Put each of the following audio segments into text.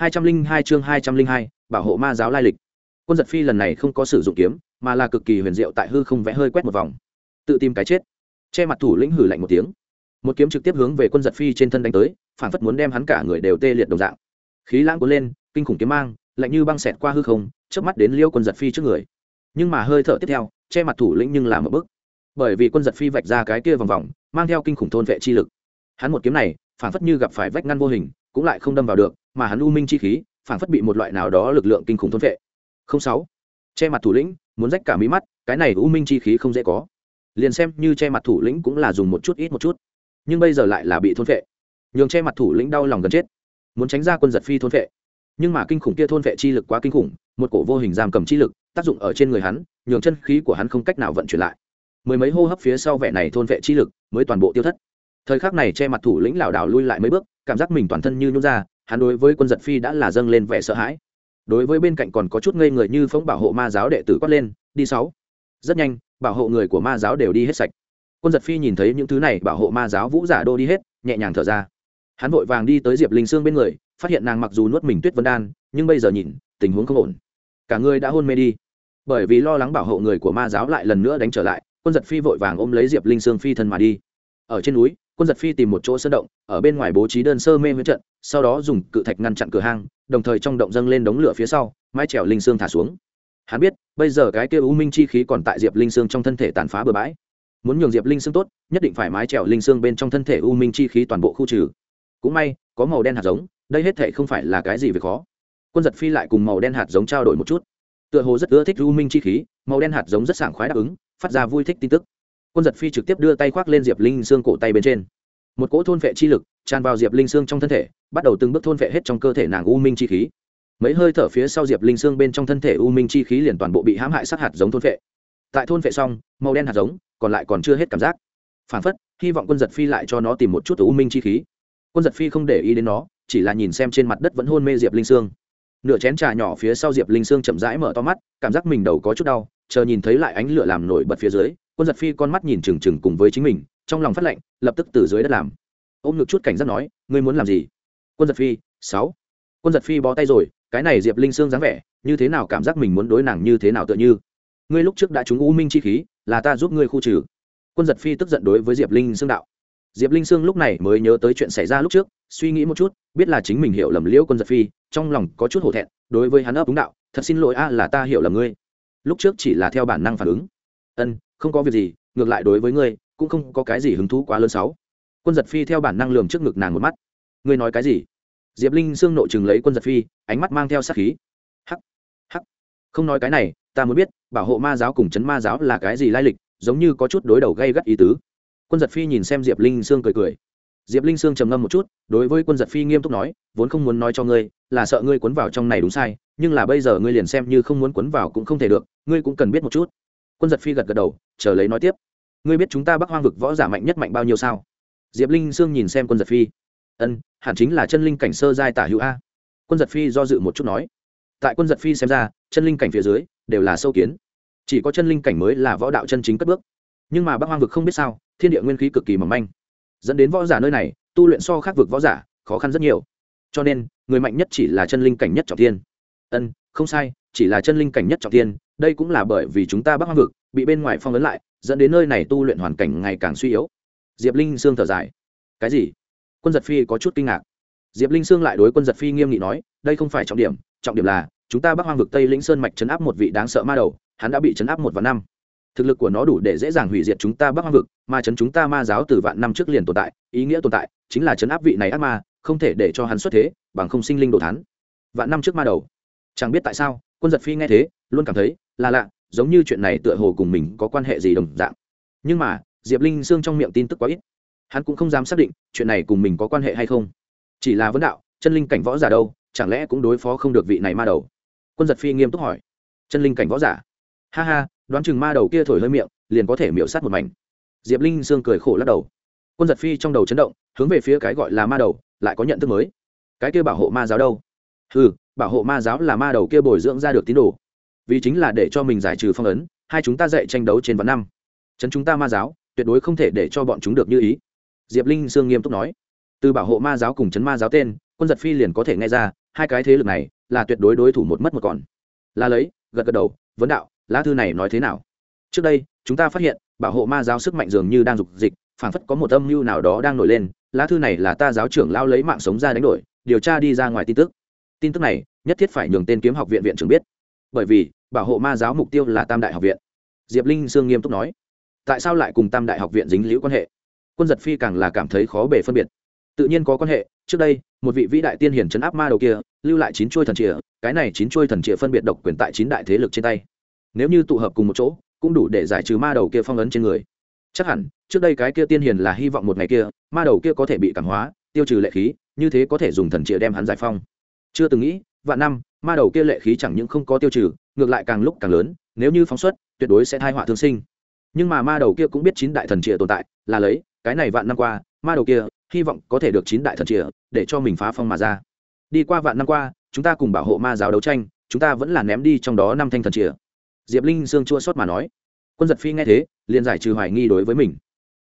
hai trăm linh hai chương hai trăm linh hai, bảo hộ ma giáo lai lịch. Quân giật phi lần này không có sử dụng kiếm, mà là cực kỳ huyền diệu tại hư không vẽ hơi quét một vòng. Tự tìm cái chết. Che mặt thủ lĩnh hử lạnh một tiếng. Một kiếm trực tiếp hướng về quân giật phi trên thân đánh tới, phản phất muốn đem hắn cả người đều tê liệt đồng dạng. Khí lãng cuốn lên, kinh khủng kiếm mang, lạnh như băng xẹt qua hư không trước mắt đến liêu quân giật phi trước người. Nhưng mà hơi thở tiếp theo, che mặt thủ lĩnh nhưng làm một bức bởi vì quân giật phi vạch ra cái kia vòng vòng, mang theo kinh khủng thôn vệ chi lực. Hắn một kiếm này, phản phất như gặp phải vách ngăn vô hình, cũng lại không đâm vào được mà hắn u minh chi khí, phản phất bị một loại nào đó lực lượng kinh khủng thôn vệ không sáu. Che mặt thủ lĩnh, muốn rách cả mí mắt, cái này u minh chi khí không dễ có. Liền xem như che mặt thủ lĩnh cũng là dùng một chút ít một chút. Nhưng bây giờ lại là bị thôn vệ nhường che mặt thủ lĩnh đau lòng gần chết. Muốn tránh ra quân giật phi thôn vệ nhưng mà kinh khủng kia thôn vệ chi lực quá kinh khủng, một cổ vô hình giam cầm chi lực, tác dụng ở trên người hắn, nhường chân khí của hắn không cách nào vận chuyển lại. Mười mấy hô hấp phía sau vẻ này thôn vệ chi lực mới toàn bộ tiêu thất. Thời khắc này che mặt thủ lĩnh lảo đảo lui lại mấy bước, cảm giác mình toàn thân như nhún ra hắn đối với quân giật phi đã là dâng lên vẻ sợ hãi. Đối với bên cạnh còn có chút ngây người như phóng bảo hộ ma giáo đệ tử quát lên, đi sáu. Rất nhanh, bảo hộ người của ma giáo đều đi hết sạch. Quân giật phi nhìn thấy những thứ này, bảo hộ ma giáo vũ giả đô đi hết, nhẹ nhàng thở ra. Hắn vội vàng đi tới diệp linh sương bên người, phát hiện nàng mặc dù nuốt mình tuyết vân đan, nhưng bây giờ nhìn, tình huống không ổn. Cả người đã hôn mê đi. Bởi vì lo lắng bảo hộ người của ma giáo lại lần nữa đánh trở lại, quân giật phi vội vàng ôm lấy diệp linh sương phi thân mà đi. Ở trên núi quân giật phi tìm một chỗ sơn động, ở bên ngoài bố trí đơn sơ mê huyết trận, sau đó dùng cự thạch ngăn chặn cửa hang, đồng thời trong động dâng lên đống lửa phía sau, mái trèo linh sương thả xuống. Hắn biết, bây giờ cái kia u minh chi khí còn tại diệp linh sương trong thân thể tàn phá bừa bãi. Muốn nhường diệp linh sương tốt, nhất định phải mái trèo linh sương bên trong thân thể u minh chi khí toàn bộ khu trừ. Cũng may, có màu đen hạt giống, đây hết thể không phải là cái gì về khó. Quân giật phi lại cùng màu đen hạt giống trao đổi một chút. Tựa hồ rất ưa thích u minh chi khí, màu đen hạt giống rất sảng khoái đáp ứng, phát ra vui thích tin tức quân giật phi trực tiếp đưa tay khoác lên diệp linh xương cổ tay bên trên một cỗ thôn vệ chi lực tràn vào diệp linh xương trong thân thể bắt đầu từng bước thôn vệ hết trong cơ thể nàng u minh chi khí mấy hơi thở phía sau diệp linh xương bên trong thân thể u minh chi khí liền toàn bộ bị hãm hại sát hạt giống thôn vệ tại thôn vệ xong màu đen hạt giống còn lại còn chưa hết cảm giác phản phất hy vọng quân giật phi lại cho nó tìm một chút u minh chi khí quân giật phi không để ý đến nó chỉ là nhìn xem trên mặt đất vẫn hôn mê diệp linh sương nửa chén trà nhỏ phía sau diệp linh sương chậm rãi mở to mắt cảm giác mình đầu có chút đau chờ nhìn thấy lại ánh lửa làm nổi bật phía dưới quân giật phi con mắt nhìn trừng trừng cùng với chính mình, trong lòng phát lệnh, lập tức từ dưới đất làm. Ôm ngực chút cảnh giác nói, ngươi muốn làm gì? Quân giật phi, sáu. Quân giật phi bó tay rồi, cái này diệp linh sương dáng vẻ, như thế nào cảm giác mình muốn đối nàng như thế nào tựa như? Ngươi lúc trước đã trúng u minh chi khí, là ta giúp ngươi khu trừ. Quân giật phi tức giận đối với diệp linh sương đạo. Diệp linh sương lúc này mới nhớ tới chuyện xảy ra lúc trước, suy nghĩ một chút, biết là chính mình hiểu lầm liễu quân giật phi, trong lòng có chút hổ thẹn, đối với hắn ấp đúng đạo, thật xin lỗi a, là ta hiểu lầm ngươi. Lúc trước chỉ là theo bản năng phản ứng. Ân không có việc gì, ngược lại đối với ngươi, cũng không có cái gì hứng thú quá lớn sáu. Quân giật phi theo bản năng lường trước ngực nàng một mắt. Ngươi nói cái gì? Diệp linh sương nội chừng lấy quân giật phi, ánh mắt mang theo sát khí. Hắc hắc. Không nói cái này, ta muốn biết, bảo hộ ma giáo cùng chấn ma giáo là cái gì lai lịch, giống như có chút đối đầu gây gắt ý tứ. Quân giật phi nhìn xem diệp linh sương cười cười. Diệp linh sương trầm ngâm một chút, đối với quân giật phi nghiêm túc nói, vốn không muốn nói cho ngươi, là sợ ngươi cuốn vào trong này đúng sai, nhưng là bây giờ ngươi liền xem như không muốn cuốn vào cũng không thể được, ngươi cũng cần biết một chút quân giật phi gật gật đầu, chờ lấy nói tiếp. Ngươi biết chúng ta bắc hoang vực võ giả mạnh nhất mạnh bao nhiêu sao? Diệp linh sương nhìn xem quân giật phi. Ân, hẳn chính là chân linh cảnh sơ giai tả hữu a. Quân giật phi do dự một chút nói. Tại quân giật phi xem ra, chân linh cảnh phía dưới đều là sâu kiến. Chỉ có chân linh cảnh mới là võ đạo chân chính cất bước. Nhưng mà bắc hoang vực không biết sao, thiên địa nguyên khí cực kỳ mỏng manh. Dẫn đến võ giả nơi này, tu luyện so khác vực võ giả, khó khăn rất nhiều. Cho nên, người mạnh nhất chỉ là chân linh cảnh nhất trọng thiên. Ân, không sai, chỉ là chân linh cảnh nhất trọng thiên đây cũng là bởi vì chúng ta bắc hoang vực bị bên ngoài phong ấn lại, dẫn đến nơi này tu luyện hoàn cảnh ngày càng suy yếu. Diệp linh sương thở dài. Cái gì? Quân giật phi có chút kinh ngạc. Diệp linh sương lại đối quân giật phi nghiêm nghị nói, đây không phải trọng điểm trọng điểm là, chúng ta bắc hoang vực tây lĩnh sơn mạch chấn áp một vị đáng sợ ma đầu, hắn đã bị chấn áp một vạn năm. Thực lực của nó đủ để dễ dàng hủy diệt chúng ta bắc hoang vực mà chấn chúng ta ma giáo từ vạn năm trước liền tồn tại, ý nghĩa tồn tại, chính là chấn áp vị này ác ma, không thể để cho hắn xuất thế, bằng không sinh linh đồ thán. Vạn năm trước ma đầu. Chẳng biết tại sao, quân giật phi nghe thế luôn cảm thấy là lạ, giống như chuyện này tựa hồ cùng mình có quan hệ gì đồng dạng. Nhưng mà, diệp linh sương trong miệng tin tức quá ít. Hắn cũng không dám xác định chuyện này cùng mình có quan hệ hay không. Chỉ là vấn đạo, chân linh cảnh võ giả đâu, chẳng lẽ cũng đối phó không được vị này ma đầu? Quân giật phi nghiêm túc hỏi. Chân linh cảnh võ giả? Ha ha, đoán chừng ma đầu kia thổi hơi miệng, liền có thể miễu sát một mảnh. Diệp linh sương cười khổ lắc đầu. Quân giật phi trong đầu chấn động, hướng về phía cái gọi là ma đầu, lại có nhận thức mới. Cái kia bảo hộ ma giáo đâu? Ừ bảo hộ ma giáo là ma đầu kia bồi dưỡng ra được tín đồ vì chính là để cho mình giải trừ phong ấn, hai chúng ta dạy tranh đấu trên vạn năm. Chấn chúng ta ma giáo, tuyệt đối không thể để cho bọn chúng được như ý. Diệp linh sương nghiêm túc nói. Từ bảo hộ ma giáo cùng chấn ma giáo tên, quân giật phi liền có thể nghe ra, hai cái thế lực này là tuyệt đối đối thủ một mất một còn. Là lấy, gật gật đầu, vấn đạo, lá thư này nói thế nào? Trước đây, chúng ta phát hiện, bảo hộ ma giáo sức mạnh dường như đang dục dịch, phảng phất có một âm mưu nào đó đang nổi lên, lá thư này là ta giáo trưởng lao lấy mạng sống ra đánh đổi, điều tra đi ra ngoài tin tức. Tin tức này, nhất thiết phải nhường tên kiếm học viện viện trưởng biết. Bởi vì bảo hộ ma giáo mục tiêu là tam đại học viện diệp linh sương nghiêm túc nói tại sao lại cùng tam đại học viện dính liễu quan hệ quân giật phi càng là cảm thấy khó bề phân biệt tự nhiên có quan hệ trước đây một vị vĩ đại tiên hiển chấn áp ma đầu kia lưu lại chín chuôi thần trịa cái này chín chuôi thần trịa phân biệt độc quyền tại chín đại thế lực trên tay. Nếu như tụ hợp cùng một chỗ, cũng đủ để giải trừ ma đầu kia phong ấn trên người. Chắc hẳn, trước đây cái kia tiên hiền là hy vọng một ngày kia, ma đầu kia có thể bị cảm hóa, tiêu trừ lệ khí, như thế có thể dùng thần trịa đem hắn giải phong. Chưa từng nghĩ, vạn năm ma đầu kia lệ khí chẳng những không có tiêu trừ, ngược lại càng lúc càng lớn, nếu như phóng xuất, tuyệt đối sẽ thai họa thương sinh. Nhưng mà ma đầu kia cũng biết chín đại thần trịa tồn tại, là lấy, cái này vạn năm qua, ma đầu kia, hy vọng có thể được chín đại thần trịa, để cho mình phá phong mà ra. Đi qua vạn năm qua, chúng ta cùng bảo hộ ma giáo đấu tranh, chúng ta vẫn là ném đi trong đó năm thanh thần trịa. Diệp linh sương chua xót mà nói. Quân giật phi nghe thế, liền giải trừ hoài nghi đối với mình.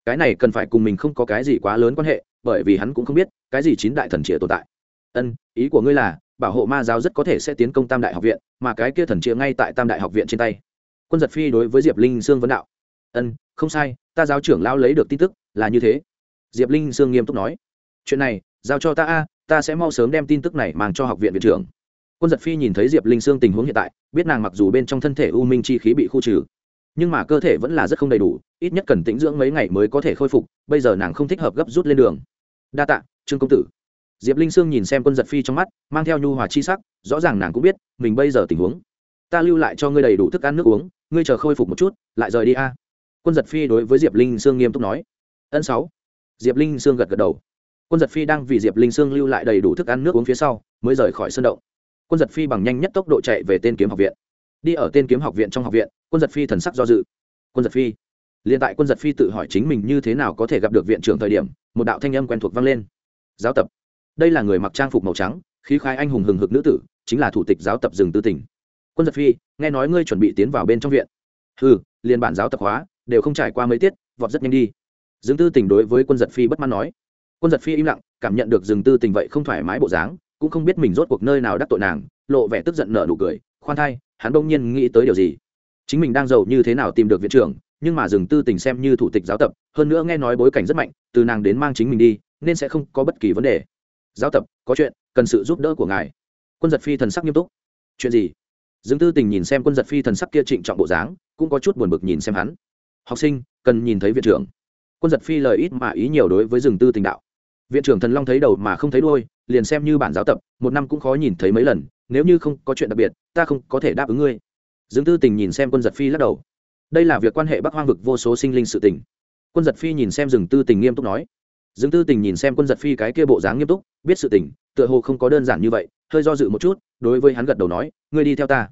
Cái này cần phải cùng mình không có cái gì quá lớn quan hệ, bởi vì hắn cũng không biết, cái gì chín đại thần trịa tồn tại. Ân, ý của ngươi là bảo hộ ma giáo rất có thể sẽ tiến công tam đại học viện, mà cái kia thần trịa ngay tại tam đại học viện trên tay. Quân giật phi đối với diệp linh sương vấn đạo. Ân, không sai, ta giáo trưởng lao lấy được tin tức là như thế. Diệp linh sương nghiêm túc nói. Chuyện này, giao cho ta a, ta sẽ mau sớm đem tin tức này mang cho học viện viện trưởng. Quân giật phi nhìn thấy diệp linh sương tình huống hiện tại, biết nàng mặc dù bên trong thân thể u minh chi khí bị khu trừ, nhưng mà cơ thể vẫn là rất không đầy đủ, ít nhất cần tĩnh dưỡng mấy ngày mới có thể khôi phục, bây giờ nàng không thích hợp gấp rút lên đường. Đa tạ, trương công tử diệp linh sương nhìn xem quân giật phi trong mắt, mang theo nhu hòa chi sắc, rõ ràng nàng cũng biết, mình bây giờ tình huống. Ta lưu lại cho ngươi đầy đủ thức ăn nước uống, ngươi chờ khôi phục một chút, lại rời đi a. Quân giật phi đối với diệp linh sương nghiêm túc nói. Ân sáu. Diệp linh sương gật gật đầu. Quân giật phi đang vì diệp linh sương lưu lại đầy đủ thức ăn nước uống phía sau, mới rời khỏi sân động. Quân giật phi bằng nhanh nhất tốc độ chạy về tên kiếm học viện. Đi ở tên kiếm học viện trong học viện, quân giật phi thần sắc do dự. Quân giật phi. Liền tại quân giật phi tự hỏi chính mình như thế nào có thể gặp được viện trưởng thời điểm, một đạo thanh âm quen thuộc vang lên. Giáo tập đây là người mặc trang phục màu trắng, khí khai anh hùng hừng hực nữ tử, chính là thủ tịch giáo tập rừng tư tỉnh. Quân giật phi, nghe nói ngươi chuẩn bị tiến vào bên trong viện. Ừ liền bản giáo tập hóa, đều không trải qua mấy tiết, vọt rất nhanh đi. Rừng tư tình đối với quân giật phi bất mãn nói. Quân giật phi im lặng, cảm nhận được rừng tư tình vậy không thoải mái bộ dáng, cũng không biết mình rốt cuộc nơi nào đắc tội nàng, lộ vẻ tức giận nở nụ cười, khoan thai, hắn đông nhiên nghĩ tới điều gì? Chính mình đang giàu như thế nào tìm được viện trưởng, nhưng mà rừng tư tình xem như thủ tịch giáo tập, hơn nữa nghe nói bối cảnh rất mạnh, từ nàng đến mang chính mình đi, nên sẽ không có bất kỳ vấn đề giáo tập, có chuyện, cần sự giúp đỡ của ngài. Quân giật phi thần sắc nghiêm túc. Chuyện gì? Dương tư tình nhìn xem quân giật phi thần sắc kia trịnh trọng bộ dáng, cũng có chút buồn bực nhìn xem hắn. Học sinh, cần nhìn thấy viện trưởng. Quân giật phi lời ít mà ý nhiều đối với rừng tư tình đạo. Viện trưởng thần long thấy đầu mà không thấy đôi liền xem như bản giáo tập, một năm cũng khó nhìn thấy mấy lần, nếu như không có chuyện đặc biệt, ta không có thể đáp ứng ngươi. Dương tư tình nhìn xem quân giật phi lắc đầu. Đây là việc quan hệ bắc hoang vực vô số sinh linh sự tình. Quân giật phi nhìn xem rừng tư tình nghiêm túc nói dương tư tình nhìn xem quân giật phi cái kia bộ dáng nghiêm túc, biết sự tình, tựa hồ không có đơn giản như vậy, hơi do dự một chút, đối với hắn gật đầu nói, ngươi đi theo ta.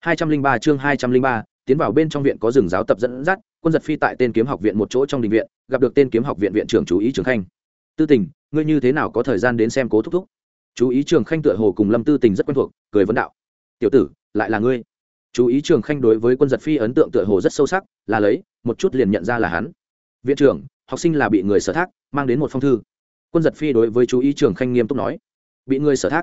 Hai trăm linh ba chương hai trăm linh ba, tiến vào bên trong viện có rừng giáo tập dẫn dắt, quân giật phi tại tên kiếm học viện một chỗ trong đình viện, gặp được tên kiếm học viện viện trưởng chú ý trường khanh. Tư tình, ngươi như thế nào có thời gian đến xem cố thúc thúc? Chú ý trường khanh tựa hồ cùng lâm tư tình rất quen thuộc, cười vấn đạo. Tiểu tử, lại là ngươi. Chú ý trường khanh đối với quân giật phi ấn tượng tựa hồ rất sâu sắc, là lấy, một chút liền nhận ra là hắn. Viện trưởng học sinh là bị người sở thác, mang đến một phong thư. Quân giật phi đối với chú ý trường khanh nghiêm túc nói. Bị người sở thác.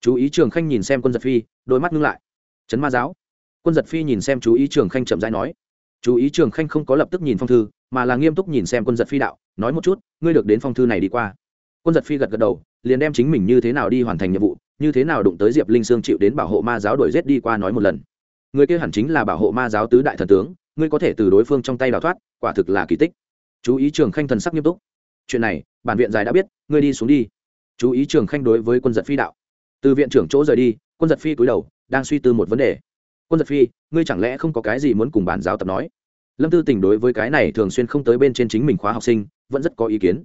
Chú ý trường khanh nhìn xem quân giật phi, đôi mắt ngưng lại. Trấn ma giáo. Quân giật phi nhìn xem chú ý trường khanh chậm rãi nói. Chú ý trường khanh không có lập tức nhìn phong thư, mà là nghiêm túc nhìn xem quân giật phi đạo, nói một chút, ngươi được đến phong thư này đi qua. Quân giật phi gật gật đầu, liền đem chính mình như thế nào đi hoàn thành nhiệm vụ, như thế nào đụng tới diệp linh sương chịu đến bảo hộ ma giáo đổi rét đi qua nói một lần. Người kia hẳn chính là bảo hộ ma giáo tứ đại thần tướng, ngươi có thể từ đối phương trong tay đào thoát, quả thực là kỳ tích chú ý trường khanh thần sắc nghiêm túc. Chuyện này, bản viện dài đã biết, ngươi đi xuống đi. Chú ý trường khanh đối với quân giật phi đạo. Từ viện trưởng chỗ rời đi, quân giật phi cúi đầu, đang suy tư một vấn đề. Quân giật phi, ngươi chẳng lẽ không có cái gì muốn cùng bản giáo tập nói? Lâm tư tình đối với cái này thường xuyên không tới bên trên chính mình khóa học sinh, vẫn rất có ý kiến.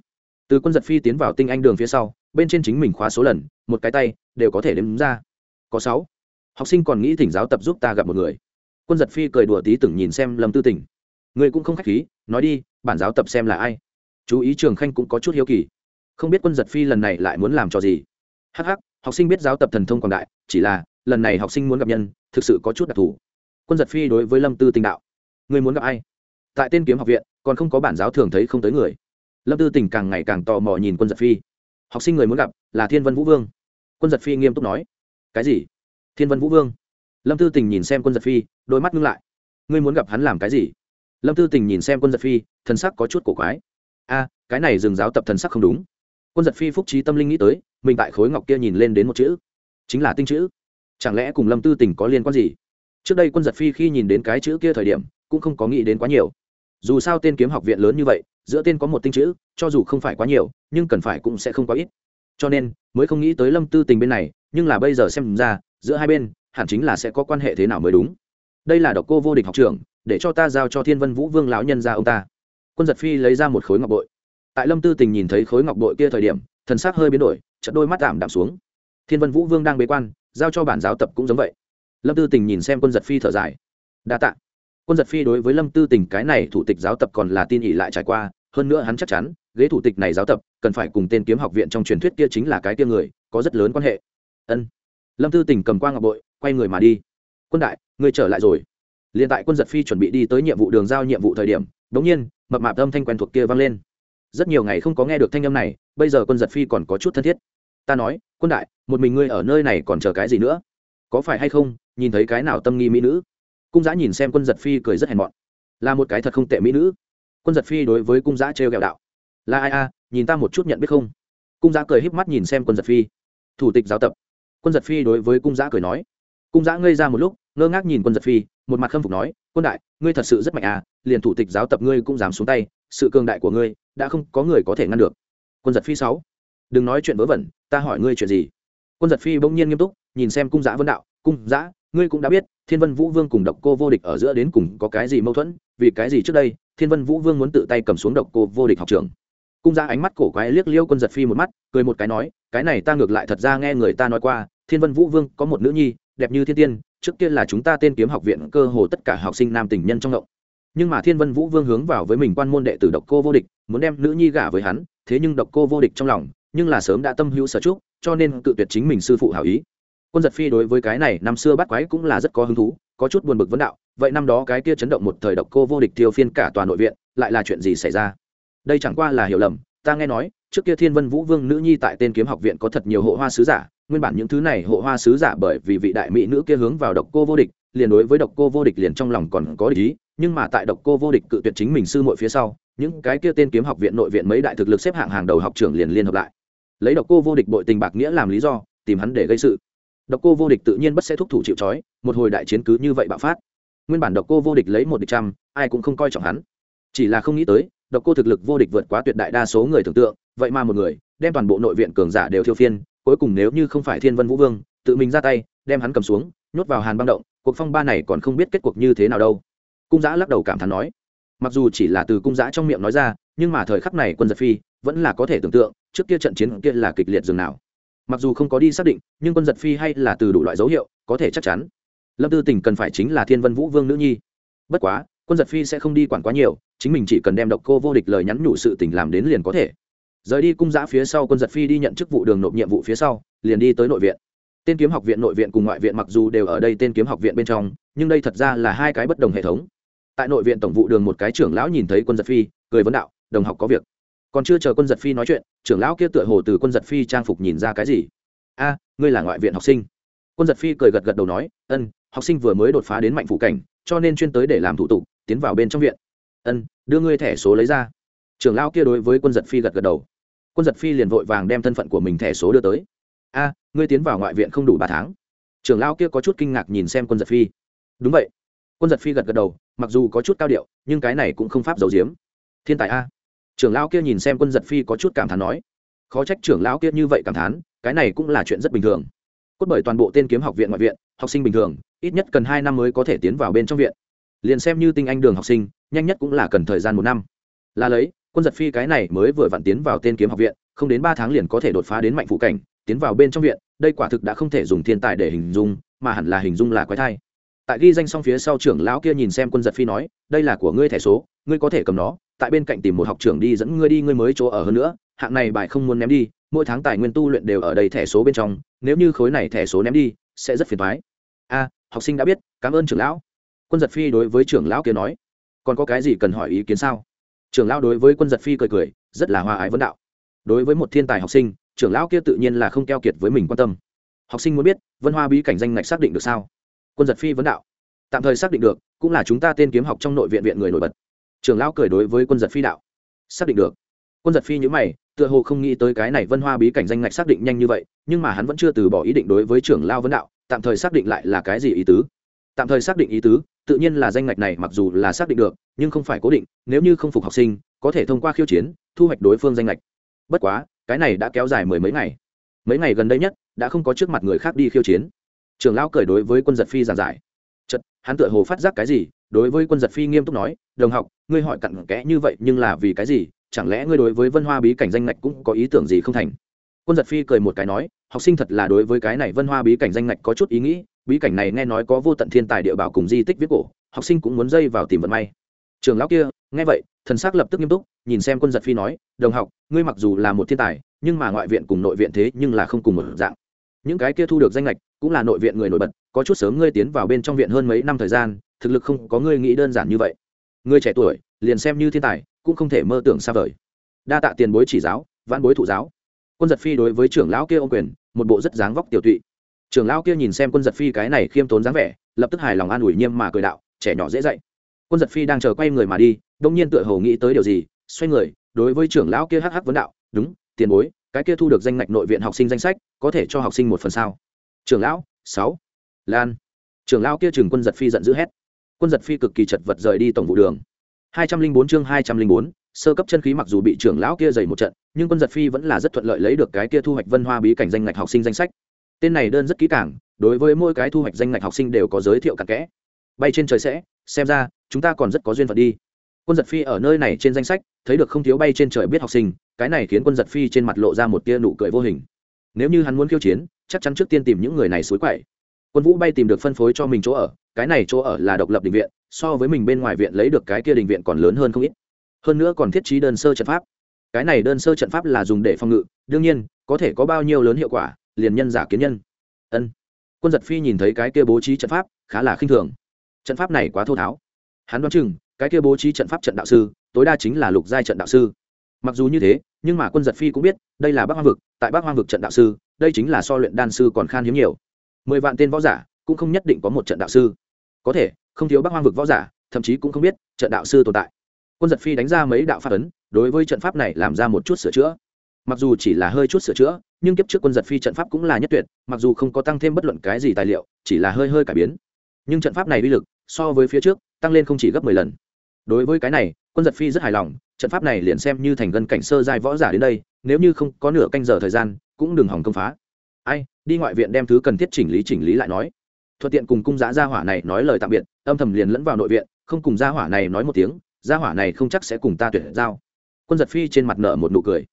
Từ quân giật phi tiến vào tinh anh đường phía sau, bên trên chính mình khóa số lần, một cái tay, đều có thể đếm ra. Có sáu. Học sinh còn nghĩ thỉnh giáo tập giúp ta gặp một người. Quân giật phi cười đùa tí từng nhìn xem lâm tư tình. Người cũng không k h á c h khí nói đi, bản giáo tập xem là ai? Chú ý trường khanh cũng có chút hiếu kỳ. Không biết quân giật phi lần này lại muốn làm trò gì? Hh học sinh biết giáo tập thần thông quảng đại, chỉ là, lần này học sinh muốn gặp nhân, thực sự có chút đặc thù. Quân giật phi đối với lâm tư tình đạo người muốn gặp ai? Tại tên kiếm học viện, còn không có bản giáo thường thấy không tới người. Lâm tư tình càng ngày càng tò mò nhìn quân giật phi. Học sinh người muốn gặp là thiên vân vũ vương. Quân giật phi nghiêm túc nói. Cái gì? Thiên vân vũ vương? Lâm tư tình nhìn xem quân giật phi, đôi mắt ngưng lại. Ngươi muốn gặp hắn làm cái gì? Lâm tư tình nhìn xem quân giật phi, thần sắc có chút cổ quái. A, cái này dừng giáo tập thần sắc không đúng. Quân giật phi phúc trí tâm linh nghĩ tới, mình tại khối ngọc kia nhìn lên đến một chữ. Chính là tinh chữ. Chẳng lẽ cùng lâm tư tình có liên quan gì? Trước đây quân giật phi khi nhìn đến cái chữ kia thời điểm, cũng không có nghĩ đến quá nhiều. Dù sao tên kiếm học viện lớn như vậy, giữa tên có một tinh chữ, cho dù không phải quá nhiều, nhưng cần phải cũng sẽ không quá ít. Cho nên, mới không nghĩ tới lâm tư tình bên này, nhưng là bây giờ xem ra, giữa hai bên, hẳn chính là sẽ có quan hệ thế nào mới đúng. Đây là độc cô vô địch học trưởng để cho ta giao cho thiên vân vũ vương lão nhân ra ông ta. Quân giật phi lấy ra một khối ngọc bội. Tại lâm tư tình nhìn thấy khối ngọc bội kia thời điểm, thần sắc hơi biến đổi chật đôi mắt tạm đạm xuống. Thiên vân vũ vương đang bế quan, giao cho bản giáo tập cũng giống vậy. Lâm tư tình nhìn xem quân giật phi thở dài. Đa t ạ quân giật phi đối với lâm tư tình cái này thủ tịch giáo tập còn là tin ỉ lại trải qua, hơn nữa hắn chắc chắn, ghế thủ tịch này giáo tập cần phải cùng tên kiếm học viện trong truyền thuyết kia chính là cái kia người, có rất lớn quan hệ. Ân. Lâm tư tình cầm qua ngọc bội, quay người mà đi. Quân đại, người trở lại rồi liền tại quân giật phi chuẩn bị đi tới nhiệm vụ đường giao nhiệm vụ thời điểm đ ỗ n g nhiên, mập mạp âm thanh quen thuộc kia vang lên. Rất nhiều ngày không có nghe được thanh âm này, bây giờ quân giật phi còn có chút thân thiết. Ta nói, quân đại, một mình ngươi ở nơi này còn chờ cái gì nữa? Có phải hay không, nhìn thấy cái nào tâm nghi mỹ nữ? Cung giã nhìn xem quân giật phi cười rất hèn mọn. Là một cái thật không tệ mỹ nữ. Quân giật phi đối với cung giã trêu ghẹo đạo. Là ai a, nhìn ta một chút nhận biết không? Cung giã cười híp mắt nhìn xem quân giật phi. Thủ tịch giáo tập. Quân giật phi đối với cung giã cười nói cung giã ngây ra một lúc, ngơ ngác nhìn quân giật phi, một mặt khâm phục nói, quân đại, ngươi thật sự rất mạnh à liền thủ tịch giáo tập ngươi cũng dám xuống tay, sự cường đại của ngươi đã không có người có thể ngăn được. Quân giật phi sáu, đừng nói chuyện vớ vẩn, ta hỏi ngươi chuyện gì? Quân giật phi bỗng nhiên nghiêm túc, nhìn xem cung giã vân đạo, cung giã ngươi cũng đã biết, thiên vân vũ vương cùng độc cô vô địch ở giữa đến cùng có cái gì mâu thuẫn, vì cái gì trước đây, thiên vân vũ vương muốn tự tay cầm xuống độc cô vô địch học trường? Cung ra ánh mắt cổ quái liếc liêu quân giật phi một mắt, cười một cái nói, cái này ta ngược lại thật ra nghe người ta nói qua, thiên vân vũ vương có một nữ nhi đẹp như thiên tiên, trước kia là chúng ta tên kiếm học viện cơ hồ tất cả học sinh nam tình nhân trong động nhưng mà thiên vân vũ vương hướng vào với mình quan môn đệ tử độc cô vô địch, muốn đem nữ nhi gả với hắn, thế nhưng độc cô vô địch trong lòng, nhưng là sớm đã tâm hữu sở trúc cho nên tự tuyệt chính mình sư phụ hảo ý. Quân giật phi đối với cái này năm xưa bắt quái cũng là rất có hứng thú, có chút buồn bực vấn đạo, vậy năm đó cái kia chấn động một thời độc cô vô địch tiêu phiên cả toàn nội viện, lại là chuyện gì xảy ra? Đây chẳng qua là hiểu lầm, ta nghe nói, trước kia thiên vân vũ vương nữ nhi tại tên kiếm học viện có thật nhiều hộ hoa sứ giả nguyên bản những thứ này hộ hoa sứ giả bởi vì vị đại mỹ nữ kia hướng vào độc cô vô địch, liền đối với độc cô vô địch liền trong lòng còn có ý, nhưng mà tại độc cô vô địch cự tuyệt chính mình sư muội phía sau, những cái kia tên kiếm học viện nội viện mấy đại thực lực xếp hạng hàng đầu học trưởng liền liên hợp lại. Lấy độc cô vô địch bội tình bạc nghĩa làm lý do, tìm hắn để gây sự. Độc cô vô địch tự nhiên bất sẽ thúc thủ chịu trói, một hồi đại chiến cứ như vậy bạo phát. Nguyên bản độc cô vô địch lấy một địch trăm, ai cũng không coi trọng hắn. Chỉ là không nghĩ tới, độc cô thực lực vô địch vượt quá tuyệt đại đa số người tưởng tượng, vậy mà một người, đem toàn bộ nội viện cường giả đều thiêu phiên cuối cùng nếu như không phải thiên vân vũ vương, tự mình ra tay, đem hắn cầm xuống, nhốt vào hàn băng động, cuộc phong ba này còn không biết kết cuộc như thế nào đâu. Cung giã lắc đầu cảm thán nói. Mặc dù chỉ là từ cung giã trong miệng nói ra, nhưng mà thời khắc này quân giật phi vẫn là có thể tưởng tượng, trước kia trận chiến kia là kịch liệt dường nào. Mặc dù không có đi xác định, nhưng quân giật phi hay là từ đủ loại dấu hiệu, có thể chắc chắn. Lâm tư tình cần phải chính là thiên vân vũ vương nữ nhi. Bất quá, quân giật phi sẽ không đi quản quá nhiều, chính mình chỉ cần đem độc cô vô địch lời nhắn nhủ sự tình làm đến liền có thể rời đi cung giã phía sau quân giật phi đi nhận chức vụ đường nộp nhiệm vụ phía sau, liền đi tới nội viện. Tên kiếm học viện nội viện cùng ngoại viện mặc dù đều ở đây tên kiếm học viện bên trong, nhưng đây thật ra là hai cái bất đồng hệ thống. Tại nội viện tổng vụ đường một cái trưởng lão nhìn thấy quân giật phi, cười vấn đạo, đồng học có việc. Còn chưa chờ quân giật phi nói chuyện, trưởng lão kia tựa hồ từ quân giật phi trang phục nhìn ra cái gì. A, ngươi là ngoại viện học sinh. Quân giật phi cười gật gật đầu nói, ân, học sinh vừa mới đột phá đến mạnh phủ cảnh, cho nên chuyên tới để làm thủ tục, tiến vào bên trong viện. Ân, đưa ngươi thẻ số lấy ra. Trưởng lão kia đối với quân giật phi gật gật đầu quân giật phi liền vội vàng đem thân phận của mình thẻ số đưa tới. A, ngươi tiến vào ngoại viện không đủ ba tháng. Trưởng lão kia có chút kinh ngạc nhìn xem quân giật phi. Đúng vậy. Quân giật phi gật gật đầu, mặc dù có chút cao điệu, nhưng cái này cũng không pháp giấu giếm. Thiên tài a. Trưởng lão kia nhìn xem quân giật phi có chút cảm thán nói. Khó trách trưởng lão kia như vậy cảm thán, cái này cũng là chuyện rất bình thường. Cốt bởi toàn bộ tên kiếm học viện ngoại viện, học sinh bình thường, ít nhất cần hai năm mới có thể tiến vào bên trong viện. Liền xem như tinh anh đường học sinh, nhanh nhất cũng là cần thời gian một năm. Là lấy quân giật phi cái này mới vừa vặn tiến vào tên kiếm học viện, không đến ba tháng liền có thể đột phá đến mạnh phụ cảnh, tiến vào bên trong viện, đây quả thực đã không thể dùng thiên tài để hình dung, mà hẳn là hình dung là quái thai. Tại ghi danh xong phía sau trưởng lão kia nhìn xem quân giật phi nói, đây là của ngươi thẻ số, ngươi có thể cầm nó, tại bên cạnh tìm một học trưởng đi dẫn ngươi đi, ngươi mới chỗ ở hơn nữa, hạng này bài không muốn ném đi, mỗi tháng tài nguyên tu luyện đều ở đây thẻ số bên trong, nếu như khối này thẻ số ném đi, sẽ rất phiền thoái a, học sinh đã biết, cảm ơn trưởng lão. Quân giật phi đối với trưởng lão kia nói, còn có cái gì cần hỏi ý kiến sao? Trưởng lão đối với quân giật phi cười cười, rất là hòa ái vấn đạo. Đối với một thiên tài học sinh, trưởng lão kia tự nhiên là không keo kiệt với mình quan tâm. Học sinh muốn biết, vân hoa bí cảnh danh ngạch xác định được sao? Quân giật phi vấn đạo. Tạm thời xác định được, cũng là chúng ta tên kiếm học trong nội viện viện người nổi bật. Trường lão cười đối với quân giật phi đạo. Xác định được. Quân giật phi nhữ mày, tựa hồ không nghĩ tới cái này vân hoa bí cảnh danh ngạch xác định nhanh như vậy, nhưng mà hắn vẫn chưa từ bỏ ý định đối với trưởng lao vấn đạo, tạm thời xác định lại là cái gì ý tứ? Tạm thời xác định ý tứ tự nhiên là danh ngạch này mặc dù là xác định được, nhưng không phải cố định, nếu như không phục học sinh, có thể thông qua khiêu chiến, thu hoạch đối phương danh ngạch. Bất quá, cái này đã kéo dài mười mấy ngày. Mấy ngày gần đây nhất, đã không có trước mặt người khác đi khiêu chiến. Trường lão cười đối với quân giật phi giảng giải. Chật hắn tựa hồ phát giác cái gì, đối với quân giật phi nghiêm túc nói, đồng học, ngươi hỏi cặn kẽ như vậy nhưng là vì cái gì? Chẳng lẽ ngươi đối với vân hoa bí cảnh danh ngạch cũng có ý tưởng gì không thành? Quân giật phi cười một cái nói, học sinh thật là đối với cái này vân hoa bí cảnh danh ngạch có chút ý nghĩ, bí cảnh này nghe nói có vô tận thiên tài địa bảo cùng di tích viết cổ, học sinh cũng muốn dây vào tìm vận may. Trường lão kia, nghe vậy, thần s ắ c lập tức nghiêm túc, nhìn xem quân giật phi nói, đồng học, ngươi mặc dù là một thiên tài, nhưng mà ngoại viện cùng nội viện thế nhưng là không cùng một dạng. Những cái kia thu được danh lệch cũng là nội viện người nổi bật, có chút sớm ngươi tiến vào bên trong viện hơn mấy năm thời gian, thực lực không có ngươi nghĩ đơn giản như vậy. Ngươi trẻ tuổi, liền xem như thiên tài, cũng không thể mơ tưởng xa vời. Đa tạ tiền bối chỉ giáo văn bối thụ giáo quân giật phi đối với trưởng lão kia ô quyền, một bộ rất dáng vóc tiểu tụy. Trưởng lão kia nhìn xem quân giật phi cái này khiêm tốn dáng vẻ, lập tức hài lòng an ủi nghiêm mà cười đạo, trẻ nhỏ dễ dạy. Quân giật phi đang chờ quay người mà đi đông nhiên tựa hồ nghĩ tới điều gì, xoay người, đối với trưởng lão kia hh vấn đạo, đúng, tiền bối, cái kia thu được danh ngạch nội viện học sinh danh sách, có thể cho học sinh một phần sao? Trưởng lão, sáu. Lan. Trưởng lão kia chừng quân giật phi giận dữ hét. Quân giật phi cực kỳ chật vật rời đi tổng vụ đường. Hai trăm linh bốn chương hai trăm linh bốn sơ cấp chân khí mặc dù bị trưởng lão kia dày một trận, nhưng quân giật phi vẫn là rất thuận lợi lấy được cái kia thu hoạch vân hoa bí cảnh danh ngạch học sinh danh sách. Tên này đơn rất kỹ càng, đối với mỗi cái thu hoạch danh ngạch học sinh đều có giới thiệu cặn kẽ. Bay trên trời sẽ, xem ra, chúng ta còn rất có duyên phận đi. Quân giật phi ở nơi này trên danh sách, thấy được không thiếu bay trên trời biết học sinh, cái này khiến quân giật phi trên mặt lộ ra một tia nụ cười vô hình. Nếu như hắn muốn khiêu chiến, chắc chắn trước tiên tìm những người này suối quậy. Quân vũ bay tìm được phân phối cho mình chỗ ở, cái này chỗ ở là độc lập định viện, so với mình bên ngoài viện lấy được cái kia đình viện còn lớn hơn không ít hơn nữa còn thiết trí đơn sơ trận pháp. Cái này đơn sơ trận pháp là dùng để phòng ngự, đương nhiên, có thể có bao nhiêu lớn hiệu quả, liền nhân giả kiến nhân. Ân. Quân giật phi nhìn thấy cái kia bố trí trận pháp, khá là khinh thường. Trận pháp này quá thô tháo. Hắn đoán chừng, cái kia bố trí trận pháp trận đạo sư, tối đa chính là lục giai trận đạo sư. Mặc dù như thế, nhưng mà quân giật phi cũng biết, đây là bắc hoang vực, tại bắc hoang vực trận đạo sư, đây chính là so luyện đan sư còn khan hiếm nhiều. Mười vạn tên võ giả, cũng không nhất định có một trận đạo sư. Có thể, không thiếu bắc hoang vực võ giả, thậm chí cũng không biết trận đạo sư tồn tại quân giật phi đánh ra mấy đạo pháp ấn, đối với trận pháp này làm ra một chút sửa chữa. Mặc dù chỉ là hơi chút sửa chữa, nhưng kiếp trước quân giật phi trận pháp cũng là nhất tuyệt, mặc dù không có tăng thêm bất luận cái gì tài liệu, chỉ là hơi hơi cải biến. Nhưng trận pháp này uy lực, so với phía trước, tăng lên không chỉ gấp mười lần. Đối với cái này, quân giật phi rất hài lòng, trận pháp này liền xem như thành gân cảnh sơ giai võ giả đến đây, nếu như không có nửa canh giờ thời gian, cũng đừng hỏng công phá. Ai, đi ngoại viện đem thứ cần thiết chỉnh lý chỉnh lý lại nói. Thuận tiện cùng cung giã gia hỏa này nói lời tạm biệt, âm thầm liền lẫn vào nội viện, không cùng gia hỏa này nói một tiếng gia hỏa này không chắc sẽ cùng ta tuyển giao. Quân giật phi trên mặt nợ một nụ cười.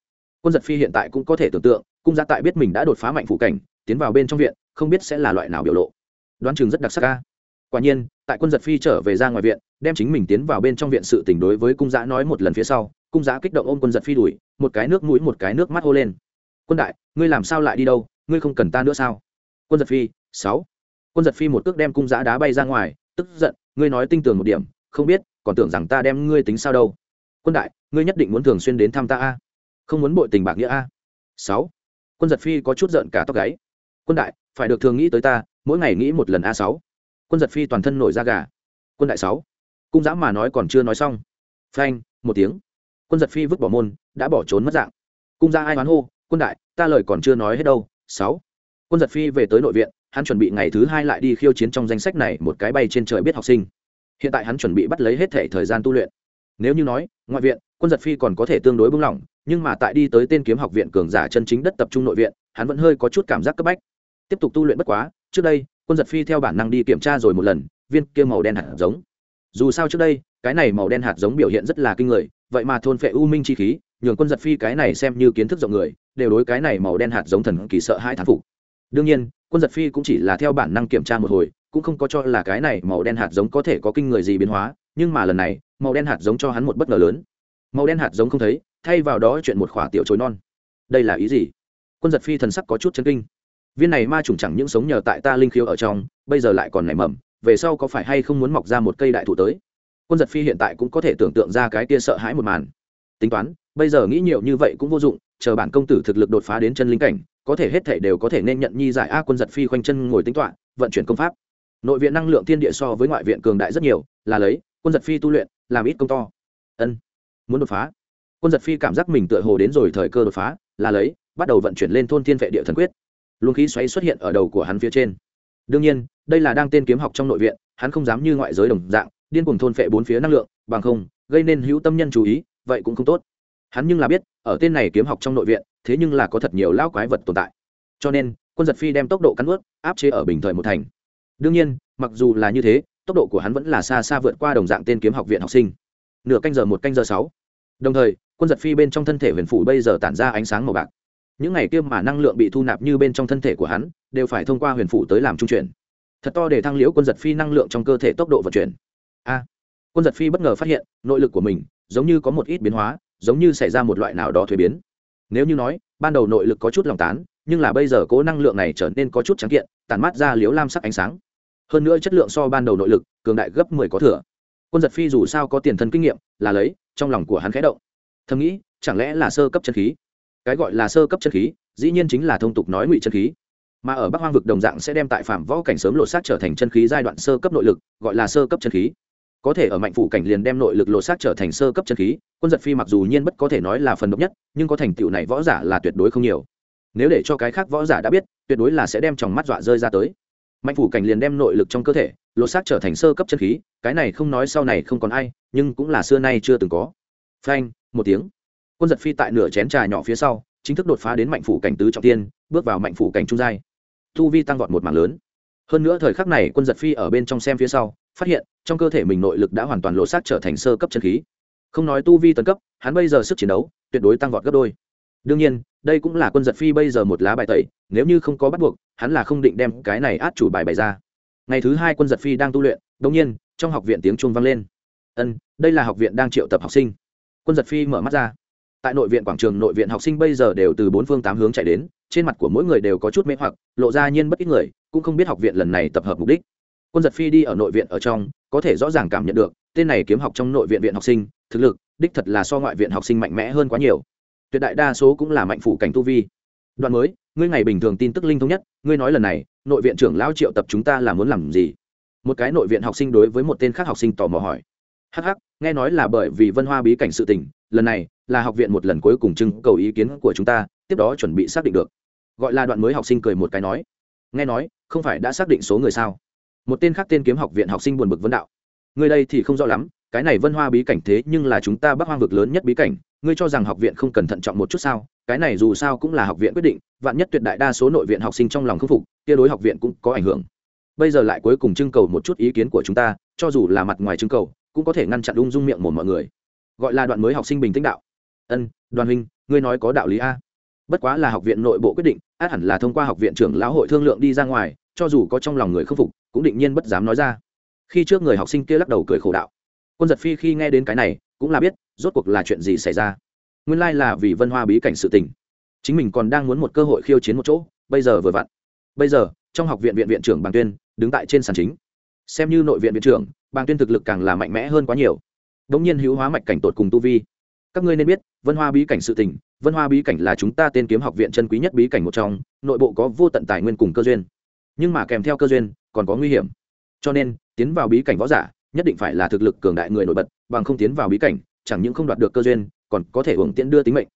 Quân giật phi hiện tại cũng có thể tưởng tượng, cung gia tại biết mình đã đột phá mạnh phụ cảnh, tiến vào bên trong viện, không biết sẽ là loại nào biểu lộ. Đoán chừng rất đặc sắc ca quả nhiên, tại quân giật phi trở về ra ngoài viện, đem chính mình tiến vào bên trong viện sự tình đối với cung giã nói một lần phía sau, cung giã kích động ôm quân giật phi đuổi một cái nước mũi một cái nước mắt hô lên. Quân đại, ngươi làm sao lại đi đâu? Ngươi không cần ta nữa sao? Quân giật phi, sáu. Quân giật phi một cước đem cung giã đá bay ra ngoài, tức giận, ngươi nói tinh tường một điểm, không biết còn tưởng rằng ta đem ngươi tính sao đâu. Quân đại, ngươi nhất định muốn thường xuyên đến thăm ta a. Không muốn bội tình bạc nghĩa a. Sáu. Quân giật phi có chút giận cả tóc gáy. Quân đại, phải được thường nghĩ tới ta, mỗi ngày nghĩ một lần a sáu. Quân giật phi toàn thân nổi da gà. Quân đại sáu. Cung dã mà nói còn chưa nói xong. Phanh, một tiếng. Quân giật phi vứt bỏ môn, đã bỏ trốn mất dạng. Cung ra ai hoán hô, quân đại, ta lời còn chưa nói hết đâu. Sáu. Quân giật phi về tới nội viện, hắn chuẩn bị ngày thứ hai lại đi khiêu chiến trong danh sách này một cái bay trên trời biết học sinh hiện tại hắn chuẩn bị bắt lấy hết thể thời gian tu luyện. Nếu như nói, ngoại viện, quân giật phi còn có thể tương đối bung lỏng nhưng mà tại đi tới tên kiếm học viện cường giả chân chính đất tập trung nội viện, hắn vẫn hơi có chút cảm giác cấp bách. Tiếp tục tu luyện bất quá, trước đây, quân giật phi theo bản năng đi kiểm tra rồi một lần, viên kia màu đen hạt giống. Dù sao trước đây, cái này màu đen hạt giống biểu hiện rất là kinh người, vậy mà thôn phệ u minh chi khí, nhường quân giật phi cái này xem như kiến thức rộng người, đều đối cái này màu đen hạt giống thần kỳ sợ hai thán phục. Đương nhiên, quân giật phi cũng chỉ là theo bản năng kiểm tra một hồi cũng không có cho là cái này màu đen hạt giống có thể có kinh người gì biến hóa, nhưng mà lần này, màu đen hạt giống cho hắn một bất ngờ lớn. Màu đen hạt giống không thấy, thay vào đó chuyện một khỏa tiểu chối non. Đây là ý gì? Quân giật phi thần sắc có chút chân kinh. Viên này ma trùng chẳng những sống nhờ tại ta linh khiếu ở trong, bây giờ lại còn nảy mầm, về sau có phải hay không muốn mọc ra một cây đại thụ tới? Quân giật phi hiện tại cũng có thể tưởng tượng ra cái kia sợ hãi một màn. Tính toán, bây giờ nghĩ nhiều như vậy cũng vô dụng, chờ bản công tử thực lực đột phá đến chân linh cảnh, có thể hết thể đều có thể nên nhận nhi giải a quân giật phi khoanh chân ngồi tính toạ vận chuyển công pháp nội viện năng lượng thiên địa so với ngoại viện cường đại rất nhiều, là lấy, quân giật phi tu luyện, làm ít công to. Ân, muốn đột phá. Quân giật phi cảm giác mình tựa hồ đến rồi thời cơ đột phá, là lấy, bắt đầu vận chuyển lên thôn thiên vệ địa thần quyết. Luồng khí xoáy xuất hiện ở đầu của hắn phía trên. Đương nhiên, đây là đang tên kiếm học trong nội viện, hắn không dám như ngoại giới đồng dạng, điên cuồng thôn phệ bốn phía năng lượng, bằng không, gây nên hữu tâm nhân chú ý, vậy cũng không tốt. Hắn nhưng là biết, ở tên này kiếm học trong nội viện, thế nhưng là có thật nhiều lão quái vật tồn tại. Cho nên, quân giật phi đem tốc độ cắn ướt áp chế ở bình thời một thành đương nhiên, mặc dù là như thế, tốc độ của hắn vẫn là xa xa vượt qua đồng dạng tên kiếm học viện học sinh. Nửa canh giờ một canh giờ sáu. Đồng thời, quân giật phi bên trong thân thể huyền phủ bây giờ tản ra ánh sáng màu bạc. Những ngày kia mà năng lượng bị thu nạp như bên trong thân thể của hắn, đều phải thông qua huyền phủ tới làm trung chuyển. Thật to để thăng liễu quân giật phi năng lượng trong cơ thể tốc độ vận chuyển. A! Quân giật phi bất ngờ phát hiện, nội lực của mình giống như có một ít biến hóa, giống như xảy ra một loại nào đó thuế biến. Nếu như nói, ban đầu nội lực có chút lòng tán, nhưng là bây giờ cố năng lượng này trở nên có chút trắng kiện tàn mát ra liếu lam sắc ánh sáng hơn nữa chất lượng so ban đầu nội lực, cường đại gấp mười có thừa. Quân giật phi dù sao có tiền thân kinh nghiệm, là lấy, trong lòng của hắn khẽ động. Thầm nghĩ, chẳng lẽ là sơ cấp chân khí? Cái gọi là sơ cấp chân khí, dĩ nhiên chính là thông tục nói ngụy chân khí. Mà ở bắc hoang vực đồng dạng sẽ đem tại phạm võ cảnh sớm lột xác trở thành chân khí giai đoạn sơ cấp nội lực, gọi là sơ cấp chân khí. Có thể ở mạnh phủ cảnh liền đem nội lực lột xác trở thành sơ cấp chân khí, quân giật phi mặc dù nhiên bất có thể nói là phần độc nhất, nhưng có thành tựu này võ giả là tuyệt đối không nhiều. Nếu để cho cái khác võ giả đã biết, tuyệt đối là sẽ đem tròng mắt dọa rơi ra tới mạnh phủ cảnh liền đem nội lực trong cơ thể, lột xác trở thành sơ cấp chân khí, cái này không nói sau này không còn ai, nhưng cũng là xưa nay chưa từng có. Phanh, một tiếng. Quân giật phi tại nửa chén trà nhỏ phía sau, chính thức đột phá đến mạnh phủ cảnh tứ trọng tiên, bước vào mạnh phủ cảnh trung giai. Thu vi tăng vọt một mảng lớn. Hơn nữa thời khắc này, quân giật phi ở bên trong xem phía sau, phát hiện, trong cơ thể mình nội lực đã hoàn toàn lộ xác trở thành sơ cấp chân khí. Không nói tu vi tấn cấp, hắn bây giờ sức chiến đấu, tuyệt đối tăng vọt gấp đôi đương nhiên, đây cũng là quân giật phi bây giờ một lá bài tẩy, nếu như không có bắt buộc, hắn là không định đem cái này át chủ bài bày ra. Ngày thứ hai quân giật phi đang tu luyện đông nhiên, trong học viện tiếng chuông vang lên. Ân, đây là học viện đang triệu tập học sinh. Quân giật phi mở mắt ra. Tại nội viện quảng trường, nội viện học sinh bây giờ đều từ bốn phương tám hướng chạy đến, trên mặt của mỗi người đều có chút mê hoặc, lộ ra nhiên bất ít người, cũng không biết học viện lần này tập hợp mục đích. Quân giật phi đi ở nội viện ở trong, có thể rõ ràng cảm nhận được, tên này kiếm học trong nội viện viện học sinh, thực lực, đích thật là so ngoại viện học sinh mạnh mẽ hơn quá nhiều tuyệt đại đa số cũng là mạnh phủ cảnh tu vi. Đoạn mới, ngươi ngày bình thường tin tức linh thống nhất, ngươi nói lần này, nội viện trưởng lão triệu tập chúng ta là muốn làm gì? Một cái nội viện học sinh đối với một tên khác học sinh tò mò hỏi. Hh nghe nói là bởi vì vân hoa bí cảnh sự tình, lần này là học viện một lần cuối cùng trưng cầu ý kiến của chúng ta, tiếp đó chuẩn bị xác định được. Gọi là đoạn mới học sinh cười một cái nói. Nghe nói, không phải đã xác định số người sao? Một tên khác tên kiếm học viện học sinh buồn bực vấn đạo. Người đây thì không rõ lắm, cái này vân hoa bí cảnh thế nhưng là chúng ta bắc hoang vực lớn nhất bí cảnh ngươi cho rằng học viện không cần thận trọng một chút sao? Cái này dù sao cũng là học viện quyết định, vạn nhất tuyệt đại đa số nội viện học sinh trong lòng khâm phục tia đối học viện cũng có ảnh hưởng. Bây giờ lại cuối cùng trưng cầu một chút ý kiến của chúng ta, cho dù là mặt ngoài trưng cầu, cũng có thể ngăn chặn ung dung miệng một mọi người. Gọi là đoạn mới học sinh bình tĩnh đạo. Ân, đoàn huynh, ngươi nói có đạo lý a. Bất quá là học viện nội bộ quyết định át hẳn là thông qua học viện trưởng lão hội thương lượng đi ra ngoài, cho dù có trong lòng người khâm phục, cũng định nhiên bất dám nói ra. Khi trước người học sinh kia lắc đầu cười khổ đạo quân giật phi khi nghe đến cái này, cũng là biết, rốt cuộc là chuyện gì xảy ra. Nguyên lai là vì vân hoa bí cảnh sự tình. Chính mình còn đang muốn một cơ hội khiêu chiến một chỗ, bây giờ vừa vặn. Bây giờ, trong học viện viện viện trưởng bàng tuyên đứng tại trên sàn chính. Xem như nội viện viện trưởng, bàng tuyên thực lực càng là mạnh mẽ hơn quá nhiều. Đ ỗ n g nhiên hữu hóa mạch cảnh tột cùng tu vi. Các ngươi nên biết, vân hoa bí cảnh sự tình, vân hoa bí cảnh là chúng ta tên kiếm học viện chân quý nhất bí cảnh một trong, nội bộ có vô tận tài nguyên cùng cơ duyên. Nhưng mà kèm theo cơ duyên, còn có nguy hiểm. Cho nên, tiến vào bí cảnh võ giả nhất định phải là thực lực cường đại người nổi bật, bằng không tiến vào bí cảnh, chẳng những không đoạt được cơ duyên, còn có thể hưởng tiễn đưa tính mệnh.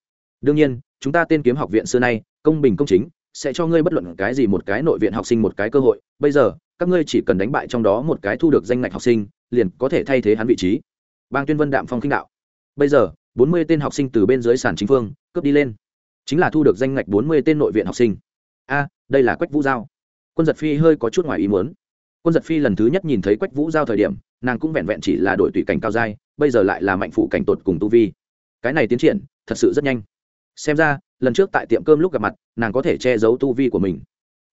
Đương nhiên, chúng ta tên kiếm học viện xưa nay, công bình công chính, sẽ cho ngươi bất luận cái gì một cái nội viện học sinh một cái cơ hội. Bây giờ, các ngươi chỉ cần đánh bại trong đó một cái thu được danh ngạch học sinh, liền có thể thay thế hắn vị trí. Bang tuyên vân đạm phong kinh đạo. Bây giờ, bốn mươi tên học sinh từ bên dưới sàn chính phương, cướp đi lên. Chính là thu được danh ngạch bốn mươi tên nội viện học sinh. A, đây là quách vũ giao. Quân giật phi hơi có chút ngoài ý muốn. Quân giật phi lần thứ nhất nhìn thấy quách vũ giao thời điểm nàng cũng vẹn vẹn chỉ là đội tùy cảnh cao giai, bây giờ lại là mạnh phụ cảnh tột cùng tu vi. Cái này tiến triển, thật sự rất nhanh. Xem ra, lần trước tại tiệm cơm lúc gặp mặt, nàng có thể che giấu tu vi của mình.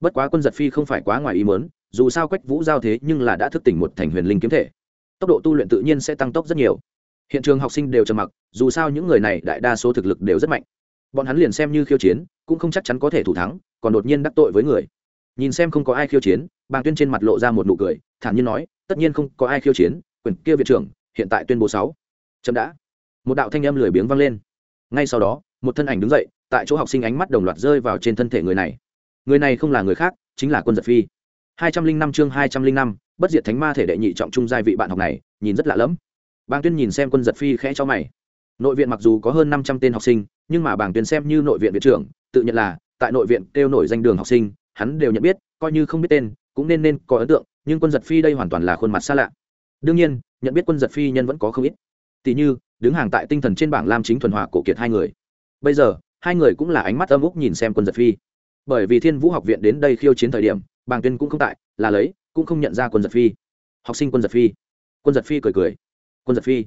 Bất quá quân giật phi không phải quá ngoài ý mớn dù sao quách vũ giao thế nhưng là đã thức tỉnh một thành huyền linh kiếm thể. Tốc độ tu luyện tự nhiên sẽ tăng tốc rất nhiều. Hiện trường học sinh đều trầm mặc, dù sao những người này đại đa số thực lực đều rất mạnh. Bọn hắn liền xem như khiêu chiến, cũng không chắc chắn có thể thủ thắng, còn đột nhiên đắc tội với người. Nhìn xem không có ai khiêu chiến bàng tuyên trên mặt lộ ra một nụ cười, thản nhiên nói, tất nhiên không có ai khiêu chiến, quyền kia viện trưởng, hiện tại tuyên bố sáu. Chậm đã. Một đạo thanh âm lười biếng vang lên. Ngay sau đó, một thân ảnh đứng dậy, tại chỗ học sinh ánh mắt đồng loạt rơi vào trên thân thể người này. Người này không là người khác, chính là quân giật phi. Hai trăm linh năm chương hai trăm linh năm, bất diệt thánh ma thể đệ nhị trọng trung giai vị bạn học này, nhìn rất lạ lẫm. Bàng tuyên nhìn xem quân giật phi khẽ cho mày. Nội viện mặc dù có hơn năm trăm tên học sinh, nhưng mà bàng tuyên xem như nội viện viện trưởng, tự nhận là, tại nội viện kêu nổi danh đường học sinh, hắn đều nhận biết, coi như không biết tên cũng nên nên có ấn tượng, nhưng quân giật phi đây hoàn toàn là khuôn mặt xa lạ. Đương nhiên, nhận biết quân giật phi nhân vẫn có không ít. Tỷ như, đứng hàng tại tinh thần trên bảng lam chính thuần hòa cổ kiệt hai người. Bây giờ, hai người cũng là ánh mắt âm úc nhìn xem quân giật phi. Bởi vì thiên vũ học viện đến đây khiêu chiến thời điểm bàng tuyên cũng không tại, là lấy, cũng không nhận ra quân giật phi. Học sinh quân giật phi. Quân giật phi cười cười. Quân giật phi.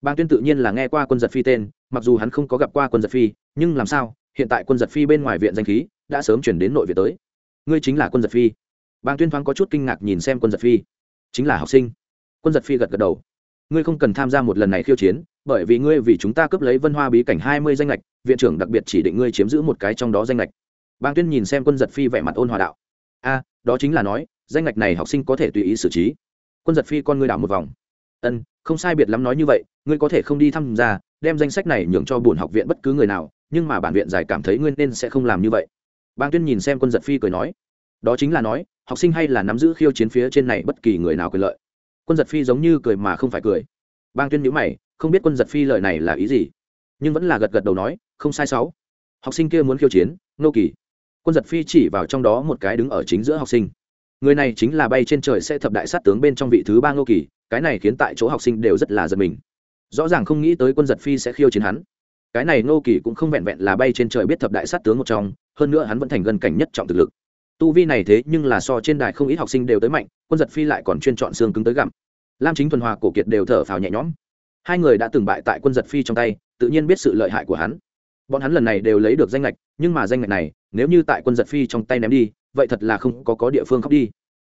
Bàng tuyên tự nhiên là nghe qua quân giật phi tên, mặc dù hắn không có gặp qua quân giật phi, nhưng làm sao, hiện tại quân giật phi bên ngoài viện danh khí, đã sớm chuyển đến nội viện tới. Ngươi chính là quân giật phi bàng tuyên thoáng có chút kinh ngạc nhìn xem quân giật phi. Chính là học sinh. Quân giật phi gật gật đầu. Ngươi không cần tham gia một lần này khiêu chiến, bởi vì ngươi vì chúng ta cướp lấy vân hoa bí cảnh hai mươi danh lệch viện trưởng đặc biệt chỉ định ngươi chiếm giữ một cái trong đó danh lệch bàng tuyên nhìn xem quân giật phi vẻ mặt ôn hòa đạo. A, đó chính là nói, danh lệch này học sinh có thể tùy ý xử trí. Quân giật phi con ngươi đảo một vòng. Ân, không sai biệt lắm nói như vậy, ngươi có thể không đi tham gia, đem danh sách này nhường cho bổn học viện bất cứ người nào, nhưng mà bản viện giải cảm thấy ngươi nên sẽ không làm như vậy. Bàng tuyên nhìn xem quân giật phi cười nói. Đó chính là nói học sinh hay là nắm giữ khiêu chiến phía trên này bất kỳ người nào quyền lợi. Quân giật phi giống như cười mà không phải cười. Bang tuyên nhữ mày, không biết quân giật phi lời này là ý gì, nhưng vẫn là gật gật đầu nói, không sai sáu. Học sinh kia muốn khiêu chiến, nô kỳ. Quân giật phi chỉ vào trong đó một cái đứng ở chính giữa học sinh. Người này chính là bay trên trời sẽ thập đại sát tướng bên trong vị thứ ba ngô kỳ, cái này khiến tại chỗ học sinh đều rất là giật mình. Rõ ràng không nghĩ tới quân giật phi sẽ khiêu chiến hắn. Cái này ngô kỳ cũng không vẹn vẹn là bay trên trời biết thập đại sát tướng một trong, hơn nữa hắn vẫn thành gần cảnh nhất trọng thực lực tu vi này thế nhưng là so trên đài không ít học sinh đều tới mạnh, quân giật phi lại còn chuyên chọn xương cứng tới gặm. Lam chính thuần hòa cổ kiệt đều thở phào nhẹ nhõm. Hai người đã từng bại tại quân giật phi trong tay, tự nhiên biết sự lợi hại của hắn. Bọn hắn lần này đều lấy được danh lệch nhưng mà danh lệch này, nếu như tại quân giật phi trong tay ném đi, vậy thật là không có có địa phương khóc đi.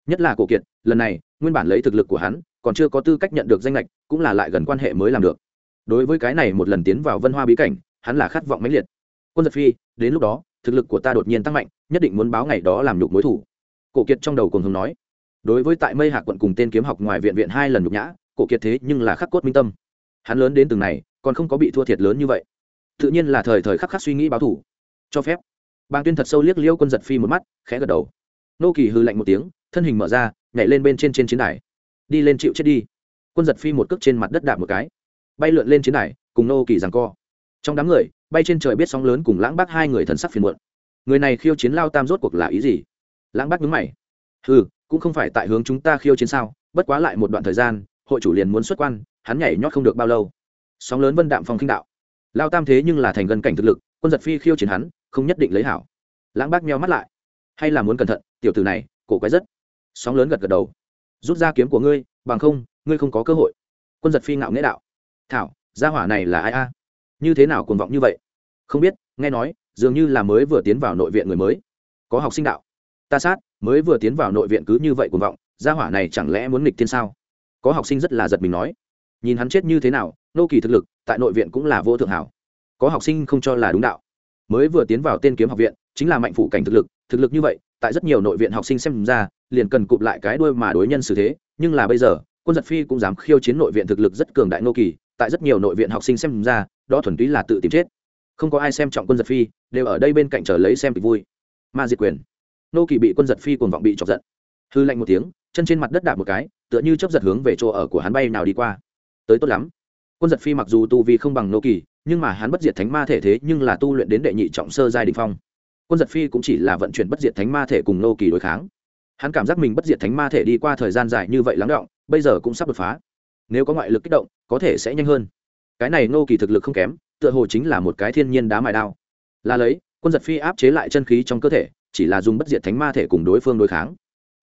Nhất là cổ kiệt, lần này, nguyên bản lấy thực lực của hắn, còn chưa có tư cách nhận được danh lệch cũng là lại gần quan hệ mới làm được. Đối với cái này một lần tiến vào vân hoa bí cảnh, hắn là khát vọng mãnh liệt. Quân giật phi, đến lúc đó thực lực của ta đột nhiên tăng mạnh, nhất định muốn báo ngày đó làm nhục mối thủ. Cổ kiệt trong đầu cùng hùng nói. Đối với tại mây hạ quận cùng tên kiếm học ngoài viện viện hai lần nhục nhã, cổ kiệt thế nhưng là khắc cốt minh tâm. Hắn lớn đến từng này, còn không có bị thua thiệt lớn như vậy. Tự nhiên là thời thời khắc khắc suy nghĩ báo thủ. Cho phép. Bàng tuyên thật sâu liếc liêu quân giật phi một mắt, khẽ gật đầu. Nô kỳ hư lạnh một tiếng, thân hình mở ra, nhảy lên bên trên trên chiến đài. Đi lên chịu chết đi. Quân giật phi một cước trên mặt đất đạp một cái. Bay lượn lên chiến đài, cùng nô kỳ rằng co trong đám người, bay trên trời biết sóng lớn cùng lãng bác hai người thần sắc phiền muộn. Người này khiêu chiến lao tam rốt cuộc là ý gì? Lãng bác nhúng mày. Ừ cũng không phải tại hướng chúng ta khiêu chiến sao, bất quá lại một đoạn thời gian, hội chủ liền muốn xuất quan, hắn nhảy nhót không được bao lâu. Sóng lớn vân đạm phong khinh đạo. Lao tam thế nhưng là thành gần cảnh thực lực, quân giật phi khiêu chiến hắn, không nhất định lấy hảo. Lãng bác meo mắt lại. Hay là muốn cẩn thận, tiểu tử này, cổ quái rất. Sóng lớn gật gật đầu. Rút ra kiếm của ngươi, bằng không, ngươi không có cơ hội. Quân giật phi ngạo nghễ đạo. Thảo, gia hỏa này là ai a? Như thế nào cuồng vọng như vậy? Không biết, nghe nói, dường như là mới vừa tiến vào nội viện người mới. Có học sinh đạo. Ta sát, mới vừa tiến vào nội viện cứ như vậy cuồng vọng, gia hỏa này chẳng lẽ muốn nghịch thiên sao? Có học sinh rất là giật mình nói. Nhìn hắn chết như thế nào, nô kỳ thực lực, tại nội viện cũng là vô thượng hảo. Có học sinh không cho là đúng đạo. Mới vừa tiến vào tên kiếm học viện, chính là mạnh phụ cảnh thực lực thực lực như vậy, tại rất nhiều nội viện học sinh xem ra, liền cần cụp lại cái đuôi mà đối nhân xử thế, nhưng là bây giờ, quân giật phi cũng dám khiêu chiến nội viện thực lực rất cường đại nô kỳ, tại rất nhiều nội viện học sinh xem ra đó thuần túy là tự tìm chết. Không có ai xem trọng quân giật phi, đều ở đây bên cạnh chờ lấy xem kịch vui. Ma diệt quyền. Nô kỳ bị quân giật phi cuồng vọng bị chọc giận. Hư lạnh một tiếng, chân trên mặt đất đạp một cái, tựa như chấp giật hướng về chỗ ở của hắn bay nào đi qua. Tới tốt lắm. Quân giật phi mặc dù tu vi không bằng nô kỳ, nhưng mà hắn bất diệt thánh ma thể thế nhưng là tu luyện đến đệ nhị trọng sơ giai đình phong. Quân giật phi cũng chỉ là vận chuyển bất diệt thánh ma thể cùng nô kỳ đối kháng. Hắn cảm giác mình bất diệt thánh ma thể đi qua thời gian dài như vậy lắng động, bây giờ cũng sắp đột phá. Nếu có ngoại lực kích động, có thể sẽ nhanh hơn cái này nô kỳ thực lực không kém, tựa hồ chính là một cái thiên nhiên đá mài đao. Là lấy, quân giật phi áp chế lại chân khí trong cơ thể, chỉ là dùng bất diệt thánh ma thể cùng đối phương đối kháng.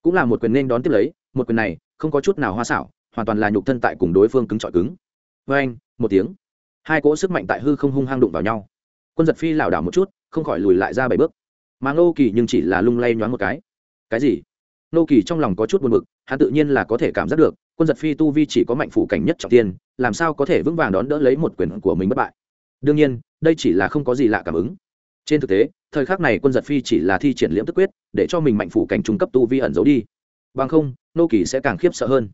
Cũng là một quyền nên đón tiếp lấy, một quyền này, không có chút nào hoa xảo, hoàn toàn là nhục thân tại cùng đối phương cứng trọi cứng. Vê anh, một tiếng. Hai cỗ sức mạnh tại hư không hung hăng đụng vào nhau. Quân giật phi lảo đảo một chút, không khỏi lùi lại ra bảy bước. Mà ngô kỳ nhưng chỉ là lung lay nhoáng một cái. Cái gì? Ngô kỳ trong lòng có chút buồn b ự c hắn tự nhiên là có thể cảm giác được quân giật phi tu vi chỉ có mạnh phủ cảnh nhất trọng tiên, làm sao có thể vững vàng đón đỡ lấy một quyền của mình bất bại? Đương nhiên, đây chỉ là không có gì lạ cảm ứng. Trên thực tế, thời khắc này quân giật phi chỉ là thi triển liễm tức quyết, để cho mình mạnh phủ cảnh trung cấp tu vi ẩn giấu đi. Bằng không, nô kỳ sẽ càng khiếp sợ hơn.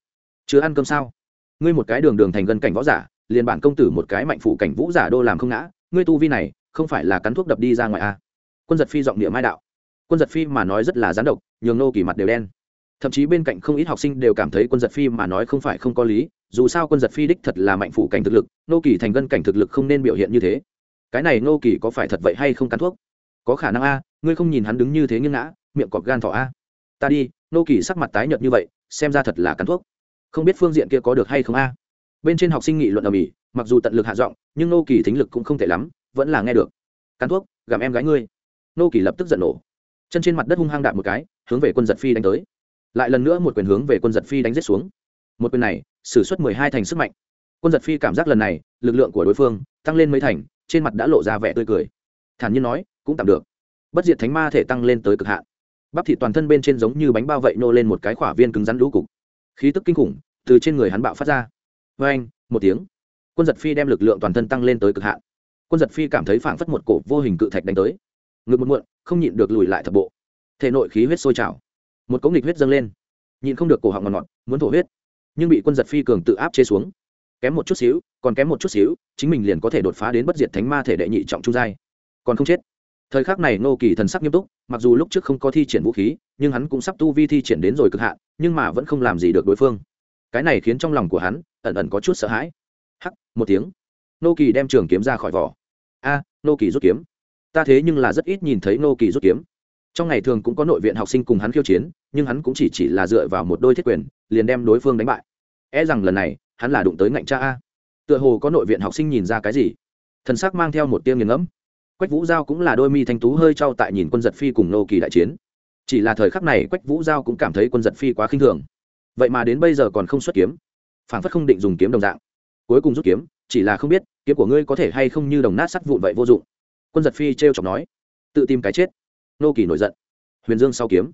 Chưa ăn cơm sao? Ngươi một cái đường đường thành gần cảnh võ giả, liền bản công tử một cái mạnh phủ cảnh vũ giả đô làm không ngã, ngươi tu vi này, không phải là cắn thuốc đập đi ra ngoài à. quân giật phi giọng địa mai đạo. Quân giật phi mà nói rất là gián độc, nhường nô kỳ mặt đều đen thậm chí bên cạnh không ít học sinh đều cảm thấy quân giật phi mà nói không phải không có lý, dù sao quân giật phi đích thật là mạnh phủ cảnh thực lực, nô kỳ thành gân cảnh thực lực không nên biểu hiện như thế. Cái này nô kỳ có phải thật vậy hay không cắn thuốc? Có khả năng a, ngươi không nhìn hắn đứng như thế nghiêng ngã, miệng cọp gan thỏ a. Ta đi, nô kỳ sắc mặt tái nhợt như vậy, xem ra thật là cắn thuốc. Không biết phương diện kia có được hay không a. Bên trên học sinh nghị luận ở mỹ mặc dù tận lực hạ giọng, nhưng nô kỳ thính lực cũng không thể lắm, vẫn là nghe được. Cắn thuốc, gặm em gái ngươi. Nô kỳ lập tức giận nổ. Chân trên mặt đất hung hăng đạp một cái, hướng về quân giật phi đánh tới lại lần nữa một quyền hướng về quân giật phi đánh rết xuống. Một quyền này xử suất mười hai thành sức mạnh. Quân giật phi cảm giác lần này, lực lượng của đối phương tăng lên mấy thành, trên mặt đã lộ ra vẻ tươi cười. Thản nhiên nói, cũng tạm được. Bất diệt thánh ma thể tăng lên tới cực hạn. Bắp thị toàn thân bên trên giống như bánh bao vậy nô lên một cái khỏa viên cứng rắn lũ cục. Khí tức kinh khủng, từ trên người hắn bạo phát ra. Vê anh một tiếng. Quân giật phi đem lực lượng toàn thân tăng lên tới cực hạn. Quân giật phi cảm thấy phảng phất một cổ vô hình cự thạch đánh tới. Ngực một muộn, không nhịn được lùi lại thập bộ. Thể nội khí huyết sôi trào một cống nghịch huyết dâng lên. Nhịn không được cổ họng ngọt ngọt, muốn thổ huyết. Nhưng bị quân giật phi cường tự áp chế xuống. Kém một chút xíu, còn kém một chút xíu, chính mình liền có thể đột phá đến bất diệt thánh ma thể đệ nhị trọng trung giai. Còn không chết. Thời khắc này nô kỳ thần sắc nghiêm túc, mặc dù lúc trước không có thi triển vũ khí, nhưng hắn cũng sắp tu vi thi triển đến rồi cực hạn, nhưng mà vẫn không làm gì được đối phương. Cái này khiến trong lòng của hắn ẩn ẩn có chút sợ hãi. Hắc, một tiếng. Nô kỳ đem trường kiếm ra khỏi vỏ. A nô kỳ rút kiếm. Ta thế nhưng là rất ít nhìn thấy nô kỳ rút kiếm trong ngày thường cũng có nội viện học sinh cùng hắn khiêu chiến, nhưng hắn cũng chỉ chỉ là dựa vào một đôi thiết quyền, liền đem đối phương đánh bại. E rằng lần này, hắn là đụng tới ngạnh cha a. Tựa hồ có nội viện học sinh nhìn ra cái gì. Thần sắc mang theo một tiêm nghiền ngẫm. Quách vũ giao cũng là đôi mi thanh tú hơi trao tại nhìn quân giật phi cùng nô kỳ đại chiến. Chỉ là thời khắc này quách vũ giao cũng cảm thấy quân giật phi quá khinh thường. Vậy mà đến bây giờ còn không xuất kiếm. Phản phất không định dùng kiếm đồng dạng. Cuối cùng rút kiếm, chỉ là không biết, kiếm của ngươi có thể hay không như đồng nát sắt vụn vậy vô dụng. Quân giật phi t r e o chọc nói. Tự tìm cái chết nô kỳ nổi giận. Huyền dương sau kiếm.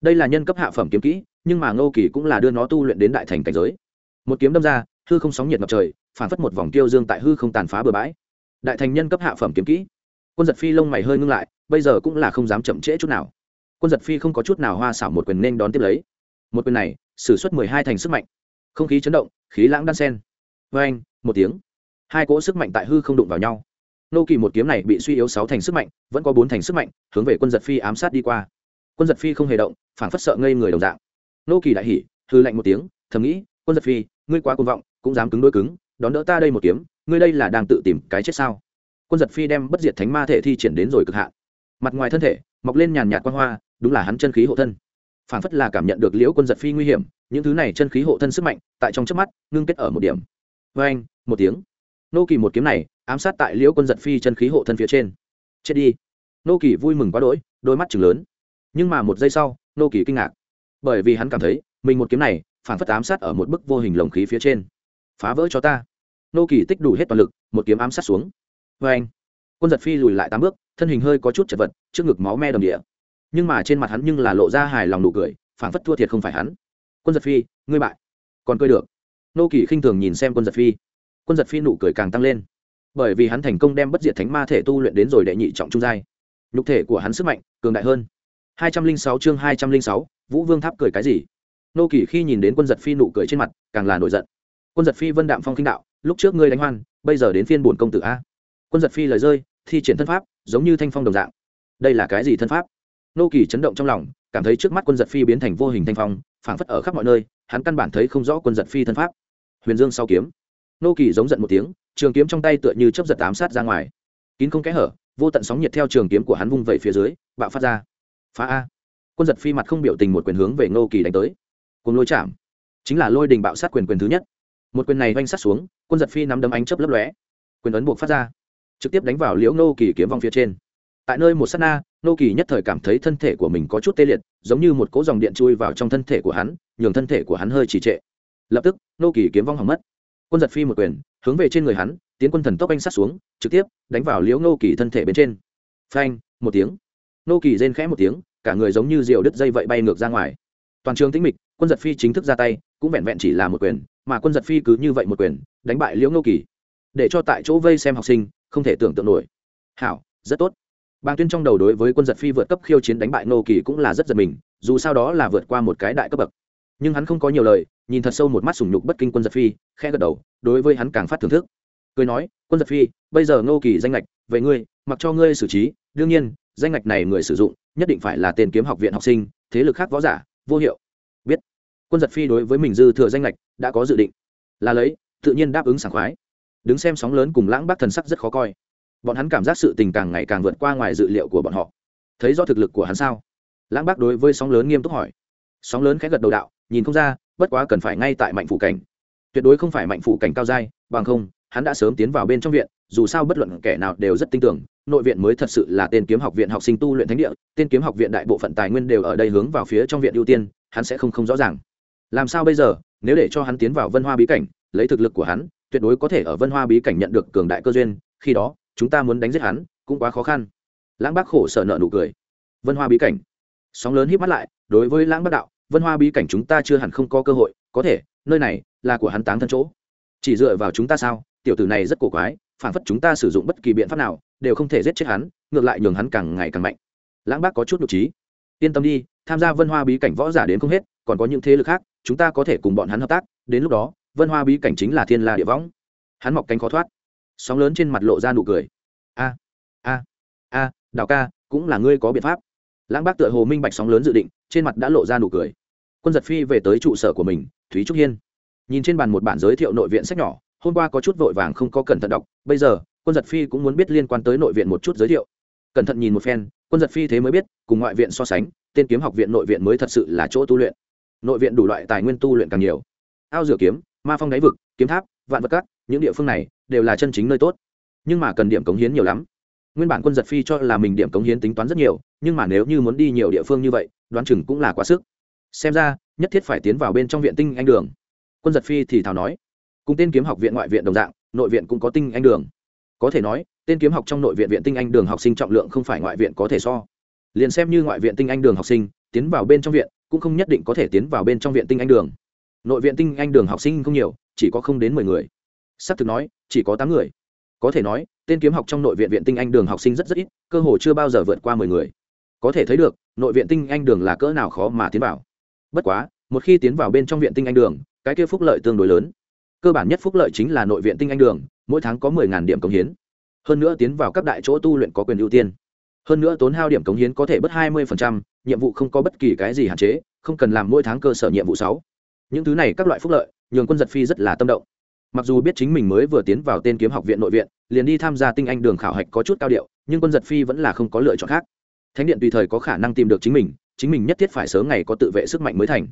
Đây là nhân cấp hạ phẩm kiếm kỹ, nhưng mà nô kỳ cũng là đưa nó tu luyện đến đại thành cảnh giới. Một kiếm đâm ra, hư không sóng nhiệt ngập trời, phản phất một vòng tiêu dương tại hư không tàn phá bừa bãi. Đại thành nhân cấp hạ phẩm kiếm kỹ. Quân giật phi lông mày hơi ngưng lại, bây giờ cũng là không dám chậm trễ chút nào. Quân giật phi không có chút nào hoa xảo một quyền nên đón tiếp lấy. Một quyền này s ử suất mười hai thành sức mạnh. Không khí chấn động, khí lãng đan sen. Vê anh một tiếng. Hai cỗ sức mạnh tại hư không đụng vào nhau nô kỳ một kiếm này bị suy yếu sáu thành sức mạnh, vẫn có bốn thành sức mạnh, hướng về quân giật phi ám sát đi qua. Quân giật phi không hề động, phản phất sợ ngây người đồng dạng. Nô kỳ đại hỉ hư lạnh một tiếng, thầm nghĩ, quân giật phi, ngươi quá côn vọng, cũng dám cứng đôi cứng, đón đỡ ta đây một kiếm, ngươi đây là đang tự tìm cái chết sao? Quân giật phi đem bất diệt thánh ma thể thi triển đến rồi cực hạn. Mặt ngoài thân thể, mọc lên nhàn nhạt quan hoa, đúng là hắn chân khí hộ thân. Phản phất là cảm nhận được liễu quân giật phi nguy hiểm, những thứ này chân khí hộ thân sức mạnh, tại trong trước mắt, ngưng kết ở một điểm. Vê anh một tiếng. Nô kỳ một kiếm này ám sát tại liễu quân giật phi chân khí hộ thân phía trên. Chết đi. Nô kỳ vui mừng quá đỗi, đôi mắt chừng lớn. Nhưng mà một giây sau, nô kỳ kinh ngạc. Bởi vì hắn cảm thấy, mình một kiếm này, phản phất ám sát ở một bức vô hình lồng khí phía trên. Phá vỡ cho ta. Nô kỳ tích đủ hết toàn lực, một kiếm ám sát xuống. Vê anh, quân giật phi lùi lại tám bước, thân hình hơi có chút chật vật, trước ngực máu me đầm địa. Nhưng mà trên mặt hắn nhưng là lộ ra hài lòng nụ cười, phản phất thua thiệt không phải hắn. Quân giật phi, ngươi bại. Còn cười được. Nô kỳ khinh thường nhìn xem quân giật phi. Quân giật phi nụ cười càng tăng lên bởi vì hắn thành công đem bất diệt thánh ma thể tu luyện đến rồi đệ nhị trọng trung giai. Nhục thể của hắn sức mạnh, cường đại hơn. Hai trăm linh sáu chương hai trăm linh sáu, vũ vương tháp cười cái gì? Nô kỳ khi nhìn đến quân giật phi nụ cười trên mặt, càng là nổi giận. Quân giật phi vân đạm phong kinh đạo, lúc trước ngươi đánh hoan, bây giờ đến phiên bổn công tử a. Quân giật phi lời rơi, thi triển thân pháp, giống như thanh phong đồng dạng. Đây là cái gì thân pháp? Nô kỳ chấn động trong lòng, cảm thấy trước mắt quân giật phi biến thành vô hình thanh phong, phảng phất ở khắp mọi nơi, hắn căn bản thấy không rõ quân giật phi thân pháp. Huyền dương sau kiếm. Nô kỳ giống giận một tiếng trường kiếm trong tay tựa như chấp giật ám sát ra ngoài. Kín không kẽ hở, vô tận sóng nhiệt theo trường kiếm của hắn vung vẩy phía dưới, bạo phát ra. Phá a. Quân giật phi mặt không biểu tình một quyền hướng về Ngô kỳ đánh tới. Cùng lôi chạm. Chính là lôi đình bạo sát quyền quyền thứ nhất. Một quyền này oanh sát xuống, quân giật phi nắm đấm ánh chớp lấp lóe. Quyền ấn buộc phát ra. Trực tiếp đánh vào liễu Ngô kỳ kiếm vong phía trên. Tại nơi một s á t na, Ngô kỳ nhất thời cảm thấy thân thể của mình có chút tê liệt, giống như một cỗ dòng điện chui vào trong thân thể của hắn, nhường thân thể của hắn hơi trì trệ. Lập tức, Ngô kỳ kiếm vong hỏng mất quân giật phi một quyền, hướng về trên người hắn, tiến quân thần tốc anh sát xuống, trực tiếp đánh vào liễu nô kỳ thân thể bên trên. Phanh, một tiếng. Nô kỳ rên khẽ một tiếng, cả người giống như rượu đứt dây vậy bay ngược ra ngoài. Toàn trường tĩnh mịch, quân giật phi chính thức ra tay, cũng vẹn vẹn chỉ là một quyền, mà quân giật phi cứ như vậy một quyền, đánh bại liễu nô kỳ. Để cho tại chỗ vây xem học sinh, không thể tưởng tượng nổi. Hảo, rất tốt. Bàng tuyên trong đầu đối với quân giật phi vượt cấp khiêu chiến đánh bại nô kỳ cũng là rất giật mình, dù sau đó là vượt qua một cái đại cấp bậc. Nhưng hắn không có nhiều lời nhìn thật sâu một mắt sủng nhục bất kinh quân giật phi khe gật đầu, đối với hắn càng phát thưởng thức. Cười nói, quân giật phi, bây giờ nô kỳ danh lệch về ngươi, mặc cho ngươi xử trí, đương nhiên, danh lệch này người sử dụng, nhất định phải là tên kiếm học viện học sinh, thế lực khác võ giả, vô hiệu. Biết. Quân giật phi đối với mình dư thừa danh lệch đã có dự định. Là lấy, tự nhiên đáp ứng sảng khoái. Đứng xem sóng lớn cùng lãng bác thần sắc rất khó coi. Bọn hắn cảm giác sự tình càng ngày càng vượt qua ngoài dự liệu của bọn họ. Thấy do thực lực của hắn sao? Lãng bác đối với sóng lớn nghiêm túc hỏi. Sóng lớn khẽ gật đầu đạo, nhìn không ra bất quá cần phải ngay tại mạnh phủ cảnh. Tuyệt đối không phải mạnh phủ cảnh cao dai bằng không, hắn đã sớm tiến vào bên trong viện, dù sao bất luận kẻ nào đều rất tin tưởng, nội viện mới thật sự là tên kiếm học viện học sinh tu luyện thánh địa, tên kiếm học viện đại bộ phận tài nguyên đều ở đây hướng vào phía trong viện ưu tiên, hắn sẽ không không rõ ràng. Làm sao bây giờ, nếu để cho hắn tiến vào vân hoa bí cảnh, lấy thực lực của hắn, tuyệt đối có thể ở vân hoa bí cảnh nhận được cường đại cơ duyên, khi đó, chúng ta muốn đánh giết hắn, cũng quá khó khăn. Lãng bác khổ sở nợ nụ cười. Vân hoa bí cảnh. Sóng lớn hít mắt lại, đối với lãng bác đạo vân hoa bí cảnh chúng ta chưa hẳn không có cơ hội, có thể, nơi này là của hắn táng thân chỗ. Chỉ dựa vào chúng ta sao? Tiểu tử này rất cổ quái, phản phất chúng ta sử dụng bất kỳ biện pháp nào, đều không thể giết chết hắn, ngược lại nhường hắn càng ngày càng mạnh. Lãng bác có chút nhục trí. Yên tâm đi, tham gia vân hoa bí cảnh võ giả đến không hết, còn có những thế lực khác, chúng ta có thể cùng bọn hắn hợp tác, đến lúc đó, vân hoa bí cảnh chính là thiên la địa võng. Hắn mọc cánh khó thoát. Sóng lớn trên mặt lộ ra nụ cười. A a a đào ca, cũng là ngươi có biện pháp. Lãng bác tựa hồ minh bạch sóng lớn dự định trên mặt đã lộ ra nụ cười. Quân giật phi về tới trụ sở của mình, thúy trúc hiên. Nhìn trên bàn một bản giới thiệu nội viện sách nhỏ, hôm qua có chút vội vàng không có cẩn thận đọc, bây giờ, quân giật phi cũng muốn biết liên quan tới nội viện một chút giới thiệu. Cẩn thận nhìn một phen, quân giật phi thế mới biết, cùng ngoại viện so sánh, tên kiếm học viện nội viện mới thật sự là chỗ tu luyện. Nội viện đủ loại tài nguyên tu luyện càng nhiều. Ao rửa kiếm, ma phong đáy vực, kiếm tháp, vạn vật cát, những địa phương này đều là chân chính nơi tốt. Nhưng mà cần điểm cống hiến nhiều lắm. Nguyên bản quân giật phi cho là mình điểm cống hiến tính toán rất nhiều, nhưng mà nếu như muốn đi nhiều địa phương như vậy đoán chừng cũng là quá sức. Xem ra, nhất thiết phải tiến vào bên trong viện tinh anh đường. Quân giật phi thì thào nói. Cùng tên kiếm học viện ngoại viện đồng dạng, nội viện cũng có tinh anh đường. Có thể nói, tên kiếm học trong nội viện viện tinh anh đường học sinh trọng lượng không phải ngoại viện có thể so. Liền xem như ngoại viện tinh anh đường học sinh, tiến vào bên trong viện, cũng không nhất định có thể tiến vào bên trong viện tinh anh đường. Nội viện tinh anh đường học sinh không nhiều, chỉ có không đến mười người. S ắ c thực nói, chỉ có tám người. Có thể nói, tên kiếm học trong nội viện viện tinh anh đường học sinh rất rất ít, cơ hồ chưa bao giờ vượt qua mười người. Có thể thấy được nội viện tinh anh đường là cỡ nào khó mà tiến vào. Bất quá, một khi tiến vào bên trong viện tinh anh đường, cái kia phúc lợi tương đối lớn. Cơ bản nhất phúc lợi chính là nội viện tinh anh đường, mỗi tháng có mười điểm cống hiến. Hơn nữa tiến vào các đại chỗ tu luyện có quyền ưu tiên. Hơn nữa tốn hao điểm cống hiến có thể bớt hai mươi nhiệm vụ không có bất kỳ cái gì hạn chế, không cần làm mỗi tháng cơ sở nhiệm vụ sáu. Những thứ này các loại phúc lợi, nhường quân giật phi rất là tâm động. Mặc dù biết chính mình mới vừa tiến vào tên kiếm học viện nội viện, liền đi tham gia tinh anh đường khảo hạch có chút cao điệu, nhưng quân giật phi vẫn là không có lựa chọn khác thánh điện tùy thời có khả năng tìm được chính mình chính mình nhất thiết phải sớm ngày có tự vệ sức mạnh mới thành.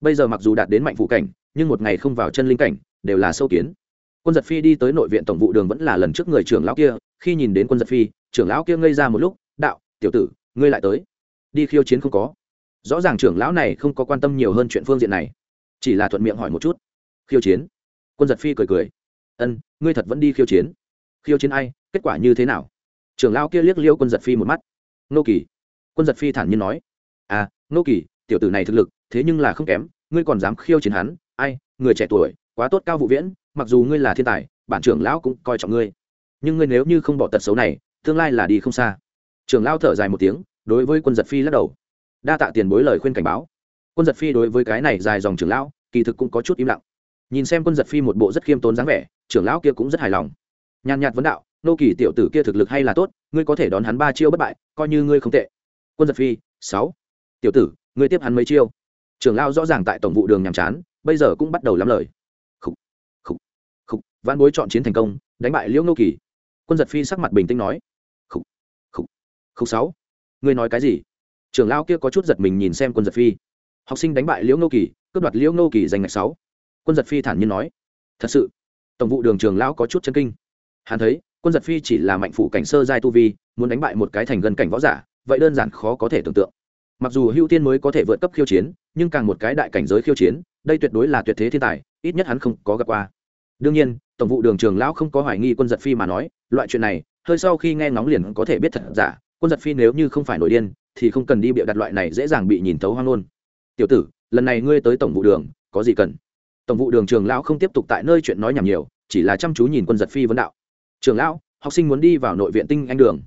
Bây giờ mặc dù đạt đến mạnh phụ cảnh, nhưng một ngày không vào chân linh cảnh, đều là sâu kiến. Quân giật phi đi tới nội viện tổng vụ đường vẫn là lần trước người trưởng lão kia, khi nhìn đến quân giật phi, trưởng lão kia ngây ra một lúc, đạo, tiểu tử, ngươi lại tới. Đi khiêu chiến không có. Rõ ràng trưởng lão này không có quan tâm nhiều hơn chuyện phương diện này, chỉ là thuận miệng hỏi một chút. Khiêu chiến? Quân giật phi cười cười. Ân, ngươi thật vẫn đi khiêu chiến. Khiêu chiến ai? Kết quả như thế nào? Trưởng lão kia liếc liêu quân giật phi một mắt nô kỳ. Quân giật phi thản nhiên nói. À nô kỳ, tiểu tử này thực lực, thế nhưng là không kém, ngươi còn dám khiêu chiến hắn. Ai, người trẻ tuổi, quá tốt cao vụ viễn, mặc dù ngươi là thiên tài, bản trưởng lão cũng coi trọng ngươi. Nhưng ngươi nếu như không bỏ tật xấu này, tương lai là đi không xa. Trưởng lão thở dài một tiếng, đối với quân giật phi lắc đầu. Đa tạ tiền bối lời khuyên cảnh báo. Quân giật phi đối với cái này dài dòng trưởng lão, kỳ thực cũng có chút im lặng. Nhìn xem quân giật phi một bộ rất khiêm tốn dáng vẻ, trưởng lão kia cũng rất hài lòng. Nhàn nhạt vấn đạo nô kỳ tiểu tử kia thực lực hay là tốt, ngươi có thể đón hắn ba chiêu bất bại, coi như ngươi không tệ. Quân giật phi, sáu. Tiểu tử, ngươi tiếp hắn mấy chiêu. Trưởng lão rõ ràng tại tổng vụ đường nhàm chán, bây giờ cũng bắt đầu lắm lời. Khúc khúc khúc văn bối chọn chiến thành công, đánh bại liễu nô kỳ. Quân giật phi sắc mặt bình tĩnh nói. Khúc khúc khúc sáu. Ngươi nói cái gì? Trưởng lão kia có chút giật mình nhìn xem quân giật phi. Học sinh đánh bại liễu nô kỳ, cướp đoạt liễu nô kỳ giành ngạch sáu. Quân giật phi thản nhiên nói. Thật sự, tổng vụ đường trường lão có chút chân kinh. Hắn thấy quân giật phi chỉ là mạnh phủ cảnh sơ giai tu vi, muốn đánh bại một cái thành gần cảnh võ giả, vậy đơn giản khó có thể tưởng tượng. Mặc dù hưu tiên mới có thể vượt cấp khiêu chiến, nhưng càng một cái đại cảnh giới khiêu chiến, đây tuyệt đối là tuyệt thế thiên tài, ít nhất hắn không có gặp qua. Đương nhiên, tổng vụ đường trường lão không có hoài nghi quân giật phi mà nói, loại chuyện này, hơi sau khi nghe ngóng liền có thể biết thật giả, quân giật phi nếu như không phải nổi điên, thì không cần đi bịa đặt loại này dễ dàng bị nhìn thấu hoang luôn. Tiểu tử, lần này ngươi tới tổng vụ đường, có gì cần? Tổng vụ đường trường lão không tiếp tục tại nơi chuyện nói nhảm nhiều, chỉ là chăm chú nhìn quân giật phi vấn đạo trường lão, học sinh muốn đi vào nội viện tinh anh đường.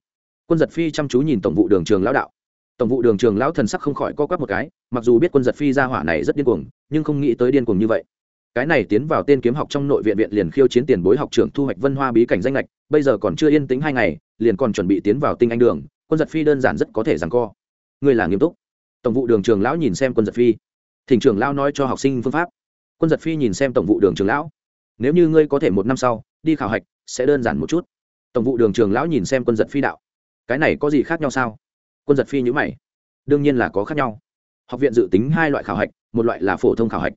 Quân giật phi chăm chú nhìn tổng vụ đường trường lão đạo. Tổng vụ đường trường lão thần sắc không khỏi co quắp một cái, mặc dù biết quân giật phi ra hỏa này rất điên cuồng, nhưng không nghĩ tới điên cuồng như vậy. Cái này tiến vào tên kiếm học trong nội viện viện liền khiêu chiến tiền bối học trưởng thu hoạch vân hoa bí cảnh danh lệch bây giờ còn chưa yên tĩnh hai ngày, liền còn chuẩn bị tiến vào tinh anh đường, quân giật phi đơn giản rất có thể rằng co. Người là nghiêm túc. Tổng vụ đường trường lão nhìn xem quân giật phi. Thỉnh trưởng lão nói cho học sinh phương pháp. Quân giật phi nhìn xem tổng vụ đường trường lão. Nếu như ngươi có thể một năm sau, đi khảo hạch sẽ đơn giản một chút. Tổng vụ đường trường lão nhìn xem quân giật phi đạo. Cái này có gì khác nhau sao? Quân giật phi nhữ mày. Đương nhiên là có khác nhau. Học viện dự tính hai loại khảo hạch, một loại là phổ thông khảo hạch.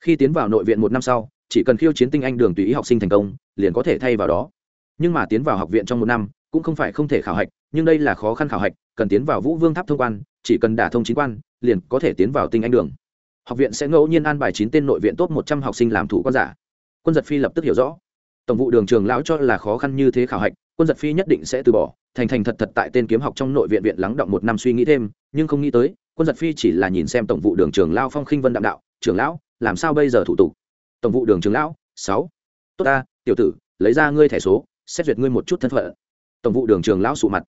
Khi tiến vào nội viện một năm sau, chỉ cần khiêu chiến tinh anh đường tùy ý học sinh thành công, liền có thể thay vào đó. Nhưng mà tiến vào học viện trong một năm, cũng không phải không thể khảo hạch, nhưng đây là khó khăn khảo hạch, cần tiến vào vũ vương tháp thông quan, chỉ cần đả thông chính quan, liền có thể tiến vào tinh anh đường. Học viện sẽ ngẫu nhiên an bài chín tên nội viện top một trăm học sinh làm thủ quan giả. Quân giật phi lập tức hiểu rõ tổng vụ đường trường lão cho là khó khăn như thế khảo hạch, quân giật phi nhất định sẽ từ bỏ, thành thành thật thật tại tên kiếm học trong nội viện viện lắng động một năm suy nghĩ thêm, nhưng không nghĩ tới, quân giật phi chỉ là nhìn xem tổng vụ đường trường lao phong khinh vân đạm đạo trưởng lão, làm sao bây giờ thủ tục? Tổng vụ đường trường lão, sáu. Tốt ta, tiểu tử, lấy ra ngươi thẻ số, xét duyệt ngươi một chút thân phận. Tổng vụ đường trường lão sụ mặt.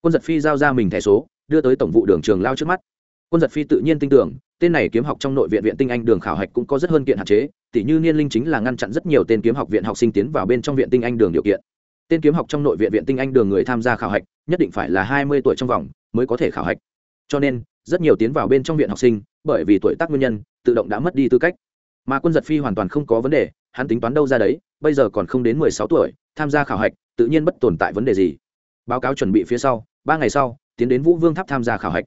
Quân giật phi giao ra mình thẻ số, đưa tới tổng vụ đường trường lao trước mắt quân giật phi tự nhiên tin tưởng, tên này kiếm học trong nội viện viện tinh anh đường khảo hạch cũng có rất hơn kiện hạn chế tỷ như niên linh chính là ngăn chặn rất nhiều tên kiếm học viện học sinh tiến vào bên trong viện tinh anh đường điều kiện. Tên kiếm học trong nội viện viện tinh anh đường người tham gia khảo hạch, nhất định phải là hai mươi tuổi trong vòng mới có thể khảo hạch. Cho nên, rất nhiều tiến vào bên trong viện học sinh, bởi vì tuổi tác nguyên nhân, tự động đã mất đi tư cách. Mà quân giật phi hoàn toàn không có vấn đề, hắn tính toán đâu ra đấy, bây giờ còn không đến mười sáu tuổi, tham gia khảo hạch, tự nhiên bất tồn tại vấn đề gì. Báo cáo chuẩn bị phía sau, ba ngày sau, tiến đến vũ vương tháp tham gia khảo hạch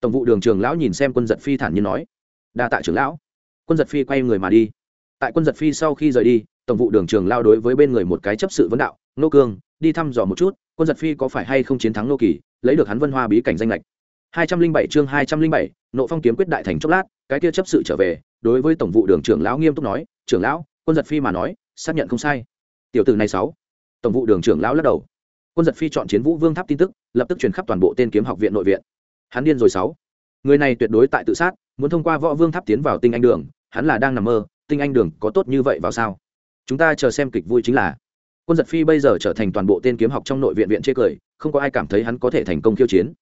tổng vụ đường trường lão nhìn xem quân giật phi thản nhiên nói, đa tạ trưởng lão. Quân giật phi quay người mà đi. Tại quân giật phi sau khi rời đi, tổng vụ đường trường lao đối với bên người một cái chấp sự vấn đạo, nô cương, đi thăm dò một chút, quân giật phi có phải hay không chiến thắng nô kỳ, lấy được hắn vân hoa bí cảnh danh lệch. Hai trăm linh bảy chương hai trăm linh bảy, nộ phong kiếm quyết đại thành chốc lát, cái kia chấp sự trở về, đối với tổng vụ đường trưởng lão nghiêm túc nói, trưởng lão, quân giật phi mà nói, xác nhận không sai. Tiểu tử này sáu, tổng vụ đường trưởng lão lắc đầu. Quân giật phi chọn chiến vũ vương tháp tin tức, lập tức truyền khắp toàn bộ tên kiếm học viện nội viện hắn điên rồi sáu. Người này tuyệt đối tại tự sát, muốn thông qua võ vương tháp tiến vào tinh anh đường, hắn là đang nằm mơ, tinh anh đường có tốt như vậy vào sao? Chúng ta chờ xem kịch vui chính là. Quân giật phi bây giờ trở thành toàn bộ tên kiếm học trong nội viện viện chê cười, không có ai cảm thấy hắn có thể thành công khiêu chiến.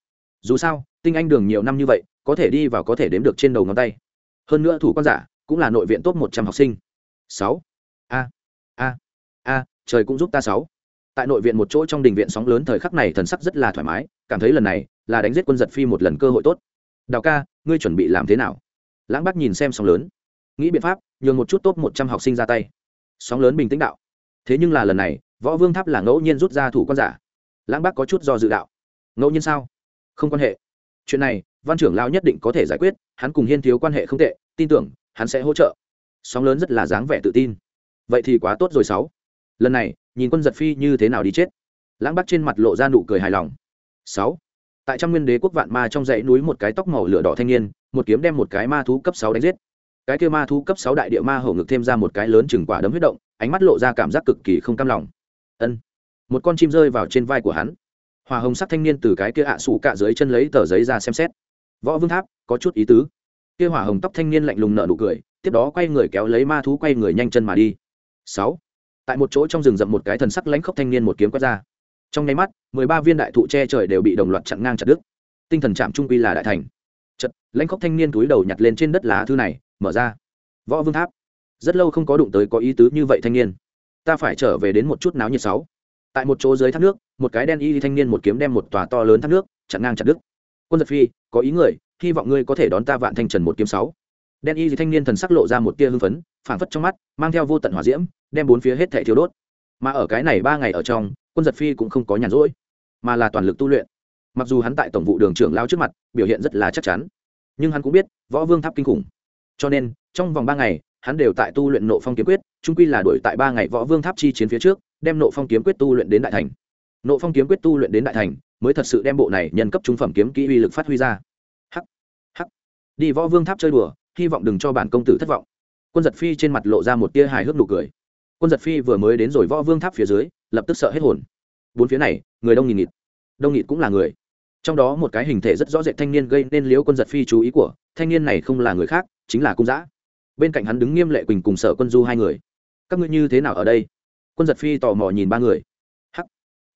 Dù sao, tinh anh đường nhiều năm như vậy, có thể đi và có thể đếm được trên đầu ngón tay. Hơn nữa thủ quan giả, cũng là nội viện top một trăm học sinh. Sáu. A. A. A, trời cũng giúp ta sáu. Tại nội viện một chỗ trong đình viện sóng lớn thời khắc này thần sắc rất là thoải mái, cảm thấy lần này là đánh giết quân giật phi một lần cơ hội tốt. Đào ca, ngươi chuẩn bị làm thế nào? Lãng bác nhìn xem sóng lớn. Nghĩ biện pháp, nhường một chút tốt một trăm học sinh ra tay. Sóng lớn bình tĩnh đạo. Thế nhưng là lần này, võ vương tháp là ngẫu nhiên rút ra thủ quan giả. Lãng bác có chút do dự đạo. Ngẫu nhiên sao? Không quan hệ. Chuyện này, văn trưởng lao nhất định có thể giải quyết, hắn cùng hiên thiếu quan hệ không tệ, tin tưởng, hắn sẽ hỗ trợ. Sóng lớn rất là dáng vẻ tự tin. Vậy thì quá tốt rồi sáu. Lần này, nhìn quân giật phi như thế nào đi chết. Lãng bắc trên mặt lộ ra nụ cười hài lòng. Sáu tại trăm nguyên đế quốc vạn ma trong dãy núi một cái tóc màu lửa đỏ thanh niên, một kiếm đem một cái ma thú cấp sáu đánh giết. Cái kia ma thú cấp sáu đại địa ma hổ ngực thêm ra một cái lớn chừng quả đấm huyết động, ánh mắt lộ ra cảm giác cực kỳ không cam lòng. Ân. Một con chim rơi vào trên vai của hắn. Hòa hồng sắc thanh niên từ cái kia ạ à cạ dưới chân lấy tờ giấy ra xem xét. Võ vương tháp, có chút ý tứ. Kia hỏa hồng tóc thanh niên lạnh lùng nở nụ cười, tiếp đó quay người kéo lấy ma thú quay người nhanh chân mà đi. Sáu. Tại một chỗ trong rừng rậm một cái thần sắc lãnh khốc thanh niên một kiếm quét ra trong nháy mắt, mười ba viên đại thụ che trời đều bị đồng loạt chặn ngang chặt đứt. Tinh thần chạm trung quy là đại thành. Chật lãnh khóc thanh niên túi đầu nhặt lên trên đất lá thư này, mở ra. Võ vương tháp. Rất lâu không có đụng tới có ý tứ như vậy thanh niên. Ta phải trở về đến một chút náo nhiệt sáu. Tại một chỗ dưới thác nước, một cái đen y thanh niên một kiếm đem một tòa to lớn thác nước chặn ngang chặt đứt. Quân giật phi, có ý người, hy vọng ngươi có thể đón ta vạn thanh trần một kiếm sáu. Đen y thanh niên thần sắc lộ ra một tia hưng phấn, phảng phất trong mắt, mang theo vô tận hỏa diễm, đem bốn phía hết thảy thiếu đốt. Mà ở cái này ba ngày ở trong quân giật phi cũng không có nhàn rỗi, mà là toàn lực tu luyện. Mặc dù hắn tại tổng vụ đường trưởng lao trước mặt, biểu hiện rất là chắc chắn, nhưng hắn cũng biết, võ vương tháp kinh khủng. Cho nên, trong vòng ba ngày, hắn đều tại tu luyện nộ phong kiếm quyết trung quy là đuổi tại ba ngày võ vương tháp chi chiến phía trước, đem nộ phong kiếm quyết tu luyện đến đại thành. Nộ phong kiếm quyết tu luyện đến đại thành, mới thật sự đem bộ này nhân cấp trung phẩm kiếm kỹ uy lực phát huy ra. Hắc hắc. Đi võ vương tháp chơi đùa, hy vọng đừng cho bản công tử thất vọng. Quân giật phi trên mặt lộ ra một tia hài hước nụ cười. Quân giật phi vừa mới đến rồi võ vương tháp phía dưới lập tức sợ hết hồn. Bốn phía này, người đông nghìn nghịt. Đông nghịt cũng là người. Trong đó một cái hình thể rất rõ rệt thanh niên gây nên liễu quân giật phi chú ý của, thanh niên này không là người khác, chính là cung giã bên cạnh hắn đứng nghiêm lệ quỳnh cùng sở quân du hai người. Các ngươi như thế nào ở đây? Quân giật phi tò mò nhìn ba người. Hắc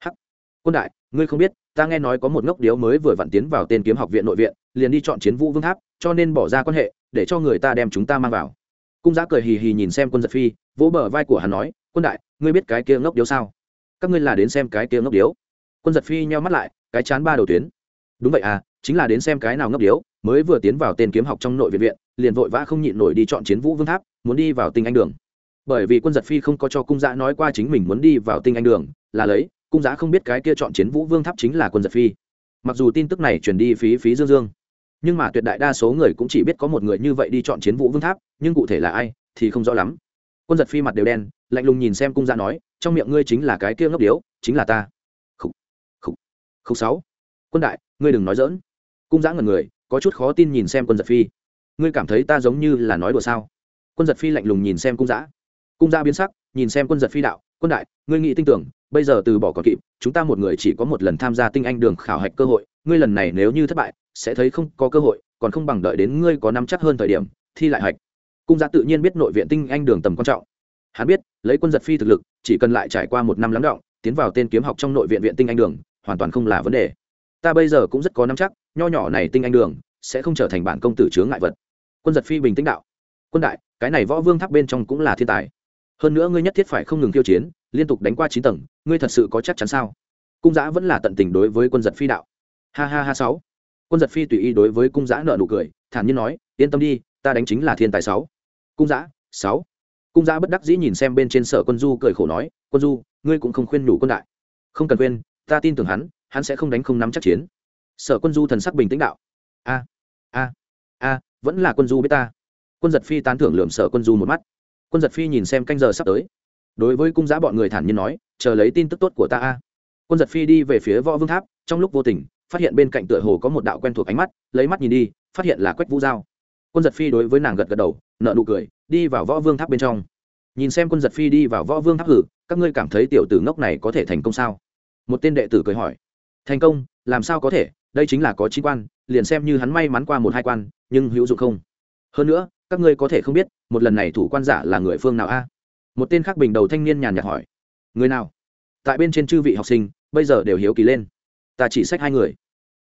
hắc. Quân đại, ngươi không biết, ta nghe nói có một ngốc điếu mới vừa vặn tiến vào tên kiếm học viện nội viện, liền đi chọn chiến vũ vương tháp, cho nên bỏ ra quan hệ, để cho người ta đem chúng ta mang vào. Cung giã cười hì hì nhìn xem quân giật phi, vỗ bờ vai của hắn nói, quân đại, ngươi biết cái kia ngốc điếu sao? Các ngươi là đến xem cái kia ngốc điếu. Quân giật phi nheo mắt lại, cái chán ba đầu tuyến. Đúng vậy à chính là đến xem cái nào ngốc điếu, mới vừa tiến vào tên kiếm học trong nội viện viện, liền vội vã không nhịn nổi đi chọn chiến vũ vương tháp, muốn đi vào tinh anh đường. Bởi vì quân giật phi không có cho cung giã nói qua chính mình muốn đi vào tinh anh đường, là lấy, cung giã không biết cái kia chọn chiến vũ vương tháp chính là quân giật phi. Mặc dù tin tức này truyền đi phí phí dương dương, nhưng mà tuyệt đại đa số người cũng chỉ biết có một người như vậy đi chọn chiến vũ vương tháp, nhưng cụ thể là ai thì không rõ lắm quân giật phi mặt đều đen, lạnh lùng nhìn xem cung Gia nói, trong miệng ngươi chính là cái kia ngốc điếu, chính là ta. Khúc khúc khúc sáu. Quân đại, ngươi đừng nói dỡn cung giã ngần người, có chút khó tin nhìn xem quân giật phi. Ngươi cảm thấy ta giống như là nói đùa sao? Quân giật phi lạnh lùng nhìn xem cung giã. Cung giã biến sắc, nhìn xem quân giật phi đạo, quân đại, ngươi nghĩ tin tưởng, bây giờ từ bỏ còn kịp, chúng ta một người chỉ có một lần tham gia tinh anh đường khảo hạch cơ hội, ngươi lần này nếu như thất bại, sẽ thấy không có cơ hội, còn không bằng đợi đến ngươi có năm chắc hơn thời điểm, thi lại hạch cung giã tự nhiên biết nội viện tinh anh đường tầm quan trọng. Hắn biết, lấy quân giật phi thực lực, chỉ cần lại trải qua một năm lắng động, tiến vào tên kiếm học trong nội viện viện tinh anh đường, hoàn toàn không là vấn đề. Ta bây giờ cũng rất có nắm chắc, nho nhỏ này tinh anh đường, sẽ không trở thành bản công tử chướng ngại vật. Quân giật phi bình tĩnh đạo. Quân đại, cái này võ vương tháp bên trong cũng là thiên tài. Hơn nữa ngươi nhất thiết phải không ngừng tiêu chiến, liên tục đánh qua chín tầng, ngươi thật sự có chắc chắn sao? Cung giã vẫn là tận tình đối với quân giật phi đạo. Ha ha ha sáu. Quân giật phi tùy ý đối với cung giã nợ nụ cười, thản nhiên nói, yên tâm đi, ta đánh chính là thiên tài sáu cung giã, sáu. Cung giã bất đắc dĩ nhìn xem bên trên sở quân du cười khổ nói, quân du, ngươi cũng không khuyên nhủ quân đại. Không cần khuyên, ta tin tưởng hắn hắn sẽ không đánh không nắm chắc chiến. Sở quân du thần sắc bình tĩnh đạo, a a a, vẫn là quân du biết ta. Quân giật phi tán thưởng lượm sở quân du một mắt. Quân giật phi nhìn xem canh giờ sắp tới. Đối với cung giã bọn người thản nhiên nói, chờ lấy tin tức tốt của ta a. Quân giật phi đi về phía võ vương tháp, trong lúc vô tình, phát hiện bên cạnh tựa hồ có một đạo quen thuộc ánh mắt, lấy mắt nhìn đi, phát hiện là quách vũ giao quân giật phi đối với nàng gật gật đầu, nợ nụ cười, đi vào võ vương tháp bên trong. Nhìn xem quân giật phi đi vào võ vương tháp hử, các ngươi cảm thấy tiểu tử ngốc này có thể thành công sao? Một tên đệ tử cười hỏi. Thành công, làm sao có thể? Đây chính là có trí quan, liền xem như hắn may mắn qua một hai quan, nhưng hữu dụng không? Hơn nữa, các ngươi có thể không biết, một lần này thủ quan giả là người phương nào a? Một tên khác bình đầu thanh niên nhàn nhạt hỏi. Người nào? Tại bên trên chư vị học sinh, bây giờ đều hiếu kỳ lên. Ta chỉ sách hai người.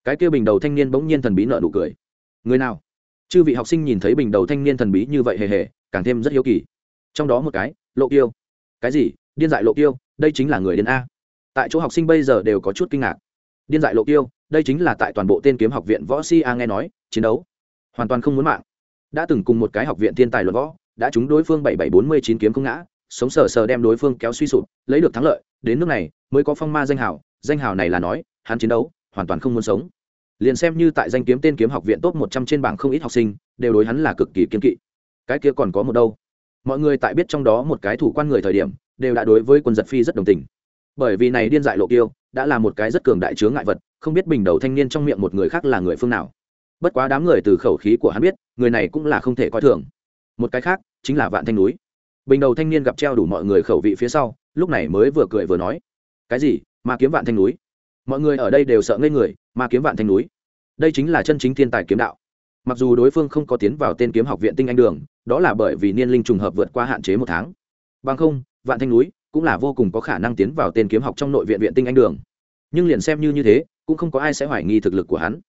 Cái kia bình đầu thanh niên bỗng nhiên thần bí nợ nụ cười. Người nào? Chư vị học sinh nhìn thấy bình đầu thanh niên thần bí như vậy hề hề, càng thêm rất hiếu kỳ. Trong đó một cái, lộ tiêu cái gì? Điên dại lộ tiêu đây chính là người điên a. Tại chỗ học sinh bây giờ đều có chút kinh ngạc. Điên dại lộ tiêu đây chính là tại toàn bộ tên kiếm học viện võ si a nghe nói, chiến đấu. Hoàn toàn không muốn mạng. Đã từng cùng một cái học viện thiên tài luận võ, đã trúng đối phương bảy bảy bốn mươi chín kiếm không ngã, sống sờ sờ đem đối phương kéo suy sụp, lấy được thắng lợi, đến nước này mới có phong ma danh hào. Danh hào này là nói, hắn chiến đấu, hoàn toàn không muốn sống liền xem như tại danh kiếm tên kiếm học viện top một trăm trên bảng không ít học sinh, đều đối hắn là cực kỳ kiên kỵ. Cái kia còn có một đâu? Mọi người tại biết trong đó một cái thủ quan người thời điểm, đều đã đối với quân giật phi rất đồng tình. Bởi vì này điên dại lộ kiêu, đã là một cái rất cường đại chướng ngại vật, không biết bình đầu thanh niên trong miệng một người khác là người phương nào. Bất quá đám người từ khẩu khí của hắn biết, người này cũng là không thể coi thường. Một cái khác, chính là vạn thanh núi. Bình đầu thanh niên gặp treo đủ mọi người khẩu vị phía sau, lúc này mới vừa cười vừa nói, cái gì? Mà kiếm vạn thanh núi? Mọi người ở đây đều sợ ngây người, mà kiếm vạn thanh núi. Đây chính là chân chính thiên tài kiếm đạo. Mặc dù đối phương không có tiến vào tên kiếm học viện tinh anh đường, đó là bởi vì niên linh trùng hợp vượt qua hạn chế một tháng. Bằng không, vạn thanh núi cũng là vô cùng có khả năng tiến vào tên kiếm học trong nội viện viện tinh anh đường. Nhưng liền xem như như thế, cũng không có ai sẽ hoài nghi thực lực của hắn.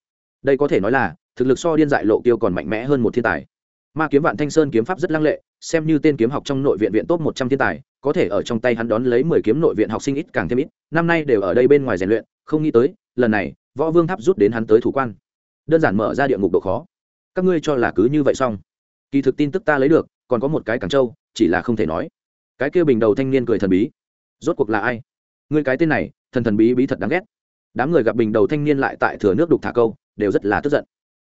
Đây có thể nói là, thực lực so điên dại lộ tiêu còn mạnh mẽ hơn một thiên tài. Ma kiếm vạn thanh sơn kiếm pháp rất lăng lệ, xem như tên kiếm học trong nội viện viện top một trăm thiên tài, có thể ở trong tay hắn đón lấy mười kiếm nội viện học sinh ít càng thêm ít, năm nay đều ở đây bên ngoài rèn luyện không nghĩ tới, lần này, võ vương tháp rút đến hắn tới thủ quan. Đơn giản mở ra địa ngục độ khó. Các ngươi cho là cứ như vậy xong. Kỳ thực tin tức ta lấy được, còn có một cái càng trâu chỉ là không thể nói. Cái kia bình đầu thanh niên cười thần bí. Rốt cuộc là ai? Ngươi cái tên này, thần thần bí bí thật đáng ghét. Đám người gặp bình đầu thanh niên lại tại thừa nước đục thả câu, đều rất là tức giận.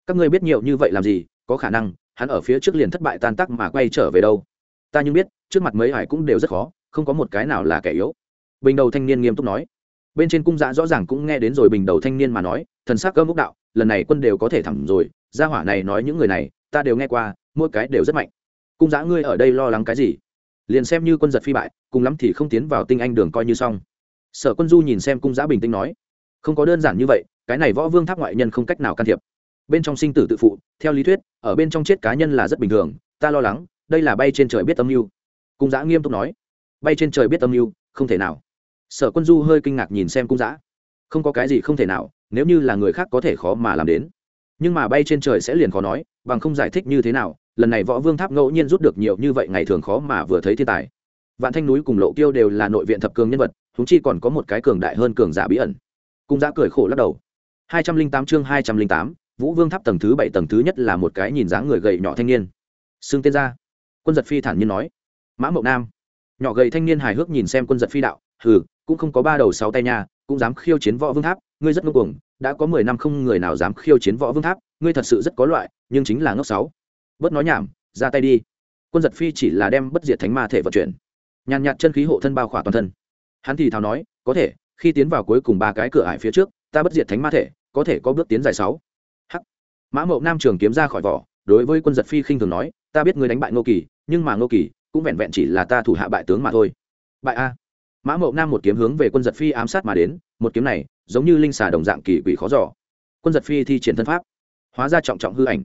Các ngươi biết nhiều như vậy làm gì, có khả năng, hắn ở phía trước liền thất bại tan tác mà quay trở về đâu. Ta nhưng biết, trước mặt mấy hải cũng đều rất khó, không có một cái nào là kẻ yếu. Bình đầu thanh niên nghiêm túc nói bên trên cung giã rõ ràng cũng nghe đến rồi bình đầu thanh niên mà nói, thần sắc cơ múc đạo, lần này quân đều có thể thẳng rồi, gia hỏa này nói những người này, ta đều nghe qua, mỗi cái đều rất mạnh. Cung giã ngươi ở đây lo lắng cái gì? Liền xem như quân giật phi bại, cùng lắm thì không tiến vào tinh anh đường coi như xong. Sở quân du nhìn xem cung giã bình tĩnh nói, không có đơn giản như vậy, cái này võ vương tháp ngoại nhân không cách nào can thiệp. Bên trong sinh tử tự phụ, theo lý thuyết, ở bên trong chết cá nhân là rất bình thường, ta lo lắng, đây là bay trên trời biết âm mưu. Cung giã nghiêm túc nói, bay trên trời biết âm mưu, không thể nào sở quân du hơi kinh ngạc nhìn xem cung giã không có cái gì không thể nào, nếu như là người khác có thể khó mà làm đến. Nhưng mà bay trên trời sẽ liền khó nói, bằng không giải thích như thế nào, lần này võ vương tháp ngẫu nhiên rút được nhiều như vậy ngày thường khó mà vừa thấy thiên tài. Vạn thanh núi cùng lộ kiêu đều là nội viện thập cường nhân vật húng chi còn có một cái cường đại hơn cường giả bí ẩn. Cung giã cười khổ lắc đầu. hai trăm linh tám chương hai trăm linh tám, vũ vương tháp tầng thứ bảy tầng thứ nhất là một cái nhìn dáng người gầy nhỏ thanh niên. Xưng tên ra. Quân giật phi thản nhiên nói. Mã mậu nam. Nhỏ gầy thanh niên hài hước nhìn xem quân giật phi đạo. Hừ cũng không có ba đầu sáu tay nhà cũng dám khiêu chiến võ vương tháp, ngươi rất ngông cuồng, đã có mười năm không người nào dám khiêu chiến võ vương tháp, ngươi thật sự rất có loại, nhưng chính là ngốc sáu. Bớt nói nhảm, ra tay đi. Quân giật phi chỉ là đem bất diệt thánh ma thể vận chuyển. Nhàn nhạt chân khí hộ thân bao khỏa toàn thân. Hắn thì thào nói, có thể, khi tiến vào cuối cùng ba cái cửa ải phía trước, ta bất diệt thánh ma thể, có thể có bước tiến dài sáu. Hắc. Mã mậu nam trường kiếm ra khỏi vỏ, đối với quân giật phi khinh thường nói, ta biết ngươi đánh bại ngô kỳ, nhưng mà ngô kỳ cũng vẹn vẹn chỉ là ta thủ hạ bại tướng mà thôi. Bại a mã mậu nam một kiếm hướng về quân giật phi ám sát mà đến, một kiếm này giống như linh xà đồng dạng kỳ quỷ khó giỏ quân giật phi thi triển thân pháp, hóa ra trọng trọng hư ảnh.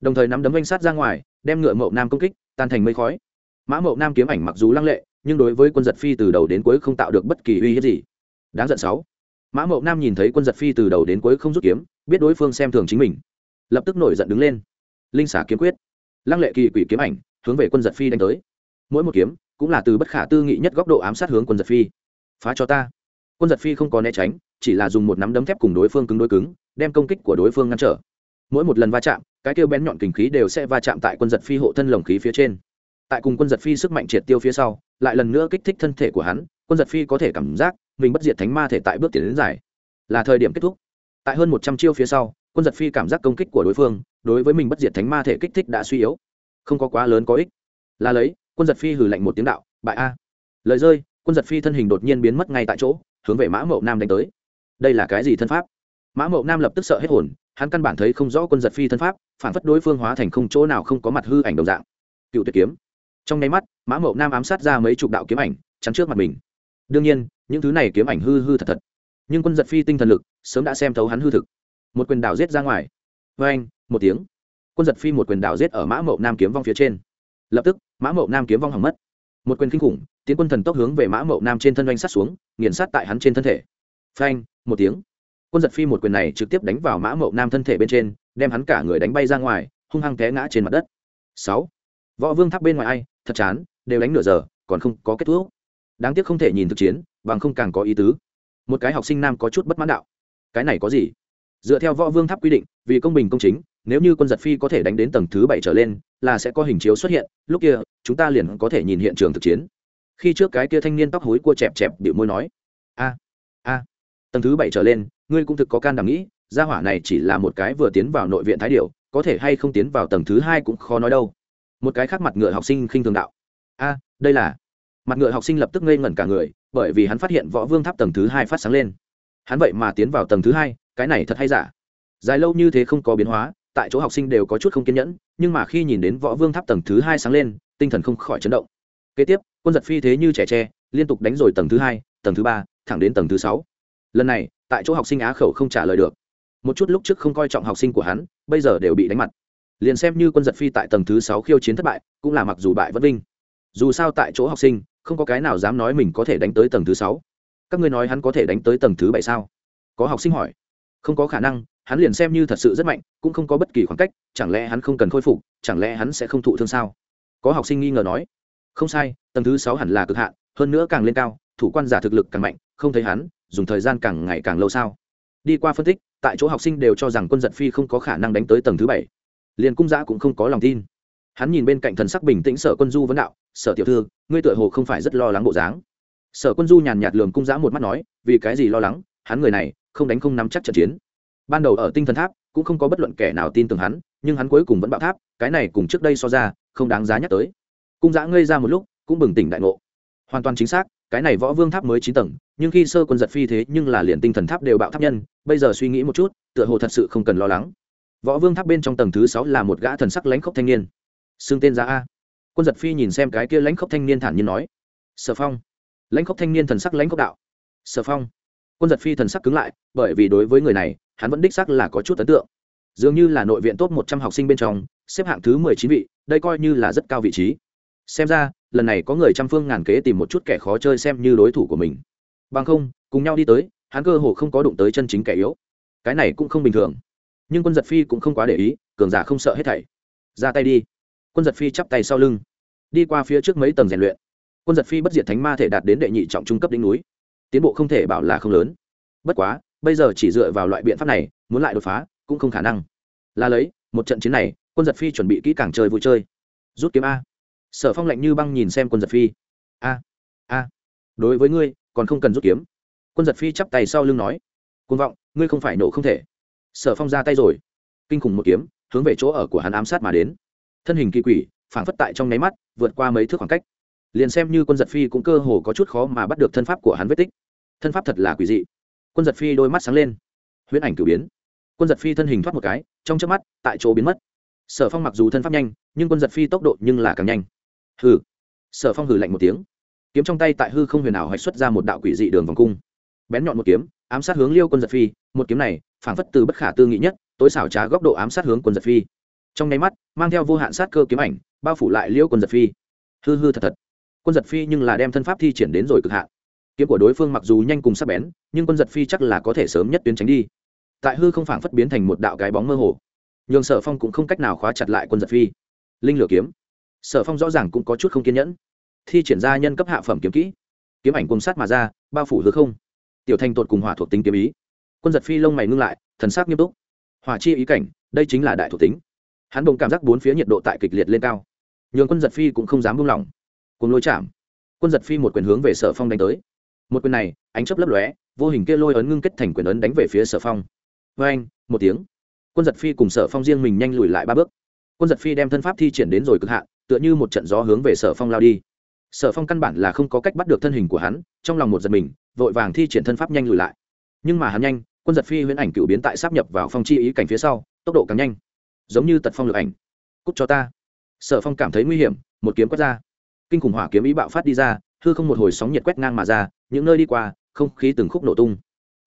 Đồng thời nắm đấm danh sát ra ngoài, đem ngựa mậu nam công kích, tan thành mây khói. Mã mậu nam kiếm ảnh mặc dù lăng lệ, nhưng đối với quân giật phi từ đầu đến cuối không tạo được bất kỳ uy hiếp gì. Đáng giận sáu. Mã mậu nam nhìn thấy quân giật phi từ đầu đến cuối không rút kiếm, biết đối phương xem thường chính mình. Lập tức nổi giận đứng lên. Linh xả kiếm quyết. Lăng lệ kỳ quỷ kiếm ảnh hướng về quân giật phi đánh tới. Mỗi một kiếm cũng là từ bất khả tư nghị nhất góc độ ám sát hướng quân giật phi. Phá cho ta. Quân giật phi không có né tránh, chỉ là dùng một nắm đấm thép cùng đối phương cứng đối cứng, đem công kích của đối phương ngăn trở. Mỗi một lần va chạm, cái kêu bén nhọn kình khí đều sẽ va chạm tại quân giật phi hộ thân lồng khí phía trên. Tại cùng quân giật phi sức mạnh triệt tiêu phía sau, lại lần nữa kích thích thân thể của hắn, quân giật phi có thể cảm giác mình bất diệt thánh ma thể tại bước tiến đến giải. Là thời điểm kết thúc. Tại hơn một trăm chiêu phía sau, quân giật phi cảm giác công kích của đối phương đối với mình bất diệt thánh ma thể kích thích đã suy yếu. Không có quá lớn có ích. Là lấy quân giật phi hừ lạnh một tiếng đạo, bại a. Lời rơi, quân giật phi thân hình đột nhiên biến mất ngay tại chỗ, hướng về mã mậu nam đánh tới. Đây là cái gì thân pháp? Mã mậu nam lập tức sợ hết hồn, hắn căn bản thấy không rõ quân giật phi thân pháp, phản phất đối phương hóa thành không chỗ nào không có mặt hư ảnh đồng dạng. Cựu tuyệt kiếm. Trong nháy mắt, mã mậu nam ám sát ra mấy chục đạo kiếm ảnh, chắn trước mặt mình. Đương nhiên, những thứ này kiếm ảnh hư hư thật thật. Nhưng quân giật phi tinh thần lực, sớm đã xem thấu hắn hư thực. Một quyền đảo giết ra ngoài. Vê anh một tiếng. Quân giật phi một quyền đảo giết ở mã mậu nam kiếm vong phía trên. Lập tức mã mậu nam kiếm vong hỏng mất. Một quyền kinh khủng, tiến quân thần tốc hướng về mã mậu nam trên thân doanh sát xuống, nghiền sát tại hắn trên thân thể. Phanh, một tiếng. Quân giật phi một quyền này trực tiếp đánh vào mã mậu nam thân thể bên trên, đem hắn cả người đánh bay ra ngoài, hung hăng té ngã trên mặt đất. Sáu. Võ vương tháp bên ngoài ai, thật chán, đều đánh nửa giờ, còn không có kết thúc. Đáng tiếc không thể nhìn thực chiến, bằng không càng có ý tứ. Một cái học sinh nam có chút bất mãn đạo. Cái này có gì? Dựa theo võ vương tháp quy định, vì công bình công chính nếu như quân giật phi có thể đánh đến tầng thứ bảy trở lên, là sẽ có hình chiếu xuất hiện, lúc kia, chúng ta liền có thể nhìn hiện trường thực chiến. Khi trước cái kia thanh niên tóc hối cua chẹp chẹp điệu môi nói, a a, tầng thứ bảy trở lên, ngươi cũng thực có can đảm nghĩ, gia hỏa này chỉ là một cái vừa tiến vào nội viện thái điệu có thể hay không tiến vào tầng thứ hai cũng khó nói đâu. Một cái khác mặt ngựa học sinh khinh thường đạo, a, đây là mặt ngựa học sinh lập tức ngây ngẩn cả người, bởi vì hắn phát hiện võ vương tháp tầng thứ hai phát sáng lên. Hắn vậy mà tiến vào tầng thứ hai, cái này thật hay giả? Dài lâu như thế không có biến hóa tại chỗ học sinh đều có chút không kiên nhẫn, nhưng mà khi nhìn đến võ vương tháp tầng thứ hai sáng lên, tinh thần không khỏi chấn động. Kế tiếp, quân giật phi thế như trẻ tre, liên tục đánh rồi tầng thứ hai, tầng thứ ba, thẳng đến tầng thứ sáu. Lần này, tại chỗ học sinh á khẩu không trả lời được. Một chút lúc trước không coi trọng học sinh của hắn, bây giờ đều bị đánh mặt. Liền xem như quân giật phi tại tầng thứ sáu khiêu chiến thất bại, cũng là mặc dù bại vất vinh. Dù sao tại chỗ học sinh, không có cái nào dám nói mình có thể đánh tới tầng thứ sáu. Các ngươi nói hắn có thể đánh tới tầng thứ bảy sao? Có học sinh hỏi. Không có khả năng hắn liền xem như thật sự rất mạnh, cũng không có bất kỳ khoảng cách, chẳng lẽ hắn không cần khôi phục, chẳng lẽ hắn sẽ không thụ thương sao? Có học sinh nghi ngờ nói. Không sai, tầng thứ sáu hẳn là cực hạn, hơn nữa càng lên cao, thủ quan giả thực lực càng mạnh, không thấy hắn, dùng thời gian càng ngày càng lâu sao? Đi qua phân tích, tại chỗ học sinh đều cho rằng quân giật phi không có khả năng đánh tới tầng thứ bảy. Liền cung giã cũng không có lòng tin. Hắn nhìn bên cạnh thần sắc bình tĩnh sở quân du vấn đạo, sở tiểu thư, ngươi tựa hồ không phải rất lo lắng bộ dáng. Sở quân du nhàn nhạt lường cung giã một mắt nói, vì cái gì lo lắng? Hắn người này, không đánh không nắm chắc trận chiến ban đầu ở tinh thần tháp, cũng không có bất luận kẻ nào tin tưởng hắn, nhưng hắn cuối cùng vẫn bạo tháp, cái này cùng trước đây so ra, không đáng giá nhắc tới. Cung giã ngây ra một lúc, cũng bừng tỉnh đại ngộ. Hoàn toàn chính xác, cái này võ vương tháp mới chín tầng, nhưng khi sơ quân giật phi thế, nhưng là liền tinh thần tháp đều bạo tháp nhân, bây giờ suy nghĩ một chút, tựa hồ thật sự không cần lo lắng. Võ vương tháp bên trong tầng thứ sáu là một gã thần sắc lãnh khốc thanh niên. Xưng tên ra a. Quân giật phi nhìn xem cái kia lãnh khốc thanh niên thản nhiên nói. Sở phong. Lãnh khốc thanh niên thần sắc lãnh khốc đạo. Sở phong quân giật phi thần sắc cứng lại, bởi vì đối với người này, hắn vẫn đích sắc là có chút ấn tượng. Dường như là nội viện top một trăm học sinh bên trong, xếp hạng thứ mười chín vị, đây coi như là rất cao vị trí. Xem ra, lần này có người trăm phương ngàn kế tìm một chút kẻ khó chơi xem như đối thủ của mình. Bằng không, cùng nhau đi tới, hắn cơ hồ không có đụng tới chân chính kẻ yếu. Cái này cũng không bình thường. Nhưng quân giật phi cũng không quá để ý, cường giả không sợ hết thảy. Ra tay đi. Quân giật phi chắp tay sau lưng. Đi qua phía trước mấy tầng rèn luyện. Quân giật phi bất diệt thánh ma thể đạt đến đệ nhị trọng trung cấp đỉnh núi tiến bộ không thể bảo là không lớn. Bất quá, bây giờ chỉ dựa vào loại biện pháp này, muốn lại đột phá, cũng không khả năng. Là lấy, một trận chiến này, quân giật phi chuẩn bị kỹ càng chơi vui chơi. Rút kiếm a. Sở phong lạnh như băng nhìn xem quân giật phi. A a. Đối với ngươi, còn không cần rút kiếm. Quân giật phi chắp tay sau lưng nói. Côn vọng, ngươi không phải nổ không thể. Sở phong ra tay rồi. Kinh khủng một kiếm, hướng về chỗ ở của hắn ám sát mà đến. Thân hình kỳ quỷ, phảng phất tại trong nháy mắt, vượt qua mấy thước khoảng cách liền xem như quân giật phi cũng cơ hồ có chút khó mà bắt được thân pháp của hắn vết tích. Thân pháp thật là quỷ dị. Quân giật phi đôi mắt sáng lên. Huyễn ảnh cử biến. Quân giật phi thân hình thoát một cái, trong chớp mắt, tại chỗ biến mất. Sở phong mặc dù thân pháp nhanh, nhưng quân giật phi tốc độ nhưng là càng nhanh. Hừ. Sở phong hừ lạnh một tiếng. Kiếm trong tay tại hư không huyền ảo hạch xuất ra một đạo quỷ dị đường vòng cung. Bén nhọn một kiếm, ám sát hướng liêu quân giật phi, một kiếm này, phảng phất từ bất khả tư nghị nhất, tối xảo trá góc độ ám sát hướng quân giật phi. Trong nháy mắt, mang theo vô hạn sát cơ kiếm ảnh, bao phủ lại liêu quân giật phi. Hư hư thật thật quân giật phi nhưng là đem thân pháp thi triển đến rồi cực hạn. Kiếm của đối phương mặc dù nhanh cùng sắc bén, nhưng quân giật phi chắc là có thể sớm nhất tuyến tránh đi. Tại hư không phảng phất biến thành một đạo cái bóng mơ hồ. Nhường sở phong cũng không cách nào khóa chặt lại quân giật phi. Linh lửa kiếm. Sở phong rõ ràng cũng có chút không kiên nhẫn. Thi triển ra nhân cấp hạ phẩm kiếm kỹ. Kiếm ảnh cùng sát mà ra, bao phủ hư không. Tiểu thành tột cùng hỏa thuộc tính kiếm ý. Quân giật phi lông mày ngưng lại, thần sắc nghiêm túc. Hỏa chi ý cảnh, đây chính là đại thuộc tính. Hắn đồng cảm giác bốn phía nhiệt độ tại kịch liệt lên cao. Nhường quân giật phi cũng không dám buông lỏng cùng lôi chạm. Quân giật phi một quyền hướng về sở phong đánh tới. Một quyền này, ánh chấp lấp lóe, vô hình kia lôi ấn ngưng kết thành quyền ấn đánh về phía sở phong. Vê anh, một tiếng. Quân giật phi cùng sở phong riêng mình nhanh lùi lại ba bước. Quân giật phi đem thân pháp thi triển đến rồi cực hạn, tựa như một trận gió hướng về sở phong lao đi. Sở phong căn bản là không có cách bắt được thân hình của hắn, trong lòng một giật mình, vội vàng thi triển thân pháp nhanh lùi lại. Nhưng mà hắn nhanh, quân giật phi huyễn ảnh cựu biến tại sắp nhập vào phong chi ý cảnh phía sau, tốc độ càng nhanh. Giống như tật phong lực ảnh. Cúc cho ta. Sở phong cảm thấy nguy hiểm, một kiếm quất ra kinh khủng hỏa kiếm ý bạo phát đi ra, hư không một hồi sóng nhiệt quét ngang mà ra, những nơi đi qua, không khí từng khúc nổ tung.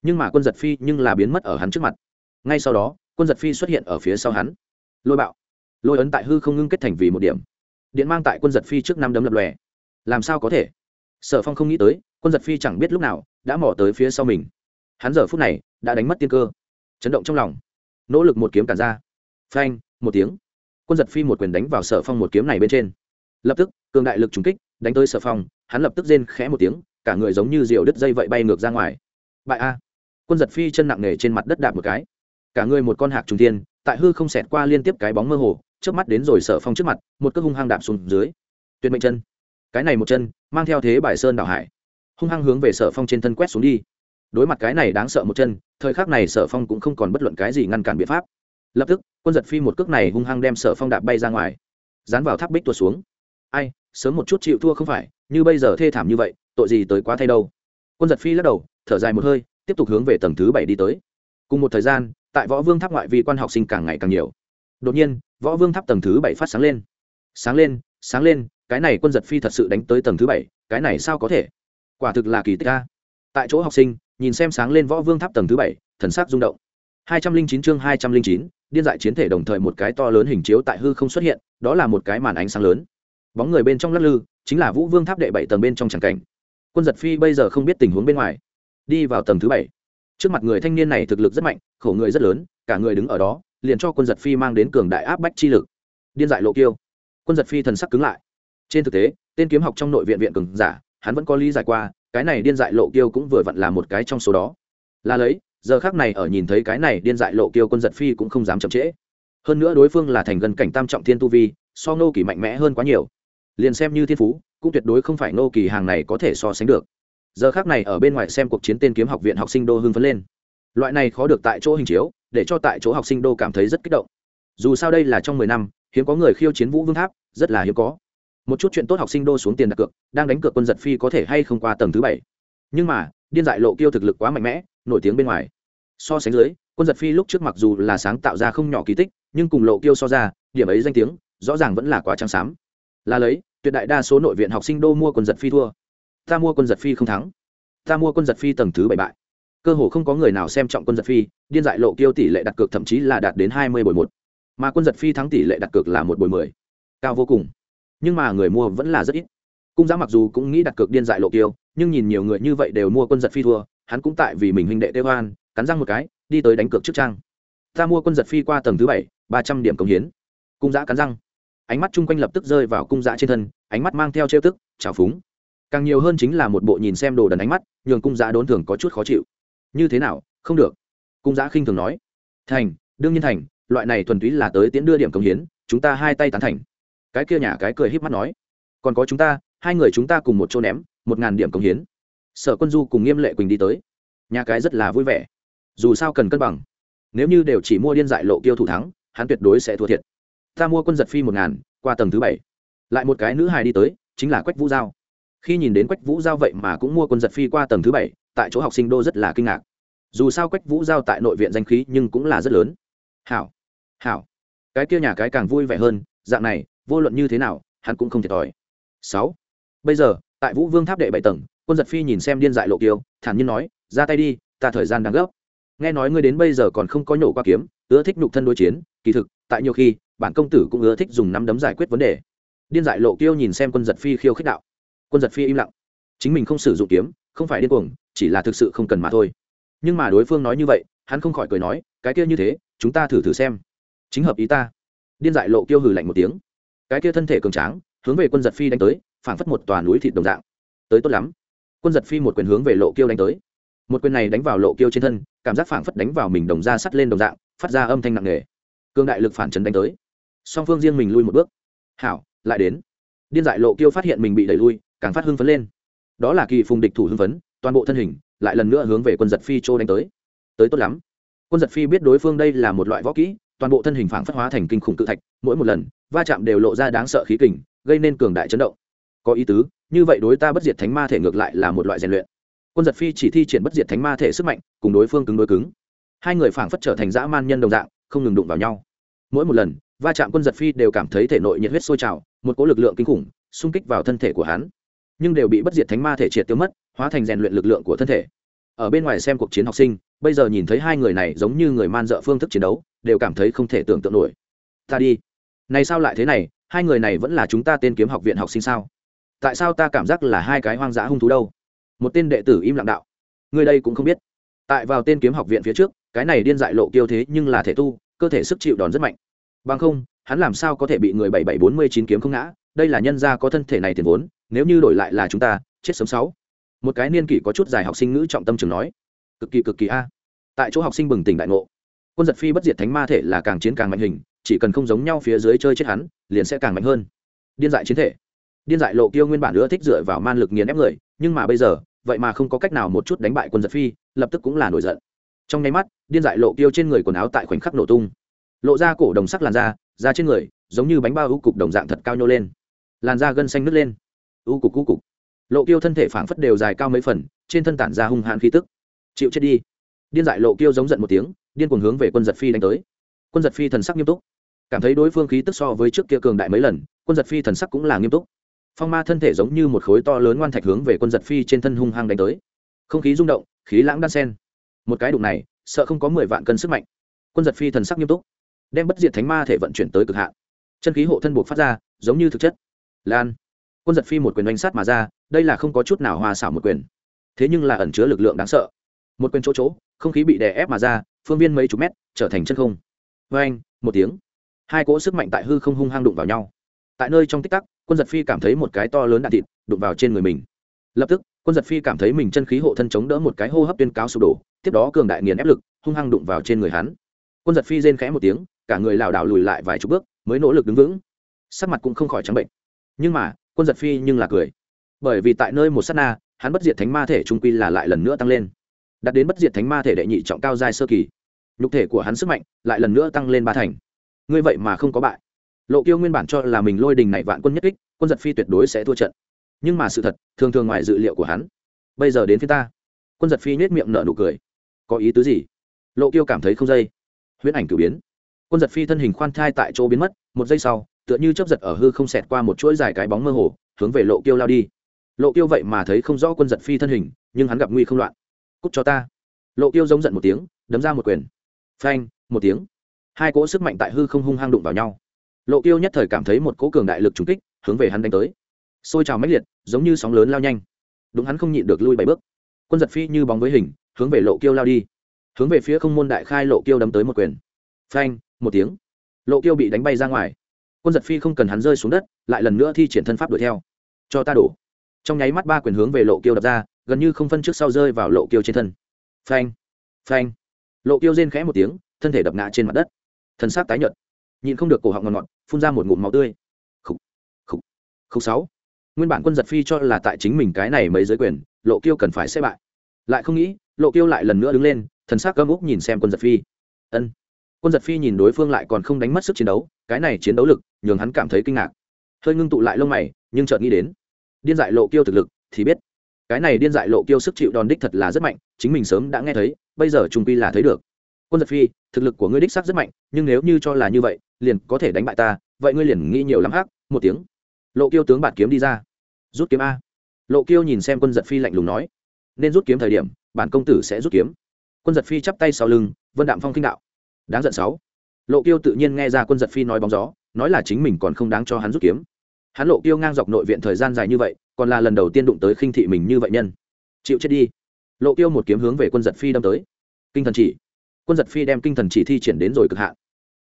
Nhưng mà quân giật phi nhưng là biến mất ở hắn trước mặt. Ngay sau đó, quân giật phi xuất hiện ở phía sau hắn. Lôi bạo. Lôi ấn tại hư không ngưng kết thành vì một điểm. Điện mang tại quân giật phi trước năm đấm lập lòe. Làm sao có thể? Sở phong không nghĩ tới, quân giật phi chẳng biết lúc nào đã mỏ tới phía sau mình. Hắn giờ phút này đã đánh mất tiên cơ. Chấn động trong lòng. Nỗ lực một kiếm cản ra. Phanh, một tiếng. Quân giật phi một quyền đánh vào sở phong một kiếm này bên trên. Lập tức cường đại lực trúng kích, đánh tới sở phong, hắn lập tức rên khẽ một tiếng, cả người giống như diều đứt dây vậy bay ngược ra ngoài. Bại a. Quân giật phi chân nặng nề trên mặt đất đạp một cái. Cả người một con hạc trùng tiên tại hư không xẹt qua liên tiếp cái bóng mơ hồ trước mắt đến rồi sở phong trước mặt, một cước hung hăng đạp xuống dưới. Tuyệt mệnh chân. Cái này một chân, mang theo thế bài sơn đảo hải. Hung hăng hướng về sở phong trên thân quét xuống đi. Đối mặt cái này đáng sợ một chân, thời khắc này sở phong cũng không còn bất luận cái gì ngăn cản biện pháp. Lập tức, quân giật phi một cước này hung hăng đem sở phong đạp bay ra ngoài. Dán vào tháp bích tuột xuống ai, sớm một chút chịu thua không phải, như bây giờ thê thảm như vậy, tội gì tới quá thay đâu? Quân giật phi lắc đầu, thở dài một hơi, tiếp tục hướng về tầng thứ bảy đi tới. Cùng một thời gian, tại võ vương tháp ngoại vi quan học sinh càng ngày càng nhiều. Đột nhiên, võ vương tháp tầng thứ bảy phát sáng lên. Sáng lên sáng lên, cái này quân giật phi thật sự đánh tới tầng thứ bảy, cái này sao có thể? Quả thực là kỳ tích ca tại chỗ học sinh, nhìn xem sáng lên võ vương tháp tầng thứ bảy, thần sắc rung động. Hai trăm linh chín chương hai trăm linh chín, điên dại chiến thể đồng thời một cái to lớn hình chiếu tại hư không xuất hiện, đó là một cái màn ánh sáng lớn bóng người bên trong lắc lư, chính là vũ vương tháp đệ bảy tầng bên trong tràng cảnh. Quân giật phi bây giờ không biết tình huống bên ngoài. Đi vào tầng thứ bảy. Trước mặt người thanh niên này thực lực rất mạnh, khổ người rất lớn, cả người đứng ở đó, liền cho quân giật phi mang đến cường đại áp bách chi lực. Điên dại lộ kiêu. Quân giật phi thần sắc cứng lại. Trên thực tế, tên kiếm học trong nội viện viện cường giả, hắn vẫn có lý giải qua, cái này điên dại lộ kiêu cũng vừa vặn là một cái trong số đó. Là lấy, giờ khác này ở nhìn thấy cái này điên dại lộ kiêu quân giật phi cũng không dám chậm trễ. Hơn nữa đối phương là thành gần cảnh tam trọng thiên tu vi, so nô kỳ mạnh mẽ hơn quá nhiều liền xem như thiên phú, cũng tuyệt đối không phải nô kỳ hàng này có thể so sánh được. Giờ khác này ở bên ngoài xem cuộc chiến tên kiếm học viện học sinh đô hưng phấn lên. Loại này khó được tại chỗ hình chiếu, để cho tại chỗ học sinh đô cảm thấy rất kích động. Dù sao đây là trong mười năm, hiếm có người khiêu chiến vũ vương tháp, rất là hiếm có. Một chút chuyện tốt học sinh đô xuống tiền đặt cược, đang đánh cược quân giật phi có thể hay không qua tầng thứ bảy. Nhưng mà, điên dại lộ kiêu thực lực quá mạnh mẽ, nổi tiếng bên ngoài. So sánh dưới, quân giật phi lúc trước mặc dù là sáng tạo ra không nhỏ kỳ tích, nhưng cùng lộ kiêu so ra, điểm ấy danh tiếng, rõ ràng vẫn là quá trắng xám là lấy, tuyệt đại đa số nội viện học sinh đô mua quân giật phi thua. Ta mua quân giật phi không thắng. Ta mua quân giật phi tầng thứ bảy bại. Cơ hồ không có người nào xem trọng quân giật phi, điên dại lộ kiêu tỷ lệ đặt cược thậm chí là đạt đến hai mươi bồi một. Mà quân giật phi thắng tỷ lệ đặt cược là một bồi mười. Cao vô cùng. Nhưng mà người mua vẫn là rất ít. Cung giá mặc dù cũng nghĩ đặt cược điên dại lộ kiêu, nhưng nhìn nhiều người như vậy đều mua quân giật phi thua, hắn cũng tại vì mình huynh đệ tê hoan, cắn răng một cái, đi tới đánh cược trước trang. Ta mua quân giật phi qua tầng thứ bảy, ba trăm điểm công hiến. Cung giã cắn răng ánh mắt chung quanh lập tức rơi vào cung dạ trên thân, ánh mắt mang theo trêu tức, trào phúng. Càng nhiều hơn chính là một bộ nhìn xem đồ đần ánh mắt, nhường cung dạ đốn thường có chút khó chịu. Như thế nào? Không được. Cung dạ khinh thường nói. Thành, đương nhiên thành, loại này thuần túy là tới tiễn đưa điểm công hiến, chúng ta hai tay tán thành. Cái kia nhà cái cười híp mắt nói. Còn có chúng ta, hai người chúng ta cùng một chỗ ném, một ngàn điểm công hiến. Sở quân du cùng nghiêm lệ quỳnh đi tới. Nhà cái rất là vui vẻ. Dù sao cần cân bằng. Nếu như đều chỉ mua điên dại lộ tiêu thủ thắng, hắn tuyệt đối sẽ thua thiệt ta mua quân giật phi một ngàn, qua tầng thứ bảy. Lại một cái nữ hài đi tới, chính là quách vũ giao. Khi nhìn đến quách vũ giao vậy mà cũng mua quân giật phi qua tầng thứ bảy, tại chỗ học sinh đô rất là kinh ngạc. Dù sao quách vũ giao tại nội viện danh khí nhưng cũng là rất lớn. Hảo hảo. Cái kia nhà cái càng vui vẻ hơn, dạng này, vô luận như thế nào, hắn cũng không thiệt thòi. Sáu. Bây giờ, tại vũ vương tháp đệ bảy tầng, quân giật phi nhìn xem điên dại lộ kiêu, thản nhiên nói, ra tay đi, ta thời gian đang gấp. Nghe nói ngươi đến bây giờ còn không có nhổ qua kiếm, ưa thích nhục thân đối chiến, kỳ thực, tại nhiều khi bản công tử cũng ưa thích dùng nắm đấm giải quyết vấn đề. Điên dại lộ kiêu nhìn xem quân giật phi khiêu khích đạo. Quân giật phi im lặng. Chính mình không sử dụng kiếm, không phải điên cuồng, chỉ là thực sự không cần mà thôi. Nhưng mà đối phương nói như vậy, hắn không khỏi cười nói, cái kia như thế, chúng ta thử thử xem. Chính hợp ý ta. Điên dại lộ kiêu hừ lạnh một tiếng. Cái kia thân thể cường tráng, hướng về quân giật phi đánh tới, phảng phất một tòa núi thịt đồng dạng. Tới tốt lắm. Quân giật phi một quyền hướng về lộ kiêu đánh tới. Một quyền này đánh vào lộ kiêu trên thân, cảm giác phảng phất đánh vào mình đồng ra sắt lên đồng dạng, phát ra âm thanh nặng nề. Cương đại lực phản chấn đánh tới song phương riêng mình lui một bước. Hảo, lại đến. Điên dại lộ kiêu phát hiện mình bị đẩy lui, càng phát hưng phấn lên. Đó là kỳ phùng địch thủ hưng phấn, toàn bộ thân hình lại lần nữa hướng về quân giật phi châu đánh tới. Tới tốt lắm. Quân giật phi biết đối phương đây là một loại võ kỹ, toàn bộ thân hình phảng phất hóa thành kinh khủng cự thạch, mỗi một lần, va chạm đều lộ ra đáng sợ khí kình, gây nên cường đại chấn động. Có ý tứ, như vậy đối ta bất diệt thánh ma thể ngược lại là một loại rèn luyện. Quân giật phi chỉ thi triển bất diệt thánh ma thể sức mạnh, cùng đối phương cứng đối cứng. Hai người phảng phất trở thành dã man nhân đồng dạng, không ngừng đụng vào nhau. Mỗi một lần va chạm quân giật phi đều cảm thấy thể nội nhiệt huyết sôi trào, một cỗ lực lượng kinh khủng xung kích vào thân thể của hắn. Nhưng đều bị bất diệt thánh ma thể triệt tiêu mất, hóa thành rèn luyện lực lượng của thân thể. Ở bên ngoài xem cuộc chiến học sinh, bây giờ nhìn thấy hai người này giống như người man dợ phương thức chiến đấu, đều cảm thấy không thể tưởng tượng nổi. Ta đi. Này sao lại thế này? Hai người này vẫn là chúng ta tên kiếm học viện học sinh sao? Tại sao ta cảm giác là hai cái hoang dã hung thú đâu? Một tên đệ tử im lặng đạo. Người đây cũng không biết. Tại vào tên kiếm học viện phía trước, cái này điên dại lộ kiêu thế nhưng là thể tu, cơ thể sức chịu đòn rất mạnh bằng không, hắn làm sao có thể bị người bảy bảy bốn mươi chín kiếm không ngã? Đây là nhân gia có thân thể này tiền vốn, nếu như đổi lại là chúng ta, chết sớm sáu. Một cái niên kỷ có chút dài học sinh ngữ trọng tâm trường nói. Cực kỳ cực kỳ a. Tại chỗ học sinh bừng tỉnh đại ngộ. Quân giật phi bất diệt thánh ma thể là càng chiến càng mạnh hình, chỉ cần không giống nhau phía dưới chơi chết hắn, liền sẽ càng mạnh hơn. Điên dại chiến thể. Điên dại lộ kiêu nguyên bản nữa thích dựa vào man lực nghiền ép người, nhưng mà bây giờ, vậy mà không có cách nào một chút đánh bại quân giật phi, lập tức cũng là nổi giận. Trong nháy mắt, điên dại lộ kiêu trên người quần áo tại khoảnh khắc nổ tung lộ ra cổ đồng sắc làn da da trên người, giống như bánh bao ưu cục đồng dạng thật cao nhô lên. Làn da gân xanh nứt lên. Ưu cục ưu cục. Lộ kiêu thân thể phảng phất đều dài cao mấy phần, trên thân tản ra hung hãn khí tức. Chịu chết đi. Điên dại lộ kiêu giống giận một tiếng, điên cuồng hướng về quân giật phi đánh tới. Quân giật phi thần sắc nghiêm túc. Cảm thấy đối phương khí tức so với trước kia cường đại mấy lần, quân giật phi thần sắc cũng là nghiêm túc. Phong ma thân thể giống như một khối to lớn ngoan thạch hướng về quân giật phi trên thân hung hăng đánh tới. Không khí rung động, khí lãng đan sen. Một cái đụng này, sợ không có mười vạn cân sức mạnh. Quân giật phi thần sắc nghiêm túc đem bất diệt thánh ma thể vận chuyển tới cực hạn. Chân khí hộ thân buộc phát ra, giống như thực chất. Lan. Quân giật phi một quyền đánh sát mà ra, đây là không có chút nào hòa xảo một quyền. Thế nhưng là ẩn chứa lực lượng đáng sợ. Một quyền chỗ chỗ, không khí bị đè ép mà ra, phương viên mấy chục mét, trở thành chân không. Vê anh một tiếng. Hai cỗ sức mạnh tại hư không hung hăng đụng vào nhau. Tại nơi trong tích tắc, quân giật phi cảm thấy một cái to lớn đạn thịt đụng vào trên người mình. Lập tức, quân giật phi cảm thấy mình chân khí hộ thân chống đỡ một cái hô hấp tuyên cáo sụp đổ, tiếp đó cường đại nghiền ép lực, hung hăng đụng vào trên người hắn. Quân giật phi rên khẽ một tiếng cả người lảo đảo lùi lại vài chục bước, mới nỗ lực đứng vững. Sắc mặt cũng không khỏi trắng bệnh. Nhưng mà, quân giật phi nhưng là cười. Bởi vì tại nơi một s á t na, hắn bất diệt thánh ma thể trung quy là lại lần nữa tăng lên. Đặt đến bất diệt thánh ma thể đệ nhị trọng cao giai sơ kỳ. Nhục thể của hắn sức mạnh lại lần nữa tăng lên ba thành. Ngươi vậy mà không có bại. Lộ kiêu nguyên bản cho là mình lôi đình này vạn quân nhất kích, quân giật phi tuyệt đối sẽ thua trận. Nhưng mà sự thật, thường thường ngoài dự liệu của hắn, bây giờ đến phía ta. Quân giật phi nhét miệng nở nụ cười. Có ý tứ gì? Lộ kiêu cảm thấy không dây. Huyễn ảnh cử biến quân giật phi thân hình khoan thai tại chỗ biến mất, một giây sau, tựa như chấp giật ở hư không xẹt qua một chuỗi dài cái bóng mơ hồ, hướng về lộ kiêu lao đi. Lộ kiêu vậy mà thấy không rõ quân giật phi thân hình, nhưng hắn gặp nguy không loạn. Cút cho ta. Lộ kiêu giống giận một tiếng, đấm ra một quyền. Phanh, một tiếng. Hai cỗ sức mạnh tại hư không hung hăng đụng vào nhau. Lộ kiêu nhất thời cảm thấy một cỗ cường đại lực trúng kích, hướng về hắn đánh tới. Xôi trào mãnh liệt, giống như sóng lớn lao nhanh. Đúng hắn không nhịn được lui bảy bước. Quân giật phi như bóng với hình, hướng về lộ kiêu lao đi. Hướng về phía không môn đại khai, lộ kiêu đấm tới một quyền. Phanh một tiếng, lộ kiêu bị đánh bay ra ngoài. Quân giật phi không cần hắn rơi xuống đất, lại lần nữa thi triển thân pháp đuổi theo. Cho ta đổ. Trong nháy mắt ba quyền hướng về lộ kiêu đập ra, gần như không phân trước sau rơi vào lộ kiêu trên thân. Phanh phanh. Lộ kiêu rên khẽ một tiếng, thân thể đập ngã trên mặt đất. Thân xác tái nhợt. Nhìn không được cổ họng ngọt ngọt, phun ra một ngụm máu tươi. Khúc khúc khúc sáu. Nguyên bản quân giật phi cho là tại chính mình cái này mấy giới quyền, lộ kiêu cần phải sẽ bại. Lại không nghĩ, lộ kiêu lại lần nữa đứng lên, thần sắc gâm úc nhìn xem quân giật phi. Ân quân giật phi nhìn đối phương lại còn không đánh mất sức chiến đấu, cái này chiến đấu lực, nhường hắn cảm thấy kinh ngạc. Hơi ngưng tụ lại lông mày, nhưng chợt nghĩ đến, điên dại lộ kiêu thực lực, thì biết, cái này điên dại lộ kiêu sức chịu đòn đích thật là rất mạnh, chính mình sớm đã nghe thấy, bây giờ trung pi là thấy được. Quân giật phi, thực lực của ngươi đích sắc rất mạnh, nhưng nếu như cho là như vậy, liền có thể đánh bại ta, vậy ngươi liền nghĩ nhiều lắm hắc, một tiếng. Lộ kiêu tướng bản kiếm đi ra, rút kiếm a. Lộ kiêu nhìn xem quân giật phi lạnh lùng nói, nên rút kiếm thời điểm, bản công tử sẽ rút kiếm. Quân giật phi chắp tay sau lưng, vân đạm phong kinh đạo đáng giận sáu. Lộ kiêu tự nhiên nghe ra quân giật phi nói bóng gió, nói là chính mình còn không đáng cho hắn rút kiếm. Hắn lộ kiêu ngang dọc nội viện thời gian dài như vậy, còn là lần đầu tiên đụng tới khinh thị mình như vậy nhân. Chịu chết đi. Lộ kiêu một kiếm hướng về quân giật phi đâm tới. Kinh thần chỉ. Quân giật phi đem kinh thần chỉ thi triển đến rồi cực hạn.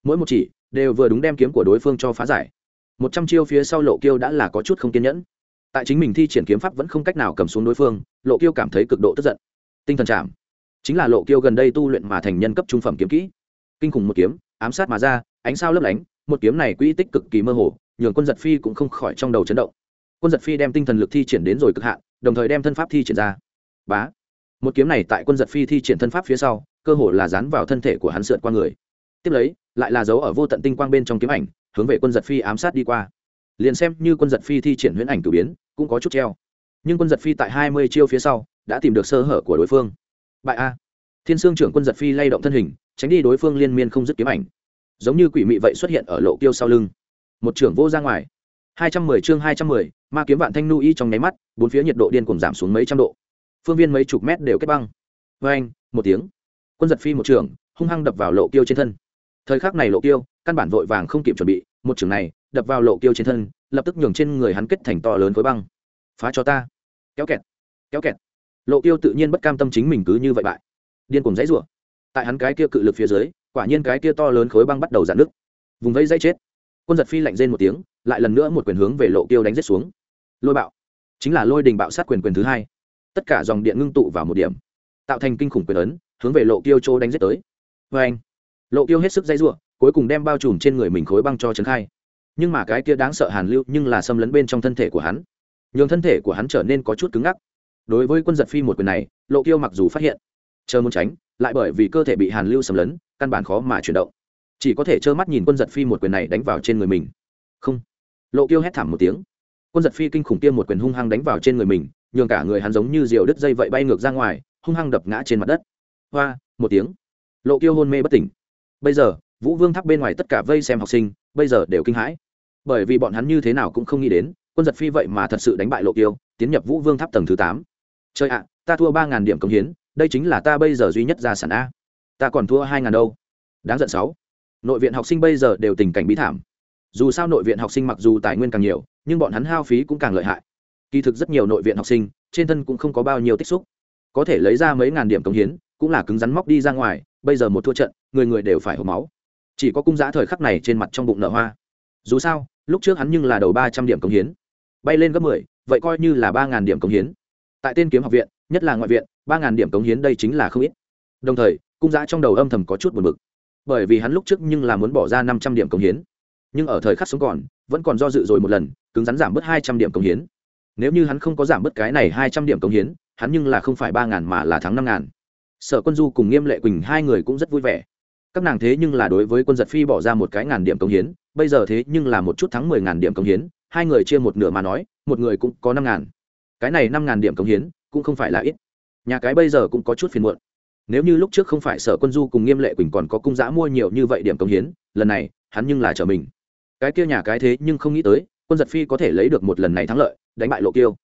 Mỗi một chỉ đều vừa đúng đem kiếm của đối phương cho phá giải. Một trăm chiêu phía sau lộ kiêu đã là có chút không kiên nhẫn. Tại chính mình thi triển kiếm pháp vẫn không cách nào cầm xuống đối phương, lộ kiêu cảm thấy cực độ tức giận. Tinh thần chạm. Chính là lộ kiêu gần đây tu luyện mà thành nhân cấp trung phẩm kiếm kỹ kinh khủng một kiếm, ám sát mà ra, ánh sao lấp lánh, một kiếm này quỹ tích cực kỳ mơ hồ, nhường quân giật phi cũng không khỏi trong đầu chấn động. Quân giật phi đem tinh thần lực thi triển đến rồi cực hạn, đồng thời đem thân pháp thi triển ra. Bá! Một kiếm này tại quân giật phi thi triển thân pháp phía sau, cơ hồ là dán vào thân thể của hắn sượt qua người. Tiếp lấy, lại là dấu ở vô tận tinh quang bên trong kiếm ảnh, hướng về quân giật phi ám sát đi qua. Liền xem như quân giật phi thi triển huyễn ảnh cử biến, cũng có chút treo. Nhưng quân giật phi tại hai mươi chiêu phía sau, đã tìm được sơ hở của đối phương. Bại a! Thiên sương trưởng quân giật phi lay động thân hình tránh đi đối phương liên miên không dứt kiếm ảnh. Giống như quỷ mị vậy xuất hiện ở lộ tiêu sau lưng. Một trưởng vô ra ngoài. Hai trăm mười chương hai trăm mười, ma kiếm vạn thanh nu y trong nháy mắt, bốn phía nhiệt độ điên cùng giảm xuống mấy trăm độ. Phương viên mấy chục mét đều kết băng. Vê anh một tiếng. Quân giật phi một trường hung hăng đập vào lộ tiêu trên thân. Thời khắc này lộ tiêu căn bản vội vàng không kịp chuẩn bị, một trường này, đập vào lộ tiêu trên thân, lập tức nhường trên người hắn kết thành to lớn khối băng. Phá cho ta. Kéo kẹt. Kéo kẹt. Lộ tiêu tự nhiên bất cam tâm chính mình cứ như vậy bại. Điên cùng dãy rủa tại hắn cái kia cự lực phía dưới, quả nhiên cái kia to lớn khối băng bắt đầu giãn nước vùng vây dây chết. Quân giật phi lạnh rên một tiếng, lại lần nữa một quyền hướng về lộ tiêu đánh rết xuống. Lôi bạo. Chính là lôi đình bạo sát quyền quyền thứ hai. Tất cả dòng điện ngưng tụ vào một điểm. Tạo thành kinh khủng quyền ấn, hướng về lộ tiêu chỗ đánh rết tới. Vê anh lộ tiêu hết sức dây ruộng cuối cùng đem bao trùm trên người mình khối băng cho trấn khai. Nhưng mà cái kia đáng sợ hàn lưu nhưng là xâm lấn bên trong thân thể của hắn. Nhường thân thể của hắn trở nên có chút cứng ngắc. Đối với quân giật phi một quyền này, lộ tiêu mặc dù phát hiện chờ muốn tránh, lại bởi vì cơ thể bị hàn lưu xâm lấn, căn bản khó mà chuyển động. Chỉ có thể trơ mắt nhìn quân giật phi một quyền này đánh vào trên người mình. Không. Lộ tiêu hét thảm một tiếng. Quân giật phi kinh khủng tiêm một quyền hung hăng đánh vào trên người mình, nhường cả người hắn giống như diều đứt dây vậy bay ngược ra ngoài, hung hăng đập ngã trên mặt đất. Hoa, một tiếng. Lộ tiêu hôn mê bất tỉnh. Bây giờ, vũ vương tháp bên ngoài tất cả vây xem học sinh, bây giờ đều kinh hãi. Bởi vì bọn hắn như thế nào cũng không nghĩ đến, quân giật phi vậy mà thật sự đánh bại lộ tiêu tiến nhập vũ vương tháp tầng thứ tám. Chơi ạ, ta thua ba ngàn điểm công hiến đây chính là ta bây giờ duy nhất ra sản a. Ta còn thua hai ngàn đâu. Đáng giận sáu. Nội viện học sinh bây giờ đều tình cảnh bí thảm. Dù sao nội viện học sinh mặc dù tài nguyên càng nhiều, nhưng bọn hắn hao phí cũng càng lợi hại. Kỳ thực rất nhiều nội viện học sinh, trên thân cũng không có bao nhiêu tích xúc. Có thể lấy ra mấy ngàn điểm cống hiến, cũng là cứng rắn móc đi ra ngoài, bây giờ một thua trận, người người đều phải hộp máu. Chỉ có cung giã thời khắc này trên mặt trong bụng nở hoa. Dù sao, lúc trước hắn nhưng là đầu ba trăm điểm cống hiến. Bay lên gấp mười, vậy coi như là ba ngàn điểm cống hiến. Tại tên kiếm học viện, nhất là ngoại viện ba ngàn điểm công hiến đây chính là không ít. Đồng thời, cung giã trong đầu âm thầm có chút buồn bực. Bởi vì hắn lúc trước nhưng là muốn bỏ ra năm trăm điểm công hiến. Nhưng ở thời khắc sống còn, vẫn còn do dự rồi một lần, cứng rắn giảm bớt hai trăm điểm công hiến. Nếu như hắn không có giảm bớt cái này hai trăm điểm công hiến, hắn nhưng là không phải ba ngàn mà là thắng năm ngàn. Sở quân du cùng nghiêm lệ quỳnh hai người cũng rất vui vẻ. Các nàng thế nhưng là đối với quân giật phi bỏ ra một cái ngàn điểm công hiến, bây giờ thế nhưng là một chút thắng mười ngàn điểm công hiến, hai người chia một nửa mà nói, một người cũng có năm ngàn. Cái này năm ngàn điểm công hiến cũng không phải là ít nhà cái bây giờ cũng có chút phiền muộn. Nếu như lúc trước không phải sở quân du cùng nghiêm lệ quỳnh còn có cung giã mua nhiều như vậy điểm công hiến, lần này, hắn nhưng là chờ mình. Cái kia nhà cái thế nhưng không nghĩ tới, quân giật phi có thể lấy được một lần này thắng lợi, đánh bại lộ kiêu.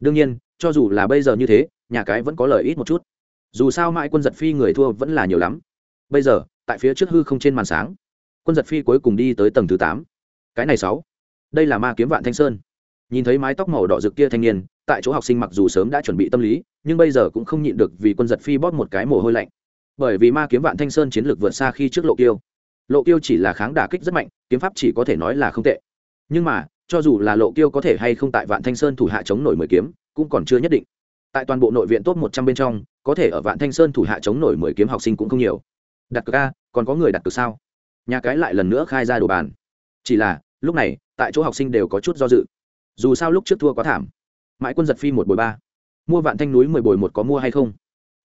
Đương nhiên, cho dù là bây giờ như thế, nhà cái vẫn có lợi ít một chút. Dù sao mãi quân giật phi người thua vẫn là nhiều lắm. Bây giờ, tại phía trước hư không trên màn sáng, quân giật phi cuối cùng đi tới tầng thứ tám. Cái này sáu. Đây là ma kiếm vạn thanh sơn. Nhìn thấy mái tóc màu đỏ rực kia thanh niên tại chỗ học sinh mặc dù sớm đã chuẩn bị tâm lý, nhưng bây giờ cũng không nhịn được vì quân giật phi bóp một cái mồ hôi lạnh. Bởi vì ma kiếm vạn thanh sơn chiến lược vượt xa khi trước lộ tiêu lộ tiêu chỉ là kháng đả kích rất mạnh, kiếm pháp chỉ có thể nói là không tệ. Nhưng mà, cho dù là lộ tiêu có thể hay không tại vạn thanh sơn thủ hạ chống nổi mười kiếm, cũng còn chưa nhất định. Tại toàn bộ nội viện top một trăm bên trong, có thể ở vạn thanh sơn thủ hạ chống nổi mười kiếm học sinh cũng không nhiều. Đặt cược a, còn có người đặt cược sao? Nhà cái lại lần nữa khai ra đồ bàn. Chỉ là, lúc này, tại chỗ học sinh đều có chút do dự. Dù sao lúc trước thua quá thảm mãi quân giật phi một bồi ba. Mua vạn thanh núi mười bồi một có mua hay không?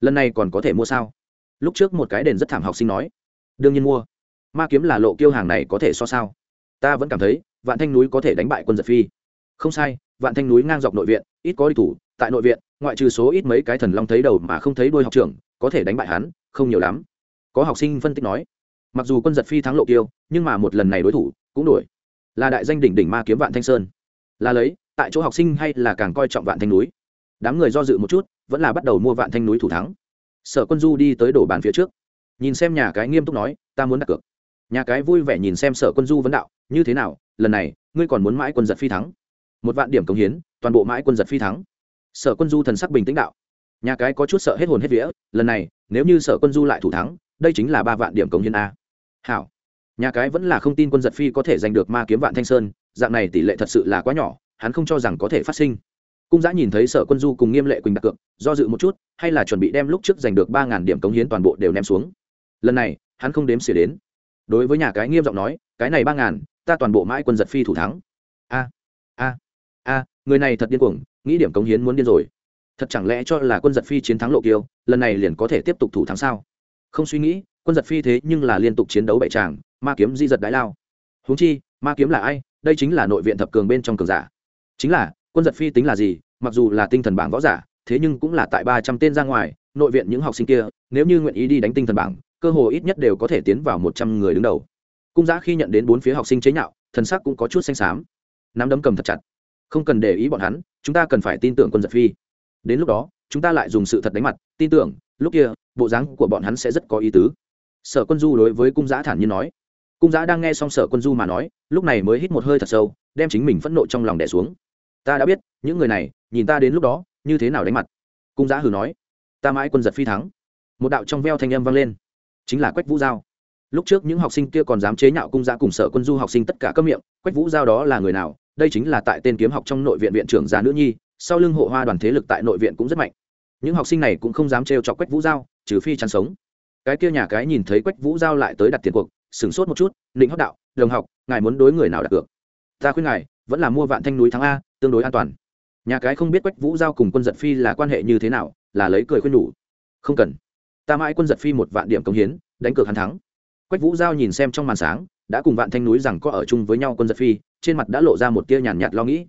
Lần này còn có thể mua sao? Lúc trước một cái đền rất thảm học sinh nói. Đương nhiên mua. Ma kiếm là lộ kiêu hàng này có thể so sao? Ta vẫn cảm thấy, vạn thanh núi có thể đánh bại quân giật phi. Không sai, vạn thanh núi ngang dọc nội viện, ít có đi thủ, tại nội viện, ngoại trừ số ít mấy cái thần long thấy đầu mà không thấy đôi học trưởng, có thể đánh bại hắn, không nhiều lắm. Có học sinh phân tích nói, mặc dù quân giật phi thắng lộ kiêu, nhưng mà một lần này đối thủ, cũng đổi. Là đại danh đỉnh đỉnh ma kiếm vạn thanh sơn. Là lấy tại chỗ học sinh hay là càng coi trọng vạn thanh núi. Đám người do dự một chút, vẫn là bắt đầu mua vạn thanh núi thủ thắng. Sở quân du đi tới đổ bàn phía trước. Nhìn xem nhà cái nghiêm túc nói, ta muốn đặt cược. Nhà cái vui vẻ nhìn xem sở quân du vấn đạo, như thế nào, lần này, ngươi còn muốn mãi quân giật phi thắng? Một vạn điểm công hiến, toàn bộ mãi quân giật phi thắng. Sở quân du thần sắc bình tĩnh đạo. Nhà cái có chút sợ hết hồn hết vía, lần này, nếu như sở quân du lại thủ thắng, đây chính là ba vạn điểm công hiến a. Hảo. Nhà cái vẫn là không tin quân giật phi có thể giành được ma kiếm vạn thanh sơn, dạng này tỷ lệ thật sự là quá nhỏ hắn không cho rằng có thể phát sinh. Cung giã nhìn thấy sở quân du cùng nghiêm lệ quỳnh đặt cược, do dự một chút, hay là chuẩn bị đem lúc trước giành được ba ngàn điểm cống hiến toàn bộ đều ném xuống. Lần này, hắn không đếm xỉa đến. Đối với nhà cái nghiêm giọng nói, cái này ba ngàn, ta toàn bộ mãi quân giật phi thủ thắng. A a a, người này thật điên cuồng, nghĩ điểm cống hiến muốn điên rồi. Thật chẳng lẽ cho là quân giật phi chiến thắng lộ kiêu, lần này liền có thể tiếp tục thủ thắng sao? Không suy nghĩ, quân giật phi thế nhưng là liên tục chiến đấu bảy tràng, ma kiếm di giật đái lao. Huống chi, ma kiếm là ai? Đây chính là nội viện thập cường bên trong cường giả chính là, quân giật phi tính là gì, mặc dù là tinh thần bảng võ giả, thế nhưng cũng là tại ba trăm tên ra ngoài, nội viện những học sinh kia, nếu như nguyện ý đi đánh tinh thần bảng, cơ hồ ít nhất đều có thể tiến vào một trăm người đứng đầu. Cung giã khi nhận đến bốn phía học sinh chế nhạo, thần sắc cũng có chút xanh xám. Nắm đấm cầm thật chặt. Không cần để ý bọn hắn, chúng ta cần phải tin tưởng quân giật phi. Đến lúc đó, chúng ta lại dùng sự thật đánh mặt, tin tưởng, lúc kia, bộ dáng của bọn hắn sẽ rất có ý tứ. Sở quân du đối với cung giã thản nhiên nói. Cung giã đang nghe xong sở quân du mà nói, lúc này mới hít một hơi thật sâu, đem chính mình phẫn nộ trong lòng đẻ xuống ta đã biết, những người này, nhìn ta đến lúc đó, như thế nào đánh mặt. Cung giã hừ nói. Ta mãi quân giật phi thắng. Một đạo trong veo thanh âm vang lên. Chính là quách vũ giao. Lúc trước những học sinh kia còn dám chế nhạo cung giã cùng sở quân du học sinh tất cả các miệng, quách vũ giao đó là người nào? Đây chính là tại tên kiếm học trong nội viện viện trưởng già nữ nhi, sau lưng hộ hoa đoàn thế lực tại nội viện cũng rất mạnh. Những học sinh này cũng không dám trêu chọc quách vũ giao, trừ phi chăn sống. Cái kia nhà cái nhìn thấy quách vũ giao lại tới đặt tiền cuộc, sửng sốt một chút định hóc đạo, đồng học, ngài muốn đối người nào đặt cược? Ta khuyên ngài, vẫn là mua vạn thanh núi thắng a tương đối an toàn. Nhà cái không biết quách vũ giao cùng quân giật phi là quan hệ như thế nào là lấy cười khuyên nhủ. Không cần. Ta mãi quân giật phi một vạn điểm công hiến đánh cược hắn thắng. Quách vũ giao nhìn xem trong màn sáng đã cùng vạn thanh núi rằng có ở chung với nhau quân giật phi trên mặt đã lộ ra một tia nhàn nhạt, nhạt lo nghĩ.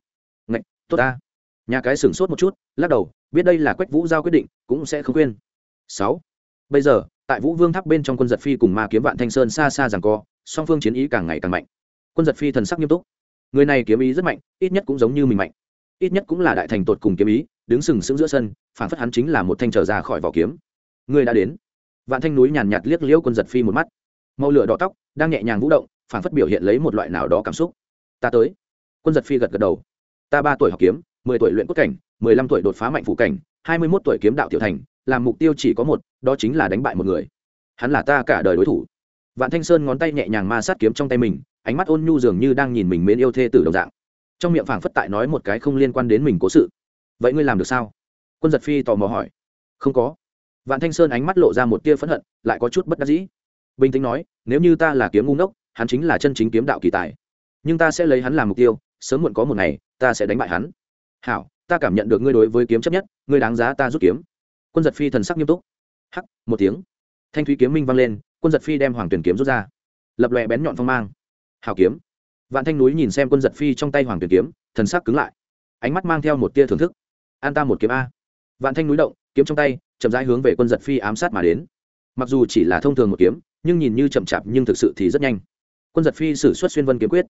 Ngạch tốt ta. Nhà cái sửng sốt một chút lắc đầu biết đây là quách vũ giao quyết định cũng sẽ không khuyên. Sáu. Bây giờ tại vũ vương tháp bên trong quân giật phi cùng ma kiếm vạn thanh sơn xa xa rằng co song phương chiến ý càng ngày càng mạnh. Quân giật phi thần sắc nghiêm túc người này kiếm ý rất mạnh, ít nhất cũng giống như mình mạnh. Ít nhất cũng là đại thành tột cùng kiếm ý, đứng sừng sững giữa sân, phản phất hắn chính là một thanh trở ra khỏi vỏ kiếm. Người đã đến. Vạn thanh núi nhàn nhạt liếc liễu quân giật phi một mắt. Màu lửa đỏ tóc, đang nhẹ nhàng vũ động, phản phất biểu hiện lấy một loại nào đó cảm xúc. Ta tới. Quân giật phi gật gật đầu. Ta ba tuổi học kiếm, mười tuổi luyện cốt cảnh, mười lăm tuổi đột phá mạnh phủ cảnh, hai mươi mốt tuổi kiếm đạo tiểu thành, làm mục tiêu chỉ có một, đó chính là đánh bại một người. Hắn là ta cả đời đối thủ vạn thanh sơn ngón tay nhẹ nhàng ma sát kiếm trong tay mình, ánh mắt ôn nhu dường như đang nhìn mình mến yêu thê tử đồng dạng. Trong miệng phảng phất tại nói một cái không liên quan đến mình cố sự. Vậy ngươi làm được sao? Quân giật phi tò mò hỏi. Không có. Vạn thanh sơn ánh mắt lộ ra một tia phẫn hận, lại có chút bất đắc dĩ. Bình tĩnh nói, nếu như ta là kiếm ngu ngốc, hắn chính là chân chính kiếm đạo kỳ tài. Nhưng ta sẽ lấy hắn làm mục tiêu, sớm muộn có một ngày, ta sẽ đánh bại hắn. Hảo, ta cảm nhận được ngươi đối với kiếm chấp nhất, ngươi đáng giá ta rút kiếm. Quân giật phi thần sắc nghiêm túc. Hắc, một tiếng. Thanh thúy kiếm minh vang lên quân giật phi đem hoàng tuyển kiếm rút ra. Lập lòe bén nhọn phong mang. Hào kiếm. Vạn thanh núi nhìn xem quân giật phi trong tay hoàng tuyển kiếm, thần sắc cứng lại. Ánh mắt mang theo một tia thưởng thức. An ta một kiếm a. Vạn thanh núi động, kiếm trong tay, chậm rãi hướng về quân giật phi ám sát mà đến. Mặc dù chỉ là thông thường một kiếm, nhưng nhìn như chậm chạp nhưng thực sự thì rất nhanh. Quân giật phi xử suất xuyên vân kiếm quyết.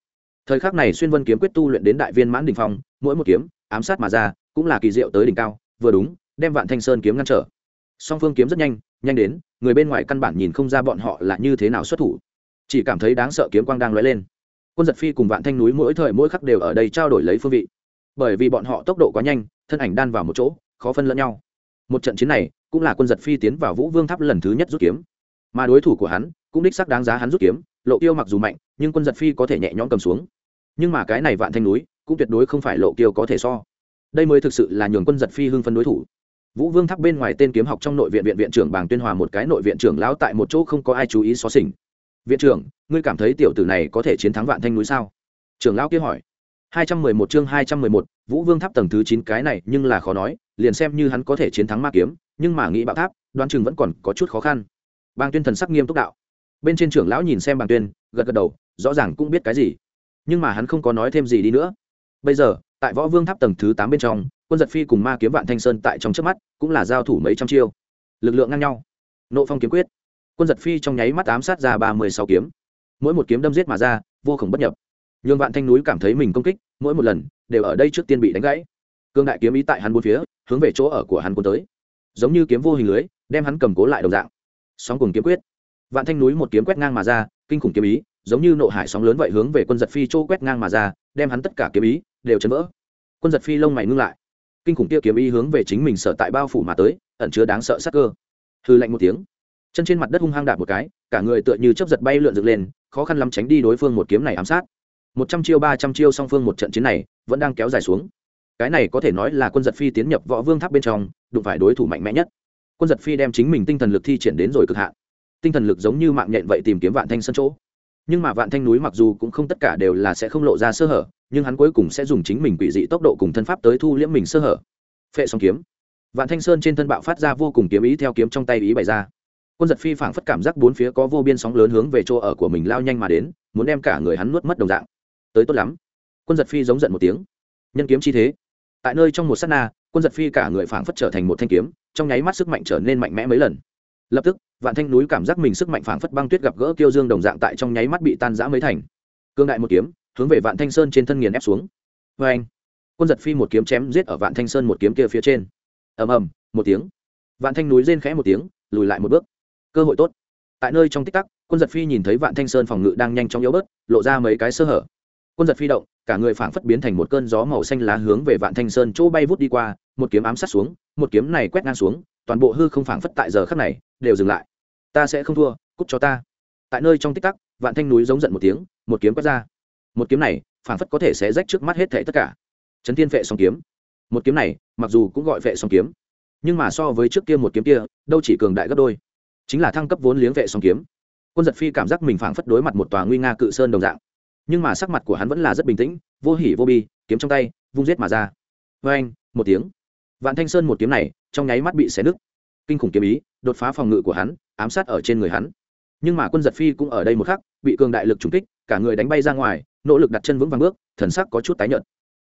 Thời khắc này xuyên vân kiếm quyết tu luyện đến đại viên mãn đình phong, mỗi một kiếm, ám sát mà ra, cũng là kỳ diệu tới đỉnh cao, vừa đúng, đem vạn thanh sơn kiếm ngăn trở. Song phương kiếm rất nhanh nhanh đến, người bên ngoài căn bản nhìn không ra bọn họ là như thế nào xuất thủ. Chỉ cảm thấy đáng sợ kiếm quang đang lóe lên. Quân giật phi cùng vạn thanh núi mỗi thời mỗi khắc đều ở đây trao đổi lấy phương vị. Bởi vì bọn họ tốc độ quá nhanh, thân ảnh đan vào một chỗ, khó phân lẫn nhau. Một trận chiến này, cũng là quân giật phi tiến vào vũ vương tháp lần thứ nhất rút kiếm. Mà đối thủ của hắn, cũng đích sắc đáng giá hắn rút kiếm, lộ tiêu mặc dù mạnh, nhưng quân giật phi có thể nhẹ nhõm cầm xuống. Nhưng mà cái này vạn thanh núi, cũng tuyệt đối không phải lộ tiêu có thể so. Đây mới thực sự là nhường quân giật phi hưng phân đối thủ vũ vương tháp bên ngoài tên kiếm học trong nội viện viện viện trưởng bàng tuyên hòa một cái nội viện trưởng lão tại một chỗ không có ai chú ý xó xỉnh viện trưởng, ngươi cảm thấy tiểu tử này có thể chiến thắng vạn thanh núi sao? Trưởng lão kia hỏi. Hai trăm mười một chương hai trăm mười một, vũ vương tháp tầng thứ chín cái này nhưng là khó nói, liền xem như hắn có thể chiến thắng ma kiếm, nhưng mà nghĩ bạo tháp, đoán chừng vẫn còn có chút khó khăn. Bàng tuyên thần sắc nghiêm túc đạo. Bên trên trưởng lão nhìn xem bàng tuyên, gật gật đầu, rõ ràng cũng biết cái gì. Nhưng mà hắn không có nói thêm gì đi nữa. Bây giờ, tại võ vương tháp tầng thứ tám bên trong quân giật phi cùng ma kiếm vạn thanh sơn tại trong trước mắt cũng là giao thủ mấy trăm chiêu. Lực lượng ngang nhau. Nộ phong kiếm quyết. Quân giật phi trong nháy mắt ám sát ra ba mươi sáu kiếm. Mỗi một kiếm đâm giết mà ra, vô khổng bất nhập. Nhường vạn thanh núi cảm thấy mình công kích, mỗi một lần đều ở đây trước tiên bị đánh gãy. Cương đại kiếm ý tại hắn bốn phía, hướng về chỗ ở của hắn cuốn tới. Giống như kiếm vô hình lưới, đem hắn cầm cố lại đồng dạng. Sóng cùng kiếm quyết. Vạn thanh núi một kiếm quét ngang mà ra, kinh khủng kiếm ý, giống như nộ hải sóng lớn vậy hướng về quân giật phi chỗ quét ngang mà ra, đem hắn tất cả kiếm ý đều chấn vỡ. Quân giật phi lông mày ngưng lại kinh khủng kia kiếm ý hướng về chính mình sở tại bao phủ mà tới, ẩn chứa đáng sợ sắc cơ. Hư lạnh một tiếng. Chân trên mặt đất hung hăng đạp một cái, cả người tựa như chấp giật bay lượn dựng lên, khó khăn lắm tránh đi đối phương một kiếm này ám sát. Một trăm chiêu, ba trăm chiêu song phương một trận chiến này vẫn đang kéo dài xuống. Cái này có thể nói là quân giật phi tiến nhập võ vương tháp bên trong, đụng phải đối thủ mạnh mẽ nhất. Quân giật phi đem chính mình tinh thần lực thi triển đến rồi cực hạn. Tinh thần lực giống như mạng nhện vậy tìm kiếm vạn thanh sân chỗ. Nhưng mà vạn thanh núi mặc dù cũng không tất cả đều là sẽ không lộ ra sơ hở nhưng hắn cuối cùng sẽ dùng chính mình quỷ dị tốc độ cùng thân pháp tới thu liễm mình sơ hở. Phệ song kiếm. Vạn thanh sơn trên thân bạo phát ra vô cùng kiếm ý theo kiếm trong tay ý bày ra. Quân giật phi phảng phất cảm giác bốn phía có vô biên sóng lớn hướng về chỗ ở của mình lao nhanh mà đến, muốn đem cả người hắn nuốt mất đồng dạng. Tới tốt lắm. Quân giật phi giống giận một tiếng. Nhân kiếm chi thế. Tại nơi trong một s á t na, quân giật phi cả người phảng phất trở thành một thanh kiếm, trong nháy mắt sức mạnh trở nên mạnh mẽ mấy lần. Lập tức, vạn thanh núi cảm giác mình sức mạnh phảng phất băng tuyết gặp gỡ tiêu dương đồng dạng tại trong nháy mắt bị tan giã mấy thành. Cương đại một kiếm hướng về vạn thanh sơn trên thân nghiền ép xuống. Vê anh, quân giật phi một kiếm chém giết ở vạn thanh sơn một kiếm kia phía trên. Ầm ầm, một tiếng. Vạn thanh núi rên khẽ một tiếng, lùi lại một bước. Cơ hội tốt. Tại nơi trong tích tắc, quân giật phi nhìn thấy vạn thanh sơn phòng ngự đang nhanh chóng yếu bớt, lộ ra mấy cái sơ hở. Quân giật phi động, cả người phảng phất biến thành một cơn gió màu xanh lá hướng về vạn thanh sơn chỗ bay vút đi qua, một kiếm ám sát xuống, một kiếm này quét ngang xuống, toàn bộ hư không phảng phất tại giờ khắc này, đều dừng lại. Ta sẽ không thua, cút cho ta. Tại nơi trong tích tắc, vạn thanh núi giống giận một tiếng, một kiếm quét ra một kiếm này, phảng phất có thể sẽ rách trước mắt hết thể tất cả. Chấn thiên vệ song kiếm. Một kiếm này, mặc dù cũng gọi vệ song kiếm, nhưng mà so với trước kia một kiếm kia, đâu chỉ cường đại gấp đôi. Chính là thăng cấp vốn liếng vệ song kiếm. Quân giật phi cảm giác mình phảng phất đối mặt một tòa nguy nga cự sơn đồng dạng. Nhưng mà sắc mặt của hắn vẫn là rất bình tĩnh, vô hỉ vô bi, kiếm trong tay, vung giết mà ra. Vê anh một tiếng. Vạn thanh sơn một kiếm này, trong nháy mắt bị xé nứt. Kinh khủng kiếm ý, đột phá phòng ngự của hắn, ám sát ở trên người hắn. Nhưng mà quân giật phi cũng ở đây một khắc, bị cường đại lực trúng kích, cả người đánh bay ra ngoài nỗ lực đặt chân vững vàng bước, thần sắc có chút tái nhợt.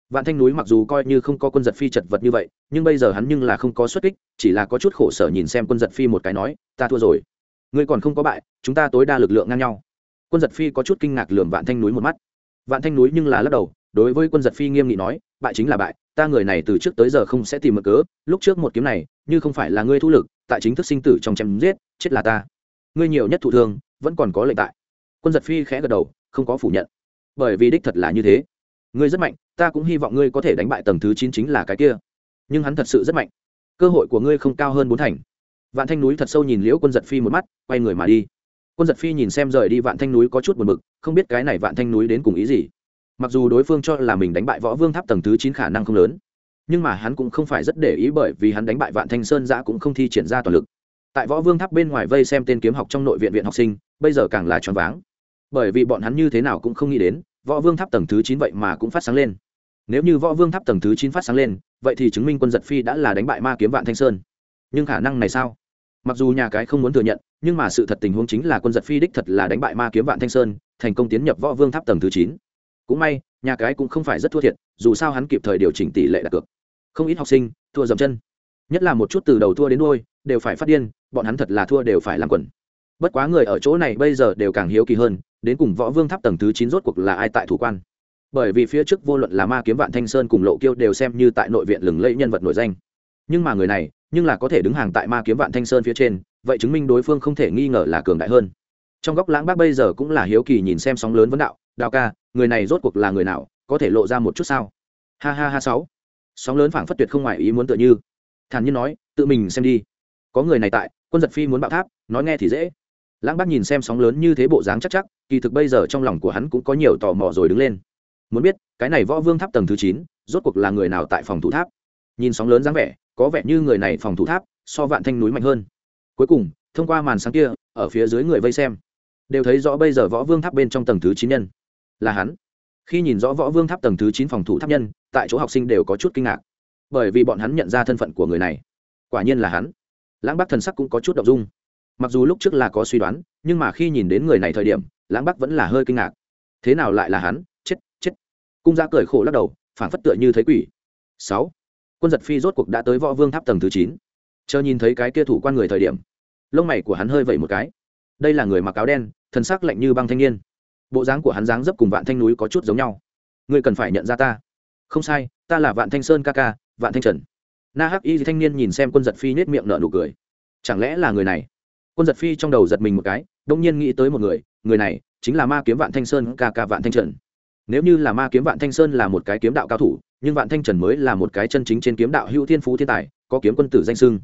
Vạn thanh núi mặc dù coi như không có quân giật phi chật vật như vậy, nhưng bây giờ hắn nhưng là không có xuất kích, chỉ là có chút khổ sở nhìn xem quân giật phi một cái nói, ta thua rồi. Ngươi còn không có bại, chúng ta tối đa lực lượng ngang nhau. Quân giật phi có chút kinh ngạc lườm vạn thanh núi một mắt. Vạn thanh núi nhưng là lắc đầu, đối với quân giật phi nghiêm nghị nói, bại chính là bại, ta người này từ trước tới giờ không sẽ tìm mực cớ, lúc trước một kiếm này, như không phải là ngươi thu lực, tại chính thức sinh tử trong chém giết, chết là ta. Ngươi nhiều nhất thụ thương, vẫn còn có lệnh tại. Quân giật phi khẽ gật đầu, không có phủ nhận bởi vì đích thật là như thế. Ngươi rất mạnh, ta cũng hy vọng ngươi có thể đánh bại tầng thứ chín chính là cái kia. Nhưng hắn thật sự rất mạnh. Cơ hội của ngươi không cao hơn bốn thành. Vạn thanh núi thật sâu nhìn liễu quân giật phi một mắt, quay người mà đi. Quân giật phi nhìn xem rời đi vạn thanh núi có chút buồn b ự c không biết cái này vạn thanh núi đến cùng ý gì. Mặc dù đối phương cho là mình đánh bại võ vương tháp tầng thứ chín khả năng không lớn, nhưng mà hắn cũng không phải rất để ý bởi vì hắn đánh bại vạn thanh sơn giã cũng không thi triển ra toàn lực. Tại võ vương tháp bên ngoài vây xem tên kiếm học trong nội viện viện học sinh, bây giờ càng là choáng váng. Bởi vì bọn hắn như thế nào cũng không nghĩ đến võ vương tháp tầng thứ chín vậy mà cũng phát sáng lên. Nếu như võ vương tháp tầng thứ chín phát sáng lên, vậy thì chứng minh quân giật phi đã là đánh bại ma kiếm vạn thanh sơn. Nhưng khả năng này sao? Mặc dù nhà cái không muốn thừa nhận, nhưng mà sự thật tình huống chính là quân giật phi đích thật là đánh bại ma kiếm vạn thanh sơn, thành công tiến nhập võ vương tháp tầng thứ chín. Cũng may, nhà cái cũng không phải rất thua thiệt, dù sao hắn kịp thời điều chỉnh tỷ lệ đặt cược. Không ít học sinh, thua dầm chân. Nhất là một chút từ đầu thua đến đôi đều phải phát điên, bọn hắn thật là thua đều phải làm quần. Bất quá người ở chỗ này bây giờ đều càng hiếu kỳ hơn đến cùng võ vương tháp tầng thứ chín rốt cuộc là ai tại thủ quan? Bởi vì phía trước vô luận là ma kiếm vạn thanh sơn cùng lộ kiêu đều xem như tại nội viện lừng lẫy nhân vật nổi danh. Nhưng mà người này, nhưng là có thể đứng hàng tại ma kiếm vạn thanh sơn phía trên, vậy chứng minh đối phương không thể nghi ngờ là cường đại hơn. Trong góc lãng bác bây giờ cũng là hiếu kỳ nhìn xem sóng lớn vấn đạo, đào ca, người này rốt cuộc là người nào, có thể lộ ra một chút sao? Ha ha ha sáu. Sóng lớn phảng phất tuyệt không ngoài ý muốn tựa như. Thản nhiên nói, tự mình xem đi. Có người này tại, quân giật phi muốn bạo tháp, nói nghe thì dễ. Lãng bác nhìn xem sóng lớn như thế bộ dáng chắc chắc kỳ thực bây giờ trong lòng của hắn cũng có nhiều tò mò rồi đứng lên. Muốn biết, cái này võ vương tháp tầng thứ chín, rốt cuộc là người nào tại phòng thủ tháp? Nhìn sóng lớn dáng vẻ, có vẻ như người này phòng thủ tháp, so vạn thanh núi mạnh hơn. Cuối cùng, thông qua màn sáng kia, ở phía dưới người vây xem, đều thấy rõ bây giờ võ vương tháp bên trong tầng thứ chín nhân là hắn. Khi nhìn rõ võ vương tháp tầng thứ chín phòng thủ tháp nhân, tại chỗ học sinh đều có chút kinh ngạc. Bởi vì bọn hắn nhận ra thân phận của người này, quả nhiên là hắn. Lãng bắc thần sắc cũng có chút đ ộ n g dung mặc dù lúc trước là có suy đoán, nhưng mà khi nhìn đến người này thời điểm, lãng bắc vẫn là hơi kinh ngạc. Thế nào lại là hắn? Chết chết. Cung gia cười khổ lắc đầu phản phất tựa như thấy quỷ. Sáu. Quân giật phi rốt cuộc đã tới võ vương tháp tầng thứ chín. Chờ nhìn thấy cái kia thủ quan người thời điểm, lông mày của hắn hơi vẩy một cái. Đây là người mặc áo đen thân sắc lạnh như băng thanh niên. Bộ dáng của hắn dáng dấp cùng vạn thanh núi có chút giống nhau. Ngươi cần phải nhận ra ta. Không sai, ta là vạn thanh sơn ca ca, vạn thanh trần. Na hắc y thanh niên nhìn xem quân giật phi nết miệng nở nụ cười. Chẳng lẽ là người này? Quân giật phi trong đầu giật mình một cái đông nhiên nghĩ tới một người người này chính là ma kiếm vạn thanh sơn ca ca vạn thanh trần. Nếu như là ma kiếm vạn thanh sơn là một cái kiếm đạo cao thủ, nhưng vạn thanh trần mới là một cái chân chính trên kiếm đạo hữu thiên phú thiên tài, có kiếm quân tử danh sưng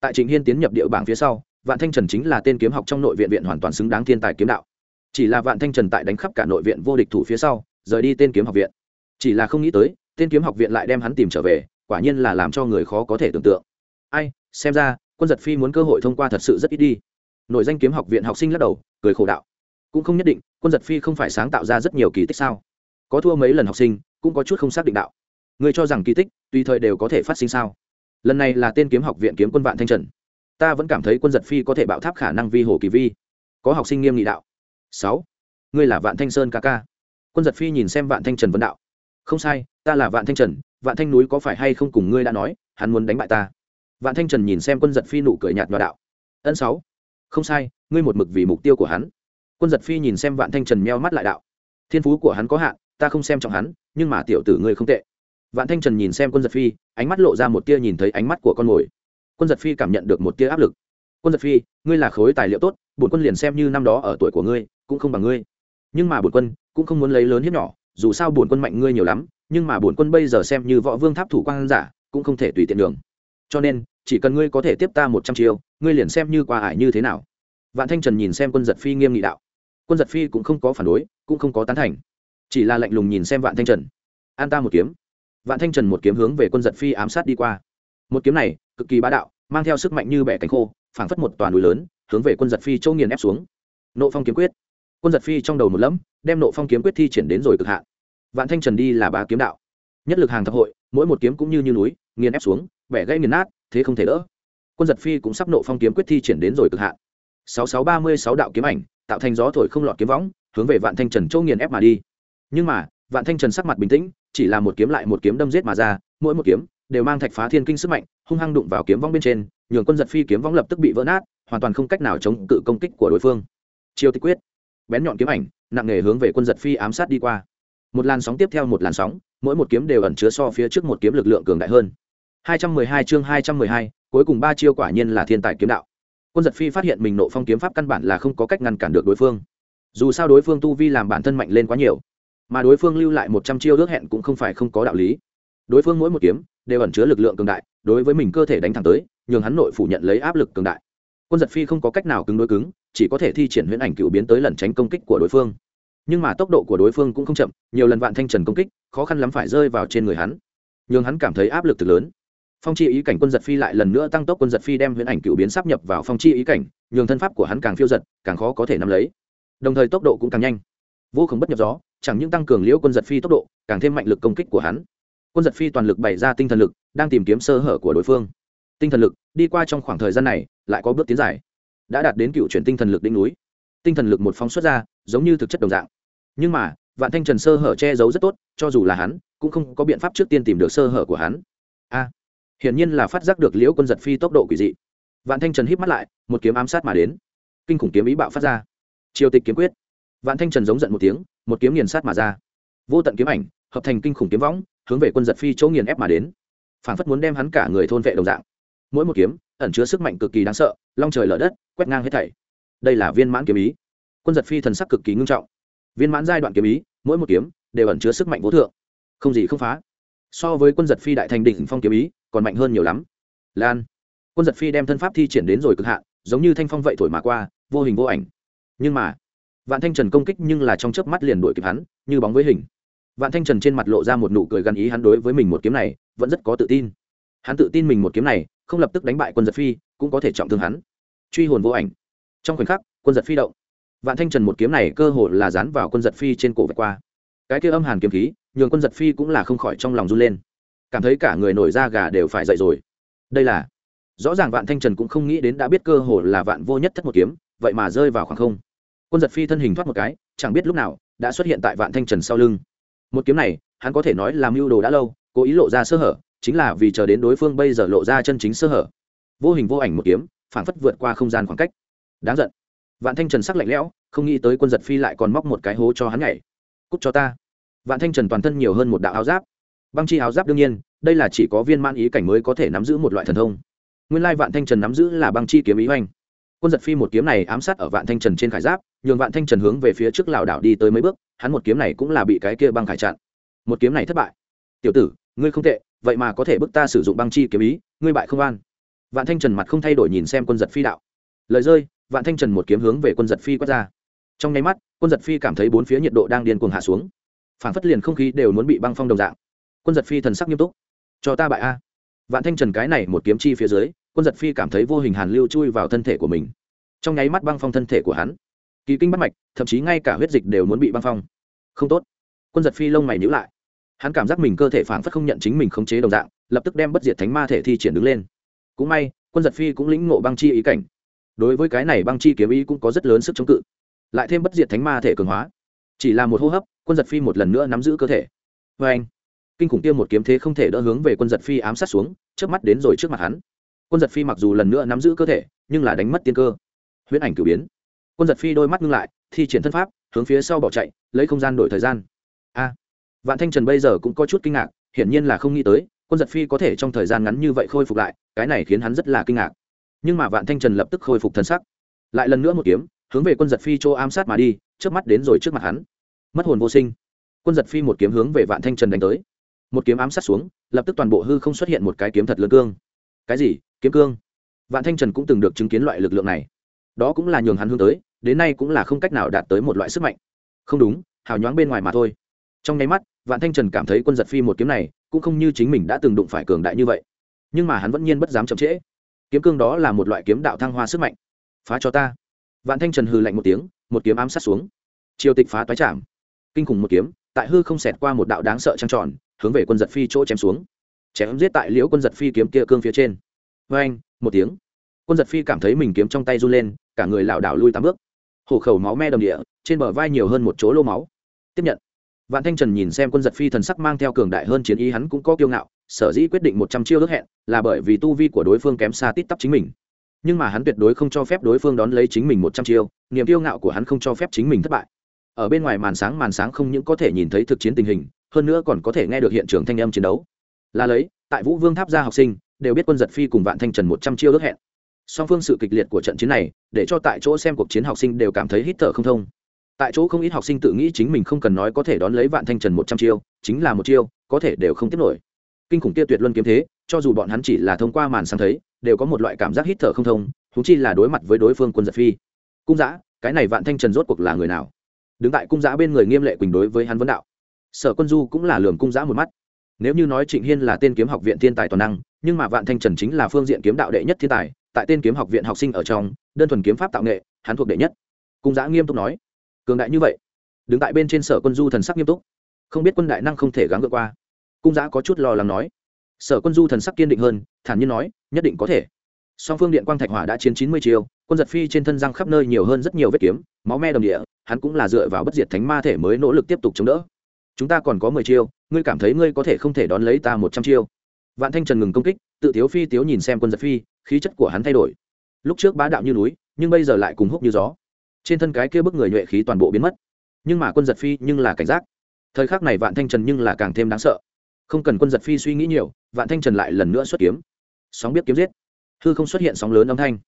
tại trịnh hiên tiến nhập địa bảng phía sau, vạn thanh trần chính là tên kiếm học trong nội viện viện hoàn toàn xứng đáng thiên tài kiếm đạo. Chỉ là vạn thanh trần tại đánh khắp cả nội viện vô địch thủ phía sau, rời đi tên kiếm học viện. Chỉ là không nghĩ tới, tên kiếm học viện lại đem hắn tìm trở về, quả nhiên là làm cho người khó có thể tưởng tượng. Ai, xem ra, quân giật phi muốn cơ hội thông qua thật sự rất ít đi nội danh kiếm học viện học sinh lắc đầu, cười khổ đạo. Cũng không nhất định, quân giật phi không phải sáng tạo ra rất nhiều kỳ tích sao? Có thua mấy lần học sinh, cũng có chút không xác định đạo. Người cho rằng kỳ tích, tùy thời đều có thể phát sinh sao? Lần này là tên kiếm học viện kiếm quân vạn thanh trần. Ta vẫn cảm thấy quân giật phi có thể bạo tháp khả năng vi hồ kỳ vi. Có học sinh nghiêm nghị đạo. Sáu. Ngươi là vạn thanh sơn ca ca. Quân giật phi nhìn xem vạn thanh trần vấn đạo. Không sai, ta là vạn thanh trần, vạn thanh núi có phải hay không cùng ngươi đã nói, hắn muốn đánh bại ta. Vạn thanh trần nhìn xem quân giật phi nụ cười nhạt nhòa đạo. Ân sáu không sai, ngươi một mực vì mục tiêu của hắn. Quân giật phi nhìn xem vạn thanh trần meo mắt lại đạo. Thiên phú của hắn có hạn, ta không xem trọng hắn, nhưng mà tiểu tử ngươi không tệ. Vạn thanh trần nhìn xem quân giật phi, ánh mắt lộ ra một tia nhìn thấy ánh mắt của con mồi. Quân giật phi cảm nhận được một tia áp lực. Quân giật phi, ngươi là khối tài liệu tốt, bổn quân liền xem như năm đó ở tuổi của ngươi, cũng không bằng ngươi. Nhưng mà bổn quân cũng không muốn lấy lớn hiếp nhỏ, dù sao bổn quân mạnh ngươi nhiều lắm, nhưng mà bổn quân bây giờ xem như võ vương tháp thủ quan giả, cũng không thể tùy tiện đường cho nên chỉ cần ngươi có thể tiếp ta một trăm chiêu ngươi liền xem như qua ải như thế nào. Vạn thanh trần nhìn xem quân giật phi nghiêm nghị đạo. Quân giật phi cũng không có phản đối cũng không có tán thành. Chỉ là lạnh lùng nhìn xem vạn thanh trần. An ta một kiếm. Vạn thanh trần một kiếm hướng về quân giật phi ám sát đi qua. Một kiếm này cực kỳ bá đạo mang theo sức mạnh như bẻ cánh khô phảng phất một toàn núi lớn hướng về quân giật phi châu nghiền ép xuống. Nộ phong kiếm quyết. Quân giật phi trong đầu một lẫm đem nộ phong kiếm quyết thi triển đến rồi cực hạn. Vạn thanh trần đi là bá kiếm đạo. Nhất lực hàng thập hội mỗi một kiếm cũng như, như núi nghiền ép xuống bẻ gây nghiền nát thế không thể đỡ. Quân giật phi cũng sắp nộ phong kiếm quyết thi triển đến rồi cực hạn. Sáu sáu ba mươi sáu đạo kiếm ảnh, tạo thành gió thổi không lọt kiếm võng, hướng về vạn thanh trần châu nghiền ép mà đi. Nhưng mà, vạn thanh trần sắc mặt bình tĩnh, chỉ là một kiếm lại một kiếm đâm giết mà ra, mỗi một kiếm đều mang thạch phá thiên kinh sức mạnh, hung hăng đụng vào kiếm võng bên trên, nhường quân giật phi kiếm võng lập tức bị vỡ nát, hoàn toàn không cách nào chống cự công kích của đối phương. Chiêu tích quyết, bén nhọn kiếm ảnh, nặng nề hướng về quân giật phi ám sát đi qua. Một làn sóng tiếp theo một làn sóng, mỗi một kiếm đều ẩn chứa so phía trước một kiếm lực lượng cường đại hơn. 212 chương 212, cuối cùng ba chiêu quả nhiên là thiên tài kiếm đạo. Quân giật phi phát hiện mình nộ phong kiếm pháp căn bản là không có cách ngăn cản được đối phương. Dù sao đối phương tu vi làm bản thân mạnh lên quá nhiều mà đối phương lưu lại một trăm chiêu ước hẹn cũng không phải không có đạo lý. Đối phương mỗi một kiếm đều ẩn chứa lực lượng cường đại đối với mình cơ thể đánh thẳng tới nhường hắn nội phủ nhận lấy áp lực cường đại. Quân giật phi không có cách nào cứng đối cứng chỉ có thể thi triển huyễn ảnh cựu biến tới lần tránh công kích của đối phương. Nhưng mà tốc độ của đối phương cũng không chậm nhiều lần vạn thanh trần công kích khó khăn lắm phải rơi vào trên người hắn nhường hắn cảm thấy áp lực thực lớn phong chi ý cảnh quân giật phi lại lần nữa tăng tốc quân giật phi đem huyễn ảnh cựu biến sắp nhập vào phong chi ý cảnh, nhường thân pháp của hắn càng phiêu giật, càng khó có thể nắm lấy. Đồng thời tốc độ cũng càng nhanh. Vô cùng bất nhập gió, chẳng những tăng cường liễu quân giật phi tốc độ, càng thêm mạnh lực công kích của hắn. Quân giật phi toàn lực bày ra tinh thần lực, đang tìm kiếm sơ hở của đối phương. Tinh thần lực, đi qua trong khoảng thời gian này, lại có bước tiến dài. Đã đạt đến cựu chuyển tinh thần lực đỉnh núi. Tinh thần lực một phóng xuất ra, giống như thực chất đồng dạng. Nhưng mà, vạn thanh trần sơ hở che giấu rất tốt, cho dù là hắn, cũng không có biện pháp trước tiên tìm được sơ hở của hắn hiển nhiên là phát giác được liễu quân giật phi tốc độ quỷ dị. Vạn thanh trần híp mắt lại, một kiếm ám sát mà đến. Kinh khủng kiếm ý bạo phát ra. Triều tịch kiếm quyết. Vạn thanh trần giống giận một tiếng, một kiếm nghiền sát mà ra. Vô tận kiếm ảnh, hợp thành kinh khủng kiếm võng, hướng về quân giật phi chỗ nghiền ép mà đến. Phản phất muốn đem hắn cả người thôn vệ đồng dạng. Mỗi một kiếm, ẩn chứa sức mạnh cực kỳ đáng sợ, long trời lở đất, quét ngang hết thảy. Đây là viên mãn kiếm ý. Quân giật phi thần sắc cực kỳ ngưng trọng. Viên mãn giai đoạn kiếm ý, mỗi một kiếm đều ẩn chứa sức mạnh vô thượng. Không gì không phá. So với quân giật phi đại thành đỉnh phong kiếm ý còn mạnh hơn nhiều lắm. Lan. Quân giật phi đem thân pháp thi triển đến rồi cực hạn, giống như thanh phong vậy thổi mà qua, vô hình vô ảnh. Nhưng mà, vạn thanh trần công kích nhưng là trong chớp mắt liền đuổi kịp hắn, như bóng với hình. Vạn thanh trần trên mặt lộ ra một nụ cười gắn ý hắn đối với mình một kiếm này, vẫn rất có tự tin. Hắn tự tin mình một kiếm này, không lập tức đánh bại quân giật phi, cũng có thể trọng thương hắn. Truy hồn vô ảnh. Trong khoảnh khắc, quân giật phi động. Vạn thanh trần một kiếm này cơ hồ là dán vào quân giật phi trên cổ vạch qua. Cái kia âm hàn kiếm khí, nhường quân giật phi cũng là không khỏi trong lòng run lên cảm thấy cả người nổi da gà đều phải dậy rồi. Đây là, rõ ràng vạn thanh trần cũng không nghĩ đến đã biết cơ hồ là vạn vô nhất thất một kiếm, vậy mà rơi vào khoảng không. Quân giật phi thân hình thoát một cái, chẳng biết lúc nào, đã xuất hiện tại vạn thanh trần sau lưng. Một kiếm này, hắn có thể nói làm mưu đồ đã lâu, cố ý lộ ra sơ hở, chính là vì chờ đến đối phương bây giờ lộ ra chân chính sơ hở. Vô hình vô ảnh một kiếm, phảng phất vượt qua không gian khoảng cách. Đáng giận. Vạn thanh trần sắc lạnh lẽo, không nghĩ tới quân giật phi lại còn móc một cái hố cho hắn nhảy. Cút cho ta. Vạn thanh trần toàn thân nhiều hơn một đạo áo giáp băng chi áo giáp đương nhiên, đây là chỉ có viên man ý cảnh mới có thể nắm giữ một loại thần thông. Nguyên lai vạn thanh trần nắm giữ là băng chi kiếm ý oanh quân giật phi một kiếm này ám sát ở vạn thanh trần trên khải giáp, nhường vạn thanh trần hướng về phía trước lảo đảo đi tới mấy bước, hắn một kiếm này cũng là bị cái kia băng khải chặn. Một kiếm này thất bại. Tiểu tử, ngươi không tệ, vậy mà có thể bức ta sử dụng băng chi kiếm ý, ngươi bại không an. Vạn thanh trần mặt không thay đổi nhìn xem quân giật phi đạo. Lời rơi, vạn thanh trần một kiếm hướng về quân giật phi quát ra. Trong nháy mắt, quân giật phi cảm thấy bốn phía nhiệt độ đang điên cuồng hạ xuống. Phản phất liền không khí đều muốn bị băng phong đồng dạng quân giật phi thần sắc nghiêm túc. Cho ta bại a. Vạn thanh trần cái này một kiếm chi phía dưới, quân giật phi cảm thấy vô hình hàn lưu chui vào thân thể của mình. Trong nháy mắt băng phong thân thể của hắn, kỳ kinh bắt mạch, thậm chí ngay cả huyết dịch đều muốn bị băng phong. Không tốt. Quân giật phi lông mày nhữ lại. Hắn cảm giác mình cơ thể phản phất không nhận chính mình khống chế đồng dạng, lập tức đem bất diệt thánh ma thể thi triển đứng lên. Cũng may, quân giật phi cũng lĩnh ngộ băng chi ý cảnh. Đối với cái này băng chi kiếm ý cũng có rất lớn sức chống cự. Lại thêm bất diệt thánh ma thể cường hóa. Chỉ là một hô hấp, quân giật phi một lần nữa nắm giữ cơ thể. Vê anh kinh khủng tiêm một kiếm thế không thể đỡ hướng về quân giật phi ám sát xuống trước mắt đến rồi trước mặt hắn. Quân giật phi mặc dù lần nữa nắm giữ cơ thể, nhưng là đánh mất tiên cơ. Huyễn ảnh cử biến. Quân giật phi đôi mắt ngưng lại, thi triển thân pháp, hướng phía sau bỏ chạy, lấy không gian đổi thời gian. A. Vạn thanh trần bây giờ cũng có chút kinh ngạc, hiển nhiên là không nghĩ tới, quân giật phi có thể trong thời gian ngắn như vậy khôi phục lại, cái này khiến hắn rất là kinh ngạc. Nhưng mà vạn thanh trần lập tức khôi phục thân sắc. Lại lần nữa một kiếm, hướng về quân giật phi chỗ ám sát mà đi trước mắt đến rồi trước mặt hắn. Mất hồn vô sinh. Quân giật phi một kiếm hướng về vạn thanh trần đánh tới một kiếm ám sát xuống, lập tức toàn bộ hư không xuất hiện một cái kiếm thật lớn cương. Cái gì? Kiếm cương? Vạn thanh trần cũng từng được chứng kiến loại lực lượng này. Đó cũng là nhường hắn hướng tới, đến nay cũng là không cách nào đạt tới một loại sức mạnh. Không đúng, hào nhoáng bên ngoài mà thôi. Trong nháy mắt, vạn thanh trần cảm thấy quân giật phi một kiếm này, cũng không như chính mình đã từng đụng phải cường đại như vậy. Nhưng mà hắn vẫn nhiên bất dám chậm trễ. Kiếm cương đó là một loại kiếm đạo thăng hoa sức mạnh. Phá cho ta. Vạn thanh trần hừ lạnh một tiếng, một kiếm ám sát xuống. Triều tịch phá toái chạm kinh khủng một kiếm, tại hư không xẹt qua một đạo đáng sợ trăng tròn hướng về quân giật phi chỗ chém xuống. Chém giết tại liễu quân giật phi kiếm kia cương phía trên. Vê anh, một tiếng. Quân giật phi cảm thấy mình kiếm trong tay run lên, cả người lảo đảo lui tám bước. Hổ khẩu máu me đầm địa, trên bờ vai nhiều hơn một chỗ lô máu. Tiếp nhận. Vạn thanh trần nhìn xem quân giật phi thần sắc mang theo cường đại hơn chiến ý, hắn cũng có kiêu ngạo, sở dĩ quyết định một trăm chiêu ước hẹn, là bởi vì tu vi của đối phương kém xa tít tắp chính mình. Nhưng mà hắn tuyệt đối không cho phép đối phương đón lấy chính mình một trăm chiêu, niềm kiêu ngạo của hắn không cho phép chính mình thất bại. Ở bên ngoài màn sáng màn sáng không những có thể nhìn thấy thực chiến tình hình hơn nữa còn có thể nghe được hiện trường thanh âm chiến đấu. Là lấy, tại vũ vương tháp gia học sinh, đều biết quân giật phi cùng vạn thanh trần một trăm chiêu ước hẹn. Song phương sự kịch liệt của trận chiến này, để cho tại chỗ xem cuộc chiến học sinh đều cảm thấy hít thở không thông. Tại chỗ không ít học sinh tự nghĩ chính mình không cần nói có thể đón lấy vạn thanh trần một trăm chiêu, chính là một chiêu, có thể đều không tiếp nổi. Kinh khủng kia tuyệt luân kiếm thế, cho dù bọn hắn chỉ là thông qua màn sáng thấy, đều có một loại cảm giác hít thở không thông thú chi là đối mặt với đối phương quân giật phi. Cung giã, cái này vạn thanh trần rốt cuộc là người nào? Đứng tại cung giã bên người nghiêm lệ quỳnh đối với hắn vấn đạo sở quân du cũng là lường cung giã một mắt. Nếu như nói trịnh hiên là tên kiếm học viện thiên tài toàn năng, nhưng mà vạn thanh trần chính là phương diện kiếm đạo đệ nhất thiên tài, tại tên kiếm học viện học sinh ở trong, đơn thuần kiếm pháp tạo nghệ, hắn thuộc đệ nhất. Cung giã nghiêm túc nói. Cường đại như vậy, đứng tại bên trên sở quân du thần sắc nghiêm túc. Không biết quân đại năng không thể gắng vượt qua. Cung giã có chút lo lắng nói. Sở quân du thần sắc kiên định hơn, thản nhiên nói, nhất định có thể. Song phương điện quang thạch hỏa đã chiến chín mươi chiều quân giật phi trên thân răng khắp nơi nhiều hơn rất nhiều vết kiếm, máu me đồng địa, hắn cũng là dựa vào bất diệt thánh ma thể mới nỗ lực tiếp tục chống đỡ chúng ta còn có mười chiêu, ngươi cảm thấy ngươi có thể không thể đón lấy ta một trăm chiêu. Vạn thanh trần ngừng công kích, tự thiếu phi tiếu nhìn xem quân giật phi, khí chất của hắn thay đổi. Lúc trước bá đạo như núi, nhưng bây giờ lại cùng húc như gió. Trên thân cái kia bức người nhuệ khí toàn bộ biến mất. Nhưng mà quân giật phi nhưng là cảnh giác. Thời khắc này vạn thanh trần nhưng là càng thêm đáng sợ. Không cần quân giật phi suy nghĩ nhiều, vạn thanh trần lại lần nữa xuất kiếm. Sóng biết kiếm giết. Hư không xuất hiện sóng lớn âm thanh.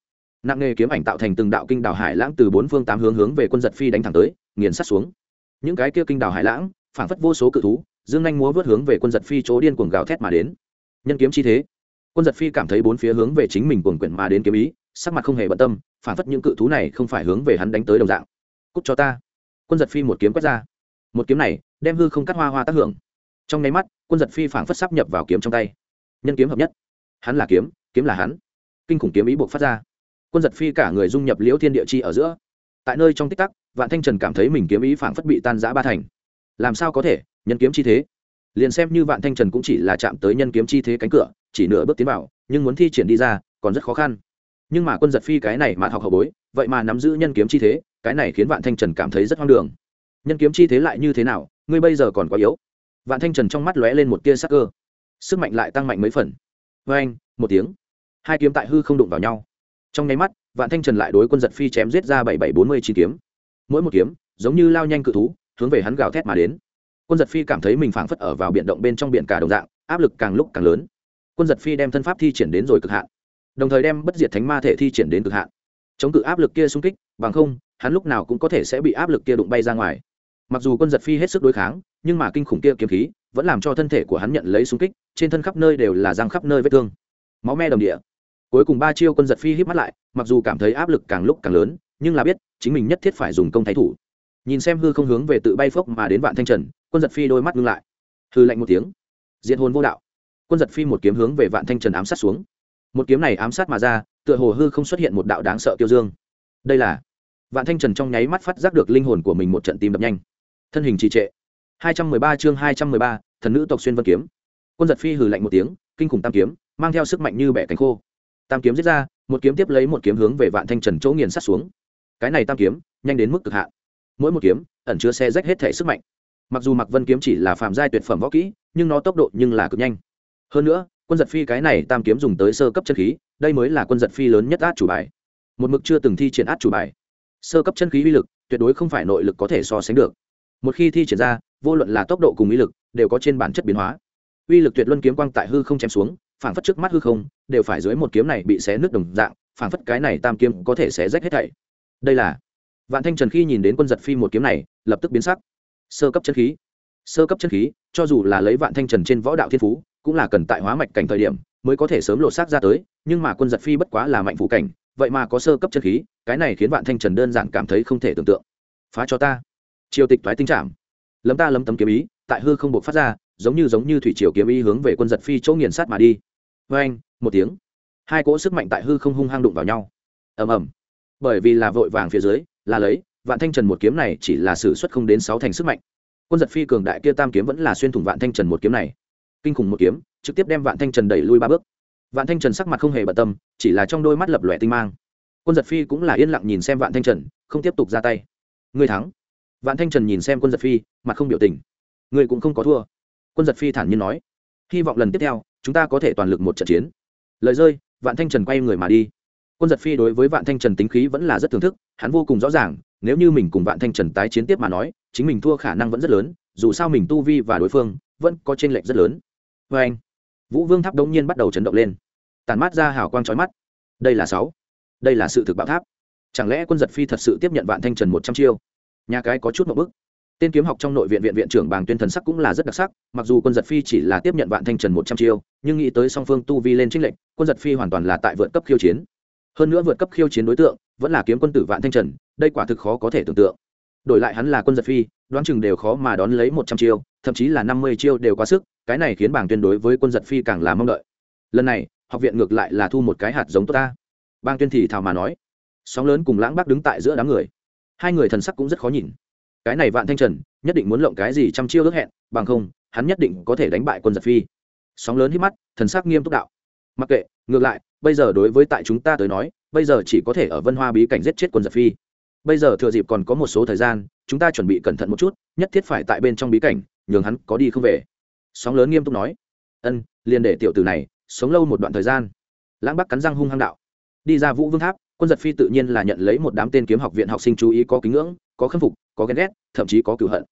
Nặng nghề kiếm ảnh tạo thành từng đạo kinh đảo hải lãng từ bốn phương tám hướng hướng về quân giật phi đánh thẳng tới, nghiền sát xuống. Những cái kia kinh đảo hải lãng phảng phất vô số cự thú, dương anh múa vớt hướng về quân giật phi chỗ điên cuồng gào thét mà đến. Nhân kiếm chi thế. Quân giật phi cảm thấy bốn phía hướng về chính mình cuồng quyển mà đến kiếm ý, sắc mặt không hề bận tâm, phảng phất những cự thú này không phải hướng về hắn đánh tới đồng dạng. Cúc cho ta. Quân giật phi một kiếm quét ra. Một kiếm này, đem hư không cắt hoa hoa tác hưởng. Trong nháy mắt, quân giật phi phảng phất sắp nhập vào kiếm trong tay. Nhân kiếm hợp nhất. Hắn là kiếm kiếm là hắn. Kinh khủng kiếm ý buộc phát ra. Quân giật phi cả người dung nhập liễu thiên địa chi ở giữa. Tại nơi trong tích tắc, vạn thanh trần cảm thấy mình kiếm ý phảng phất bị tan giã ba thành làm sao có thể, nhân kiếm chi thế. Liền xem như vạn thanh trần cũng chỉ là chạm tới nhân kiếm chi thế cánh cửa, chỉ nửa bước tiến vào, nhưng muốn thi triển đi ra, còn rất khó khăn. Nhưng mà quân giật phi cái này mà học hậu bối, vậy mà nắm giữ nhân kiếm chi thế, cái này khiến vạn thanh trần cảm thấy rất hoang đường. Nhân kiếm chi thế lại như thế nào, ngươi bây giờ còn quá yếu. Vạn thanh trần trong mắt lóe lên một tia sắc cơ. Sức mạnh lại tăng mạnh mấy phần. Vê anh một tiếng. Hai kiếm tại hư không đụng vào nhau. Trong nháy mắt, vạn thanh trần lại đối quân giật phi chém giết ra bảy bảy bốn mươi chín kiếm. Mỗi một kiếm, giống như lao nhanh cự thú hướng về hắn gào thét mà đến. Quân giật phi cảm thấy mình phảng phất ở vào biển động bên trong biển cả đồng dạng, áp lực càng lúc càng lớn. Quân giật phi đem thân pháp thi triển đến rồi cực hạn, đồng thời đem bất diệt thánh ma thể thi triển đến cực hạn. Chống cự áp lực kia xung kích, bằng không, hắn lúc nào cũng có thể sẽ bị áp lực kia đụng bay ra ngoài. Mặc dù quân giật phi hết sức đối kháng, nhưng mà kinh khủng kia kiếm khí vẫn làm cho thân thể của hắn nhận lấy xung kích, trên thân khắp nơi đều là răng khắp nơi vết thương. Máu me đồng địa. Cuối cùng ba chiêu quân giật phi hít mắt lại, mặc dù cảm thấy áp lực càng lúc càng lớn, nhưng là biết, chính mình nhất thiết phải dùng công thái thủ nhìn xem hư không hướng về tự bay phốc mà đến vạn thanh trần quân giật phi đôi mắt ngưng lại. Hư lạnh một tiếng. Diện hồn vô đạo. Quân giật phi một kiếm hướng về vạn thanh trần ám sát xuống. Một kiếm này ám sát mà ra tựa hồ hư không xuất hiện một đạo đáng sợ tiêu dương. Đây là vạn thanh trần trong nháy mắt phát giác được linh hồn của mình một trận tim đập nhanh. Thân hình trì trệ. 213 chương 213, thần nữ tộc xuyên vân kiếm. Quân giật phi hừ lạnh một tiếng kinh khủng tam kiếm mang theo sức mạnh như bẻ cánh khô. Tam kiếm giết ra một kiếm tiếp lấy một kiếm hướng về vạn thanh trần chỗ nghiền sát xuống. Cái này tam kiếm nhanh đến mức cực hạn mỗi một kiếm ẩn chứa xe rách hết thể sức mạnh. Mặc dù mặc vân kiếm chỉ là phàm giai tuyệt phẩm võ kỹ, nhưng nó tốc độ nhưng là cực nhanh. Hơn nữa, quân giật phi cái này tam kiếm dùng tới sơ cấp chân khí, đây mới là quân giật phi lớn nhất át chủ bài. Một mực chưa từng thi triển át chủ bài. Sơ cấp chân khí uy lực tuyệt đối không phải nội lực có thể so sánh được. Một khi thi triển ra, vô luận là tốc độ cùng uy lực đều có trên bản chất biến hóa. Uy lực tuyệt luân kiếm quang tại hư không chém xuống, phảng phất trước mắt hư không, đều phải dưới một kiếm này bị xé nước đồng dạng, phảng phất cái này tam kiếm có thể xé rách hết thảy. Đây là vạn thanh trần khi nhìn đến quân giật phi một kiếm này, lập tức biến sắc. Sơ cấp chân khí. Sơ cấp chân khí, cho dù là lấy vạn thanh trần trên võ đạo thiên phú, cũng là cần tại hóa mạch cảnh thời điểm mới có thể sớm lộ xác ra tới, nhưng mà quân giật phi bất quá là mạnh phủ cảnh, vậy mà có sơ cấp chân khí, cái này khiến vạn thanh trần đơn giản cảm thấy không thể tưởng tượng. Phá cho ta. Triều tịch thoái tinh trảm. Lấm ta lấm tấm kiếm ý, tại hư không buộc phát ra, giống như giống như thủy triều kiếm ý hướng về quân giật phi chỗ nghiền sát mà đi. Vê anh một tiếng. Hai cỗ sức mạnh tại hư không hung hăng đụng vào nhau. Ầm ầm. Bởi vì là vội vàng phía dưới là lấy, vạn thanh trần một kiếm này chỉ là s ử suất không đến sáu thành sức mạnh. Quân giật phi cường đại kia tam kiếm vẫn là xuyên thủng vạn thanh trần một kiếm này. Kinh khủng một kiếm, trực tiếp đem vạn thanh trần đẩy lui ba bước. Vạn thanh trần sắc mặt không hề bận tâm, chỉ là trong đôi mắt lập lòe tinh mang. Quân giật phi cũng là yên lặng nhìn xem vạn thanh trần, không tiếp tục ra tay. Người thắng. Vạn thanh trần nhìn xem quân giật phi, mặt không biểu tình. Người cũng không có thua. Quân giật phi thản nhiên nói. Hy vọng lần tiếp theo, chúng ta có thể toàn lực một trận chiến. Lời rơi, vạn thanh trần quay người mà đi quân giật phi đối với vạn thanh trần tính khí vẫn là rất thưởng thức, hắn vô cùng rõ ràng, nếu như mình cùng vạn thanh trần tái chiến tiếp mà nói, chính mình thua khả năng vẫn rất lớn, dù sao mình tu vi và đối phương vẫn có t r ê n lệch rất lớn. Vê anh, vũ vương tháp đống nhiên bắt đầu chấn động lên. Tàn mát ra hào quang trói mắt. Đây là sáu. Đây là sự thực bạo tháp. Chẳng lẽ quân giật phi thật sự tiếp nhận vạn thanh trần một trăm chiêu? Nhà cái có chút một bức. Tên kiếm học trong nội viện viện viện trưởng bàng tuyên thần sắc cũng là rất đặc sắc, mặc dù quân giật phi chỉ là tiếp nhận vạn thanh trần một trăm chiêu, nhưng nghĩ tới song phương tu vi lên trích lệnh quân giật phi hoàn toàn là tại vượt cấp khiêu chiến hơn nữa vượt cấp khiêu chiến đối tượng, vẫn là kiếm quân tử vạn thanh trần, đây quả thực khó có thể tưởng tượng. Đổi lại hắn là quân giật phi, đoán chừng đều khó mà đón lấy một trăm chiêu, thậm chí là năm mươi chiêu đều quá sức, cái này khiến bảng tuyên đối với quân giật phi càng là mong đợi. Lần này, học viện ngược lại là thu một cái hạt giống tốt ta. Bang tuyên thì thào mà nói. Sóng lớn cùng lãng bác đứng tại giữa đám người. Hai người thần sắc cũng rất khó nhìn. Cái này vạn thanh trần, nhất định muốn lộng cái gì trăm chiêu ước hẹn, bằng không, hắn nhất định có thể đánh bại quân giật phi. Sóng lớn hít mắt, thần sắc nghiêm túc đạo mặc kệ, ngược lại, bây giờ đối với tại chúng ta tới nói, bây giờ chỉ có thể ở vân hoa bí cảnh giết chết quân giật phi. Bây giờ thừa dịp còn có một số thời gian, chúng ta chuẩn bị cẩn thận một chút, nhất thiết phải tại bên trong bí cảnh, nhường hắn có đi không về. Sóng lớn nghiêm túc nói. Ân, liền để tiểu tử này sống lâu một đoạn thời gian. Lãng bắc cắn răng hung hăng đạo. Đi ra vũ vương tháp, quân giật phi tự nhiên là nhận lấy một đám tên kiếm học viện học sinh chú ý có kính ngưỡng, có khâm phục, có ghen ghét, thậm chí có cựu hận.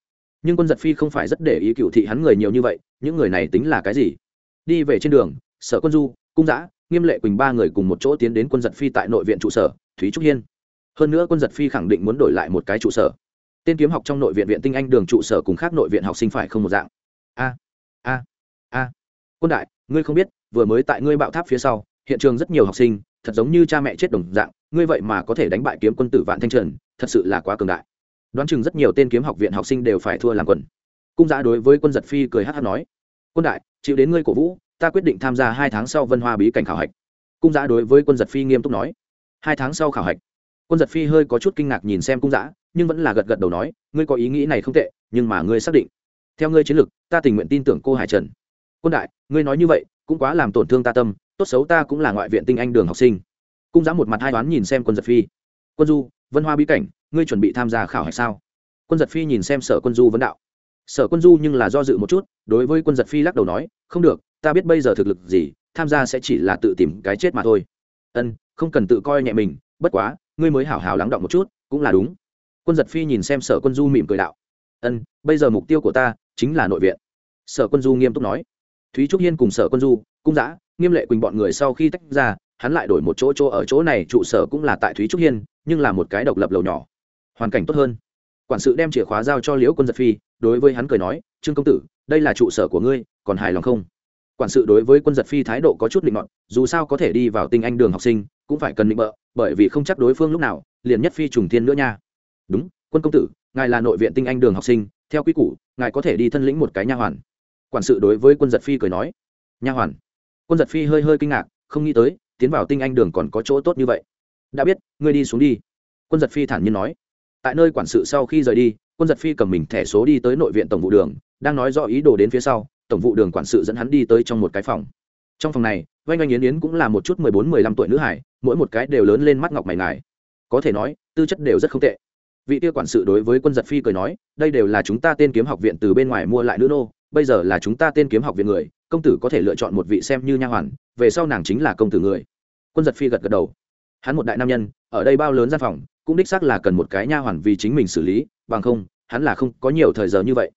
Nhưng quân giật phi không phải rất để ý cựu thị hắn người nhiều như vậy, những người này tính là cái gì? Đi về trên đường sở quân du cung giã, nghiêm lệ quỳnh ba người cùng một chỗ tiến đến quân giật phi tại nội viện trụ sở, thúy trúc hiên. Hơn nữa quân giật phi khẳng định muốn đổi lại một cái trụ sở. Tên kiếm học trong nội viện viện tinh anh đường trụ sở cùng khác nội viện học sinh phải không một dạng. A a a. Quân đại, ngươi không biết, vừa mới tại ngươi bạo tháp phía sau, hiện trường rất nhiều học sinh, thật giống như cha mẹ chết đồng dạng, ngươi vậy mà có thể đánh bại kiếm quân tử vạn thanh trần, thật sự là quá cường đại. Đoán chừng rất nhiều tên kiếm học viện học sinh đều phải thua làm quần. Cung giã đối với quân giật phi cười hát hát nói, quân đại, chịu đến ngươi cổ vũ ta quyết định tham gia hai tháng sau vân hoa bí cảnh khảo hạch. Cung giã đối với quân giật phi nghiêm túc nói. Hai tháng sau khảo hạch. Quân giật phi hơi có chút kinh ngạc nhìn xem cung giã nhưng vẫn là gật gật đầu nói, ngươi có ý nghĩ này không tệ, nhưng mà ngươi xác định. Theo ngươi chiến lược, ta tình nguyện tin tưởng cô hải trần. Quân đại, ngươi nói như vậy, cũng quá làm tổn thương ta tâm, tốt xấu ta cũng là ngoại viện tinh anh đường học sinh. Cung giã một mặt hai toán nhìn xem quân giật phi. Quân du, vân hoa bí cảnh, ngươi chuẩn bị tham gia khảo hạch sao? Quân giật phi nhìn xem sở quân du vấn đạo. Sở quân du nhưng là do dự một chút, đối với quân giật phi lắc đầu nói, không được ta biết bây giờ thực lực gì, tham gia sẽ chỉ là tự tìm cái chết mà thôi. Ân, không cần tự coi nhẹ mình, bất quá, ngươi mới hảo hảo lắng động một chút, cũng là đúng. Quân giật phi nhìn xem sở quân du mỉm cười đạo. Ân, bây giờ mục tiêu của ta chính là nội viện. Sở quân du nghiêm túc nói. Thúy trúc hiên cùng sở quân du cung giã nghiêm lệ quỳnh bọn người sau khi tách ra, hắn lại đổi một chỗ chỗ ở chỗ này, trụ sở cũng là tại thúy trúc hiên, nhưng là một cái độc lập lầu nhỏ. Hoàn cảnh tốt hơn. Quản sự đem chìa khóa giao cho liễu quân giật phi, đối với hắn cười nói, trương công tử, đây là trụ sở của ngươi, còn hài lòng không? Quản sự đối với quân giật phi thái độ có chút định mọn dù sao có thể đi vào tinh anh đường học sinh, cũng phải cần định bợ, bởi vì không chắc đối phương lúc nào, liền nhất phi trùng thiên nữa nha. Đúng, quân công tử, ngài là nội viện tinh anh đường học sinh, theo quy củ, ngài có thể đi thân lĩnh một cái nha hoàn. Quản sự đối với quân giật phi cười nói. Nha hoàn. Quân giật phi hơi hơi kinh ngạc, không nghĩ tới, tiến vào tinh anh đường còn có chỗ tốt như vậy. Đã biết, ngươi đi xuống đi. Quân giật phi thản nhiên nói. Tại nơi quản sự sau khi rời đi, quân giật phi cầm mình thẻ số đi tới nội viện tổng vụ đường, đang nói rõ ý đồ đến phía sau tổng vụ đường quản sự dẫn hắn đi tới trong một cái phòng. Trong phòng này oanh oanh yến yến cũng là một chút mười bốn, mười lăm tuổi nữ hải, mỗi một cái đều lớn lên mắt ngọc mày ngài. Có thể nói, tư chất đều rất không tệ. Vị kia quản sự đối với quân giật phi cười nói, đây đều là chúng ta tên kiếm học viện từ bên ngoài mua lại nữ nô, bây giờ là chúng ta tên kiếm học viện người, công tử có thể lựa chọn một vị xem như nha hoàn, về sau nàng chính là công tử người. Quân giật phi gật gật đầu. Hắn một đại nam nhân, ở đây bao lớn gian phòng, cũng đích xác là cần một cái nha hoàn vì chính mình xử lý, bằng không, hắn là không có nhiều thời giờ như vậy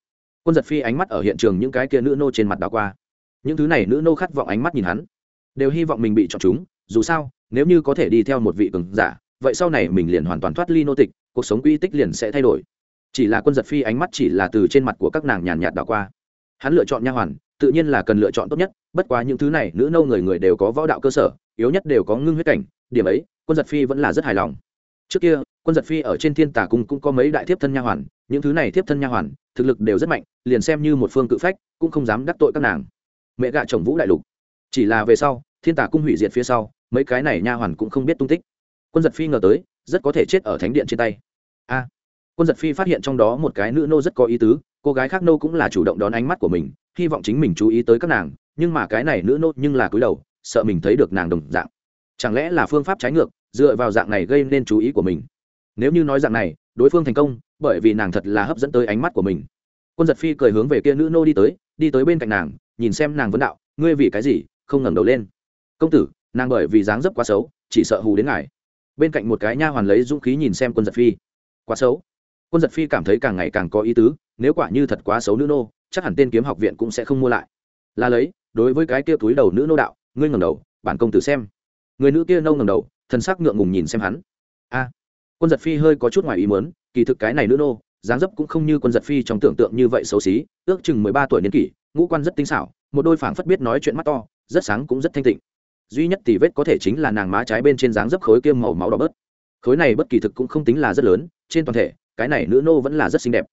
quân giật phi ánh mắt ở hiện trường những cái kia nữ nô trên mặt đảo qua. Những thứ này nữ nô khát vọng ánh mắt nhìn hắn. Đều hy vọng mình bị chọn chúng, dù sao, nếu như có thể đi theo một vị cường giả, vậy sau này mình liền hoàn toàn thoát ly nô tịch, cuộc sống quy tích liền sẽ thay đổi. Chỉ là quân giật phi ánh mắt chỉ là từ trên mặt của các nàng nhàn nhạt đảo qua. Hắn lựa chọn nha hoàn, tự nhiên là cần lựa chọn tốt nhất, bất quá những thứ này nữ nâu người người đều có võ đạo cơ sở, yếu nhất đều có ngưng huyết cảnh, điểm ấy, quân giật phi vẫn là rất hài lòng. Trước kia, quân giật phi ở trên thiên tà cung cũng có mấy đại thiếp thân nha hoàn những thứ này tiếp thân nha hoàn, thực lực đều rất mạnh, liền xem như một phương cự phách, cũng không dám đắc tội các nàng. Mẹ gạ chồng vũ đại lục. Chỉ là về sau, thiên tả cung hủy diệt phía sau, mấy cái này nha hoàn cũng không biết tung tích. Quân giật phi ngờ tới, rất có thể chết ở thánh điện trên tay. A. Quân giật phi phát hiện trong đó một cái nữ nô rất có ý tứ, cô gái khác nô cũng là chủ động đón ánh mắt của mình, hy vọng chính mình chú ý tới các nàng, nhưng mà cái này nữ nô nhưng là cúi đầu, sợ mình thấy được nàng đồng dạng. Chẳng lẽ là phương pháp trái ngược, dựa vào dạng này gây nên chú ý của mình? Nếu như nói dạng này, đối phương thành công bởi vì nàng thật là hấp dẫn tới ánh mắt của mình. Quân giật phi cười hướng về kia nữ nô đi tới đi tới bên cạnh nàng, nhìn xem nàng vấn đạo, ngươi vì cái gì không ngẩng đầu lên? Công tử, nàng bởi vì dáng dấp quá xấu, chỉ sợ hù đến ngài. Bên cạnh một cái nha hoàn lấy dũng khí nhìn xem quân giật phi. Quá xấu? Quân giật phi cảm thấy càng ngày càng có ý tứ, nếu quả như thật quá xấu nữ nô, chắc hẳn tên kiếm học viện cũng sẽ không mua lại. Là lấy, đối với cái kia túi đầu nữ nô đạo, ngươi ngẩng đầu, bản công tử xem. Người nữ kia nâu ngẩng đầu, thần sắc ngượng ngùng nhìn xem hắn. A. Quân giật phi hơi có chút ngoài ý muốn kỳ thực cái này nữ nô, dáng dấp cũng không như quân giật phi trong tưởng tượng như vậy xấu xí, ước chừng mười ba tuổi niên kỷ, ngũ quan rất tinh xảo, một đôi phảng phất biết nói chuyện mắt to, rất sáng cũng rất thanh tịnh. Duy nhất tỷ vết có thể chính là nàng má trái bên trên dáng dấp khối kiêm màu máu đỏ bớt. Khối này bất kỳ thực cũng không tính là rất lớn, trên toàn thể, cái này nữ nô vẫn là rất xinh đẹp.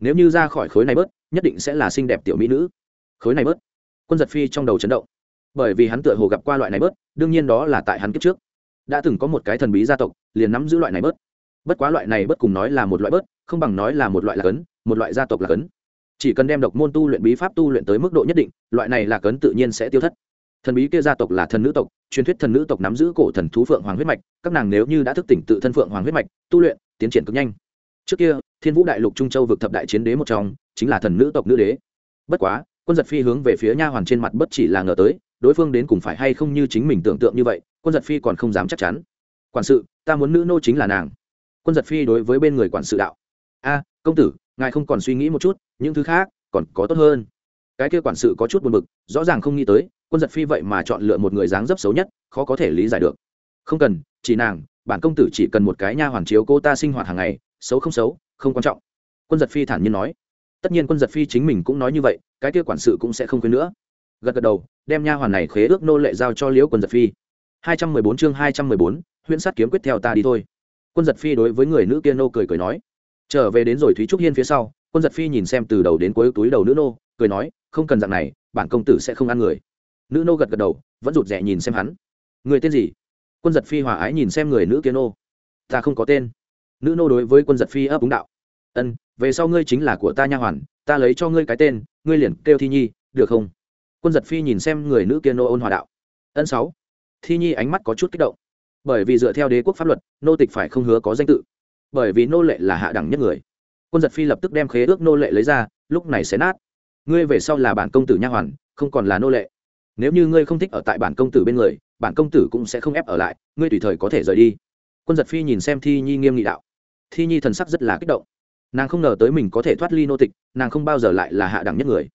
Nếu như ra khỏi khối này bớt, nhất định sẽ là xinh đẹp tiểu mỹ nữ. Khối này bớt, quân giật phi trong đầu chấn động. Bởi vì hắn tựa hồ gặp qua loại này bớt, đương nhiên đó là tại hắn kiếp trước. Đã từng có một cái thần bí gia tộc, liền nắm giữ loại này bớt bất quá loại này bất cùng nói là một loại bớt, không bằng nói là một loại lạc ấn một loại gia tộc lạc ấn chỉ cần đem độc môn tu luyện bí pháp tu luyện tới mức độ nhất định, loại này lạc ấn tự nhiên sẽ tiêu thất. Thần bí kia gia tộc là thần nữ tộc, truyền thuyết thần nữ tộc nắm giữ cổ thần thú phượng hoàng huyết mạch, các nàng nếu như đã thức tỉnh tự thân phượng hoàng huyết mạch, tu luyện, tiến triển cực nhanh. Trước kia, thiên vũ đại lục trung châu vực thập đại chiến đế một trong, chính là thần nữ tộc nữ đế. Bất quá, quân giật phi hướng về phía nha hoàn trên mặt bất chỉ là ngờ tới, đối phương đến cùng phải hay không như chính mình tưởng tượng như vậy, quân giật phi còn không dám chắc chắn. Quản sự, ta muốn nữ nô chính là nàng quân giật phi đối với bên người quản sự đạo. A, công tử, ngài không còn suy nghĩ một chút, những thứ khác còn có tốt hơn. Cái kia quản sự có chút buồn bực, rõ ràng không nghĩ tới, quân giật phi vậy mà chọn lựa một người dáng dấp xấu nhất, khó có thể lý giải được. Không cần, chỉ nàng, bản công tử chỉ cần một cái nha hoàn chiếu cô ta sinh hoạt hàng ngày, xấu không xấu, không quan trọng. Quân giật phi thản nhiên nói. Tất nhiên quân giật phi chính mình cũng nói như vậy, cái kia quản sự cũng sẽ không quên nữa. Gật gật đầu, đem nha hoàn này khế ước nô lệ giao cho liễu quân giật phi. Hai trăm mười bốn chương hai trăm mười bốn, huyễn sát kiếm quyết theo ta đi thôi quân giật phi đối với người nữ kia nô cười cười nói. Trở về đến rồi thúy trúc hiên phía sau, quân giật phi nhìn xem từ đầu đến cuối túi đầu nữ nô, cười nói, không cần dạng này, bản công tử sẽ không ăn người. Nữ nô gật gật đầu, vẫn rụt rè nhìn xem hắn. Người tên gì? Quân giật phi hòa ái nhìn xem người nữ kia nô. Ta không có tên. Nữ nô đối với quân giật phi ấp úng đạo. Ân, về sau ngươi chính là của ta nha hoàn, ta lấy cho ngươi cái tên, ngươi liền kêu thi nhi, được không? Quân giật phi nhìn xem người nữ kia nô ôn hòa đạo. Ân sáu. Thi nhi ánh mắt có chút kích động bởi vì dựa theo đế quốc pháp luật, nô tịch phải không hứa có danh tự. Bởi vì nô lệ là hạ đẳng nhất người. Quân giật phi lập tức đem khế ước nô lệ lấy ra, lúc này sẽ nát. Ngươi về sau là bản công tử nha hoàn, không còn là nô lệ. Nếu như ngươi không thích ở tại bản công tử bên người, bản công tử cũng sẽ không ép ở lại, ngươi tùy thời có thể rời đi. Quân giật phi nhìn xem thi nhi nghiêm nghị đạo. Thi nhi thần sắc rất là kích động. Nàng không ngờ tới mình có thể thoát ly nô tịch, nàng không bao giờ lại là hạ đẳng nhất người.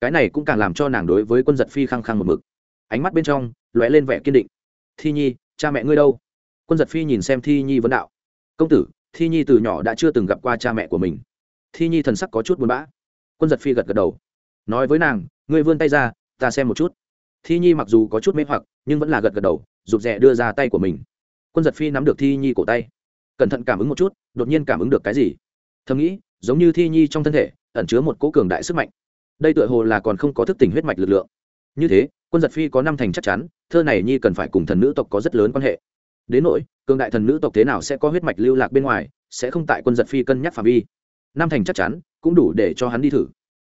Cái này cũng càng làm cho nàng đối với quân giật phi khăng khăng một mực. Ánh mắt bên trong lóe lên vẻ kiên định. Thi nhi cha mẹ ngươi đâu? Quân giật phi nhìn xem thi nhi vấn đạo. Công tử, thi nhi từ nhỏ đã chưa từng gặp qua cha mẹ của mình. Thi nhi thần sắc có chút buồn bã. Quân giật phi gật gật đầu. Nói với nàng, ngươi vươn tay ra, ta xem một chút. Thi nhi mặc dù có chút mê hoặc, nhưng vẫn là gật gật đầu, rụt rè đưa ra tay của mình. Quân giật phi nắm được thi nhi cổ tay. Cẩn thận cảm ứng một chút, đột nhiên cảm ứng được cái gì? Thầm nghĩ, giống như thi nhi trong thân thể, ẩn chứa một cố cường đại sức mạnh. Đây tựa hồ là còn không có thức tỉnh huyết mạch lực lượng. Như thế, quân giật phi có năm thành chắc chắn thơ này nhi cần phải cùng thần nữ tộc có rất lớn quan hệ. Đến nỗi, cường đại thần nữ tộc thế nào sẽ có huyết mạch lưu lạc bên ngoài, sẽ không tại quân giật phi cân nhắc phạm vi. Năm thành chắc chắn, cũng đủ để cho hắn đi thử.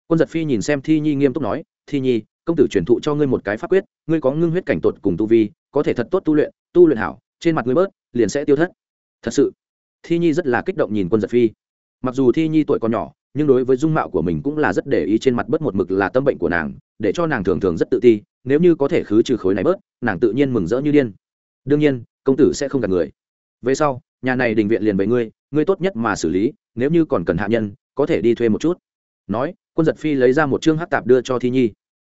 Quân giật phi nhìn xem thi nhi nghiêm túc nói, thi nhi, công tử truyền thụ cho ngươi một cái pháp quyết, ngươi có ngưng huyết cảnh tột cùng tu vi, có thể thật tốt tu luyện tu luyện hảo, trên mặt ngươi bớt, liền sẽ tiêu thất. Thật sự, thi nhi rất là kích động nhìn quân giật phi. Mặc dù thi nhi tuổi còn nhỏ, nhưng đối với dung mạo của mình cũng là rất để ý trên mặt bớt một mực là tâm bệnh của nàng, để cho nàng thường thường rất tự ti nếu như có thể khứ trừ khối này bớt, nàng tự nhiên mừng rỡ như điên. Đương nhiên, công tử sẽ không gạt người. Về sau, nhà này đình viện liền bảy ngươi ngươi tốt nhất mà xử lý, nếu như còn cần hạ nhân, có thể đi thuê một chút. Nói, quân giật phi lấy ra một chương hát tạp đưa cho thi nhi.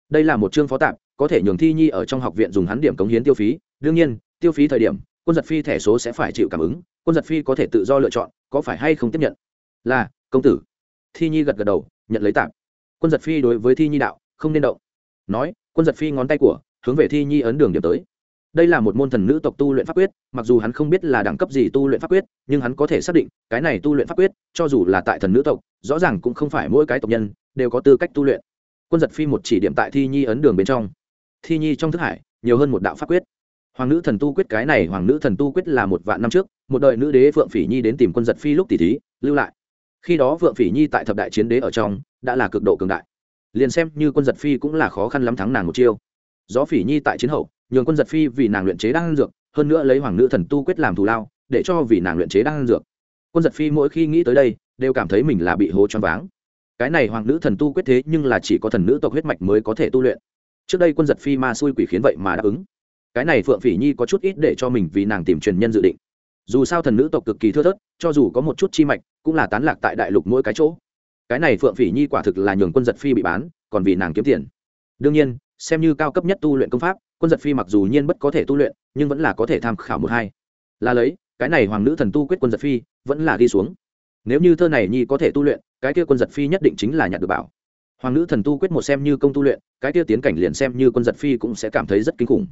Đây là một chương phó tạp, có thể nhường thi nhi ở trong học viện dùng hắn điểm cống hiến tiêu phí. Đương nhiên, tiêu phí thời điểm, quân giật phi thẻ số sẽ phải chịu cảm ứng, quân giật phi có thể tự do lựa chọn, có phải hay không tiếp nhận. Là, công tử. Thi nhi gật gật đầu, nhận lấy tạp. Quân giật phi đối với thi nhi đạo, không nên động. Nói quân giật phi ngón tay của, hướng về thi nhi ấn đường điểm tới. Đây là một môn thần nữ tộc tu luyện pháp quyết, mặc dù hắn không biết là đẳng cấp gì tu luyện pháp quyết, nhưng hắn có thể xác định, cái này tu luyện pháp quyết, cho dù là tại thần nữ tộc, rõ ràng cũng không phải mỗi cái tộc nhân đều có tư cách tu luyện. Quân giật phi một chỉ điểm tại thi nhi ấn đường bên trong. Thi nhi trong thức hải, nhiều hơn một đạo pháp quyết. Hoàng nữ thần tu quyết, cái này hoàng nữ thần tu quyết là một vạn năm trước, một đời nữ đế phượng phỉ nhi đến tìm quân giật phi lúc tỷ thí, lưu lại. Khi đó phượng phỉ nhi tại thập đại chiến đế ở trong, đã là cực độ cường đại liền xem như quân giật phi cũng là khó khăn lắm thắng nàng một chiêu. Gió phỉ nhi tại chiến hậu, nhường quân giật phi vì nàng luyện chế đan dược, hơn nữa lấy hoàng nữ thần tu quyết làm thù lao, để cho vì nàng luyện chế đan dược. Quân giật phi mỗi khi nghĩ tới đây, đều cảm thấy mình là bị hố choáng váng. Cái này hoàng nữ thần tu quyết thế nhưng là chỉ có thần nữ tộc huyết mạch mới có thể tu luyện. Trước đây quân giật phi ma xui quỷ khiến vậy mà đáp ứng. Cái này phượng phỉ nhi có chút ít để cho mình vì nàng tìm truyền nhân dự định. Dù sao thần nữ tộc cực kỳ thưa thớt, cho dù có một chút chi mạch, cũng là tán lạc tại đại lục mỗi cái chỗ cái này phượng phỉ nhi quả thực là nhường quân giật phi bị bán, còn vì nàng kiếm tiền. đương nhiên, xem như cao cấp nhất tu luyện công pháp, quân giật phi mặc dù nhiên bất có thể tu luyện, nhưng vẫn là có thể tham khảo một hai. là lấy, cái này hoàng nữ thần tu quyết quân giật phi vẫn là đi xuống. nếu như thơ này nhi có thể tu luyện, cái kia quân giật phi nhất định chính là nhặt được bảo. hoàng nữ thần tu quyết một xem như công tu luyện, cái kia tiến cảnh liền xem như quân giật phi cũng sẽ cảm thấy rất kinh khủng.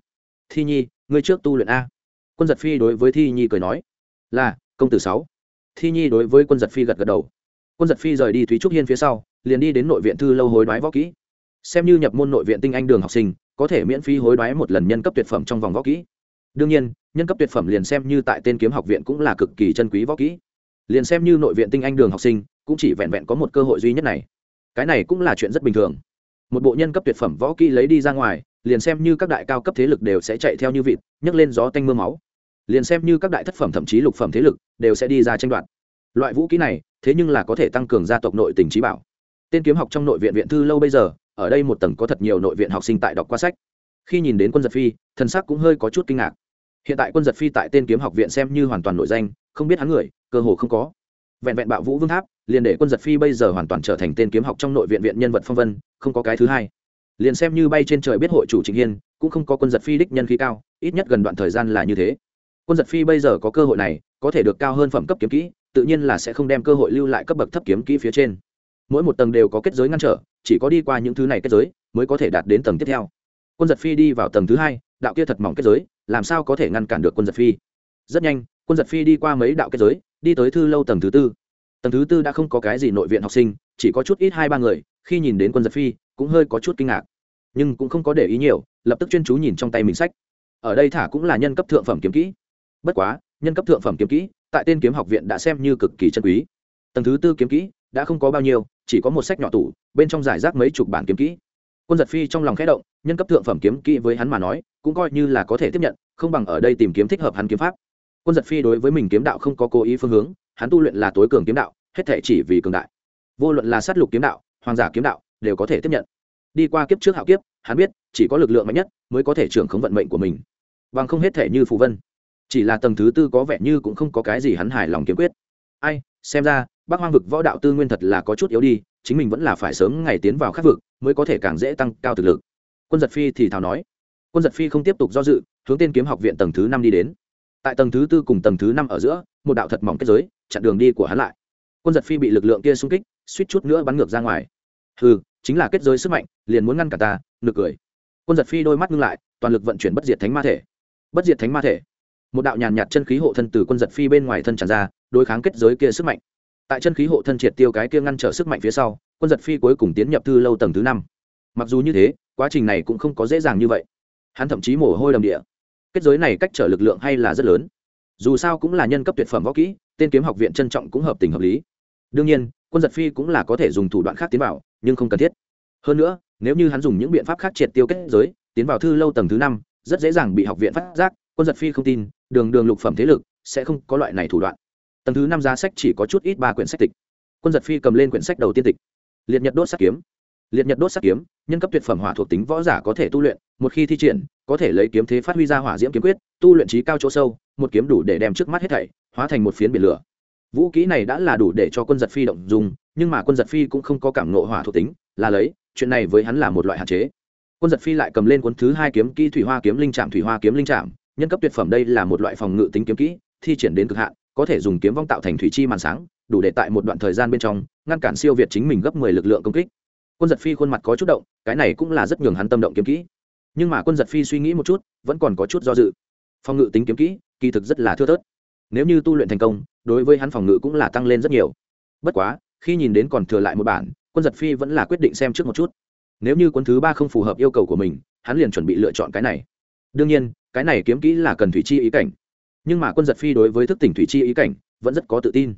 thi nhi, ngươi trước tu luyện a. quân giật phi đối với thi nhi cười nói, là, công tử sáu. thi nhi đối với quân giật phi gật gật đầu quân giật phi rời đi thúy trúc hiên phía sau, liền đi đến nội viện thư lâu hối đoái võ kỹ. Xem như nhập môn nội viện tinh anh đường học sinh, có thể miễn phí hối đoái một lần nhân cấp tuyệt phẩm trong vòng võ kỹ. Đương nhiên, nhân cấp tuyệt phẩm liền xem như tại tên kiếm học viện cũng là cực kỳ chân quý võ kỹ. Liền xem như nội viện tinh anh đường học sinh, cũng chỉ vẹn vẹn có một cơ hội duy nhất này. Cái này cũng là chuyện rất bình thường. Một bộ nhân cấp tuyệt phẩm võ kỹ lấy đi ra ngoài, liền xem như các đại cao cấp thế lực đều sẽ chạy theo như vịt, nhấc lên gió tanh m ư a máu. Liền xem như các đại thất phẩm thậm chí lục phẩm thế lực đều sẽ đi ra tranh đoạt. Loại vũ kỹ này thế nhưng là có thể tăng cường gia tộc nội tình trí bảo. Tên kiếm học trong nội viện viện thư lâu bây giờ, ở đây một tầng có thật nhiều nội viện học sinh tại đọc qua sách. Khi nhìn đến quân giật phi, thần sắc cũng hơi có chút kinh ngạc. Hiện tại quân giật phi tại tên kiếm học viện xem như hoàn toàn nội danh, không biết hắn người, cơ hồ không có. Vẹn vẹn bạo vũ vương tháp, liền để quân giật phi bây giờ hoàn toàn trở thành tên kiếm học trong nội viện viện nhân vật phong vân, không có cái thứ hai. Liền xem như bay trên trời biết hội chủ trịnh hiên, cũng không có quân giật phi đích nhân khí cao, ít nhất gần đoạn thời gian là như thế. Quân giật phi bây giờ có cơ hội này, có thể được cao hơn phẩm cấp kiếm kỹ tự nhiên là sẽ không đem cơ hội lưu lại cấp bậc thấp kiếm kỹ phía trên. Mỗi một tầng đều có kết giới ngăn trở, chỉ có đi qua những thứ này kết giới mới có thể đạt đến tầng tiếp theo. Quân giật phi đi vào tầng thứ hai, đạo kia thật mỏng kết giới, làm sao có thể ngăn cản được quân giật phi? Rất nhanh, quân giật phi đi qua mấy đạo kết giới, đi tới thư lâu tầng thứ tư. Tầng thứ tư đã không có cái gì nội viện học sinh, chỉ có chút ít hai ba người, khi nhìn đến quân giật phi, cũng hơi có chút kinh ngạc. Nhưng cũng không có để ý nhiều, lập tức chuyên chú nhìn trong tay mình sách. Ở đây thả cũng là nhân cấp thượng phẩm kiếm kỹ. Bất quá nhân cấp thượng phẩm kiếm kỹ, tại tên kiếm học viện đã xem như cực kỳ chân quý. Tầng thứ tư kiếm kỹ đã không có bao nhiêu, chỉ có một sách nhỏ tủ, bên trong giải rác mấy chục bản kiếm kỹ. Quân giật phi trong lòng khẽ động, nhân cấp thượng phẩm kiếm kỹ với hắn mà nói, cũng coi như là có thể tiếp nhận, không bằng ở đây tìm kiếm thích hợp hắn kiếm pháp. Quân giật phi đối với mình kiếm đạo không có cố ý phương hướng, hắn tu luyện là tối cường kiếm đạo, hết thể chỉ vì cường đại. Vô luận là sát lục kiếm đạo, hoàng giả kiếm đạo, đều có thể tiếp nhận. Đi qua kiếp trước hạo kiếp, hắn biết chỉ có lực lượng mạnh nhất mới có thể trưởng khống vận mệnh của mình. Bằng không hết thể như phù vân chỉ là tầng thứ tư có vẻ như cũng không có cái gì hắn hài lòng kiếm quyết. Ai, xem ra bác hoang vực võ đạo tư nguyên thật là có chút yếu đi, chính mình vẫn là phải sớm ngày tiến vào khắc vực mới có thể càng dễ tăng cao thực lực. Quân giật phi thì thào nói. Quân giật phi không tiếp tục do dự, hướng tên kiếm học viện tầng thứ năm đi đến. Tại tầng thứ tư cùng tầng thứ năm ở giữa, một đạo thật mỏng kết giới, chặn đường đi của hắn lại. Quân giật phi bị lực lượng kia xung kích, suýt chút nữa bắn ngược ra ngoài. Ừ chính là kết giới sức mạnh, liền muốn ngăn cả ta, nực cười. Quân giật phi đôi mắt ngưng lại, toàn lực vận chuyển bất diệt thánh ma thể. Bất diệt thánh ma thể một đạo nhàn nhạt chân khí hộ thân từ quân giật phi bên ngoài thân tràn ra, đối kháng kết giới kia sức mạnh. Tại chân khí hộ thân triệt tiêu cái kia ngăn trở sức mạnh phía sau, quân giật phi cuối cùng tiến nhập thư lâu tầng thứ năm. Mặc dù như thế, quá trình này cũng không có dễ dàng như vậy. Hắn thậm chí mồ hôi đầm địa. Kết giới này cách trở lực lượng hay là rất lớn. Dù sao cũng là nhân cấp tuyệt phẩm võ kỹ, tên kiếm học viện trân trọng cũng hợp tình hợp lý. Đương nhiên, quân giật phi cũng là có thể dùng thủ đoạn khác tiến vào, nhưng không cần thiết. Hơn nữa, nếu như hắn dùng những biện pháp khác triệt tiêu kết giới, tiến vào thư lâu tầng thứ năm, rất dễ dàng bị học viện phát giác, quân giật phi không tin đường đường lục phẩm thế lực, sẽ không có loại này thủ đoạn. Tầng thứ năm giá sách chỉ có chút ít ba quyển sách tịch. Quân giật phi cầm lên quyển sách đầu tiên tịch. Liệt nhật đốt sát kiếm. Liệt nhật đốt sát kiếm, nhân cấp tuyệt phẩm hỏa thuộc tính võ giả có thể tu luyện, một khi thi triển, có thể lấy kiếm thế phát huy ra hỏa diễm kiếm quyết, tu luyện trí cao chỗ sâu, một kiếm đủ để đem trước mắt hết thảy hóa thành một phiến biển lửa. Vũ kỹ này đã là đủ để cho quân giật phi động dùng nhưng mà quân giật phi cũng không có cảm nộ hỏa thuộc tính, là lấy, chuyện này với hắn là một loại hạn chế. Quân giật phi lại cầm lên cuốn thứ hai kiếm, kỹ thủy hoa kiếm, linh trạm thủy hoa kiếm, linh trạm nhân cấp tuyệt phẩm đây là một loại phòng ngự tính kiếm kỹ, thi triển đến cực hạn, có thể dùng kiếm vong tạo thành thủy chi màn sáng, đủ để tại một đoạn thời gian bên trong, ngăn cản siêu việt chính mình gấp mười lực lượng công kích. Quân giật phi khuôn mặt có chút động, cái này cũng là rất nhường hắn tâm động kiếm kỹ. Nhưng mà quân giật phi suy nghĩ một chút, vẫn còn có chút do dự. Phòng ngự tính kiếm kỹ, kỳ thực rất là thưa thớt. Nếu như tu luyện thành công, đối với hắn phòng ngự cũng là tăng lên rất nhiều. Bất quá, khi nhìn đến còn thừa lại một bản, quân giật phi vẫn là quyết định xem trước một chút. Nếu như quân thứ ba không phù hợp yêu cầu của mình, hắn liền chuẩn bị lựa chọn cái này đương nhiên, cái này kiếm kỹ là cần thủy chi ý cảnh. Nhưng mà quân giật phi đối với thức tỉnh thủy chi ý cảnh vẫn rất có tự tin.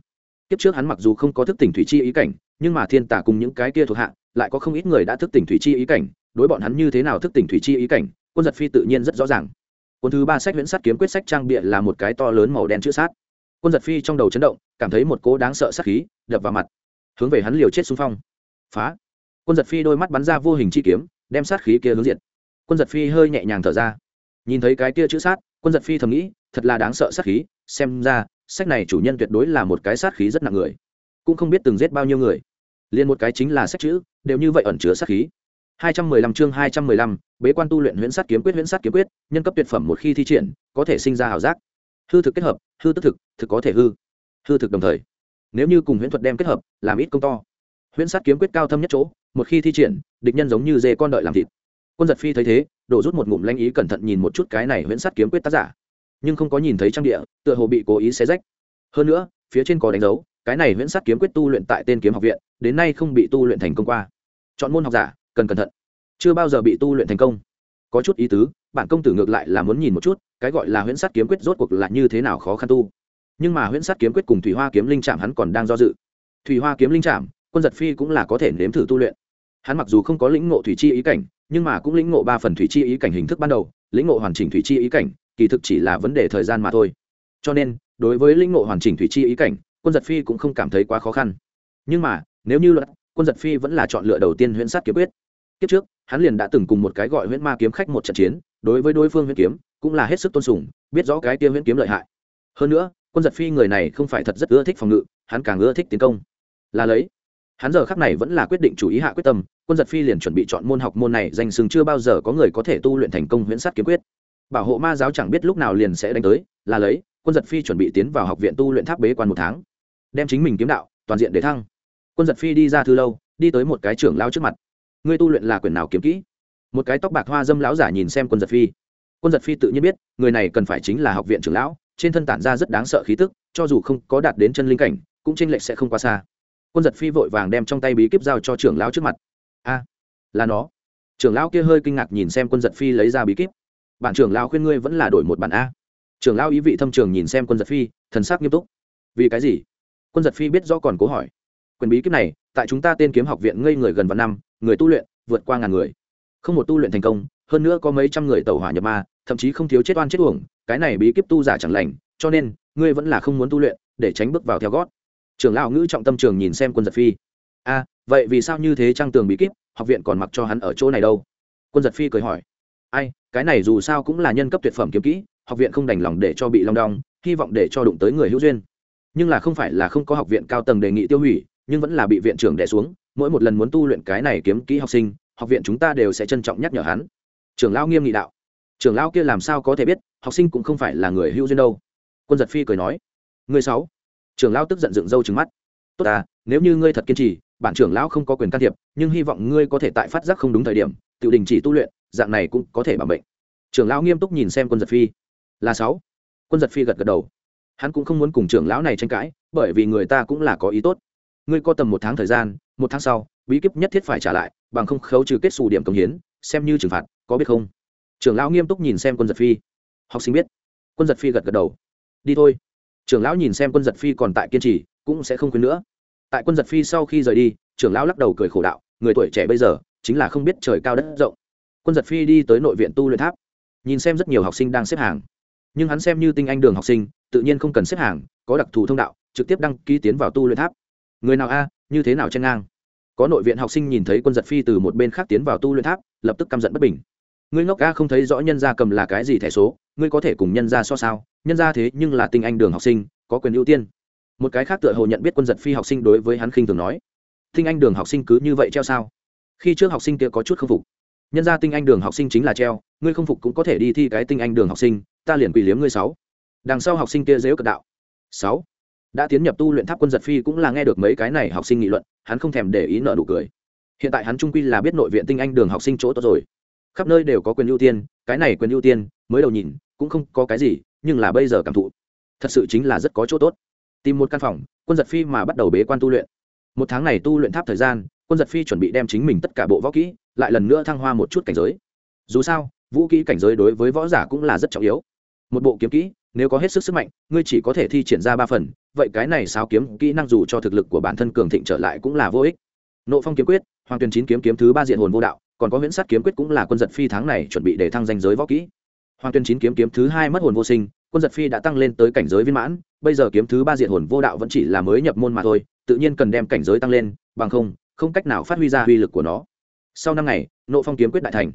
Kiếp trước hắn mặc dù không có thức tỉnh thủy chi ý cảnh, nhưng mà thiên tả cùng những cái kia thuộc hạ lại có không ít người đã thức tỉnh thủy chi ý cảnh. Đối bọn hắn như thế nào thức tỉnh thủy chi ý cảnh, quân giật phi tự nhiên rất rõ ràng. Quân thứ ba sách viễn sắt kiếm quyết sách trang bịa là một cái to lớn màu đen chữ sát. Quân giật phi trong đầu chấn động, cảm thấy một cố đáng sợ sát khí đập vào mặt, hướng về hắn liều chết xung phong. Phá! Quân giật phi đôi mắt bắn ra vô hình chi kiếm, đem sát khí kia hướng diện quân giật phi hơi nhẹ nhàng thở ra nhìn thấy cái kia chữ sát quân giật phi thầm nghĩ thật là đáng sợ sát khí xem ra sách này chủ nhân tuyệt đối là một cái sát khí rất nặng người cũng không biết từng giết bao nhiêu người liền một cái chính là sách chữ đều như vậy ẩn chứa sát khí 215 chương 215, bế quan tu luyện huyễn sát kiếm quyết huyễn sát kiếm quyết, nhân cấp tuyệt phẩm một khi thi triển, có thể sinh ra hào giác. Hư thực kết hợp, hư tức thực, thực có thể hư. Hư thực đồng thời. Nếu như cùng huyễn thuật đem kết hợp, làm ít công to. Huyễn sát kiếm quyết cao thâm nhất chỗ, một khi thi triển, địch nhân giống như dê con đợi làm thịt. Quân giật phi thấy thế, đổ rút một ngụm lanh ý cẩn thận nhìn một chút cái này huyễn Sắt kiếm quyết tác giả, nhưng không có nhìn thấy trang địa, tựa hồ bị cố ý xé rách. Hơn nữa, phía trên có đánh dấu, cái này huyễn Sắt kiếm quyết tu luyện tại tên kiếm học viện, đến nay không bị tu luyện thành công qua. Chọn môn học giả, cần cẩn thận. Chưa bao giờ bị tu luyện thành công. Có chút ý tứ bản công tử ngược lại là muốn nhìn một chút cái gọi là huyễn Sắt kiếm quyết rốt cuộc là như thế nào khó khăn tu. Nhưng mà huyễn Sắt kiếm quyết cùng thủy hoa kiếm linh trạm hắn còn đang do dự. Thủy hoa kiếm linh trạm quân giật phi cũng là có thể nếm thử tu luyện. Hắn mặc dù không có lĩnh ngộ thủy chi ý cảnh nhưng mà cũng lĩnh ngộ ba phần thủy chi ý cảnh hình thức ban đầu, lĩnh ngộ hoàn chỉnh thủy chi ý cảnh, kỳ thực chỉ là vấn đề thời gian mà thôi. Cho nên, đối với lĩnh ngộ hoàn chỉnh thủy chi ý cảnh, quân giật phi cũng không cảm thấy quá khó khăn. Nhưng mà, nếu như luật, quân giật phi vẫn là chọn lựa đầu tiên huyễn sát kiếm quyết. Kiếp trước, hắn liền đã từng cùng một cái gọi huyễn ma kiếm khách một trận chiến, đối với đối phương huyễn kiếm, cũng là hết sức tôn sùng, biết rõ cái tiêu huyễn kiếm lợi hại. Hơn nữa, quân giật phi người này không phải thật rất ưa thích phòng ngự, hắn càng ưa thích tiến công. Là lấy hắn giờ khắc này vẫn là quyết định chủ ý hạ quyết tâm, quân giật phi liền chuẩn bị chọn môn học môn này, danh sừng chưa bao giờ có người có thể tu luyện thành công huyễn sát kiếm quyết. Bảo hộ ma giáo chẳng biết lúc nào liền sẽ đánh tới, là lấy, quân giật phi chuẩn bị tiến vào học viện tu luyện tháp bế quan một tháng. Đem chính mình kiếm đạo, toàn diện để thăng. Quân giật phi đi ra thư lâu, đi tới một cái trưởng lao trước mặt. Ngươi tu luyện là quyền nào kiếm kỹ? Một cái tóc bạc hoa dâm lão giả nhìn xem quân giật phi. Quân giật phi tự nhiên biết, người này cần phải chính là học viện trưởng lão, trên thân tản ra rất đáng sợ khí tức, cho dù không có đạt đến chân linh cảnh, cũng tranh lệch sẽ không quá xa quân giật phi vội vàng đem trong tay bí kíp giao cho trưởng lão trước mặt. A, là nó. Trưởng lão kia hơi kinh ngạc nhìn xem quân giật phi lấy ra bí kíp. Bản trưởng lão khuyên ngươi vẫn là đổi một bản a. Trưởng lão ý vị thâm trường nhìn xem quân giật phi, thần sắc nghiêm túc. Vì cái gì? Quân giật phi biết rõ còn cố hỏi. Quyền bí kíp này, tại chúng ta tên kiếm học viện ngây người gần vạn năm, người tu luyện, vượt qua ngàn người. Không một tu luyện thành công, hơn nữa có mấy trăm người tẩu hỏa nhập ma, thậm chí không thiếu chết oan chết uổng, cái này bí kíp tu giả chẳng lành, cho nên, ngươi vẫn là không muốn tu luyện, để tránh bước vào theo gót trưởng lão ngữ trọng tâm trường nhìn xem quân giật phi. A, vậy vì sao như thế trang tường bí kíp, học viện còn mặc cho hắn ở chỗ này đâu? Quân giật phi cười hỏi. Ai, cái này dù sao cũng là nhân cấp tuyệt phẩm kiếm kỹ, học viện không đành lòng để cho bị long đong, hy vọng để cho đụng tới người hữu duyên. Nhưng là không phải là không có học viện cao tầng đề nghị tiêu hủy, nhưng vẫn là bị viện trưởng đẻ xuống, mỗi một lần muốn tu luyện cái này kiếm kỹ học sinh, học viện chúng ta đều sẽ trân trọng nhắc nhở hắn. Trưởng lão nghiêm nghị đạo. Trưởng lão kia làm sao có thể biết, học sinh cũng không phải là người hữu duyên đâu. Quân giật phi cười nói. Người sáu trưởng lão tức giận dựng râu trừng mắt. Tốt à nếu như ngươi thật kiên trì, bản trưởng lão không có quyền can thiệp, nhưng hy vọng ngươi có thể tại phát giác không đúng thời điểm tự đình chỉ tu luyện, dạng này cũng có thể bảo bệnh trưởng lão nghiêm túc nhìn xem quân giật phi. Là sáu. Quân giật phi gật gật đầu. Hắn cũng không muốn cùng trưởng lão này tranh cãi, bởi vì người ta cũng là có ý tốt. Ngươi có tầm một tháng thời gian, một tháng sau, bí kíp nhất thiết phải trả lại, bằng không khấu trừ kết xù điểm công hiến, xem như trừng phạt, có biết không? Trưởng lão nghiêm túc nhìn xem quân giật phi. Học sinh biết. Quân giật phi gật gật đầu. Đi thôi trưởng lão nhìn xem quân giật phi còn tại kiên trì, cũng sẽ không khuyên nữa. Tại quân giật phi sau khi rời đi, trưởng lão lắc đầu cười khổ đạo, người tuổi trẻ bây giờ, chính là không biết trời cao đất rộng. Quân giật phi đi tới nội viện tu luyện tháp, nhìn xem rất nhiều học sinh đang xếp hàng. Nhưng hắn xem như tinh anh đường học sinh, tự nhiên không cần xếp hàng, có đặc thù thông đạo, trực tiếp đăng ký tiến vào tu luyện tháp. Người nào a, như thế nào chen ngang? Có nội viện học sinh nhìn thấy quân giật phi từ một bên khác tiến vào tu luyện tháp, lập tức căm giận bất bình ngươi ngốc a không thấy rõ nhân gia cầm là cái gì thẻ số, ngươi có thể cùng nhân gia so sao? Nhân gia thế nhưng là tinh anh đường học sinh, có quyền ưu tiên. Một cái khác tựa hồ nhận biết quân giật phi học sinh đối với hắn khinh thường nói, tinh anh đường học sinh cứ như vậy treo sao? Khi trước học sinh kia có chút không phục, nhân gia tinh anh đường học sinh chính là treo, ngươi không phục cũng có thể đi thi cái tinh anh đường học sinh, ta liền quỳ liếm ngươi sáu. Đằng sau học sinh kia dếu cận đạo, sáu. Đã tiến nhập tu luyện tháp quân giật phi cũng là nghe được mấy cái này học sinh nghị luận, hắn không thèm để ý nợ nụ cười. Hiện tại hắn trung quy là biết nội viện tinh anh đường học sinh chỗ tốt rồi khắp nơi đều có quyền ưu tiên, cái này quyền ưu tiên, mới đầu nhìn, cũng không có cái gì, nhưng là bây giờ cảm thụ, thật sự chính là rất có chỗ tốt. Tìm một căn phòng, quân giật phi mà bắt đầu bế quan tu luyện. Một tháng này tu luyện tháp thời gian, quân giật phi chuẩn bị đem chính mình tất cả bộ võ kỹ, lại lần nữa thăng hoa một chút cảnh giới. Dù sao, vũ kỹ cảnh giới đối với võ giả cũng là rất trọng yếu. Một bộ kiếm kỹ, nếu có hết sức sức mạnh, ngươi chỉ có thể thi triển ra ba phần, vậy cái này sao kiếm kỹ năng dù cho thực lực của bản thân cường thịnh trở lại cũng là vô ích. Nộ phong kiếm quyết, hoàng tuyền chín kiếm kiếm thứ ba diện hồn vô đạo còn có huyễn sát kiếm quyết cũng là quân giật phi tháng này chuẩn bị để thăng danh giới võ kỹ. Hoàng tuyên chín kiếm kiếm thứ hai mất hồn vô sinh, quân giật phi đã tăng lên tới cảnh giới viên mãn, bây giờ kiếm thứ ba diện hồn vô đạo vẫn chỉ là mới nhập môn mà thôi, tự nhiên cần đem cảnh giới tăng lên, bằng không không cách nào phát huy ra uy lực của nó. Sau năm ngày, nộ phong kiếm quyết đại thành.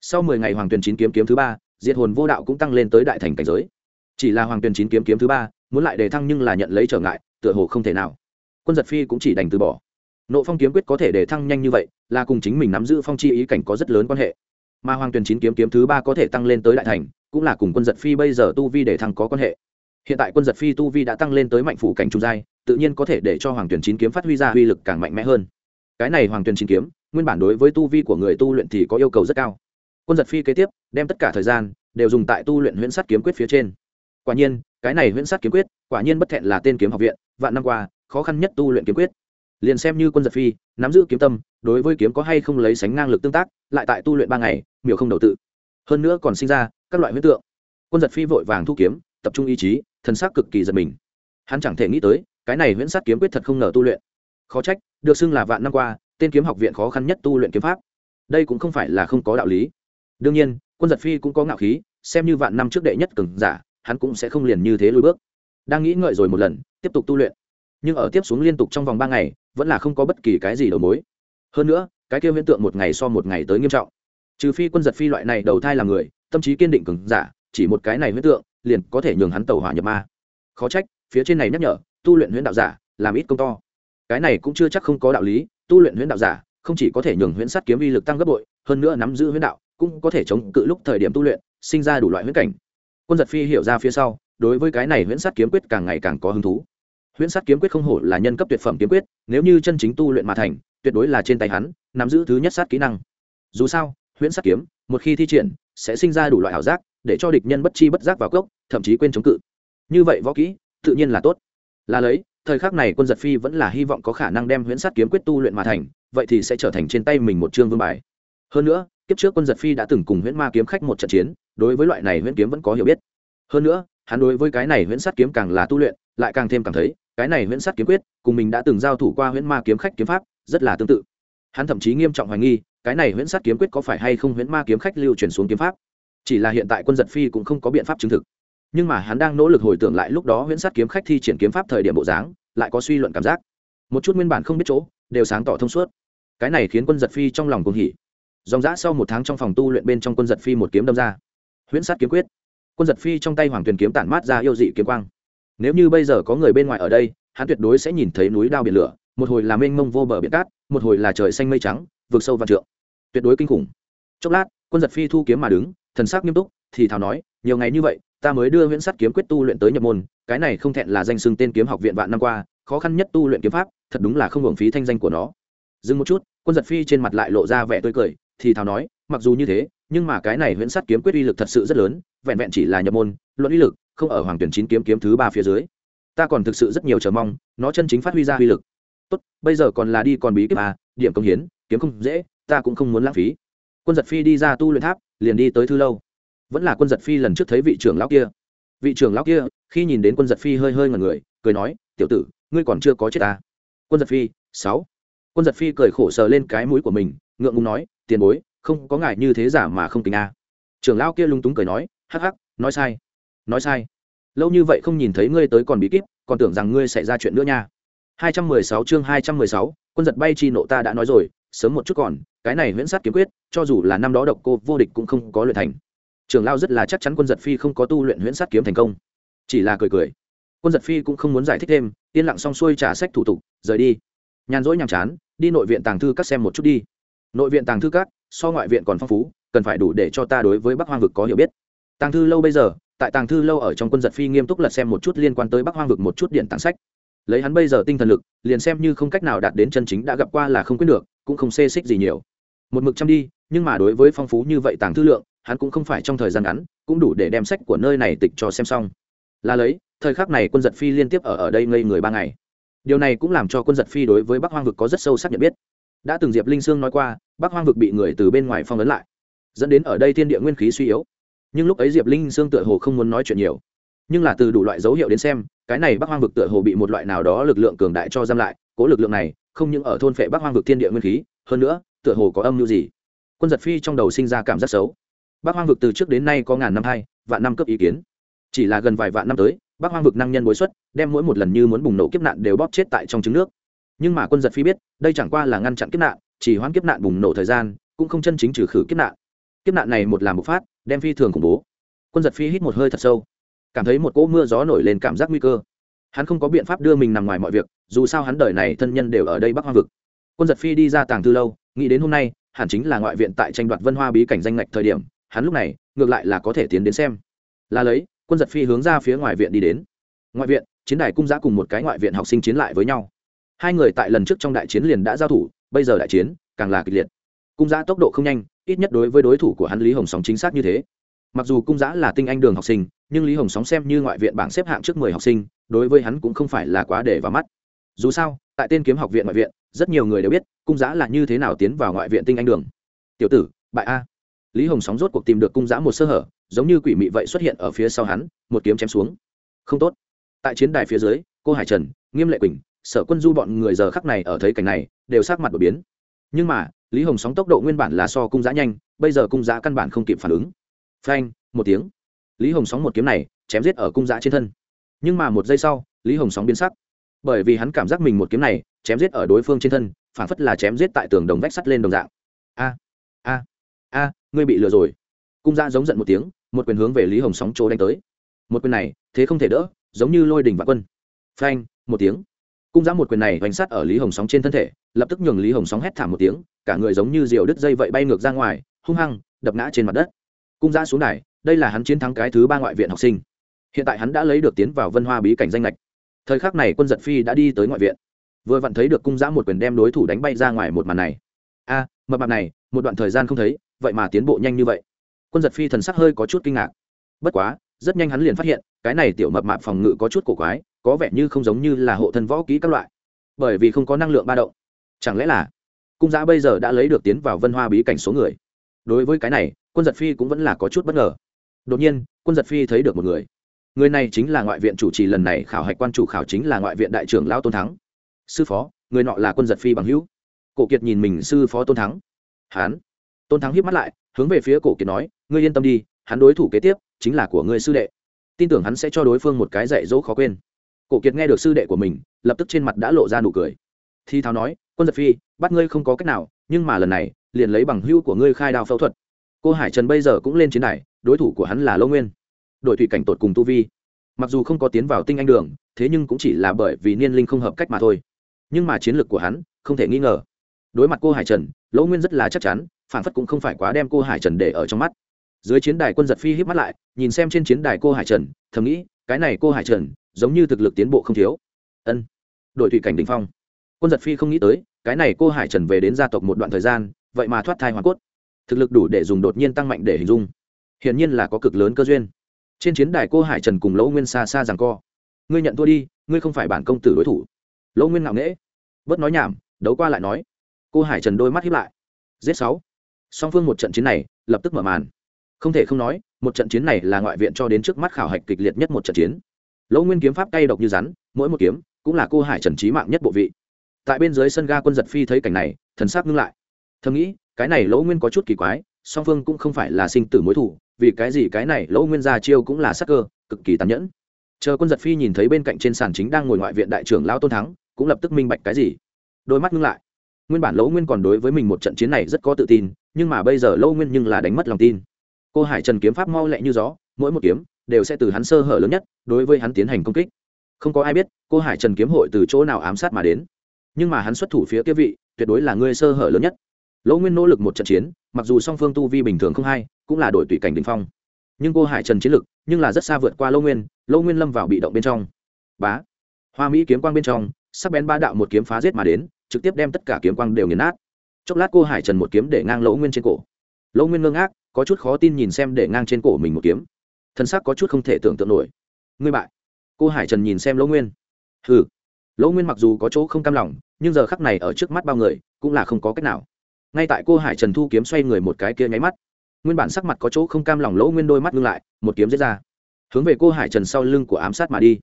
Sau mười ngày hoàng tuyền chín kiếm kiếm thứ ba diện hồn vô đạo cũng tăng lên tới đại thành cảnh giới. Chỉ là hoàng tuyền chín kiếm kiếm thứ ba, muốn lại đề thăng nhưng là nhận lấy trở ngại, tựa hồ không thể nào. Quân giật phi cũng chỉ đành từ bỏ nộ phong kiếm quyết có thể để thăng nhanh như vậy, là cùng chính mình nắm giữ phong chi ý cảnh có rất lớn quan hệ. Mà hoàng tuyền chín kiếm kiếm thứ ba có thể tăng lên tới đại thành, cũng là cùng quân giật phi bây giờ tu vi để thăng có quan hệ. Hiện tại quân giật phi tu vi đã tăng lên tới mạnh phủ cảnh trung giai, tự nhiên có thể để cho hoàng tuyền chín kiếm phát huy ra uy lực càng mạnh mẽ hơn. Cái này hoàng tuyền chín kiếm, nguyên bản đối với tu vi của người tu luyện thì có yêu cầu rất cao. Quân giật phi kế tiếp, đem tất cả thời gian đều dùng tại tu luyện huyễn sắt kiếm quyết phía trên. Quả nhiên, cái này huyễn sắt kiếm quyết, quả nhiên bất thẹn là tên kiếm học viện, vạn năm qua, khó khăn nhất tu luyện kiếm quyết liền xem như quân giật phi, nắm giữ kiếm tâm, đối với kiếm có hay không lấy sánh ngang lực tương tác, lại tại tu luyện ba ngày, miểu không đầu tự. Hơn nữa còn sinh ra các loại huyết tượng. Quân giật phi vội vàng thu kiếm, tập trung ý chí thân xác cực kỳ giật mình. Hắn chẳng thể nghĩ tới, cái này huyễn sát kiếm quyết thật không ngờ tu luyện. Khó trách, được xưng là vạn năm qua, tên kiếm học viện khó khăn nhất tu luyện kiếm pháp. Đây cũng không phải là không có đạo lý. Đương nhiên, quân giật phi cũng có ngạo khí, xem như vạn năm trước đệ nhất cường giả, hắn cũng sẽ không liền như thế lùi bước. Đang nghĩ ngợi rồi một lần, tiếp tục tu luyện. Nhưng ở tiếp xuống liên tục trong vòng ba ngày vẫn là không có bất kỳ cái gì đầu mối. Hơn nữa, cái kêu hiện tượng một ngày so một ngày tới nghiêm trọng. Trừ phi quân giật phi loại này đầu thai là người, tâm trí kiên định cứng giả, chỉ một cái này hiện tượng, liền có thể nhường hắn tàu hỏa nhập ma. Khó trách, phía trên này nhắc nhở, tu luyện huyễn đạo giả, làm ít công to. Cái này cũng chưa chắc không có đạo lý, tu luyện huyễn đạo giả, không chỉ có thể nhường huyễn sát kiếm uy lực tăng gấp bội, hơn nữa nắm giữ huyễn đạo, cũng có thể chống cự lúc thời điểm tu luyện, sinh ra đủ loại huyễn cảnh. Quân giật phi hiểu ra phía sau, đối với cái này huyễn sát kiếm quyết càng ngày càng có hứng thú huyễn sát kiếm quyết không hổ là nhân cấp tuyệt phẩm kiếm quyết, nếu như chân chính tu luyện mà thành, tuyệt đối là trên tay hắn, nắm giữ thứ nhất sát kỹ năng. Dù sao, huyễn sát kiếm, một khi thi triển, sẽ sinh ra đủ loại ảo giác, để cho địch nhân bất chi bất giác vào cốc, thậm chí quên chống cự. Như vậy võ kỹ, tự nhiên là tốt. Là lấy, thời khắc này quân giật phi vẫn là hy vọng có khả năng đem huyễn sát kiếm quyết tu luyện mà thành, vậy thì sẽ trở thành trên tay mình một chương vương bài. Hơn nữa, kiếp trước quân giật phi đã từng cùng huyễn ma kiếm khách một trận chiến, đối với loại này huyễn kiếm vẫn có hiểu biết. Hơn nữa, hắn đối với cái này huyễn sát kiếm càng là tu luyện, lại càng thêm cảm thấy cái này huyễn sát kiếm quyết, cùng mình đã từng giao thủ qua huyễn ma kiếm khách kiếm pháp, rất là tương tự. Hắn thậm chí nghiêm trọng hoài nghi, cái này huyễn sát kiếm quyết có phải hay không huyễn ma kiếm khách lưu truyền xuống kiếm pháp? Chỉ là hiện tại quân giật phi cũng không có biện pháp chứng thực. Nhưng mà hắn đang nỗ lực hồi tưởng lại lúc đó huyễn sát kiếm khách thi triển kiếm pháp thời điểm bộ dáng, lại có suy luận cảm giác. Một chút nguyên bản không biết chỗ, đều sáng tỏ thông suốt. Cái này khiến quân giật phi trong lòng cuồng hỉ. Dòng dã sau một tháng trong phòng tu luyện bên trong quân giật phi một kiếm đâm ra. Huyễn sát kiếm quyết. Quân giật phi trong tay hoàng tuyền kiếm tản mát ra yêu dị kiếm quang nếu như bây giờ có người bên ngoài ở đây, hắn tuyệt đối sẽ nhìn thấy núi đao biển lửa, một hồi là mênh mông vô bờ biển cát, một hồi là trời xanh mây trắng vượt sâu và trượng. Tuyệt đối kinh khủng. Chốc lát, quân giật phi thu kiếm mà đứng, thần sắc nghiêm túc, thì thào nói, nhiều ngày như vậy, ta mới đưa huyễn sắt kiếm quyết tu luyện tới nhập môn, cái này không thẹn là danh xưng tên kiếm học viện vạn năm qua, khó khăn nhất tu luyện kiếm pháp, thật đúng là không hưởng phí thanh danh của nó. Dừng một chút, quân giật phi trên mặt lại lộ ra vẻ tươi cười, thì thào nói, mặc dù như thế, nhưng mà cái này huyễn sắt kiếm quyết uy lực thật sự rất lớn, vẹn vẹn chỉ là nhập môn, luận uy lực không ở hoàng tuyển chín kiếm kiếm thứ ba phía dưới. Ta còn thực sự rất nhiều chờ mong, nó chân chính phát huy ra uy lực. Tốt, bây giờ còn là đi còn bí kíp à điểm công hiến, kiếm không dễ, ta cũng không muốn lãng phí. Quân giật phi đi ra tu luyện tháp, liền đi tới thư lâu. Vẫn là quân giật phi lần trước thấy vị trưởng lão kia. Vị trưởng lão kia, khi nhìn đến quân giật phi hơi hơi ngần người, cười nói, tiểu tử, ngươi còn chưa có chết ta quân giật phi, sáu. Quân giật phi cười khổ sờ lên cái mũi của mình, ngượng ngùng nói, tiền bối, không có ngại như thế giả mà không kính a trưởng lão kia lung túng cười nói, hắc hắc, nói sai nói sai. Lâu như vậy không nhìn thấy ngươi tới còn bí kíp còn tưởng rằng ngươi xảy ra chuyện nữa nha. 216 chương 216, quân giật bay chi nộ ta đã nói rồi sớm một chút còn cái này huyễn sát kiếm quyết cho dù là năm đó độc cô vô địch cũng không có luyện thành. Trường lao rất là chắc chắn quân giật phi không có tu luyện huyễn sát kiếm thành công. Chỉ là cười cười. Quân giật phi cũng không muốn giải thích thêm yên lặng xong xuôi trả sách thủ tục rời đi. Nhàn rỗi nhàm chán đi nội viện tàng thư các xem một chút đi. Nội viện tàng thư các so ngoại viện còn phong phú cần phải đủ để cho ta đối với bắc hoang vực có hiểu biết. Tàng thư lâu bây giờ tại tàng thư lâu ở trong quân giật phi nghiêm túc lật xem một chút liên quan tới bắc hoang vực một chút điện tàng sách. Lấy hắn bây giờ tinh thần lực, liền xem như không cách nào đạt đến chân chính đã gặp qua là không quyết được, cũng không xê xích gì nhiều. Một mực chăm đi, nhưng mà đối với phong phú như vậy tàng thư lượng, hắn cũng không phải trong thời gian ngắn, cũng đủ để đem sách của nơi này tịch cho xem xong. Là lấy, thời khắc này quân giật phi liên tiếp ở ở đây ngây người ba ngày. Điều này cũng làm cho quân giật phi đối với bắc hoang vực có rất sâu sắc nhận biết. Đã từng diệp linh sương nói qua, bắc hoang vực bị người từ bên ngoài phong ấn lại, dẫn đến ở đây thiên địa nguyên khí suy yếu nhưng lúc ấy diệp linh sương tựa hồ không muốn nói chuyện nhiều nhưng là từ đủ loại dấu hiệu đến xem cái này bắc hoang vực tựa hồ bị một loại nào đó lực lượng cường đại cho giam lại cố lực lượng này không những ở thôn phệ bắc hoang vực thiên địa nguyên khí hơn nữa tựa hồ có âm mưu gì quân giật phi trong đầu sinh ra cảm giác xấu bắc hoang vực từ trước đến nay có ngàn năm hai vạn năm cấp ý kiến chỉ là gần vài vạn năm tới bắc hoang vực năng nhân bối xuất đem mỗi một lần như muốn bùng nổ kiếp nạn đều bóp chết tại trong trứng nước nhưng mà quân giật phi biết đây chẳng qua là ngăn chặn kiếp nạn chỉ hoãn kiếp nạn bùng nổ thời gian cũng không chân chính trừ khử kiếp nạn kiếp nạn này một làm bộc phát, đem phi thường khủng bố. Quân giật phi hít một hơi thật sâu. Cảm thấy một cỗ mưa gió nổi lên cảm giác nguy cơ. Hắn không có biện pháp đưa mình nằm ngoài mọi việc, dù sao hắn đời này thân nhân đều ở đây bắc hoang vực. Quân giật phi đi ra tàng thư lâu, nghĩ đến hôm nay, hẳn chính là ngoại viện tại tranh đoạt vân hoa bí cảnh danh ngạch thời điểm, hắn lúc này, ngược lại là có thể tiến đến xem. Là lấy, quân giật phi hướng ra phía ngoài viện đi đến. Ngoại viện, chiến đài cung giã cùng một cái ngoại viện học sinh chiến lại với nhau. Hai người tại lần trước trong đại chiến liền đã giao thủ, bây giờ đại chiến càng là kịch liệt cung giã tốc độ không nhanh, ít nhất đối với đối thủ của hắn lý hồng sóng chính xác như thế. Mặc dù cung giã là tinh anh đường học sinh, nhưng lý hồng sóng xem như ngoại viện bảng xếp hạng trước mười học sinh, đối với hắn cũng không phải là quá để vào mắt. Dù sao, tại tên kiếm học viện ngoại viện, rất nhiều người đều biết cung giã là như thế nào tiến vào ngoại viện tinh anh đường. Tiểu tử, bại a. Lý hồng sóng rốt cuộc tìm được cung giã một sơ hở, giống như quỷ mị vậy xuất hiện ở phía sau hắn, một kiếm chém xuống. Không tốt. Tại chiến đài phía dưới, cô hải trần, nghiêm lệ quỳnh, sở quân du bọn người giờ khắc này ở thấy cảnh này, đều sát mặt đột biến. Nhưng mà lý hồng sóng tốc độ nguyên bản là so cung giã nhanh, bây giờ cung giã căn bản không kịp phản ứng. Phanh, một tiếng. Lý hồng sóng một kiếm này, chém giết ở cung giã trên thân. Nhưng mà một giây sau, lý hồng sóng biến sắc. Bởi vì hắn cảm giác mình một kiếm này, chém giết ở đối phương trên thân, phản phất là chém giết tại tường đồng vách sắt lên đồng dạng. A a a, ngươi bị lừa rồi. Cung giã giống giận một tiếng, một quyền hướng về lý hồng sóng chỗ đánh tới. Một quyền này, thế không thể đỡ, giống như lôi đình và quân. Phanh, một tiếng. Cung giã một quyền này hoành sát ở lý hồng sóng trên thân thể lập tức nhường lý hồng sóng hét thảm một tiếng cả người giống như diều đứt dây vậy bay ngược ra ngoài hung hăng đập ngã trên mặt đất. Cung ra xuống đài đây là hắn chiến thắng cái thứ ba ngoại viện học sinh. Hiện tại hắn đã lấy được tiến vào vân hoa bí cảnh danh lệch thời khắc này quân giật phi đã đi tới ngoại viện. Vừa vặn thấy được cung giã một quyền đem đối thủ đánh bay ra ngoài một màn này. A à, mập mạp này một đoạn thời gian không thấy vậy mà tiến bộ nhanh như vậy. Quân giật phi thần sắc hơi có chút kinh ngạc. Bất quá rất nhanh hắn liền phát hiện cái này tiểu mập mạp phòng ngự có chút cổ quái có vẻ như không giống như là hộ thân võ kỹ các loại. Bởi vì không có năng lượng ba động chẳng lẽ là cung giã bây giờ đã lấy được tiến vào vân hoa bí cảnh số người? Đối với cái này, quân giật phi cũng vẫn là có chút bất ngờ. Đột nhiên, quân giật phi thấy được một người. Người này chính là ngoại viện chủ trì lần này khảo hạch quan chủ khảo chính là ngoại viện đại trưởng lao tôn thắng. Sư phó, người nọ là quân giật phi bằng hữu. Cổ kiệt nhìn mình sư phó tôn thắng. Hán tôn thắng hiếp mắt lại, hướng về phía cổ kiệt nói, ngươi yên tâm đi, hắn đối thủ kế tiếp chính là của ngươi sư đệ. Tin tưởng hắn sẽ cho đối phương một cái dạy dỗ khó quên. Cổ kiệt nghe được sư đệ của mình, lập tức trên mặt đã lộ ra nụ cười. Thi tháo nói quân giật phi, bắt ngươi không có cách nào, nhưng mà lần này, liền lấy bằng hữu của ngươi khai đao phẫu thuật. Cô hải trần bây giờ cũng lên chiến đài, đối thủ của hắn là lâu nguyên. Đội thủy cảnh tột cùng tu vi. Mặc dù không có tiến vào tinh anh đường, thế nhưng cũng chỉ là bởi vì niên linh không hợp cách mà thôi. Nhưng mà chiến lược của hắn, không thể nghi ngờ. Đối mặt cô hải trần lỗ nguyên rất là chắc chắn, phản phất cũng không phải quá đem cô hải trần để ở trong mắt. Dưới chiến đài quân giật phi hít mắt lại, nhìn xem trên chiến đài cô hải trần, thầm nghĩ, cái này cô hải trần, giống như thực lực tiến bộ không thiếu. Ân. Đội thủy cảnh đình phong. Quân giật phi không nghĩ tới cái này cô hải trần về đến gia tộc một đoạn thời gian, vậy mà thoát thai hoàn cốt. Thực lực đủ để dùng đột nhiên tăng mạnh để hình dung. Hiển nhiên là có cực lớn cơ duyên. Trên chiến đài cô hải trần cùng lỗ nguyên xa xa rằng co. Ngươi nhận thua đi, ngươi không phải bản công tử đối thủ. Lỗ nguyên ngạo nghễ, bớt nói nhảm, đấu qua lại nói. Cô hải trần đôi mắt hiếp lại. Giết sáu. Song phương một trận chiến này, lập tức mở màn. Không thể không nói, một trận chiến này là ngoại viện cho đến trước mắt khảo hạch kịch liệt nhất một trận chiến. Lỗ nguyên kiếm pháp cay độc như rắn, mỗi một kiếm cũng là cô hải trần trí mạng nhất bộ vị tại bên dưới sân ga quân giật phi thấy cảnh này, thần sắc ngưng lại. Thầm nghĩ, cái này lỗ nguyên có chút kỳ quái, song phương cũng không phải là sinh tử mối thủ vì cái gì cái này lỗ nguyên ra chiêu cũng là sắc cơ, cực kỳ tàn nhẫn. Chờ quân giật phi nhìn thấy bên cạnh trên sàn chính đang ngồi ngoại viện đại trưởng lão tôn thắng, cũng lập tức minh bạch cái gì. Đôi mắt ngưng lại. Nguyên bản lỗ nguyên còn đối với mình một trận chiến này rất có tự tin, nhưng mà bây giờ lỗ nguyên nhưng là đánh mất lòng tin. Cô hải trần kiếm pháp mau lẹ như gió, mỗi một kiếm đều sẽ từ hắn sơ hở lớn nhất, đối với hắn tiến hành công kích. Không có ai biết, cô hải trần kiếm hội từ chỗ nào ám sát mà đến nhưng mà hắn xuất thủ phía kia vị, tuyệt đối là người sơ hở lớn nhất. Lỗ nguyên nỗ lực một trận chiến, mặc dù song phương tu vi bình thường không hay cũng là đội tùy cảnh đình phong. Nhưng cô hải trần chiến lực, nhưng là rất xa vượt qua lỗ nguyên lỗ nguyên lâm vào bị động bên trong. Bá, hoa mỹ kiếm quang bên trong, sắc bén ba đạo một kiếm phá giết mà đến, trực tiếp đem tất cả kiếm quang đều nghiền nát. Chốc lát cô hải trần một kiếm để ngang lỗ nguyên trên cổ. Lỗ nguyên ngưng ác có chút khó tin nhìn xem để ngang trên cổ mình một kiếm. Thân xác có chút không thể tưởng tượng nổi. Ngươi bại. Cô hải trần nhìn xem lỗ nguyên. Ừ lỗ nguyên mặc dù có chỗ không cam lòng, nhưng giờ khắc này ở trước mắt bao người, cũng là không có cách nào. Ngay tại cô hải trần thu kiếm xoay người một cái kia nháy mắt, nguyên bản sắc mặt có chỗ không cam lòng lỗ nguyên đôi mắt ngưng lại, một kiếm giết ra. Hướng về cô hải trần sau lưng của ám sát mà đi.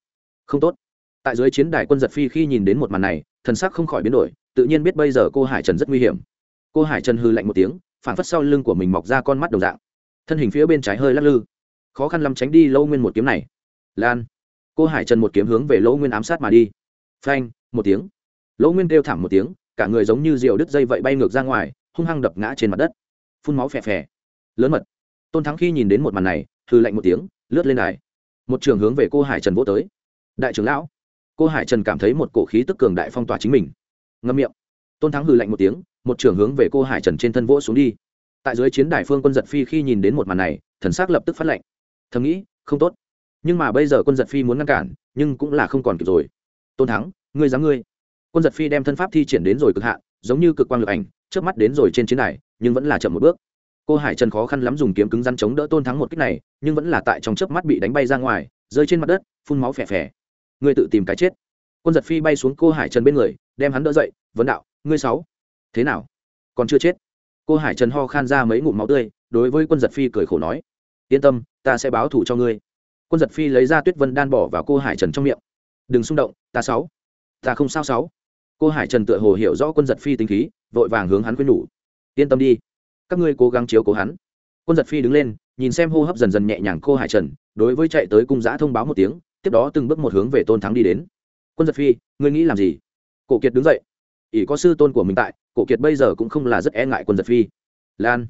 Không tốt. Tại dưới chiến đài quân giật phi khi nhìn đến một màn này, thần sắc không khỏi biến đổi, tự nhiên biết bây giờ cô hải trần rất nguy hiểm. Cô hải trần hư lạnh một tiếng phản phất sau lưng của mình mọc ra con mắt đồng dạng. Thân hình phía bên trái hơi lắc lư. Khó khăn lắm tránh đi lâu nguyên một kiếm này. Lan. Cô hải trần một kiếm hướng về lỗ nguyên ám sát mà đi phanh, một tiếng. Lỗ nguyên kêu thảm một tiếng, cả người giống như rượu đứt dây vậy bay ngược ra ngoài, hung hăng đập ngã trên mặt đất. Phun máu phè phè. Lớn mật. Tôn thắng khi nhìn đến một màn này hư lạnh một tiếng, lướt lên đài. Một trường hướng về cô hải trần vỗ tới. Đại trưởng lão. Cô hải trần cảm thấy một cổ khí tức cường đại phong tỏa chính mình. Ngâm miệng. Tôn thắng hư lạnh một tiếng, một trường hướng về cô hải trần trên thân vỗ xuống đi. Tại dưới chiến đài phương quân giật phi khi nhìn đến một màn này, thần s ắ c lập tức phát lệnh. Thầm nghĩ, không tốt. Nhưng mà bây giờ quân giật phi muốn ngăn cản, nhưng cũng là không còn kịp rồi tôn thắng, ngươi dám ngươi. Quân giật phi đem thân pháp thi triển đến rồi cực hạn, giống như cực quang lực ảnh trước mắt đến rồi trên chiến đài, nhưng vẫn là chậm một bước. Cô hải trần khó khăn lắm dùng kiếm cứng rắn chống đỡ tôn thắng một cách này, nhưng vẫn là tại trong chớp mắt bị đánh bay ra ngoài, rơi trên mặt đất, phun máu phè phè. Ngươi tự tìm cái chết. Quân giật phi bay xuống cô hải trần bên người, đem hắn đỡ dậy, vấn đạo, ngươi sáu, thế nào? Còn chưa chết? Cô hải trần ho khan ra mấy ngụm máu tươi, đối với quân giật phi cười khổ nói, yên tâm, ta sẽ báo thủ cho ngươi. Quân giật phi lấy ra tuyết vân đan bỏ vào cô hải trần trong miệng đừng xung động, ta sáu. Ta không sao sáu. Cô hải trần tựa hồ hiểu rõ quân giật phi tính khí, vội vàng hướng hắn khuyên nhủ. Yên tâm đi, các ngươi cố gắng chiếu cố hắn. Quân giật phi đứng lên, nhìn xem hô hấp dần dần nhẹ nhàng cô hải trần, đối với chạy tới cung giã thông báo một tiếng, tiếp đó từng bước một hướng về tôn thắng đi đến. Quân giật phi, ngươi nghĩ làm gì? Cổ kiệt đứng dậy. Ỷ có sư tôn của mình tại, cổ kiệt bây giờ cũng không là rất e ngại quân giật phi. Lan.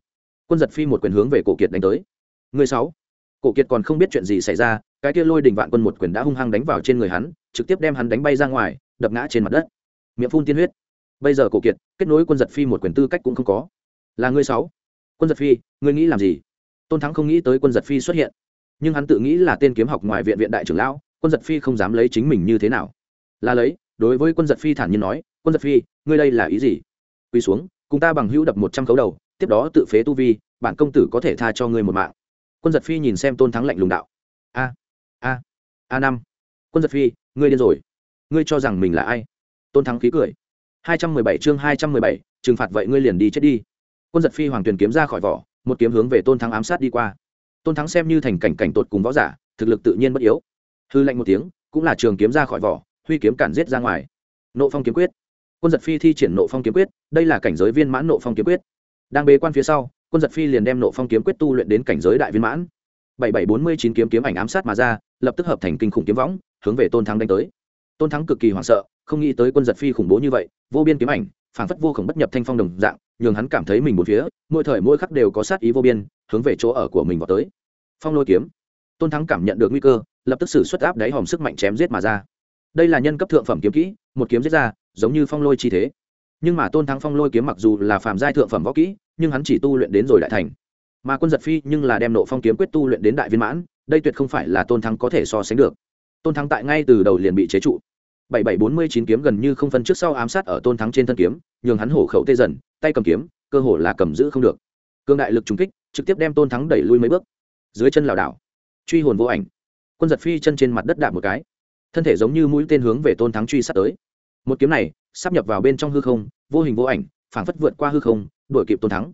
Quân giật phi một quyền hướng về cổ kiệt đánh tới. Người sáu. Cổ kiệt còn không biết chuyện gì xảy ra cái kia lôi đình vạn quân một quyền đã hung hăng đánh vào trên người hắn, trực tiếp đem hắn đánh bay ra ngoài, đập ngã trên mặt đất. Miệng phun tiên huyết. Bây giờ cổ kiệt, kết nối quân giật phi một quyền tư cách cũng không có. Là ngươi sáu. Quân giật phi, ngươi nghĩ làm gì? Tôn thắng không nghĩ tới quân giật phi xuất hiện. Nhưng hắn tự nghĩ là tên kiếm học ngoài viện viện đại trưởng lão, quân giật phi không dám lấy chính mình như thế nào. Là lấy, đối với quân giật phi thản nhiên nói, quân giật phi, ngươi đây là ý gì? Quỳ xuống, cùng ta bằng hữu đập một trăm khấu đầu, tiếp đó tự phế tu vi, bản công tử có thể tha cho ngươi một mạng. Quân giật phi nhìn xem tôn thắng lạnh lùng đạo. A a a năm. Quân giật phi, ngươi điên rồi. Ngươi cho rằng mình là ai? Tôn thắng khí cười. Hai trăm mười bảy chương hai trăm mười bảy, trừng phạt vậy ngươi liền đi chết đi. Quân giật phi hoàng tuyền kiếm ra khỏi vỏ, một kiếm hướng về tôn thắng ám sát đi qua. Tôn thắng xem như thành cảnh cảnh tột cùng võ giả, thực lực tự nhiên bất yếu. Hư lạnh một tiếng, cũng là trường kiếm ra khỏi vỏ, huy kiếm cản giết ra ngoài. Nộ phong kiếm quyết. Quân giật phi thi triển nộ phong kiếm quyết, đây là cảnh giới viên mãn nộ phong kiếm quyết. Đang bế quan phía sau, quân giật phi liền đem nộ phong kiếm quyết tu luyện đến cảnh giới đại viên mãn bảy bảy bốn mươi chín kiếm kiếm ảnh ám sát mà ra, lập tức hợp thành kinh khủng kiếm võng, hướng về tôn thắng đánh tới. Tôn thắng cực kỳ hoảng sợ, không nghĩ tới quân giật phi khủng bố như vậy, vô biên kiếm ảnh phản phất vô khổng bất nhập thanh phong đồng dạng, nhường hắn cảm thấy mình một phía, mỗi thời mỗi khắc đều có sát ý vô biên, hướng về chỗ ở của mình vào tới. Phong lôi kiếm. Tôn thắng cảm nhận được nguy cơ, lập tức xử xuất áp đáy hòm sức mạnh chém giết mà ra. Đây là nhân cấp thượng phẩm kiếm kỹ, một kiếm giết ra, giống như phong lôi chi thế. Nhưng mà tôn thắng phong lôi kiếm mặc dù là phàm giai thượng phẩm võ kỹ, nhưng hắn chỉ tu luyện đến rồi đại thành mà quân giật phi nhưng là đem nộ phong kiếm quyết tu luyện đến đại viên mãn, đây tuyệt không phải là tôn thắng có thể so sánh được. Tôn thắng tại ngay từ đầu liền bị chế trụ. Bảy bảy bốn mươi chín kiếm gần như không phân trước sau ám sát ở tôn thắng trên thân kiếm, nhường hắn hổ khẩu tê dần, tay cầm kiếm, cơ hồ là cầm giữ không được. Cương đại lực trùng kích, trực tiếp đem tôn thắng đẩy lui mấy bước. Dưới chân lảo đảo, truy hồn vô ảnh. Quân giật phi chân trên mặt đất đạp một cái. Thân thể giống như mũi tên hướng về tôn thắng truy sát tới. Một kiếm này, sắp nhập vào bên trong hư không, vô hình vô ảnh, phảng phất vượt qua hư không, đuổi kịp tôn thắng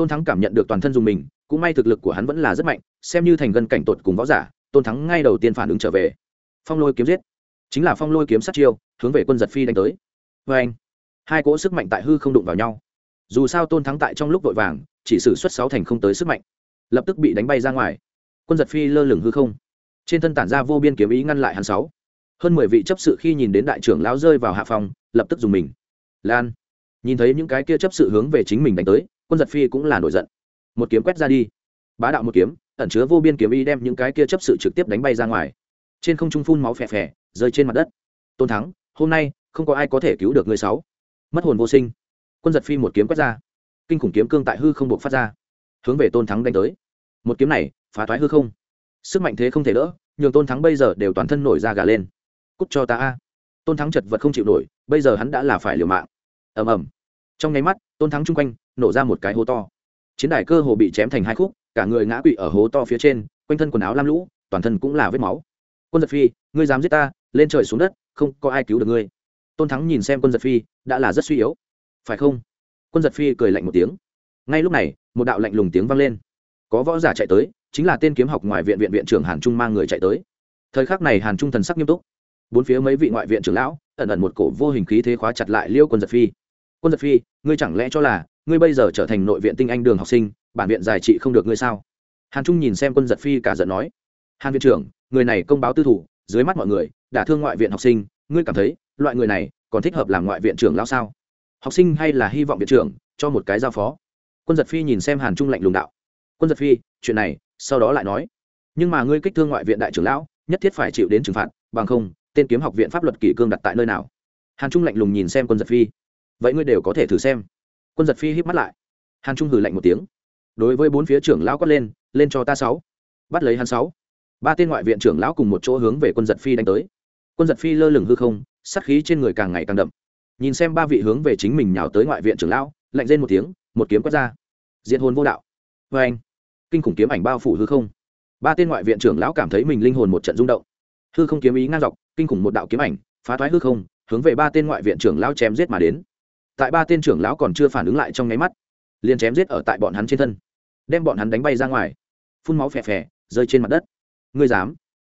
tôn thắng cảm nhận được toàn thân dùng mình, cũng may thực lực của hắn vẫn là rất mạnh, xem như thành gần cảnh tột cùng võ giả, tôn thắng ngay đầu tiên phản ứng trở về. Phong lôi kiếm giết. Chính là phong lôi kiếm sát chiêu, hướng về quân giật phi đánh tới. Vê anh, hai cỗ sức mạnh tại hư không đụng vào nhau. Dù sao tôn thắng tại trong lúc vội vàng, chỉ xử suất sáu thành không tới sức mạnh. Lập tức bị đánh bay ra ngoài. Quân giật phi lơ lửng hư không. Trên thân tản ra vô biên kiếm ý ngăn lại hắn sáu. Hơn mười vị chấp sự khi nhìn đến đại trưởng lão rơi vào hạ phòng, lập tức dùng mình. Lan, nhìn thấy những cái kia chấp sự hướng về chính mình đánh tới quân giật phi cũng là nổi giận. Một kiếm quét ra đi. Bá đạo một kiếm, ẩn chứa vô biên kiếm ý đem những cái kia chấp sự trực tiếp đánh bay ra ngoài. Trên không trung phun máu phè phè, rơi trên mặt đất. Tôn thắng, hôm nay không có ai có thể cứu được người sáu. Mất hồn vô sinh. Quân giật phi một kiếm quét ra. Kinh khủng kiếm cương tại hư không buộc phát ra. Hướng về tôn thắng đánh tới. Một kiếm này, phá thoái hư không. Sức mạnh thế không thể đỡ, nhường tôn thắng bây giờ đều toàn thân nổi ra gà lên. Cút cho ta a. Tôn thắng chật vật không chịu nổi, bây giờ hắn đã là phải liều mạng. Ầm ầm. Trong nháy mắt, tôn thắng chung quanh nổ ra một cái hố to. Chiến đài cơ hồ bị chém thành hai khúc, cả người ngã quỵ ở hố to phía trên, quanh thân quần áo lam lũ, toàn thân cũng là vết máu. Quân giật phi, ngươi dám giết ta, lên trời xuống đất, không có ai cứu được ngươi. Tôn thắng nhìn xem quân giật phi, đã là rất suy yếu. Phải không? Quân giật phi cười lạnh một tiếng. Ngay lúc này, một đạo lạnh lùng tiếng vang lên. Có võ giả chạy tới, chính là tên kiếm học ngoài viện viện viện trưởng hàn trung mang người chạy tới. Thời khắc này hàn trung thần sắc nghiêm túc. Bốn phía mấy vị ngoại viện trưởng lão, ẩn ẩn một cổ vô hình khí thế khóa chặt lại liêu quân giật phi. Quân giật phi, ngươi chẳng lẽ cho là ngươi bây giờ trở thành nội viện tinh anh đường học sinh, bản viện giải trị không được ngươi sao? Hàn trung nhìn xem quân giật phi cả giận nói. Hàn viện trưởng, người này công báo tư thủ, dưới mắt mọi người, đã thương ngoại viện học sinh, ngươi cảm thấy, loại người này, còn thích hợp làm ngoại viện trưởng lão sao? Học sinh hay là hy vọng viện trưởng, cho một cái giao phó? Quân giật phi nhìn xem hàn trung lạnh lùng đạo. Quân giật phi, chuyện này, sau đó lại nói. Nhưng mà ngươi kích thương ngoại viện đại trưởng lão, nhất thiết phải chịu đến trừng phạt, bằng không, tên kiếm học viện pháp luật kỷ cương đặt tại nơi nào? Hàn trung lạnh lùng nhìn xem quân giật phi. Vậy ngươi đều có thể thử xem quân giật phi híp mắt lại. Hàn trung hử lạnh một tiếng. Đối với bốn phía trưởng lão quát lên lên cho ta sáu. Bắt lấy hắn sáu. Ba tên ngoại viện trưởng lão cùng một chỗ hướng về quân giật phi đánh tới. Quân giật phi lơ lửng hư không, sát khí trên người càng ngày càng đậm. Nhìn xem ba vị hướng về chính mình nhào tới ngoại viện trưởng lão, lạnh lên một tiếng, một kiếm quét ra. Diện hồn vô đạo. Vê anh, kinh khủng kiếm ảnh bao phủ hư không. Ba tên ngoại viện trưởng lão cảm thấy mình linh hồn một trận rung động. Hư không kiếm ý ngang dọc, kinh khủng một đạo kiếm ảnh, phá thoái hư không, hướng về ba tên ngoại viện trưởng lão chém giết mà đến tại ba tên trưởng lão còn chưa phản ứng lại trong nháy mắt, liền chém giết ở tại bọn hắn trên thân, đem bọn hắn đánh bay ra ngoài, phun máu phè phè, rơi trên mặt đất. Ngươi dám?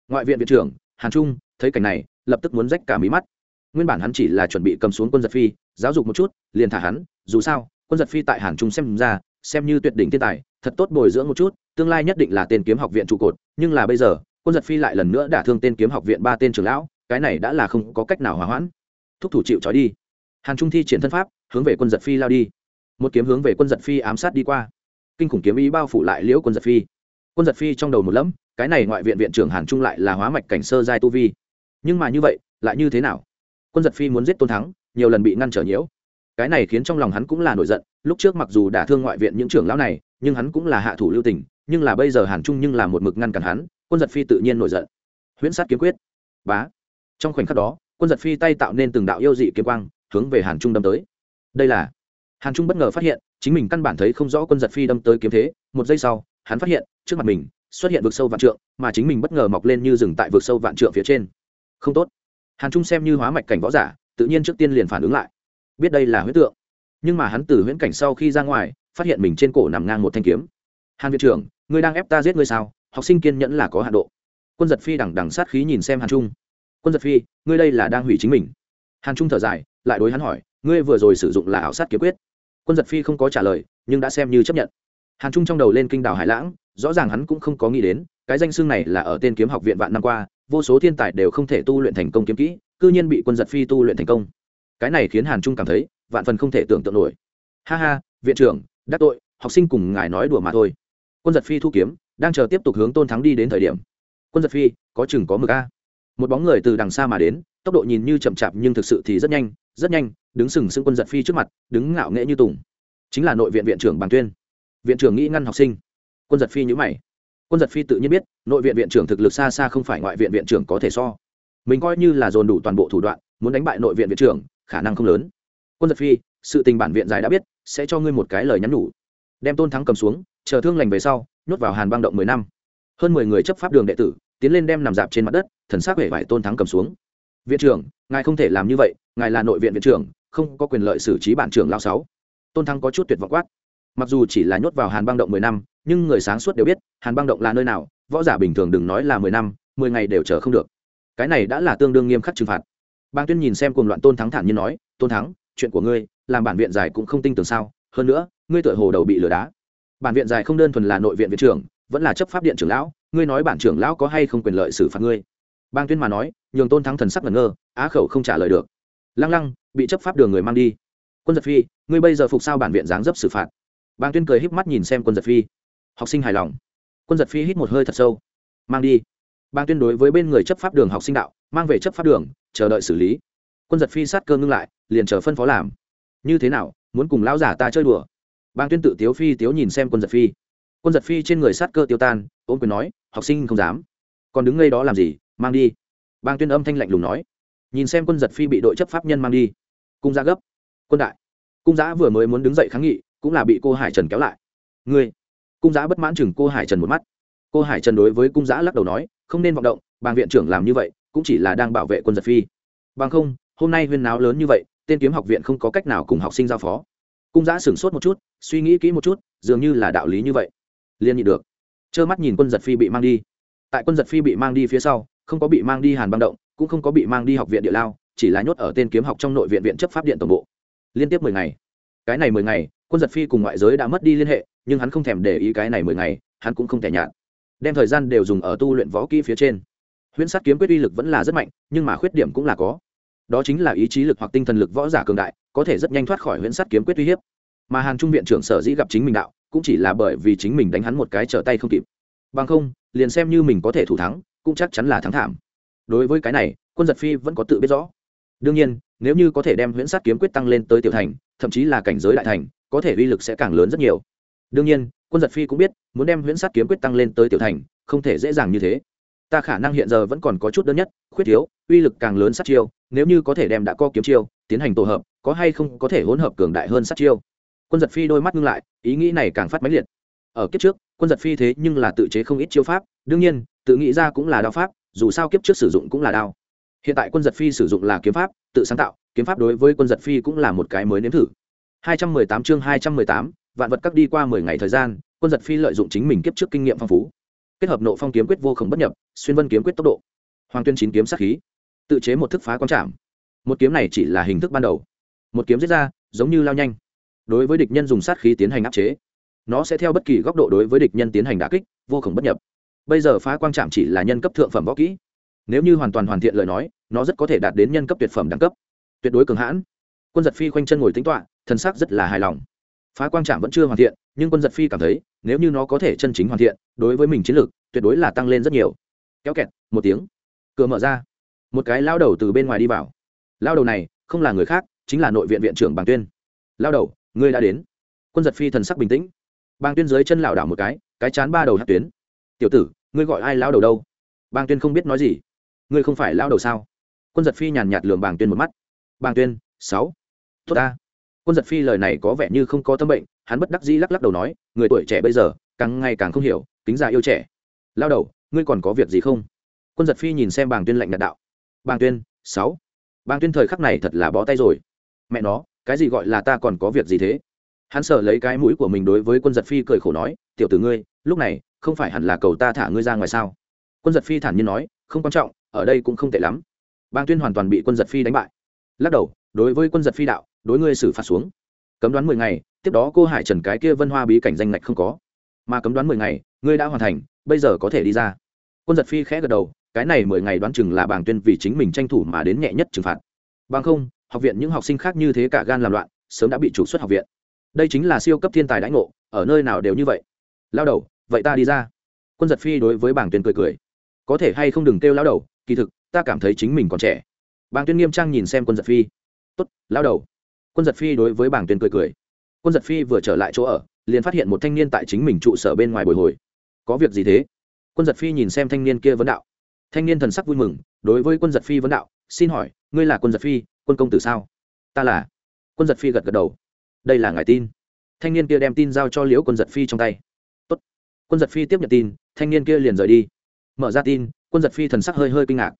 Ngoại viện viện trưởng, hàn trung, thấy cảnh này, lập tức muốn rách cả mí mắt. Nguyên bản hắn chỉ là chuẩn bị cầm xuống quân giật phi, giáo dục một chút, liền thả hắn, dù sao, quân giật phi tại hàn trung xem ra, xem như tuyệt đỉnh thiên tài, thật tốt bồi dưỡng một chút, tương lai nhất định là tên kiếm học viện trụ cột, nhưng là bây giờ, quân giật phi lại lần nữa đả thương tên kiếm học viện ba tên trưởng lão, cái này đã là không có cách nào hòa hoãn. Thúc thủ chịu trói đi hàn trung thi triển thân pháp, hướng về quân giật phi lao đi. Một kiếm hướng về quân giật phi ám sát đi qua. Kinh khủng kiếm ý bao phủ lại liễu quân giật phi. Quân giật phi trong đầu một lẫm, cái này ngoại viện viện trưởng hàn trung lại là hóa mạch cảnh sơ giai tu vi. Nhưng mà như vậy, lại như thế nào? Quân giật phi muốn giết tôn thắng, nhiều lần bị ngăn trở nhiễu. Cái này khiến trong lòng hắn cũng là nổi giận, lúc trước mặc dù đã thương ngoại viện những trưởng lão này, nhưng hắn cũng là hạ thủ lưu tình, nhưng là bây giờ hàn trung nhưng là một mực ngăn cản hắn, quân giật phi tự nhiên nổi giận. Huyễn sát kiếm quyết. Bá. Trong khoảnh khắc đó, quân giật phi tay tạo nên từng đạo yêu dị kiếm quang hướng về hàn trung đâm tới. Đây là, hàn trung bất ngờ phát hiện, chính mình căn bản thấy không rõ quân giật phi đâm tới kiếm thế. Một giây sau, hắn phát hiện, trước mặt mình xuất hiện vực sâu vạn trượng, mà chính mình bất ngờ mọc lên như rừng tại vực sâu vạn trượng phía trên. Không tốt. Hàn trung xem như hóa mạch cảnh võ giả, tự nhiên trước tiên liền phản ứng lại. Biết đây là huyết tượng. Nhưng mà hắn từ huyễn cảnh sau khi ra ngoài, phát hiện mình trên cổ nằm ngang một thanh kiếm. Hàn viện trưởng, ngươi đang ép ta giết ngươi sao? Học sinh kiên nhẫn là có hạ độ. Quân giật phi đằng đằng sát khí nhìn xem hàn trung. Quân giật phi, ngươi đây là đang hủy chính mình. Hàn trung thở dài lại đối hắn hỏi, ngươi vừa rồi sử dụng là ảo sát kiếm quyết? Quân giật phi không có trả lời, nhưng đã xem như chấp nhận. Hàn trung trong đầu lên kinh đảo hải lãng, rõ ràng hắn cũng không có nghĩ đến, cái danh xưng này là ở tên kiếm học viện vạn năm qua, vô số thiên tài đều không thể tu luyện thành công kiếm kỹ, cư nhiên bị quân giật phi tu luyện thành công. Cái này khiến hàn trung cảm thấy, vạn phần không thể tưởng tượng nổi. Ha ha, viện trưởng, đắc tội, học sinh cùng ngài nói đùa mà thôi. Quân giật phi thu kiếm, đang chờ tiếp tục hướng tôn thắng đi đến thời điểm. Quân giật phi, có chừng có mực a. Một bóng người từ đằng xa mà đến, tốc độ nhìn như chậm chạp nhưng thực sự thì rất nhanh rất nhanh, đứng sừng sững quân giật phi trước mặt, đứng ngạo nghễ như tùng. Chính là nội viện viện trưởng bằng tuyên. Viện trưởng nghĩ ngăn học sinh. Quân giật phi nhữ mày. Quân giật phi tự nhiên biết, nội viện viện trưởng thực lực xa xa không phải ngoại viện viện trưởng có thể so. Mình coi như là dồn đủ toàn bộ thủ đoạn, muốn đánh bại nội viện viện trưởng, khả năng không lớn. Quân giật phi, sự tình bản viện dài đã biết, sẽ cho ngươi một cái lời nhắn nhủ. Đem tôn thắng cầm xuống, chờ thương lành về sau, nhốt vào hàn băng động mười năm. Hơn mười người chấp pháp đường đệ tử, tiến lên đem nằm dạp trên mặt đất, thần s á c vải tôn thắng cầm xuống viện trưởng, ngài không thể làm như vậy, ngài là nội viện viện trưởng, không có quyền lợi xử trí bản trưởng lao sáu. Tôn thắng có chút tuyệt vọng quát. Mặc dù chỉ là nhốt vào hàn băng động mười năm, nhưng người sáng suốt đều biết, hàn băng động là nơi nào, võ giả bình thường đừng nói là mười năm, mười ngày đều chờ không được. Cái này đã là tương đương nghiêm khắc trừng phạt. Bang tuyên nhìn xem cùng loạn tôn thắng thản nhiên nói, tôn thắng, chuyện của ngươi, làm bản viện giải cũng không tin tưởng sao, hơn nữa, ngươi tựa hồ đầu bị lừa đá. Bản viện giải không đơn thuần là nội viện viện trưởng, vẫn là chấp pháp điện trưởng lão, ngươi nói bản trưởng lão có hay không quyền lợi xử phạt ngươi? Bang tuyên mà nói nhường tôn thắng thần sắc ngẩn ngơ, á khẩu không trả lời được. Lăng lăng, bị chấp pháp đường người mang đi. Quân giật phi, ngươi bây giờ phục sao bản viện dáng dấp xử phạt? Bang tuyên cười híp mắt nhìn xem quân giật phi. Học sinh hài lòng. Quân giật phi hít một hơi thật sâu. Mang đi. Bang tuyên đối với bên người chấp pháp đường học sinh đạo, mang về chấp pháp đường, chờ đợi xử lý. Quân giật phi sát cơ ngưng lại, liền chờ phân phó làm. Như thế nào, muốn cùng lão giả ta chơi đùa? Bang tuyên tự tiếu phi tiếu nhìn xem quân giật phi. Quân giật phi trên người sát cơ tiêu tan ôm quyền nói, học sinh không dám. Còn đứng ngay đó làm gì? Mang đi bang tuyên âm thanh lạnh lùng nói. Nhìn xem quân giật phi bị đội chấp pháp nhân mang đi. Cung giã gấp. Quân đại. Cung giã vừa mới muốn đứng dậy kháng nghị, cũng là bị cô hải trần kéo lại. Ngươi. Cung giã bất mãn chừng cô hải trần một mắt. Cô hải trần đối với cung giã lắc đầu nói, không nên vọng động bàng viện trưởng làm như vậy, cũng chỉ là đang bảo vệ quân giật phi. Bằng không, hôm nay huyên náo lớn như vậy, tên kiếm học viện không có cách nào cùng học sinh giao phó. Cung giã sửng sốt một chút, suy nghĩ kỹ một chút, dường như là đạo lý như vậy. Liên nhị được. Trơ mắt nhìn quân giật phi bị mang đi. Tại quân giật phi bị mang đi phía sau không có bị mang đi hàn băng động, cũng không có bị mang đi học viện địa lao, chỉ là nhốt ở tên kiếm học trong nội viện viện chấp pháp điện tổng bộ. Liên tiếp mười ngày. Cái này mười ngày, quân giật phi cùng ngoại giới đã mất đi liên hệ, nhưng hắn không thèm để ý cái này mười ngày, hắn cũng không thể nhạt. Đem thời gian đều dùng ở tu luyện võ kỹ phía trên. Huyễn sát kiếm quyết uy lực vẫn là rất mạnh, nhưng mà khuyết điểm cũng là có. Đó chính là ý chí lực hoặc tinh thần lực võ giả cường đại, có thể rất nhanh thoát khỏi huyễn sát kiếm quyết uy hiếp. Mà hàng trung viện trưởng sở dĩ gặp chính mình đạo, cũng chỉ là bởi vì chính mình đánh hắn một cái trở tay không kịp. Bằng không, liền xem như mình có thể thủ thắng cũng chắc chắn là thắng thảm. Đối với cái này, quân giật phi vẫn có tự biết rõ. Đương nhiên, nếu như có thể đem huyễn sát kiếm quyết tăng lên tới tiểu thành, thậm chí là cảnh giới đại thành, có thể uy lực sẽ càng lớn rất nhiều. Đương nhiên, quân giật phi cũng biết, muốn đem huyễn sát kiếm quyết tăng lên tới tiểu thành, không thể dễ dàng như thế. Ta khả năng hiện giờ vẫn còn có chút đơn nhất, khuyết thiếu, uy lực càng lớn sát chiêu, nếu như có thể đem đã co kiếm chiêu, tiến hành tổ hợp, có hay không có thể hỗn hợp cường đại hơn sát chiêu. Quân giật phi đôi mắt ngưng lại, ý nghĩ này càng phát máy liệt. Ở kiếp trước, quân giật phi thế nhưng là tự chế không ít chiêu pháp, đương nhiên tự nghĩ ra cũng là đao pháp dù sao kiếp trước sử dụng cũng là đao. Hiện tại quân giật phi sử dụng là kiếm pháp tự sáng tạo kiếm pháp đối với quân giật phi cũng là một cái mới nếm thử. 218 chương 218, vạn vật các đi qua 10 ngày thời gian quân giật phi lợi dụng chính mình kiếp trước kinh nghiệm phong phú. Kết hợp nộ phong kiếm quyết vô khổng bất nhập xuyên vân kiếm quyết tốc độ. Hoàng tuyên chín kiếm sát khí. Tự chế một thức phá quan trảm. Một kiếm này chỉ là hình thức ban đầu. Một kiếm giết ra giống như lao nhanh. Đối với địch nhân dùng sát khí tiến hành áp chế. Nó sẽ theo bất kỳ góc độ đối với địch nhân tiến hành đả kích vô khổng bất nhập bây giờ phá quang trạm chỉ là nhân cấp thượng phẩm võ kỹ. Nếu như hoàn toàn hoàn thiện lời nói, nó rất có thể đạt đến nhân cấp tuyệt phẩm đẳng cấp. Tuyệt đối cường hãn. Quân giật phi khoanh chân ngồi tính toạ thân xác rất là hài lòng. Phá quang trạm vẫn chưa hoàn thiện, nhưng quân giật phi cảm thấy, nếu như nó có thể chân chính hoàn thiện, đối với mình chiến lược, tuyệt đối là tăng lên rất nhiều. Kéo kẹt, một tiếng. Cửa mở ra. Một cái lao đầu từ bên ngoài đi vào. Lao đầu này, không là người khác, chính là nội viện viện trưởng bàng tuyên. Lao đầu, ngươi đã đến. Quân giật phi thần sắc bình tĩnh. Bàng tuyên dưới chân lảo đảo một cái cái chán ba đầu hát tuyến tiểu tử, ngươi gọi ai lao đầu đâu? Bàng tuyên không biết nói gì. Ngươi không phải lao đầu sao? Quân giật phi nhàn nhạt lường bàng tuyên một mắt. Bàng tuyên, sáu. Tốt ta. Quân giật phi lời này có vẻ như không có tâm bệnh, hắn bất đắc dĩ lắc lắc đầu nói, người tuổi trẻ bây giờ, càng ngày càng không hiểu tính già yêu trẻ. Lao đầu, ngươi còn có việc gì không? Quân giật phi nhìn xem bàng tuyên lạnh nhạt đạo. Bàng tuyên, sáu. Bàng tuyên thời khắc này thật là bó tay rồi. Mẹ nó, cái gì gọi là ta còn có việc gì thế? Hắn sợ lấy cái mũi của mình đối với quân giật phi cười khổ nói, tiểu tử ngươi, lúc này không phải hẳn là cầu ta thả ngươi ra ngoài sao? Quân giật phi thản nhiên nói, không quan trọng, ở đây cũng không tệ lắm. Bang tuyên hoàn toàn bị quân giật phi đánh bại. Lắc đầu, đối với quân giật phi đạo, đối ngươi xử phạt xuống. Cấm đoán mười ngày, tiếp đó cô hải trần cái kia vân hoa bí cảnh danh ngạch không có. Mà cấm đoán mười ngày, ngươi đã hoàn thành, bây giờ có thể đi ra. Quân giật phi khẽ gật đầu, cái này mười ngày đoán chừng là bàng tuyên vì chính mình tranh thủ mà đến nhẹ nhất trừng phạt. Bằng không, học viện những học sinh khác như thế cả gan làm loạn, sớm đã bị trục xuất học viện. Đây chính là siêu cấp thiên tài đãi ngộ, ở nơi nào đều như vậy. Lao đầu vậy ta đi ra. Quân giật phi đối với bảng tuyên cười cười. Có thể hay không đừng kêu lao đầu, kỳ thực, ta cảm thấy chính mình còn trẻ. Bảng tuyên nghiêm trang nhìn xem quân giật phi. Tốt lao đầu. Quân giật phi đối với bảng tuyên cười cười. Quân giật phi vừa trở lại chỗ ở, liền phát hiện một thanh niên tại chính mình trụ sở bên ngoài bồi hồi. Có việc gì thế? Quân giật phi nhìn xem thanh niên kia vấn đạo. Thanh niên thần sắc vui mừng, đối với quân giật phi vấn đạo, xin hỏi, ngươi là quân giật phi, quân công tử sao? Ta là. Quân giật phi gật gật đầu. Đây là ngài tin. Thanh niên kia đem tin giao cho liễu quân giật phi trong tay quân giật phi tiếp nhận tin, thanh niên kia liền rời đi. Mở ra tin, quân giật phi thần sắc hơi hơi kinh ngạc.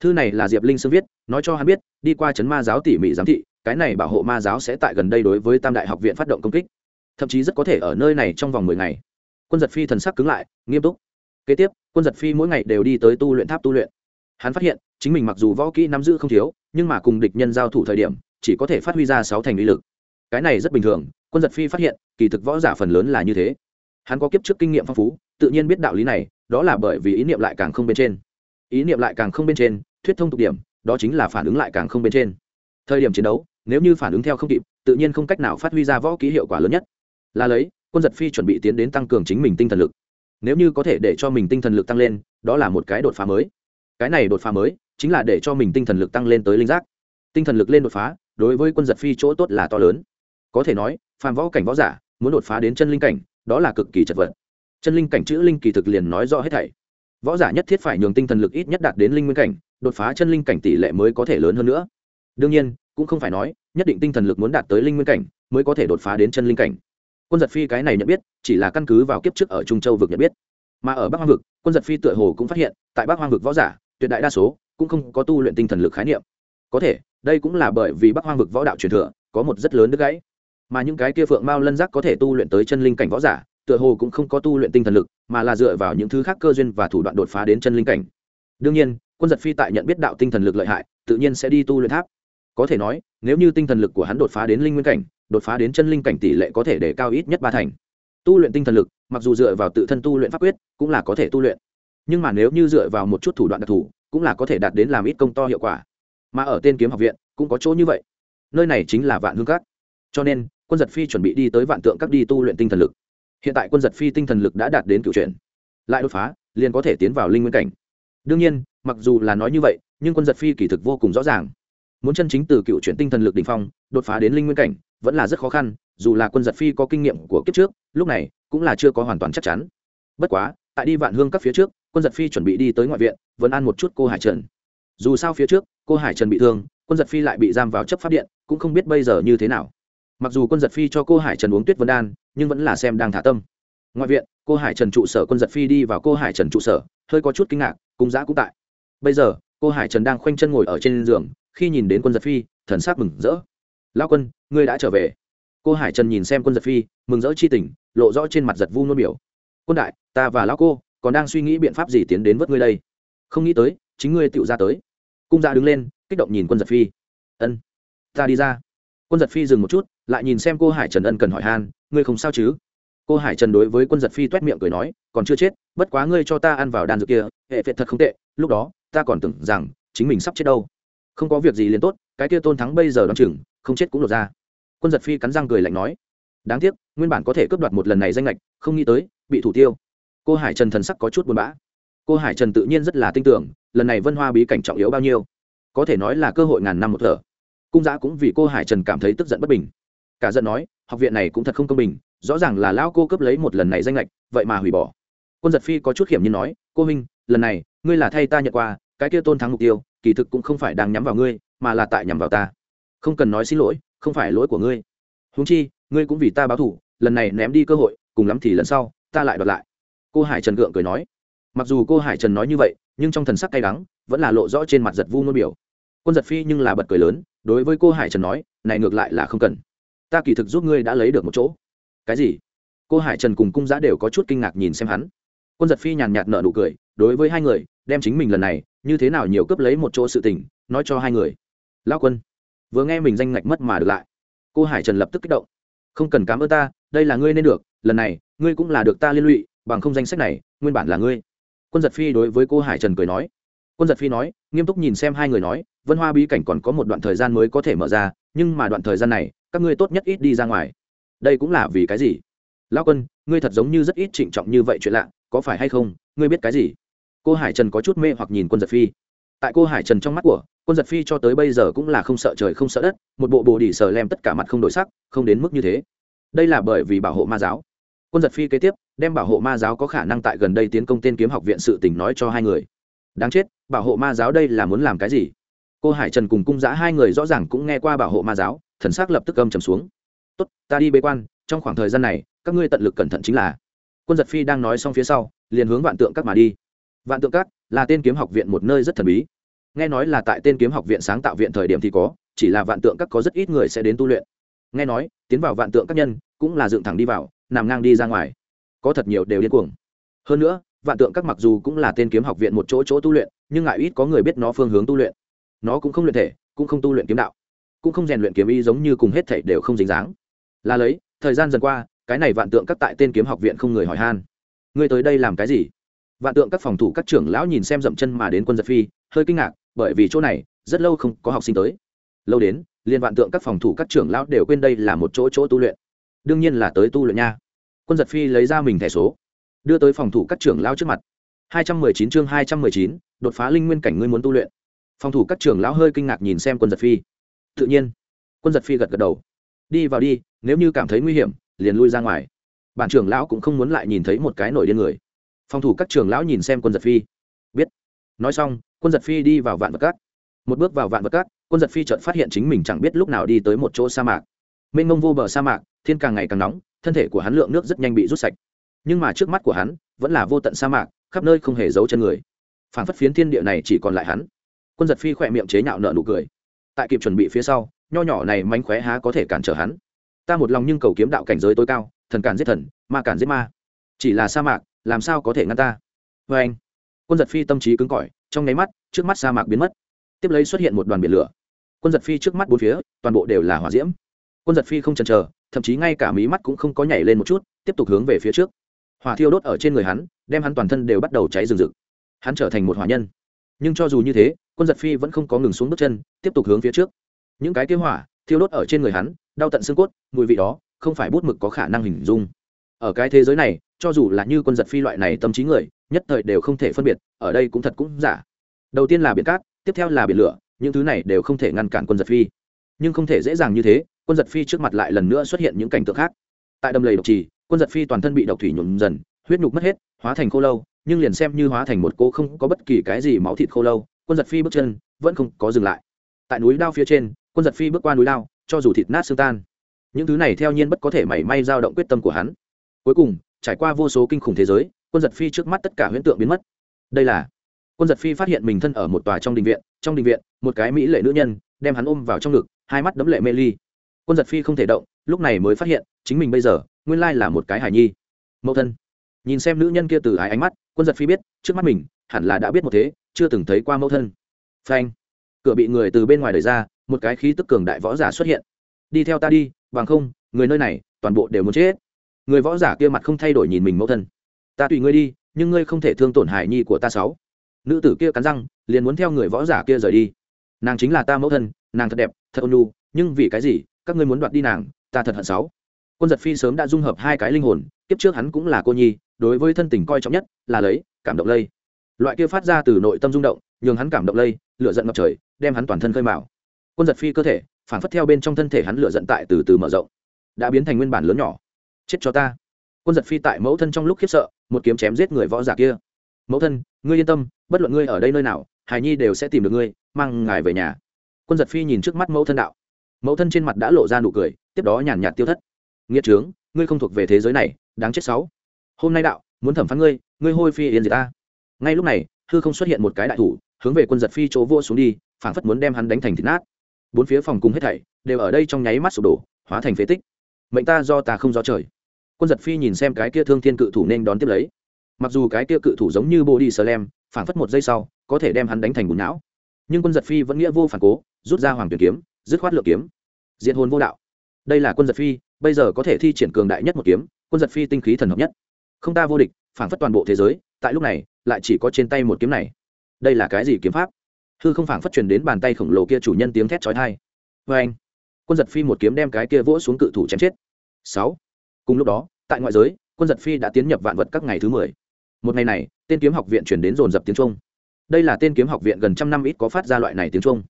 Thư này là diệp linh sương viết, nói cho hắn biết, đi qua chấn ma giáo tỉ mỉ giám thị, cái này bảo hộ ma giáo sẽ tại gần đây đối với tam đại học viện phát động công kích. Thậm chí rất có thể ở nơi này trong vòng mười ngày. Quân giật phi thần sắc cứng lại, nghiêm túc. Kế tiếp, quân giật phi mỗi ngày đều đi tới tu luyện tháp tu luyện. Hắn phát hiện, chính mình mặc dù võ kỹ nắm giữ không thiếu, nhưng mà cùng địch nhân giao thủ thời điểm, chỉ có thể phát huy ra sáu thành uy lực. Cái này rất bình thường, quân giật phi phát hiện, kỳ thực võ giả phần lớn là như thế hắn có kiếp trước kinh nghiệm phong phú, tự nhiên biết đạo lý này, đó là bởi vì ý niệm lại càng không bên trên. Ý niệm lại càng không bên trên, thuyết thông tục điểm, đó chính là phản ứng lại càng không bên trên. Thời điểm chiến đấu, nếu như phản ứng theo không kịp, tự nhiên không cách nào phát huy ra võ ký hiệu quả lớn nhất. Là lấy, quân giật phi chuẩn bị tiến đến tăng cường chính mình tinh thần lực. Nếu như có thể để cho mình tinh thần lực tăng lên, đó là một cái đột phá mới. Cái này đột phá mới, chính là để cho mình tinh thần lực tăng lên tới linh giác. Tinh thần lực lên đột phá, đối với quân giật phi chỗ tốt là to lớn. Có thể nói, phàm võ cảnh võ giả, muốn đột phá đến chân linh cảnh đó là cực kỳ chật vật. Chân linh cảnh chữ linh kỳ thực liền nói rõ hết thảy. Võ giả nhất thiết phải nhường tinh thần lực ít nhất đạt đến linh nguyên cảnh, đột phá chân linh cảnh tỷ lệ mới có thể lớn hơn nữa. Đương nhiên, cũng không phải nói, nhất định tinh thần lực muốn đạt tới linh nguyên cảnh mới có thể đột phá đến chân linh cảnh. Quân giật phi cái này nhận biết, chỉ là căn cứ vào kiếp trước ở trung châu vực nhận biết. Mà ở bắc hoang vực, quân giật phi tựa hồ cũng phát hiện, tại bắc hoang vực võ giả, tuyệt đại đa số cũng không có tu luyện tinh thần lực khái niệm. Có thể, đây cũng là bởi vì bắc hoang vực võ đạo truyền thừa có một rất lớn đứt gãy mà những cái kia phượng mao lân giác có thể tu luyện tới chân linh cảnh võ giả tựa hồ cũng không có tu luyện tinh thần lực mà là dựa vào những thứ khác cơ duyên và thủ đoạn đột phá đến chân linh cảnh. Đương nhiên quân giật phi tại nhận biết đạo tinh thần lực lợi hại tự nhiên sẽ đi tu luyện tháp. Có thể nói nếu như tinh thần lực của hắn đột phá đến linh nguyên cảnh đột phá đến chân linh cảnh tỷ lệ có thể để cao ít nhất ba thành. Tu luyện tinh thần lực mặc dù dựa vào tự thân tu luyện pháp quyết cũng là có thể tu luyện. Nhưng mà nếu như dựa vào một chút thủ đoạn đặc thù cũng là có thể đạt đến làm ít công to hiệu quả. Mà ở tên kiếm học viện cũng có chỗ như vậy. Nơi này chính là vạn hương cát, cho nên quân giật phi chuẩn bị đi tới vạn tượng các đi tu luyện tinh thần lực. Hiện tại quân giật phi tinh thần lực đã đạt đến cựu chuyển. Lại đột phá, liền có thể tiến vào linh nguyên cảnh. Đương nhiên, mặc dù là nói như vậy, nhưng quân giật phi kỳ thực vô cùng rõ ràng. Muốn chân chính từ cựu chuyển tinh thần lực đ ỉ n h phong, đột phá đến linh nguyên cảnh, vẫn là rất khó khăn, dù là quân giật phi có kinh nghiệm của kiếp trước, lúc này, cũng là chưa có hoàn toàn chắc chắn. Bất quá, tại đi vạn hương các phía trước, quân giật phi chuẩn bị đi tới ngoại viện, vẫn ăn một chút cô hải trần. Dù sao phía trước, cô hải trần bị thương, quân giật phi lại bị giam vào chấp pháp điện, cũng không biết bây giờ như thế nào mặc dù quân giật phi cho cô hải trần uống tuyết vân đan, nhưng vẫn là xem đang thả tâm. Ngoại viện, cô hải trần trụ sở quân giật phi đi vào cô hải trần trụ sở, hơi có chút kinh ngạc, cung giã cũng tại. Bây giờ, cô hải trần đang khoanh chân ngồi ở trên giường, khi nhìn đến quân giật phi, thần sắc mừng rỡ. Lao quân, ngươi đã trở về. Cô hải trần nhìn xem quân giật phi, mừng rỡ chi tình, lộ rõ trên mặt giật vu nôn biểu. Quân đại, ta và lão cô còn đang suy nghĩ biện pháp gì tiến đến vớt ngươi đây? Không nghĩ tới, chính ngươi tự ra tới. Cung gia đứng lên, kích động nhìn quân giật phi. Ân, ta đi ra quân giật phi dừng một chút, lại nhìn xem cô hải trần ân cần hỏi han, ngươi không sao chứ? Cô hải trần đối với quân giật phi t u é t miệng cười nói, còn chưa chết, bất quá ngươi cho ta ăn vào đan dược kia, hệ phệ thật không tệ, lúc đó, ta còn tưởng rằng chính mình sắp chết đâu. Không có việc gì liền tốt, cái kia tôn thắng bây giờ đ o chừng, không chết cũng lột ra. Quân giật phi cắn răng cười lạnh nói, đáng tiếc, nguyên bản có thể cướp đoạt một lần này danh lệch không nghĩ tới, bị thủ tiêu. Cô hải trần thần sắc có chút buồn bã. Cô hải trần tự nhiên rất là tin tưởng, lần này vân hoa bí cảnh trọng yếu bao nhiêu. Có thể nói là cơ hội ngàn năm một thở cung giã cũng vì cô hải trần cảm thấy tức giận bất bình. Cả giận nói, học viện này cũng thật không công bình, rõ ràng là lão cô cướp lấy một lần này danh lệch, vậy mà hủy bỏ. Quân giật phi có chút hiểm như nói, cô minh lần này, ngươi là thay ta nhận qua cái kia tôn thắng mục tiêu, kỳ thực cũng không phải đang nhắm vào ngươi, mà là tại nhắm vào ta. Không cần nói xin lỗi, không phải lỗi của ngươi. Húng chi, ngươi cũng vì ta báo thủ, lần này ném đi cơ hội, cùng lắm thì lần sau, ta lại đoạt lại. Cô hải trần gượng cười nói. Mặc dù cô hải trần nói như vậy, nhưng trong thần sắc cay đắng, vẫn là lộ rõ trên mặt giật vu nôn biểu quân giật phi nhưng là bật cười lớn, đối với cô hải trần nói, này ngược lại là không cần. Ta kỳ thực giúp ngươi đã lấy được một chỗ. Cái gì? Cô hải trần cùng cung giã đều có chút kinh ngạc nhìn xem hắn. Quân giật phi nhàn nhạt nợ nụ cười, đối với hai người, đem chính mình lần này, như thế nào nhiều cướp lấy một chỗ sự tình, nói cho hai người. Lao quân. Vừa nghe mình danh ngạch mất mà được lại, cô hải trần lập tức kích động. Không cần cám ơn ta, đây là ngươi nên được, lần này, ngươi cũng là được ta liên lụy, bằng không danh sách này, nguyên bản là ngươi. Quân giật phi đối với cô hải trần cười nói quân giật phi nói, nghiêm túc nhìn xem hai người nói, vân hoa bí cảnh còn có một đoạn thời gian mới có thể mở ra, nhưng mà đoạn thời gian này, các ngươi tốt nhất ít đi ra ngoài. Đây cũng là vì cái gì? Lao quân, ngươi thật giống như rất ít trịnh trọng như vậy chuyện lạ, có phải hay không? Ngươi biết cái gì? Cô hải trần có chút mê hoặc nhìn quân giật phi. Tại cô hải trần trong mắt của, quân giật phi cho tới bây giờ cũng là không sợ trời không sợ đất, một bộ bồ đỉ sờ lem tất cả mặt không đổi sắc, không đến mức như thế. Đây là bởi vì bảo hộ ma giáo. Quân giật phi kế tiếp, đem bảo hộ ma giáo có khả năng tại gần đây tiến công tên kiếm học viện sự tình nói cho hai người đáng chết, bảo hộ ma giáo đây là muốn làm cái gì? Cô hải trần cùng cung giã hai người rõ ràng cũng nghe qua bảo hộ ma giáo, thần s ắ c lập tức âm trầm xuống. Tốt, ta đi bế quan, trong khoảng thời gian này, các ngươi tận lực cẩn thận chính là. Quân giật phi đang nói xong phía sau, liền hướng vạn tượng các mà đi. Vạn tượng các là tên kiếm học viện một nơi rất thần bí. Nghe nói là tại tên kiếm học viện sáng tạo viện thời điểm thì có, chỉ là vạn tượng các có rất ít người sẽ đến tu luyện. Nghe nói, tiến vào vạn tượng các nhân cũng là dựng thẳng đi vào, nằm ngang đi ra ngoài. Có thật nhiều đều điên cuồng. Hơn nữa vạn tượng các mặc dù cũng là tên kiếm học viện một chỗ chỗ tu luyện, nhưng ngại ít có người biết nó phương hướng tu luyện. Nó cũng không luyện thể, cũng không tu luyện kiếm đạo, cũng không rèn luyện kiếm y giống như cùng hết thể đều không dính dáng. Là lấy, thời gian dần qua, cái này vạn tượng các tại tên kiếm học viện không người hỏi han. Ngươi tới đây làm cái gì? Vạn tượng các phòng thủ các trưởng lão nhìn xem dậm chân mà đến quân giật phi, hơi kinh ngạc, bởi vì chỗ này, rất lâu không có học sinh tới. Lâu đến, liên vạn tượng các phòng thủ các trưởng lão đều quên đây là một chỗ chỗ tu luyện. Đương nhiên là tới tu luyện nha. Quân giật phi lấy ra mình thẻ số đưa tới phòng thủ các trưởng lão trước mặt. Hai trăm mười chín chương hai trăm mười chín, đột phá linh nguyên cảnh ngươi muốn tu luyện. Phòng thủ các trưởng lão hơi kinh ngạc nhìn xem quân giật phi. Tự nhiên, quân giật phi gật gật đầu. Đi vào đi, nếu như cảm thấy nguy hiểm, liền lui ra ngoài. Bản trưởng lão cũng không muốn lại nhìn thấy một cái nổi điên người. Phòng thủ các trưởng lão nhìn xem quân giật phi. Biết. Nói xong, quân giật phi đi vào vạn vật cát một bước vào vạn vật cát quân giật phi chợt phát hiện chính mình chẳng biết lúc nào đi tới một chỗ sa mạc. Mênh mông vô bờ sa mạc, thiên càng ngày càng nóng, thân thể của hắn lượng nước rất nhanh bị rút sạch nhưng mà trước mắt của hắn, vẫn là vô tận sa mạc, khắp nơi không hề giấu chân người. Phản phất phiến thiên địa này chỉ còn lại hắn. Quân giật phi khỏe miệng chế nhạo nợ nụ cười. Tại kịp chuẩn bị phía sau, nho nhỏ này mánh khóe há có thể cản trở hắn. Ta một lòng nhưng cầu kiếm đạo cảnh giới tối cao, thần cản giết thần, ma cản giết ma. Chỉ là sa mạc, làm sao có thể ngăn ta? Vê anh, quân giật phi tâm trí cứng cỏi, trong nháy mắt, trước mắt sa mạc biến mất. Tiếp lấy xuất hiện một đoàn biển lửa. Quân giật phi trước mắt bốn phía, toàn bộ đều là hỏa diễm. Quân giật phi không chần chờ, thậm chí ngay cả mí mắt cũng không có nhảy lên một chút, tiếp tục hướng về phía trước hỏa thiêu đốt ở trên người hắn, đem hắn toàn thân đều bắt đầu cháy rừng rực. Hắn trở thành một hỏa nhân. Nhưng cho dù như thế, quân giật phi vẫn không có ngừng xuống bước chân, tiếp tục hướng phía trước. Những cái kế hỏa thiêu đốt ở trên người hắn, đau tận xương cốt, mùi vị đó không phải bút mực có khả năng hình dung. Ở cái thế giới này, cho dù là như quân giật phi loại này tâm trí người, nhất thời đều không thể phân biệt, ở đây cũng thật cũng giả. Đầu tiên là biển cát, tiếp theo là biển lửa, những thứ này đều không thể ngăn cản quân giật phi. Nhưng không thể dễ dàng như thế, quân giật phi trước mặt lại lần nữa xuất hiện những cảnh tượng khác. Tại đầm lầy độc trì quân giật phi toàn thân bị độc thủy nhuộm dần, huyết nhục mất hết, hóa thành khô lâu, nhưng liền xem như hóa thành một cô không có bất kỳ cái gì máu thịt khô lâu, quân giật phi bước chân vẫn không có dừng lại. Tại núi đao phía trên, quân giật phi bước qua núi đao, cho dù thịt nát xương tan. Những thứ này theo nhiên bất có thể mảy may dao động quyết tâm của hắn. Cuối cùng, trải qua vô số kinh khủng thế giới, quân giật phi trước mắt tất cả huyễn tượng biến mất. Đây là quân giật phi phát hiện mình thân ở một tòa trong đình viện, trong đình viện, một cái mỹ lệ nữ nhân, đem hắn ôm vào trong ngực, hai mắt đấm lệ mê ly. Quân giật phi không thể động, lúc này mới phát hiện, chính mình bây giờ nguyên lai là một cái hài nhi. Mẫu thân. Nhìn xem nữ nhân kia từ ái ánh mắt, quân giật phi biết, trước mắt mình, hẳn là đã biết một thế, chưa từng thấy qua mẫu thân. Phanh. Cửa bị người từ bên ngoài đẩy ra, một cái khí tức cường đại võ giả xuất hiện. Đi theo ta đi, bằng không, người nơi này, toàn bộ đều muốn chết. Người võ giả kia mặt không thay đổi nhìn mình mẫu thân. Ta tùy ngươi đi, nhưng ngươi không thể thương tổn hải nhi của ta sáu. Nữ tử kia cắn răng, liền muốn theo người võ giả kia rời đi. Nàng chính là ta mẫu thân, nàng thật đẹp, thật ôn nhu, nhưng vì cái gì, các ngươi muốn đoạt đi nàng, ta thật hận sáu quân giật phi sớm đã dung hợp hai cái linh hồn, kiếp trước hắn cũng là cô nhi, đối với thân tình coi trọng nhất là lấy cảm động lây. Loại kia phát ra từ nội tâm rung động, nhường hắn cảm động lây, lửa giận ngập trời, đem hắn toàn thân khơi mạo. quân giật phi cơ thể phản phất theo bên trong thân thể hắn lửa giận tại từ từ mở rộng. Đã biến thành nguyên bản lớn nhỏ. Chết cho ta. Quân giật phi tại mẫu thân trong lúc khiếp sợ, một kiếm chém giết người võ giả kia. Mẫu thân, ngươi yên tâm, bất luận ngươi ở đây nơi nào hải nhi đều sẽ tìm được ngươi, mang ngài về nhà. Quân giật phi nhìn trước mắt mẫu thân đạo. Mẫu thân trên mặt đã lộ ra nụ cười, tiếp đó nhàn nhạt tiêu thất nghĩa trướng, ngươi không thuộc về thế giới này, đáng chết sáu. Hôm nay đạo, muốn thẩm phán ngươi ngươi hôi phi yên gì ta. Ngay lúc này, hư không xuất hiện một cái đại thủ, hướng về quân giật phi chỗ vô xuống đi, phảng phất muốn đem hắn đánh thành thịt nát. Bốn phía phòng cùng hết thảy, đều ở đây trong nháy mắt sụp đổ, hóa thành phế tích. Mệnh ta do ta không do trời. Quân giật phi nhìn xem cái kia thương thiên cự thủ nên đón tiếp lấy. Mặc dù cái kia cự thủ giống như bồ đi sờ lem, phảng phất một giây sau, có thể đem hắn đánh thành bùn não. Nhưng quân giật phi vẫn nghĩa vô phản cố, rút ra hoàng tuyển kiếm, dứt khoát lựa kiếm. Diện hồn vô đạo. Đây là quân giật phi bây giờ có thể thi triển cường đại nhất một kiếm, quân giật phi tinh khí thần hợp nhất. Không ta vô địch phảng phất toàn bộ thế giới, tại lúc này, lại chỉ có trên tay một kiếm này. Đây là cái gì kiếm pháp? Hư không phảng phất truyền đến bàn tay khổng lồ kia chủ nhân tiếng thét chói tai. Vê anh, quân giật phi một kiếm đem cái kia vỗ xuống cự thủ chém chết. Sáu. Cùng lúc đó, tại ngoại giới, quân giật phi đã tiến nhập vạn vật các ngày thứ mười. Một ngày này, tên kiếm học viện chuyển đến dồn dập tiếng trung đây là tên kiếm học viện gần trăm năm ít có phát ra loại này tiếng trung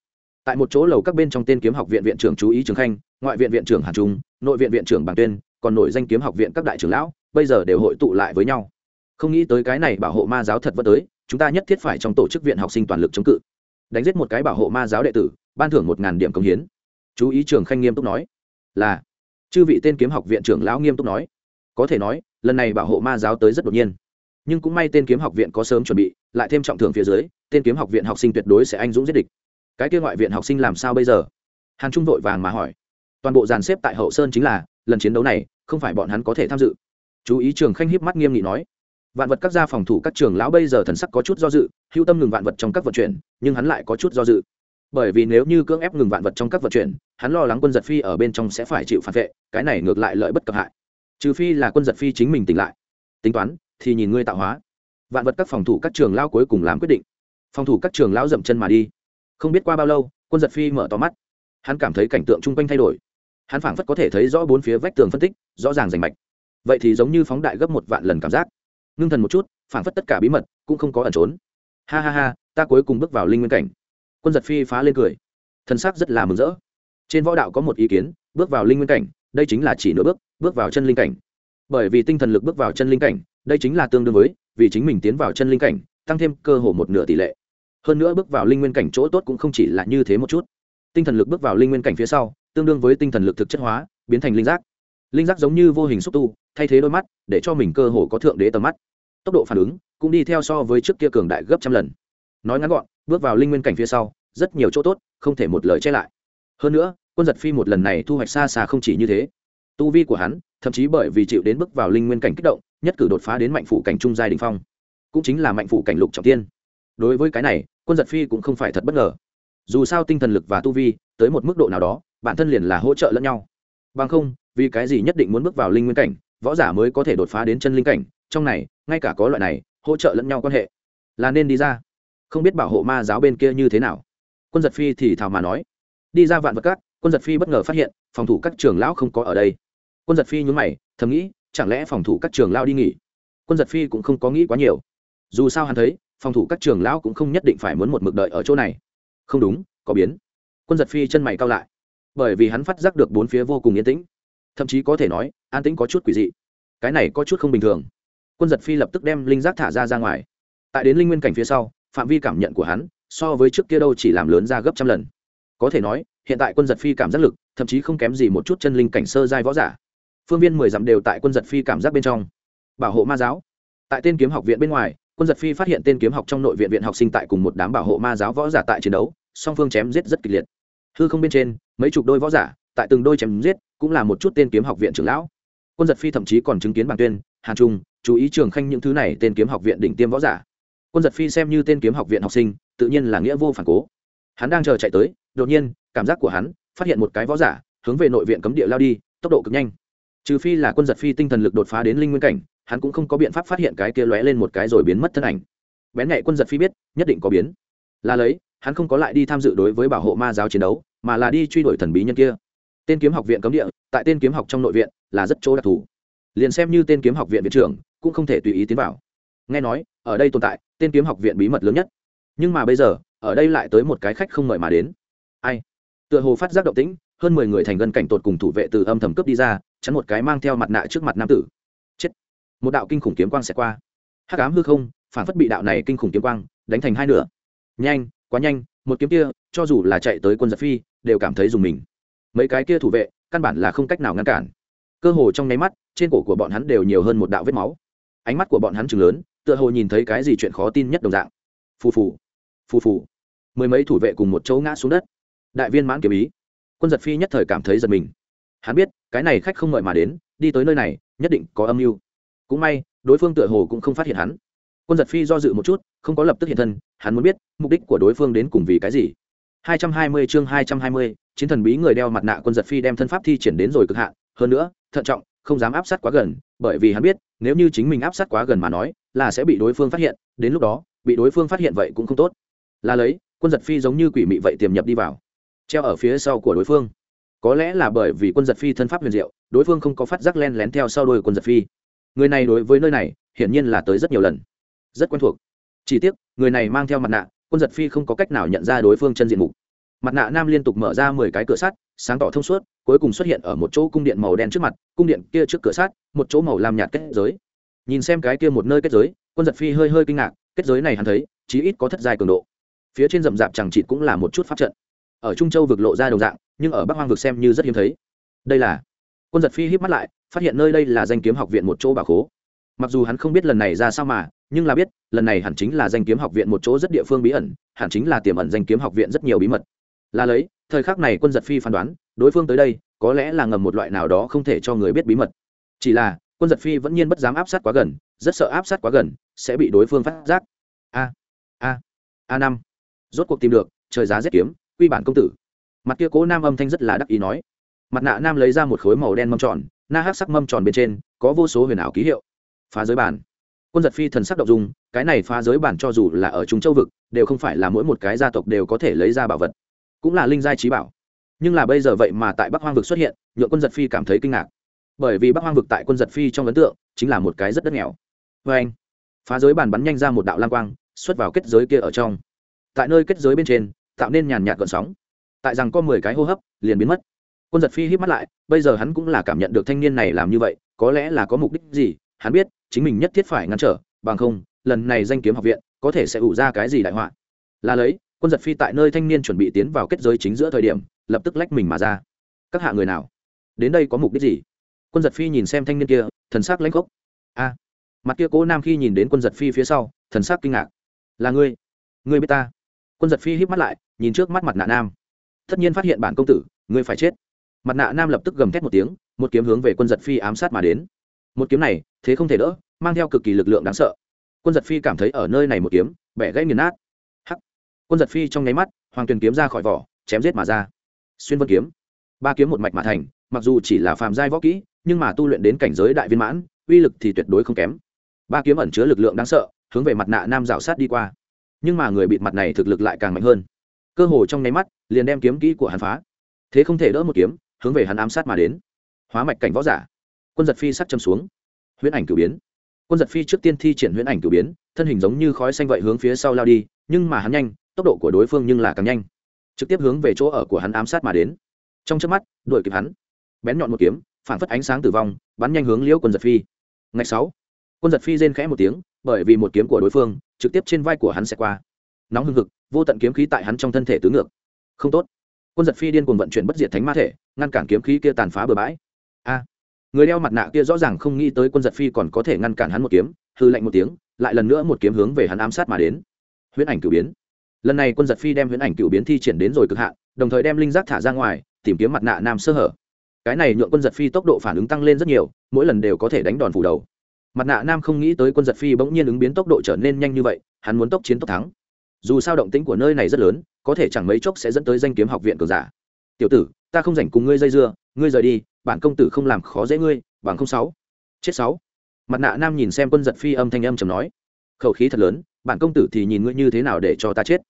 tại một chỗ lầu các bên trong tên kiếm học viện viện trưởng chú ý trường khanh, ngoại viện viện trưởng hàn trung nội viện viện trưởng bằng tuyên, còn nội danh kiếm học viện các đại trưởng lão, bây giờ đều hội tụ lại với nhau. Không nghĩ tới cái này bảo hộ ma giáo thật vẫn tới, chúng ta nhất thiết phải trong tổ chức viện học sinh toàn lực chống cự. Đánh giết một cái bảo hộ ma giáo đệ tử, ban thưởng một ngàn điểm công hiến. Chú ý trường khanh nghiêm túc nói. Là. Chư vị tên kiếm học viện trưởng lão nghiêm túc nói. Có thể nói, lần này bảo hộ ma giáo tới rất đột nhiên. Nhưng cũng may tên kiếm học viện có sớm chuẩn bị, lại thêm trọng thưởng phía dưới, tên kiếm học viện học sinh tuyệt đối sẽ anh dũng giết địch. Cái kia ngoại viện học sinh làm sao bây giờ? Hàn trung vội vàng mà hỏi toàn bộ dàn xếp tại hậu sơn chính là, lần chiến đấu này, không phải bọn hắn có thể tham dự. Chú ý trường khanh hiếp mắt nghiêm nghị nói, vạn vật các gia phòng thủ các trường lão bây giờ thần sắc có chút do dự, hữu tâm ngừng vạn vật trong các vận chuyển, nhưng hắn lại có chút do dự. Bởi vì nếu như cưỡng ép ngừng vạn vật trong các vận chuyển, hắn lo lắng quân giật phi ở bên trong sẽ phải chịu phản vệ, cái này ngược lại lợi bất cập hại. Trừ phi là quân giật phi chính mình tỉnh lại. Tính toán, thì nhìn ngươi tạo hóa. Vạn vật các phòng thủ các trường lao cuối cùng làm quyết định. Phòng thủ các trường lão dậm chân mà đi. Không biết qua bao lâu, quân giật phi mở to mắt. Hắn cảm thấy cảnh tượng chung quanh thay đổi hắn phảng phất có thể thấy rõ bốn phía vách tường phân tích, rõ ràng rành mạch. Vậy thì giống như phóng đại gấp một vạn lần cảm giác. Ngưng thần một chút, phảng phất tất cả bí mật cũng không có ẩn trốn. Ha ha ha, ta cuối cùng bước vào linh nguyên cảnh. Quân giật phi phá lên cười. Thân xác rất là mừng rỡ. Trên võ đạo có một ý kiến, bước vào linh nguyên cảnh, đây chính là chỉ nửa bước bước vào chân linh cảnh. Bởi vì tinh thần lực bước vào chân linh cảnh, đây chính là tương đương với, vì chính mình tiến vào chân linh cảnh, tăng thêm cơ hồ một nửa tỷ lệ. Hơn nữa bước vào linh nguyên cảnh chỗ tốt cũng không chỉ là như thế một chút. Tinh thần lực bước vào linh nguyên cảnh phía sau tương đương với tinh thần lực thực chất hóa, biến thành linh giác. Linh giác giống như vô hình xúc tu, thay thế đôi mắt, để cho mình cơ hồ có thượng đế tầm mắt. Tốc độ phản ứng cũng đi theo so với trước kia cường đại gấp trăm lần. Nói ngắn gọn, bước vào linh nguyên cảnh phía sau, rất nhiều chỗ tốt, không thể một lời che lại. Hơn nữa, quân giật phi một lần này thu hoạch xa xa không chỉ như thế. Tu vi của hắn, thậm chí bởi vì chịu đến bước vào linh nguyên cảnh kích động, nhất cử đột phá đến mạnh phủ cảnh trung giai đình phong. Cũng chính là mạnh phủ cảnh lục trọng tiên. Đối với cái này, quân giật phi cũng không phải thật bất ngờ. Dù sao tinh thần lực và tu vi, tới một mức độ nào đó bản thân liền là hỗ trợ lẫn nhau. Bằng không, vì cái gì nhất định muốn bước vào linh nguyên cảnh, võ giả mới có thể đột phá đến chân linh cảnh, trong này, ngay cả có loại này, hỗ trợ lẫn nhau quan hệ, là nên đi ra. Không biết bảo hộ ma giáo bên kia như thế nào. Quân giật phi thì thào mà nói. Đi ra vạn vật các, quân giật phi bất ngờ phát hiện, phòng thủ các trường lão không có ở đây. Quân giật phi nhún mày, thầm nghĩ, chẳng lẽ phòng thủ các trường lao đi nghỉ? Quân giật phi cũng không có nghĩ quá nhiều. Dù sao hắn thấy, phòng thủ các trường lão cũng không nhất định phải muốn một mực đợi ở chỗ này. Không đúng, có biến. Quân giật phi chân mày cao lại bởi vì hắn phát giác được bốn phía vô cùng yên tĩnh. Thậm chí có thể nói, an tĩnh có chút quỷ dị. Cái này có chút không bình thường. Quân giật phi lập tức đem linh giác thả ra ra ngoài. Tại đến linh nguyên cảnh phía sau, phạm vi cảm nhận của hắn, so với trước kia đâu chỉ làm lớn ra gấp trăm lần. Có thể nói, hiện tại quân giật phi cảm giác lực, thậm chí không kém gì một chút chân linh cảnh sơ giai võ giả. Phương viên mười dặm đều tại quân giật phi cảm giác bên trong. Bảo hộ ma giáo. Tại tên kiếm học viện bên ngoài, quân giật phi phát hiện tên kiếm học trong nội viện viện học sinh tại cùng một đám bảo hộ ma giáo võ giả tại chiến đấu, song phương chém giết rất kịch liệt hư không bên trên, mấy chục đôi võ giả, tại từng đôi chém giết, cũng là một chút tên kiếm học viện trưởng lão. Quân giật phi thậm chí còn chứng kiến bản tuyên, hàn trung, chú ý trường khanh những thứ này tên kiếm học viện đỉnh tiêm võ giả. Quân giật phi xem như tên kiếm học viện học sinh, tự nhiên là nghĩa vô phản cố. Hắn đang chờ chạy tới, đột nhiên, cảm giác của hắn, phát hiện một cái võ giả, hướng về nội viện cấm địa lao đi, tốc độ cực nhanh. Trừ phi là quân giật phi tinh thần lực đột phá đến linh nguyên cảnh, hắn cũng không có biện pháp phát hiện cái kia lóe lên một cái rồi biến mất thân ảnh. Bén nhạy quân giật phi biết, nhất định có biến. Là lấy hắn không có lại đi tham dự đối với bảo hộ ma giáo chiến đấu, mà là đi truy đuổi thần bí nhân kia. Tên kiếm học viện cấm địa, tại tên kiếm học trong nội viện, là rất chỗ đặc thù. Liền xem như tên kiếm học viện viện trưởng, cũng không thể tùy ý tiến vào. Nghe nói, ở đây tồn tại, tên kiếm học viện bí mật lớn nhất. Nhưng mà bây giờ, ở đây lại tới một cái khách không mời mà đến. Ai? Tựa hồ phát giác động tĩnh, hơn mười người thành gân cảnh tột cùng thủ vệ từ âm thầm cướp đi ra, chắn một cái mang theo mặt nạ trước mặt nam tử. Chết! Một đạo kinh khủng kiếm quang sẽ qua. Hắc ám hư không, phản phất bị đạo này kinh khủng kiếm quang, đánh thành hai nửa. Nhanh! Quá nhanh, một kiếm kia, cho dù là chạy tới quân giật phi, đều cảm thấy dùng mình. Mấy cái kia thủ vệ, căn bản là không cách nào ngăn cản. Cơ hồ trong nháy mắt, trên cổ của bọn hắn đều nhiều hơn một đạo vết máu. Ánh mắt của bọn hắn chừng lớn, tựa hồ nhìn thấy cái gì chuyện khó tin nhất đồng dạng. Phù phù phù phù. Mười mấy thủ vệ cùng một chỗ ngã xuống đất. Đại viên mãn kiếm ý. Quân giật phi nhất thời cảm thấy giật mình. Hắn biết, cái này khách không mời mà đến, đi tới nơi này, nhất định có âm mưu. Cũng may, đối phương tựa hồ cũng không phát hiện hắn quân giật phi do dự một chút không có lập tức hiện thân hắn muốn biết mục đích của đối phương đến cùng vì cái gì. 220 chương 220, chiến thần bí người đeo mặt nạ quân giật phi đem thân pháp thi triển đến rồi cực hạn. Hơn nữa thận trọng không dám áp sát quá gần bởi vì hắn biết nếu như chính mình áp sát quá gần mà nói là sẽ bị đối phương phát hiện đến lúc đó bị đối phương phát hiện vậy cũng không tốt. Là lấy quân giật phi giống như quỷ mị vậy tiềm nhập đi vào treo ở phía sau của đối phương. Có lẽ là bởi vì quân giật phi thân pháp huyền diệu đối phương không có phát giác len lén theo sau đôi quân giật phi. Người này đối với nơi này hiển nhiên là tới rất nhiều lần rất quen thuộc. Chỉ tiếc, người này mang theo mặt nạ, quân giật phi không có cách nào nhận ra đối phương chân diện mục. Mặt nạ nam liên tục mở ra mười cái cửa sắt, sáng tỏ thông suốt, cuối cùng xuất hiện ở một chỗ cung điện màu đen trước mặt, cung điện kia trước cửa sắt, một chỗ màu làm nhạt kết giới. Nhìn xem cái kia một nơi kết giới, quân giật phi hơi hơi kinh ngạc, kết giới này hắn thấy, chí ít có thất dài cường độ. Phía trên rậm rạp chẳng chịt cũng là một chút pháp trận. Ở trung châu vực lộ ra đồng dạng, nhưng ở bắc hoang vực xem như rất hiếm thấy. Đây là, quân giật phi híp mắt lại, phát hiện nơi đây là danh kiếm học viện một chỗ bà khố. Mặc dù hắn không biết lần này ra sao mà nhưng là biết, lần này hẳn chính là danh kiếm học viện một chỗ rất địa phương bí ẩn, hẳn chính là tiềm ẩn danh kiếm học viện rất nhiều bí mật. Là lấy, thời khắc này quân giật phi phán đoán, đối phương tới đây, có lẽ là ngầm một loại nào đó không thể cho người biết bí mật. Chỉ là, quân giật phi vẫn nhiên bất dám áp sát quá gần, rất sợ áp sát quá gần, sẽ bị đối phương phát giác. A a a năm. Rốt cuộc tìm được, trời giá rét kiếm, quy bản công tử. Mặt kia cố nam âm thanh rất là đắc ý nói. Mặt nạ nam lấy ra một khối màu đen mâm tròn, na hát sắc mâm tròn bên trên, có vô số huyền ảo ký hiệu. Phá giới bản quân giật phi thần sắc đ ộ n g dung, cái này phá giới bản cho dù là ở trung châu vực, đều không phải là mỗi một cái gia tộc đều có thể lấy ra bảo vật, cũng là linh giai trí bảo. Nhưng là bây giờ vậy mà tại bắc hoang vực xuất hiện, nhượng quân giật phi cảm thấy kinh ngạc. Bởi vì bắc hoang vực tại quân giật phi trong ấn tượng, chính là một cái rất đất nghèo. Vê anh, phá giới bàn bắn nhanh ra một đạo lang quang, xuất vào kết giới kia ở trong. Tại nơi kết giới bên trên, tạo nên nhàn nhạt gợn sóng. Tại rằng có mười cái hô hấp, liền biến mất. Quân giật phi hít mắt lại, bây giờ hắn cũng là cảm nhận được thanh niên này làm như vậy, có lẽ là có mục đích gì hắn biết, chính mình nhất thiết phải ngăn trở, bằng không, lần này danh kiếm học viện, có thể sẽ ủ ra cái gì đại họa. Là lấy, quân giật phi tại nơi thanh niên chuẩn bị tiến vào kết giới chính giữa thời điểm, lập tức lách mình mà ra. Các hạ người nào? Đến đây có mục đích gì? Quân giật phi nhìn xem thanh niên kia, thần sắc lãnh khốc. A. Mặt kia cố nam khi nhìn đến quân giật phi phía sau, thần sắc kinh ngạc. Là ngươi? Ngươi biết ta? Quân giật phi híp mắt lại, nhìn trước mắt mặt nạ nam. Tất nhiên phát hiện bản công tử, ngươi phải chết. Mặt nạ nam lập tức gầm thét một tiếng, một kiếm hướng về quân giật phi ám sát mà đến. Một kiếm này thế không thể đỡ, mang theo cực kỳ lực lượng đáng sợ. Quân giật phi cảm thấy ở nơi này một kiếm, bẻ gãy nghiền nát. Hắc. Quân giật phi trong nháy mắt, hoàng tuyền kiếm ra khỏi vỏ, chém giết mà ra. Xuyên vân kiếm. Ba kiếm một mạch mà thành, mặc dù chỉ là phàm giai võ kỹ, nhưng mà tu luyện đến cảnh giới đại viên mãn, uy lực thì tuyệt đối không kém. Ba kiếm ẩn chứa lực lượng đáng sợ, hướng về mặt nạ nam rào sát đi qua. Nhưng mà người bịt mặt này thực lực lại càng mạnh hơn. Cơ hồ trong nháy mắt, liền đem kiếm kỹ của hắn phá. Thế không thể đỡ một kiếm, hướng về hắn ám sát mà đến. Hóa mạch cảnh võ giả. Quân giật phi sắc châm xuống huyễn ảnh cử biến. Quân giật phi trước tiên thi triển huyễn ảnh cử biến, thân hình giống như khói xanh vậy hướng phía sau lao đi, nhưng mà hắn nhanh, tốc độ của đối phương nhưng là càng nhanh. Trực tiếp hướng về chỗ ở của hắn ám sát mà đến. Trong trước mắt, đuổi kịp hắn. Bén nhọn một kiếm, phản phất ánh sáng tử vong, bắn nhanh hướng liễu quân giật phi. Ngày sáu. Quân giật phi rên khẽ một tiếng, bởi vì một kiếm của đối phương, trực tiếp trên vai của hắn sẽ qua. Nóng hưng hực, vô tận kiếm khí tại hắn trong thân thể tứ ngược. Không tốt. Quân giật phi điên cuồng vận chuyển bất diệt thánh ma thể, ngăn cản kiếm khí kia tàn phá bừa bãi. A người đeo mặt nạ kia rõ ràng không nghĩ tới quân giật phi còn có thể ngăn cản hắn một kiếm, hư lạnh một tiếng, lại lần nữa một kiếm hướng về hắn ám sát mà đến. Huyễn ảnh cửu biến. Lần này quân giật phi đem huyễn ảnh cửu biến thi triển đến rồi cực hạn, đồng thời đem linh giác thả ra ngoài, tìm kiếm mặt nạ nam sơ hở. Cái này nhượng quân giật phi tốc độ phản ứng tăng lên rất nhiều, mỗi lần đều có thể đánh đòn phủ đầu. Mặt nạ nam không nghĩ tới quân giật phi bỗng nhiên ứng biến tốc độ trở nên nhanh như vậy, hắn muốn tốc chiến tốc thắng. Dù sao động tĩnh của nơi này rất lớn, có thể chẳng mấy chốc sẽ dẫn tới danh kiếm học viện cường giả tiểu tử, ta không rảnh cùng ngươi dây dưa, ngươi rời đi, bản công tử không làm khó dễ ngươi, bằng không sáu. Chết sáu. Mặt nạ nam nhìn xem quân giật phi âm thanh âm chầm nói. Khẩu khí thật lớn, bản công tử thì nhìn ngươi như thế nào để cho ta chết.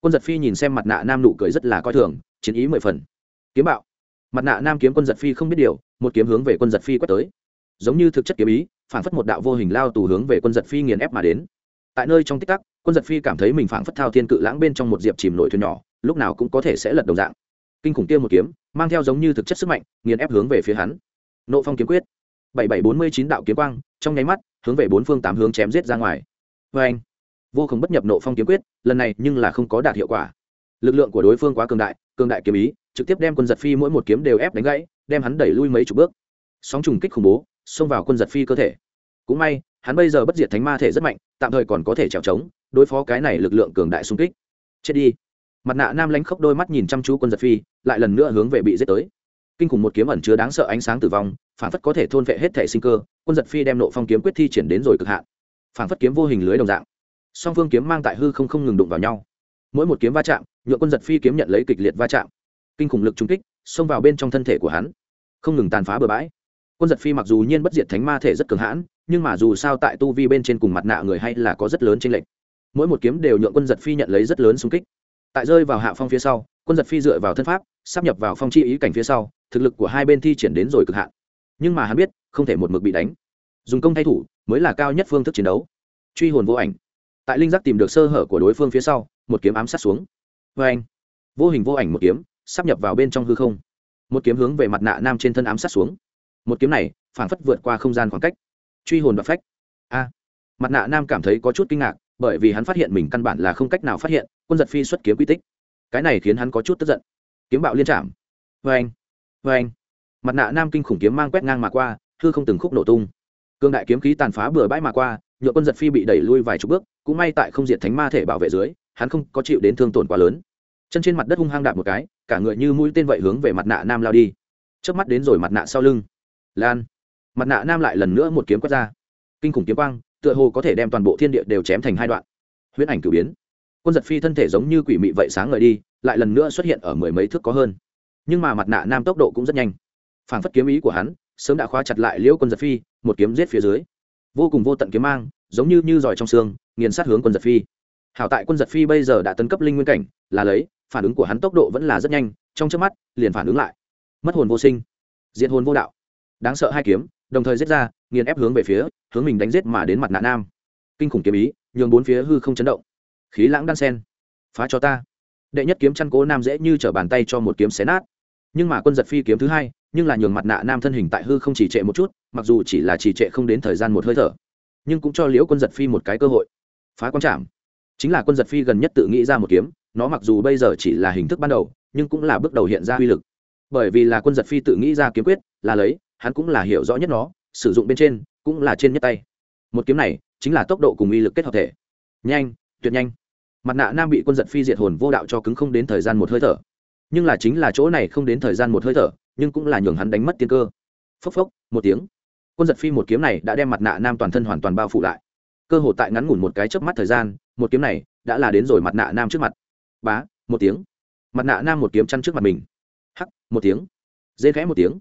Quân giật phi nhìn xem mặt nạ nam nụ cười rất là coi thường, chiến ý mười phần. Kiếm bạo. Mặt nạ nam kiếm quân giật phi không biết điều, một kiếm hướng về quân giật phi quét tới. Giống như thực chất kiếm ý, phản phất một đạo vô hình lao tù hướng về quân giật phi nghiền ép mà đến. Tại nơi trong tích tắc, quân giật phi cảm thấy mình phản phất thao thiên cự lãng bên trong một diệp chìm nổi thuyền nhỏ, lúc nào cũng có thể sẽ lật đầu dạng kinh khủng kia một kiếm, mang theo giống như thực chất sức mạnh, nghiền ép hướng về phía hắn. Nộ phong kiếm quyết. Bảy bảy bốn mươi chín đạo kiếm quang, trong nháy mắt, hướng về bốn phương tám hướng chém giết ra ngoài. Vê anh, vô cùng bất nhập nộ phong kiếm quyết, lần này nhưng là không có đạt hiệu quả. Lực lượng của đối phương quá cường đại cường đại kiếm ý, trực tiếp đem quân giật phi mỗi một kiếm đều ép đánh gãy, đem hắn đẩy lui mấy chục bước. Sóng trùng kích khủng bố, xông vào quân giật phi cơ thể. Cũng may, hắn bây giờ bất diệt thánh ma thể rất mạnh, tạm thời còn có thể trèo trống, đối phó cái này lực lượng cường đại xung kích. Chết đi. Mặt nạ nam lánh khóc đôi mắt nhìn chăm chú quân giật phi lại lần nữa hướng về bị giết tới. Kinh khủng một kiếm ẩn chứa đáng sợ ánh sáng tử vong, phản phất có thể thôn vệ hết thể sinh cơ, quân giật phi đem nộ phong kiếm quyết thi triển đến rồi cực hạn. Phản phất kiếm vô hình lưới đồng dạng. Song phương kiếm mang tại hư không không ngừng đụng vào nhau. Mỗi một kiếm va chạm nhựa quân giật phi kiếm nhận lấy kịch liệt va chạm. Kinh khủng lực trung kích, xông vào bên trong thân thể của hắn. Không ngừng tàn phá bừa bãi. Quân giật phi mặc dù nhiên bất diệt thánh ma thể rất cường hãn, nhưng mà dù sao tại tu vi bên trên cùng mặt nạ người hay là có rất lớn tranh lệch. Mỗi một kiếm đều nhượng quân giật phi nhận lấy rất lớn xung kích. Tại rơi vào hạ phong phía sau, quân giật phi dựa vào thân pháp sắp nhập vào phong chi ý cảnh phía sau, thực lực của hai bên thi triển đến rồi cực hạn. Nhưng mà hắn biết, không thể một mực bị đánh. Dùng công thay thủ mới là cao nhất phương thức chiến đấu. Truy hồn vô ảnh. Tại linh giác tìm được sơ hở của đối phương phía sau, một kiếm ám sát xuống. Vê anh. Vô hình vô ảnh một kiếm, sắp nhập vào bên trong hư không. Một kiếm hướng về mặt nạ nam trên thân ám sát xuống. Một kiếm này, phảng phất vượt qua không gian khoảng cách. Truy hồn và phách. A. Mặt nạ nam cảm thấy có chút kinh ngạc, bởi vì hắn phát hiện mình căn bản là không cách nào phát hiện, quân giật phi xuất kiếm quy tích. Cái này khiến hắn có chút tức giận kiếm bạo liên trạm vê vâng anh vê anh. Mặt nạ nam kinh khủng kiếm mang quét ngang mà qua, hư không từng khúc nổ tung. Cương đại kiếm khí tàn phá bừa bãi mà qua, nhựa quân giật phi bị đẩy lui vài chục bước, cũng may tại không diệt thánh ma thể bảo vệ dưới, hắn không có chịu đến thương tổn quá lớn. Chân trên mặt đất hung hăng đạp một cái, cả người như mũi tên vậy hướng về mặt nạ nam lao đi. Trước mắt đến rồi mặt nạ sau lưng. Lan. Mặt nạ nam lại lần nữa một kiếm quét ra. Kinh khủng kiếm quang, tựa hồ có thể đem toàn bộ thiên địa đều chém thành hai đoạn. Huyễn ảnh cử biến. Quân giật phi thân thể giống như quỷ mị vậy sáng ngời đi lại lần nữa xuất hiện ở mười mấy thước có hơn. Nhưng mà mặt nạ nam tốc độ cũng rất nhanh. Phản phất kiếm ý của hắn sớm đã khóa chặt lại liễu quân giật phi, một kiếm giết phía dưới. Vô cùng vô tận kiếm mang, giống như như giỏi trong xương, nghiền sát hướng quân giật phi. Hảo tại quân giật phi bây giờ đã tấn cấp linh nguyên cảnh, là lấy, phản ứng của hắn tốc độ vẫn là rất nhanh, trong trước mắt, liền phản ứng lại. Mất hồn vô sinh diện hồn vô đạo. Đáng sợ hai kiếm, đồng thời giết ra, nghiền ép hướng về phía, hướng mình đánh giết mà đến mặt nạ nam. Kinh khủng kiếm ý, nhường bốn phía hư không chấn động. Khí lãng đan sen. Phá cho ta đệ nhất kiếm chăn cố nam dễ như t r ở bàn tay cho một kiếm xé nát. Nhưng mà quân giật phi kiếm thứ hai, nhưng là nhường mặt nạ nam thân hình tại hư không chỉ trệ một chút, mặc dù chỉ là chỉ trệ không đến thời gian một hơi thở, nhưng cũng cho liễu quân giật phi một cái cơ hội. Phá quan trảm. Chính là quân giật phi gần nhất tự nghĩ ra một kiếm, nó mặc dù bây giờ chỉ là hình thức ban đầu, nhưng cũng là bước đầu hiện ra uy lực. Bởi vì là quân giật phi tự nghĩ ra kiếm quyết, là lấy, hắn cũng là hiểu rõ nhất nó, sử dụng bên trên, cũng là trên nhất tay. Một kiếm này, chính là tốc độ cùng uy lực kết hợp thể. Nhanh, tuyệt nhanh mặt nạ nam bị quân giật phi diệt hồn vô đạo cho cứng không đến thời gian một hơi thở. Nhưng là chính là chỗ này không đến thời gian một hơi thở, nhưng cũng là nhường hắn đánh mất tiên cơ. Phốc phốc, một tiếng. Quân giật phi một kiếm này đã đem mặt nạ nam toàn thân hoàn toàn bao phủ lại. Cơ hội tại ngắn ngủn một cái chớp mắt thời gian, một kiếm này đã là đến rồi mặt nạ nam trước mặt. Bá, một tiếng. Mặt nạ nam một kiếm chăn trước mặt mình. Hắc, một tiếng. Dê khẽ một tiếng.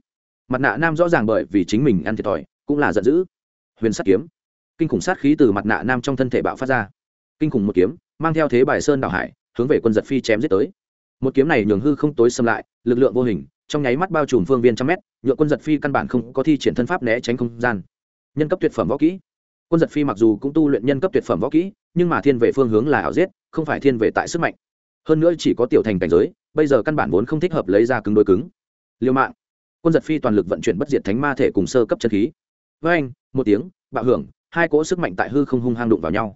Mặt nạ nam rõ ràng bởi vì chính mình ăn thiệt thòi, cũng là giận dữ. Huyền sắt kiếm. Kinh khủng sát khí từ mặt nạ nam trong thân thể bạo phát ra. Kinh khủng một kiếm mang theo thế bài sơn đảo hải, hướng về quân giật phi chém giết tới. Một kiếm này nhường hư không tối xâm lại, lực lượng vô hình, trong nháy mắt bao trùm phương viên trăm mét nhựa quân giật phi căn bản không có thi triển thân pháp né tránh không gian. Nhân cấp tuyệt phẩm võ kỹ. Quân giật phi mặc dù cũng tu luyện nhân cấp tuyệt phẩm võ kỹ, nhưng mà thiên về phương hướng là ảo giết, không phải thiên về tại sức mạnh. Hơn nữa chỉ có tiểu thành cảnh giới, bây giờ căn bản vốn không thích hợp lấy ra cứng đối cứng. Liêu mạng. Quân giật phi toàn lực vận chuyển bất diệt thánh ma thể cùng sơ cấp chân khí. Với anh một tiếng, bạo hưởng, hai cỗ sức mạnh tại hư không hung hang đụng vào nhau.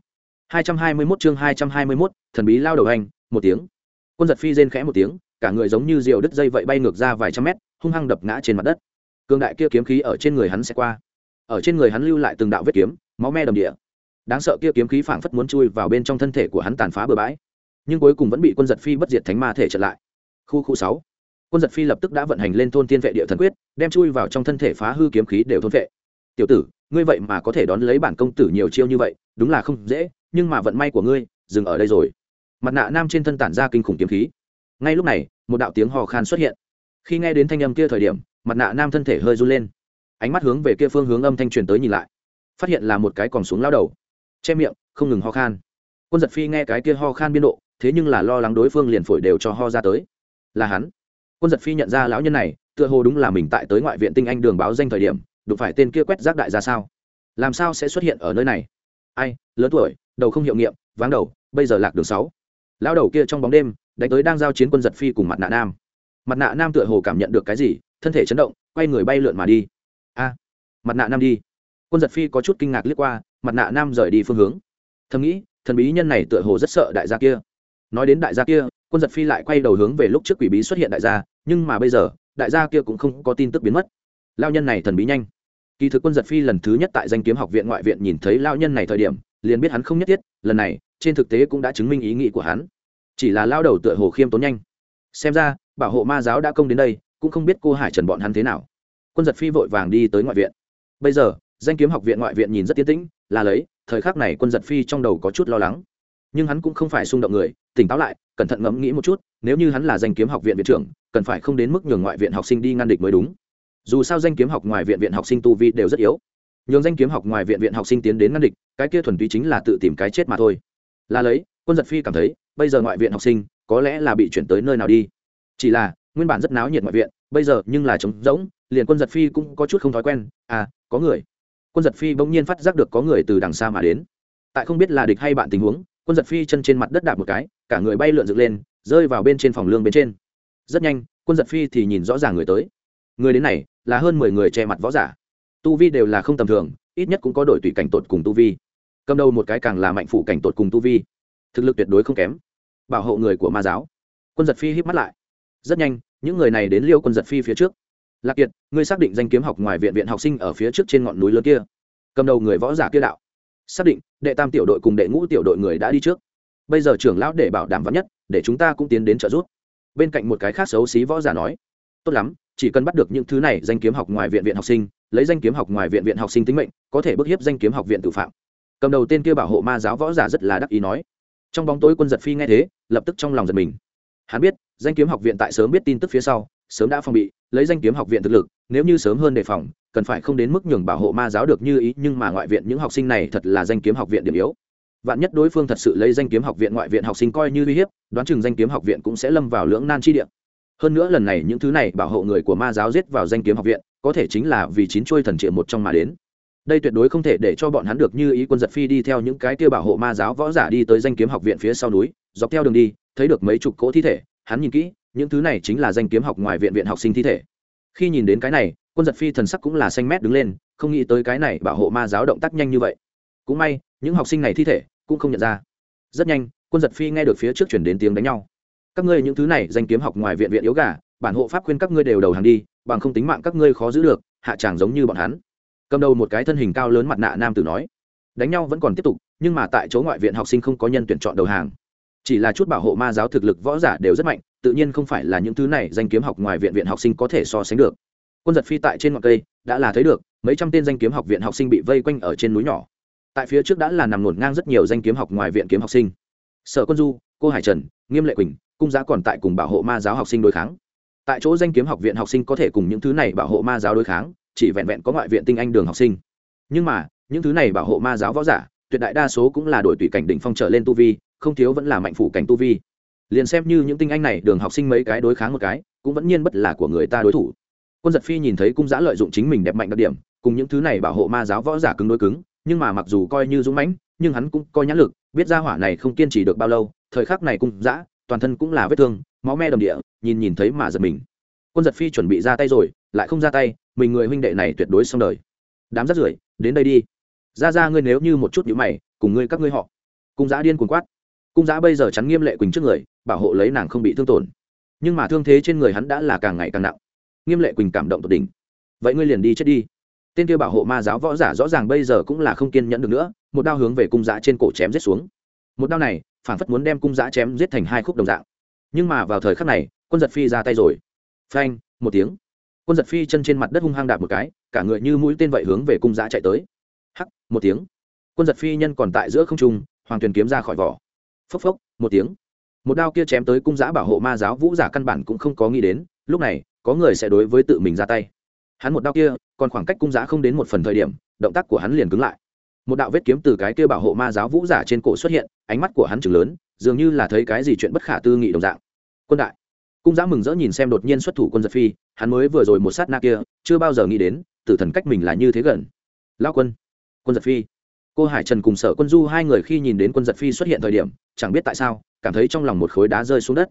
221 chương 221, thần bí lao đầu hành một tiếng. Quân giật phi rên khẽ một tiếng cả người giống như diều đứt dây vậy bay ngược ra vài trăm mét hung hăng đập ngã trên mặt đất. Cương đại kia kiếm khí ở trên người hắn sẽ qua. Ở trên người hắn lưu lại từng đạo vết kiếm máu me đầm địa. Đáng sợ kia kiếm khí phảng phất muốn chui vào bên trong thân thể của hắn tàn phá bừa bãi. Nhưng cuối cùng vẫn bị quân giật phi bất diệt thánh ma thể chặn lại. Khu khu sáu. Quân giật phi lập tức đã vận hành lên thôn tiên vệ địa thần quyết đem chui vào trong thân thể phá hư kiếm khí đều thôn vệ. Tiểu tử ngươi vậy mà có thể đón lấy bản công tử nhiều chiêu như vậy đúng là không dễ nhưng mà vận may của ngươi dừng ở đây rồi. Mặt nạ nam trên thân tản ra kinh khủng kiếm khí. Ngay lúc này, một đạo tiếng hò khan xuất hiện. Khi nghe đến thanh âm kia thời điểm, mặt nạ nam thân thể hơi run lên. Ánh mắt hướng về kia phương hướng âm thanh truyền tới nhìn lại. Phát hiện là một cái còn xuống lao đầu. Che miệng, không ngừng ho khan. Quân giật phi nghe cái kia ho khan biên độ, thế nhưng là lo lắng đối phương liền phổi đều cho ho ra tới. Là hắn. Quân giật phi nhận ra lão nhân này, tựa hồ đúng là mình tại tới ngoại viện tinh anh đường báo danh thời điểm, đụng phải tên kia quét rác đại ra sao? Làm sao sẽ xuất hiện ở nơi này? Ai, lớn tuổi, đầu không hiệu nghiệm, váng đầu, bây giờ lạc đường sáu. Lão đầu kia trong bóng đêm, đánh tới đang giao chiến quân giật phi cùng mặt nạ nam. Mặt nạ nam tựa hồ cảm nhận được cái gì, thân thể chấn động, quay người bay lượn mà đi. A, mặt nạ nam đi. Quân giật phi có chút kinh ngạc liếc qua, mặt nạ nam rời đi phương hướng. Thầm nghĩ, thần bí nhân này tựa hồ rất sợ đại gia kia. Nói đến đại gia kia, quân giật phi lại quay đầu hướng về lúc trước quỷ bí xuất hiện đại gia, nhưng mà bây giờ, đại gia kia cũng không có tin tức biến mất. Lao nhân này thần bí nhanh kỳ thực quân giật phi lần thứ nhất tại danh kiếm học viện ngoại viện nhìn thấy lao nhân này thời điểm, liền biết hắn không nhất thiết, lần này, trên thực tế cũng đã chứng minh ý nghĩ của hắn. Chỉ là lao đầu tựa hồ khiêm tốn nhanh. Xem ra, bảo hộ ma giáo đã công đến đây, cũng không biết cô hải trần bọn hắn thế nào. Quân giật phi vội vàng đi tới ngoại viện. Bây giờ, danh kiếm học viện ngoại viện nhìn rất tiến tĩnh, là lấy, thời khắc này quân giật phi trong đầu có chút lo lắng. Nhưng hắn cũng không phải xung động người, tỉnh táo lại, cẩn thận ngẫm nghĩ một chút, nếu như hắn là danh kiếm học viện viện trưởng, cần phải không đến mức nhường ngoại viện học sinh đi ngăn địch mới đúng dù sao danh kiếm học ngoài viện viện học sinh tu vi đều rất yếu. Nhường danh kiếm học ngoài viện viện học sinh tiến đến ngăn địch, cái kia thuần túy chính là tự tìm cái chết mà thôi. Là lấy, quân giật phi cảm thấy, bây giờ ngoại viện học sinh, có lẽ là bị chuyển tới nơi nào đi. Chỉ là, nguyên bản rất náo nhiệt ngoại viện, bây giờ nhưng là trống rỗng, liền quân giật phi cũng có chút không thói quen. À có người. Quân giật phi bỗng nhiên phát giác được có người từ đằng xa mà đến. Tại không biết là địch hay bạn tình huống, quân giật phi chân trên mặt đất đạp một cái, cả người bay lượn dựng lên, rơi vào bên trên phòng lương bên trên. Rất nhanh, quân giật phi thì nhìn rõ ràng người tới người đến này, là hơn mười người che mặt võ giả. Tu vi đều là không tầm thường, ít nhất cũng có đội tùy cảnh tột cùng tu vi. Cầm đầu một cái càng là mạnh phụ cảnh tột cùng tu vi. Thực lực tuyệt đối không kém. Bảo hộ người của ma giáo. Quân giật phi híp mắt lại. Rất nhanh, những người này đến liêu quân giật phi phía trước. Lạc kiệt, ngươi xác định danh kiếm học ngoài viện viện học sinh ở phía trước trên ngọn núi lớn kia. Cầm đầu người võ giả kia đạo. Xác định, đệ tam tiểu đội cùng đệ ngũ tiểu đội người đã đi trước. Bây giờ trưởng lão để bảo đảm vắn nhất, để chúng ta cũng tiến đến trợ giúp. Bên cạnh một cái khác xấu xí võ giả nói. Tốt lắm chỉ cần bắt được những thứ này, danh kiếm học ngoài viện viện học sinh, lấy danh kiếm học ngoài viện viện học sinh tính mệnh, có thể bức hiếp danh kiếm học viện tự phạm. Cầm đầu tên kia bảo hộ ma giáo võ giả rất là đắc ý nói. Trong bóng tối quân giật phi nghe thế, lập tức trong lòng giật mình. Hắn biết, danh kiếm học viện tại sớm biết tin tức phía sau, sớm đã phòng bị, lấy danh kiếm học viện thực lực, nếu như sớm hơn đề phòng, cần phải không đến mức nhường bảo hộ ma giáo được như ý, nhưng mà ngoại viện những học sinh này thật là danh kiếm học viện điểm yếu. Vạn nhất đối phương thật sự lấy danh kiếm học viện ngoại viện học sinh coi như uy hiếp, đoán chừng danh kiếm học viện cũng sẽ lâm vào lưỡng nan chi địa hơn nữa lần này những thứ này bảo hộ người của ma giáo giết vào danh kiếm học viện, có thể chính là vì chín chuôi thần triệu một trong mà đến. Đây tuyệt đối không thể để cho bọn hắn được như ý quân giật phi đi theo những cái kia bảo hộ ma giáo võ giả đi tới danh kiếm học viện phía sau núi, dọc theo đường đi, thấy được mấy chục cỗ thi thể, hắn nhìn kỹ, những thứ này chính là danh kiếm học ngoài viện viện học sinh thi thể. Khi nhìn đến cái này, quân giật phi thần sắc cũng là xanh mét đứng lên, không nghĩ tới cái này bảo hộ ma giáo động tác nhanh như vậy. Cũng may, những học sinh này thi thể cũng không nhận ra. Rất nhanh, quân giật phi nghe được phía trước chuyển đến tiếng đánh nhau các ngươi những thứ này danh kiếm học ngoài viện viện yếu gà, bản hộ pháp khuyên các ngươi đều đầu hàng đi, bằng không tính mạng các ngươi khó giữ được, hạ tràng giống như bọn hắn. Cầm đầu một cái thân hình cao lớn mặt nạ nam tử nói. Đánh nhau vẫn còn tiếp tục, nhưng mà tại chỗ ngoại viện học sinh không có nhân tuyển chọn đầu hàng. Chỉ là chút bảo hộ ma giáo thực lực võ giả đều rất mạnh, tự nhiên không phải là những thứ này danh kiếm học ngoài viện viện học sinh có thể so sánh được. Quân giật phi tại trên ngọn cây, đã là thấy được, mấy trăm tên danh kiếm học viện học sinh bị vây quanh ở trên núi nhỏ. Tại phía trước đã là nằm ngổn ngang rất nhiều danh kiếm học ngoài viện kiếm học sinh. Sở quân du, cô hải trần, nghiêm lệ quỳnh cung giá còn tại cùng bảo hộ ma giáo học sinh đối kháng. Tại chỗ danh kiếm học viện học sinh có thể cùng những thứ này bảo hộ ma giáo đối kháng, chỉ vẹn vẹn có ngoại viện tinh anh đường học sinh. Nhưng mà, những thứ này bảo hộ ma giáo võ giả, tuyệt đại đa số cũng là đội tùy cảnh đỉnh phong trở lên tu vi, không thiếu vẫn là mạnh phủ cảnh tu vi. Liền xem như những tinh anh này đường học sinh mấy cái đối kháng một cái, cũng vẫn nhiên bất là của người ta đối thủ. Quân giật phi nhìn thấy cung giã lợi dụng chính mình đẹp mạnh đặc điểm, cùng những thứ này bảo hộ ma giáo võ giả cứng đối cứng, nhưng mà mặc dù coi như dũng mãnh, nhưng hắn cũng coi nhãn lực, biết ra hỏa này không kiên trì được bao lâu, thời khắc này cung giã toàn thân cũng là vết thương, máu me đầm địa, nhìn nhìn thấy mà giật mình. Quân giật phi chuẩn bị ra tay rồi, lại không ra tay, mình người huynh đệ này tuyệt đối xong đời. Đám rắt rưởi, đến đây đi. Ra ra ngươi nếu như một chút nhữ mày, cùng ngươi các ngươi họ. Cung giã điên cuồng quát. Cung giã bây giờ chắn nghiêm lệ quỳnh trước người, bảo hộ lấy nàng không bị thương tổn. Nhưng mà thương thế trên người hắn đã là càng ngày càng nặng. Nghiêm lệ quỳnh cảm động tột đỉnh. Vậy ngươi liền đi chết đi. Tên kia bảo hộ ma giáo võ giả rõ ràng bây giờ cũng là không kiên nhẫn được nữa, một đao hướng về cung giã trên cổ chém giết xuống. Một đao này phản phất muốn đem cung giã chém giết thành hai khúc đồng dạng. Nhưng mà vào thời khắc này, quân giật phi ra tay rồi. Phanh, một tiếng. Quân giật phi chân trên mặt đất hung hăng đạp một cái, cả người như mũi tên vậy hướng về cung giã chạy tới. Hắc, một tiếng. Quân giật phi nhân còn tại giữa không trung, hoàng tuyền kiếm ra khỏi vỏ. Phốc phốc, một tiếng. Một đao kia chém tới cung giã bảo hộ ma giáo vũ giả căn bản cũng không có nghĩ đến, lúc này, có người sẽ đối với tự mình ra tay. Hắn một đao kia, còn khoảng cách cung giã không đến một phần thời điểm, động tác của hắn liền cứng lại một đạo vết kiếm từ cái kia bảo hộ ma giáo vũ giả trên cổ xuất hiện, ánh mắt của hắn chừng lớn, dường như là thấy cái gì chuyện bất khả tư nghị đồng dạng. Quân đại, cung giã mừng rỡ nhìn xem đột nhiên xuất thủ quân giật phi, hắn mới vừa rồi một sát na kia, chưa bao giờ nghĩ đến, tử thần cách mình là như thế gần. Lao quân quân giật phi. Cô hải trần cùng sở quân du hai người khi nhìn đến quân giật phi xuất hiện thời điểm, chẳng biết tại sao, cảm thấy trong lòng một khối đá rơi xuống đất.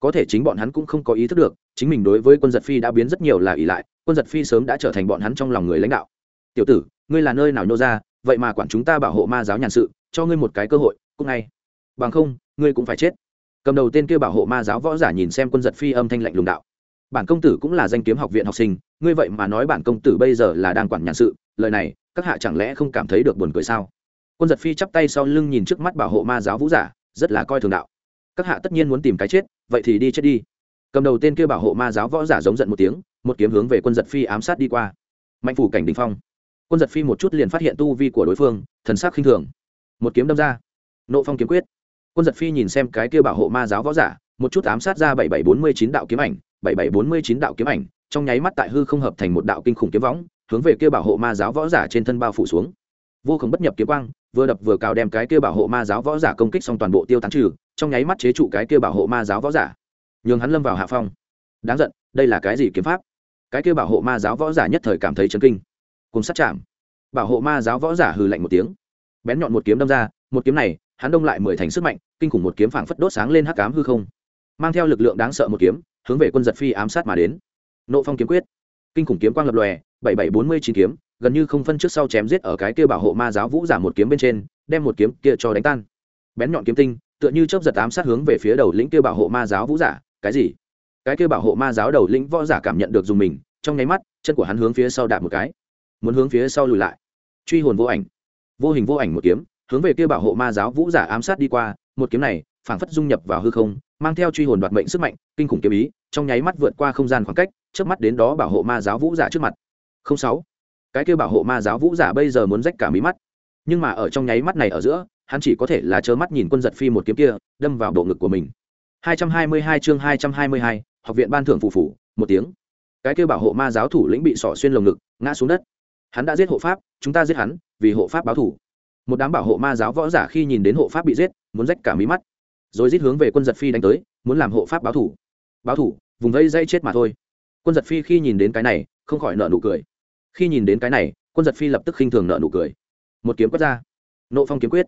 Có thể chính bọn hắn cũng không có ý thức được, chính mình đối với quân giật phi đã biến rất nhiều là ỷ lại, quân giật phi sớm đã trở thành bọn hắn trong lòng người lãnh đạo. Tiểu tử, ngươi là nơi nào nhô ra vậy mà quản chúng ta bảo hộ ma giáo nhàn sự, cho ngươi một cái cơ hội, cũng ngay. Bằng không, ngươi cũng phải chết. Cầm đầu tên kia bảo hộ ma giáo võ giả nhìn xem quân giật phi âm thanh lạnh lùng đạo. Bản công tử cũng là danh kiếm học viện học sinh, ngươi vậy mà nói bản công tử bây giờ là đang quản nhàn sự, lời này, các hạ chẳng lẽ không cảm thấy được buồn cười sao? Quân giật phi chắp tay sau lưng nhìn trước mắt bảo hộ ma giáo vũ giả, rất là coi thường đạo. Các hạ tất nhiên muốn tìm cái chết, vậy thì đi chết đi. Cầm đầu tên kia bảo hộ ma giáo võ giả giống giận một tiếng, một kiếm hướng về quân giật phi ám sát đi qua. Mạnh phủ cảnh đình phong quân giật phi một chút liền phát hiện tu vi của đối phương, thần sắc khinh thường. Một kiếm đâm ra. Nộ phong kiếm quyết. Quân giật phi nhìn xem cái kia bảo hộ ma giáo võ giả, một chút ám sát ra bảy bảy bốn mươi chín đạo kiếm ảnh, bảy bảy bốn mươi chín đạo kiếm ảnh, trong nháy mắt tại hư không hợp thành một đạo kinh khủng kiếm võng, hướng về kia bảo hộ ma giáo võ giả trên thân bao phủ xuống. Vô khổng bất nhập kiếm quang, vừa đập vừa cào đem cái kia bảo hộ ma giáo võ giả công kích xong toàn bộ tiêu tán trừ, trong nháy mắt chế trụ cái kia bảo hộ ma giáo võ giả. Nhường hắn lâm vào hạ phong. Đáng giận, đây là cái gì kiếm pháp? Cái kia bảo hộ ma giáo võ giả nhất thời cảm thấy chấn kinh cùng sát chạm. Bảo hộ ma giáo võ giả hừ lạnh một tiếng. Bén nhọn một kiếm đâm ra, một kiếm này, hắn đông lại mười thành sức mạnh, kinh khủng một kiếm phảng phất đốt sáng lên hắc cám hư không. Mang theo lực lượng đáng sợ một kiếm, hướng về quân giật phi ám sát mà đến. Nộ phong kiếm quyết. Kinh khủng kiếm quang lập lòe, bảy bảy bốn mươi chín kiếm, gần như không phân trước sau chém giết ở cái kia bảo hộ ma giáo vũ giả một kiếm bên trên, đem một kiếm kia cho đánh tan. Bén nhọn kiếm tinh, tựa như chớp giật ám sát hướng về phía đầu lĩnh kia bảo hộ ma giáo vũ giả. Cái gì? Cái kia bảo hộ ma giáo đầu lĩnh võ giả cảm nhận được dùng mình, trong nháy mắt, chân của hắn hướng phía sau đạp một cái muốn hướng phía sau lùi lại. Truy hồn vô ảnh. Vô hình vô ảnh một kiếm hướng về kia bảo hộ ma giáo vũ giả ám sát đi qua một kiếm này phảng phất dung nhập vào hư không mang theo truy hồn đoạt mệnh sức mạnh kinh khủng kiếm ý trong nháy mắt vượt qua không gian khoảng cách trước mắt đến đó bảo hộ ma giáo vũ giả trước mặt. Không sáu. Cái kia bảo hộ ma giáo vũ giả bây giờ muốn rách cả mí mắt. Nhưng mà ở trong nháy mắt này ở giữa hắn chỉ có thể là trơ mắt nhìn quân giật phi một kiếm kia đâm vào bộ ngực của mình. 222 chương 222, học viện ban thưởng phù phủ một tiếng. Cái kia bảo hộ ma giáo thủ lĩnh bị sỏ xuyên lồng ngực ngã xuống đất hắn đã giết hộ pháp, chúng ta giết hắn, vì hộ pháp báo thủ một đám bảo hộ ma giáo võ giả khi nhìn đến hộ pháp bị giết, muốn rách cả mí mắt. Rồi giết hướng về quân giật phi đánh tới, muốn làm hộ pháp báo thủ báo thủ vùng vây dây chết mà thôi. Quân giật phi khi nhìn đến cái này, không khỏi nợ nụ cười. Khi nhìn đến cái này, quân giật phi lập tức khinh thường nợ nụ cười. Một kiếm quét ra. Nộ phong kiếm quyết.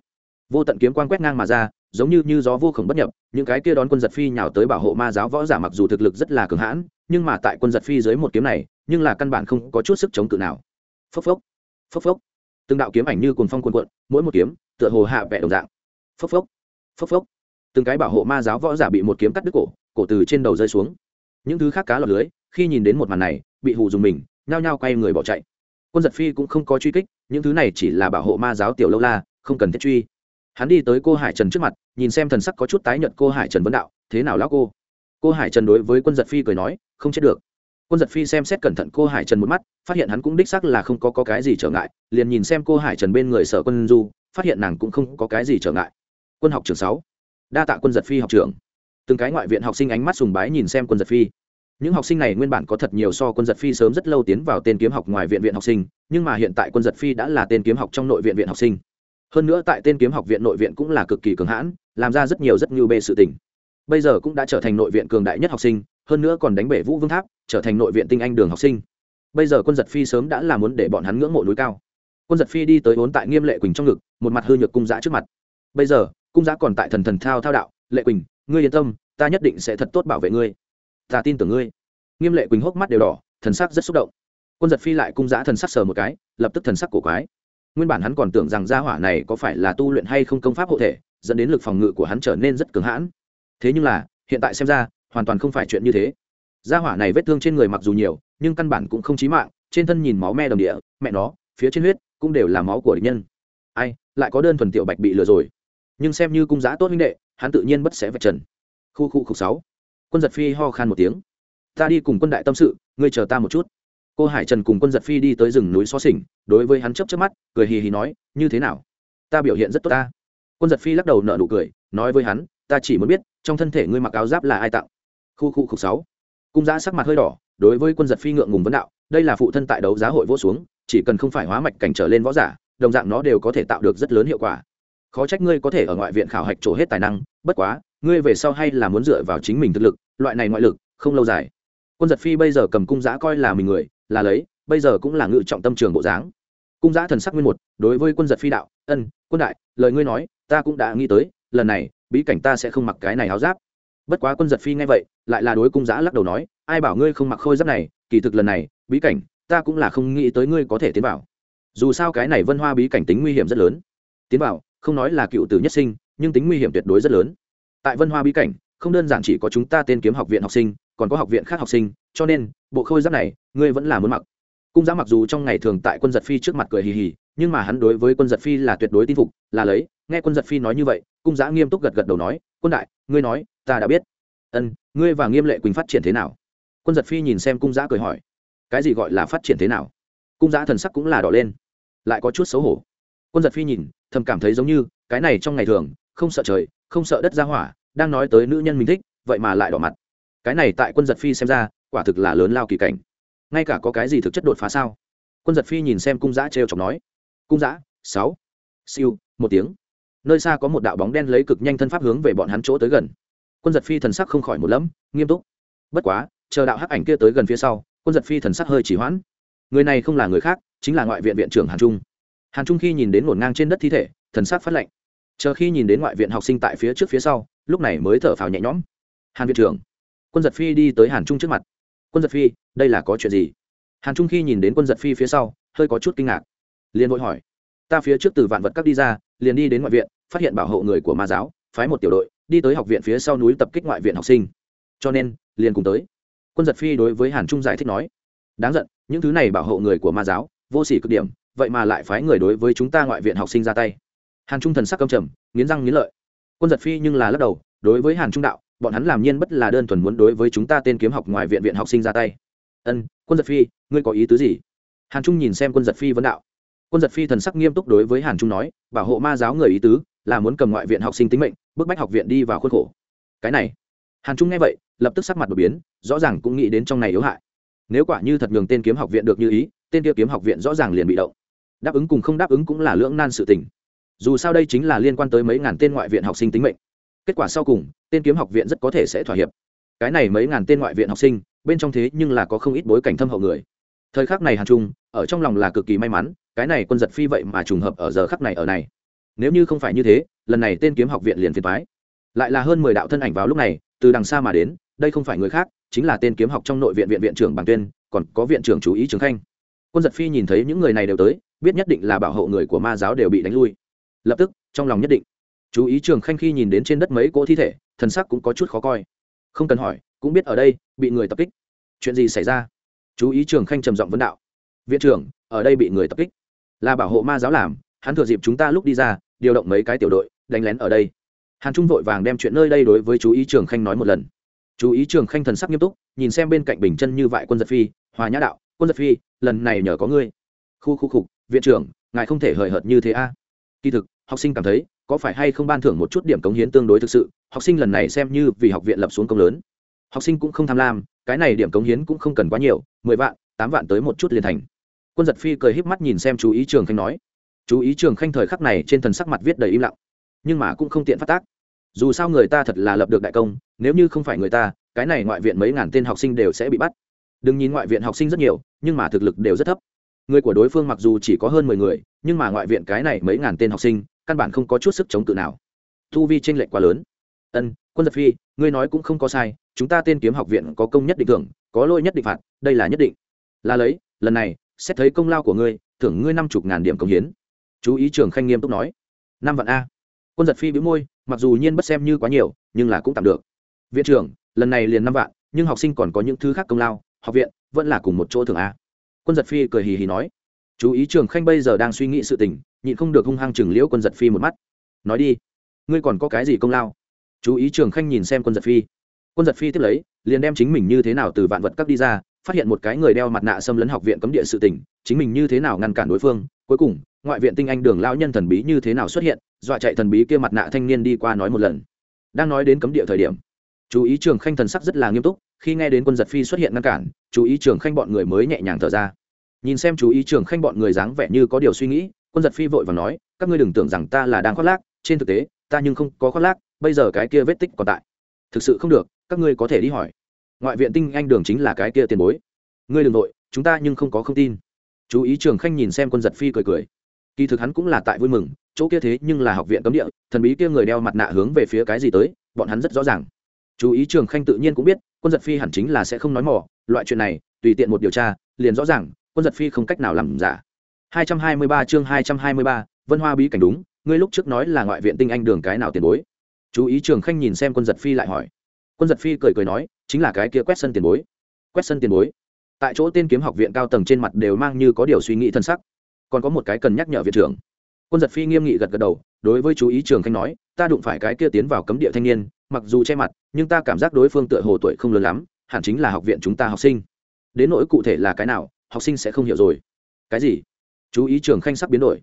Vô tận kiếm quan quét ngang mà ra, giống như như gió vô khổng bất nhập, những cái kia đón quân giật phi nhào tới bảo hộ ma giáo võ giả mặc dù thực lực rất là cường hãn, nhưng mà tại quân giật phi dưới một kiếm này, nhưng là căn bản không có chút sức chống cự nào phốc phốc phốc phốc. Từng đạo kiếm ảnh như cuồng phong cuồn cuộn, mỗi một kiếm, tựa hồ hạ vẹ đồng dạng. Phốc phốc phốc phốc. Từng cái bảo hộ ma giáo võ giả bị một kiếm cắt đứt cổ cổ từ trên đầu rơi xuống. Những thứ khác cá lọt lưới, khi nhìn đến một màn này, bị hù dùng mình, nhao nhao quay người bỏ chạy. Quân giật phi cũng không có truy kích, những thứ này chỉ là bảo hộ ma giáo tiểu lâu la, không cần thiết truy. Hắn đi tới cô hải trần trước mặt, nhìn xem thần sắc có chút tái nhợt cô hải trần vấn đạo, thế nào lão cô? Cô hải trần đối với quân giật phi cười nói, không chết được quân giật phi xem xét cẩn thận cô hải trần một mắt phát hiện hắn cũng đích sắc là không có, có cái gì trở ngại liền nhìn xem cô hải trần bên người sở quân du phát hiện nàng cũng không có cái gì trở ngại. Quân học trường sáu đa tạ quân giật phi học trường từng cái ngoại viện học sinh ánh mắt sùng bái nhìn xem quân giật phi. Những học sinh này nguyên bản có thật nhiều so quân giật phi sớm rất lâu tiến vào tên kiếm học ngoài viện viện học sinh nhưng mà hiện tại quân giật phi đã là tên kiếm học trong nội viện viện học sinh. Hơn nữa tại tên kiếm học viện nội viện cũng là cực kỳ cường hãn làm ra rất nhiều rất nhiều bê sự tình. Bây giờ cũng đã trở thành nội viện cường đại nhất học sinh hơn nữa còn đánh bể vũ vương tháp, trở thành nội viện tinh anh đường học sinh. Bây giờ quân giật phi sớm đã là muốn để bọn hắn ngưỡng mộ núi cao. Quân giật phi đi tới vốn tại nghiêm lệ quỳnh trong ngực, một mặt hư nhược cung giã trước mặt. Bây giờ, cung giã còn tại thần thần thao thao đạo, lệ quỳnh, ngươi yên tâm, ta nhất định sẽ thật tốt bảo vệ ngươi. Ta tin tưởng ngươi. Nghiêm lệ quỳnh hốc mắt đều đỏ, thần sắc rất xúc động. Quân giật phi lại cung giã thần sắc sờ một cái, lập tức thần sắc cổ quái. Nguyên bản hắn còn tưởng rằng gia hỏa này có phải là tu luyện hay không công pháp hộ thể, dẫn đến lực phòng ngự của hắn trở nên rất cứng hãn. Thế nhưng là, hiện tại xem ra hoàn toàn không phải chuyện như thế. Gia hỏa này vết thương trên người mặc dù nhiều, nhưng căn bản cũng không chí mạng, trên thân nhìn máu me đồng địa, mẹ nó, phía trên huyết cũng đều là máu của địch nhân. Ai, lại có đơn thuần tiểu bạch bị lừa rồi. Nhưng xem như cung giá tốt huynh đệ, hắn tự nhiên bất sẽ vạch trần. Khu khu khục sáu. Quân giật phi ho khan một tiếng. Ta đi cùng quân đại tâm sự, ngươi chờ ta một chút. Cô hải trần cùng quân giật phi đi tới rừng núi xó xỉnh đối với hắn chấp chấp mắt, cười hì hì nói, như thế nào? Ta biểu hiện rất tốt ta. Quân giật phi lắc đầu nợ nụ cười, nói với hắn, ta chỉ muốn biết, trong thân thể ngươi mặc áo giáp là ai tặng? Khu khu khục sáu. Cung giã sắc mặt hơi đỏ, đối với quân giật phi ngượng ngùng vấn đạo, đây là phụ thân tại đấu giá hội vô xuống, chỉ cần không phải hóa mạch cảnh trở lên võ giả, đồng dạng nó đều có thể tạo được rất lớn hiệu quả. Khó trách ngươi có thể ở ngoại viện khảo hạch trổ hết tài năng, bất quá, ngươi về sau hay là muốn dựa vào chính mình thực lực, loại này ngoại lực, không lâu dài. Quân giật phi bây giờ cầm cung giã coi là mình người, là lấy, bây giờ cũng là ngự trọng tâm trường bộ dáng. Cung giã thần sắc nguyên một, đối với quân giật phi đạo, ân, quân đại, lời ngươi nói, ta cũng đã nghĩ tới, lần này, bí cảnh ta sẽ không mặc cái này áo giáp bất quá quân giật phi nghe vậy, lại là đối cung giã lắc đầu nói, ai bảo ngươi không mặc khôi giáp này, kỳ thực lần này, bí cảnh, ta cũng là không nghĩ tới ngươi có thể tiến vào. Dù sao cái này vân hoa bí cảnh tính nguy hiểm rất lớn. Tiến vào, không nói là cựu tử nhất sinh, nhưng tính nguy hiểm tuyệt đối rất lớn. Tại vân hoa bí cảnh, không đơn giản chỉ có chúng ta tên kiếm học viện học sinh, còn có học viện khác học sinh, cho nên, bộ khôi giáp này, ngươi vẫn là muốn mặc. Cung giã mặc dù trong ngày thường tại quân giật phi trước mặt cười hì hì, nhưng mà hắn đối với quân giật phi là tuyệt đối tin phục, là lấy, nghe quân giật phi nói như vậy, cung giã nghiêm túc gật gật đầu nói, quân đại, ngươi nói ta đã biết. Ân, ngươi và nghiêm lệ quỳnh phát triển thế nào? Quân giật phi nhìn xem cung giã cười hỏi. Cái gì gọi là phát triển thế nào? Cung giã thần sắc cũng là đỏ lên. Lại có chút xấu hổ. Quân giật phi nhìn, thầm cảm thấy giống như, cái này trong ngày thường, không sợ trời, không sợ đất ra hỏa, đang nói tới nữ nhân mình thích, vậy mà lại đỏ mặt. Cái này tại quân giật phi xem ra, quả thực là lớn lao kỳ cảnh. Ngay cả có cái gì thực chất đột phá sao? Quân giật phi nhìn xem cung giã trêu chọc nói. Cung giã, sáu. Siêu, một tiếng. Nơi xa có một đạo bóng đen lấy cực nhanh thân pháp hướng về bọn hắn chỗ tới gần quân giật phi thần sắc không khỏi một lẫm, nghiêm túc. Bất quá, chờ đạo hắc ảnh kia tới gần phía sau, quân giật phi thần sắc hơi chỉ hoãn. Người này không là người khác, chính là ngoại viện viện trưởng hàn trung. Hàn trung khi nhìn đến ngổn ngang trên đất thi thể, thần sắc phát lạnh. Chờ khi nhìn đến ngoại viện học sinh tại phía trước phía sau, lúc này mới thở phào nhẹ nhõm. Hàn viện trưởng, quân giật phi đi tới hàn trung trước mặt. Quân giật phi, đây là có chuyện gì? Hàn trung khi nhìn đến quân giật phi phía sau, hơi có chút kinh ngạc. Liền vội hỏi. Ta phía trước từ vạn vật các đi ra, liền đi đến ngoại viện, phát hiện bảo hộ người của ma giáo, phái một tiểu đội đi tới học viện phía sau núi tập kích ngoại viện học sinh. Cho nên, liền cùng tới. Quân giật phi đối với hàn trung giải thích nói, đáng giận, những thứ này bảo hộ người của ma giáo, vô s ỉ cực điểm, vậy mà lại phái người đối với chúng ta ngoại viện học sinh ra tay. Hàn trung thần sắc cầm trầm, nghiến răng nghiến lợi. Quân giật phi nhưng là lắc đầu, đối với hàn trung đạo, bọn hắn làm nhiên bất là đơn thuần muốn đối với chúng ta tên kiếm học ngoài viện viện học sinh ra tay. Ân, quân giật phi, ngươi có ý tứ gì? Hàn trung nhìn xem quân giật phi vấn đạo. Quân giật phi thần sắc nghiêm túc đối với hàn trung nói, bảo hộ ma giáo người ý tứ là muốn cầm ngoại viện học sinh tính mệnh bức bách học viện đi vào khuôn khổ. Cái này, hàn trung nghe vậy, lập tức sắc mặt đột biến, rõ ràng cũng nghĩ đến trong này yếu hại. Nếu quả như thật nhường tên kiếm học viện được như ý, tên kia kiếm học viện rõ ràng liền bị động. Đáp ứng cùng không đáp ứng cũng là lưỡng nan sự tình. Dù sao đây chính là liên quan tới mấy ngàn tên ngoại viện học sinh tính mệnh. Kết quả sau cùng, tên kiếm học viện rất có thể sẽ thỏa hiệp. Cái này mấy ngàn tên ngoại viện học sinh, bên trong thế nhưng là có không ít bối cảnh thâm hậu người. Thời khắc này hàn trung, ở trong lòng là cực kỳ may mắn, cái này quân giật phi vậy mà trùng hợp ở giờ khắc này ở này nếu như không phải như thế, lần này tên kiếm học viện liền phiền thoái lại là hơn mười đạo thân ảnh vào lúc này, từ đằng xa mà đến, đây không phải người khác, chính là tên kiếm học trong nội viện viện viện trưởng bằng tuyên, còn có viện trưởng chú ý trường khanh. Quân giật phi nhìn thấy những người này đều tới, biết nhất định là bảo hộ người của ma giáo đều bị đánh lui. Lập tức, trong lòng nhất định, chú ý trường khanh khi nhìn đến trên đất mấy cỗ thi thể, thần sắc cũng có chút khó coi. Không cần hỏi, cũng biết ở đây, bị người tập kích. Chuyện gì xảy ra? Chú ý trường khanh trầm giọng vấn đạo. Viện trưởng, ở đây bị người tập kích. Là bảo hộ ma giáo làm, hắn thừa dịp chúng ta lúc đi ra điều động mấy cái tiểu đội, đánh lén ở đây. Hàn trung vội vàng đem chuyện nơi đây đối với chú ý trường khanh nói một lần. Chú ý trường khanh thần sắc nghiêm túc, nhìn xem bên cạnh bình chân như vại quân giật phi, hòa nhã đạo, quân giật phi, lần này nhờ có ngươi. Khu khu khục viện trưởng, ngài không thể hời hợt như thế a. Kỳ thực, học sinh cảm thấy, có phải hay không ban thưởng một chút điểm cống hiến tương đối thực sự, học sinh lần này xem như vì học viện lập xuống công lớn. Học sinh cũng không tham lam, cái này điểm cống hiến cũng không cần quá nhiều, mười vạn, tám vạn tới một chút liền thành. Quân giật phi cười híp mắt nhìn xem chú ý trường khanh nói chú ý trường khanh thời khắc này trên thần sắc mặt viết đầy im lặng. Nhưng mà cũng không tiện phát tác. Dù sao người ta thật là lập được đại công, nếu như không phải người ta, cái này ngoại viện mấy ngàn tên học sinh đều sẽ bị bắt. Đừng nhìn ngoại viện học sinh rất nhiều, nhưng mà thực lực đều rất thấp. Người của đối phương mặc dù chỉ có hơn mười người, nhưng mà ngoại viện cái này mấy ngàn tên học sinh, căn bản không có chút sức chống cự nào. Thu vi tranh lệch quá lớn. Ân, quân giật phi, ngươi nói cũng không có sai, chúng ta tên kiếm học viện có công nhất định thưởng, có lỗi nhất định phạt, đây là nhất định. Là lấy, lần này, xét thấy công lao của ngươi, thưởng ngươi năm chục ngàn điểm công hiến chú ý trường khanh nghiêm túc nói. Năm vạn a. Quân giật phi bĩu môi, mặc dù nhiên bất xem như quá nhiều, nhưng là cũng tạm được. Viện trưởng, lần này liền năm vạn, nhưng học sinh còn có những thứ khác công lao, học viện vẫn là cùng một chỗ thường a. Quân giật phi cười hì hì nói. Chú ý trường khanh bây giờ đang suy nghĩ sự tình, nhịn không được hung hăng chừng liễu quân giật phi một mắt. Nói đi, ngươi còn có cái gì công lao? Chú ý trường khanh nhìn xem quân giật phi. Quân giật phi tiếp lấy, liền đem chính mình như thế nào từ vạn vật cấp đi ra, phát hiện một cái người đeo mặt nạ xâm lấn học viện cấm địa sự tình, chính mình như thế nào ngăn cản đối phương, cuối cùng ngoại viện tinh anh đường lão nhân thần bí như thế nào xuất hiện, dọa chạy thần bí kia mặt nạ thanh niên đi qua nói một lần. Đang nói đến cấm địa thời điểm, chú ý trường khanh thần sắc rất là nghiêm túc, khi nghe đến quân giật phi xuất hiện ngăn cản, chú ý trường khanh bọn người mới nhẹ nhàng thở ra. Nhìn xem chú ý trường khanh bọn người dáng vẻ như có điều suy nghĩ, quân giật phi vội và nói, các ngươi đừng tưởng rằng ta là đang khoác lác, trên thực tế, ta nhưng không có khoác lác, bây giờ cái kia vết tích còn tại. Thực sự không được, các ngươi có thể đi hỏi. Ngoại viện tinh anh đường chính là cái kia tiền bối. Ngươi đ ừ n g nội chúng ta nhưng không có không tin. Chú ý trường khanh nhìn xem quân giật phi cười cười kỳ thực hắn cũng là tại vui mừng chỗ kia thế nhưng là học viện cấm địa thần bí kia người đeo mặt nạ hướng về phía cái gì tới bọn hắn rất rõ ràng chú ý trường khanh tự nhiên cũng biết quân giật phi hẳn chính là sẽ không nói mỏ loại chuyện này tùy tiện một điều tra liền rõ ràng quân giật phi không cách nào làm giả 223 chương 223, Vân Hoa bí cảnh đúng, ngươi lúc trước nói là ngoại viện tinh anh đường cái nào tiền bối? Chú ý Trường Khanh nhìn xem Quân Giật Phi lại hỏi. Quân Giật Phi cười cười nói, chính là cái kia quét sân tiền bối. Quét sân tiền bối. Tại chỗ tên kiếm học viện cao tầng trên mặt đều mang như có điều suy nghĩ thân sắc. Còn có một cái cần nhắc nhở viện trưởng. Quân Giật Phi nghiêm nghị gật gật đầu, đối với chú ý Trường Khanh nói, ta đụng phải cái kia tiến vào cấm địa thanh niên, mặc dù che mặt nhưng ta cảm giác đối phương tựa hồ tuổi không lớn lắm hẳn chính là học viện chúng ta học sinh. Đến nỗi cụ thể là cái nào học sinh sẽ không hiểu rồi. Cái gì? Chú ý trường khanh sắc biến đổi.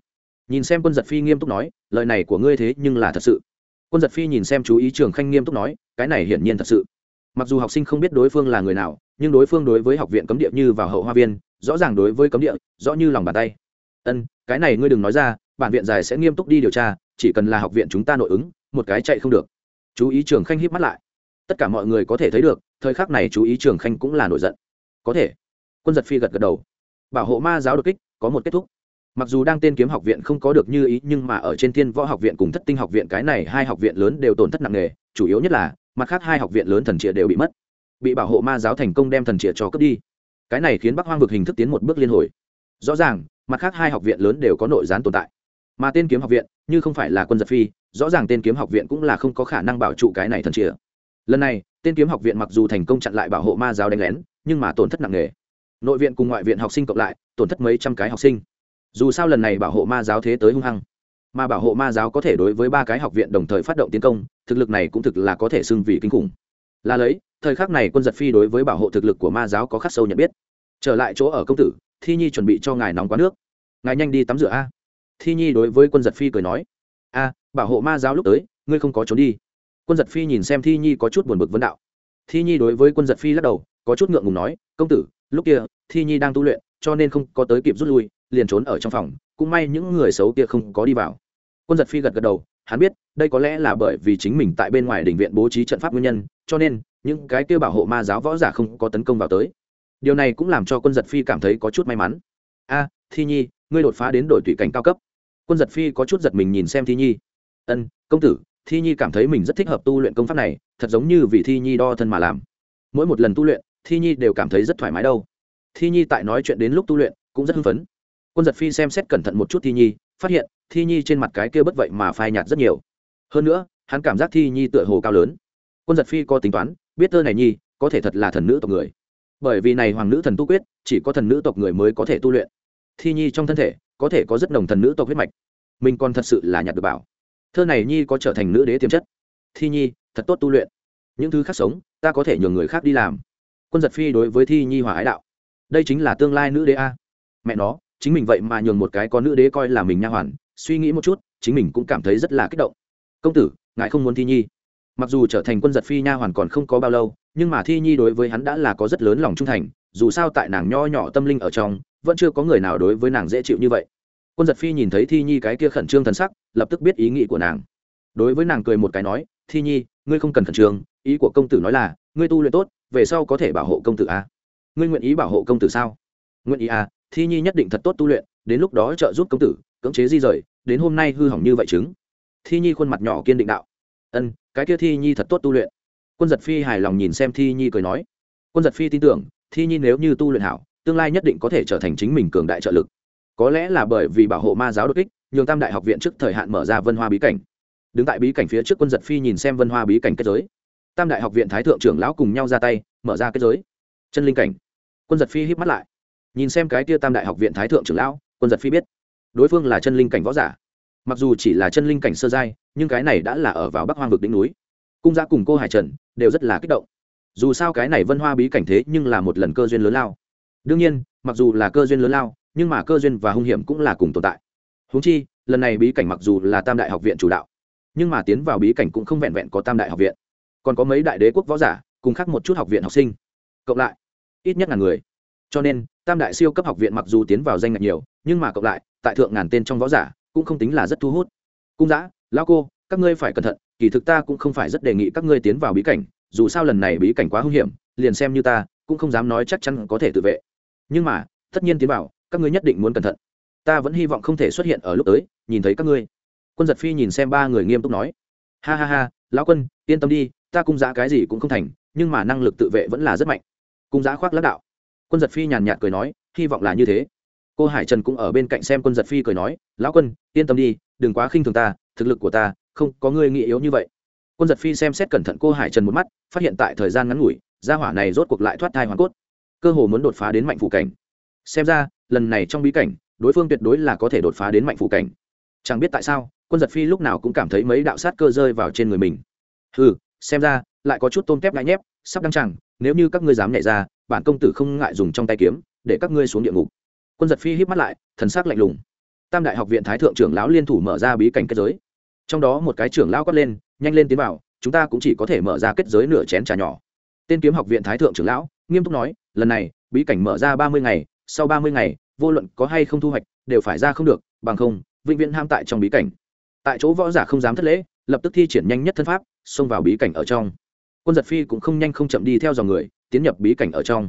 Nhìn xem quân giật phi nghiêm túc nói lời này của ngươi thế nhưng là thật sự. Quân giật phi nhìn xem chú ý trường khanh nghiêm túc nói cái này hiển nhiên thật sự. Mặc dù học sinh không biết đối phương là người nào nhưng đối phương đối với học viện cấm địa như vào hậu hoa viên rõ ràng đối với cấm địa rõ như lòng bàn tay ân, cái này ngươi đừng nói ra, bản viện dài sẽ nghiêm túc đi điều tra, chỉ cần là học viện chúng ta nội ứng, một cái chạy không được. Chú ý trường khanh híp mắt lại. Tất cả mọi người có thể thấy được, thời khắc này chú ý trường khanh cũng là nổi giận. Có thể. Quân giật phi gật gật đầu. Bảo hộ ma giáo đột kích, có một kết thúc. Mặc dù đang tên kiếm học viện không có được như ý, nhưng mà ở trên thiên võ học viện cùng thất tinh học viện, cái này hai học viện lớn đều tổn thất nặng nề, chủ yếu nhất là, mặt khác hai học viện lớn thần trịa đều bị mất. Bị bảo hộ ma giáo thành công đem thần trịa cho cướp đi. Cái này khiến bắc hoang vực hình thức tiến một bước liên hồi. Rõ ràng mặt khác hai học viện lớn đều có nội gián tồn tại. Mà tên kiếm học viện, như không phải là quân giật phi, rõ ràng tên kiếm học viện cũng là không có khả năng bảo trụ cái này thần chìa. Lần này, tên kiếm học viện mặc dù thành công chặn lại bảo hộ ma giáo đánh lén, nhưng mà tổn thất nặng nề. Nội viện cùng ngoại viện học sinh cộng lại, tổn thất mấy trăm cái học sinh. Dù sao lần này bảo hộ ma giáo thế tới hung hăng, mà bảo hộ ma giáo có thể đối với ba cái học viện đồng thời phát động tiến công, thực lực này cũng thực là có thể xưng vì kinh khủng. Là lấy, thời khắc này quân giật phi đối với bảo hộ thực lực của ma giáo có khắc sâu nhận biết. Trở lại chỗ ở công tử thi nhi chuẩn bị cho ngài nóng quá nước. Ngài nhanh đi tắm rửa a. Thi nhi đối với quân giật phi cười nói, a, bảo hộ ma giáo lúc tới, ngươi không có trốn đi. Quân giật phi nhìn xem thi nhi có chút buồn bực vấn đạo. Thi nhi đối với quân giật phi lắc đầu, có chút ngượng ngùng nói, công tử, lúc kia, thi nhi đang tu luyện, cho nên không có tới kịp rút lui, liền trốn ở trong phòng, cũng may những người xấu kia không có đi vào. Quân giật phi gật gật đầu, hắn biết, đây có lẽ là bởi vì chính mình tại bên ngoài đình viện bố trí trận pháp nguyên nhân, cho nên, những cái kia bảo hộ ma giáo võ giả không có tấn công vào tới điều này cũng làm cho quân giật phi cảm thấy có chút may mắn. A, thi nhi, ngươi đột phá đến đội tùy cảnh cao cấp. Quân giật phi có chút giật mình nhìn xem thi nhi. Ân, công tử, thi nhi cảm thấy mình rất thích hợp tu luyện công pháp này, thật giống như vì thi nhi đo thân mà làm. Mỗi một lần tu luyện, thi nhi đều cảm thấy rất thoải mái đâu. Thi nhi tại nói chuyện đến lúc tu luyện, cũng rất hưng phấn. Quân giật phi xem xét cẩn thận một chút thi nhi, phát hiện, thi nhi trên mặt cái kia bất vậy mà phai nhạt rất nhiều. Hơn nữa, hắn cảm giác thi nhi tựa hồ cao lớn. Quân giật phi có tính toán, biết tơ này nhi, có thể thật là thần nữ tộc người bởi vì này hoàng nữ thần tu quyết, chỉ có thần nữ tộc người mới có thể tu luyện. Thi nhi trong thân thể, có thể có rất nồng thần nữ tộc huyết mạch. Mình còn thật sự là nhặt được bảo. Thơ này nhi có trở thành nữ đế tiềm chất. Thi nhi, thật tốt tu luyện. Những thứ khác sống, ta có thể nhường người khác đi làm. Quân giật phi đối với thi nhi hòa ái đạo. Đây chính là tương lai nữ đế a. Mẹ nó, chính mình vậy mà nhường một cái con nữ đế coi là mình nha hoàn. Suy nghĩ một chút, chính mình cũng cảm thấy rất là kích động. Công tử, ngài không muốn thi nhi mặc dù trở thành quân giật phi nha hoàn còn không có bao lâu, nhưng mà thi nhi đối với hắn đã là có rất lớn lòng trung thành, dù sao tại nàng nho nhỏ tâm linh ở trong, vẫn chưa có người nào đối với nàng dễ chịu như vậy. Quân giật phi nhìn thấy thi nhi cái kia khẩn trương thần sắc, lập tức biết ý nghĩ của nàng. Đối với nàng cười một cái nói, thi nhi, ngươi không cần khẩn trương, ý của công tử nói là, ngươi tu luyện tốt, về sau có thể bảo hộ công tử à? Ngươi nguyện ý bảo hộ công tử sao? Nguyện ý à thi nhi nhất định thật tốt tu luyện, đến lúc đó trợ giúp công tử, cưỡng chế di rời, đến hôm nay hư hỏng như vậy chứng. Thi nhi khuôn mặt nhỏ kiên định đạo ân, cái kia thi nhi thật tốt tu luyện. Quân giật phi hài lòng nhìn xem thi nhi cười nói. Quân giật phi tin tưởng, thi nhi nếu như tu luyện hảo, tương lai nhất định có thể trở thành chính mình cường đại trợ lực. Có lẽ là bởi vì bảo hộ ma giáo đột kích, nhường tam đại học viện trước thời hạn mở ra vân hoa bí cảnh. Đứng tại bí cảnh phía trước quân giật phi nhìn xem vân hoa bí cảnh kết giới. Tam đại học viện thái thượng trưởng lão cùng nhau ra tay, mở ra kết giới. Chân linh cảnh. Quân giật phi híp mắt lại. Nhìn xem cái tia tam đại học viện thái thượng trưởng lão, quân giật phi biết, đối phương là chân linh cảnh võ giả mặc dù chỉ là chân linh cảnh sơ giai, nhưng cái này đã là ở vào bắc hoang vực đỉnh núi. Cung gia cùng cô hải trần đều rất là kích động. Dù sao cái này vân hoa bí cảnh thế nhưng là một lần cơ duyên lớn lao. Đương nhiên, mặc dù là cơ duyên lớn lao, nhưng mà cơ duyên và hung hiểm cũng là cùng tồn tại. Húng chi, lần này bí cảnh mặc dù là tam đại học viện chủ đạo, nhưng mà tiến vào bí cảnh cũng không vẹn vẹn có tam đại học viện. Còn có mấy đại đế quốc võ giả, cùng khác một chút học viện học sinh. Cộng lại, ít nhất là người. Cho nên, tam đại siêu cấp học viện mặc dù tiến vào danh ngạch nhiều, nhưng mà cộng lại, tại thượng ngàn tên trong võ giả cũng không tính là rất thu hút. Cung giã lao cô, các ngươi phải cẩn thận, kỳ thực ta cũng không phải rất đề nghị các ngươi tiến vào bí cảnh, dù sao lần này bí cảnh quá hung hiểm, liền xem như ta, cũng không dám nói chắc chắn có thể tự vệ. Nhưng mà, tất nhiên tiến vào, các ngươi nhất định muốn cẩn thận. Ta vẫn hy vọng không thể xuất hiện ở lúc tới, nhìn thấy các ngươi. Quân giật phi nhìn xem ba người nghiêm túc nói. Ha ha ha, lão quân, yên tâm đi, ta cung giã cái gì cũng không thành, nhưng mà năng lực tự vệ vẫn là rất mạnh. Cung giã khoác lãnh đạo. Quân giật phi nhàn nhạt cười nói, hy vọng là như thế cô hải trần cũng ở bên cạnh xem quân giật phi cười nói, lão quân, yên tâm đi, đừng quá khinh thường ta, thực lực của ta không có ngươi nghĩ yếu như vậy. Quân giật phi xem xét cẩn thận cô hải trần một mắt, phát hiện tại thời gian ngắn ngủi, gia hỏa này rốt cuộc lại thoát thai hoàn cốt. Cơ hồ muốn đột phá đến mạnh phủ cảnh. Xem ra, lần này trong bí cảnh, đối phương tuyệt đối là có thể đột phá đến mạnh phủ cảnh. Chẳng biết tại sao, quân giật phi lúc nào cũng cảm thấy mấy đạo sát cơ rơi vào trên người mình. Ừ xem ra, lại có chút tôm tép ngại nhép, sắp đăng chẳng, nếu như các ngươi dám nhảy ra, bản công tử không ngại dùng trong tay kiếm, để các ngươi xuống địa ngục quân giật phi híp mắt lại, thần sắc lạnh lùng. Tam đại học viện thái thượng trưởng lão liên thủ mở ra bí cảnh kết giới. Trong đó một cái trưởng lão quát lên, nhanh lên tiến vào, chúng ta cũng chỉ có thể mở ra kết giới nửa chén trà nhỏ. Tên kiếm học viện thái thượng trưởng lão, nghiêm túc nói, lần này, bí cảnh mở ra ba mươi ngày, sau ba mươi ngày, vô luận có hay không thu hoạch, đều phải ra không được, bằng không, vĩnh viễn ham tại trong bí cảnh. Tại chỗ võ giả không dám thất lễ, lập tức thi triển nhanh nhất thân pháp, xông vào bí cảnh ở trong. Quân giật phi cũng không nhanh không chậm đi theo dòng người, tiến nhập bí cảnh ở trong.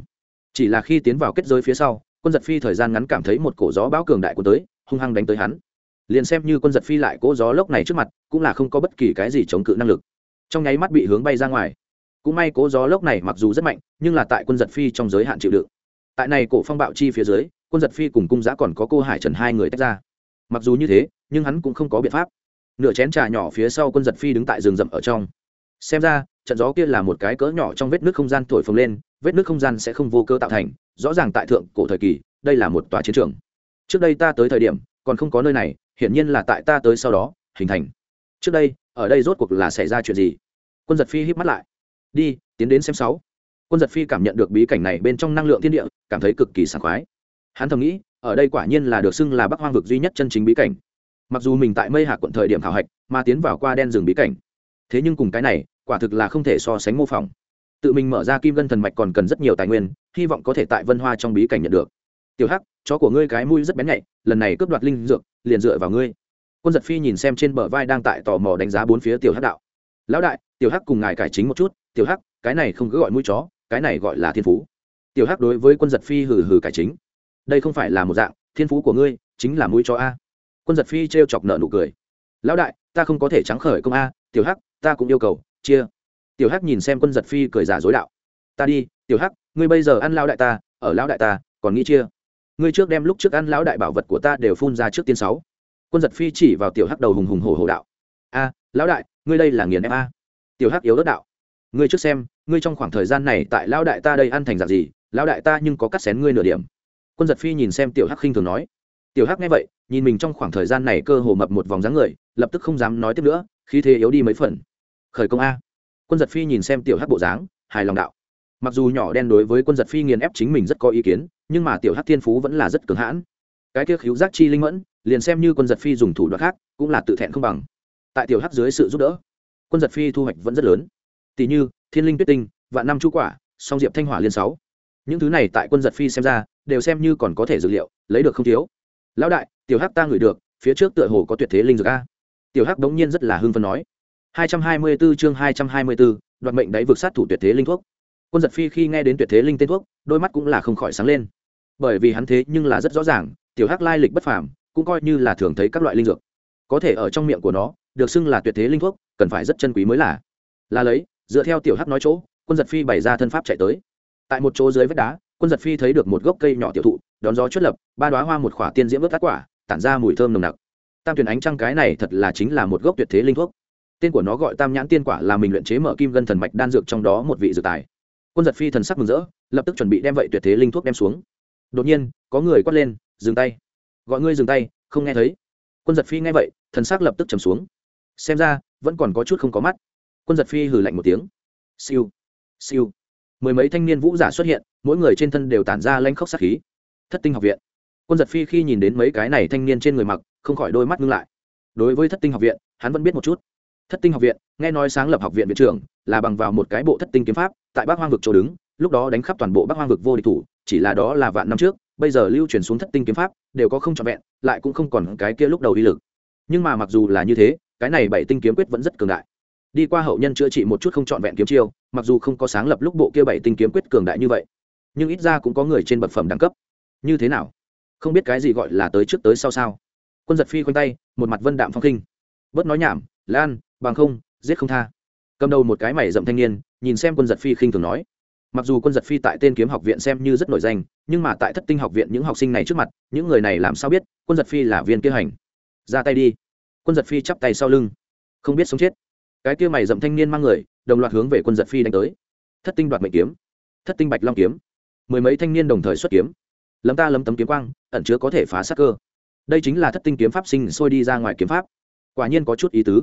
Chỉ là khi tiến vào kết giới phía sau quân giật phi thời gian ngắn cảm thấy một cổ gió bão cường đại của tới, hung hăng đánh tới hắn. Liền xem như quân giật phi lại cỗ gió lốc này trước mặt, cũng là không có bất kỳ cái gì chống cự năng lực. Trong nháy mắt bị hướng bay ra ngoài. Cũng may cỗ gió lốc này mặc dù rất mạnh, nhưng là tại quân giật phi trong giới hạn chịu đựng. Tại này cổ phong bạo chi phía dưới, quân giật phi cùng cung giã còn có cô hải trần hai người tách ra. Mặc dù như thế, nhưng hắn cũng không có biện pháp. Nửa chén trà nhỏ phía sau quân giật phi đứng tại rừng rậm ở trong. Xem ra, trận gió kia là một cái cỡ nhỏ trong vết nước không gian thổi phồng lên vết nước không gian sẽ không vô cơ tạo thành, rõ ràng tại thượng cổ thời kỳ, đây là một tòa chiến trường. Trước đây ta tới thời điểm, còn không có nơi này, hiển nhiên là tại ta tới sau đó, hình thành. Trước đây, ở đây rốt cuộc là xảy ra chuyện gì? Quân giật phi híp mắt lại. Đi, tiến đến xem sáu. Quân giật phi cảm nhận được bí cảnh này bên trong năng lượng thiên địa, cảm thấy cực kỳ sảng khoái. Hắn thầm nghĩ, ở đây quả nhiên là được xưng là bắc hoang vực duy nhất chân chính bí cảnh. Mặc dù mình tại mây hạ quận thời điểm khảo hạch, mà tiến vào qua đen rừng bí cảnh. Thế nhưng cùng cái này, quả thực là không thể so sánh mô phỏng tự mình mở ra kim ngân thần mạch còn cần rất nhiều tài nguyên, hy vọng có thể tại vân hoa trong bí cảnh nhận được. Tiểu hắc, chó của ngươi cái mũi rất bén nhạy, lần này cướp đoạt linh dược, liền dựa vào ngươi. Quân giật phi nhìn xem trên bờ vai đang tại tò mò đánh giá bốn phía tiểu hắc đạo. Lão đại, tiểu hắc cùng ngài cải chính một chút, tiểu hắc, cái này không cứ gọi mũi chó, cái này gọi là thiên phú. Tiểu hắc đối với quân giật phi hừ hừ cải chính. Đây không phải là một dạng, thiên phú của ngươi chính là mũi chó a. Quân giật phi t chọc nợ nụ cười. Lão đại, ta không có thể trắng khởi công a, tiểu hắc, ta cũng yêu cầu, chia tiểu hắc nhìn xem quân giật phi cười giả dối đạo. Ta đi, tiểu hắc, ngươi bây giờ ăn lao đại ta, ở lão đại ta, còn nghĩ chia? Ngươi trước đem lúc trước ăn lão đại bảo vật của ta đều phun ra trước tiên sáu. Quân giật phi chỉ vào tiểu hắc đầu hùng hùng hổ hổ đạo. A, lão đại, ngươi đây là nghiền em a. Tiểu hắc yếu đất đạo. Ngươi trước xem, ngươi trong khoảng thời gian này tại lão đại ta đây ăn thành dạng gì? Lão đại ta nhưng có cắt xén ngươi nửa điểm. Quân giật phi nhìn xem tiểu hắc khinh thường nói. Tiểu hắc nghe vậy, nhìn mình trong khoảng thời gian này cơ hồ mập một vòng dáng người, lập tức không dám nói tiếp nữa, khí thế yếu đi mấy phần. Khởi công a quân giật phi nhìn xem tiểu hắc bộ dáng, hài lòng đạo. Mặc dù nhỏ đen đối với quân giật phi nghiền ép chính mình rất có ý kiến, nhưng mà tiểu hắc thiên phú vẫn là rất cường hãn. Cái kia khiếu giác chi linh mẫn, liền xem như quân giật phi dùng thủ đoạn khác, cũng là tự thẹn không bằng. Tại tiểu hắc dưới sự giúp đỡ, quân giật phi thu hoạch vẫn rất lớn. Tỷ như, thiên linh tuyết tinh, vạn năm chu quả, song diệp thanh hỏa liên sáu. Những thứ này tại quân giật phi xem ra, đều xem như còn có thể dược liệu, lấy được không thiếu. Lão đại, tiểu hắc ta ngửi được, phía trước tựa hồ có tuyệt thế linh dược a. Tiểu hắc đống nhiên rất là hưng phấn nói. 224 chương 224, đoạt mệnh đáy vực sát thủ tuyệt thế linh thuốc. Quân giật phi khi nghe đến tuyệt thế linh tên thuốc đôi mắt cũng là không khỏi sáng lên. Bởi vì hắn thế nhưng là rất rõ ràng tiểu hắc lai lịch bất phàm cũng coi như là thường thấy các loại linh dược. Có thể ở trong miệng của nó được xưng là tuyệt thế linh thuốc cần phải rất chân quý mới là. Là lấy dựa theo tiểu hắc nói chỗ quân giật phi bày ra thân pháp chạy tới. Tại một chỗ dưới vách đá quân giật phi thấy được một gốc cây nhỏ tiểu thụ đón gió chất lập ba đóa hoa một khỏa tiên diễm vớt tát quả tản ra mùi thơm nồng nặc. Tam truyền ánh trăng cái này thật là chính là một gốc tuyệt thế linh thuốc tên của nó gọi tam nhãn tiên quả là mình luyện chế mở kim gân thần mạch đan dược trong đó một vị dược tài. Quân giật phi thần sắc mừng rỡ, lập tức chuẩn bị đem vậy tuyệt thế linh thuốc đem xuống. Đột nhiên, có người quát lên, dừng tay. Gọi ngươi dừng tay, không nghe thấy. Quân giật phi nghe vậy, thần sắc lập tức trầm xuống. Xem ra, vẫn còn có chút không có mắt. Quân giật phi hừ lạnh một tiếng. Siêu siêu. Mười mấy thanh niên vũ giả xuất hiện, mỗi người trên thân đều tản ra lanh khốc sát khí. Thất tinh học viện. Quân giật phi khi nhìn đến mấy cái này thanh niên trên người mặc, không khỏi đôi mắt ngưng lại. Đối với thất tinh học viện, hắn vẫn biết một chút thất tinh học viện, nghe nói sáng lập học viện viện trưởng là bằng vào một cái bộ thất tinh kiếm pháp, tại bắc hoang vực chỗ đứng, lúc đó đánh khắp toàn bộ bắc hoang vực vô địch thủ, chỉ là đó là vạn năm trước, bây giờ lưu truyền xuống thất tinh kiếm pháp, đều có không trọn vẹn, lại cũng không còn cái kia lúc đầu uy lực. Nhưng mà mặc dù là như thế, cái này bảy tinh kiếm quyết vẫn rất cường đại. Đi qua hậu nhân chữa trị một chút không trọn vẹn kiếm chiêu, mặc dù không có sáng lập lúc bộ kia bảy tinh kiếm quyết cường đại như vậy, nhưng ít ra cũng có người trên bậc phẩm đẳng cấp. Như thế nào? Không biết cái gì gọi là tới trước tới sau sao? Quân giật phi khoanh tay, một mặt vân đạm phong khinh. Bớt nói nhảm lan, bằng không, giết không tha. Cầm đầu một cái mày rậm thanh niên, nhìn xem quân giật phi khinh thường nói. Mặc dù quân giật phi tại tên kiếm học viện xem như rất nổi danh, nhưng mà tại thất tinh học viện những học sinh này trước mặt, những người này làm sao biết quân giật phi là viên kế hành? Ra tay đi. Quân giật phi chắp tay sau lưng. Không biết sống chết. Cái kia mày dậm thanh niên mang người, đồng loạt hướng về quân giật phi đánh tới. Thất tinh đoạt mệnh kiếm. Thất tinh bạch long kiếm. Mười mấy thanh niên đồng thời xuất kiếm. Lấm ta lấm tấm kiếm quang, ẩn chứa có thể phá sát cơ. Đây chính là thất tinh kiếm pháp sinh sôi đi ra ngoài kiếm pháp quả nhiên có chút ý tứ.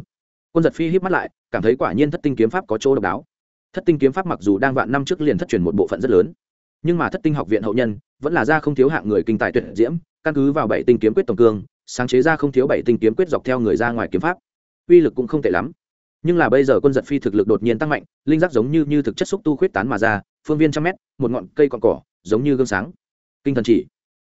Quân giật phi hít mắt lại cảm thấy quả nhiên thất tinh kiếm pháp có chỗ độc đáo. Thất tinh kiếm pháp mặc dù đang vạn năm trước liền thất truyền một bộ phận rất lớn nhưng mà thất tinh học viện hậu nhân vẫn là ra không thiếu hạng người kinh tài tuyệt diễm căn cứ vào bảy tinh kiếm quyết tổng cương sáng chế ra không thiếu bảy tinh kiếm quyết dọc theo người ra ngoài kiếm pháp. Uy lực cũng không tệ lắm. Nhưng là bây giờ quân giật phi thực lực đột nhiên tăng mạnh linh giác giống như, như thực chất xúc tu khuyết tán mà ra phương viên trăm mét một ngọn cây cọn cỏ giống như gương sáng. Kinh thần chỉ.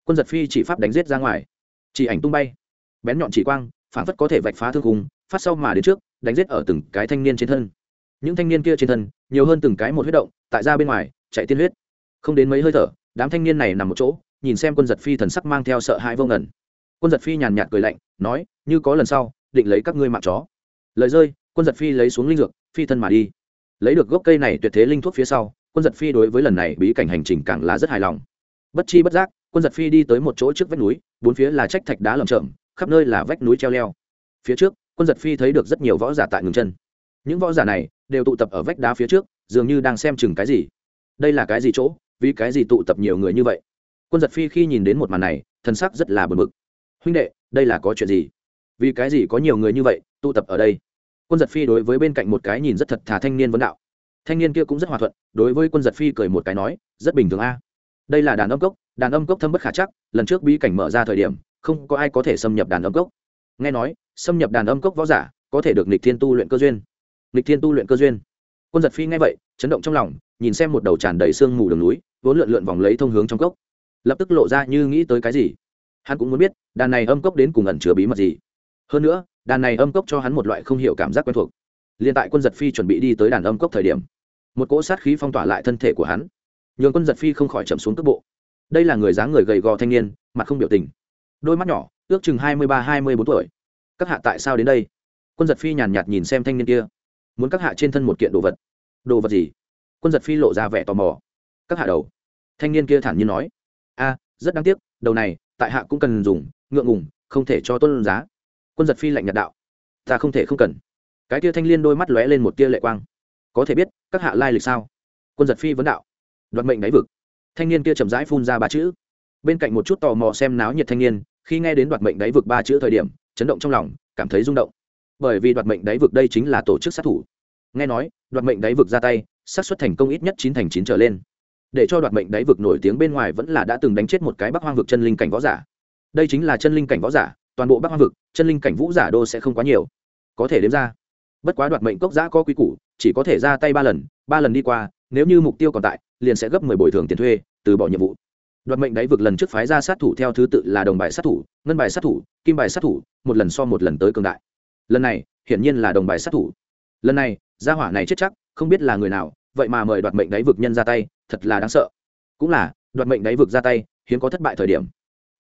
Quân giật phi chỉ pháp đánh giết ra ngoài. Chỉ ảnh tung bay. Bén nhọn chỉ quang phản phất có thể vạch phá thương khung, phát sau mà đến trước, đánh giết ở từng cái thanh niên trên thân. Những thanh niên kia trên thân, nhiều hơn từng cái một huyết động, tại ra bên ngoài, chạy tiên huyết. Không đến mấy hơi thở, đám thanh niên này nằm một chỗ, nhìn xem quân giật phi thần sắc mang theo sợ hãi vô ngẩn quân giật phi nhàn nhạt cười lạnh, nói, như có lần sau, định lấy các ngươi mạng chó. Lời rơi, quân giật phi lấy xuống linh dược, phi thân mà đi. Lấy được gốc cây này tuyệt thế linh thuốc phía sau, quân giật phi đối với lần này bí cảnh hành trình càng là rất hài lòng. Bất chi bất giác, quân giật phi đi tới một chỗ trước vách núi, bốn phía là trách thạch đá lầm chậm khắp nơi là vách núi treo leo. Phía trước, quân giật phi thấy được rất nhiều võ giả tại ngừng chân. Những võ giả này đều tụ tập ở vách đá phía trước, dường như đang xem chừng cái gì. Đây là cái gì chỗ? Vì cái gì tụ tập nhiều người như vậy? Quân giật phi khi nhìn đến một màn này thân sắc rất là bực bực. Huynh đệ, đây là có chuyện gì? Vì cái gì có nhiều người như vậy tụ tập ở đây? Quân giật phi đối với bên cạnh một cái nhìn rất thật thà thanh niên vấn đạo. Thanh niên kia cũng rất hòa thuận, đối với quân giật phi cười một cái nói, rất bình thường a. Đây là đàn âm cốc, đàn âm cốc thâm bất khả chắc, lần trước bí cảnh mở ra thời điểm không có ai có thể xâm nhập đàn âm cốc. Nghe nói, xâm nhập đàn âm cốc võ giả có thể được nịch thiên tu luyện cơ duyên. Nịch thiên tu luyện cơ duyên. Quân giật phi nghe vậy, chấn động trong lòng, nhìn xem một đầu tràn đầy sương mù đường núi, vốn lượn lượn vòng lấy thông hướng trong cốc. Lập tức lộ ra như nghĩ tới cái gì. Hắn cũng muốn biết, đàn này âm cốc đến cùng ẩn chứa bí mật gì. Hơn nữa, đàn này âm cốc cho hắn một loại không hiểu cảm giác quen thuộc. Liền tại quân giật phi chuẩn bị đi tới đàn âm cốc thời điểm, một cỗ sát khí phong tỏa lại thân thể của hắn. Nhường quân giật phi không khỏi chậm xuống cước bộ đây là người dáng người gầy gò thanh niên, mặt không biểu tình đôi mắt nhỏ, ước chừng hai mươi ba, hai mươi bốn tuổi. Các hạ tại sao đến đây? Quân giật phi nhàn nhạt nhìn xem thanh niên kia. Muốn các hạ trên thân một kiện đồ vật. Đồ vật gì? Quân giật phi lộ ra vẻ tò mò. Các hạ đầu. Thanh niên kia thản nhiên nói. A, rất đáng tiếc, đầu này, tại hạ cũng cần dùng, ngượng ngùng, không thể cho tuân giá. Quân giật phi lạnh nhạt đạo. Ta không thể không cần. Cái tia thanh liên đôi mắt lóe lên một tia lệ quang. Có thể biết, các hạ lai lịch sao? Quân giật phi vấn đạo. Đoạt mệnh đáy vực. Thanh niên kia chậm rãi phun ra ba chữ. Bên cạnh một chút tò mò xem náo nhiệt thanh niên khi nghe đến đoạt mệnh đáy vực ba chữ thời điểm, chấn động trong lòng, cảm thấy rung động. Bởi vì đoạt mệnh đáy vực đây chính là tổ chức sát thủ. Nghe nói, đoạt mệnh đáy vực ra tay, xác suất thành công ít nhất chín thành chín trở lên. Để cho đoạt mệnh đáy vực nổi tiếng bên ngoài vẫn là đã từng đánh chết một cái bắc hoang vực chân linh cảnh võ giả. Đây chính là chân linh cảnh võ giả, toàn bộ bắc hoang vực, chân linh cảnh vũ giả đô sẽ không quá nhiều. Có thể đếm ra, bất quá đoạt mệnh cốc giã có quy củ, chỉ có thể ra tay ba lần ba lần đi qua, nếu như mục tiêu còn tại, liền sẽ gấp mười bồi thường tiền thuê, từ bỏ nhiệm vụ đoạt mệnh đáy vực lần trước phái ra sát thủ theo thứ tự là đồng bài sát thủ, ngân bài sát thủ, kim bài sát thủ, một lần so một lần tới cường đại. Lần này, hiển nhiên là đồng bài sát thủ. Lần này, gia hỏa này chết chắc, không biết là người nào, vậy mà mời đoạt mệnh đáy vực nhân ra tay, thật là đáng sợ. Cũng là, đoạt mệnh đáy vực ra tay, hiếm có thất bại thời điểm.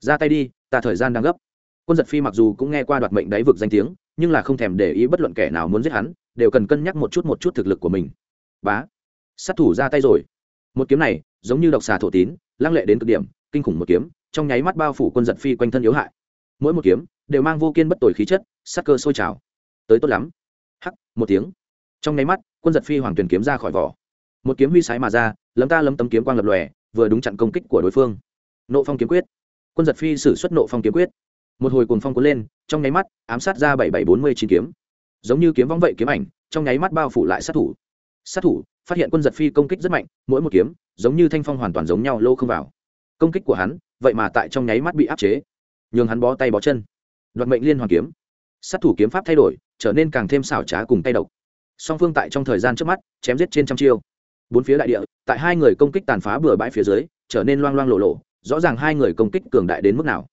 Ra tay đi, ta thời gian đang gấp. Quân giật phi mặc dù cũng nghe qua đoạt mệnh đáy vực danh tiếng, nhưng là không thèm để ý bất luận kẻ nào muốn giết hắn, đều cần cân nhắc một chút một chút thực lực của mình. Bá, sát thủ ra tay rồi. Một kiếm này, giống như độc xà thổ tín lăng lệ đến cực điểm, kinh khủng một kiếm, trong nháy mắt bao phủ quân giật phi quanh thân yếu hại. Mỗi một kiếm đều mang vô kiên bất tồi khí chất sắc cơ sôi trào. Tới tốt lắm. Hắc, một tiếng. Trong nháy mắt, quân giật phi hoàng tuyển kiếm ra khỏi vỏ. Một kiếm huy sái mà ra, lấm ta lấm tấm kiếm quang lập lòe, vừa đúng chặn công kích của đối phương. Nộ phong kiếm quyết. Quân giật phi xử suất nộ phong kiếm quyết. Một hồi cồn phong cuốn lên, trong nháy mắt, ám sát ra bảy bảy bốn mươi chín kiếm. Giống như kiếm vong vậy kiếm ảnh, trong nháy mắt bao phủ lại sát thủ sát thủ, phát hiện quân giật phi công kích rất mạnh, mỗi một kiếm, giống như thanh phong hoàn toàn giống nhau, lô không vào. Công kích của hắn, vậy mà tại trong nháy mắt bị áp chế. Nhường hắn bó tay bó chân. Đoạt mệnh liên hoàn kiếm. Sát thủ kiếm pháp thay đổi, trở nên càng thêm xảo trá cùng tay độc. Song phương tại trong thời gian trước mắt, chém giết trên trăm chiêu. Bốn phía đại địa, tại hai người công kích tàn phá bừa bãi phía dưới, trở nên loang loang lộ lộ, rõ ràng hai người công kích cường đại đến mức nào.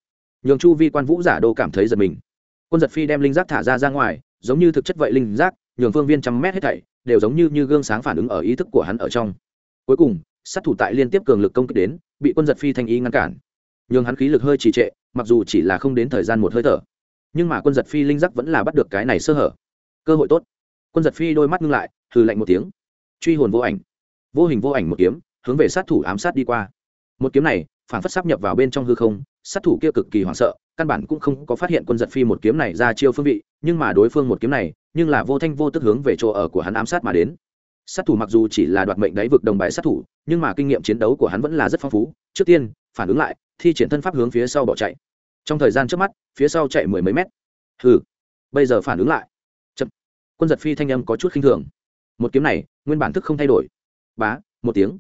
Nhường chu vi quan vũ giả đô cảm thấy giật mình. Quân giật phi đem linh giác thả ra ra ngoài, giống như thực chất vậy linh giác, nhường phương viên trăm mét hết thảy đều giống như như gương sáng phản ứng ở ý thức của hắn ở trong. Cuối cùng, sát thủ tại liên tiếp cường lực công kích đến, bị quân giật phi thanh ý ngăn cản. Nhường hắn khí lực hơi trì trệ, mặc dù chỉ là không đến thời gian một hơi thở. Nhưng mà quân giật phi linh giác vẫn là bắt được cái này sơ hở. Cơ hội tốt. Quân giật phi đôi mắt ngưng lại, hừ lạnh một tiếng. Truy hồn vô ảnh. Vô hình vô ảnh một kiếm, hướng về sát thủ ám sát đi qua. Một kiếm này, phản phất sắp nhập vào bên trong hư không, sát thủ kia cực kỳ hoảng sợ căn bản cũng không có phát hiện quân giật phi một kiếm này ra chiêu phương vị, nhưng mà đối phương một kiếm này, nhưng là vô thanh vô tức hướng về chỗ ở của hắn ám sát mà đến. Sát thủ mặc dù chỉ là đoạt mệnh đáy vực đồng bài sát thủ, nhưng mà kinh nghiệm chiến đấu của hắn vẫn là rất phong phú. Trước tiên, phản ứng lại, thi triển thân pháp hướng phía sau bỏ chạy. Trong thời gian trước mắt, phía sau chạy mười mấy mét. Hừ, bây giờ phản ứng lại. Chậm. quân giật phi thanh âm có chút khinh thường. Một kiếm này, nguyên bản thức không thay đổi. Bá, một tiếng.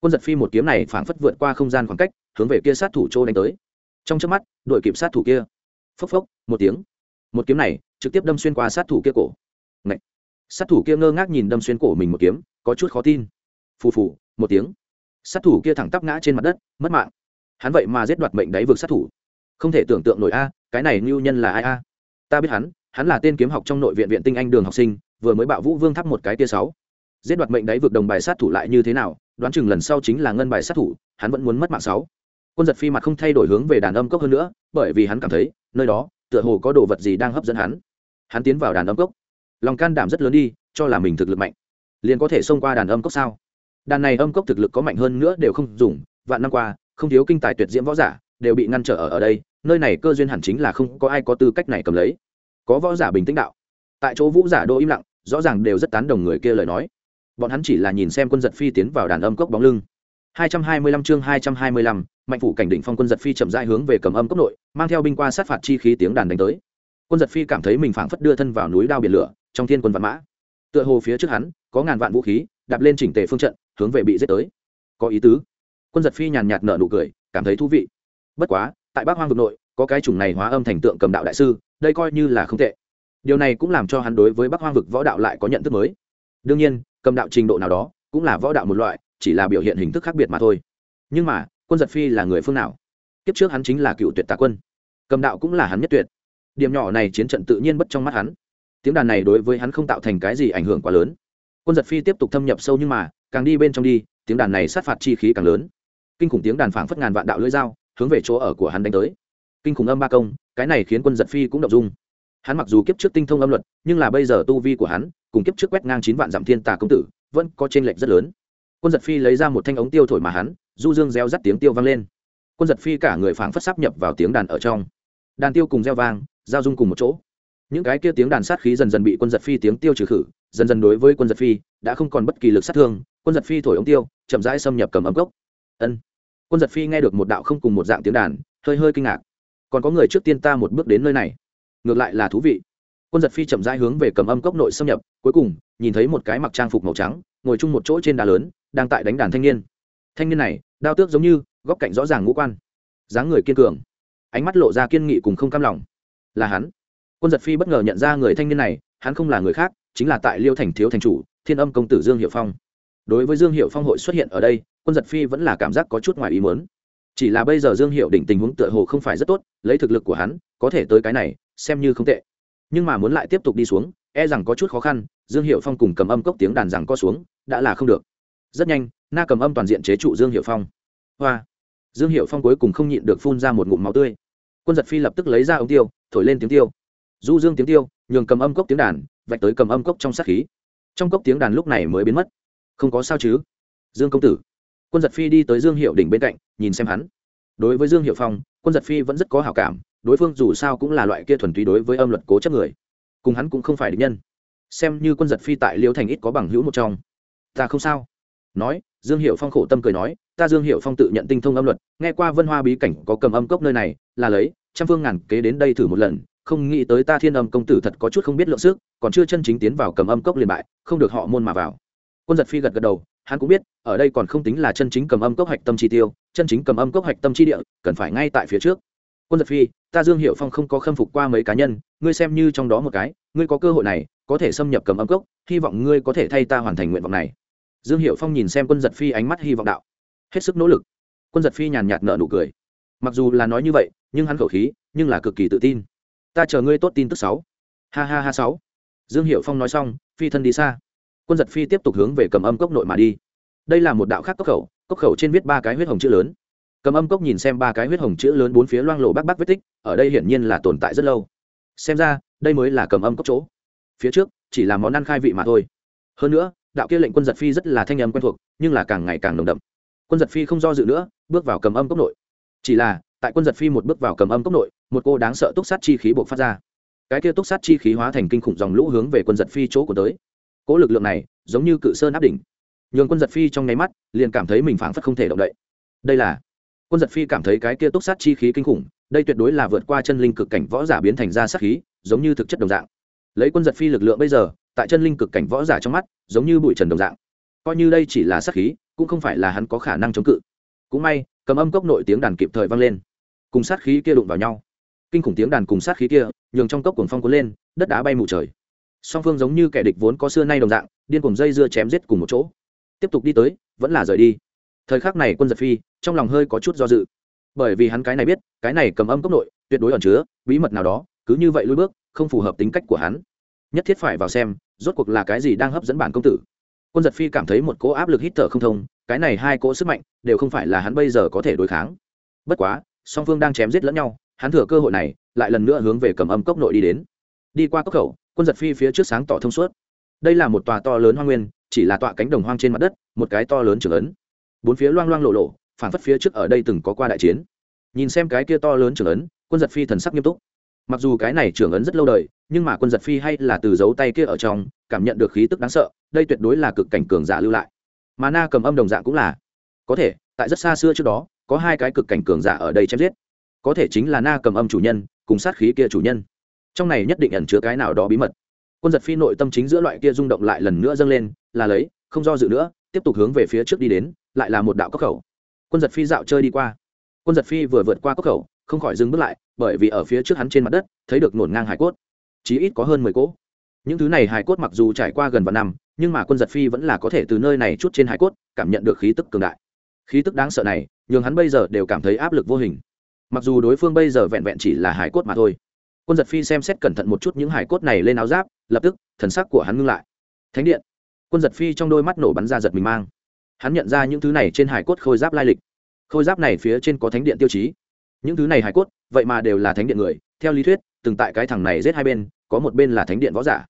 Quân giật phi một kiếm này phảng phất vượt qua không gian khoảng cách, hướng về kia sát thủ chỗ đánh tới trong trước mắt, đội kịp sát thủ kia. Phốc phốc, một tiếng. Một kiếm này, trực tiếp đâm xuyên qua sát thủ kia cổ. Ngậy. sát thủ kia ngơ ngác nhìn đâm xuyên cổ mình một kiếm, có chút khó tin. Phù phù, một tiếng. Sát thủ kia thẳng tắp ngã trên mặt đất, mất mạng. Hắn vậy mà giết đoạt mệnh đáy vực sát thủ. Không thể tưởng tượng nổi a, cái này ngưu nhân là ai a? Ta biết hắn hắn là tên kiếm học trong nội viện viện tinh anh đường học sinh, vừa mới bạo vũ vương thắp một cái tia sáu. Giết đoạt mệnh đáy vực đồng bài sát thủ lại như thế nào, đoán chừng lần sau chính là ngân bài sát thủ, hắn vẫn muốn mất mạng sáu quân giật phi mặt không thay đổi hướng về đàn âm cốc hơn nữa bởi vì hắn cảm thấy nơi đó tựa hồ có đồ vật gì đang hấp dẫn hắn. Hắn tiến vào đàn âm cốc. Lòng can đảm rất lớn đi cho là mình thực lực mạnh. Liền có thể xông qua đàn âm cốc sao? Đàn này âm cốc thực lực có mạnh hơn nữa đều không dùng vạn năm qua không thiếu kinh tài tuyệt diễm võ giả đều bị ngăn trở ở ở đây nơi này cơ duyên hẳn chính là không có ai có tư cách này cầm lấy. Có võ giả bình tĩnh đạo. Tại chỗ vũ giả đô im lặng rõ ràng đều rất tán đồng người kia lời nói. Bọn hắn chỉ là nhìn xem quân giật phi tiến vào đàn âm cốc bóng lưng. 225 chương 225, mạnh phủ cảnh đỉnh phong quân giật phi chậm rãi hướng về cầm âm cốc nội, mang theo binh qua sát phạt chi khí tiếng đàn đánh tới. Quân giật phi cảm thấy mình phảng phất đưa thân vào núi đao biển lửa, trong thiên quân vạn mã. Tựa hồ phía trước hắn, có ngàn vạn vũ khí, đạp lên chỉnh tề phương trận, hướng về bị giết tới. Có ý tứ. Quân giật phi nhàn nhạt nở nụ cười, cảm thấy thú vị. Bất quá, tại bắc hoang vực nội, có cái chủng này hóa âm thành tượng cầm đạo đại sư, đây coi như là không tệ. Điều này cũng làm cho hắn đối với bắc hoang vực võ đạo lại có nhận thức mới. Đương nhiên, cầm đạo trình độ nào đó, cũng là võ đạo một loại, chỉ là biểu hiện hình thức khác biệt mà thôi. Nhưng mà quân giật phi là người phương nào? Kiếp trước hắn chính là cựu tuyệt tà quân. Cầm đạo cũng là hắn nhất tuyệt. Điểm nhỏ này chiến trận tự nhiên bất trong mắt hắn. Tiếng đàn này đối với hắn không tạo thành cái gì ảnh hưởng quá lớn. Quân giật phi tiếp tục thâm nhập sâu nhưng mà, càng đi bên trong đi, tiếng đàn này sát phạt chi khí càng lớn. Kinh khủng tiếng đàn phảng phất ngàn vạn đạo lưỡi dao, hướng về chỗ ở của hắn đánh tới. Kinh khủng âm ba công, cái này khiến quân giật phi cũng động dung. Hắn mặc dù kiếp trước tinh thông âm luật, nhưng là bây giờ tu vi của hắn, cùng kiếp trước quét ngang chín vạn dặm thiên tà công tử, vẫn có t r ê n lệch rất lớn. Quân giật phi lấy ra một thanh ống tiêu thổi mà hắn du dương reo rắt tiếng tiêu vang lên. Quân giật phi cả người phảng phất sắp nhập vào tiếng đàn ở trong. Đàn tiêu cùng reo vang, giao dung cùng một chỗ. Những cái kia tiếng đàn sát khí dần dần bị quân giật phi tiếng tiêu trừ khử, dần dần đối với quân giật phi đã không còn bất kỳ lực sát thương, quân giật phi thổi ống tiêu, chậm rãi xâm nhập cầm ấm gốc. Ân. Quân giật phi nghe được một đạo không cùng một dạng tiếng đàn, hơi hơi kinh ngạc. Còn có người trước tiên ta một bước đến nơi này. Ngược lại là thú vị. Quân giật phi chậm rãi hướng về cầm âm cốc nội xâm nhập, cuối cùng, nhìn thấy một cái mặc trang phục màu trắng, ngồi chung một chỗ trên đá lớn, đang tại đánh đàn thanh niên thanh niên này, đao tước giống như góc cạnh rõ ràng ngũ quan, dáng người kiên cường, ánh mắt lộ ra kiên nghị cùng không cam lòng. Là hắn. Quân giật phi bất ngờ nhận ra người thanh niên này, hắn không là người khác, chính là tại liêu thành thiếu thành chủ, thiên âm công tử dương hiệu phong. Đối với dương hiệu phong hội xuất hiện ở đây, quân giật phi vẫn là cảm giác có chút ngoài ý mớn chỉ là bây giờ dương hiệu đỉnh tình huống tựa hồ không phải rất tốt, lấy thực lực của hắn, có thể tới cái này, xem như không tệ. Nhưng mà muốn lại tiếp tục đi xuống e rằng có chút khó khăn, dương hiệu phong cùng cầm âm cốc tiếng đàn rằng co xuống, đã là không được. Rất nhanh na cầm âm toàn diện chế trụ dương hiệu phong. Hoa. Dương hiệu phong cuối cùng không nhịn được phun ra một ngụm máu tươi. Quân giật phi lập tức lấy ra ống tiêu, thổi lên tiếng tiêu. Du dương tiếng tiêu, nhường cầm âm cốc tiếng đàn, vạch tới cầm âm cốc trong sát khí. Trong cốc tiếng đàn lúc này mới biến mất. Không có sao chứ? Dương công tử. Quân giật phi đi tới dương hiệu đỉnh bên cạnh, nhìn xem hắn. Đối với dương hiệu phong, quân giật phi vẫn rất có hảo cảm, đối phương dù sao cũng là loại kia thuần túy đối với âm luật cố chấp người. Cùng hắn cũng không phải định nhân. Xem như quân giật phi tại liêu thành ít có bằng hữu một trong. Ta không sao. Nói dương hiệu phong khổ tâm cười nói, ta dương hiệu phong tự nhận tinh thông âm luật, nghe qua vân hoa bí cảnh có cầm âm cốc nơi này, là lấy, trăm phương ngàn kế đến đây thử một lần, không nghĩ tới ta thiên âm công tử thật có chút không biết lượng sức, còn chưa chân chính tiến vào cầm âm cốc liền bại, không được họ môn mà vào. Quân giật phi gật gật đầu, hắn cũng biết, ở đây còn không tính là chân chính cầm âm cốc hạch tâm chi tiêu, chân chính cầm âm cốc hạch tâm chi địa, cần phải ngay tại phía trước. Quân giật phi, ta dương hiệu phong không có khâm phục qua mấy cá nhân, ngươi xem như trong đó một cái, ngươi có cơ hội này, có thể xâm nhập cầm âm cốc, hy vọng ngươi có thể thay ta hoàn thành nguyện vọng này dương hiệu phong nhìn xem quân giật phi ánh mắt hy vọng đạo. Hết sức nỗ lực. Quân giật phi nhàn nhạt nợ nụ cười. Mặc dù là nói như vậy, nhưng hắn khẩu khí, nhưng là cực kỳ tự tin. Ta chờ ngươi tốt tin tức sáu. Ha ha ha sáu. Dương hiệu phong nói xong, phi thân đi xa. Quân giật phi tiếp tục hướng về cầm âm cốc nội mà đi. Đây là một đạo khác cốc khẩu cốc khẩu trên viết ba cái huyết hồng chữ lớn. Cầm âm cốc nhìn xem ba cái huyết hồng chữ lớn bốn phía loang lộ bắc bắc vết tích, ở đây hiển nhiên là tồn tại rất lâu. Xem ra, đây mới là cầm âm cốc chỗ. Phía trước, chỉ là món ăn khai vị mà thôi. Hơn nữa đạo kia lệnh quân giật phi rất là thanh âm quen thuộc, nhưng là càng ngày càng nồng đậm. Quân giật phi không do dự nữa, bước vào cầm âm cốc nội. Chỉ là, tại quân giật phi một bước vào cầm âm cốc nội, một cô đáng sợ túc sát chi khí buộc phát ra. Cái kia túc sát chi khí hóa thành kinh khủng dòng lũ hướng về quân giật phi chỗ của tới. Cỗ lực lượng này, giống như cự sơn áp đỉnh. Nhường quân giật phi trong nháy mắt, liền cảm thấy mình phảng phất không thể động đậy. Đây là, quân giật phi cảm thấy cái kia túc sát chi khí kinh khủng, đây tuyệt đối là vượt qua chân linh cực cảnh võ giả biến thành ra sát khí, giống như thực chất đồng dạng. Lấy quân giật phi lực lượng bây giờ tại chân linh cực cảnh võ giả trong mắt, giống như bụi trần đồng dạng. Coi như đây chỉ là sát khí, cũng không phải là hắn có khả năng chống cự. Cũng may, cầm âm cốc nội tiếng đàn kịp thời vang lên. Cùng sát khí kia đụng vào nhau. Kinh khủng tiếng đàn cùng sát khí kia, nhường trong cốc cuồng phong cuốn lên, đất đá bay mù trời. Song phương giống như kẻ địch vốn có xưa nay đồng dạng, điên cùng dây dưa chém giết cùng một chỗ. Tiếp tục đi tới, vẫn là rời đi. Thời khắc này quân giật phi, trong lòng hơi có chút do dự. Bởi vì hắn cái này biết, cái này cầm âm cốc nội, tuyệt đối ẩn chứa bí mật nào đó, cứ như vậy lui bước, không phù hợp tính cách của hắn nhất thiết phải vào xem, rốt cuộc là cái gì đang hấp dẫn bản công tử. Quân giật phi cảm thấy một cỗ áp lực hít thở không thông, cái này hai cỗ sức mạnh, đều không phải là hắn bây giờ có thể đối kháng. Bất quá, song phương đang chém giết lẫn nhau, hắn thừa cơ hội này, lại lần nữa hướng về cầm âm cốc nội đi đến. Đi qua cốc khẩu, quân giật phi phía trước sáng tỏ thông suốt. Đây là một tòa to lớn hoang nguyên, chỉ là tọa cánh đồng hoang trên mặt đất, một cái to lớn trưởng ấn. Bốn phía loang loang lộ lộ phản phất phía trước ở đây từng có qua đại chiến. Nhìn xem cái kia to lớn trưởng ấn, quân giật phi thần sắc nghiêm túc mặc dù cái này trưởng ấn rất lâu đời, nhưng mà quân giật phi hay là từ dấu tay kia ở trong, cảm nhận được khí tức đáng sợ, đây tuyệt đối là cực cảnh cường giả lưu lại. Mà na cầm âm đồng dạng cũng là. Có thể, tại rất xa xưa trước đó, có hai cái cực cảnh cường giả ở đây chém giết. Có thể chính là na cầm âm chủ nhân, cùng sát khí kia chủ nhân. Trong này nhất định ẩn chứa cái nào đó bí mật. Quân giật phi nội tâm chính giữa loại kia rung động lại lần nữa dâng lên, là lấy, không do dự nữa, tiếp tục hướng về phía trước đi đến, lại là một đạo cốc khẩu. Quân giật phi dạo chơi đi qua. Quân giật phi vừa vượt qua cốc khẩu không khỏi dừng bước lại, bởi vì ở phía trước hắn trên mặt đất, thấy được nổn ngang hải cốt. Chí ít có hơn mười cỗ. Những thứ này hải cốt mặc dù trải qua gần vạn năm, nhưng mà quân giật phi vẫn là có thể từ nơi này chút trên hải cốt, cảm nhận được khí tức cường đại. Khí tức đáng sợ này, nhường hắn bây giờ đều cảm thấy áp lực vô hình. Mặc dù đối phương bây giờ vẹn vẹn chỉ là hải cốt mà thôi, quân giật phi xem xét cẩn thận một chút những hải cốt này lên áo giáp, lập tức, thần sắc của hắn ngưng lại. Thánh điện. Quân giật phi trong đôi mắt nổ bắn ra giật mình mang. Hắn nhận ra những thứ này trên hải cốt khôi giáp lai lịch. Khôi giáp này phía trên có thánh điện tiêu chí những thứ này hải cốt, vậy mà đều là thánh điện người. Theo lý thuyết, từng tại cái thằng này giết hai bên, có một bên là thánh điện võ giả.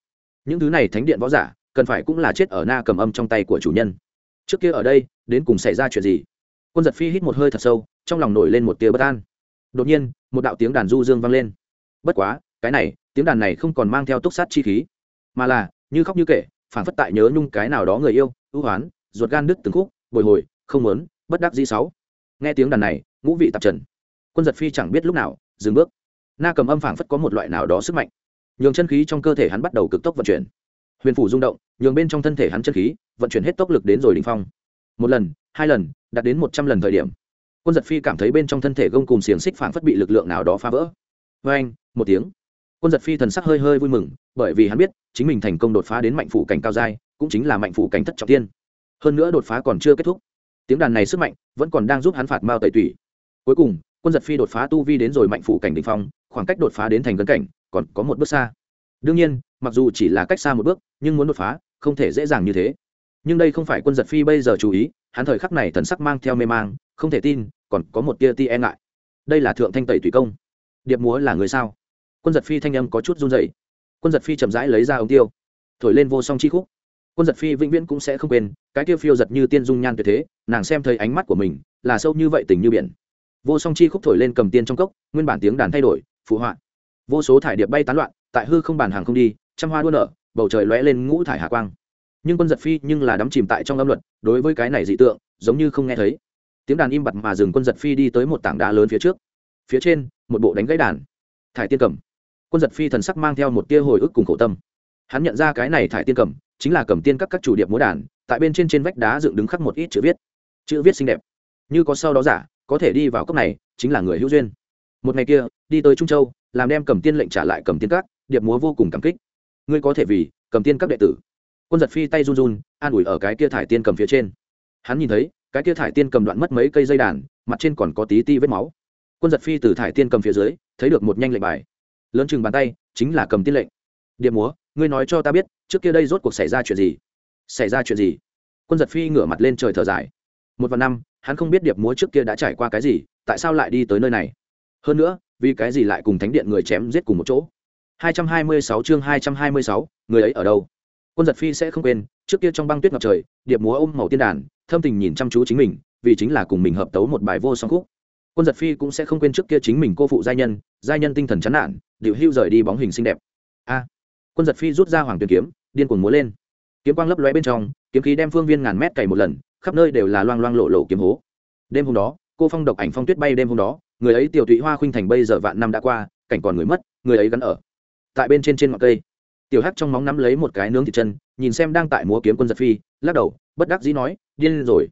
Những thứ này thánh điện võ giả, cần phải cũng là chết ở na cầm âm trong tay của chủ nhân. Trước kia ở đây, đến cùng xảy ra chuyện gì? Quân giật phi hít một hơi thật sâu, trong lòng nổi lên một tia bất an. Đột nhiên, một đạo tiếng đàn du dương vang lên. Bất quá, cái này, tiếng đàn này không còn mang theo túc sát chi khí, mà là, như khóc như kể phản phất tại nhớ nhung cái nào đó người yêu, ưu hoán, ruột gan đứt từng khúc, bồi hồi, không muốn, bất đắc dĩ sáu. Nghe tiếng đàn này, ngũ vị tạp trần quân giật phi chẳng biết lúc nào, dừng bước. Na cầm âm phảng phất có một loại nào đó sức mạnh. Nhường chân khí trong cơ thể hắn bắt đầu cực tốc vận chuyển. Huyền phủ rung động, nhường bên trong thân thể hắn chân khí vận chuyển hết tốc lực đến rồi đ ỉ n h phong. Một lần, hai lần, đạt đến một trăm lần thời điểm, quân giật phi cảm thấy bên trong thân thể gông cùng xiềng xích phảng phất bị lực lượng nào đó phá vỡ. Vê anh một tiếng. Quân giật phi thần sắc hơi hơi vui mừng, bởi vì hắn biết, chính mình thành công đột phá đến mạnh phủ cảnh cao giai, cũng chính là mạnh phủ cảnh thất trọng tiên. Hơn nữa đột phá còn chưa kết thúc. Tiếng đàn này sức mạnh vẫn còn đang giúp hắn phạt mao tẩy tủy. Cuối cùng quân giật phi đột phá tu vi đến rồi mạnh phủ cảnh đình phong, khoảng cách đột phá đến thành cân cảnh còn có một bước xa. Đương nhiên, mặc dù chỉ là cách xa một bước, nhưng muốn đột phá, không thể dễ dàng như thế. Nhưng đây không phải quân giật phi bây giờ chú ý, hắn thời khắc này thần sắc mang theo mê mang, không thể tin, còn có một tia ti e ngại. Đây là thượng thanh tẩy thủy công. Điệp múa là người sao? Quân giật phi thanh âm có chút run dậy quân giật phi chậm rãi lấy ra ống tiêu, thổi lên vô song chi khúc. Quân giật phi vĩnh viễn cũng sẽ không quên, cái tiêu phiêu giật như tiên dung nhan tuyệt thế, nàng xem thấy ánh mắt của mình là sâu như vậy tình như biển vô song chi khúc thổi lên cầm tiên trong cốc, nguyên bản tiếng đàn thay đổi, phụ họa. Vô số thải điệp bay tán loạn, tại hư không bàn hàng không đi, trăm hoa đua nở, bầu trời lóe lên ngũ thải hạ quang. Nhưng quân giật phi nhưng là đắm chìm tại trong âm luật, đối với cái này dị tượng, giống như không nghe thấy. Tiếng đàn im bặt mà dừng quân giật phi đi tới một tảng đá lớn phía trước. Phía trên, một bộ đánh gãy đàn. Thải tiên cầm. Quân giật phi thần sắc mang theo một tia hồi ức cùng khổ tâm. Hắn nhận ra cái này thải tiên cầm, chính là cầm tiên các các chủ điệp múa đàn, tại bên trên trên vách đá dựng đứng khắc một ít chữ viết. Chữ viết xinh đẹp. Như có sau đó giả có thể đi vào cốc này chính là người hữu duyên. Một ngày kia, đi tới trung châu, làm đem cầm tiên lệnh trả lại cầm tiên các, điệp múa vô cùng cảm kích. Ngươi có thể vì cầm tiên các đệ tử. Quân giật phi tay run run, an ủi ở cái kia thải tiên cầm phía trên. Hắn nhìn thấy, cái kia thải tiên cầm đoạn mất mấy cây dây đàn, mặt trên còn có tí ti vết máu. Quân giật phi từ thải tiên cầm phía dưới, thấy được một nhanh lệnh bài. Lớn chừng bàn tay, chính là cầm tiên lệnh. Điệp múa, ngươi nói cho ta biết, trước kia đây rốt cuộc xảy ra chuyện gì? Xảy ra chuyện gì? Quân giật phi ngửa mặt lên trời thở dài. Một vài năm hắn không biết điệp múa trước kia đã trải qua cái gì tại sao lại đi tới nơi này? Hơn nữa vì cái gì lại cùng thánh điện người chém giết cùng một chỗ? 226 chương 226, người ấy ở đâu? Quân giật phi sẽ không quên trước kia trong băng tuyết ngập trời điệp múa ôm màu tiên đàn thâm tình nhìn chăm chú chính mình vì chính là cùng mình hợp tấu một bài vô song khúc. Quân giật phi cũng sẽ không quên trước kia chính mình cô phụ giai nhân giai nhân tinh thần chán nản điệu hưu rời đi bóng hình xinh đẹp. A! Quân giật phi rút ra hoàng tuyền kiếm điên cuồng múa lên. Kiếm quang lấp lóe bên trong kiếm khí đem phương viên ngàn mét cày một lần khắp nơi đều là loang loang lộ lộ kiếm hố. Đêm hôm đó, cô phong độc ảnh phong tuyết bay đêm hôm đó, người ấy tiểu thụy hoa khuynh thành bây giờ vạn năm đã qua, cảnh còn người mất, người ấy gắn ở tại bên trên trên ngọn cây. Tiểu hắc trong móng nắm lấy một cái nướng thịt chân, nhìn xem đang tại múa kiếm quân giật phi, lắc đầu, bất đắc dĩ nói, điên rồi.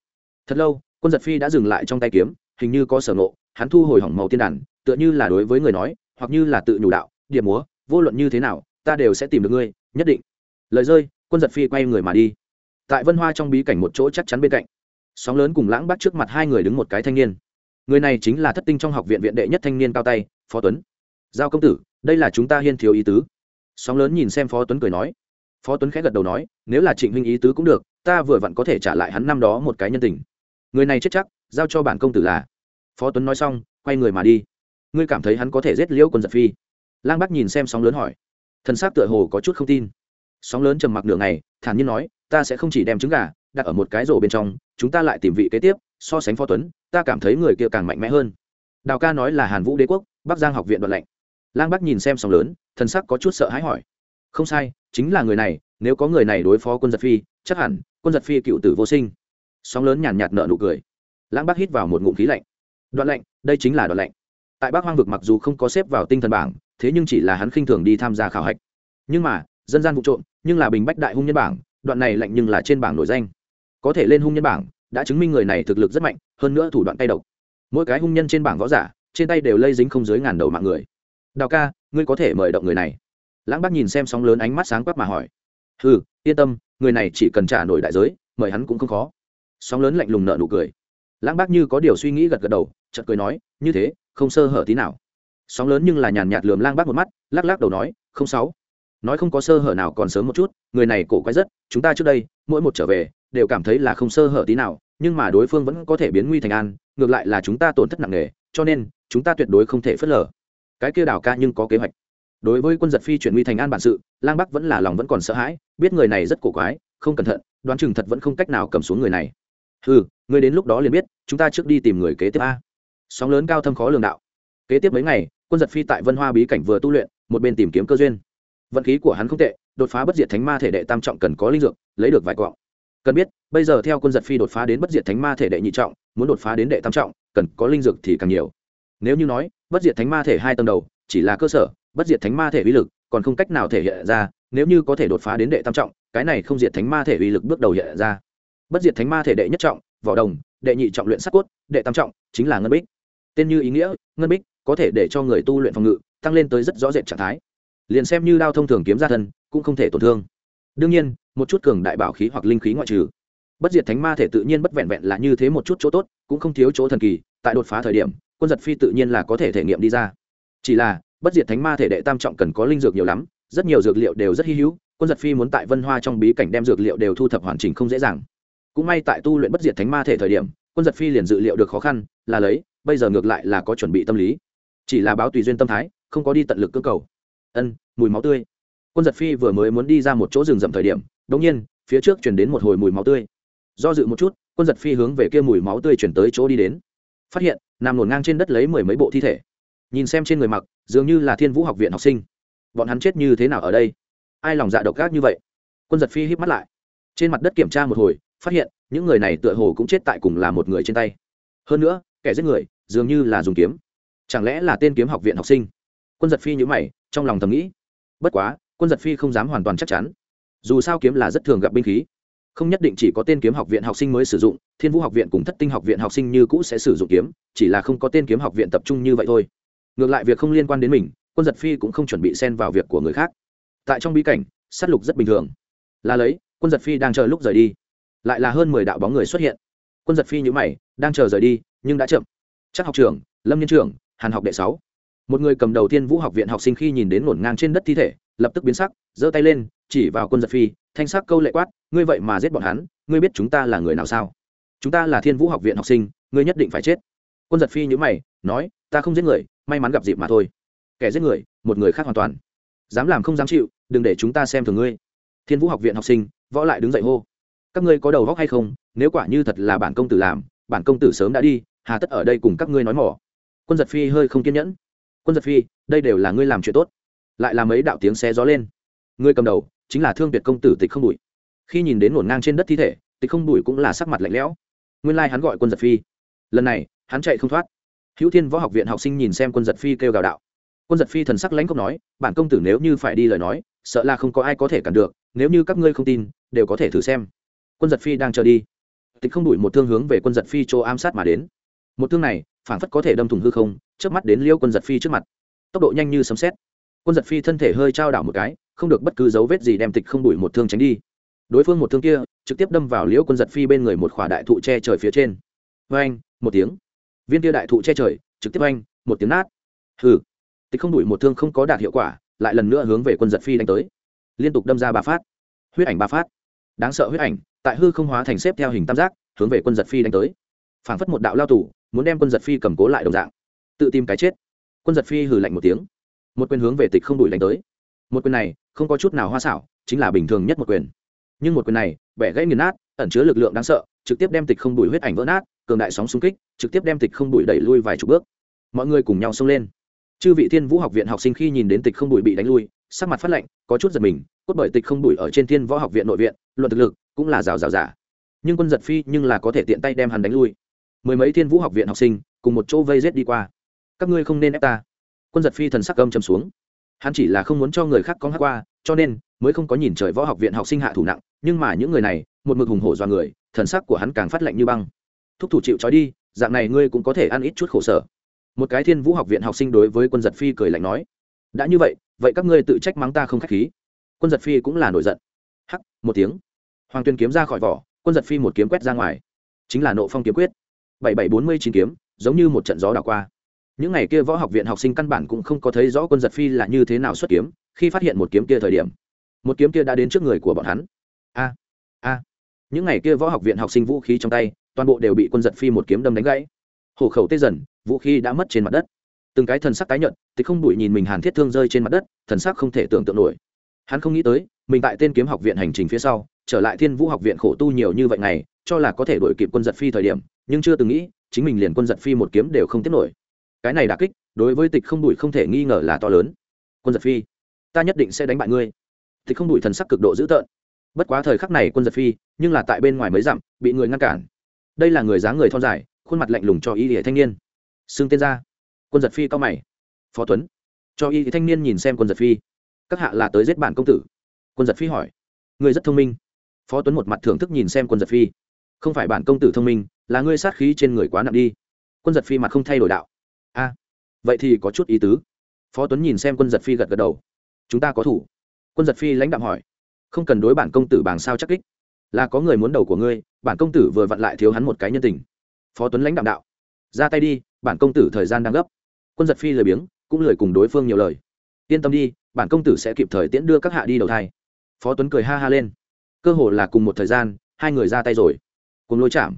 Thật lâu, quân giật phi đã dừng lại trong tay kiếm, hình như có sở ngộ, hắn thu hồi hỏng màu tiên đàn, tựa như là đối với người nói, hoặc như là tự nhủ đạo điểm múa, vô luận như thế nào, ta đều sẽ tìm được ngươi, nhất định. Lời rơi, quân giật phi quay người mà đi tại vân hoa trong bí cảnh một chỗ chắc chắn bên cạnh. Sóng lớn cùng lãng bắt trước mặt hai người đứng một cái thanh niên. Người này chính là thất tinh trong học viện viện đệ nhất thanh niên cao tay, phó tuấn. Giao công tử, đây là chúng ta hiên thiếu ý tứ. Sóng lớn nhìn xem phó tuấn cười nói. Phó tuấn khẽ gật đầu nói, nếu là trịnh huynh ý tứ cũng được, ta vừa vặn có thể trả lại hắn năm đó một cái nhân tình. Người này chết chắc, giao cho bản công tử là. Phó tuấn nói xong, quay người mà đi. Ngươi cảm thấy hắn có thể giết liễu quân giật phi? Lang bắc nhìn xem sóng lớn hỏi. Thần s á c tựa hồ có chút không tin. Sóng lớn trầm mặc nửa này thản nhiên nói ta sẽ không chỉ đem trứng gà đặt ở một cái rổ bên trong, chúng ta lại tìm vị kế tiếp, so sánh phó tuấn, ta cảm thấy người kia càng mạnh mẽ hơn. Đào ca nói là hàn vũ đế quốc, bắc giang học viện đoạn lệnh lang bắc nhìn xem sóng lớn, thần sắc có chút sợ hãi hỏi. Không sai, chính là người này, nếu có người này đối phó quân giật phi, chắc hẳn quân giật phi cựu tử vô sinh. Sóng lớn nhàn nhạt nợ nụ cười. Lãng bác hít vào một ngụm khí lạnh. Đoạn lệnh đây chính là đoạn lệnh tại bắc hoang vực mặc dù không có xếp vào tinh thần bảng, thế nhưng chỉ là hắn khinh thường đi tham gia khảo hạch. Nhưng mà, dân gian vụ trộm, nhưng là bình bách đại hung nhân bảng đoạn này lạnh nhưng là trên bảng nổi danh. Có thể lên hung nhân bảng, đã chứng minh người này thực lực rất mạnh, hơn nữa thủ đoạn tay độc. Mỗi cái hung nhân trên bảng võ giả, trên tay đều lây dính không dưới ngàn đầu mạng người. Đào ca, ngươi có thể mời động người này. Lãng bác nhìn xem sóng lớn ánh mắt sáng quắc mà hỏi. Ừ yên tâm, người này chỉ cần trả nổi đại giới, mời hắn cũng không khó. Sóng lớn lạnh lùng nợ nụ cười. Lãng bác như có điều suy nghĩ gật gật đầu, chợt cười nói, như thế, không sơ hở tí nào. Sóng lớn nhưng là nhàn nhạt lườm lang bác một mắt, lắc lắc đầu nói, không sáu nói không có sơ hở nào còn sớm một chút, người này cổ quái rất, chúng ta trước đây, mỗi một trở về, đều cảm thấy là không sơ hở tí nào, nhưng mà đối phương vẫn có thể biến nguy thành an, ngược lại là chúng ta tổn thất nặng nề, cho nên, chúng ta tuyệt đối không thể phớt lờ. Cái kia đảo ca nhưng có kế hoạch. Đối với quân giật phi chuyển nguy thành an bản sự, lang bắc vẫn là lòng vẫn còn sợ hãi, biết người này rất cổ quái, không cẩn thận, đoán chừng thật vẫn không cách nào cầm xuống người này. Ừ người đến lúc đó liền biết, chúng ta trước đi tìm người kế tiếp a. Sóng lớn cao thâm khó lường đạo. Kế tiếp mấy ngày, quân giật phi tại vân hoa bí cảnh vừa tu luyện, một bên tìm kiếm cơ duyên vận khí của hắn không tệ, đột phá bất diệt thánh ma thể đệ tam trọng cần có linh dược, lấy được vài quạng. Cần biết, bây giờ theo quân giật phi đột phá đến bất diệt thánh ma thể đệ nhị trọng, muốn đột phá đến đệ tam trọng, cần có linh dược thì càng nhiều. Nếu như nói, bất diệt thánh ma thể hai tầng đầu, chỉ là cơ sở, bất diệt thánh ma thể uy lực còn không cách nào thể hiện ra, nếu như có thể đột phá đến đệ tam trọng, cái này không diệt thánh ma thể uy lực bước đầu hiện ra. Bất diệt thánh ma thể đệ nhất trọng, vỏ đồng, đệ nhị trọng luyện sắc cốt, đệ tam trọng chính là ngân bích. Tên như ý nghĩa, ngân bích có thể để cho người tu luyện phòng ngự, tăng lên tới rất rõ rệt trạng thái liền xem như đao thông thường kiếm ra thân, cũng không thể tổn thương. Đương nhiên, một chút cường đại bảo khí hoặc linh khí ngoại trừ. Bất diệt thánh ma thể tự nhiên bất vẹn vẹn là như thế một chút chỗ tốt, cũng không thiếu chỗ thần kỳ, tại đột phá thời điểm, quân giật phi tự nhiên là có thể thể nghiệm đi ra. Chỉ là, bất diệt thánh ma thể đệ tam trọng cần có linh dược nhiều lắm, rất nhiều dược liệu đều rất hy hữu, quân giật phi muốn tại vân hoa trong bí cảnh đem dược liệu đều thu thập hoàn chỉnh không dễ dàng. Cũng may tại tu luyện bất diệt thánh ma thể thời điểm, quân giật phi liền dự liệu được khó khăn, là lấy, bây giờ ngược lại là có chuẩn bị tâm lý. Chỉ là báo tùy duyên tâm thái, không có đi tận lực cơ cầu ân, mùi máu tươi. Quân giật phi vừa mới muốn đi ra một chỗ rừng rậm thời điểm đ ỗ n g nhiên, phía trước chuyển đến một hồi mùi máu tươi. Do dự một chút, quân giật phi hướng về kia mùi máu tươi chuyển tới chỗ đi đến. Phát hiện, nằm ngổn ngang trên đất lấy mười mấy bộ thi thể. Nhìn xem trên người mặc, dường như là thiên vũ học viện học sinh. Bọn hắn chết như thế nào ở đây? Ai lòng dạ độc ác như vậy? Quân giật phi hít mắt lại. Trên mặt đất kiểm tra một hồi, phát hiện, những người này tựa hồ cũng chết tại cùng là một người trên tay. Hơn nữa, kẻ giết người, dường như là dùng kiếm. Chẳng lẽ là tên kiếm học viện học sinh? Quân giật phi nhữ mày trong lòng thầm nghĩ, bất quá, quân giật phi không dám hoàn toàn chắc chắn. Dù sao kiếm là rất thường gặp binh khí. Không nhất định chỉ có tên kiếm học viện học sinh mới sử dụng, thiên vũ học viện cùng thất tinh học viện học sinh như cũ sẽ sử dụng kiếm, chỉ là không có tên kiếm học viện tập trung như vậy thôi. Ngược lại việc không liên quan đến mình, quân giật phi cũng không chuẩn bị xen vào việc của người khác. Tại trong bí cảnh s á t lục rất bình thường. Là lấy, quân giật phi đang chờ lúc rời đi. Lại là hơn mười đạo bóng người xuất hiện. Quân giật phi nhữ mày, đang chờ rời đi, nhưng đã chậm. Chắc học trưởng, lâm nhân trưởng, hàn học đệ sáu một người cầm đầu Thiên vũ học viện học sinh khi nhìn đến ngổn ngang trên đất thi thể, lập tức biến sắc, giơ tay lên, chỉ vào quân giật phi, thanh sắc câu lệ quát, ngươi vậy mà giết bọn hắn, ngươi biết chúng ta là người nào sao? Chúng ta là thiên vũ học viện học sinh, ngươi nhất định phải chết. Quân giật phi nhữ mày, nói, ta không giết người, may mắn gặp dịp mà thôi. Kẻ giết người, một người khác hoàn toàn. Dám làm không dám chịu, đừng để chúng ta xem thường ngươi. Thiên vũ học viện học sinh, võ lại đứng dậy hô, các ngươi có đầu góc hay không? Nếu quả như thật là bản công tử làm, bản công tử sớm đã đi, hà tất ở đây cùng các ngươi nói mỏ. Quân giật phi hơi không kiên nhẫn quân giật phi, đây đều là ngươi làm chuyện tốt. Lại làm mấy đạo tiếng xe gió lên. Ngươi cầm đầu, chính là thương việt công tử tịch không bụi. Khi nhìn đến ngổn ngang trên đất thi thể, tịch không bụi cũng là sắc mặt lạnh lẽo. Nguyên lai hắn gọi quân giật phi. Lần này, hắn chạy không thoát. Hữu thiên võ học viện học sinh nhìn xem quân giật phi kêu gào đạo. Quân giật phi thần sắc lãnh cốc nói, bản công tử nếu như phải đi lời nói, sợ là không có ai có thể cản được, nếu như các ngươi không tin, đều có thể thử xem. Quân giật phi đang chờ đi. Tịch không đuổi một thương hướng về quân giật phi chỗ ám sát mà đến. Một thương này phảng phất có thể đâm thủng hư không trước mắt đến liêu quân giật phi trước mặt. Tốc độ nhanh như sấm xét quân giật phi thân thể hơi trao đảo một cái, không được bất cứ dấu vết gì đem tịch không đuổi một thương tránh đi. Đối phương một thương kia, trực tiếp đâm vào liễu quân giật phi bên người một khỏa đại thụ che trời phía trên. Vê anh một tiếng. Viên kia đại thụ che trời, trực tiếp anh một tiếng nát. Hừ. Tịch không đuổi một thương không có đạt hiệu quả, lại lần nữa hướng về quân giật phi đánh tới. Liên tục đâm ra ba phát. Huyết ảnh ba phát. Đáng sợ huyết ảnh, tại hư không hóa thành xếp theo hình tam giác, hướng về quân giật phi đánh tới. Phảng phất một đạo lao tù muốn đem quân giật phi cầm cố lại đồng dạng. Tự tìm cái chết. Quân giật phi hừ lạnh một tiếng. Một quyền hướng về tịch không đuổi đánh tới. Một quyền này, không có chút nào hoa xảo, chính là bình thường nhất một quyền. Nhưng một quyền này, bẻ gãy nghiền nát, ẩn chứa lực lượng đáng sợ, trực tiếp đem tịch không đuổi huyết ảnh vỡ nát, cường đại sóng xung kích, trực tiếp đem tịch không đuổi đẩy lui vài chục bước. Mọi người cùng nhau xông lên. Chư vị thiên vũ học viện học sinh khi nhìn đến tịch không đuổi bị đánh lui, sắc mặt phát lạnh, có chút giật mình, cốt bởi tịch không đuổi ở trên thiên võ học viện nội viện, luận thực lực cũng là rào rào giả nhưng quân giật phi nhưng là có thể tiện tay đem hắn đánh lui mười mấy thiên vũ học viện học sinh cùng một chỗ vây rết đi qua. Các ngươi không nên ép ta. Quân giật phi thần sắc âm châm xuống. Hắn chỉ là không muốn cho người khác có hát qua, cho nên mới không có nhìn trời võ học viện học sinh hạ thủ nặng, nhưng mà những người này, một mực hùng hổ do người, thần sắc của hắn càng phát lạnh như băng. Thúc thủ chịu trói đi, dạng này ngươi cũng có thể ăn ít chút khổ sở. Một cái thiên vũ học viện học sinh đối với quân giật phi cười lạnh nói, đã như vậy vậy các ngươi tự trách mắng ta không k h á c h khí. Quân giật phi cũng là nổi giận. Hắc, một tiếng. Hoàng tuyên kiếm ra khỏi vỏ, quân giật phi một kiếm quét ra ngoài. Chính là nộ phong kiếm quyết bảy bảy bốn mươi chín kiếm, giống như một trận gió đảo qua. Những ngày kia võ học viện học sinh căn bản cũng không có thấy rõ quân giật phi là như thế nào xuất kiếm, khi phát hiện một kiếm kia thời điểm. Một kiếm kia đã đến trước người của bọn hắn. A a. Những ngày kia võ học viện học sinh vũ khí trong tay, toàn bộ đều bị quân giật phi một kiếm đâm đánh gãy. Hổ khẩu tê dần, vũ khí đã mất trên mặt đất. Từng cái thần sắc tái nhợt thì không đuổi nhìn mình hàn thiết thương rơi trên mặt đất, thần sắc không thể tưởng tượng nổi. Hắn không nghĩ tới, mình tại tên kiếm học viện hành trình phía sau, trở lại thiên vũ học viện khổ tu nhiều như vậy ngày cho là có thể đuổi kịp quân giật phi thời điểm, nhưng chưa từng nghĩ, chính mình liền quân giật phi một kiếm đều không tiếp nổi. Cái này đà kích, đối với tịch không đuổi không thể nghi ngờ là to lớn. Quân giật phi, ta nhất định sẽ đánh bại ngươi. Tịch không đuổi thần sắc cực độ dữ tợn. Bất quá thời khắc này quân giật phi, nhưng là tại bên ngoài mới dặm, bị người ngăn cản. Đây là người dáng người thon dài, khuôn mặt lạnh lùng cho y hệ thanh niên. Xưng tên ra. Quân giật phi cao mày. Phó tuấn. Cho y thanh niên nhìn xem quân giật phi. Các hạ là tới giết bản công tử. Quân giật phi hỏi. Người rất thông minh. Phó tuấn một mặt thưởng thức nhìn xem quân giật phi không phải bản công tử thông minh, là ngươi sát khí trên người quá nặng đi. Quân giật phi mặt không thay đổi đạo. A, vậy thì có chút ý tứ. Phó tuấn nhìn xem quân giật phi gật gật đầu. Chúng ta có thủ. Quân giật phi lãnh đạm hỏi. Không cần đối bản công tử bàng sao chắc kích. Là có người muốn đầu của ngươi, bản công tử vừa vặn lại thiếu hắn một cái nhân tình. Phó tuấn lãnh đạm đạo. Ra tay đi, bản công tử thời gian đang gấp. Quân giật phi lười biếng, cũng lười cùng đối phương nhiều lời. Yên tâm đi, bản công tử sẽ kịp thời tiễn đưa các hạ đi đầu thai. Phó tuấn cười ha ha lên. Cơ hồ là cùng một thời gian, hai người ra tay rồi cùng lôi chạm.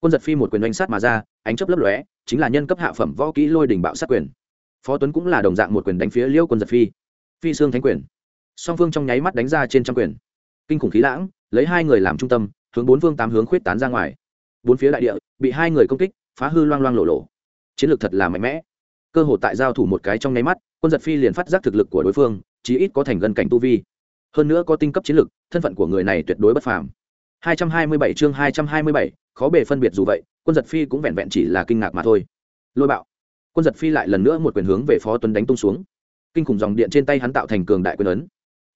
Quân giật phi một quyền oanh sát mà ra, ánh chấp lấp lóe, chính là nhân cấp hạ phẩm võ kỹ lôi đình bạo sát quyền. Phó tuấn cũng là đồng dạng một quyền đánh phía liêu quân giật phi. Phi xương thánh quyền. Song phương trong nháy mắt đánh ra trên trăm quyền. Kinh khủng khí lãng, lấy hai người làm trung tâm, hướng bốn phương tám hướng khuyết tán ra ngoài. Bốn phía đại địa, bị hai người công kích, phá hư loang loang lộ lộ chiến lược thật là mạnh mẽ. Cơ hội tại giao thủ một cái trong nháy mắt, quân giật phi liền phát giác thực lực của đối phương, chí ít có thành gần cảnh tu vi. Hơn nữa có tinh cấp chiến lược, thân phận của người này tuyệt đối bất phàm. 227 chương 227, khó bề phân biệt dù vậy quân giật phi cũng vẹn vẹn chỉ là kinh ngạc mà thôi. Lôi bạo. Quân giật phi lại lần nữa một quyền hướng về phó tuấn đánh tung xuống. Kinh khủng dòng điện trên tay hắn tạo thành cường đại quyền ấn.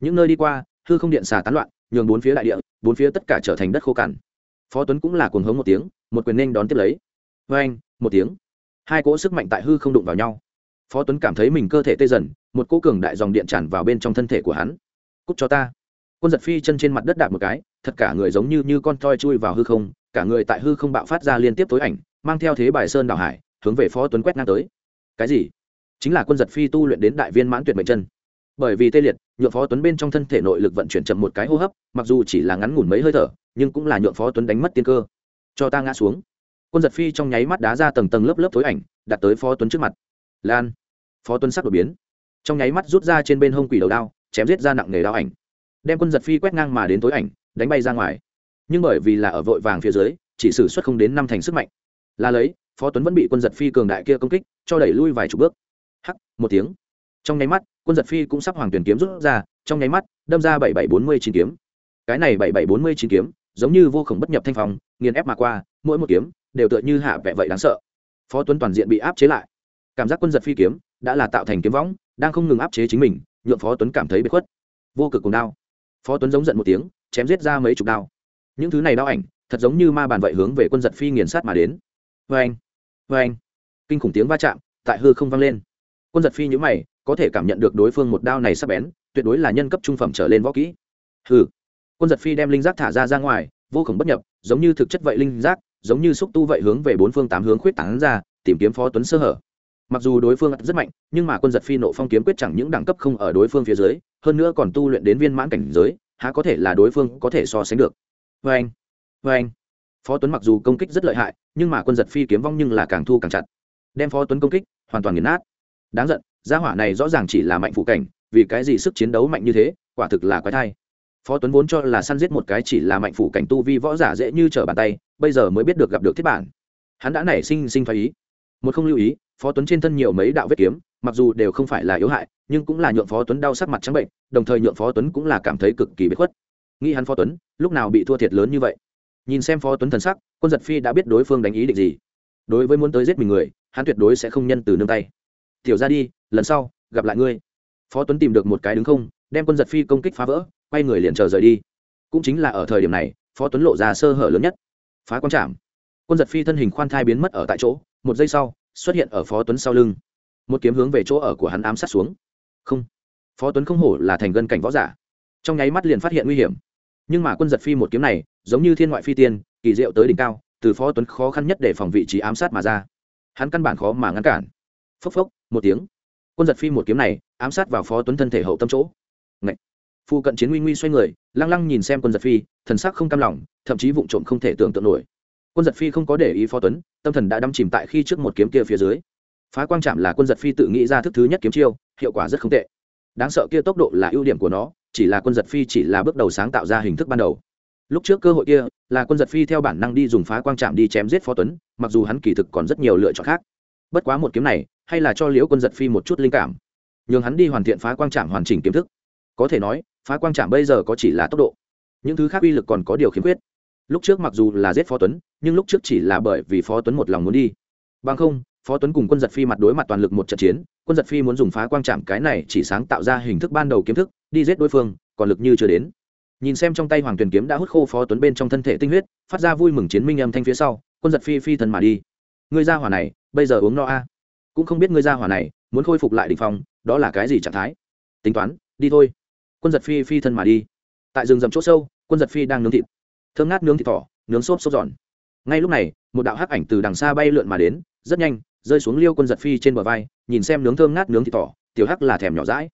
Những nơi đi qua hư không điện xà tán loạn nhường bốn phía đại địa bốn phía tất cả trở thành đất khô cằn. Phó tuấn cũng là cuồng hống một tiếng một quyền nên đón tiếp lấy. Oeng, anh một tiếng. Hai cỗ sức mạnh tại hư không đụng vào nhau. Phó tuấn cảm thấy mình cơ thể tê dần một cỗ cường đại dòng điện tràn vào bên trong thân thể của hắn. Cút cho ta quân giật phi chân trên mặt đất đạp một cái, thật cả người giống như như con toi chui vào hư không, cả người tại hư không bạo phát ra liên tiếp tối ảnh, mang theo thế bài sơn đảo hải, hướng về phó tuấn quét ngang tới. Cái gì? Chính là quân giật phi tu luyện đến đại viên mãn tuyệt mệnh chân. Bởi vì tê liệt, nhượng phó tuấn bên trong thân thể nội lực vận chuyển chậm một cái hô hấp, mặc dù chỉ là ngắn ngủn mấy hơi thở, nhưng cũng là nhượng phó tuấn đánh mất tiên cơ. Cho ta ngã xuống. Quân giật phi trong nháy mắt đá ra tầng tầng lớp lớp tối ảnh, đặt tới phó tuấn trước mặt. Lan. Phó tuấn sắc đột biến. Trong nháy mắt rút ra trên bên hông quỷ đầu đao, chém giết ra nặng nghề đao ảnh đem quân giật phi quét ngang mà đến tối ảnh, đánh bay ra ngoài. Nhưng bởi vì là ở vội vàng phía dưới, chỉ sử xuất không đến năm thành sức mạnh. Là lấy, phó tuấn vẫn bị quân giật phi cường đại kia công kích, cho đẩy lui vài chục bước. Hắc, một tiếng. Trong nháy mắt, quân giật phi cũng sắp hoàng tuyển kiếm rút ra, trong nháy mắt, đâm ra bảy bảy bốn mươi chín kiếm. Cái này bảy bảy bốn mươi chín kiếm, giống như vô khổng bất nhập thanh phòng nghiền ép mà qua, mỗi một kiếm đều tựa như hạ vẹ vậy đáng sợ. Phó tuấn toàn diện bị áp chế lại. Cảm giác quân giật phi kiếm đã là tạo thành kiếm võng, đang không ngừng áp chế chính mình, nhượng phó tuấn cảm thấy bế khuất. Vô cực cùng đao phó tuấn giống giận một tiếng, chém giết ra mấy chục đao. Những thứ này đao ảnh, thật giống như ma bàn vậy hướng về quân giật phi nghiền sát mà đến. Vê anh vê anh kinh khủng tiếng va chạm tại hư không vang lên. Quân giật phi nhữ mày, có thể cảm nhận được đối phương một đao này sắp bén, tuyệt đối là nhân cấp trung phẩm trở lên võ kỹ. Hư quân giật phi đem linh giác thả ra ra ngoài, vô khổng bất nhập, giống như thực chất vậy linh giác, giống như xúc tu vậy hướng về bốn phương tám hướng khuyết tảng ra, tìm kiếm phó tuấn sơ hở mặc dù đối phương rất mạnh, nhưng mà quân giật phi nộ phong kiếm quyết chẳng những đẳng cấp không ở đối phương phía dưới, hơn nữa còn tu luyện đến viên mãn cảnh giới, há có thể là đối phương có thể so sánh được. Vê anh vê anh. Phó tuấn mặc dù công kích rất lợi hại, nhưng mà quân giật phi kiếm vong nhưng là càng thu càng chặt. Đem phó tuấn công kích, hoàn toàn nghiền nát. Đáng giận, gia hỏa này rõ ràng chỉ là mạnh phụ cảnh, vì cái gì sức chiến đấu mạnh như thế, quả thực là quái thai. Phó tuấn vốn cho là săn giết một cái chỉ là mạnh phủ cảnh tu vi võ giả dễ như trở bàn tay, bây giờ mới biết được gặp được thiết bản. Hắn đã nảy sinh sinh phái ý. Một không lưu ý phó tuấn trên thân nhiều mấy đạo vết kiếm, mặc dù đều không phải là yếu hại, nhưng cũng là nhượng phó tuấn đau sắc mặt trắng bệnh, đồng thời nhượng phó tuấn cũng là cảm thấy cực kỳ bất khuất. Nghĩ hắn phó tuấn, lúc nào bị thua thiệt lớn như vậy? Nhìn xem phó tuấn thần sắc, quân giật phi đã biết đối phương đánh ý định gì. Đối với muốn tới giết mình người, hắn tuyệt đối sẽ không nhân từ nương tay. Tiểu ra đi, lần sau, gặp lại ngươi. Phó tuấn tìm được một cái đứng không, đem quân giật phi công kích phá vỡ, quay người liền chờ rời đi. Cũng chính là ở thời điểm này, phó tuấn lộ ra sơ hở lớn nhất. Phá quan trảm. Quân giật phi thân hình khoan thai biến mất ở tại chỗ, một giây sau xuất hiện ở phó tuấn sau lưng. Một kiếm hướng về chỗ ở của hắn ám sát xuống. Không, phó tuấn không hổ là thành gân cảnh võ giả. Trong nháy mắt liền phát hiện nguy hiểm. Nhưng mà quân giật phi một kiếm này, giống như thiên ngoại phi tiên, kỳ diệu tới đỉnh cao, từ phó tuấn khó khăn nhất để phòng vị trí ám sát mà ra. Hắn căn bản khó mà ngăn cản. Phốc phốc, một tiếng. Quân giật phi một kiếm này, ám sát vào phó tuấn thân thể hậu tâm chỗ. Ngậy! phu cận chiến nguy nguy xoay người, lăng lăng nhìn xem quân giật phi, thần sắc không cam lòng, thậm chí vụng trộm không thể tưởng tượng nổi. Quân giật phi không có để ý phó tuấn tâm thần đã đâm chìm tại khi trước một kiếm kia phía dưới. Phá quang trạm là quân giật phi tự nghĩ ra thức thứ nhất kiếm chiêu, hiệu quả rất không tệ. Đáng sợ kia tốc độ là ưu điểm của nó, chỉ là quân giật phi chỉ là bước đầu sáng tạo ra hình thức ban đầu. Lúc trước cơ hội kia, là quân giật phi theo bản năng đi dùng phá quang trạm đi chém giết phó tuấn, mặc dù hắn kỳ thực còn rất nhiều lựa chọn khác. Bất quá một kiếm này, hay là cho liễu quân giật phi một chút linh cảm. Nhường hắn đi hoàn thiện phá quang trạm hoàn chỉnh kiếm thức. Có thể nói, phá quang trạm bây giờ có chỉ là tốc độ. Những thứ khác uy lực còn có điều khiếm khuyết lúc trước mặc dù là giết phó tuấn, nhưng lúc trước chỉ là bởi vì phó tuấn một lòng muốn đi. Bằng không, phó tuấn cùng quân giật phi mặt đối mặt toàn lực một trận chiến, quân giật phi muốn dùng phá quang trạm cái này chỉ sáng tạo ra hình thức ban đầu kiếm thức, đi giết đối phương, còn lực như chưa đến. Nhìn xem trong tay hoàng tuyền kiếm đã hút khô phó tuấn bên trong thân thể tinh huyết, phát ra vui mừng chiến minh âm thanh phía sau, quân giật phi phi thần mà đi. Ngươi ra hỏa này, bây giờ uống no a. Cũng không biết ngươi ra hỏa này, muốn khôi phục lại đ ỉ n h phong, đó là cái gì trạng thái? Tính toán, đi thôi. Quân giật phi phi thân mà đi. Tại rừng rậm chỗ sâu, quân giật phi đang nướng thịt thơm ngát nướng thịt thỏ, nướng xốp xốp giòn. Ngay lúc này, một đạo hắc ảnh từ đằng xa bay lượn mà đến, rất nhanh, rơi xuống liêu quân giật phi trên bờ vai, nhìn xem nướng thơm ngát nướng thịt thỏ, tiểu hắc là thèm nhỏ rãi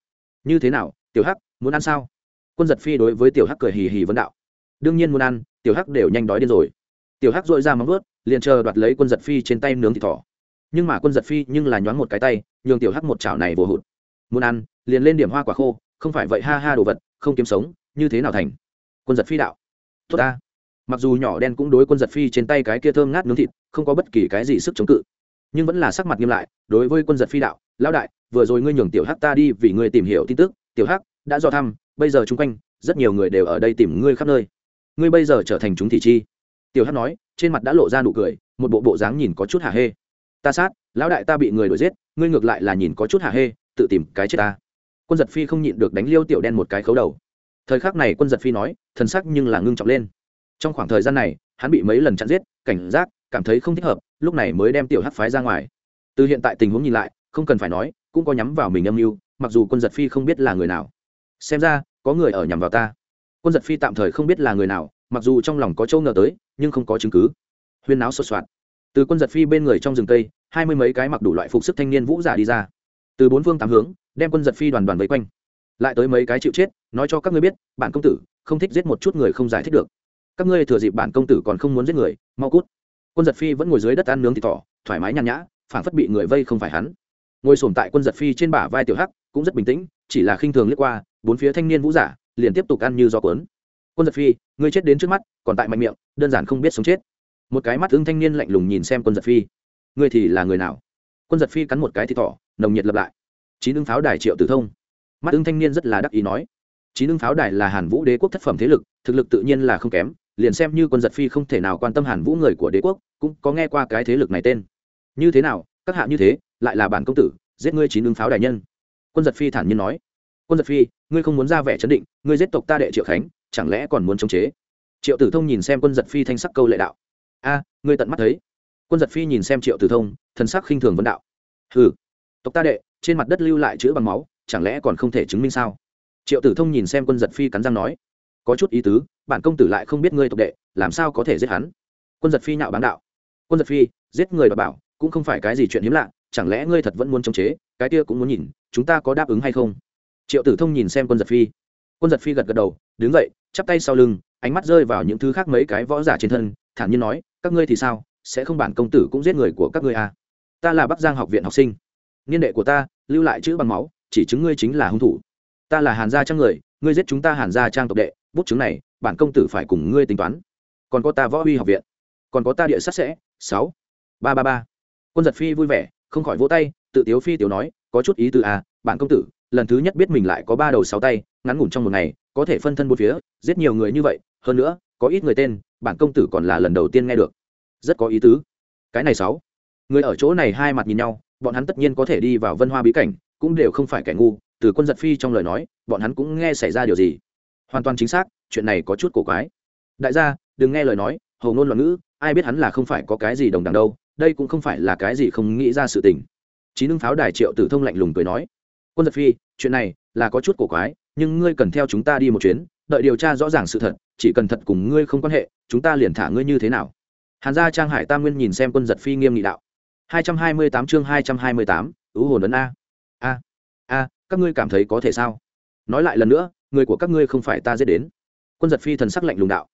như thế nào, tiểu hắc, muốn ăn sao? Quân giật phi đối với tiểu hắc cười hì hì vấn đạo. Đương nhiên muốn ăn, tiểu hắc đều nhanh đói điên rồi. Tiểu hắc dội ra móng vớt liền chờ đoạt lấy quân giật phi trên tay nướng thịt thỏ. Nhưng mà quân giật phi nhưng là nhoáng một cái tay, nhường tiểu hắc một chảo này vồ hụt. Muốn ăn, liền lên điểm hoa quả khô, không phải vậy ha ha đồ vật, không kiếm sống, như thế nào thành? Quân giật phi đạo. Tốt ta mặc dù nhỏ đen cũng đối quân giật phi trên tay cái kia thơm ngát nướng thịt, không có bất kỳ cái gì sức chống cự, nhưng vẫn là sắc mặt nghiêm lại, đối với quân giật phi đạo, lão đại, vừa rồi ngươi nhường tiểu hắc ta đi vì ngươi tìm hiểu tin tức, tiểu hắc đã do thăm, bây giờ chung quanh, rất nhiều người đều ở đây tìm ngươi khắp nơi. Ngươi bây giờ trở thành chúng thị chi. Tiểu hắc nói, trên mặt đã lộ ra nụ cười, một bộ bộ dáng nhìn có chút hả hê. Ta sát, lão đại ta bị người đuổi giết, ngươi ngược lại là nhìn có chút hả hê, tự tìm cái chết ta. Quân giật phi không nhịn được đánh liêu tiểu đen một cái khấu đầu. Thời khắc này quân giật phi nói, thần sắc nhưng là ngưng trọng lên trong khoảng thời gian này, hắn bị mấy lần chặn giết, cảnh giác, cảm thấy không thích hợp, lúc này mới đem tiểu hắc phái ra ngoài. Từ hiện tại tình huống nhìn lại, không cần phải nói, cũng có nhắm vào mình âm mưu, mặc dù quân giật phi không biết là người nào. Xem ra, có người ở nhằm vào ta. Quân giật phi tạm thời không biết là người nào, mặc dù trong lòng có châu ngờ tới, nhưng không có chứng cứ. Huyên náo sột soạt. Từ quân giật phi bên người trong rừng cây, hai mươi mấy cái mặc đủ loại phục sức thanh niên vũ giả đi ra. Từ bốn phương tám hướng, đem quân giật phi đoàn đoàn vây quanh. Lại tới mấy cái chịu chết, nói cho các ngươi biết, bản công tử không thích giết một chút người không giải thích được các ngươi thừa dịp bản công tử còn không muốn giết người, mau cút. Quân giật phi vẫn ngồi dưới đất ăn nướng thịt thỏ, thoải mái nhàn nhã, phảng phất bị người vây không phải hắn. Ngồi sồn tại quân giật phi trên bả vai tiểu hắc, cũng rất bình tĩnh, chỉ là khinh thường liếc qua, bốn phía thanh niên vũ giả liền tiếp tục ăn như gió cuốn. Quân giật phi, ngươi chết đến trước mắt, còn tại mạnh miệng, đơn giản không biết sống chết. Một cái mắt ứng thanh niên lạnh lùng nhìn xem quân giật phi. Ngươi thì là người nào? Quân giật phi cắn một cái thì thỏ, nồng nhiệt lập lại. Chín ứng pháo đài triệu tử thông. Mắt ứng thanh niên rất là đắc ý nói. Chín ứng pháo đài là hàn vũ đế quốc thất phẩm thế lực, thực lực tự nhiên là không kém liền xem như quân giật phi không thể nào quan tâm hàn vũ người của đế quốc, cũng có nghe qua cái thế lực này tên. Như thế nào, các hạ như thế, lại là bản công tử, giết ngươi chín ứng pháo đài nhân. Quân giật phi thản nhiên nói. Quân giật phi, ngươi không muốn ra vẻ chấn định, ngươi giết tộc ta đệ triệu khánh, chẳng lẽ còn muốn chống chế? Triệu tử thông nhìn xem quân giật phi thanh sắc câu lệ đạo. A, ngươi tận mắt thấy. Quân giật phi nhìn xem triệu tử thông, thần sắc khinh thường vấn đạo. Hừ, tộc ta đệ, trên mặt đất lưu lại chữ bằng máu, chẳng lẽ còn không thể chứng minh sao? Triệu tử thông nhìn xem quân giật phi cắn răng nói có chút ý tứ, bản công tử lại không biết ngươi tộc đệ, làm sao có thể giết hắn? Quân giật phi nhạo bán đạo. Quân giật phi, giết người đ bảo, cũng không phải cái gì chuyện hiếm lạ, chẳng lẽ ngươi thật vẫn muốn chống chế, cái kia cũng muốn nhìn, chúng ta có đáp ứng hay không? Triệu tử thông nhìn xem quân giật phi. Quân giật phi gật gật đầu, đứng dậy, chắp tay sau lưng, ánh mắt rơi vào những thứ khác mấy cái võ giả trên thân, thản nhiên nói, các ngươi thì sao, sẽ không bản công tử cũng giết người của các ngươi à? ta là bắc giang học viện học sinh. Niên đệ của ta, lưu lại chữ bằng máu, chỉ chứng ngươi chính là hung thủ. Ta là hàn gia trang người, ngươi giết chúng ta hàn gia trang tộc đệ bút chứng này, bản công tử phải cùng ngươi tính toán. Còn có ta võ huy học viện, còn có ta địa sát sẽ, sáu, ba ba ba. Quân giật phi vui vẻ, không khỏi vỗ tay, tự tiếu phi tiểu nói, có chút ý từ à bản công tử, lần thứ nhất biết mình lại có ba đầu sáu tay, ngắn ngủn trong một ngày, có thể phân thân bốn phía, giết nhiều người như vậy, hơn nữa, có ít người tên, bản công tử còn là lần đầu tiên nghe được. Rất có ý tứ. Cái này sáu. Người ở chỗ này hai mặt nhìn nhau, bọn hắn tất nhiên có thể đi vào vân hoa bí cảnh, cũng đều không phải kẻ ngu, từ quân giật phi trong lời nói, bọn hắn cũng nghe xảy ra điều gì hoàn toàn chính xác, chuyện này có chút cổ quái. Đại gia, đừng nghe lời nói hầu ngôn loạn ngữ, ai biết hắn là không phải có cái gì đồng đẳng đâu, đây cũng không phải là cái gì không nghĩ ra sự tình. Chí nương pháo đài triệu tử thông lạnh lùng cười nói, quân giật phi, chuyện này là có chút cổ quái, nhưng ngươi cần theo chúng ta đi một chuyến, đợi điều tra rõ ràng sự thật, chỉ cần thật cùng ngươi không quan hệ, chúng ta liền thả ngươi như thế nào. Hàn gia trang hải tam nguyên nhìn xem quân giật phi nghiêm nghị đạo. Hai trăm hai mươi tám chương hai trăm hai mươi tám, ứ hồn ấn a. A a, các ngươi cảm thấy có thể sao? Nói lại lần nữa người của các ngươi không phải ta giết đến. Quân giật phi thần sắc lạnh lùng đạo.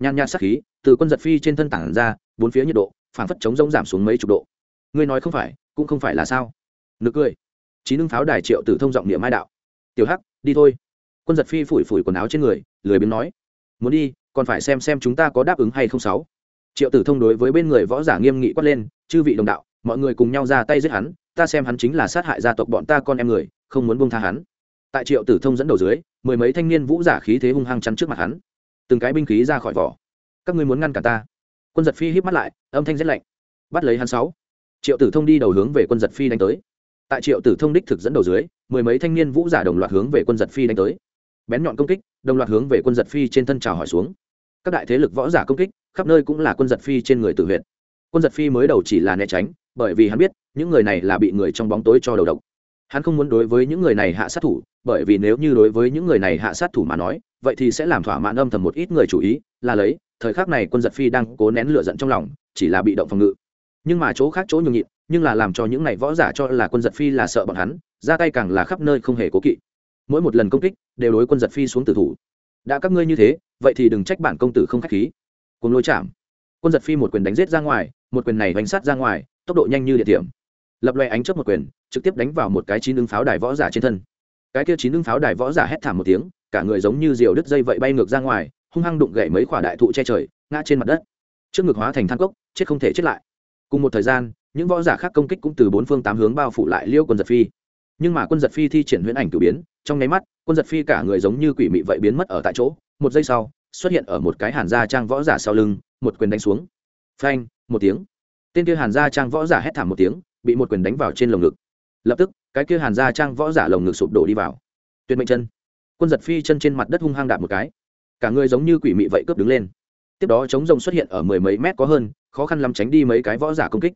Nhàn nhạt sắc khí, từ quân giật phi trên thân tảng ra, bốn phía nhiệt độ phản phất chống rông giảm xuống mấy chục độ. Ngươi nói không phải, cũng không phải là sao? Nực cười. Trí nương pháo đài triệu tử thông giọng niệm mai đạo. Tiểu hắc, đi thôi. Quân giật phi phủi phủi quần áo trên người, lười biếng nói. Muốn đi, còn phải xem xem chúng ta có đáp ứng hay không sáu. Triệu tử thông đối với bên người võ giả nghiêm nghị quát lên, chư vị đồng đạo, mọi người cùng nhau ra tay giết hắn, ta xem hắn chính là sát hại gia tộc bọn ta con em người, không muốn buông tha hắn tại triệu tử thông dẫn đầu dưới, mười mấy thanh niên vũ giả khí thế hung hăng chắn trước mặt hắn. Từng cái binh khí ra khỏi vỏ. Các ngươi muốn ngăn cả ta? Quân giật phi híp mắt lại, âm thanh rét lạnh. Bắt lấy hắn sáu. Triệu tử thông đi đầu hướng về quân giật phi đánh tới. Tại triệu tử thông đích thực dẫn đầu dưới, mười mấy thanh niên vũ giả đồng loạt hướng về quân giật phi đánh tới. Bén nhọn công kích, đồng loạt hướng về quân giật phi trên thân trào hỏi xuống. Các đại thế lực võ giả công kích, khắp nơi cũng là quân giật phi trên người tự huyện quân giật phi mới đầu chỉ là né tránh, bởi vì hắn biết, những người này là bị người trong bóng tối cho đầu độc hắn không muốn đối với những người này hạ sát thủ, bởi vì nếu như đối với những người này hạ sát thủ mà nói, vậy thì sẽ làm thỏa mãn âm thầm một ít người chủ ý, là lấy, thời khắc này quân giật phi đang cố nén lửa giận trong lòng, chỉ là bị động phòng ngự. Nhưng mà chỗ khác chỗ nhường nhịn, nhưng là làm cho những này võ giả cho là quân giật phi là sợ bọn hắn, ra tay càng là khắp nơi không hề cố kỵ. Mỗi một lần công kích, đều đối quân giật phi xuống tử thủ. Đã các ngươi như thế, vậy thì đừng trách bản công tử không k h á c h khí. Cùng lôi chạm. Quân giật phi một quyền đánh g i ế t ra ngoài, một quyền này đánh sát ra ngoài, tốc độ nhanh như địa điểm lập loè ánh chớp một quyền, trực tiếp đánh vào một cái chín ứng pháo đài võ giả trên thân. Cái kia chín ứng pháo đài võ giả hét thảm một tiếng, cả người giống như diều đứt dây vậy bay ngược ra ngoài, hung hăng đụng gậy mấy khoả đại thụ che trời, ngã trên mặt đất. Trước ngực hóa thành than cốc, chết không thể chết lại. Cùng một thời gian, những võ giả khác công kích cũng từ bốn phương tám hướng bao phủ lại liêu quân giật phi. Nhưng mà quân giật phi thi triển huyễn ảnh cử biến, trong nháy mắt, quân giật phi cả người giống như quỷ mị vậy biến mất ở tại chỗ. Một giây sau, xuất hiện ở một cái hàn gia trang võ giả sau lưng, một quyền đánh xuống. Phanh, một tiếng. Tên kia hàn gia trang võ giả hét thảm một tiếng bị một quyền đánh vào trên lồng ngực. Lập tức, cái kia hàn gia trang võ giả lồng ngực sụp đổ đi vào. Tuyệt mệnh chân. Quân giật phi chân trên mặt đất hung hăng đạp một cái. Cả người giống như quỷ mị vậy cướp đứng lên. Tiếp đó chống rồng xuất hiện ở mười mấy mét có hơn, khó khăn lắm tránh đi mấy cái võ giả công kích.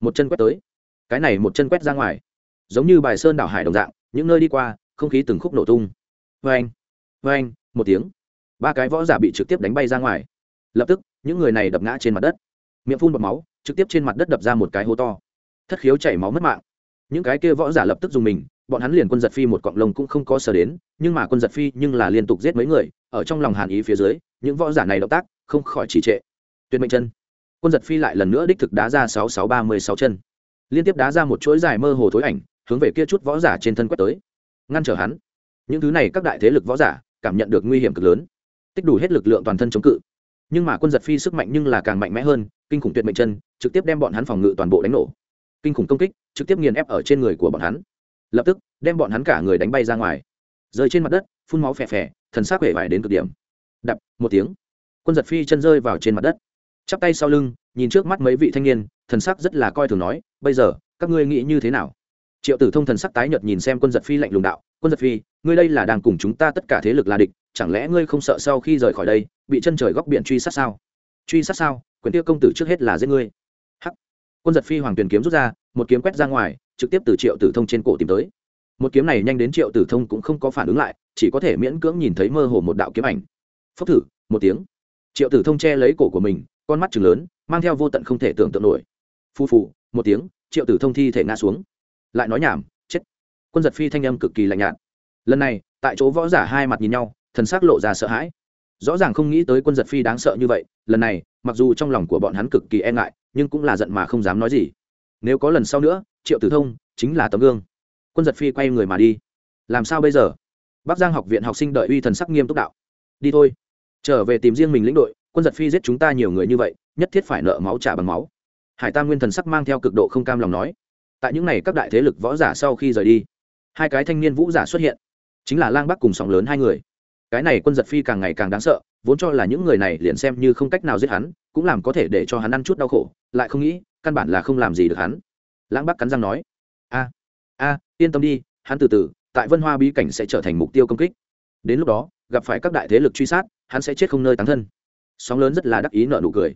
Một chân quét tới. Cái này một chân quét ra ngoài. Giống như bài sơn đảo hải đồng dạng, những nơi đi qua, không khí từng khúc nổ tung. Vê anh vê anh một tiếng. Ba cái võ giả bị trực tiếp đánh bay ra ngoài. Lập tức, những người này đập ngã trên mặt đất. Miệng phun bọt máu, trực tiếp trên mặt đất đập ra một cái hố to thất khiếu chảy máu mất mạng. Những cái kia võ giả lập tức dùng mình, bọn hắn liền quân giật phi một cọng lông cũng không có sờ đến, nhưng mà quân giật phi nhưng là liên tục giết mấy người, ở trong lòng hàn ý phía dưới, những võ giả này động tác không khỏi trì trệ. Tuyệt mệnh chân. Quân giật phi lại lần nữa đích thực đá ra sáu sáu ba mươi sáu chân. Liên tiếp đá ra một chuỗi dài mơ hồ thối ảnh, hướng về kia chút võ giả trên thân quét tới. Ngăn trở hắn. Những thứ này các đại thế lực võ giả cảm nhận được nguy hiểm cực lớn, tích đủ hết lực lượng toàn thân chống cự. Nhưng mà quân giật phi sức mạnh nhưng là càng mạnh mẽ hơn, kinh khủng tuyệt mệnh chân, trực tiếp đem bọn hắn phòng ngự toàn bộ đánh nổ kinh khủng công kích, trực tiếp nghiền ép ở trên người của bọn hắn. Lập tức, đem bọn hắn cả người đánh bay ra ngoài. Rơi trên mặt đất, phun máu phè phè, thần xác vẻ vải đến cực điểm. Đập, một tiếng. Quân giật phi chân rơi vào trên mặt đất. Chắp tay sau lưng, nhìn trước mắt mấy vị thanh niên, thần sắc rất là coi thường nói, bây giờ, các ngươi nghĩ như thế nào? Triệu tử thông thần sắc tái nhợt nhìn xem quân giật phi lạnh lùng đạo, quân giật phi, ngươi đây là đang cùng chúng ta tất cả thế lực là địch, chẳng lẽ ngươi không sợ sau khi rời khỏi đây, bị chân trời góc biển truy sát sao? Truy sát sao? Quyền tiêu công tử trước hết là giết ngươi quân giật phi hoàng tuyền kiếm rút ra, một kiếm quét ra ngoài, trực tiếp từ triệu tử thông trên cổ tìm tới. Một kiếm này nhanh đến triệu tử thông cũng không có phản ứng lại, chỉ có thể miễn cưỡng nhìn thấy mơ hồ một đạo kiếm ảnh. Phốc thử, một tiếng. Triệu tử thông che lấy cổ của mình, con mắt chừng lớn, mang theo vô tận không thể tưởng tượng nổi. Phu phù, một tiếng, triệu tử thông thi thể ngã xuống. Lại nói nhảm, chết. Quân giật phi thanh âm cực kỳ lạnh nhạt. Lần này, tại chỗ võ giả hai mặt nhìn nhau, thần s ắ c lộ ra sợ hãi. Rõ ràng không nghĩ tới quân giật phi đáng sợ như vậy, lần này, mặc dù trong lòng của bọn hắn cực kỳ e ngại nhưng cũng là giận mà không dám nói gì. Nếu có lần sau nữa, triệu tử thông chính là tấm gương. Quân giật phi quay người mà đi. Làm sao bây giờ? Bắc giang học viện học sinh đợi uy thần sắc nghiêm túc đạo. Đi thôi. Trở về tìm riêng mình lĩnh đội, quân giật phi giết chúng ta nhiều người như vậy, nhất thiết phải nợ máu trả bằng máu. Hải tam nguyên thần sắc mang theo cực độ không cam lòng nói. Tại những n à y các đại thế lực võ giả sau khi rời đi, hai cái thanh niên vũ giả xuất hiện. Chính là lang bắc cùng sóng lớn hai người. Cái này quân giật phi càng ngày càng đáng sợ vốn cho là những người này liền xem như không cách nào giết hắn, cũng làm có thể để cho hắn ăn chút đau khổ, lại không nghĩ, căn bản là không làm gì được hắn. Lãng bắc cắn răng nói, a a, yên tâm đi, hắn từ từ, tại vân hoa bí cảnh sẽ trở thành mục tiêu công kích. Đến lúc đó, gặp phải các đại thế lực truy sát, hắn sẽ chết không nơi tán thân. Sóng lớn rất là đắc ý nợ nụ cười.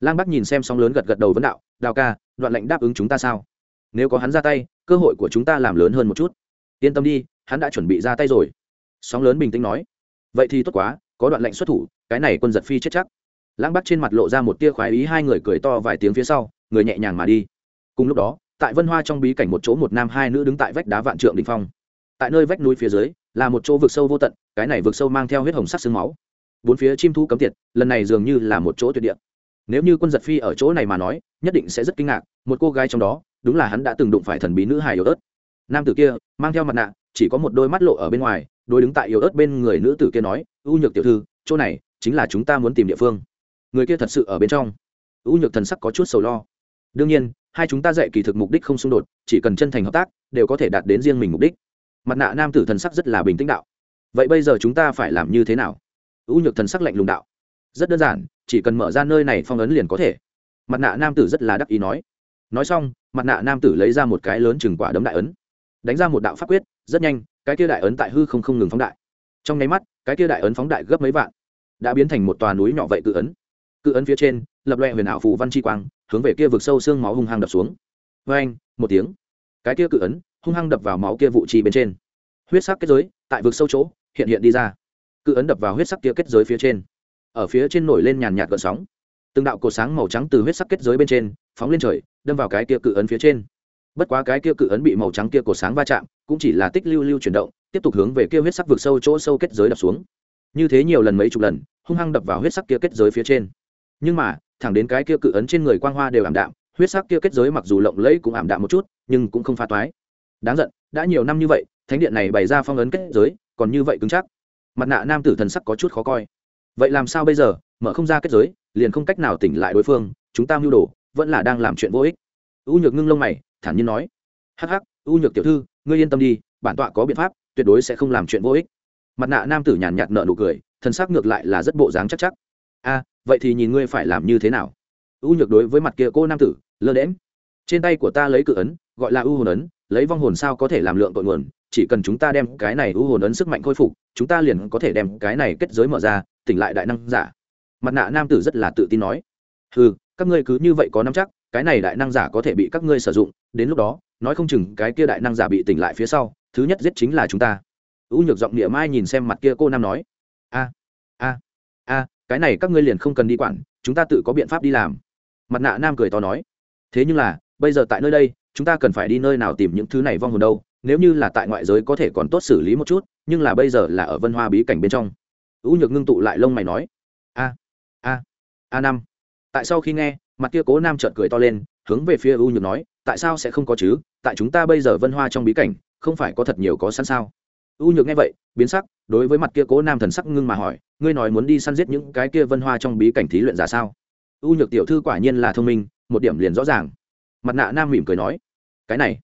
Lang bắc nhìn xem sóng lớn gật gật đầu vấn đạo, đào ca, đoạn lệnh đáp ứng chúng ta sao? Nếu có hắn ra tay, cơ hội của chúng ta làm lớn hơn một chút. Yên tâm đi, hắn đã chuẩn bị ra tay rồi. Sóng lớn bình tĩnh nói, vậy thì tốt quá có đoạn lệnh xuất thủ, cái này quân giật phi chết chắc. Lãng bắc trên mặt lộ ra một tia khoái ý, hai người cười to vài tiếng phía sau, người nhẹ nhàng mà đi. Cùng lúc đó, tại vân hoa trong bí cảnh một chỗ một nam hai nữ đứng tại vách đá vạn trượng đình phong. Tại nơi vách núi phía dưới, là một chỗ vực sâu vô tận, cái này vực sâu mang theo huyết hồng sắc xương máu. Bốn phía chim thu cấm tiệt, lần này dường như là một chỗ tuyệt địa. Nếu như quân giật phi ở chỗ này mà nói, nhất định sẽ rất kinh ngạc, một cô gái trong đó, đúng là hắn đã từng đụng phải thần bí nữ hài yếu ớt. Nam tử kia, mang theo mặt nạ, chỉ có một đôi mắt lộ ở bên ngoài đôi đứng tại yếu ớt bên người nữ tử kia nói u nhược tiểu thư, chỗ này chính là chúng ta muốn tìm địa phương. Người kia thật sự ở bên trong. U nhược thần sắc có chút sầu lo. Đương nhiên, hai chúng ta dạy kỳ thực mục đích không xung đột, chỉ cần chân thành hợp tác, đều có thể đạt đến riêng mình mục đích. Mặt nạ nam tử thần sắc rất là bình tĩnh đạo. Vậy bây giờ chúng ta phải làm như thế nào? U nhược thần sắc lạnh lùng đạo. Rất đơn giản, chỉ cần mở ra nơi này phong ấn liền có thể. Mặt nạ nam tử rất là đắc ý nói. Nói xong, mặt nạ nam tử lấy ra một cái lớn chừng quả đấm đại ấn. Đánh ra một đạo pháp quyết, rất nhanh, cái kia đại ấn tại hư không không ngừng phóng đại. Trong nháy mắt cái kia đại ấn phóng đại gấp mấy vạn, đã biến thành một tòa núi nhỏ vậy cự ấn. Cự ấn phía trên, lập loẹ huyền ảo phù văn chi quang, hướng về kia vực sâu xương máu hung hăng đập xuống. Vê anh một tiếng. Cái kia cự ấn, hung hăng đập vào máu kia vụ trì bên trên. Huyết sắc kết giới, tại vực sâu chỗ, hiện hiện đi ra. Cự ấn đập vào huyết sắc kia kết giới phía trên. Ở phía trên nổi lên nhàn nhạt gợn sóng. Từng đạo cột sáng màu trắng từ huyết sắc kết giới bên trên, phóng lên trời, đâm vào cái kia cự ấn phía trên bất quá cái kia cự ấn bị màu trắng kia cổ sáng va chạm, cũng chỉ là tích lưu lưu chuyển động, tiếp tục hướng về kia huyết sắc vực sâu chỗ sâu kết giới đập xuống. Như thế nhiều lần mấy chục lần, hung hăng đập vào huyết sắc kia kết giới phía trên. Nhưng mà, thẳng đến cái kia cự ấn trên người quang hoa đều ảm đạm, huyết sắc kia kết giới mặc dù lộng lẫy cũng ảm đạm một chút, nhưng cũng không pha toái. Đáng giận, đã nhiều năm như vậy, thánh điện này bày ra phong ấn kết giới, còn như vậy cứng chắc. Mặt nạ nam tử thần sắc có chút khó coi. Vậy làm sao bây giờ, mở không ra kết giới, liền không cách nào tỉnh lại đối phương, chúng ta mưu đồ, vẫn là đang làm chuyện vô ích. U nhược ngưng lông mày thản nhiên nói, hắc hắc, u nhược tiểu thư, ngươi yên tâm đi, bản tọa có biện pháp, tuyệt đối sẽ không làm chuyện vô ích. Mặt nạ nam tử nhàn nhạt nợ nụ cười thân xác ngược lại là rất bộ dáng chắc chắc. A, vậy thì nhìn ngươi phải làm như thế nào? U nhược đối với mặt kia cô nam tử, lơ đễm trên tay của ta lấy cự ấn, gọi là u hồn ấn, lấy vong hồn sao có thể làm lượng tội nguồn, chỉ cần chúng ta đem cái này u hồn ấn sức mạnh khôi phục, chúng ta liền có thể đem cái này kết giới mở ra, tỉnh lại đại năng giả. Mặt nạ nam tử rất là tự tin nói. Ừ các ngươi cứ như vậy có nắm chắc cái này đại năng giả có thể bị các ngươi sử dụng, đến lúc đó, nói không chừng cái kia đại năng giả bị tỉnh lại phía sau, thứ nhất giết chính là chúng ta. U nhược giọng địa mai nhìn xem mặt kia cô nam nói, a a a, cái này các ngươi liền không cần đi quản, chúng ta tự có biện pháp đi làm. Mặt nạ nam cười to nói, thế nhưng là, bây giờ tại nơi đây, chúng ta cần phải đi nơi nào tìm những thứ này vong hồn đâu, nếu như là tại ngoại giới có thể còn tốt xử lý một chút, nhưng là bây giờ là ở vân hoa bí cảnh bên trong. U nhược ngưng tụ lại lông mày nói, a a a năm, tại sau khi nghe mặt kia cố nam trợn cười to lên, hướng về phía u nhược nói, tại sao sẽ không có chứ? Tại chúng ta bây giờ vân hoa trong bí cảnh, không phải có thật nhiều có sẵn sao? U nhược nghe vậy, biến sắc, đối với mặt kia cố nam thần sắc ngưng mà hỏi, ngươi nói muốn đi săn giết những cái kia vân hoa trong bí cảnh thí luyện giả sao? U nhược tiểu thư quả nhiên là thông minh, một điểm liền rõ ràng. Mặt nạ nam mỉm cười nói, cái này.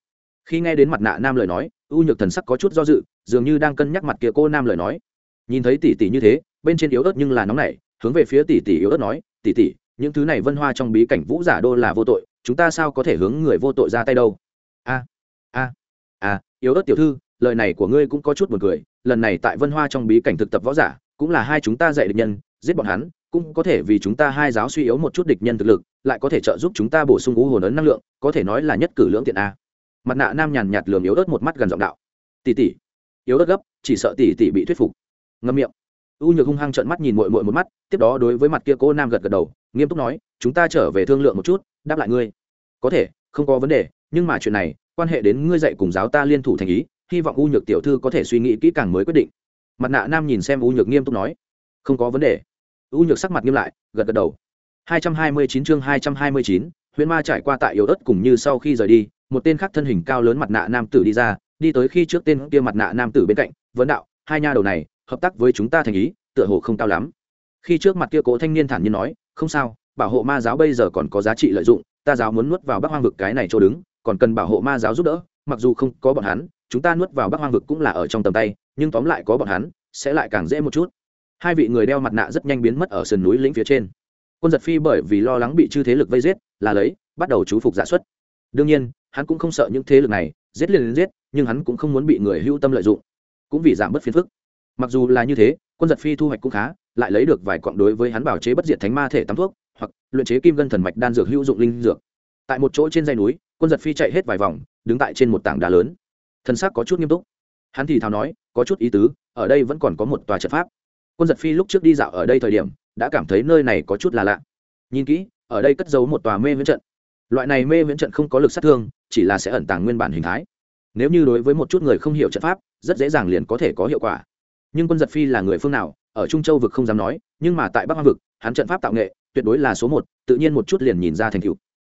Khi nghe đến mặt nạ nam lời nói, u nhược thần sắc có chút do dự, dường như đang cân nhắc mặt kia cô nam lời nói. Nhìn thấy tỷ tỷ như thế, bên trên yếu ớt nhưng là nóng nảy, hướng về phía tỷ tỷ yếu ớt nói, tỷ tỷ những thứ này vân hoa trong bí cảnh vũ giả đô là vô tội chúng ta sao có thể hướng người vô tội ra tay đâu? A a a, yếu ớt tiểu thư lời này của ngươi cũng có chút buồn cười lần này tại vân hoa trong bí cảnh thực tập võ giả cũng là hai chúng ta dạy địch nhân giết bọn hắn cũng có thể vì chúng ta hai giáo suy yếu một chút địch nhân thực lực lại có thể trợ giúp chúng ta bổ sung ngũ hồn ấn năng lượng có thể nói là nhất cử lưỡng tiện a. Mặt nạ nam nhàn nhạt lườm yếu ớt một mắt gần giọng đạo. Tỷ tỷ yếu ớt gấp chỉ sợ tỷ tỷ bị thuyết phục. Ngâm miệng. U nhược hung hăng trợn mắt nhìn mội mội một mắt tiếp đó đối với mặt kia cô nam gật gật đầu nghiêm túc nói chúng ta trở về thương lượng một chút đáp lại ngươi. Có thể không có vấn đề nhưng mà chuyện này quan hệ đến ngươi dạy cùng giáo ta liên thủ thành ý hy vọng u nhược tiểu thư có thể suy nghĩ kỹ càng mới quyết định. Mặt nạ nam nhìn xem u nhược nghiêm túc nói không có vấn đề. U nhược sắc mặt nghiêm lại gật gật đầu. 229 chương 229, huyễn ma trải qua tại yếu ớt cùng như sau khi rời đi một tên khác thân hình cao lớn mặt nạ nam tử đi ra đi tới khi trước tên kia mặt nạ nam tử bên cạnh vấn đạo hai nha đầu này hợp tác với chúng ta thành ý tựa hồ không cao lắm khi trước mặt kia cố thanh niên thản nhiên nói, không sao, bảo hộ ma giáo bây giờ còn có giá trị lợi dụng, ta giáo muốn nuốt vào bắc hoang vực cái này chỗ đứng, còn cần bảo hộ ma giáo giúp đỡ, mặc dù không có bọn hắn, chúng ta nuốt vào bắc hoang vực cũng là ở trong tầm tay, nhưng tóm lại có bọn hắn, sẽ lại càng dễ một chút. Hai vị người đeo mặt nạ rất nhanh biến mất ở sườn núi lĩnh phía trên. Quân giật phi bởi vì lo lắng bị chư thế lực vây giết, là lấy, bắt đầu chú phục giả xuất. Đương nhiên, hắn cũng không sợ những thế lực này, giết liền đến giết, nhưng hắn cũng không muốn bị người hưu tâm lợi dụng, cũng vì giảm bớt phiền phức. Mặc dù là như thế, quân giật phi thu hoạch cũng khá lại lấy được vài quặng đối với hắn bảo chế bất diệt thánh ma thể tắm thuốc, hoặc luyện chế kim gân thần mạch đan dược hữu dụng linh dược. Tại một chỗ trên dây núi, quân giật phi chạy hết vài vòng, đứng tại trên một tảng đá lớn. Thân xác có chút nghiêm túc. Hắn thì thào nói, có chút ý tứ, ở đây vẫn còn có một tòa trận pháp. Quân giật phi lúc trước đi dạo ở đây thời điểm, đã cảm thấy nơi này có chút là lạ. Nhìn kỹ, ở đây cất giấu một tòa mê viễn trận. Loại này mê viễn trận không có lực sát thương, chỉ là sẽ ẩn tàng nguyên bản hình thái. Nếu như đối với một chút người không hiểu trận pháp, rất dễ dàng liền có thể có hiệu quả. Nhưng quân giật phi là người phương nào ở trung châu vực không dám nói, nhưng mà tại bắc hoa vực, hắn trận pháp tạo nghệ, tuyệt đối là số một, tự nhiên một chút liền nhìn ra thành tựu.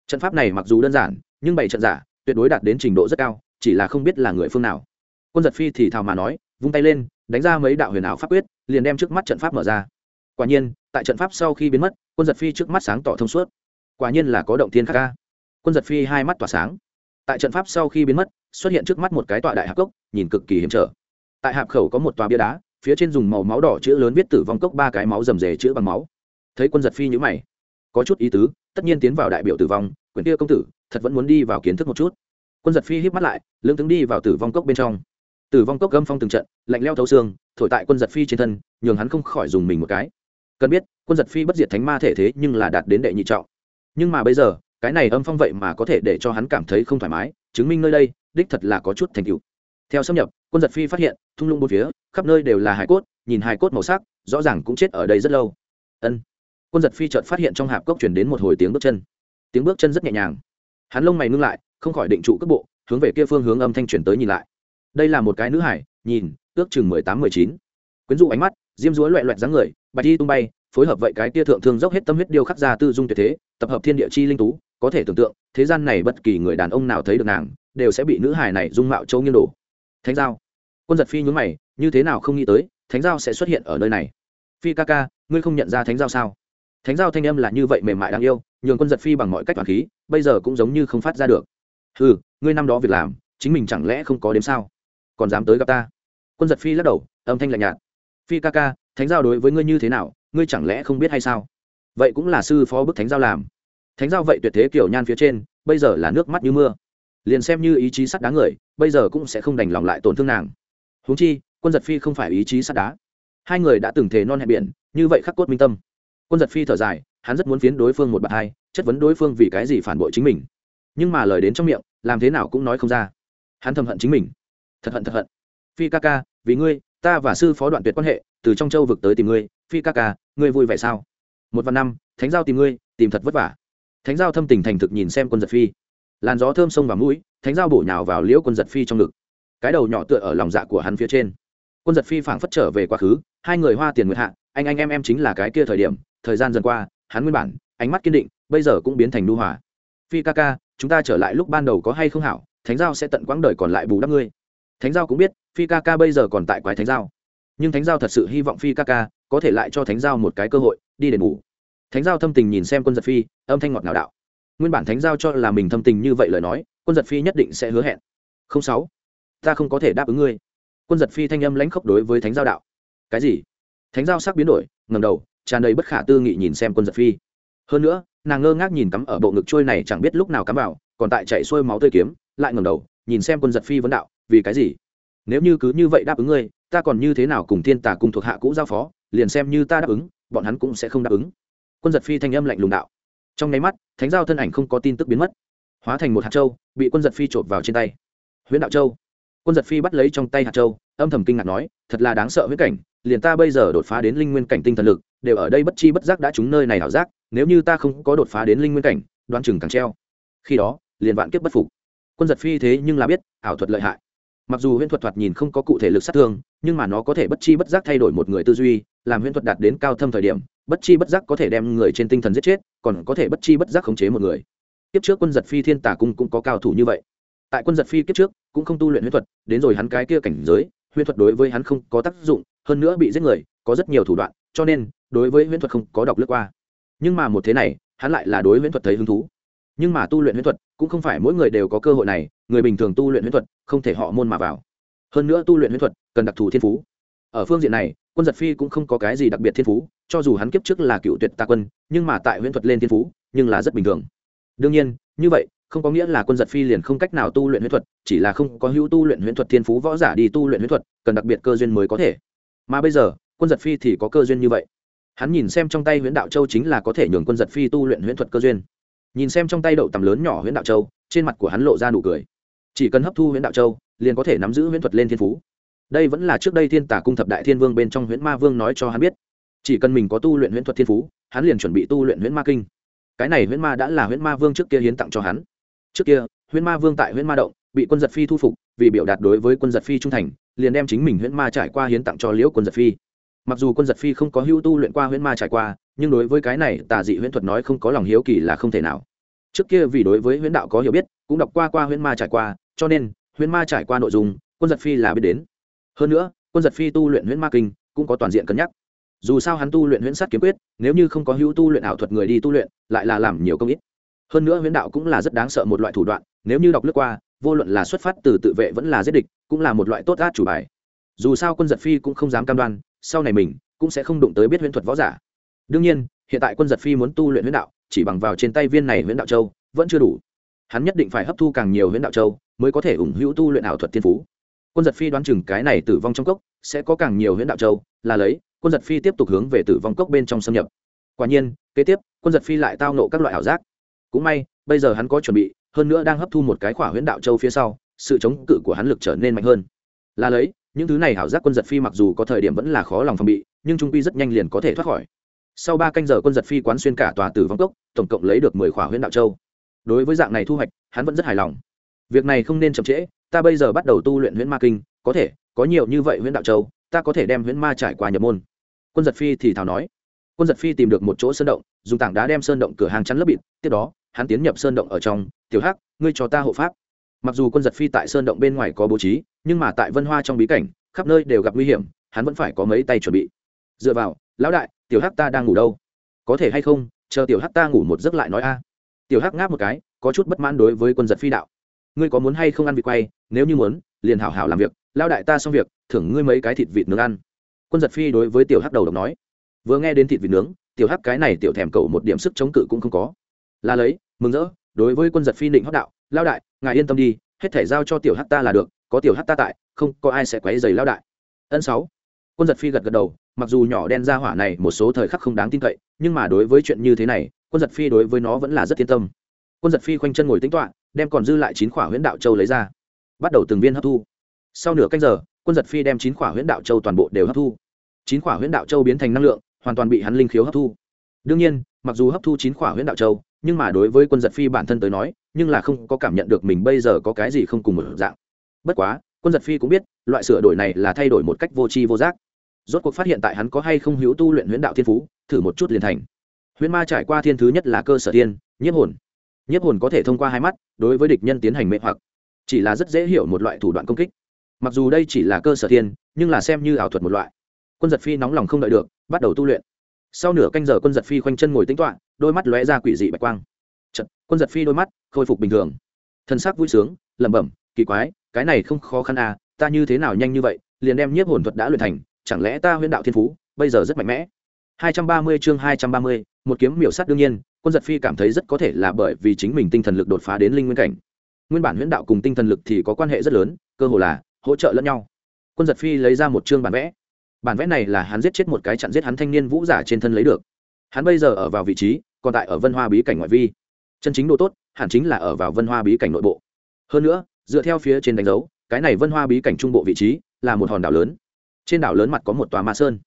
Trận pháp này mặc dù đơn giản, nhưng bảy trận giả, tuyệt đối đạt đến trình độ rất cao, chỉ là không biết là người phương nào. Quân giật phi thì thào mà nói, vung tay lên, đánh ra mấy đạo huyền ảo pháp quyết, liền đem trước mắt trận pháp mở ra. Quả nhiên, tại trận pháp sau khi biến mất, quân giật phi trước mắt sáng tỏ thông suốt. Quả nhiên là có động thiên khắc ca quân giật phi hai mắt tỏa sáng. Tại trận pháp sau khi biến mất, xuất hiện trước mắt một cái tọa đại hạp cốc, nhìn cực kỳ hiểm trở. Tại hạp khẩu có một tòa bia đá phía trên dùng màu máu đỏ chữ lớn viết tử vong cốc ba cái máu rầm rề chữ bằng máu. Thấy quân giật phi nhữ mày. Có chút ý tứ, tất nhiên tiến vào đại biểu tử vong quyển kia công tử, thật vẫn muốn đi vào kiến thức một chút. Quân giật phi híp mắt lại lưỡng tướng đi vào tử vong cốc bên trong. Tử vong cốc gâm phong từng trận, lạnh leo thấu xương, thổi tại quân giật phi trên thân, nhường hắn không khỏi dùng mình một cái. Cần biết, quân giật phi bất diệt thánh ma thể thế nhưng là đạt đến đệ nhị trọng. Nhưng mà bây giờ, cái này âm phong vậy mà có thể để cho hắn cảm thấy không thoải mái, chứng minh nơi đây, đích thật là có chút thành tựu theo xâm nhập, quân giật phi phát hiện, thung lũng bốn phía, khắp nơi đều là hải cốt, nhìn hải cốt màu sắc, rõ ràng cũng chết ở đây rất lâu. Ân. Quân giật phi chợt phát hiện trong hạp cốc chuyển đến một hồi tiếng bước chân. Tiếng bước chân rất nhẹ nhàng. Hắn lông mày ngưng lại, không khỏi định trụ cước bộ, hướng về kia phương hướng âm thanh chuyển tới nhìn lại. Đây là một cái nữ hải, nhìn, ước chừng mười tám, mười chín. Quyến rũ ánh mắt, diêm dúa loẹ loẹt dáng người, bạch đi tung bay, phối hợp vậy cái tia thượng thương dốc hết tâm huyết điêu khắc ra tư dung tuyệt thế, tập hợp thiên địa chi linh tú, có thể tưởng tượng, thế gian này bất kỳ người đàn ông nào thấy được nàng, đều sẽ bị nữ hải này dung mạo châu nghiêng đổ thánh giao. Quân giật phi nhún mày, như thế nào không nghĩ tới, thánh giao sẽ xuất hiện ở nơi này. Phi ca ca, ngươi không nhận ra thánh giao sao? Thánh giao thanh âm là như vậy mềm mại đáng yêu, nhường quân giật phi bằng mọi cách toàn khí, bây giờ cũng giống như không phát ra được. Ừ ngươi năm đó việc làm, chính mình chẳng lẽ không có đếm sao? Còn dám tới gặp ta? Quân giật phi lắc đầu, âm thanh lạnh nhạt. Phi ca ca, thánh giao đối với ngươi như thế nào, ngươi chẳng lẽ không biết hay sao? Vậy cũng là sư phó bức thánh giao làm. Thánh giao vậy tuyệt thế kiểu nhan phía trên, bây giờ là nước mắt như mưa. Liền xem như ý chí sắt đá người bây giờ cũng sẽ không đành lòng lại tổn thương nàng. Huống chi, quân giật phi không phải ý chí sắt đá. Hai người đã từng thề non hẹn biển, như vậy khắc cốt minh tâm. Quân giật phi thở dài, hắn rất muốn phiến đối phương một bậc hai, chất vấn đối phương vì cái gì phản bội chính mình. Nhưng mà lời đến trong miệng, làm thế nào cũng nói không ra. Hắn thầm hận chính mình. Thật hận thật hận. Phi ca ca, vì ngươi, ta và sư phó đoạn tuyệt quan hệ, từ trong châu vực tới tìm ngươi. Phi ca ca, ngươi vui vẻ sao? Một vạn năm, thánh giao tìm ngươi, tìm thật vất vả. Thánh giao thâm tình thành thực nhìn xem quân giật phi. Làn gió thơm sông vào mũi thánh giao bổ nhào vào liễu quân giật phi trong ngực. Cái đầu nhỏ tựa ở lòng dạ của hắn phía trên. Quân giật phi phảng phất trở về quá khứ, hai người hoa tiền nguyệt hạ, anh anh em em chính là cái kia thời điểm, thời gian dần qua, hắn nguyên bản, ánh mắt kiên định, bây giờ cũng biến thành nu hòa. Phi ca ca, chúng ta trở lại lúc ban đầu có hay không hảo, thánh giao sẽ tận quãng đời còn lại bù đắp ngươi. Thánh giao cũng biết, phi ca ca bây giờ còn tại quái thánh giao. Nhưng thánh giao thật sự hy vọng phi ca ca có thể lại cho thánh giao một cái cơ hội, đi đền bù. Thánh giao thâm tình nhìn xem quân giật phi, âm thanh ngọt ngào đạo. Nguyên bản thánh giao cho là mình thâm tình như vậy lời nói quân giật phi nhất định sẽ hứa hẹn. Không sáu, ta không có thể đáp ứng ngươi. Quân giật phi thanh âm lãnh khốc đối với thánh giao đạo. Cái gì? Thánh giao sắc biến đổi ngầm đầu, tràn đầy bất khả tư nghị nhìn xem quân giật phi. Hơn nữa, nàng ngơ ngác nhìn cắm ở bộ ngực trôi này chẳng biết lúc nào cắm vào, còn tại chạy xuôi máu tươi kiếm, lại ngầm đầu, nhìn xem quân giật phi vấn đạo, vì cái gì? Nếu như cứ như vậy đáp ứng ngươi, ta còn như thế nào cùng thiên tà cùng thuộc hạ cũ giao phó, liền xem như ta đáp ứng, bọn hắn cũng sẽ không đáp ứng. Quân giật phi thanh âm lạnh lùng đạo. Trong nháy mắt, thánh giao thân ảnh không có tin tức biến mất hóa thành một hạt châu bị quân giật phi trộm vào trên tay. Huyễn đạo châu. Quân giật phi bắt lấy trong tay hạt châu âm thầm kinh ngạc nói, thật là đáng sợ huyễn cảnh, liền ta bây giờ đột phá đến linh nguyên cảnh tinh thần lực, đều ở đây bất chi bất giác đã trúng nơi này ảo giác, nếu như ta không có đột phá đến linh nguyên cảnh đoan chừng càng treo. Khi đó, liền vạn kiếp bất phục. Quân giật phi thế nhưng là biết, ảo thuật lợi hại. Mặc dù huyễn thuật thoạt nhìn không có cụ thể lực sát thương, nhưng mà nó có thể bất chi bất giác thay đổi một người tư duy, làm huyễn thuật đạt đến cao thâm thời điểm, bất chi bất giác có thể đem người trên tinh thần giết chết, còn có thể bất chi bất giác khống chế một người kiếp trước quân giật phi thiên tà cung cũng có cao thủ như vậy. Tại quân giật phi kiếp trước, cũng không tu luyện huyễn thuật, đến rồi hắn cái kia cảnh giới, huyễn thuật đối với hắn không có tác dụng, hơn nữa bị giết người, có rất nhiều thủ đoạn, cho nên, đối với huyễn thuật không có đọc lướt qua. Nhưng mà một thế này, hắn lại là đối huyễn thuật thấy hứng thú. Nhưng mà tu luyện huyễn thuật, cũng không phải mỗi người đều có cơ hội này, người bình thường tu luyện huyễn thuật, không thể họ môn mà vào. Hơn nữa tu luyện huyễn thuật, cần đặc thù thiên phú. Ở phương diện này, quân giật phi cũng không có cái gì đặc biệt thiên phú, cho dù hắn kiếp trước là cựu tuyệt tà quân, nhưng mà tại huyễn thuật lên thiên phú, nhưng là rất bình thường đương nhiên, như vậy, không có nghĩa là quân giật phi liền không cách nào tu luyện huyễn thuật, chỉ là không có hữu tu luyện huyễn thuật thiên phú võ giả đi tu luyện huyễn thuật, cần đặc biệt cơ duyên mới có thể. Mà bây giờ, quân giật phi thì có cơ duyên như vậy. Hắn nhìn xem trong tay huyễn đạo châu chính là có thể nhường quân giật phi tu luyện huyễn thuật cơ duyên. Nhìn xem trong tay đậu tầm lớn nhỏ huyễn đạo châu, trên mặt của hắn lộ ra nụ cười. Chỉ cần hấp thu huyễn đạo châu, liền có thể nắm giữ huyễn thuật lên thiên phú. Đây vẫn là trước đây thiên tả cung thập đại thiên vương bên trong huyễn ma vương nói cho hắn biết. Chỉ cần mình có tu luyện huyễn thuật thiên phú, hắn liền chuẩn bị tu luyện huyễn ma kinh cái này huyễn ma đã là huyễn ma vương trước kia hiến tặng cho hắn. Trước kia, huyễn ma vương tại huyễn ma động, bị quân giật phi thu phục, vì biểu đạt đối với quân giật phi trung thành, liền đem chính mình huyễn ma trải qua hiến tặng cho liễu quân giật phi. Mặc dù quân giật phi không có hưu tu luyện qua huyễn ma trải qua, nhưng đối với cái này, tà dị huyễn thuật nói không có lòng hiếu kỳ là không thể nào. Trước kia vì đối với huyễn đạo có hiểu biết, cũng đọc qua qua huyễn ma trải qua, cho nên, huyễn ma trải qua nội dung, quân giật phi là biết đến. Hơn nữa, quân giật phi tu luyện huyễn ma kinh, cũng có toàn diện cân nhắc dù sao hắn tu luyện huyễn sát kiếm quyết, nếu như không có hữu tu luyện ảo thuật người đi tu luyện, lại là làm nhiều công ít. Hơn nữa huyễn đạo cũng là rất đáng sợ một loại thủ đoạn, nếu như đọc lướt qua, vô luận là xuất phát từ tự vệ vẫn là giết địch, cũng là một loại tốt át chủ bài. Dù sao quân giật phi cũng không dám cam đoan, sau này mình cũng sẽ không đụng tới biết huyễn thuật võ giả. Đương nhiên, hiện tại quân giật phi muốn tu luyện huyễn đạo, chỉ bằng vào trên tay viên này huyễn đạo châu, vẫn chưa đủ. Hắn nhất định phải hấp thu càng nhiều huyễn đạo châu mới có thể ủng hữu tu luyện ảo thuật thiên phú. Quân giật phi đoán chừng cái này tử vong trong cốc, sẽ có càng nhiều huyễn đạo châu là lấy quân giật phi tiếp tục hướng về tử vong cốc bên trong xâm nhập. Quả nhiên, kế tiếp, quân giật phi lại tao nộ các loại ảo giác. Cũng may, bây giờ hắn có chuẩn bị, hơn nữa đang hấp thu một cái khỏa huyễn đạo châu phía sau, sự chống cự của hắn lực trở nên mạnh hơn. Là lấy, những thứ này ảo giác quân giật phi mặc dù có thời điểm vẫn là khó lòng phòng bị, nhưng trung quy rất nhanh liền có thể thoát khỏi. Sau ba canh giờ quân giật phi quán xuyên cả tòa tử vong cốc, tổng cộng lấy được mười khỏa huyễn đạo châu. Đối với dạng này thu hoạch, hắn vẫn rất hài lòng. Việc này không nên chậm trễ, ta bây giờ bắt đầu tu luyện huyễn ma kinh, có thể, có nhiều như vậy huyễn đạo châu, ta có thể đem huyễn ma trải qua nhập môn quân giật phi thì thào nói. Quân giật phi tìm được một chỗ sơn động, dùng tảng đá đem sơn động cửa hàng chắn lấp bịt, tiếp đó, hắn tiến nhập sơn động ở trong, tiểu hắc, ngươi cho ta hộ pháp. Mặc dù quân giật phi tại sơn động bên ngoài có bố trí, nhưng mà tại vân hoa trong bí cảnh, khắp nơi đều gặp nguy hiểm, hắn vẫn phải có mấy tay chuẩn bị. Dựa vào, lão đại, tiểu hắc ta đang ngủ đâu? Có thể hay không, chờ tiểu hắc ta ngủ một giấc lại nói a. Tiểu hắc ngáp một cái, có chút bất mãn đối với quân giật phi đạo. Ngươi có muốn hay không ăn vịt quay? Nếu như muốn, liền hảo hảo làm việc. Lao đại ta xong việc, thưởng ngươi mấy cái thịt vịt nướng ăn quân giật phi đối với tiểu hắc đầu độc nói, vừa nghe đến thịt vịt nướng, tiểu hắc cái này tiểu thèm cầu một điểm sức chống cự cũng không có. Là lấy, mừng rỡ, đối với quân giật phi định Hắc đạo, lao đại, ngài yên tâm đi, hết thể giao cho tiểu hắc ta là được, có tiểu hắc ta tại, không có ai sẽ quấy dày lao đại. Ân sáu. Quân giật phi gật gật đầu, mặc dù nhỏ đen ra hỏa này một số thời khắc không đáng tin cậy, nhưng mà đối với chuyện như thế này, quân giật phi đối với nó vẫn là rất yên tâm. Quân giật phi khoanh chân ngồi tính toạ đem còn dư lại chín khỏa huyễn đạo châu lấy ra, bắt đầu từng viên hấp thu. Sau nửa canh giờ quân giật phi đem chín quả huyễn đạo châu toàn bộ đều hấp thu. Chín quả huyễn đạo châu biến thành năng lượng, hoàn toàn bị hắn linh khiếu hấp thu. Đương nhiên, mặc dù hấp thu chín quả huyễn đạo châu, nhưng mà đối với quân giật phi bản thân tới nói, nhưng là không có cảm nhận được mình bây giờ có cái gì không cùng một dạng. Bất quá, quân giật phi cũng biết, loại sửa đổi này là thay đổi một cách vô tri vô giác. Rốt cuộc phát hiện tại hắn có hay không hữu tu luyện huyễn đạo thiên phú, thử một chút liền thành. Huyễn ma trải qua thiên thứ nhất là cơ sở tiên, nhiếp hồn. Nhiếp hồn có thể thông qua hai mắt, đối với địch nhân tiến hành mệnh hoặc. Chỉ là rất dễ hiểu một loại thủ đoạn công kích mặc dù đây chỉ là cơ sở thiên nhưng là xem như ảo thuật một loại. Quân giật phi nóng lòng không đợi được bắt đầu tu luyện. Sau nửa canh giờ quân giật phi khoanh chân ngồi tính toạ đôi mắt lóe ra quỷ dị bạch quang. Chật, quân giật phi đôi mắt khôi phục bình thường. Thân xác vui sướng lẩm bẩm kỳ quái cái này không khó khăn à ta như thế nào nhanh như vậy liền đem nhiếp hồn thuật đã luyện thành chẳng lẽ ta huyễn đạo thiên phú bây giờ rất mạnh mẽ? 230 chương 230, một kiếm miểu sát đương nhiên quân giật phi cảm thấy rất có thể là bởi vì chính mình tinh thần lực đột phá đến linh nguyên cảnh. Nguyên bản huyễn đạo cùng tinh thần lực thì có quan hệ rất lớn cơ hồ là hỗ trợ lẫn nhau. Quân giật phi lấy ra một chương bản vẽ. Bản vẽ này là hắn giết chết một cái chặn giết hắn thanh niên vũ giả trên thân lấy được. Hắn bây giờ ở vào vị trí, còn tại ở vân hoa bí cảnh ngoại vi. Chân chính độ tốt, hẳn chính là ở vào vân hoa bí cảnh nội bộ. Hơn nữa, dựa theo phía trên đánh dấu, cái này vân hoa bí cảnh trung bộ vị trí là một hòn đảo lớn. Trên đảo lớn mặt có một tòa ma sơn.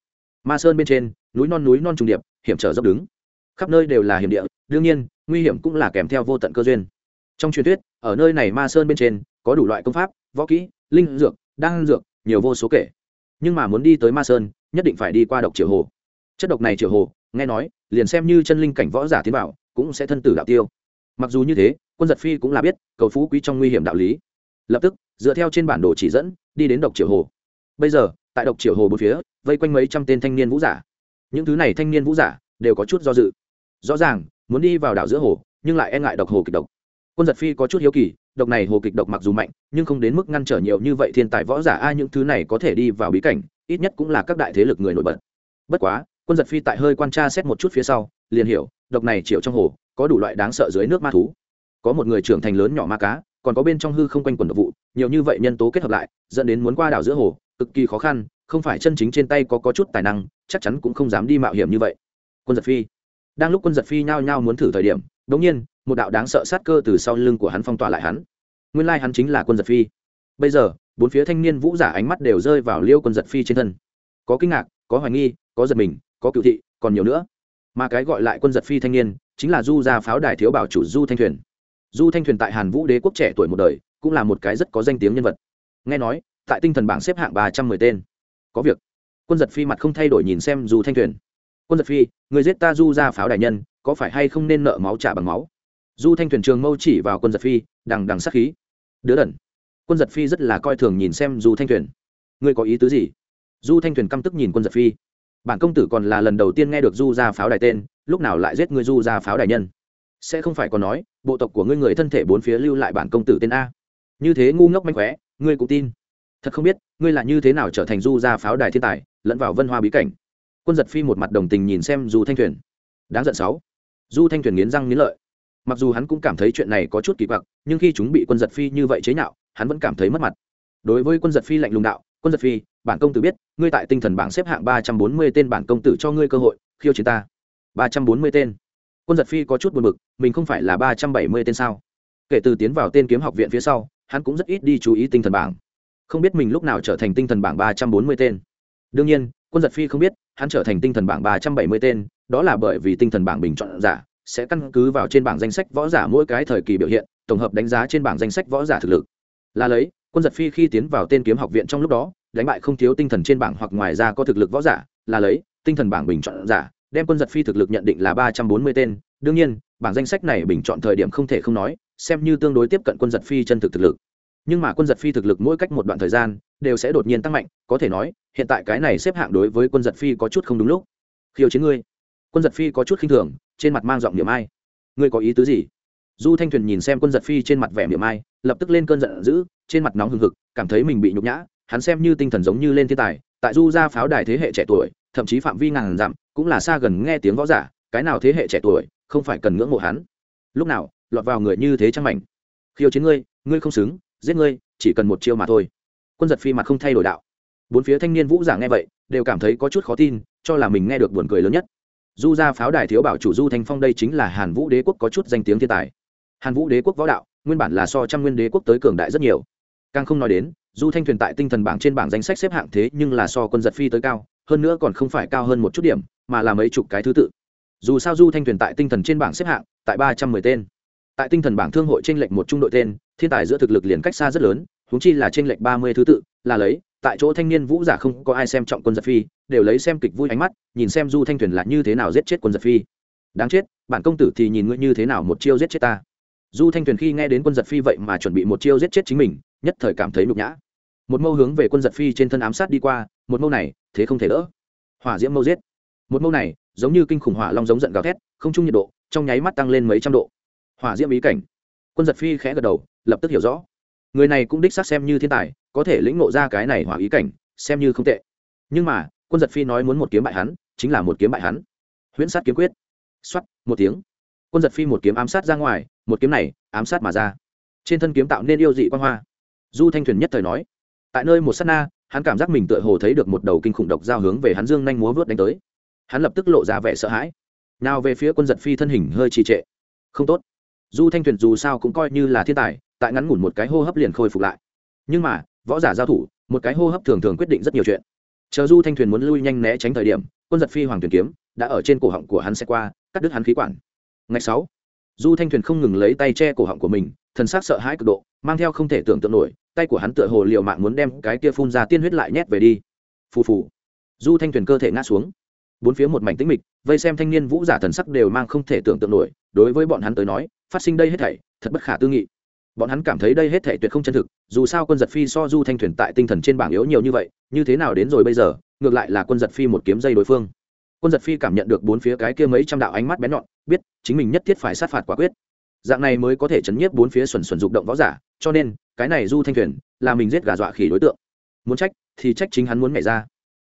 Ma sơn bên trên, núi non núi non trùng điệp, hiểm trở dốc đứng. Khắp nơi đều là hiểm địa, đương nhiên, nguy hiểm cũng là kèm theo vô tận cơ duyên. Trong truyền thuyết, ở nơi này ma sơn bên trên, có đủ loại công pháp, võ kỹ linh dược, đan dược, nhiều vô số kể. Nhưng mà muốn đi tới ma sơn, nhất định phải đi qua độc triệu hồ. Chất độc này triệu hồ, nghe nói, liền xem như chân linh cảnh võ giả tiến bảo cũng sẽ thân tử đạo tiêu. Mặc dù như thế, quân giật phi cũng là biết, cầu phú quý trong nguy hiểm đạo lý. Lập tức, dựa theo trên bản đồ chỉ dẫn, đi đến độc triệu hồ. Bây giờ, tại độc triệu hồ bốn phía, vây quanh mấy trăm tên thanh niên vũ giả. Những thứ này thanh niên vũ giả, đều có chút do dự. Rõ ràng, muốn đi vào đảo giữa hồ, nhưng lại e ngại độc hồ kịch độc. Quân giật phi có chút hiếu kỳ độc này hồ kịch độc mặc dù mạnh, nhưng không đến mức ngăn trở nhiều như vậy thiên tài võ giả, ai những thứ này có thể đi vào bí cảnh, ít nhất cũng là các đại thế lực người nổi bật. Bất quá, quân giật phi tại hơi quan tra xét một chút phía sau, liền hiểu, độc này chịu trong hồ, có đủ loại đáng sợ dưới nước ma thú. Có một người trưởng thành lớn nhỏ ma cá, còn có bên trong hư không quanh quần độc vụ, nhiều như vậy nhân tố kết hợp lại, dẫn đến muốn qua đảo giữa hồ, cực kỳ khó khăn, không phải chân chính trên tay có có chút tài năng, chắc chắn cũng không dám đi mạo hiểm như vậy. Quân giật phi. Đang lúc quân giật phi nhao nhao muốn thử thời điểm đống nhiên, một đạo đáng sợ sát cơ từ sau lưng của hắn phong tỏa lại hắn. Nguyên lai hắn chính là quân giật phi. Bây giờ, bốn phía thanh niên vũ giả ánh mắt đều rơi vào liêu quân giật phi trên thân. Có kinh ngạc, có hoài nghi, có giật mình, có cựu thị, còn nhiều nữa. Mà cái gọi lại quân giật phi thanh niên, chính là du gia pháo đài thiếu bảo chủ du thanh thuyền. Du thanh thuyền tại hàn vũ đế quốc trẻ tuổi một đời, cũng là một cái rất có danh tiếng nhân vật. Nghe nói, tại tinh thần bảng xếp hạng ba trăm mười tên. Có việc. Quân giật phi mặt không thay đổi nhìn xem du thanh thuyền. Quân giật phi, người giết ta du gia pháo đài nhân có phải hay không nên nợ máu trả bằng máu? Du thanh thuyền trường mâu chỉ vào quân giật phi, đằng đằng sát khí. Đứa đần. Quân giật phi rất là coi thường nhìn xem du thanh thuyền. Ngươi có ý tứ gì? Du thanh thuyền căm tức nhìn quân giật phi. Bản công tử còn là lần đầu tiên nghe được du ra pháo đài tên, lúc nào lại giết ngươi du ra pháo đài nhân? Sẽ không phải còn nói, bộ tộc của ngươi người thân thể bốn phía lưu lại bản công tử tên a. Như thế ngu ngốc manh khóe, ngươi cũng tin. Thật không biết, ngươi là như thế nào trở thành du ra pháo đài thiên tài, lẫn vào vân hoa bí cảnh. Quân giật phi một mặt đồng tình nhìn xem du thanh thuyền. Đáng giận sáu du thanh thuyền nghiến răng nghiến lợi. Mặc dù hắn cũng cảm thấy chuyện này có chút kỳ quặc, nhưng khi chúng bị quân giật phi như vậy chế nhạo, hắn vẫn cảm thấy mất mặt. Đối với quân giật phi lạnh lùng đạo, quân giật phi, bản công tử biết, ngươi tại tinh thần bảng xếp hạng ba trăm bốn mươi tên bản công tử cho ngươi cơ hội, khiêu chiến ta. ba trăm bốn mươi tên. Quân giật phi có chút buồn b ự c mình không phải là ba trăm bảy mươi tên sao? Kể từ tiến vào tên kiếm học viện phía sau, hắn cũng rất ít đi chú ý tinh thần bảng. Không biết mình lúc nào trở thành tinh thần bảng ba trăm bốn mươi tên. Đương nhiên, quân giật phi không biết hắn trở thành tinh thần bảng ba trăm bảy mươi tên, đó là bởi vì tinh thần bảng bình chọn giả sẽ căn cứ vào trên bảng danh sách võ giả mỗi cái thời kỳ biểu hiện, tổng hợp đánh giá trên bảng danh sách võ giả thực lực. Là lấy, quân giật phi khi tiến vào tên kiếm học viện trong lúc đó, đánh bại không thiếu tinh thần trên bảng hoặc ngoài ra có thực lực võ giả, là lấy, tinh thần bảng bình chọn giả đem quân giật phi thực lực nhận định là ba trăm bốn mươi tên. Đương nhiên, bảng danh sách này bình chọn thời điểm không thể không nói, xem như tương đối tiếp cận quân giật phi chân thực thực lực. Nhưng mà quân giật phi thực lực mỗi cách một đoạn thời gian đều sẽ đột nhiên tăng mạnh, có thể nói, hiện tại cái này xếp hạng đối với quân giật phi có chút không đúng lúc. Khiêu chiến ngươi. Quân giật phi có chút khinh thường, trên mặt mang giọng niệm ai. Ngươi có ý tứ gì? Du thanh thuyền nhìn xem quân giật phi trên mặt vẻ niệm ai, lập tức lên cơn giận dữ, trên mặt nóng hừng hực, cảm thấy mình bị nhục nhã, hắn xem như tinh thần giống như lên thiên tài, tại du ra pháo đài thế hệ trẻ tuổi, thậm chí phạm vi ngàn dặm, cũng là xa gần nghe tiếng võ giả, cái nào thế hệ trẻ tuổi, không phải cần ngưỡng mộ hắn. Lúc nào, lọt vào người như thế trăng mảnh? Khiêu chiến ngươi ngươi không xứng, giết ngươi, chỉ cần một chiêu mà thôi quân giật phi mặt không thay đổi đạo. Bốn phía thanh niên vũ giả nghe vậy, đều cảm thấy có chút khó tin, cho là mình nghe được buồn cười lớn nhất. Du ra pháo đài thiếu bảo chủ du thanh phong đây chính là hàn vũ đế quốc có chút danh tiếng thiên tài. Hàn vũ đế quốc võ đạo, nguyên bản là so trăm nguyên đế quốc tới cường đại rất nhiều. Càng không nói đến, du thanh thuyền tại tinh thần bảng trên bảng danh sách xếp hạng thế nhưng là so quân giật phi tới cao, hơn nữa còn không phải cao hơn một chút điểm, mà là mấy chục cái thứ tự. Dù sao du thanh thuyền tại tinh thần trên bảng xếp hạng, tại ba trăm mười tên. Tại tinh thần bảng thương hội t r ê n lệch một trung đội tên, thiên tài giữa thực lực liền cách xa rất lớn huống chi là t r ê n lệch ba mươi thứ tự, là lấy, tại chỗ thanh niên vũ giả không có ai xem trọng quân giật phi, đều lấy xem kịch vui ánh mắt, nhìn xem du thanh thuyền là như thế nào giết chết quân giật phi. Đáng chết, bản công tử thì nhìn ngươi như thế nào một chiêu giết chết ta. Du thanh thuyền khi nghe đến quân giật phi vậy mà chuẩn bị một chiêu giết chết chính mình, nhất thời cảm thấy nhục nhã. Một mâu hướng về quân giật phi trên thân ám sát đi qua, một mâu này, thế không thể đỡ. Hỏa diễm mâu giết. Một mâu này, giống như kinh khủng hỏa long giống giận gào thét, không chung nhiệt độ, trong nháy mắt tăng lên mấy trăm độ. Hỏa diễm ý cảnh. Quân giật phi khẽ gật đầu, lập tức hiểu rõ người này cũng đích xác xem như thiên tài, có thể lĩnh ngộ ra cái này hỏa ý cảnh, xem như không tệ. Nhưng mà, quân giật phi nói muốn một kiếm bại hắn, chính là một kiếm bại hắn. Huyễn sát kiếm quyết. Xoắt một tiếng. Quân giật phi một kiếm ám sát ra ngoài, một kiếm này, ám sát mà ra. Trên thân kiếm tạo nên yêu dị quan hoa. Du thanh thuyền nhất thời nói, tại nơi một s á t na, hắn cảm giác mình tựa hồ thấy được một đầu kinh khủng độc giao hướng về hắn dương nhanh múa vớt đánh tới. Hắn lập tức lộ ra vẻ sợ hãi. Nào về phía quân giật phi thân hình hơi trì trệ. Không tốt. Du thanh thuyền dù sao cũng coi như là thiên tài tại ngắn ngủn một cái hô hấp liền khôi phục lại. Nhưng mà, võ giả giao thủ, một cái hô hấp thường thường quyết định rất nhiều chuyện. Chờ du thanh thuyền muốn lui nhanh né tránh thời điểm, quân giật phi hoàng thuyền kiếm đã ở trên cổ họng của hắn xe qua, cắt đứt hắn khí quản. Ngày sáu, du thanh thuyền không ngừng lấy tay che cổ họng của mình, thần s á c sợ hãi cực độ, mang theo không thể tưởng tượng nổi, tay của hắn tựa hồ liệu mạng muốn đem cái kia phun ra tiên huyết lại nhét về đi. Phù phù, du thanh thuyền cơ thể ngã xuống. Bốn phía một mảnh tĩnh mịch, vây xem thanh niên vũ giả thần sắc đều mang không thể tưởng tượng nổi, đối với bọn hắn tới nói, phát sinh đây hết thảy, thật bất khả tư nghị bọn hắn cảm thấy đây hết thảy tuyệt không chân thực, dù sao quân giật phi so du thanh thuyền tại tinh thần trên bảng yếu nhiều như vậy, như thế nào đến rồi bây giờ, ngược lại là quân giật phi một kiếm dây đối phương. Quân giật phi cảm nhận được bốn phía cái kia mấy trăm đạo ánh mắt bén nhọn, biết chính mình nhất thiết phải sát phạt quả quyết. Dạng này mới có thể chấn nhiếp bốn phía xuẩn xuẩn dục động võ giả, cho nên, cái này du thanh thuyền là mình giết gà dọa khỉ đối tượng. Muốn trách, thì trách chính hắn muốn mẹ ra.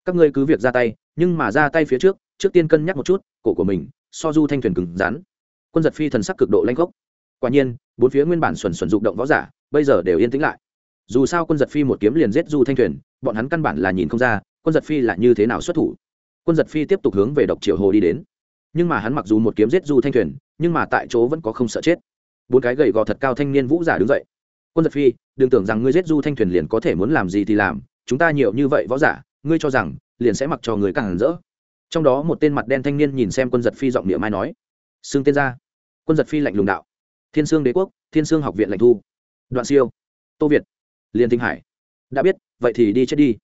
Các ngươi cứ việc ra tay, nhưng mà ra tay phía trước trước tiên cân nhắc một chút, cổ của mình so du thanh thuyền cứng rắn. Quân giật phi thần sắc cực độ lanh gốc quả nhiên, bốn phía nguyên bản xuẩn xuẩn rụng động võ giả, bây giờ đều yên tĩnh lại. Dù sao quân giật phi một kiếm liền giết du thanh thuyền, bọn hắn căn bản là nhìn không ra, quân giật phi là như thế nào xuất thủ. Quân giật phi tiếp tục hướng về độc triều hồ đi đến. Nhưng mà hắn mặc dù một kiếm giết du thanh thuyền, nhưng mà tại chỗ vẫn có không sợ chết. Bốn cái gầy gò thật cao thanh niên vũ giả đứng dậy. Quân giật phi, đừng tưởng rằng ngươi giết du thanh thuyền liền có thể muốn làm gì thì làm, chúng ta nhiều như vậy võ giả, ngươi cho rằng, liền sẽ mặc cho người càng hẳn rỡ. Trong đó một tên mặt đen thanh niên nhìn xem quân giật phi giọng miệng mai nói. Xưng tên ra. Quân giật phi lạnh lùng đạo thiên sương đế quốc, thiên sương học viện lạnh thu. Đoạn siêu. Tô việt. Liên tinh hải. Đã biết, vậy thì đi chết đi.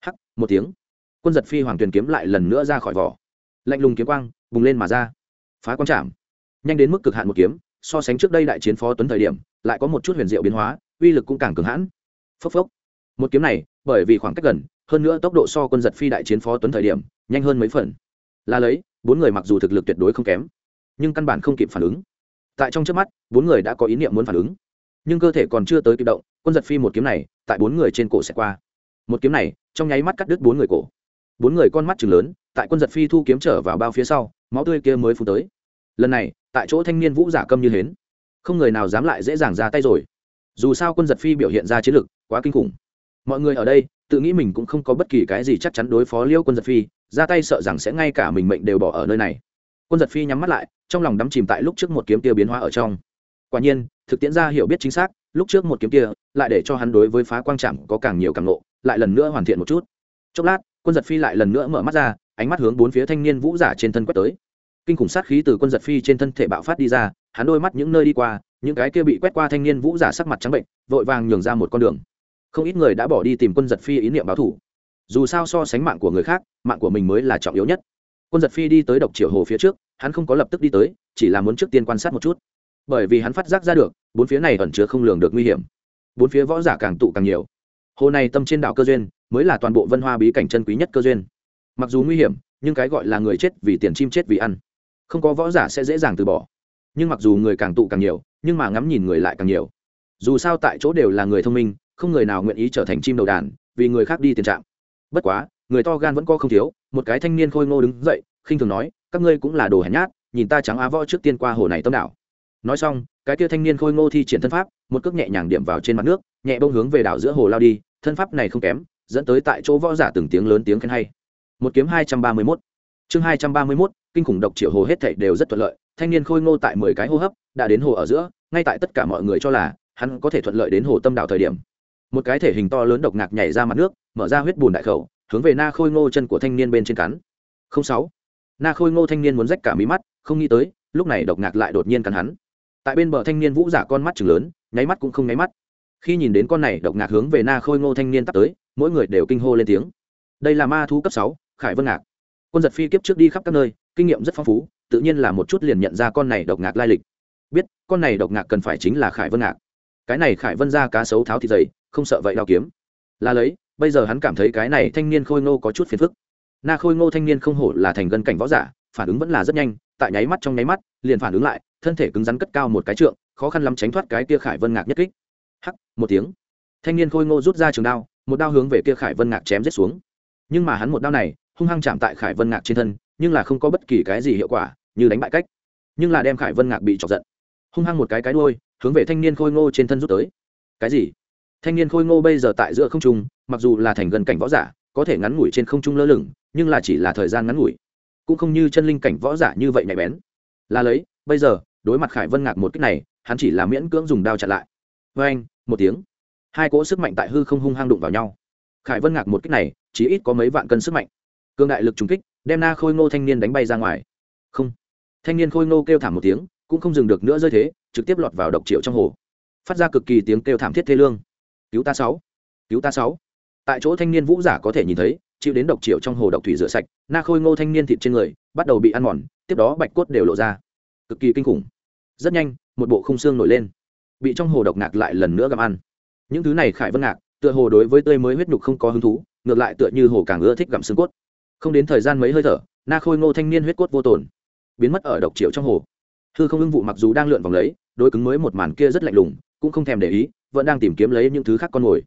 Hắc, một tiếng. Quân giật phi hoàng tuyền kiếm lại lần nữa ra khỏi vỏ. Lạnh lùng kiếm quang, bùng lên mà ra. Phá quang chạm. Nhanh đến mức cực hạn một kiếm, so sánh trước đây đại chiến phó tuấn thời điểm, lại có một chút huyền diệu biến hóa, uy lực cũng càng cường hãn. Phốc phốc. Một kiếm này, bởi vì khoảng cách gần, hơn nữa tốc độ so quân giật phi đại chiến phó tuấn thời điểm, nhanh hơn mấy phần. Là lấy, bốn người mặc dù thực lực tuyệt đối không kém, nhưng căn bản không kịp phản ứng tại trong trước mắt, bốn người đã có ý niệm muốn phản ứng. Nhưng cơ thể còn chưa tới kịp động, quân giật phi một kiếm này, tại bốn người trên cổ sẽ qua. Một kiếm này, trong nháy mắt cắt đứt bốn người cổ. Bốn người con mắt chừng lớn, tại quân giật phi thu kiếm trở vào bao phía sau, máu tươi kia mới phú tới. Lần này, tại chỗ thanh niên vũ giả câm như hến. Không người nào dám lại dễ dàng ra tay rồi. Dù sao quân giật phi biểu hiện ra chiến lược quá kinh khủng. Mọi người ở đây, tự nghĩ mình cũng không có bất kỳ cái gì chắc chắn đối phó liêu quân giật phi, ra tay sợ rằng sẽ ngay cả mình mệnh đều bỏ ở nơi này quân giật phi nhắm mắt lại, trong lòng đắm chìm tại lúc trước một kiếm kia biến hóa ở trong. Quả nhiên, thực tiễn ra hiểu biết chính xác, lúc trước một kiếm kia, lại để cho hắn đối với phá quang trạm có càng nhiều càng lộ lại lần nữa hoàn thiện một chút. Chốc lát, quân giật phi lại lần nữa mở mắt ra, ánh mắt hướng bốn phía thanh niên vũ giả trên thân quét tới. Kinh khủng sát khí từ quân giật phi trên thân thể bạo phát đi ra, hắn đôi mắt những nơi đi qua, những cái kia bị quét qua thanh niên vũ giả sắc mặt trắng bệnh, vội vàng nhường ra một con đường. Không ít người đã bỏ đi tìm quân giật phi ý niệm báo thủ. Dù sao so sánh mạng của người khác, mạng của mình mới là trọng yếu nhất quân giật phi đi tới độc triệu hồ phía trước, hắn không có lập tức đi tới, chỉ là muốn trước tiên quan sát một chút. Bởi vì hắn phát giác ra được, bốn phía này ẩn chứa không lường được nguy hiểm. Bốn phía võ giả càng tụ càng nhiều. Hồ này tâm trên đảo cơ duyên, mới là toàn bộ vân hoa bí cảnh chân quý nhất cơ duyên. Mặc dù nguy hiểm, nhưng cái gọi là người chết vì tiền chim chết vì ăn. Không có võ giả sẽ dễ dàng từ bỏ. Nhưng mặc dù người càng tụ càng nhiều, nhưng mà ngắm nhìn người lại càng nhiều. Dù sao tại chỗ đều là người thông minh, không người nào nguyện ý trở thành chim đầu đàn, vì người khác đi tiền trạng. Bất quá người to gan vẫn có không thiếu, một cái thanh niên khôi ngô đứng dậy, khinh thường nói, các ngươi cũng là đồ hèn nhát, nhìn ta trắng á võ trước tiên qua hồ này tâm đảo. Nói xong, cái kia thanh niên khôi ngô thi triển thân pháp, một cước nhẹ nhàng điểm vào trên mặt nước, nhẹ bông hướng về đảo giữa hồ lao đi, thân pháp này không kém, dẫn tới tại chỗ võ giả từng tiếng lớn tiếng khen hay. Một kiếm hai trăm ba mươi mốt. Chương hai trăm ba mươi mốt, kinh khủng độc triệu hồ hết thảy đều rất thuận lợi, thanh niên khôi ngô tại mười cái hô hấp, đã đến hồ ở giữa, ngay tại tất cả mọi người cho là, hắn có thể thuận lợi đến hồ tâm đảo thời điểm. Một cái thể hình to lớn độc ngạc nhảy ra mặt nước, mở ra huyết bùn đại khẩu hướng về na khôi ngô chân của thanh niên bên trên cắn. Không sáu. Na khôi ngô thanh niên muốn rách cả mí mắt, không nghĩ tới, lúc này độc ngạc lại đột nhiên cắn hắn. Tại bên bờ thanh niên vũ giả con mắt chừng lớn, nháy mắt cũng không nháy mắt. Khi nhìn đến con này độc ngạc hướng về na khôi ngô thanh niên tắt tới, mỗi người đều kinh hô lên tiếng. Đây là ma thú cấp sáu, khải vân ngạc. Quân giật phi kiếp trước đi khắp các nơi, kinh nghiệm rất phong phú, tự nhiên là một chút liền nhận ra con này độc ngạc lai lịch. Biết, con này độc ngạc cần phải chính là khải vân ngạc. Cái này khải vân ra cá sấu tháo thì dày, không sợ vậy đao kiếm. Là lấy bây giờ hắn cảm thấy cái này thanh niên khôi ngô có chút phiền phức. Na khôi ngô thanh niên không hổ là thành gân cảnh võ giả, phản ứng vẫn là rất nhanh, tại nháy mắt trong nháy mắt, liền phản ứng lại, thân thể cứng rắn cất cao một cái trượng, khó khăn lắm tránh thoát cái kia khải vân ngạc nhất kích. Hắc, một tiếng. Thanh niên khôi ngô rút ra trường đao, một đao hướng về kia khải vân ngạc chém rết xuống. Nhưng mà hắn một đao này, hung hăng chạm tại khải vân ngạc trên thân, nhưng là không có bất kỳ cái gì hiệu quả, như đánh bại cách. Nhưng là đem khải vân ngạc bị chọc giận. Hung hăng một cái cái đôi hướng về thanh niên khôi ngô trên thân rút tới. Cái gì? Thanh niên khôi ngô bây giờ tại giữa không trung mặc dù là thành gần cảnh võ giả, có thể ngắn ngủi trên không trung lơ lửng, nhưng là chỉ là thời gian ngắn ngủi. Cũng không như chân linh cảnh võ giả như vậy nhạy bén. Là lấy, bây giờ, đối mặt khải vân ngạc một cách này, hắn chỉ là miễn cưỡng dùng đao chặn lại. Vê anh một tiếng. Hai cỗ sức mạnh tại hư không hung hăng đụng vào nhau. Khải vân ngạc một cách này, chỉ ít có mấy vạn cân sức mạnh. Cương đại lực trùng kích, đem na khôi ngô thanh niên đánh bay ra ngoài. Không. Thanh niên khôi ngô kêu thảm một tiếng, cũng không dừng được nữa rơi thế, trực tiếp lọt vào độc triệu trong hồ. Phát ra cực kỳ tiếng kêu thảm thiết thê lương. Cứu ta sáu. Cứu ta sáu tại chỗ thanh niên vũ giả có thể nhìn thấy, chịu đến độc triệu trong hồ độc thủy rửa sạch, na khôi ngô thanh niên thịt trên người, bắt đầu bị ăn mòn, tiếp đó bạch cốt đều lộ ra. Cực kỳ kinh khủng. Rất nhanh, một bộ khung xương nổi lên. Bị trong hồ độc ngạc lại lần nữa gặm ăn. Những thứ này khải vân ngạc, tựa hồ đối với tươi mới huyết nhục không có hứng thú, ngược lại tựa như hồ càng ưa thích gặm xương cốt. Không đến thời gian mấy hơi thở, na khôi ngô thanh niên huyết cốt vô tồn, biến mất ở độc triệu trong hồ. Hư không ưng vụ mặc dù đang lượn vòng lấy, đối cứng mới một màn kia rất lạnh lùng, cũng không thèm để ý, vẫn đang tìm kiếm lấy những thứ khác con mồi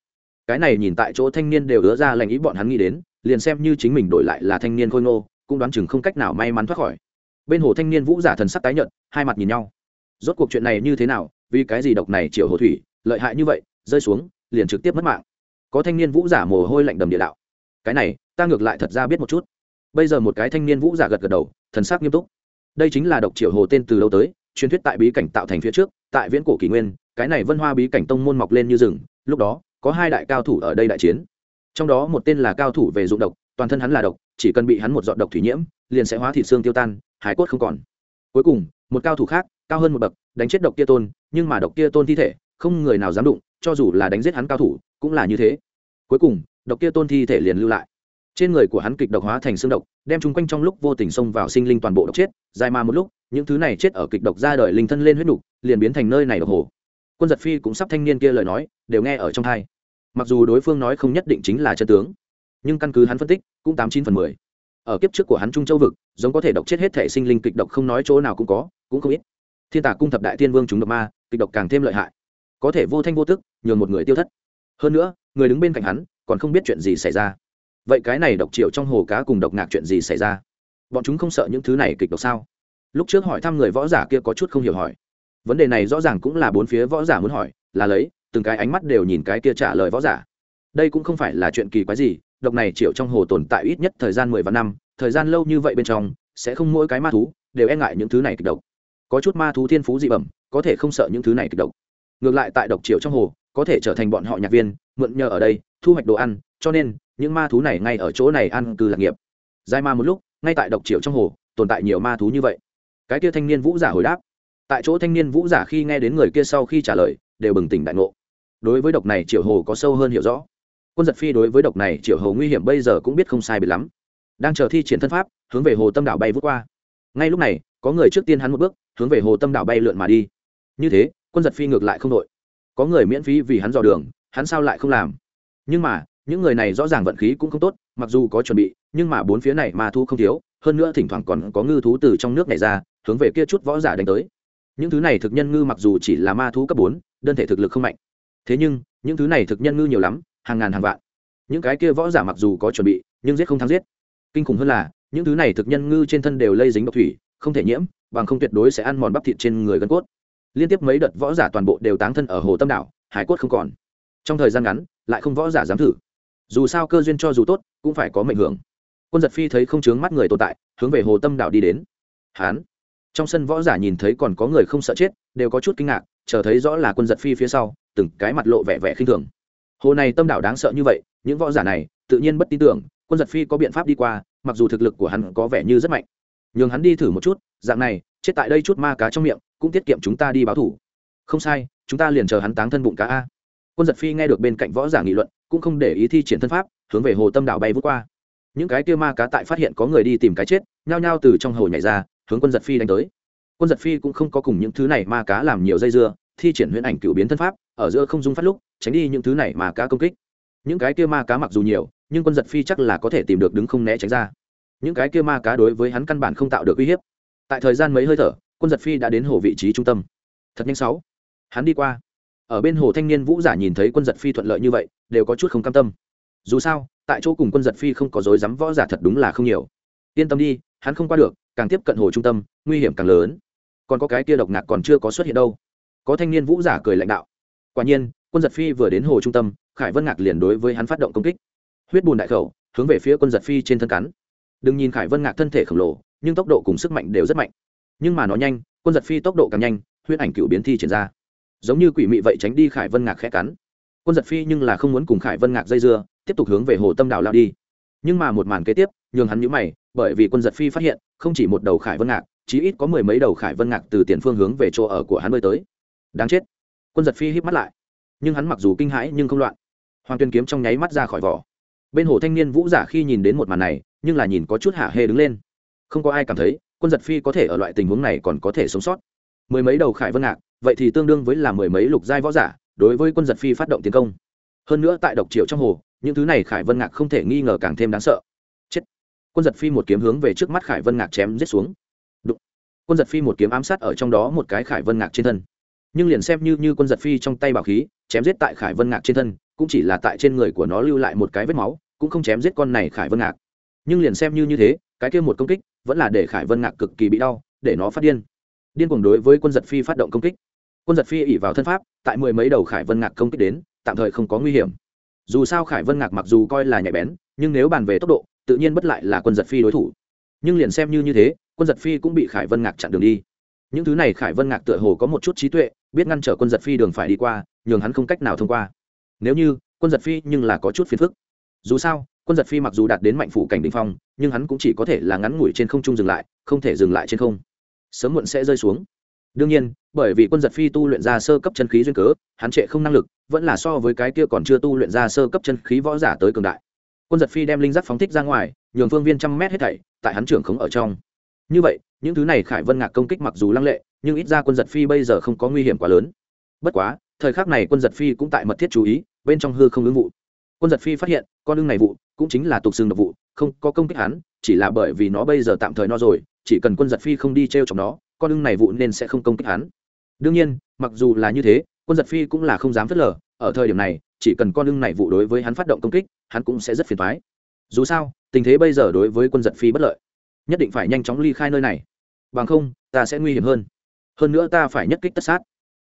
cái này nhìn tại chỗ thanh niên đều ứa ra lành ý bọn hắn nghĩ đến, liền xem như chính mình đổi lại là thanh niên khôi ngô, cũng đoán chừng không cách nào may mắn thoát khỏi. Bên hồ thanh niên vũ giả thần sắc tái nhợt, hai mặt nhìn nhau. Rốt cuộc chuyện này như thế nào, vì cái gì độc này triệu hồ thủy, lợi hại như vậy, rơi xuống, liền trực tiếp mất mạng. Có thanh niên vũ giả mồ hôi lạnh đầm địa đạo. Cái này, ta ngược lại thật ra biết một chút. Bây giờ một cái thanh niên vũ giả gật gật đầu, thần sắc nghiêm túc. Đây chính là độc triệu hồ tên từ lâu tới, truyền thuyết tại bí cảnh tạo thành phía trước, tại viễn cổ kỷ nguyên, cái này vân hoa bí cảnh tông môn mọc lên như rừng, lúc đó có hai đại cao thủ ở đây đại chiến. Trong đó một tên là cao thủ về dụng độc, toàn thân hắn là độc, chỉ cần bị hắn một dọn độc thủy nhiễm, liền sẽ hóa thịt xương tiêu tan, hải cốt không còn. Cuối cùng, một cao thủ khác, cao hơn một bậc, đánh chết độc kia tôn, nhưng mà độc kia tôn thi thể, không người nào dám đụng, cho dù là đánh giết hắn cao thủ, cũng là như thế. Cuối cùng, độc kia tôn thi thể liền lưu lại. Trên người của hắn kịch độc hóa thành xương độc, đem chung quanh trong lúc vô tình xông vào sinh linh toàn bộ độc chết, dài mà một lúc, những thứ này chết ở kịch độc ra đời linh thân lên huyết đục liền biến thành nơi này độc hồ quân giật phi cũng sắp thanh niên kia lời nói, đều nghe ở trong thai mặc dù đối phương nói không nhất định chính là chân tướng, nhưng căn cứ hắn phân tích, cũng tám chín phần mười. Ở kiếp trước của hắn trung châu vực, giống có thể độc chết hết thể sinh linh kịch độc không nói chỗ nào cũng có, cũng không ít. Thiên tả cung thập đại thiên vương chúng độc ma, kịch độc càng thêm lợi hại. Có thể vô thanh vô tức, nhường một người tiêu thất. Hơn nữa, người đứng bên cạnh hắn, còn không biết chuyện gì xảy ra. Vậy cái này độc triệu trong hồ cá cùng độc ngạc chuyện gì xảy ra? Bọn chúng không sợ những thứ này kịch độc sao? Lúc trước hỏi thăm người võ giả kia có chút không hiểu hỏi. Vấn đề này rõ ràng cũng là bốn phía võ giả muốn hỏi, là lấy từng cái ánh mắt đều nhìn cái kia trả lời võ giả. Đây cũng không phải là chuyện kỳ quái gì, độc này triệu trong hồ tồn tại ít nhất thời gian mười vạn năm, thời gian lâu như vậy bên trong, sẽ không mỗi cái ma thú đều e ngại những thứ này kịch độc. Có chút ma thú thiên phú dị bẩm, có thể không sợ những thứ này kịch độc. Ngược lại tại độc triệu trong hồ, có thể trở thành bọn họ nhạc viên, mượn nhờ ở đây, thu hoạch đồ ăn, cho nên, những ma thú này ngay ở chỗ này ăn cư lạc nghiệp. Dài ma một lúc, ngay tại độc triệu trong hồ, tồn tại nhiều ma thú như vậy. Cái kia thanh niên vũ giả hồi đáp. Tại chỗ thanh niên vũ giả khi nghe đến người kia sau khi trả lời, đều bừng tỉnh đại ngộ đối với độc này triệu hồ có sâu hơn hiểu rõ. Quân giật phi đối với độc này triệu hồ nguy hiểm bây giờ cũng biết không sai biệt lắm. Đang chờ thi triển thân pháp, hướng về hồ tâm đảo bay vút qua. Ngay lúc này, có người trước tiên hắn một bước, hướng về hồ tâm đảo bay lượn mà đi. Như thế, quân giật phi ngược lại không đội. Có người miễn phí vì hắn dò đường, hắn sao lại không làm? Nhưng mà, những người này rõ ràng vận khí cũng không tốt, mặc dù có chuẩn bị, nhưng mà bốn phía này ma thu không thiếu, hơn nữa thỉnh thoảng còn có ngư thú từ trong nước này ra, hướng về kia chút võ giả đánh tới. Những thứ này thực nhân ngư mặc dù chỉ là ma thú cấp bốn, đơn thể thực lực không mạnh thế nhưng, những thứ này thực nhân ngư nhiều lắm, hàng ngàn hàng vạn. Những cái kia võ giả mặc dù có chuẩn bị, nhưng giết không thắng giết. Kinh khủng hơn là, những thứ này thực nhân ngư trên thân đều lây dính độc thủy, không thể nhiễm, bằng không tuyệt đối sẽ ăn mòn bắp thịt trên người gân cốt. Liên tiếp mấy đợt võ giả toàn bộ đều táng thân ở hồ tâm đảo, hải cốt không còn. Trong thời gian ngắn, lại không võ giả dám thử. Dù sao cơ duyên cho dù tốt, cũng phải có mệnh hưởng. Quân giật phi thấy không chướng mắt người tồn tại, hướng về hồ tâm đảo đi đến. Hán. Trong sân võ giả nhìn thấy còn có người không sợ chết, đều có chút kinh ngạc, chờ thấy rõ là quân giật phi phía sau từng cái mặt lộ vẻ vẻ khinh thường. Hồ này tâm đảo đáng sợ như vậy, những võ giả này, tự nhiên bất tin tưởng, quân giật phi có biện pháp đi qua, mặc dù thực lực của hắn có vẻ như rất mạnh. Nhường hắn đi thử một chút, dạng này, chết tại đây chút ma cá trong miệng, cũng tiết kiệm chúng ta đi báo thủ. Không sai, chúng ta liền chờ hắn táng thân bụng cá a. Quân giật phi nghe được bên cạnh võ giả nghị luận, cũng không để ý thi triển thân pháp, hướng về hồ tâm đảo bay vút qua. Những cái kia ma cá tại phát hiện có người đi tìm cái chết, nhao nhao từ trong hồ nhảy ra, hướng quân giật phi đánh tới. Quân giật phi cũng không có cùng những thứ này ma cá làm nhiều dây dưa thi triển huyễn ảnh cựu biến thân pháp, ở giữa không dung phát lúc, tránh đi những thứ này mà cá công kích. Những cái kia ma cá mặc dù nhiều, nhưng quân giật phi chắc là có thể tìm được đứng không né tránh ra. Những cái kia ma cá đối với hắn căn bản không tạo được uy hiếp. Tại thời gian mấy hơi thở, quân giật phi đã đến hồ vị trí trung tâm. Thật nhanh sáu. Hắn đi qua. Ở bên hồ thanh niên vũ giả nhìn thấy quân giật phi thuận lợi như vậy, đều có chút không cam tâm. Dù sao, tại chỗ cùng quân giật phi không có dối dám võ giả thật đúng là không nhiều. Yên tâm đi, hắn không qua được, càng tiếp cận hồ trung tâm, nguy hiểm càng lớn. Còn có cái kia độc ngạc còn chưa có xuất hiện đâu có thanh niên vũ giả cười lãnh đạo. Quả nhiên, quân giật phi vừa đến hồ trung tâm, khải vân ngạc liền đối với hắn phát động công kích. Huyết bùn đại khẩu, hướng về phía quân giật phi trên thân cắn. Đừng nhìn khải vân ngạc thân thể khổng lồ, nhưng tốc độ cùng sức mạnh đều rất mạnh. Nhưng mà nó nhanh, quân giật phi tốc độ càng nhanh, huyết ảnh cựu biến thi triển ra. Giống như quỷ mị vậy tránh đi khải vân ngạc khẽ cắn. Quân giật phi nhưng là không muốn cùng khải vân ngạc dây dưa, tiếp tục hướng về hồ tâm đảo lao đi. Nhưng mà một màn kế tiếp, nhường hắn nhũ mày, bởi vì quân giật phi phát hiện, không chỉ một đầu khải vân ngạc, chí ít có mười mấy đầu khải vân ngạc từ tiền phương hướng về chỗ ở của hắn bơi tới đáng chết. Quân giật phi híp mắt lại. Nhưng hắn mặc dù kinh hãi nhưng không loạn. Hoàng tuyên kiếm trong nháy mắt ra khỏi vỏ. Bên hồ thanh niên vũ giả khi nhìn đến một màn này, nhưng là nhìn có chút hạ hê đứng lên. Không có ai cảm thấy, quân giật phi có thể ở loại tình huống này còn có thể sống sót. Mười mấy đầu khải vân ngạc, vậy thì tương đương với là mười mấy lục giai võ giả, đối với quân giật phi phát động tiến công. Hơn nữa tại độc triệu trong hồ, những thứ này khải vân ngạc không thể nghi ngờ càng thêm đáng sợ. Chết. Quân giật phi một kiếm hướng về trước mắt khải vân ngạc chém giết xuống. Đụng. quân giật phi một kiếm ám sát ở trong đó một cái khải vân ngạc trên thân nhưng liền xem như như quân giật phi trong tay bảo khí, chém giết tại khải vân ngạc trên thân, cũng chỉ là tại trên người của nó lưu lại một cái vết máu, cũng không chém giết con này khải vân ngạc. Nhưng liền xem như như thế, cái kia một công kích, vẫn là để khải vân ngạc cực kỳ bị đau, để nó phát điên. Điên cuồng đối với quân giật phi phát động công kích. Quân giật phi ỉ vào thân pháp, tại mười mấy đầu khải vân ngạc công kích đến, tạm thời không có nguy hiểm. Dù sao khải vân ngạc mặc dù coi là nhạy bén, nhưng nếu bàn về tốc độ, tự nhiên bất lại là quân giật phi đối thủ. Nhưng liền xem như như thế, quân giật phi cũng bị khải vân ngạc chặn đường đi những thứ này khải vân ngạc tựa hồ có một chút trí tuệ, biết ngăn trở quân giật phi đường phải đi qua, nhường hắn không cách nào thông qua. Nếu như, quân giật phi nhưng là có chút phiền phức. Dù sao, quân giật phi mặc dù đạt đến mạnh phủ cảnh đ ỉ n h phong, nhưng hắn cũng chỉ có thể là ngắn ngủi trên không trung dừng lại, không thể dừng lại trên không. Sớm muộn sẽ rơi xuống. Đương nhiên, bởi vì quân giật phi tu luyện ra sơ cấp chân khí duyên cớ, hắn trệ không năng lực, vẫn là so với cái kia còn chưa tu luyện ra sơ cấp chân khí võ giả tới cường đại. Quân giật phi đem linh giác phóng thích ra ngoài, nhường phương viên trăm mét hết thảy, tại hắn trưởng khống ở trong như vậy, những thứ này khải vân ngạc công kích mặc dù lăng lệ, nhưng ít ra quân giật phi bây giờ không có nguy hiểm quá lớn. Bất quá, thời khắc này quân giật phi cũng tại mật thiết chú ý, bên trong hư không ứng vụ. Quân giật phi phát hiện, con ưng này vụ cũng chính là tục xương độc vụ, không có công kích hắn, chỉ là bởi vì nó bây giờ tạm thời no rồi, chỉ cần quân giật phi không đi t r e o chọc nó, con ưng này vụ nên sẽ không công kích hắn. Đương nhiên, mặc dù là như thế, quân giật phi cũng là không dám phớt lờ, ở thời điểm này, chỉ cần con ưng này vụ đối với hắn phát động công kích, hắn cũng sẽ rất phiền thoái dù sao, tình thế bây giờ đối với quân giật phi bất lợi nhất định phải nhanh chóng ly khai nơi này. Bằng không, ta sẽ nguy hiểm hơn. Hơn nữa ta phải nhất kích tất sát.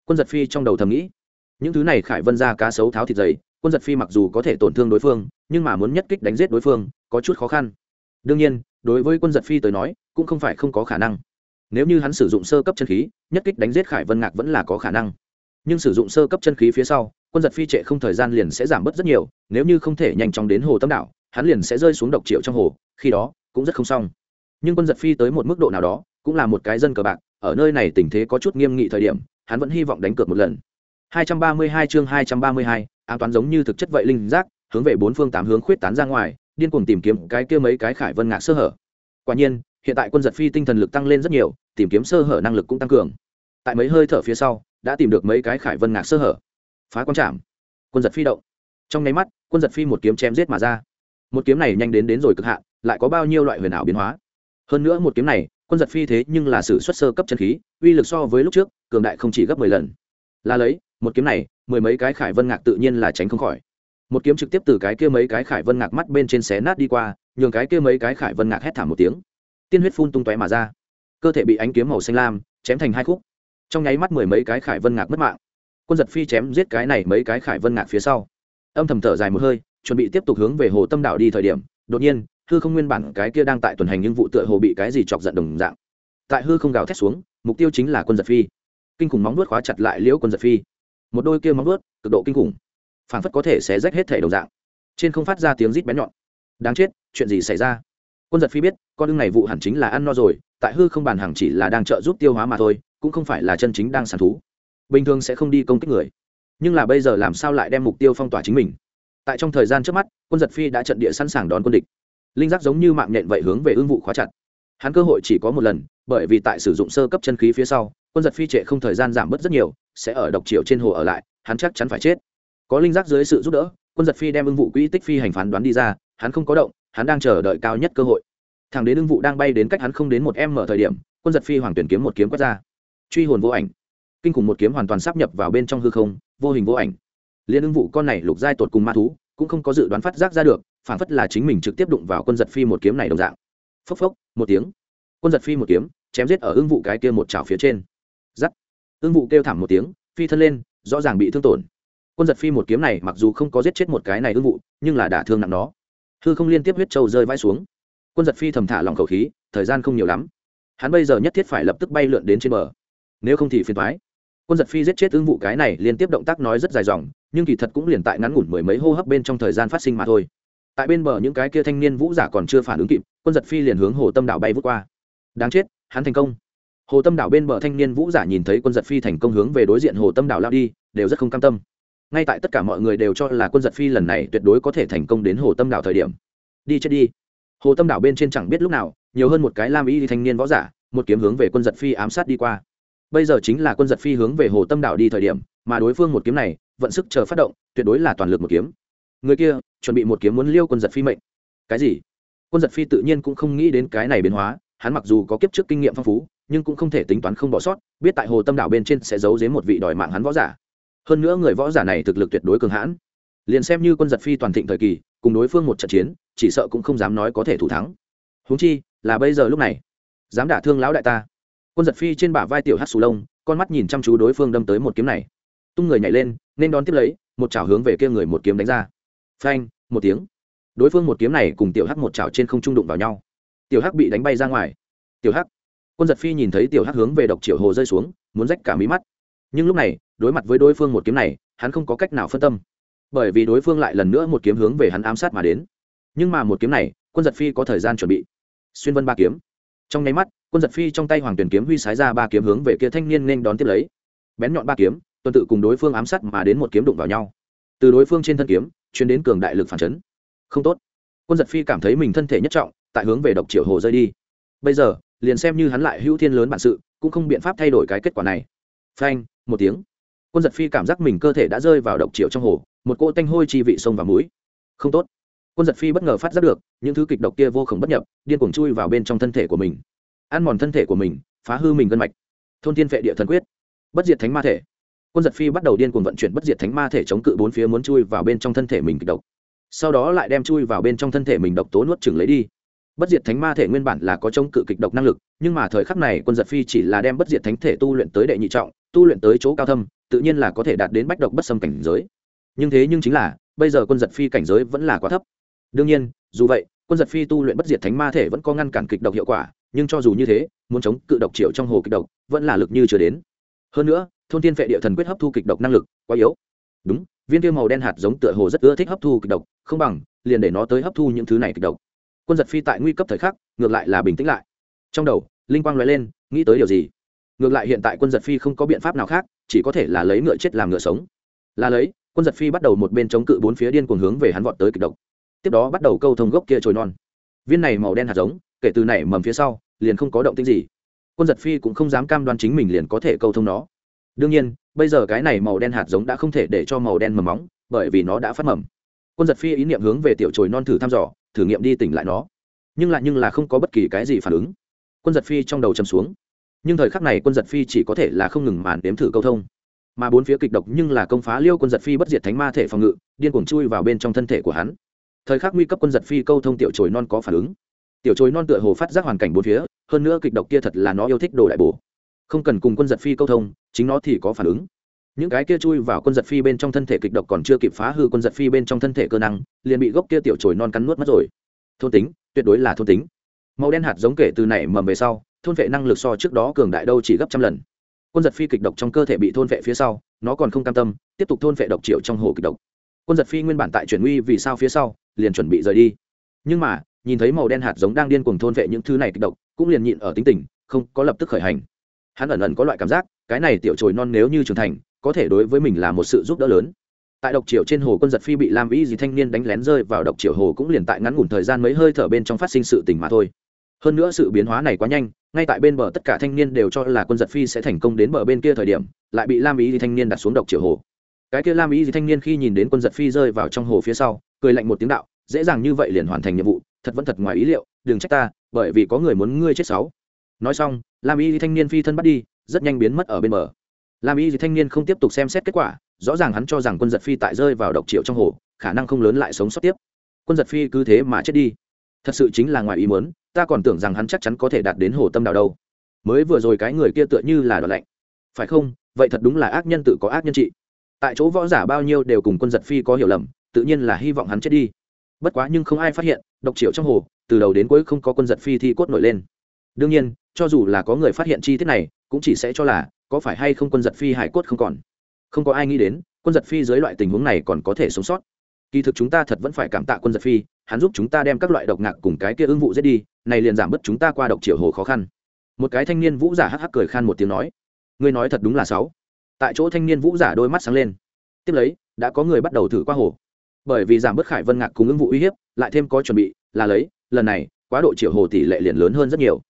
Quân giật phi trong đầu thầm nghĩ, những thứ này khải vân ra cá sấu tháo thịt dày, quân giật phi mặc dù có thể tổn thương đối phương, nhưng mà muốn nhất kích đánh giết đối phương, có chút khó khăn. Đương nhiên, đối với quân giật phi tới nói, cũng không phải không có khả năng. Nếu như hắn sử dụng sơ cấp chân khí, nhất kích đánh giết khải vân ngạc vẫn là có khả năng. Nhưng sử dụng sơ cấp chân khí phía sau, quân giật phi trệ không thời gian liền sẽ giảm bớt rất nhiều, nếu như không thể nhanh chóng đến hồ tâm đảo, hắn liền sẽ rơi xuống độc triệu trong hồ, khi đó, cũng rất không xong nhưng quân giật phi tới một mức độ nào đó cũng là một cái dân cờ bạc ở nơi này tình thế có chút nghiêm nghị thời điểm hắn vẫn hy vọng đánh cược một lần 232 chương 232, ám toán giống như thực chất vậy linh giác, hướng về bốn phương tám hướng khuyết tán ra ngoài, điên cuồng tìm kiếm cái kia mấy cái khải vân ngạc sơ hở. Quả nhiên, hiện tại quân giật phi tinh thần lực tăng lên rất nhiều, tìm kiếm sơ hở năng lực cũng tăng cường. Tại mấy hơi thở phía sau, đã tìm được mấy cái khải vân ngạc sơ hở. Phá quan trảm. Quân giật phi động. Trong nháy mắt, quân giật phi một kiếm chém giết mà ra. Một kiếm này nhanh đến đến rồi cực hạn, lại có bao nhiêu loại huyền ảo biến hóa. Hơn nữa một kiếm này, quân giật phi thế nhưng là sự xuất sơ cấp chân khí, uy lực so với lúc trước, cường đại không chỉ gấp mười lần. Là lấy, một kiếm này mười mấy cái khải vân ngạc tự nhiên là tránh không khỏi. Một kiếm trực tiếp từ cái kia mấy cái khải vân ngạc mắt bên trên xé nát đi qua nhường cái kia mấy cái khải vân ngạc hét thảm một tiếng. Tiên huyết phun tung tóe mà ra. Cơ thể bị ánh kiếm màu xanh lam chém thành hai khúc. Trong nháy mắt mười mấy cái khải vân ngạc mất mạng. Quân giật phi chém giết cái này mấy cái khải vân ngạc phía sau. Âm thầm thở dài một hơi chuẩn bị tiếp tục hướng về hồ tâm đảo đi thời điểm đột nhiên hư không nguyên bản cái kia đang tại tuần hành nhưng vụ tựa hồ bị cái gì chọc giận đồng dạng. Tại hư không gào thét xuống, mục tiêu chính là quân giật phi. Kinh khủng móng vuốt khóa chặt lại liễu quân giật phi. Một đôi kia móng vuốt, cực độ kinh khủng phản phất có thể sẽ rách hết thể đồng dạng. Trên không phát ra tiếng rít bén nhọn. Đáng chết, chuyện gì xảy ra? Quân giật phi biết, con đương này vụ hẳn chính là ăn no rồi, tại hư không bàn hàng chỉ là đang trợ giúp tiêu hóa mà thôi, cũng không phải là chân chính đang sàn thú. Bình thường sẽ không đi công kích người. Nhưng là bây giờ làm sao lại đem mục tiêu phong tỏa chính mình? Tại trong thời gian trước mắt, quân giật phi đã trận địa sẵn sàng đón quân địch linh giác giống như mạng nhện vậy hướng về ương vụ khóa chặt. Hắn cơ hội chỉ có một lần, bởi vì tại sử dụng sơ cấp chân khí phía sau, quân giật phi trệ không thời gian giảm bớt rất nhiều, sẽ ở độc triệu trên hồ ở lại, hắn chắc chắn phải chết. Có linh giác dưới sự giúp đỡ, quân giật phi đem ưng vụ quỹ tích phi hành phán đoán đi ra, hắn không có động, hắn đang chờ đợi cao nhất cơ hội. Thằng đến ưng vụ đang bay đến cách hắn không đến một em mở thời điểm, quân giật phi hoàng tuyển kiếm một kiếm quét ra. Truy hồn vô ảnh. Kinh khủng một kiếm hoàn toàn sắp nhập vào bên trong hư không, vô hình vô ảnh. Liên ưng vụ con này lục giai tột cùng ma thú, cũng không có dự đoán phát giác ra được phản phất là chính mình trực tiếp đụng vào quân giật phi một kiếm này đồng dạng. Phốc phốc, một tiếng. Quân giật phi một kiếm, chém giết ở ưng vụ cái kia một chảo phía trên. Giắt. Ưng vụ kêu thảm một tiếng, phi thân lên, rõ ràng bị thương tổn. Quân giật phi một kiếm này mặc dù không có giết chết một cái này ưng vụ, nhưng là đả thương nặng nó. Hư không liên tiếp huyết trâu rơi vãi xuống. Quân giật phi thầm thả lòng khẩu khí, thời gian không nhiều lắm. Hắn bây giờ nhất thiết phải lập tức bay lượn đến trên bờ. Nếu không thì phiền thoái quân giật phi giết chết ưng vụ cái này liên tiếp động tác nói rất dài dòng, nhưng kỳ thật cũng liền tại ngắn ngủn mười mấy hô hấp bên trong thời gian phát sinh mà thôi tại bên bờ những cái kia thanh niên vũ giả còn chưa phản ứng kịp, quân giật phi liền hướng hồ tâm đảo bay vút qua. Đáng chết, hắn thành công. Hồ tâm đảo bên bờ thanh niên vũ giả nhìn thấy quân giật phi thành công hướng về đối diện hồ tâm đảo lao đi, đều rất không cam tâm. Ngay tại tất cả mọi người đều cho là quân giật phi lần này tuyệt đối có thể thành công đến hồ tâm đảo thời điểm. Đi chết đi. Hồ tâm đảo bên trên chẳng biết lúc nào, nhiều hơn một cái lam y thanh niên võ giả, một kiếm hướng về quân giật phi ám sát đi qua. Bây giờ chính là quân giật phi hướng về hồ tâm đảo đi thời điểm, mà đối phương một kiếm này, vận sức chờ phát động, tuyệt đối là toàn lực một kiếm người kia chuẩn bị một kiếm muốn liêu quân giật phi mệnh. Cái gì? Quân giật phi tự nhiên cũng không nghĩ đến cái này biến hóa, hắn mặc dù có kiếp trước kinh nghiệm phong phú, nhưng cũng không thể tính toán không bỏ sót, biết tại hồ tâm đảo bên trên sẽ giấu giếm một vị đòi mạng hắn võ giả. Hơn nữa người võ giả này thực lực tuyệt đối cường hãn. Liền xem như quân giật phi toàn thịnh thời kỳ, cùng đối phương một trận chiến, chỉ sợ cũng không dám nói có thể thủ thắng. Húng chi, là bây giờ lúc này. Dám đả thương lão đại ta. Quân giật phi trên bả vai tiểu hát sù lông, con mắt nhìn chăm chú đối phương đâm tới một kiếm này. Tung người nhảy lên, nên đón tiếp lấy, một chảo hướng về kia người một kiếm đánh ra phanh, một tiếng. Đối phương một kiếm này cùng tiểu hắc một chảo trên không trung đụng vào nhau. Tiểu hắc bị đánh bay ra ngoài. Tiểu hắc. Quân giật phi nhìn thấy tiểu hắc hướng về độc triệu hồ rơi xuống, muốn rách cả mí mắt. Nhưng lúc này, đối mặt với đối phương một kiếm này, hắn không có cách nào phân tâm. Bởi vì đối phương lại lần nữa một kiếm hướng về hắn ám sát mà đến. Nhưng mà một kiếm này, quân giật phi có thời gian chuẩn bị. Xuyên vân ba kiếm. Trong nháy mắt, quân giật phi trong tay hoàng tuyển kiếm huy sái ra ba kiếm hướng về kia thanh niên nên đón tiếp lấy. Bén nhọn ba kiếm, tuần tự cùng đối phương ám sát mà đến một kiếm đụng vào nhau từ đối phương trên thân kiếm chuyến đến cường đại lực phản chấn. Không tốt. Quân giật phi cảm thấy mình thân thể nhất trọng, tại hướng về độc triệu hồ rơi đi. Bây giờ, liền xem như hắn lại hữu thiên lớn bản sự, cũng không biện pháp thay đổi cái kết quả này. Phanh, một tiếng. Quân giật phi cảm giác mình cơ thể đã rơi vào độc triệu trong hồ, một cỗ tanh hôi chi vị sông vào mũi. Không tốt. Quân giật phi bất ngờ phát giác được, những thứ kịch độc kia vô khổng bất nhập, điên cuồng chui vào bên trong thân thể của mình. Ăn mòn thân thể của mình, phá hư mình gân mạch. Thôn thiên vệ địa thần quyết. Bất diệt thánh ma thể quân giật phi bắt đầu điên cuồng vận chuyển bất diệt thánh ma thể chống cự bốn phía muốn chui vào bên trong thân thể mình kịch độc. Sau đó lại đem chui vào bên trong thân thể mình độc tố nuốt chừng lấy đi. Bất diệt thánh ma thể nguyên bản là có chống cự kịch độc năng lực, nhưng mà thời khắc này quân giật phi chỉ là đem bất diệt thánh thể tu luyện tới đệ nhị trọng, tu luyện tới chỗ cao thâm, tự nhiên là có thể đạt đến bách độc bất xâm cảnh giới. Nhưng thế nhưng chính là, bây giờ quân giật phi cảnh giới vẫn là quá thấp. Đương nhiên, dù vậy, quân giật phi tu luyện bất diệt thánh ma thể vẫn có ngăn cản kịch độc hiệu quả, nhưng cho dù như thế, muốn chống cự độc triệu trong hồ kịch độc, vẫn là lực như chưa đến. Hơn nữa thôn tiên vệ địa thần quyết hấp thu kịch độc năng lực, quá yếu. Đúng, viên tiêu màu đen hạt giống tựa hồ rất ưa thích hấp thu kịch độc, không bằng, liền để nó tới hấp thu những thứ này kịch độc. Quân giật phi tại nguy cấp thời khắc, ngược lại là bình tĩnh lại. Trong đầu, linh quang nói lên, nghĩ tới điều gì? Ngược lại hiện tại quân giật phi không có biện pháp nào khác, chỉ có thể là lấy ngựa chết làm ngựa sống. Là lấy, quân giật phi bắt đầu một bên chống cự bốn phía điên cuồng hướng về hắn vọt tới kịch độc. Tiếp đó bắt đầu câu thông gốc kia trồi non. Viên này màu đen hạt giống, kể từ này mầm phía sau, liền không có động tích gì. Quân giật phi cũng không dám cam đoan chính mình liền có thể câu thông nó đương nhiên, bây giờ cái này màu đen hạt giống đã không thể để cho màu đen mầm móng, bởi vì nó đã phát mầm. Quân giật phi ý niệm hướng về tiểu trồi non thử thăm dò, thử nghiệm đi tỉnh lại nó. Nhưng lại nhưng là không có bất kỳ cái gì phản ứng. Quân giật phi trong đầu chầm xuống. Nhưng thời khắc này quân giật phi chỉ có thể là không ngừng màn đếm thử câu thông. Mà bốn phía kịch độc nhưng là công phá liêu quân giật phi bất diệt thánh ma thể phòng ngự, điên cuồng chui vào bên trong thân thể của hắn. Thời khắc nguy cấp quân giật phi câu thông tiểu trồi non có phản ứng. Tiểu trồi non tựa hồ phát giác hoàn cảnh bốn phía, hơn nữa kịch độc kia thật là nó yêu thích đồ đại bổ không cần cùng quân giật phi câu thông, chính nó thì có phản ứng. Những cái kia chui vào quân giật phi bên trong thân thể kịch độc còn chưa kịp phá hư quân giật phi bên trong thân thể cơ năng, liền bị gốc kia tiểu trồi non cắn nuốt mất rồi. Thôn tính, tuyệt đối là thôn tính. Màu đen hạt giống kể từ này mầm về sau, thôn vệ năng lực so trước đó cường đại đâu chỉ gấp trăm lần. Quân giật phi kịch độc trong cơ thể bị thôn vệ phía sau, nó còn không cam tâm, tiếp tục thôn vệ độc triệu trong hồ kịch độc. Quân giật phi nguyên bản tại chuyển uy vì sao phía sau, liền chuẩn bị rời đi. Nhưng mà, nhìn thấy màu đen hạt giống đang điên cuồng thôn vệ những thứ này kịch độc, cũng liền nhịn ở tính tình, không có lập tức khởi hành hắn ẩn ẩn có loại cảm giác, cái này tiểu trồi non nếu như trưởng thành, có thể đối với mình là một sự giúp đỡ lớn. Tại độc triều trên hồ quân giật phi bị lam ý gì thanh niên đánh lén rơi vào độc triều hồ cũng liền tại ngắn ngủn thời gian mấy hơi thở bên trong phát sinh sự tình mà thôi. Hơn nữa sự biến hóa này quá nhanh, ngay tại bên bờ tất cả thanh niên đều cho là quân giật phi sẽ thành công đến bờ bên kia thời điểm, lại bị lam ý gì thanh niên đặt xuống độc triều hồ. Cái kia lam ý gì thanh niên khi nhìn đến quân giật phi rơi vào trong hồ phía sau, cười lạnh một tiếng đạo, dễ dàng như vậy liền hoàn thành nhiệm vụ, thật vẫn thật ngoài ý liệu, đừng trách ta, bởi vì có người muốn ngươi chết sáu nói xong, lam y thanh niên phi thân bắt đi, rất nhanh biến mất ở bên bờ. Lam y thanh niên không tiếp tục xem xét kết quả, rõ ràng hắn cho rằng quân giật phi tại rơi vào độc triệu trong hồ, khả năng không lớn lại sống sót tiếp. Quân giật phi cứ thế mà chết đi. Thật sự chính là ngoài ý muốn, ta còn tưởng rằng hắn chắc chắn có thể đạt đến hồ tâm đào đâu. Mới vừa rồi cái người kia tựa như là đoạn lạnh. Phải không? Vậy thật đúng là ác nhân tự có ác nhân trị. Tại chỗ võ giả bao nhiêu đều cùng quân giật phi có hiểu lầm, tự nhiên là hy vọng hắn chết đi. Bất quá nhưng không ai phát hiện, độc triệu trong hồ, từ đầu đến cuối không có quân giật phi thi cốt nổi lên. Đương nhiên cho dù là có người phát hiện chi tiết này, cũng chỉ sẽ cho là có phải hay không quân giật phi hải cốt không còn. Không có ai nghĩ đến, quân giật phi dưới loại tình huống này còn có thể sống sót. Kỳ thực chúng ta thật vẫn phải cảm tạ quân giật phi, hắn giúp chúng ta đem các loại độc ngạc cùng cái kia ưng vụ giết đi, này liền giảm bớt chúng ta qua độc triệu hồ khó khăn. Một cái thanh niên vũ giả hắc hắc cười khan một tiếng nói, ngươi nói thật đúng là sáu. Tại chỗ thanh niên vũ giả đôi mắt sáng lên. Tiếp lấy, đã có người bắt đầu thử qua hồ. Bởi vì giảm bớt khải vân ngạc cùng ứng vụ uy hiếp, lại thêm có chuẩn bị, là lấy, lần này, quá độ triệu hồ tỷ lệ liền lớn hơn rất nhiều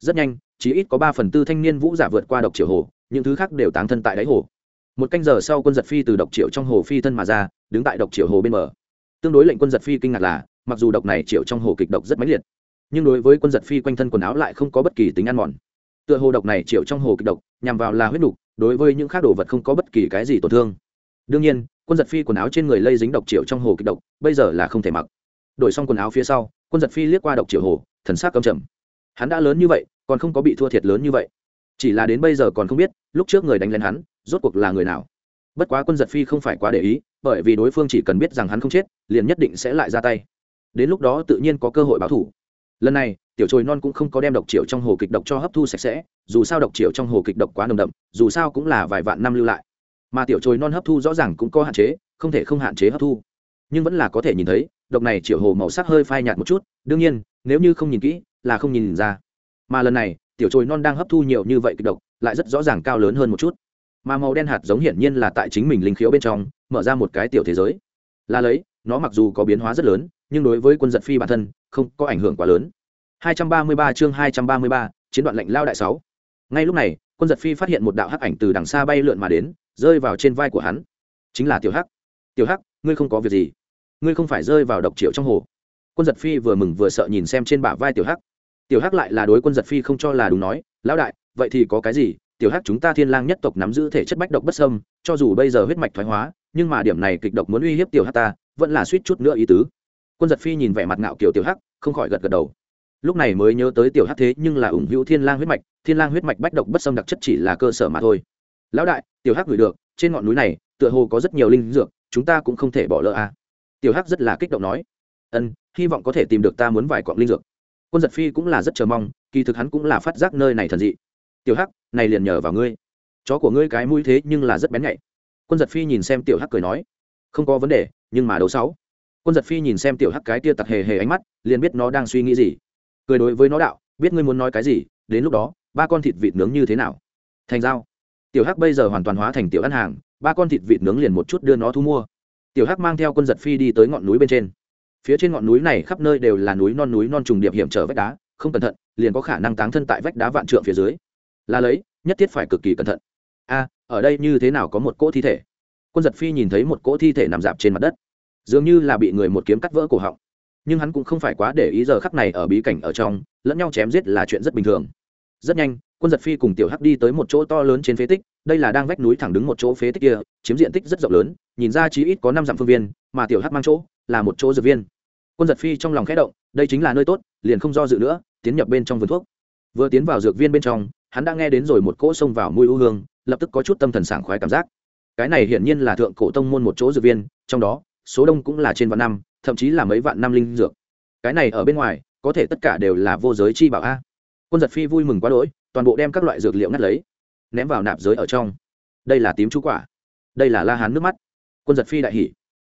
rất nhanh chỉ ít có ba phần tư thanh niên vũ giả vượt qua độc triệu hồ, những thứ khác đều tán thân tại đáy hồ. Một canh giờ sau quân giật phi từ độc triệu trong hồ phi thân mà ra, đứng tại độc triệu hồ bên bờ. Tương đối lệnh quân giật phi kinh ngạc là, mặc dù độc này triệu trong hồ kịch độc rất mãnh liệt, nhưng đối với quân giật phi quanh thân quần áo lại không có bất kỳ tính ăn mòn. Tựa hồ độc này triệu trong hồ kịch độc, nhằm vào là huyết đục đối với những khác đồ vật không có bất kỳ cái gì tổn thương. Đương nhiên, quân giật phi quần áo trên người lây dính độc triệu trong hồ kịch độc, bây giờ là không thể mặc. Đổi xong quần áo phía sau, quân giật phi liếc qua độc triệu hồ, thần sắc cầm chầm hắn đã lớn như vậy, còn không có bị thua thiệt lớn như vậy. Chỉ là đến bây giờ còn không biết, lúc trước người đánh lên hắn, rốt cuộc là người nào. Bất quá quân giật phi không phải quá để ý, bởi vì đối phương chỉ cần biết rằng hắn không chết, liền nhất định sẽ lại ra tay. Đến lúc đó tự nhiên có cơ hội báo thủ. Lần này, tiểu trồi non cũng không có đem độc triệu trong hồ kịch độc cho hấp thu sạch sẽ, dù sao độc triệu trong hồ kịch độc quá nồng đậm, dù sao cũng là vài vạn năm lưu lại. Mà tiểu trồi non hấp thu rõ ràng cũng có hạn chế, không thể không hạn chế hấp thu. Nhưng vẫn là có thể nhìn thấy, độc này triệu hồ màu sắc hơi phai nhạt một chút, đương nhiên, nếu như không nhìn kỹ là không nhìn ra. Mà lần này tiểu trồi non đang hấp thu nhiều như vậy kịch độc lại rất rõ ràng cao lớn hơn một chút. Mà màu đen hạt giống hiển nhiên là tại chính mình linh khiếu bên trong mở ra một cái tiểu thế giới. Là lấy nó mặc dù có biến hóa rất lớn nhưng đối với quân giật phi bản thân không có ảnh hưởng quá lớn. 233 chương 233, chiến đoạn lệnh lao đại sáu. Ngay lúc này quân giật phi phát hiện một đạo hắc ảnh từ đằng xa bay lượn mà đến rơi vào trên vai của hắn. Chính là tiểu hắc. Tiểu hắc ngươi không có việc gì. Ngươi không phải rơi vào độc triệu trong hồ. Quân giật phi vừa mừng vừa sợ nhìn xem trên bả vai tiểu hắc tiểu hắc lại là đối quân giật phi không cho là đúng nói, lão đại, vậy thì có cái gì? Tiểu hắc chúng ta thiên lang nhất tộc nắm giữ thể chất bách độc bất sâm cho dù bây giờ huyết mạch thoái hóa, nhưng mà điểm này kịch độc muốn uy hiếp tiểu hắc ta, vẫn là suýt chút nữa ý tứ. Quân giật phi nhìn vẻ mặt ngạo kiểu tiểu hắc, không khỏi gật gật đầu. Lúc này mới nhớ tới tiểu hắc thế nhưng là ủng hữu thiên lang huyết mạch, thiên lang huyết mạch bách độc bất sâm đặc chất chỉ là cơ sở mà thôi. Lão đại, tiểu hắc gửi được, trên ngọn núi này, tựa hồ có rất nhiều linh dược, chúng ta cũng không thể bỏ lỡ à. tiểu hắc rất là kích động nói. Ân hy vọng có thể tìm được ta muốn vài quặng linh dược quân giật phi cũng là rất chờ mong, kỳ thực hắn cũng là phát giác nơi này thần dị. Tiểu hắc, này liền nhờ vào ngươi. Chó của ngươi cái mũi thế nhưng là rất bén nhạy. Quân giật phi nhìn xem tiểu hắc cười nói, không có vấn đề, nhưng mà đấu sáu. Quân giật phi nhìn xem tiểu hắc cái tia tặc hề hề ánh mắt, liền biết nó đang suy nghĩ gì. Cười đối với nó đạo, biết ngươi muốn nói cái gì, đến lúc đó, ba con thịt vịt nướng như thế nào? Thành dao tiểu hắc bây giờ hoàn toàn hóa thành tiểu ăn hàng, ba con thịt vịt nướng liền một chút đưa nó thu mua. Tiểu hắc mang theo quân giật phi đi tới ngọn núi bên trên phía trên ngọn núi này khắp nơi đều là núi non núi non trùng điệp hiểm trở vách đá, không cẩn thận, liền có khả năng táng thân tại vách đá vạn trượng phía dưới. Là lấy, nhất thiết phải cực kỳ cẩn thận. A, ở đây như thế nào có một cỗ thi thể? Quân giật phi nhìn thấy một cỗ thi thể nằm dạp trên mặt đất. Dường như là bị người một kiếm cắt vỡ cổ họng. Nhưng hắn cũng không phải quá để ý giờ khắc này ở bí cảnh ở trong, lẫn nhau chém giết là chuyện rất bình thường. Rất nhanh, quân giật phi cùng tiểu hắc đi tới một chỗ to lớn trên phế tích đây là đang vách núi thẳng đứng một chỗ phế tích kia, chiếm diện tích rất rộng lớn, nhìn ra chí ít có năm dặm phương viên, mà tiểu hắc mang chỗ là một chỗ dược viên. Quân giật phi trong lòng khẽ động, đây chính là nơi tốt, liền không do dự nữa, tiến nhập bên trong vườn thuốc. Vừa tiến vào dược viên bên trong, hắn đã nghe đến rồi một cỗ xông vào mùi u hương, lập tức có chút tâm thần sảng khoái cảm giác. Cái này hiển nhiên là thượng cổ tông môn một chỗ dược viên, trong đó, số đông cũng là trên vạn năm, thậm chí là mấy vạn năm linh dược. Cái này ở bên ngoài, có thể tất cả đều là vô giới chi bảo a. Quân giật phi vui mừng quá đỗi, toàn bộ đem các loại dược liệu ngắt lấy ném vào nạp giới ở trong. Đây là tím chú quả. Đây là la hán nước mắt. Quân giật phi đại hỷ.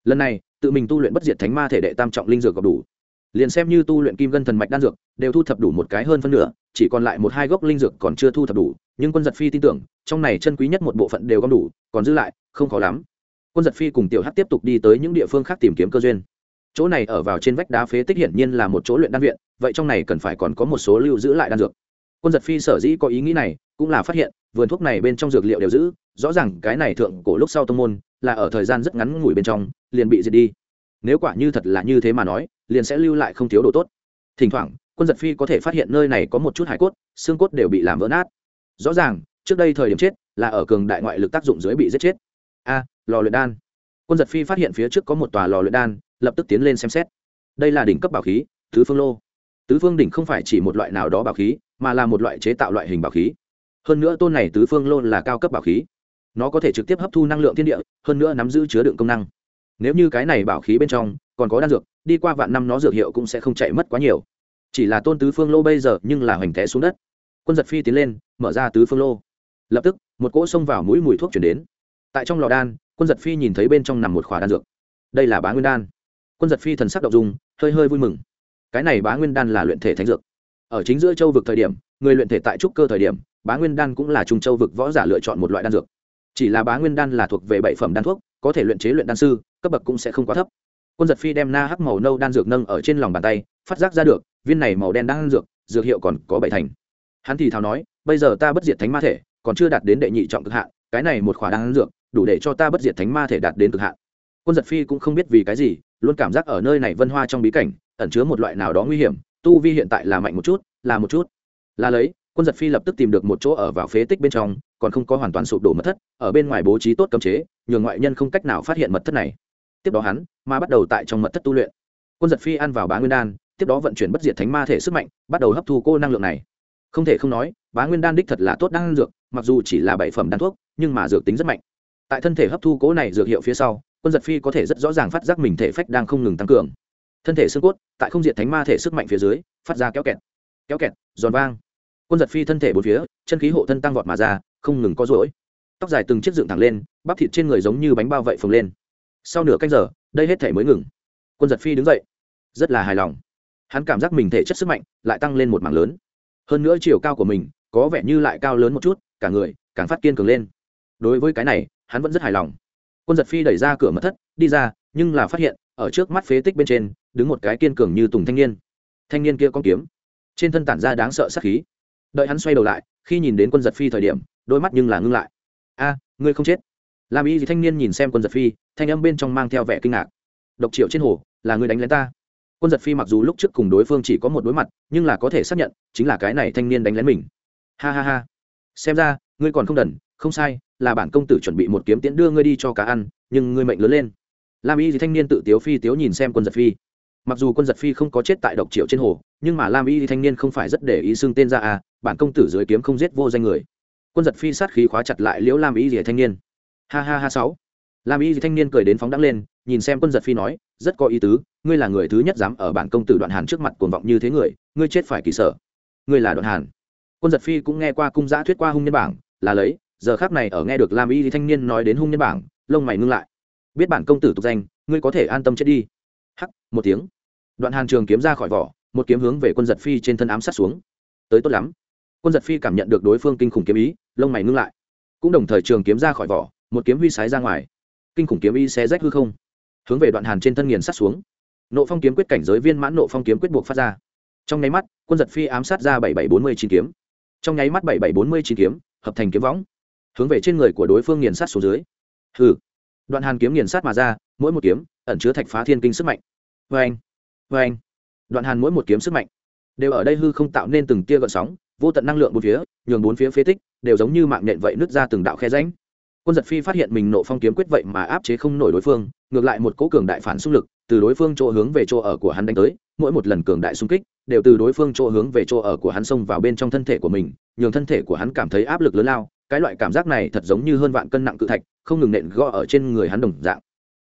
Lần này, tự mình tu luyện bất diệt thánh ma thể đệ tam trọng linh dược gặp đủ. Liền xem như tu luyện kim gân thần mạch đan dược, đều thu thập đủ một cái hơn phân nửa, chỉ còn lại một hai gốc linh dược còn chưa thu thập đủ, nhưng quân giật phi tin tưởng, trong này chân quý nhất một bộ phận đều gom đủ, còn giữ lại, không khó lắm. Quân giật phi cùng tiểu hát tiếp tục đi tới những địa phương khác tìm kiếm cơ duyên. Chỗ này ở vào trên vách đá phế tích hiển nhiên là một chỗ luyện đan viện, vậy trong này cần phải còn có một số lưu giữ lại đan dược. Quân giật phi sở dĩ có ý nghĩ này cũng là phát hiện, vườn thuốc này bên trong dược liệu đều giữ, rõ ràng cái này thượng cổ lúc sau tông môn, là ở thời gian rất ngắn ngủi bên trong, liền bị diệt đi. Nếu quả như thật là như thế mà nói, liền sẽ lưu lại không thiếu đồ tốt. Thỉnh thoảng, quân giật phi có thể phát hiện nơi này có một chút hải cốt, xương cốt đều bị làm vỡ nát. Rõ ràng, trước đây thời điểm chết, là ở cường đại ngoại lực tác dụng dưới bị giết chết. A, lò luyện đan. Quân giật phi phát hiện phía trước có một tòa lò luyện đan, lập tức tiến lên xem xét. Đây là đỉnh cấp bảo khí, tứ phương lô. Tứ phương đỉnh không phải chỉ một loại nào đó bảo khí, mà là một loại chế tạo loại hình bảo khí hơn nữa tôn này tứ phương lô là cao cấp bảo khí. Nó có thể trực tiếp hấp thu năng lượng thiên địa, hơn nữa nắm giữ chứa đựng công năng. Nếu như cái này bảo khí bên trong còn có đan dược, đi qua vạn năm nó dược hiệu cũng sẽ không chạy mất quá nhiều. Chỉ là tôn tứ phương lô bây giờ nhưng là hoành té xuống đất. Quân giật phi tiến lên, mở ra tứ phương lô. Lập tức, một cỗ xông vào mũi mùi thuốc chuyển đến. Tại trong lò đan, quân giật phi nhìn thấy bên trong nằm một khỏa đan dược. Đây là bá nguyên đan. Quân giật phi thần sắc đậu dùng hơi hơi vui mừng. Cái này bá nguyên đan là luyện thể thánh dược. Ở chính giữa châu vực thời điểm, người luyện thể tại trúc cơ thời điểm bá nguyên đan cũng là trung châu vực võ giả lựa chọn một loại đan dược. Chỉ là bá nguyên đan là thuộc về bảy phẩm đan thuốc, có thể luyện chế luyện đan sư, cấp bậc cũng sẽ không quá thấp. Quân giật phi đem na hắc màu nâu đan dược nâng ở trên lòng bàn tay, phát giác ra được, viên này màu đen đan dược dược hiệu còn có bảy thành. Hắn thì thào nói, bây giờ ta bất diệt thánh ma thể, còn chưa đạt đến đệ nhị trọng cực hạn, cái này một khỏa đan dược, đủ để cho ta bất diệt thánh ma thể đạt đến cực hạn. Quân giật phi cũng không biết vì cái gì, luôn cảm giác ở nơi này vân hoa trong bí cảnh, ẩn chứa một loại nào đó nguy hiểm, tu vi hiện tại là mạnh một chút, là một chút. Là lấy quân giật phi lập tức tìm được một chỗ ở vào phế tích bên trong, còn không có hoàn toàn sụp đổ mật thất, ở bên ngoài bố trí tốt cấm chế, nhường ngoại nhân không cách nào phát hiện mật thất này. Tiếp đó hắn, mà bắt đầu tại trong mật thất tu luyện. Quân giật phi ăn vào bá nguyên đan, tiếp đó vận chuyển bất diệt thánh ma thể sức mạnh, bắt đầu hấp thu cô năng lượng này. Không thể không nói, bá nguyên đan đích thật là tốt đan dược, mặc dù chỉ là bảy phẩm đan thuốc, nhưng mà dược tính rất mạnh. Tại thân thể hấp thu cố này dược hiệu phía sau, quân giật phi có thể rất rõ ràng phát giác mình thể phách đang không ngừng tăng cường. Thân thể xương cốt, tại không diệt thánh ma thể sức mạnh phía dưới, phát ra kéo kẹt. Kéo kẹt, giòn vang quân giật phi thân thể bốn phía, chân khí hộ thân tăng vọt mà ra, không ngừng có rỗi tóc dài từng chiếc dựng thẳng lên, bắp thịt trên người giống như bánh bao vậy phồng lên. Sau nửa canh giờ, đây hết thể mới ngừng. Quân giật phi đứng dậy. Rất là hài lòng. Hắn cảm giác mình thể chất sức mạnh lại tăng lên một mảng lớn. Hơn nữa chiều cao của mình có vẻ như lại cao lớn một chút, cả người càng phát kiên cường lên. Đối với cái này, hắn vẫn rất hài lòng. Quân giật phi đẩy ra cửa mật thất, đi ra, nhưng là phát hiện, ở trước mắt phế tích bên trên, đứng một cái kiên cường như tùng thanh niên. Thanh niên kia con kiếm. Trên thân tản ra đáng sợ sát khí đợi hắn xoay đầu lại, khi nhìn đến quân giật phi thời điểm, đôi mắt nhưng là ngưng lại. A, ngươi không chết. Làm y gì thanh niên nhìn xem quân giật phi, thanh âm bên trong mang theo vẻ kinh ngạc. Độc triệu trên hồ, là ngươi đánh lén ta? Quân giật phi mặc dù lúc trước cùng đối phương chỉ có một đối mặt, nhưng là có thể xác nhận, chính là cái này thanh niên đánh lén mình. Ha ha ha. Xem ra, ngươi còn không đần, không sai, là bản công tử chuẩn bị một kiếm tiễn đưa ngươi đi cho cá ăn, nhưng ngươi mệnh lớn lên. Lam y gì thanh niên tự tiếu phi tiếu nhìn xem quân giật phi mặc dù quân giật phi không có chết tại độc triệu trên hồ, nhưng mà lam y thanh niên không phải rất để ý xưng tên ra à bản công tử dưới kiếm không giết vô danh người. Quân giật phi sát khí khóa chặt lại liễu lam y gì thanh niên. Ha ha ha sáu. Lam y gì thanh niên cười đến phóng đắng lên, nhìn xem quân giật phi nói, rất có ý tứ, ngươi là người thứ nhất dám ở bản công tử đoạn hàn trước mặt cuồng vọng như thế người, ngươi chết phải kỳ sở ngươi là đoạn hàn. Quân giật phi cũng nghe qua cung giã thuyết qua hung nhân bảng, là lấy, giờ khác này ở nghe được lam y thì thanh niên nói đến hung nhân bảng, lông mày ngưng lại. Biết bản công tử tục danh, ngươi có thể an tâm chết đi hắc, một tiếng. Đoạn hàn trường kiếm ra khỏi vỏ, một kiếm hướng về quân giật phi trên thân ám sát xuống. Tới tốt lắm. Quân giật phi cảm nhận được đối phương kinh khủng kiếm ý, lông mày ngưng lại. Cũng đồng thời trường kiếm ra khỏi vỏ, một kiếm huy sái ra ngoài. Kinh khủng kiếm ý xé rách hư không. Hướng về đoạn hàn trên thân nghiền sát xuống. Nộ phong kiếm quyết cảnh giới viên mãn nộ phong kiếm quyết buộc phát ra. Trong nháy mắt, quân giật phi ám sát ra bảy bảy bốn mươi chín kiếm. Trong nháy mắt bảy bảy bốn mươi chín kiếm, hợp thành kiếm võng. Hướng về trên người của đối phương nghiền sát xuống dưới. Hư đoạn hàn kiếm nghiền sát mà ra, mỗi một kiếm, ẩn chứa thạch phá thiên kinh sức mạnh vê anh vê anh. Đoạn hàn mỗi một kiếm sức mạnh đều ở đây hư không tạo nên từng tia gợn sóng, vô tận năng lượng bốn phía, nhường bốn phía phế tích đều giống như mạng nhện vậy nứt ra từng đạo khe ránh quân giật phi phát hiện mình nộ phong kiếm quyết vậy mà áp chế không nổi đối phương, ngược lại một cố cường đại phản xung lực từ đối phương chỗ hướng về chỗ ở của hắn đánh tới, mỗi một lần cường đại xung kích đều từ đối phương chỗ hướng về chỗ ở của hắn xông vào bên trong thân thể của mình, nhường thân thể của hắn cảm thấy áp lực lớn lao, cái loại cảm giác này thật giống như hơn vạn cân nặng cự thạch, không ngừng nện gõ ở trên người hắn đồng dạng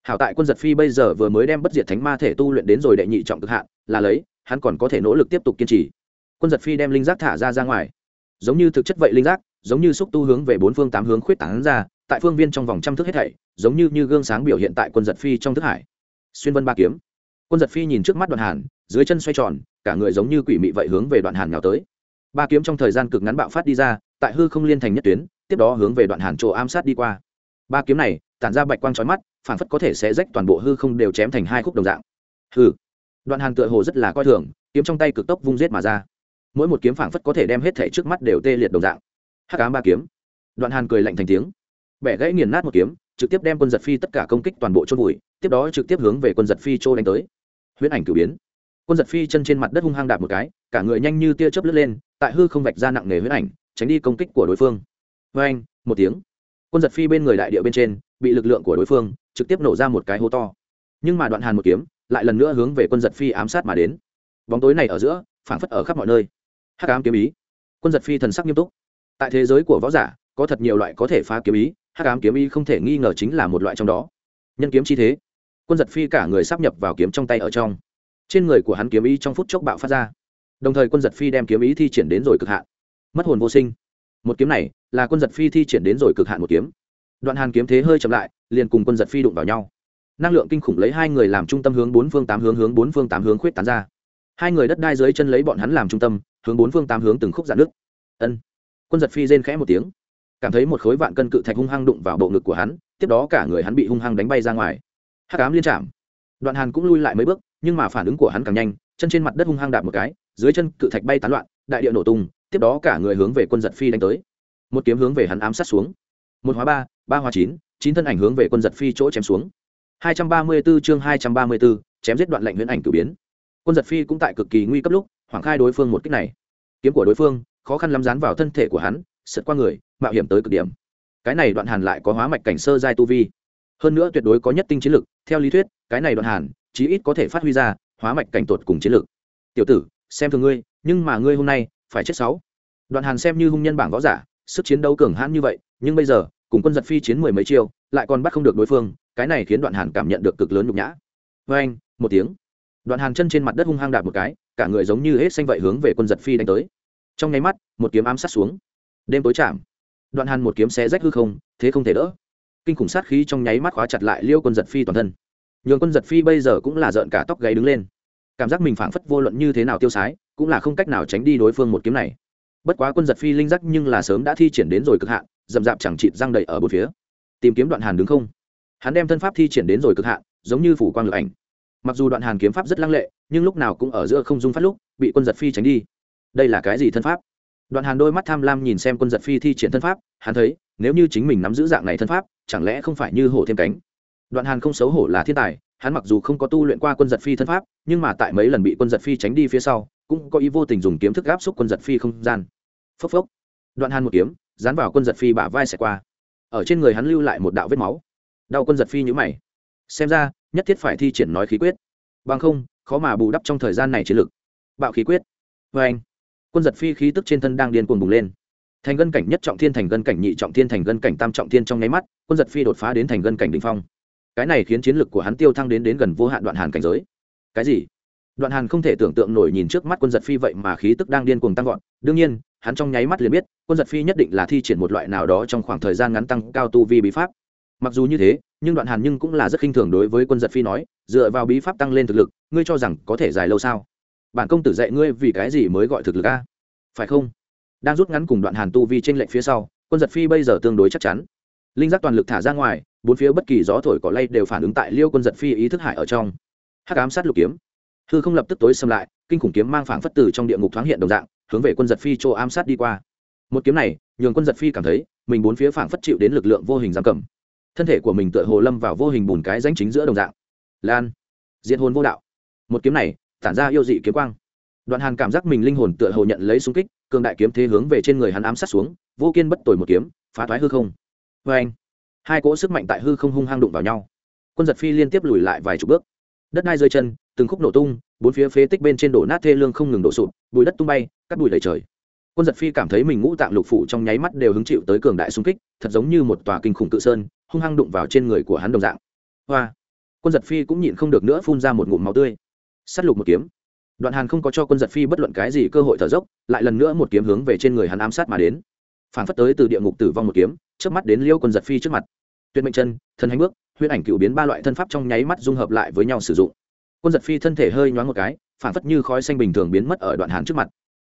hảo tại quân giật phi bây giờ vừa mới đem bất diệt thánh ma thể tu luyện đến rồi đệ nhị trọng cực hạn, là lấy, hắn còn có thể nỗ lực tiếp tục kiên trì. Quân giật phi đem linh giác thả ra ra ngoài. Giống như thực chất vậy linh giác, giống như xúc tu hướng về bốn phương tám hướng khuyết tảng ra, tại phương viên trong vòng trăm thước hết thảy, giống như như gương sáng biểu hiện tại quân giật phi trong thức hải. Xuyên vân ba kiếm. Quân giật phi nhìn trước mắt đoạn hàn, dưới chân xoay tròn, cả người giống như quỷ mị vậy hướng về đoạn hàn nhào tới. Ba kiếm trong thời gian cực ngắn bạo phát đi ra, tại hư không liên thành nhất tuyến, tiếp đó hướng về đoạn hàn chỗ ám sát đi qua. Ba kiếm này tản ra bạch quang chói mắt phản phất có thể sẽ rách toàn bộ hư không đều chém thành hai khúc đồng dạng. Hư đoạn hàn tựa hồ rất là coi thường, kiếm trong tay cực tốc vung giết mà ra. Mỗi một kiếm phản phất có thể đem hết thể trước mắt đều tê liệt đồng dạng. Hắc ám ba kiếm. Đoạn hàn cười lạnh thành tiếng. Bẻ gãy nghiền nát một kiếm, trực tiếp đem quân giật phi tất cả công kích toàn bộ chôn vùi, tiếp đó trực tiếp hướng về quân giật phi trô đánh tới. Huyễn ảnh cử biến. Quân giật phi chân trên mặt đất hung hăng đạp một cái, cả người nhanh như tia chớp lướt lên, tại hư không vạch ra nặng nề huyễn ảnh, tránh đi công kích của đối phương. Vê anh một tiếng quân giật phi bên người đại địa bên trên, bị lực lượng của đối phương trực tiếp nổ ra một cái hố to. Nhưng mà đoạn hàn một kiếm lại lần nữa hướng về quân giật phi ám sát mà đến. Bóng tối này ở giữa, phảng phất ở khắp mọi nơi. Hắc ám kiếm ý. Quân giật phi thần sắc nghiêm túc. Tại thế giới của võ giả, có thật nhiều loại có thể phá kiếm ý, hắc ám kiếm ý không thể nghi ngờ chính là một loại trong đó. Nhân kiếm chi thế. Quân giật phi cả người sắp nhập vào kiếm trong tay ở trong. Trên người của hắn kiếm ý trong phút chốc bạo phát ra. Đồng thời quân giật phi đem kiếm ý thi triển đến rồi cực hạn. Mất hồn vô sinh một kiếm này là quân giật phi thi triển đến rồi cực hạn một kiếm. Đoạn hàn kiếm thế hơi chậm lại, liền cùng quân giật phi đụng vào nhau. Năng lượng kinh khủng lấy hai người làm trung tâm hướng bốn phương tám hướng hướng bốn phương tám hướng khuyết tán ra. Hai người đất đai dưới chân lấy bọn hắn làm trung tâm, hướng bốn phương tám hướng từng khúc dạn nước. Ân. Quân giật phi rên khẽ một tiếng. Cảm thấy một khối vạn cân cự thạch hung hăng đụng vào bộ ngực của hắn, tiếp đó cả người hắn bị hung hăng đánh bay ra ngoài. Hắc ám liên chạm đoạn hàn cũng lui lại mấy bước, nhưng mà phản ứng của hắn càng nhanh, chân trên mặt đất hung hăng đạp một cái, dưới chân cự thạch bay tán loạn, đại địa nổ tung tiếp đó cả người hướng về quân giật phi đánh tới. Một kiếm hướng về hắn ám sát xuống. Một hóa ba ba hóa chín chín thân ảnh hướng về quân giật phi chỗ chém xuống. Hai trăm ba mươi 234 chương hai trăm ba mươi 234, chém giết đoạn lệnh huyễn ảnh cử biến. Quân giật phi cũng tại cực kỳ nguy cấp lúc hoảng khai đối phương một kích này. Kiếm của đối phương khó khăn lắm dán vào thân thể của hắn sượt qua người mạo hiểm tới cực điểm. Cái này đoạn hàn lại có hóa mạch cảnh sơ giai tu vi. Hơn nữa tuyệt đối có nhất tinh chiến lực theo lý thuyết cái này đoạn hàn chí ít có thể phát huy ra hóa mạch cảnh tuột cùng chiến lực. Tiểu tử xem thường ngươi nhưng mà ngươi hôm nay phải chết sáu. Đoạn hàn xem như hung nhân bảng võ giả, sức chiến đấu cường hãn như vậy, nhưng bây giờ, cùng quân giật phi chiến mười mấy chiêu, lại còn bắt không được đối phương, cái này khiến đoạn hàn cảm nhận được cực lớn nhục nhã. Vê anh, một tiếng. Đoạn hàn chân trên mặt đất hung hăng đạp một cái, cả người giống như hết xanh vậy hướng về quân giật phi đánh tới. Trong nháy mắt, một kiếm ám sát xuống. Đêm tối chạm. Đoạn hàn một kiếm xé rách hư không, thế không thể đỡ. Kinh khủng sát khí trong nháy mắt khóa chặt lại liêu quân giật phi toàn thân. Nhường quân giật phi bây giờ cũng là rợn cả tóc gáy đứng lên. Cảm giác mình phảng phất vô luận như thế nào tiêu sái cũng là không cách nào tránh đi đối phương một kiếm này. Bất quá quân giật phi linh giác nhưng là sớm đã thi triển đến rồi cực hạn dầm dạp chẳng chịt răng đầy ở bốn phía. Tìm kiếm đoạn hàn đứng không. Hắn đem thân pháp thi triển đến rồi cực hạn, giống như phủ quang lực ảnh. Mặc dù đoạn hàn kiếm pháp rất lăng lệ, nhưng lúc nào cũng ở giữa không dung phát lúc, bị quân giật phi tránh đi. Đây là cái gì thân pháp? Đoạn hàn đôi mắt tham lam nhìn xem quân giật phi thi triển thân pháp, hắn thấy, nếu như chính mình nắm giữ dạng này thân pháp, chẳng lẽ không phải như hổ thêm cánh? Đoạn hàn không xấu hổ là thiên tài, hắn mặc dù không có tu luyện qua quân giật phi thân pháp, nhưng mà tại mấy lần bị quân giật phi tránh đi phía sau cũng có ý vô tình dùng kiếm thức gáp xúc quân giật phi không gian. Phốc phốc. Đoạn hàn một kiếm, dán vào quân giật phi bả vai xẻ qua. Ở trên người hắn lưu lại một đạo vết máu. Đau quân giật phi nhữ mày. Xem ra, nhất thiết phải thi triển nói khí quyết. Bằng không, khó mà bù đắp trong thời gian này chiến lực. Bạo khí quyết. Vê anh, quân giật phi khí tức trên thân đang điên cuồng bùng lên. Thành gân cảnh nhất trọng thiên, thành gân cảnh nhị trọng thiên, thành gân cảnh tam trọng thiên trong nháy mắt, quân giật phi đột phá đến thành gân cảnh đ ỉ n h phong. Cái này khiến chiến lực của hắn tiêu thăng đến đến gần vô hạn đoạn hàn cảnh giới. Cái gì? Đoạn hàn không thể tưởng tượng nổi nhìn trước mắt quân giật phi vậy mà khí tức đang điên cuồng tăng vọt. Đương nhiên, hắn trong nháy mắt liền biết, quân giật phi nhất định là thi triển một loại nào đó trong khoảng thời gian ngắn tăng cao tu vi bí pháp. Mặc dù như thế, nhưng đoạn hàn nhưng cũng là rất khinh thường đối với quân giật phi nói, dựa vào bí pháp tăng lên thực lực, ngươi cho rằng có thể dài lâu sao? Bản công tử dạy ngươi vì cái gì mới gọi thực lực a? Phải không? Đang rút ngắn cùng đoạn hàn tu vi trên lệnh phía sau, quân giật phi bây giờ tương đối chắc chắn. Linh giác toàn lực thả ra ngoài, bốn phía bất kỳ gió thổi cỏ lay đều phản ứng tại liêu quân giật phi ý thức hải ở trong. Hắc ám sát lục kiếm hư không lập tức tối xâm lại, kinh khủng kiếm mang phảng phất tử trong địa ngục thoáng hiện đồng dạng, hướng về quân giật phi chỗ ám sát đi qua. Một kiếm này, nhường quân giật phi cảm thấy, mình bốn phía phảng phất chịu đến lực lượng vô hình giam cầm. Thân thể của mình tựa hồ lâm vào vô hình bùn cái danh chính giữa đồng dạng. Lan, diệt hồn vô đạo. Một kiếm này, tản ra yêu dị kiếm quang. Đoạn hàn cảm giác mình linh hồn tựa hồ nhận lấy xung kích, cường đại kiếm thế hướng về trên người hắn ám sát xuống, vô kiên bất tồi một kiếm, phá thoái hư không. Vê anh hai cỗ sức mạnh tại hư không hung hăng đụng vào nhau. Quân giật phi liên tiếp lùi lại vài chục bước. Đất đai rơi chân từng khúc nổ tung, bốn phía phế tích bên trên đổ nát thê lương không ngừng đổ sụp, bùi đất tung bay cắt bụi đầy trời. Quân giật phi cảm thấy mình ngũ tạng lục phủ trong nháy mắt đều hứng chịu tới cường đại xung kích, thật giống như một tòa kinh khủng tự sơn, hung hăng đụng vào trên người của hắn đồng dạng. Hoa! Quân giật phi cũng nhịn không được nữa phun ra một ngụm máu tươi. S á t lục một kiếm. Đoạn hàn không có cho quân giật phi bất luận cái gì cơ hội thở dốc, lại lần nữa một kiếm hướng về trên người hắn ám sát mà đến. Phản phất tới từ địa ngục tử vong một kiếm trước mắt đến liêu quân giật phi trước mặt. Tuyệt mệnh chân, thân hành bước, huyễn ảnh cựu biến ba loại thân pháp trong nháy mắt dung hợp lại với nhau sử dụng quân giật phi thân thể hơi nhoáng một cái phản phất như khói xanh bình thường biến mất ở đoạn hàn trước mặt.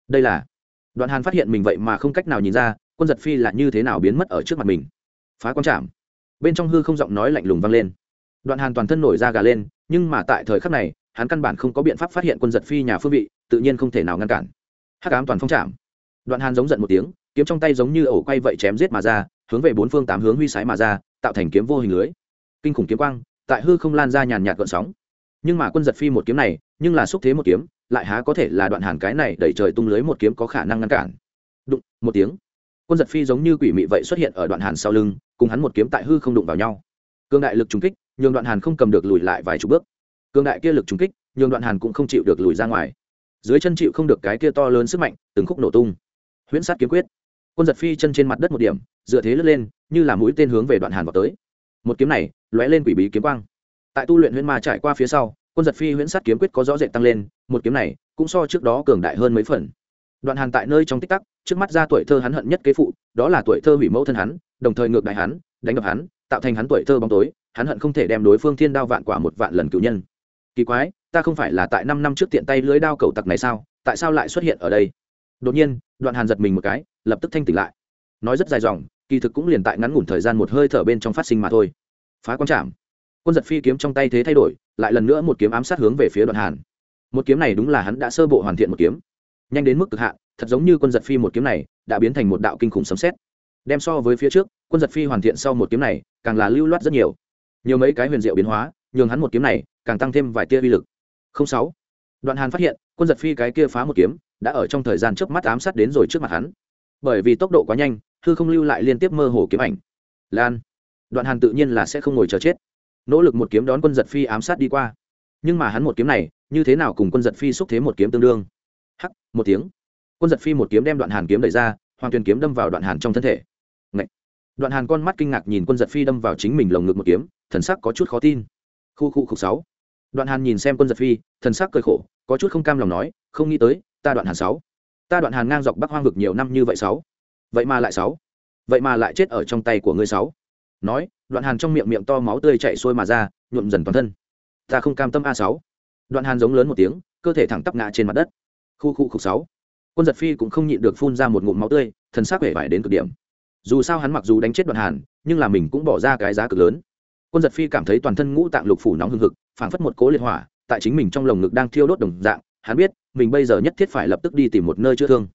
Đây là đoạn hàn phát hiện mình vậy mà không cách nào nhìn ra quân giật phi là như thế nào biến mất ở trước mặt mình. Phá quan chạm, bên trong hư không giọng nói lạnh lùng vang lên. Đoạn hàn toàn thân nổi ra gà lên nhưng mà tại thời khắc này hắn căn bản không có biện pháp phát hiện quân giật phi nhà phương vị tự nhiên không thể nào ngăn cản. Hắc ám toàn phong chạm. Đoạn hàn giống giận một tiếng kiếm trong tay giống như ổ quay vậy chém giết mà ra hướng về bốn phương tám hướng huy sái mà ra tạo thành kiếm vô hình lưới. Kinh khủng kiếm quang tại hư không lan ra nhàn nhạt gợn sóng nhưng mà quân giật phi một kiếm này, nhưng là xúc thế một kiếm, lại há có thể là đoạn hàn cái này đẩy trời tung lưới một kiếm có khả năng ngăn cản. Đụng, một tiếng. Quân giật phi giống như quỷ mị vậy xuất hiện ở đoạn hàn sau lưng, cùng hắn một kiếm tại hư không đụng vào nhau. Cương đại lực trúng kích, nhường đoạn hàn không cầm được lùi lại vài chục bước. Cương đại kia lực trúng kích, nhường đoạn hàn cũng không chịu được lùi ra ngoài. Dưới chân chịu không được cái kia to lớn sức mạnh, từng khúc nổ tung. Huyễn sát kiếm quyết. Quân giật phi chân trên mặt đất một điểm, dựa thế lướt lên, như là mũi tên hướng về đoạn hàn vào tới. Một kiếm này, lóe lên quỷ bí kiếm quang tại tu luyện huyễn ma trải qua phía sau, quân giật phi huyễn sát kiếm quyết có rõ rệt tăng lên, một kiếm này cũng so trước đó cường đại hơn mấy phần. Đoạn hàn tại nơi trong tích tắc, trước mắt ra tuổi thơ hắn hận nhất kế phụ, đó là tuổi thơ hủy mẫu thân hắn, đồng thời ngược đại hắn, đánh đập hắn, tạo thành hắn tuổi thơ bóng tối, hắn hận không thể đem đối phương thiên đao vạn quả một vạn lần cựu nhân. Kỳ quái, ta không phải là tại năm năm trước tiện tay lưới đao cầu tặc này sao, tại sao lại xuất hiện ở đây? Đột nhiên, đoạn hàn giật mình một cái, lập tức thanh tỉnh lại. Nói rất dài dòng, kỳ thực cũng liền tại ngắn ngủn thời gian một hơi thở bên trong phát sinh mà thôi. Phá quang trảm quân giật phi kiếm trong tay thế thay đổi, lại lần nữa một kiếm ám sát hướng về phía đoạn hàn. Một kiếm này đúng là hắn đã sơ bộ hoàn thiện một kiếm. Nhanh đến mức cực hạn, thật giống như quân giật phi một kiếm này đã biến thành một đạo kinh khủng sấm xét đem so với phía trước, quân giật phi hoàn thiện sau một kiếm này càng là lưu loát rất nhiều. Nhiều mấy cái huyền diệu biến hóa, nhường hắn một kiếm này càng tăng thêm vài tia uy lực. Sáu. Đoạn hàn phát hiện, quân giật phi cái kia phá một kiếm đã ở trong thời gian trước mắt ám sát đến rồi trước mặt hắn. Bởi vì tốc độ quá nhanh, hư không lưu lại liên tiếp mơ hồ kiếm ảnh. Lan. Đoạn hàn tự nhiên là sẽ không ngồi chờ chết nỗ lực một kiếm đón quân giật phi ám sát đi qua. Nhưng mà hắn một kiếm này, như thế nào cùng quân giật phi xúc thế một kiếm tương đương? Hắc, một tiếng. Quân giật phi một kiếm đem đoạn hàn kiếm đẩy ra, hoàng tuyền kiếm đâm vào đoạn hàn trong thân thể. Ngậy! đoạn hàn con mắt kinh ngạc nhìn quân giật phi đâm vào chính mình lồng ngực một kiếm, thần sắc có chút khó tin. Khu khu khục sáu. Đoạn hàn nhìn xem quân giật phi, thần sắc cười khổ, có chút không cam lòng nói, không nghĩ tới, ta đoạn hàn sáu. Ta đoạn hàn ngang dọc bắc hoang vực nhiều năm như vậy sáu. Vậy mà lại sáu. Vậy mà lại chết ở trong tay của ngươi sáu nói, đoạn hàn trong miệng miệng to máu tươi chạy xuôi mà ra, nhuộm dần toàn thân. Ta không cam tâm a sáu. Đoạn hàn giống lớn một tiếng, cơ thể thẳng tắp ngã trên mặt đất. Khu khu khục sáu. Quân giật phi cũng không nhịn được phun ra một ngụm máu tươi, thần sắc vẻ vải đến cực điểm. Dù sao hắn mặc dù đánh chết đoạn hàn, nhưng là mình cũng bỏ ra cái giá cực lớn. Quân giật phi cảm thấy toàn thân ngũ tạng lục phủ nóng hừng hực, phảng phất một cố liệt hỏa, tại chính mình trong lồng ngực đang thiêu đốt đồng dạng, hắn biết, mình bây giờ nhất thiết phải lập tức đi tìm một nơi chữa thương.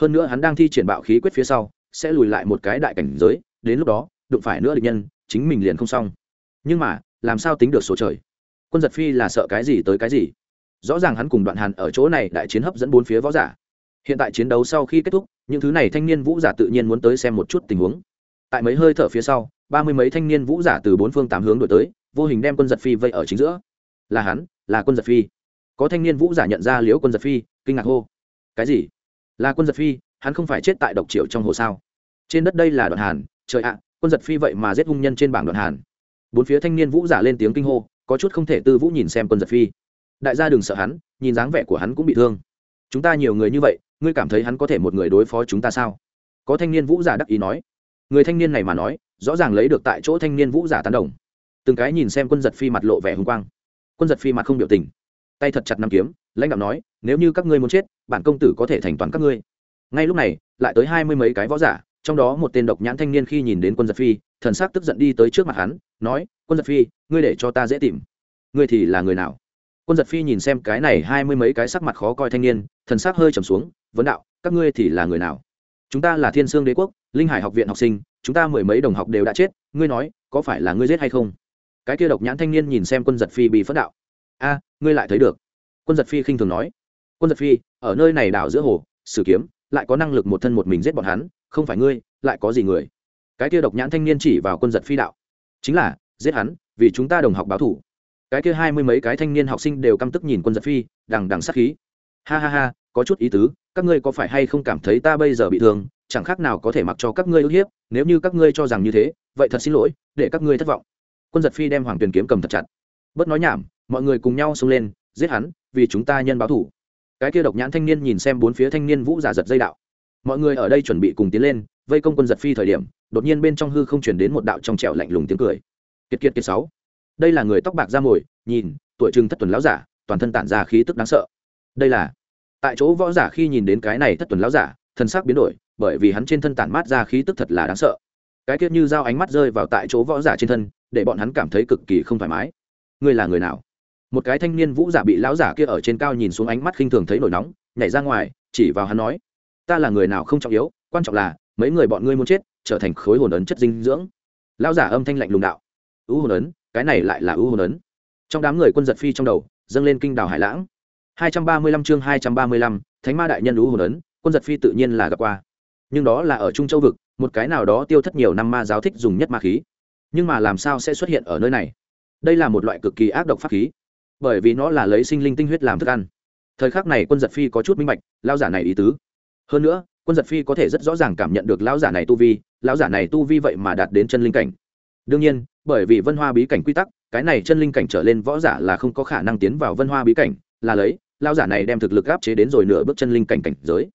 Hơn nữa hắn đang thi triển bạo khí quyết phía sau, sẽ lùi lại một cái đại cảnh giới, đến lúc đó đụng phải nữa địch nhân, chính mình liền không xong. Nhưng mà, làm sao tính được số trời? Quân giật phi là sợ cái gì tới cái gì? Rõ ràng hắn cùng đoạn hàn ở chỗ này đại chiến hấp dẫn bốn phía võ giả. Hiện tại chiến đấu sau khi kết thúc, những thứ này thanh niên vũ giả tự nhiên muốn tới xem một chút tình huống. Tại mấy hơi thở phía sau, ba mươi mấy thanh niên vũ giả từ bốn phương tám hướng đổi tới, vô hình đem quân giật phi vây ở chính giữa. Là hắn, là quân giật phi. Có thanh niên vũ giả nhận ra liễu quân giật phi, kinh ngạc hô. Cái gì? Là quân giật phi, hắn không phải chết tại độc triệu trong hồ sao? Trên đất đây là đoạn hàn, trời ạ quân giật phi vậy mà giết hung nhân trên bảng đoạn hàn. Bốn phía thanh niên vũ giả lên tiếng kinh hô, có chút không thể tư vũ nhìn xem quân giật phi. Đại gia đừng sợ hắn, nhìn dáng vẻ của hắn cũng bị thương. Chúng ta nhiều người như vậy, ngươi cảm thấy hắn có thể một người đối phó chúng ta sao? Có thanh niên vũ giả đắc ý nói. Người thanh niên này mà nói, rõ ràng lấy được tại chỗ thanh niên vũ giả tán đồng. Từng cái nhìn xem quân giật phi mặt lộ vẻ hùng quang. Quân giật phi mặt không biểu tình. Tay thật chặt nằm kiếm, lãnh đạo nói, nếu như các ngươi muốn chết, bản công tử có thể thành toàn các ngươi. Ngay lúc này, lại tới hai mươi mấy cái võ giả trong đó một tên độc nhãn thanh niên khi nhìn đến quân giật phi, thần sắc tức giận đi tới trước mặt hắn, nói, quân giật phi, ngươi để cho ta dễ tìm. Ngươi thì là người nào? Quân giật phi nhìn xem cái này hai mươi mấy cái sắc mặt khó coi thanh niên, thần sắc hơi trầm xuống, vấn đạo, các ngươi thì là người nào? Chúng ta là thiên sương đế quốc, linh hải học viện học sinh, chúng ta mười mấy đồng học đều đã chết, ngươi nói, có phải là ngươi giết hay không? Cái kia độc nhãn thanh niên nhìn xem quân giật phi bị phất đạo. A, ngươi lại thấy được. Quân giật phi khinh thường nói. Quân giật phi, ở nơi này đảo giữa hồ, sử kiếm lại có năng lực một thân một mình giết bọn hắn, không phải ngươi, lại có gì người? Cái kia độc nhãn thanh niên chỉ vào quân giật phi đạo. Chính là, giết hắn, vì chúng ta đồng học báo thủ. Cái kia hai mươi mấy cái thanh niên học sinh đều căm tức nhìn quân giật phi, đằng đằng sát khí. Ha ha ha, có chút ý tứ, các ngươi có phải hay không cảm thấy ta bây giờ bị thương, chẳng khác nào có thể mặc cho các ngươi ức hiếp, nếu như các ngươi cho rằng như thế, vậy thật xin lỗi, để các ngươi thất vọng. Quân giật phi đem hoàng tuyền kiếm cầm thật chặt. Bớt nói nhảm, mọi người cùng nhau xông lên, giết hắn, vì chúng ta nhân báo thủ cái kia độc nhãn thanh niên nhìn xem bốn phía thanh niên vũ giả giật dây đạo. Mọi người ở đây chuẩn bị cùng tiến lên, vây công quân giật phi thời điểm, đột nhiên bên trong hư không chuyển đến một đạo trong trẻo lạnh lùng tiếng cười. Kiệt kiệt kiệt sáu. Đây là người tóc bạc da mồi, nhìn, tuổi trừng thất tuần lão giả, toàn thân tản ra khí tức đáng sợ. Đây là, tại chỗ võ giả khi nhìn đến cái này thất tuần lão giả, thân xác biến đổi, bởi vì hắn trên thân tản mát ra khí tức thật là đáng sợ. Cái kia như dao ánh mắt rơi vào tại chỗ võ giả trên thân, để bọn hắn cảm thấy cực kỳ không thoải mái. Ngươi là người nào? Một cái thanh niên vũ giả bị lão giả kia ở trên cao nhìn xuống ánh mắt khinh thường thấy nổi nóng nhảy ra ngoài chỉ vào hắn nói ta là người nào không trọng yếu quan trọng là mấy người bọn ngươi muốn chết trở thành khối hồn ấn chất dinh dưỡng. Lão giả âm thanh lạnh lùng đạo ưu hồn ấn cái này lại là ưu hồn ấn. Trong đám người quân giật phi trong đầu dâng lên kinh đào hải lãng. 235 chương 235, thánh ma đại nhân ưu hồn ấn quân giật phi tự nhiên là gặp qua. Nhưng đó là ở trung châu vực một cái nào đó tiêu thất nhiều năm ma giáo thích dùng nhất ma khí. Nhưng mà làm sao sẽ xuất hiện ở nơi này? Đây là một loại cực kỳ ác độc pháp khí bởi vì nó là lấy sinh linh tinh huyết làm thức ăn. Thời khắc này quân giật phi có chút minh bạch lao giả này ý tứ. Hơn nữa, quân giật phi có thể rất rõ ràng cảm nhận được lão giả này tu vi, lão giả này tu vi vậy mà đạt đến chân linh cảnh. Đương nhiên, bởi vì vân hoa bí cảnh quy tắc, cái này chân linh cảnh trở lên võ giả là không có khả năng tiến vào vân hoa bí cảnh, là lấy, lão giả này đem thực lực áp chế đến rồi nửa bước chân linh cảnh cảnh giới.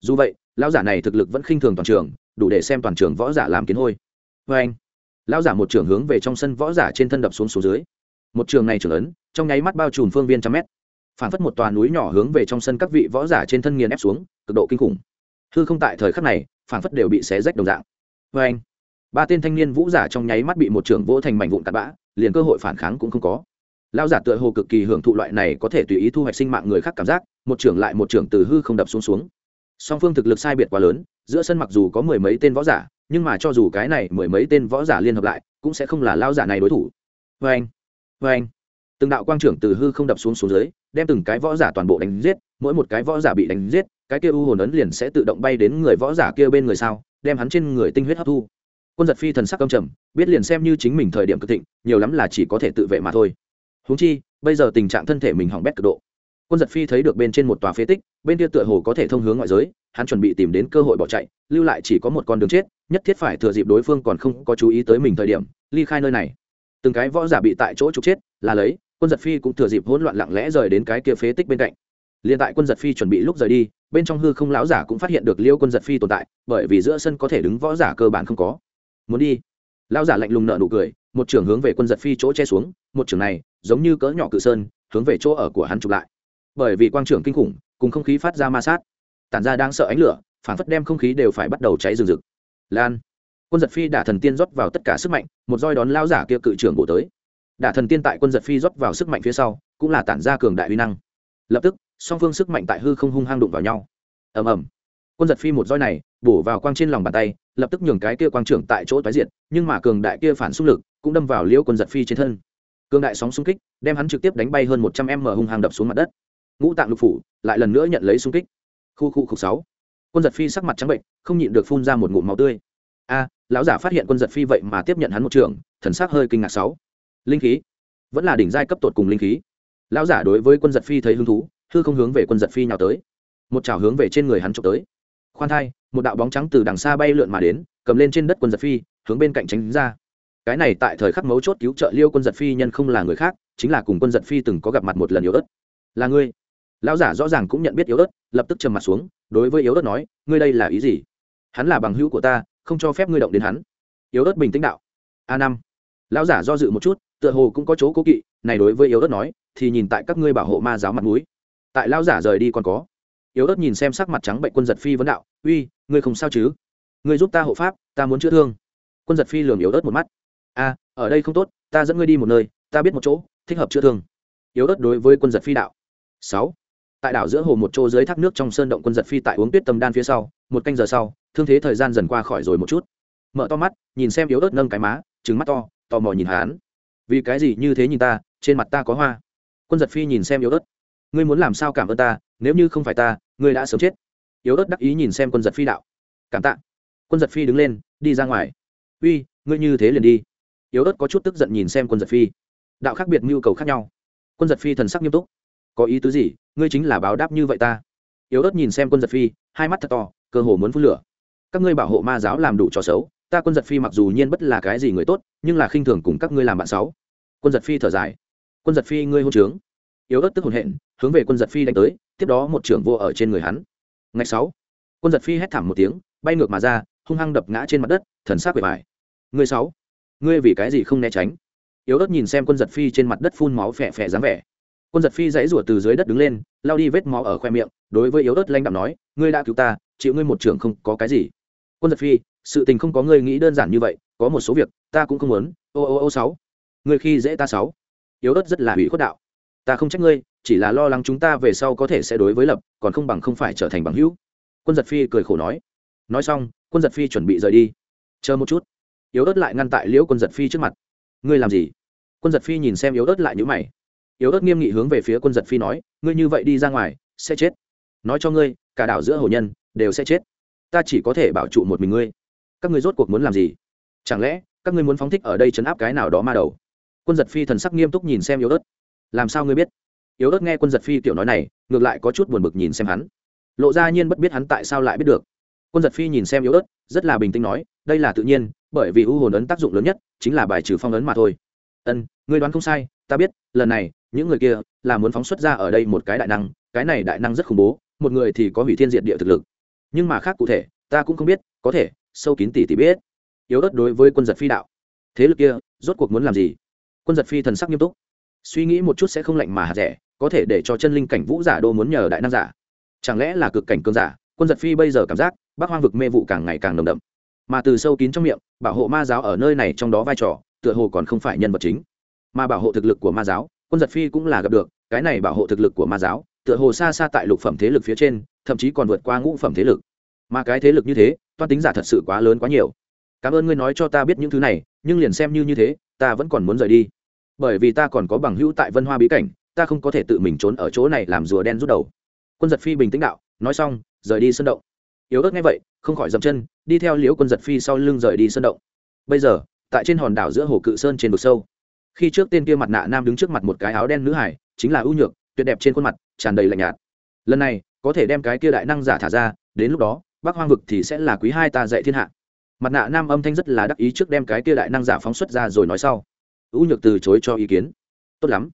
Dù vậy, lão giả này thực lực vẫn khinh thường toàn trường, đủ để xem toàn trường võ giả làm kiến hôi. Vê anh lão giả một trường hướng về trong sân võ giả trên thân đập xuống số dưới. Một trường này trưởng ấn trong nháy mắt bao trùm phương viên trăm mét. Phản phất một tòa núi nhỏ hướng về trong sân các vị võ giả trên thân nghiền ép xuống, cực độ kinh khủng. Hư không tại thời khắc này phản phất đều bị xé rách đồng dạng. Vê anh, ba tên thanh niên vũ giả trong nháy mắt bị một trưởng vỗ thành mảnh vụn tạt bã, liền cơ hội phản kháng cũng không có. Lao giả tựa hồ cực kỳ hưởng thụ loại này có thể tùy ý thu hoạch sinh mạng người khác cảm giác, một trưởng lại một trưởng từ hư không đập xuống xuống. Song phương thực lực sai biệt quá lớn, giữa sân mặc dù có mười mấy tên võ giả, nhưng mà cho dù cái này mười mấy tên võ giả liên hợp lại, cũng sẽ không là lao giả này đối thủ. Vê anh vê anh từng đạo quang trưởng từ hư không đập xuống xuống dưới, đem từng cái võ giả toàn bộ đánh giết, mỗi một cái võ giả bị đánh giết, cái kia u hồn ấn liền sẽ tự động bay đến người võ giả kia bên người sau đem hắn trên người tinh huyết hấp thu. Quân giật phi thần sắc âm trầm, biết liền xem như chính mình thời điểm cực thịnh, nhiều lắm là chỉ có thể tự vệ mà thôi. Húng chi, bây giờ tình trạng thân thể mình hỏng bét cực độ. Quân giật phi thấy được bên trên một tòa phế tích, bên kia tựa hồ có thể thông hướng ngoại giới, hắn chuẩn bị tìm đến cơ hội bỏ chạy, lưu lại chỉ có một con đường chết, nhất thiết phải thừa dịp đối phương còn không có chú ý tới mình thời điểm, ly khai nơi này. Từng cái võ giả bị tại chỗ trục chết, là lấy quân giật phi cũng thừa dịp hỗn loạn lặng lẽ rời đến cái kia phế tích bên cạnh. Liền tại quân giật phi chuẩn bị lúc rời đi, bên trong hư không lão giả cũng phát hiện được liêu quân giật phi tồn tại, bởi vì giữa sân có thể đứng võ giả cơ bản không có. Muốn đi. Lão giả lạnh lùng nợ nụ cười, một trưởng hướng về quân giật phi chỗ che xuống, một trưởng này, giống như cỡ nhỏ cự sơn, hướng về chỗ ở của hắn chụp lại. Bởi vì quang trưởng kinh khủng, cùng không khí phát ra ma sát, tản ra đang sợ ánh lửa, phản phất đem không khí đều phải bắt đầu cháy rừng rực. Lan, quân giật phi đả thần tiên rót vào tất cả sức mạnh, một roi đón lao giả kia cự trưởng bổ tới đả thần tiên tại quân giật phi rót vào sức mạnh phía sau, cũng là tản ra cường đại uy năng. Lập tức, song phương sức mạnh tại hư không hung hăng đụng vào nhau. Ầm ầm. Quân giật phi một roi này, bổ vào quang trên lòng bàn tay, lập tức nhường cái kia quang trưởng tại chỗ tái diệt, nhưng mà cường đại kia phản xung lực cũng đâm vào liễu quân giật phi trên thân. Cường đại sóng xung kích đem hắn trực tiếp đánh bay hơn một trăm m hung hăng đập xuống mặt đất. Ngũ tạng lục phủ lại lần nữa nhận lấy xung kích. Khu khu khu sáu. Quân giật phi sắc mặt trắng bệnh, không nhịn được phun ra một ngụm máu tươi. A, lão giả phát hiện quân giật phi vậy mà tiếp nhận hắn một trường, thần sắc hơi kinh ngạc sáu linh khí? Vẫn là đỉnh giai cấp tột cùng linh khí. Lão giả đối với quân giật phi thấy hứng thú, hư không hướng về quân giật phi nhào tới. Một chảo hướng về trên người hắn trộm tới. Khoan thai, một đạo bóng trắng từ đằng xa bay lượn mà đến, cầm lên trên đất quân giật phi, hướng bên cạnh tránh ra. Cái này tại thời khắc mấu chốt cứu trợ liêu quân giật phi nhân không là người khác, chính là cùng quân giật phi từng có gặp mặt một lần yếu ớt. Là ngươi. Lão giả rõ ràng cũng nhận biết yếu ớt, lập tức trầm mặt xuống, đối với yếu ớt nói, ngươi đây là ý gì? Hắn là bằng hữu của ta, không cho phép ngươi động đến hắn. Yếu ớt bình tĩnh đạo. A năm lão giả do dự một chút, tựa hồ cũng có chỗ cố kỵ, này đối với yếu ớt nói, thì nhìn tại các ngươi bảo hộ ma giáo mặt mũi. Tại lão giả rời đi còn có. Yếu ớt nhìn xem sắc mặt trắng bệnh quân giật phi vấn đạo, uy, ngươi không sao chứ? Ngươi giúp ta hộ pháp, ta muốn chữa thương. Quân giật phi lường yếu ớt một mắt. A, ở đây không tốt, ta dẫn ngươi đi một nơi, ta biết một chỗ, thích hợp chữa thương. Yếu ớt đối với quân giật phi đạo. Sáu. Tại đảo giữa hồ một chỗ dưới thác nước trong sơn động quân giật phi tại uống tuyết tâm đan phía sau, một canh giờ sau, thương thế thời gian dần qua khỏi rồi một chút. Mở to mắt, nhìn xem yếu ớt nâng cái má trứng mắt to tò mò nhìn hắn. Vì cái gì như thế nhìn ta, trên mặt ta có hoa. Quân giật phi nhìn xem yếu ớt. Ngươi muốn làm sao cảm ơn ta, nếu như không phải ta, ngươi đã sớm chết. Yếu ớt đắc ý nhìn xem quân giật phi đạo. Cảm tạ. Quân giật phi đứng lên, đi ra ngoài. Uy, ngươi như thế liền đi. Yếu ớt có chút tức giận nhìn xem quân giật phi. Đạo khác biệt nhu cầu khác nhau. Quân giật phi thần sắc nghiêm túc. Có ý tứ gì, ngươi chính là báo đáp như vậy ta. Yếu ớt nhìn xem quân giật phi, hai mắt thật to, cơ hồ muốn phun lửa. Các ngươi bảo hộ ma giáo làm đủ trò xấu ta quân giật phi mặc dù nhiên bất là cái gì người tốt, nhưng là khinh thường cùng các ngươi làm bạn sáu. Quân giật phi thở dài. Quân giật phi, ngươi hôn trướng. Yếu ớt tức hồn hện, hướng về quân giật phi đánh tới, tiếp đó một trưởng vô ở trên người hắn. Ngày sáu. Quân giật phi hét thảm một tiếng, bay ngược mà ra, hung hăng đập ngã trên mặt đất, thần sắc bề bài ngươi sáu. Ngươi vì cái gì không né tránh? Yếu ớt nhìn xem quân giật phi trên mặt đất phun máu phè phè dáng vẻ. Quân giật phi dãy rủa từ dưới đất đứng lên lao đi vết máu ở khoe miệng, đối với yếu ớt lanh đạm nói, ngươi đã cứu ta, chịu ngươi một trưởng không có cái gì. Quân giật phi sự tình không có ngươi nghĩ đơn giản như vậy, có một số việc, ta cũng không muốn. Ô ô ô, sáu. Ngươi khi dễ ta sáu. Yếu ớt rất là hủy khuất đạo. Ta không trách ngươi, chỉ là lo lắng chúng ta về sau có thể sẽ đối với lập, còn không bằng không phải trở thành bằng hữu. Quân giật phi cười khổ nói. Nói xong, quân giật phi chuẩn bị rời đi. Chờ một chút. Yếu ớt lại ngăn tại liễu quân giật phi trước mặt. Ngươi làm gì? Quân giật phi nhìn xem yếu ớt lại nhữ mày. Yếu ớt nghiêm nghị hướng về phía quân giật phi nói, ngươi như vậy đi ra ngoài, sẽ chết. Nói cho ngươi, cả đảo giữa hồ nhân, đều sẽ chết. Ta chỉ có thể bảo trụ một mình ngươi các ngươi rốt cuộc muốn làm gì? Chẳng lẽ, các ngươi muốn phóng thích ở đây chấn áp cái nào đó ma đầu? Quân giật phi thần sắc nghiêm túc nhìn xem yếu ớt. Làm sao ngươi biết? Yếu ớt nghe quân giật phi tiểu nói này, ngược lại có chút buồn bực nhìn xem hắn. Lộ ra nhiên bất biết hắn tại sao lại biết được. Quân giật phi nhìn xem yếu ớt, rất là bình tĩnh nói, đây là tự nhiên, bởi vì u hồn ấn tác dụng lớn nhất chính là bài trừ phong ấn mà thôi. Ân, ngươi đoán không sai, ta biết, lần này, những người kia là muốn phóng xuất ra ở đây một cái đại năng, cái này đại năng rất khủng bố, một người thì có hủy thiên diệt địa thực lực. Nhưng mà khác cụ thể, ta cũng không biết, có thể sâu kín tỷ tỷ biết. Yếu ớt đối với quân giật phi đạo. Thế lực kia, rốt cuộc muốn làm gì? Quân giật phi thần sắc nghiêm túc. Suy nghĩ một chút sẽ không lạnh mà hạt rẻ, có thể để cho chân linh cảnh vũ giả đô muốn nhờ đại nam giả. Chẳng lẽ là cực cảnh cơn giả? Quân giật phi bây giờ cảm giác bác hoang vực mê vụ càng ngày càng nồng đậm. Mà từ sâu kín trong miệng, bảo hộ ma giáo ở nơi này trong đó vai trò, tựa hồ còn không phải nhân vật chính. Mà bảo hộ thực lực của ma giáo, quân giật phi cũng là gặp được, cái này bảo hộ thực lực của ma giáo, tựa hồ xa xa tại lục phẩm thế lực phía trên, thậm chí còn vượt qua ngũ phẩm thế lực. Mà cái thế lực như thế toan tính giả thật sự quá lớn quá nhiều. Cảm ơn ngươi nói cho ta biết những thứ này, nhưng liền xem như như thế, ta vẫn còn muốn rời đi. Bởi vì ta còn có bằng hữu tại vân hoa bí cảnh, ta không có thể tự mình trốn ở chỗ này làm rùa đen rút đầu. Quân giật phi bình tĩnh đạo, nói xong, rời đi sân động. Yếu ớt nghe vậy, không khỏi dậm chân, đi theo liễu quân giật phi sau lưng rời đi sân động. Bây giờ, tại trên hòn đảo giữa hồ cự sơn trên vực sâu, khi trước tên kia mặt nạ nam đứng trước mặt một cái áo đen nữ hải, chính là ưu nhược, tuyệt đẹp trên khuôn mặt, tràn đầy lạnh nhạt. Lần này, có thể đem cái kia đại năng giả thả ra, đến lúc đó bắc hoang vực thì sẽ là quý hai ta dạy thiên hạ. Mặt nạ nam âm thanh rất là đắc ý trước đem cái kia đại năng giả phóng xuất ra rồi nói sau. U nhược từ chối cho ý kiến. Tốt lắm.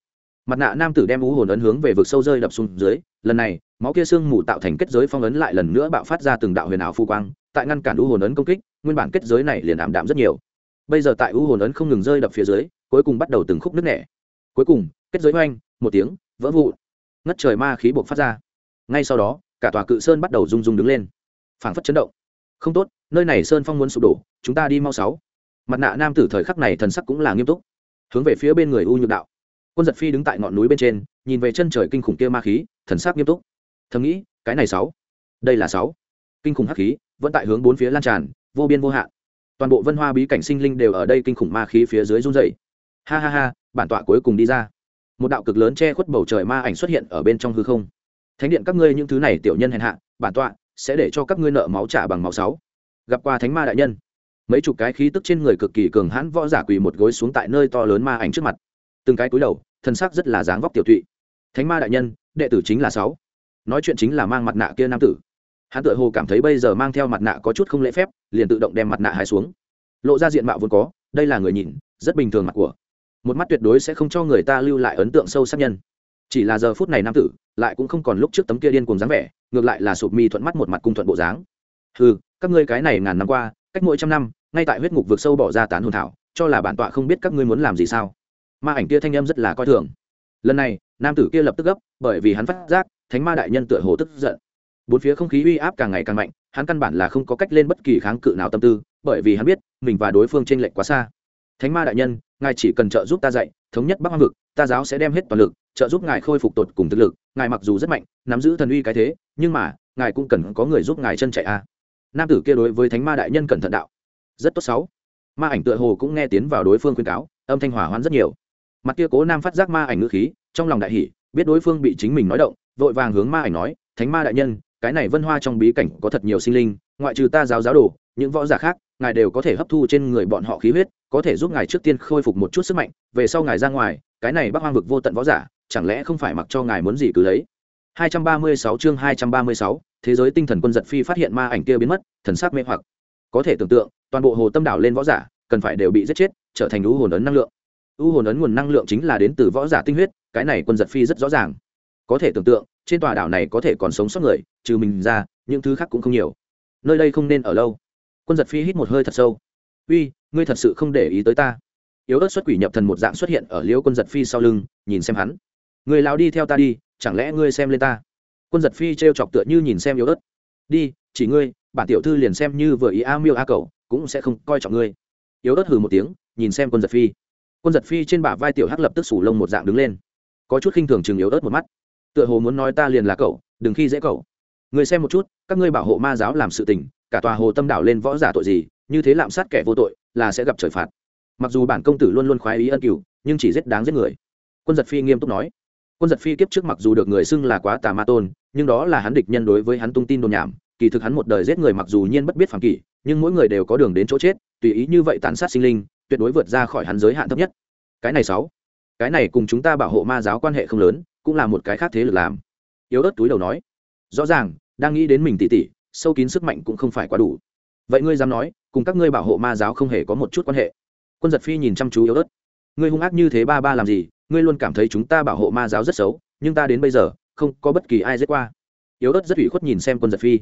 Mặt nạ nam tử đem u hồn ấn hướng về vực sâu rơi đập xuống dưới, lần này, máu kia sương mù tạo thành kết giới phong ấn lại lần nữa bạo phát ra từng đạo huyền ảo phu quang, tại ngăn cản u hồn ấn công kích, nguyên bản kết giới này liền ảm đạm rất nhiều. Bây giờ tại u hồn ấn không ngừng rơi đập phía dưới, cuối cùng bắt đầu từng khúc nứt nẻ. Cuối cùng, kết giới oanh, một tiếng, vỡ vụ ngất trời ma khí buộc phát ra. Ngay sau đó, cả tòa cự sơn bắt đầu rung rung đứng lên phảng phất chấn động. Không tốt, nơi này sơn phong muốn sụp đổ, chúng ta đi mau sáu. Mặt nạ nam tử thời khắc này thần sắc cũng là nghiêm túc. Hướng về phía bên người u nhược đạo. Quân giật phi đứng tại ngọn núi bên trên, nhìn về chân trời kinh khủng kia ma khí, thần sắc nghiêm túc. Thầm nghĩ, cái này sáu. Đây là sáu. Kinh khủng hắc khí, vẫn tại hướng bốn phía lan tràn, vô biên vô hạn. Toàn bộ vân hoa bí cảnh sinh linh đều ở đây kinh khủng ma khí phía dưới run dày ha ha ha, bản tọa cuối cùng đi ra. Một đạo cực lớn che khuất bầu trời ma ảnh xuất hiện ở bên trong hư không. Thánh điện các ngươi những thứ này tiểu nhân hèn hạ, bản tọa sẽ để cho các ngươi nợ máu trả bằng máu sáu. Gặp qua thánh ma đại nhân. Mấy chục cái khí tức trên người cực kỳ cường hãn võ giả quỳ một gối xuống tại nơi to lớn ma ảnh trước mặt. Từng cái cúi đầu, thân xác rất là dáng vóc tiểu thụy. thánh ma đại nhân, đệ tử chính là sáu. Nói chuyện chính là mang mặt nạ kia nam tử. Hắn tự hồ cảm thấy bây giờ mang theo mặt nạ có chút không lễ phép, liền tự động đem mặt nạ hai xuống. Lộ ra diện mạo vốn có, đây là người nhìn, rất bình thường mặt của. Một mắt tuyệt đối sẽ không cho người ta lưu lại ấn tượng sâu sắc nhân chỉ là giờ phút này nam tử, lại cũng không còn lúc trước tấm kia điên cùng dáng vẻ, ngược lại là sụp mi thuận mắt một mặt cung thuận bộ dáng. Ừ các ngươi cái này ngàn năm qua, cách mỗi trăm năm, ngay tại huyết ngục vực sâu bỏ ra tán hồn thảo, cho là bản tọa không biết các ngươi muốn làm gì sao. Ma ảnh kia thanh âm rất là coi thường. Lần này, nam tử kia lập tức gấp, bởi vì hắn phát giác, thánh ma đại nhân tựa hồ tức giận. Bốn phía không khí uy áp càng ngày càng mạnh, hắn căn bản là không có cách lên bất kỳ kháng cự nào tâm tư, bởi vì hắn biết, mình và đối phương t r ê n lệch quá xa. Thánh ma đại nhân, ngài chỉ cần trợ giúp ta dạy thống nhất bắc hoang vực, ta giáo sẽ đem hết toàn lực, trợ giúp ngài khôi phục tột cùng thực lực, ngài mặc dù rất mạnh, nắm giữ thần uy cái thế, nhưng mà, ngài cũng cần có người giúp ngài chân chạy a. Nam tử kia đối với thánh ma đại nhân cẩn thận đạo. Rất tốt sáu. Ma ảnh tựa hồ cũng nghe tiến vào đối phương khuyên cáo, âm thanh hỏa hoãn rất nhiều. Mặt kia cố nam phát giác ma ảnh ngữ khí, trong lòng đại hỷ biết đối phương bị chính mình nói động, vội vàng hướng ma ảnh nói, thánh ma đại nhân, cái này vân hoa trong bí cảnh có thật nhiều sinh linh, ngoại trừ ta giáo giáo đồ, những võ giả khác ngài đều có thể hấp thu trên người bọn họ khí huyết có thể giúp ngài trước tiên khôi phục một chút sức mạnh về sau ngài ra ngoài cái này bắc hoang vực vô tận võ giả chẳng lẽ không phải mặc cho ngài muốn gì cứ lấy? 236 chương 236, thế giới tinh thần quân giật phi phát hiện ma ảnh kia biến mất thần sắc mê hoặc. Có thể tưởng tượng toàn bộ hồ tâm đảo lên võ giả cần phải đều bị giết chết trở thành u hồn ấn năng lượng. U hồn ấn nguồn năng lượng chính là đến từ võ giả tinh huyết cái này quân giật phi rất rõ ràng. Có thể tưởng tượng trên tòa đảo này có thể còn sống sót người trừ mình ra những thứ khác cũng không nhiều. Nơi đây không nên ở lâu quân giật phi hít một hơi thật sâu. Uy, ngươi thật sự không để ý tới ta. Yếu ớt xuất quỷ nhập thần một dạng xuất hiện ở liễu quân giật phi sau lưng, nhìn xem hắn. Người lao đi theo ta đi, chẳng lẽ ngươi xem lên ta? Quân giật phi t r e o chọc tựa như nhìn xem yếu ớt. Đi, chỉ ngươi, bản tiểu thư liền xem như vừa ý a miêu a cầu cũng sẽ không coi trọng ngươi. Yếu ớt hừ một tiếng, nhìn xem quân giật phi. Quân giật phi trên bả vai tiểu hắc lập tức sủ lông một dạng đứng lên. Có chút khinh thường chừng yếu ớt một mắt. Tựa hồ muốn nói ta liền là cậu, đừng khi dễ cậu. Người xem một chút, các ngươi bảo hộ ma giáo làm sự tình cả tòa hồ tâm đảo lên võ giả tội gì, như thế lạm sát kẻ vô tội, là sẽ gặp trời phạt. Mặc dù bản công tử luôn luôn khoái ý ân cửu, nhưng chỉ rất đáng giết người. Quân giật phi nghiêm túc nói. Quân giật phi kiếp trước mặc dù được người xưng là quá tà ma tôn, nhưng đó là hắn địch nhân đối với hắn tung tin đồn nhảm. Kỳ thực hắn một đời giết người mặc dù nhiên bất biết phản kỷ, nhưng mỗi người đều có đường đến chỗ chết, tùy ý như vậy tàn sát sinh linh, tuyệt đối vượt ra khỏi hắn giới hạn thấp nhất. Cái này sáu. Cái này cùng chúng ta bảo hộ ma giáo quan hệ không lớn, cũng là một cái khác thế lực làm. Yếu ớt túi đầu nói. Rõ ràng, đang nghĩ đến mình tỉ tỉ sâu kín sức mạnh cũng không phải quá đủ. Vậy ngươi dám nói, cùng các ngươi bảo hộ ma giáo không hề có một chút quan hệ. Quân giật phi nhìn chăm chú yếu ớt. Ngươi hung ác như thế ba ba làm gì, ngươi luôn cảm thấy chúng ta bảo hộ ma giáo rất xấu, nhưng ta đến bây giờ, không có bất kỳ ai giết qua. Yếu ớt rất ủy khuất nhìn xem quân giật phi.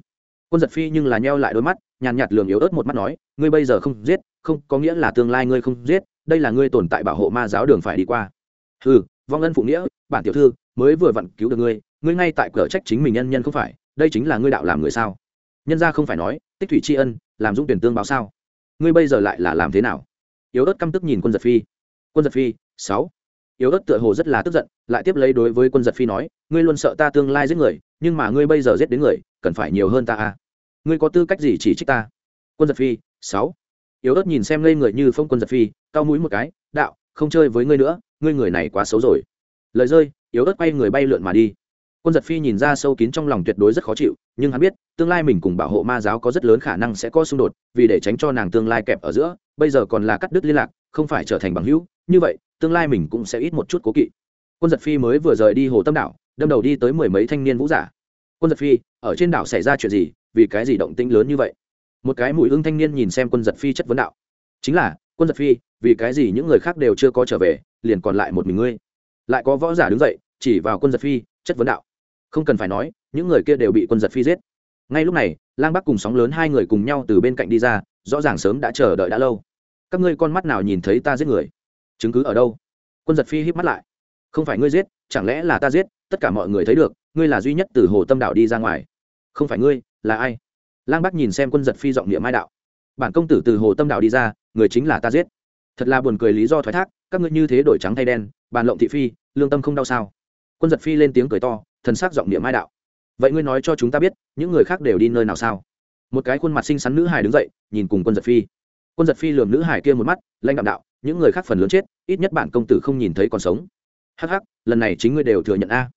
Quân giật phi nhưng là nheo lại đôi mắt, nhàn nhạt lường yếu ớt một mắt nói, ngươi bây giờ không giết, không, có nghĩa là tương lai ngươi không giết, đây là ngươi tồn tại bảo hộ ma giáo đường phải đi qua. Ừ vong ân phụ nghĩa, bản tiểu thư, mới vừa vặn cứu được ngươi ngươi ngay tại cửa trách chính mình nhân nhân không phải, đây chính là ngươi đạo làm người sao? Nhân ra không phải nói, tích thủy tri ân, làm dũng tuyển tương báo sao? Ngươi bây giờ lại là làm thế nào? Yếu ớt căm tức nhìn quân giật phi. Quân giật phi, sáu. Yếu ớt tựa hồ rất là tức giận, lại tiếp lấy đối với quân giật phi nói, ngươi luôn sợ ta tương lai giết người, nhưng mà ngươi bây giờ giết đến người, cần phải nhiều hơn ta à? Ngươi có tư cách gì chỉ trích ta? Quân giật phi, sáu. Yếu ớt nhìn xem ngây người như phong quân giật phi cao mũi một cái, đạo, không chơi với ngươi nữa, ngươi người này quá xấu rồi. Lời rơi, yếu ớt quay người bay lượn mà đi quân giật phi nhìn ra sâu kín trong lòng tuyệt đối rất khó chịu, nhưng hắn biết, tương lai mình cùng bảo hộ ma giáo có rất lớn khả năng sẽ có xung đột, vì để tránh cho nàng tương lai kẹp ở giữa, bây giờ còn là cắt đứt liên lạc, không phải trở thành bằng hữu, như vậy, tương lai mình cũng sẽ ít một chút cố kỵ. Quân giật phi mới vừa rời đi hồ tâm đảo, đâm đầu đi tới mười mấy thanh niên vũ giả. Quân giật phi, ở trên đảo xảy ra chuyện gì? Vì cái gì động tĩnh lớn như vậy? Một cái mũi hưng thanh niên nhìn xem quân giật phi chất vấn đạo. Chính là, quân giật phi, vì cái gì những người khác đều chưa có trở về, liền còn lại một mình ngươi? Lại có võ giả đứng dậy, chỉ vào quân giật phi, chất vấn đạo không cần phải nói, những người kia đều bị quân giật phi giết. Ngay lúc này, lang bắc cùng sóng lớn hai người cùng nhau từ bên cạnh đi ra, rõ ràng sớm đã chờ đợi đã lâu. Các ngươi con mắt nào nhìn thấy ta giết người? Chứng cứ ở đâu? Quân giật phi híp mắt lại. Không phải ngươi giết, chẳng lẽ là ta giết? Tất cả mọi người thấy được, ngươi là duy nhất từ hồ tâm đạo đi ra ngoài. Không phải ngươi, là ai? Lang bắc nhìn xem quân giật phi giọng niệm mai đạo. Bản công tử từ hồ tâm đạo đi ra, người chính là ta giết. Thật là buồn cười lý do thoái thác, các ngươi như thế đổi trắng thay đen, bàn lộng thị phi, lương tâm không đau sao? Quân giật phi lên tiếng cười to thần sắc giọng niệm mai đạo. Vậy ngươi nói cho chúng ta biết, những người khác đều đi nơi nào sao? Một cái khuôn mặt xinh xắn nữ hải đứng dậy, nhìn cùng quân giật phi. Quân giật phi lườm nữ hải kia một mắt lanh đạo đạo, những người khác phần lớn chết, ít nhất bản công tử không nhìn thấy còn sống. Hắc hắc, lần này chính ngươi đều thừa nhận a.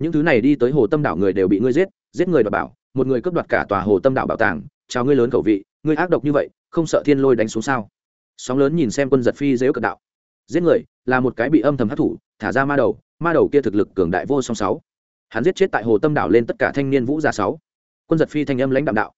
Những thứ này đi tới hồ tâm đảo người đều bị ngươi giết giết người đoạt bảo, một người cướp đoạt cả tòa hồ tâm đảo bảo tàng. Chào ngươi lớn khẩu vị, ngươi ác độc như vậy, không sợ thiên lôi đánh xuống sao? Sóng lớn nhìn xem quân giật phi dễu cận đạo. Giết người, là một cái bị âm thầm hấp thụ, thả ra ma đầu ma đầu kia thực lực cường đại vô song sáu hắn giết chết tại hồ tâm đảo lên tất cả thanh niên vũ gia sáu. Quân giật phi thanh âm lãnh đạm đạo.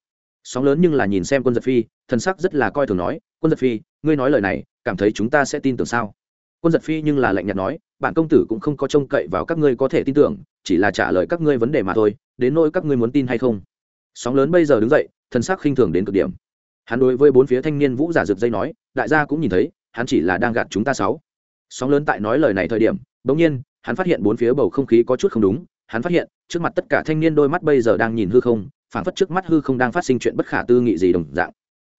Sóng lớn nhưng là nhìn xem quân giật phi, thần sắc rất là coi thường nói, quân giật phi, ngươi nói lời này, cảm thấy chúng ta sẽ tin tưởng sao? Quân giật phi nhưng là lạnh nhạt nói, bản công tử cũng không có trông cậy vào các ngươi có thể tin tưởng, chỉ là trả lời các ngươi vấn đề mà thôi, đến nỗi các ngươi muốn tin hay không? Sóng lớn bây giờ đứng dậy, thần sắc khinh thường đến cực điểm. Hắn đối với bốn phía thanh niên vũ giả rực dây nói, đại gia cũng nhìn thấy, hắn chỉ là đang gạt chúng ta sáu. Sóng lớn tại nói lời này thời điểm, bỗng nhiên, hắn phát hiện bốn phía bầu không khí có chút không đúng hắn phát hiện, trước mặt tất cả thanh niên đôi mắt bây giờ đang nhìn hư không, phảng phất trước mắt hư không đang phát sinh chuyện bất khả tư nghị gì đồng dạng.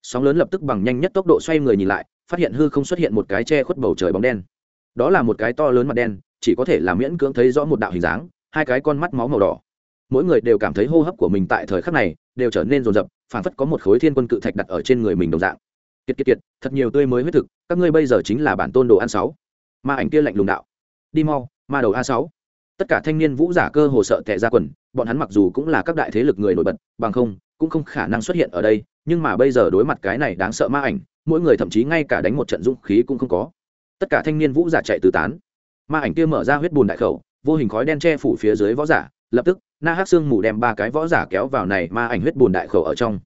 Sóng lớn lập tức bằng nhanh nhất tốc độ xoay người nhìn lại, phát hiện hư không xuất hiện một cái che khuất bầu trời bóng đen. Đó là một cái to lớn mặt đen, chỉ có thể là miễn cưỡng thấy rõ một đạo hình dáng, hai cái con mắt máu màu đỏ. Mỗi người đều cảm thấy hô hấp của mình tại thời khắc này đều trở nên rồn rập, phảng phất có một khối thiên quân cự thạch đặt ở trên người mình đồng dạng. Kiệt kiệt kiệt, thật nhiều tươi mới huyết thực, các ngươi bây giờ chính là bản tôn đồ ăn sáu. Ma ảnh kia lạnh lùng đạo. Đi mau, ma đầu a sáu tất cả thanh niên vũ giả cơ hồ sợ tệ ra quần, bọn hắn mặc dù cũng là các đại thế lực người nổi bật, bằng không, cũng không khả năng xuất hiện ở đây, nhưng mà bây giờ đối mặt cái này đáng sợ ma ảnh, mỗi người thậm chí ngay cả đánh một trận dũng khí cũng không có. Tất cả thanh niên vũ giả chạy tứ tán. Ma ảnh kia mở ra huyết bùn đại khẩu, vô hình khói đen che phủ phía dưới võ giả, lập tức, na hát Sương mù đem ba cái võ giả kéo vào này ma ảnh huyết bùn đại khẩu ở trong.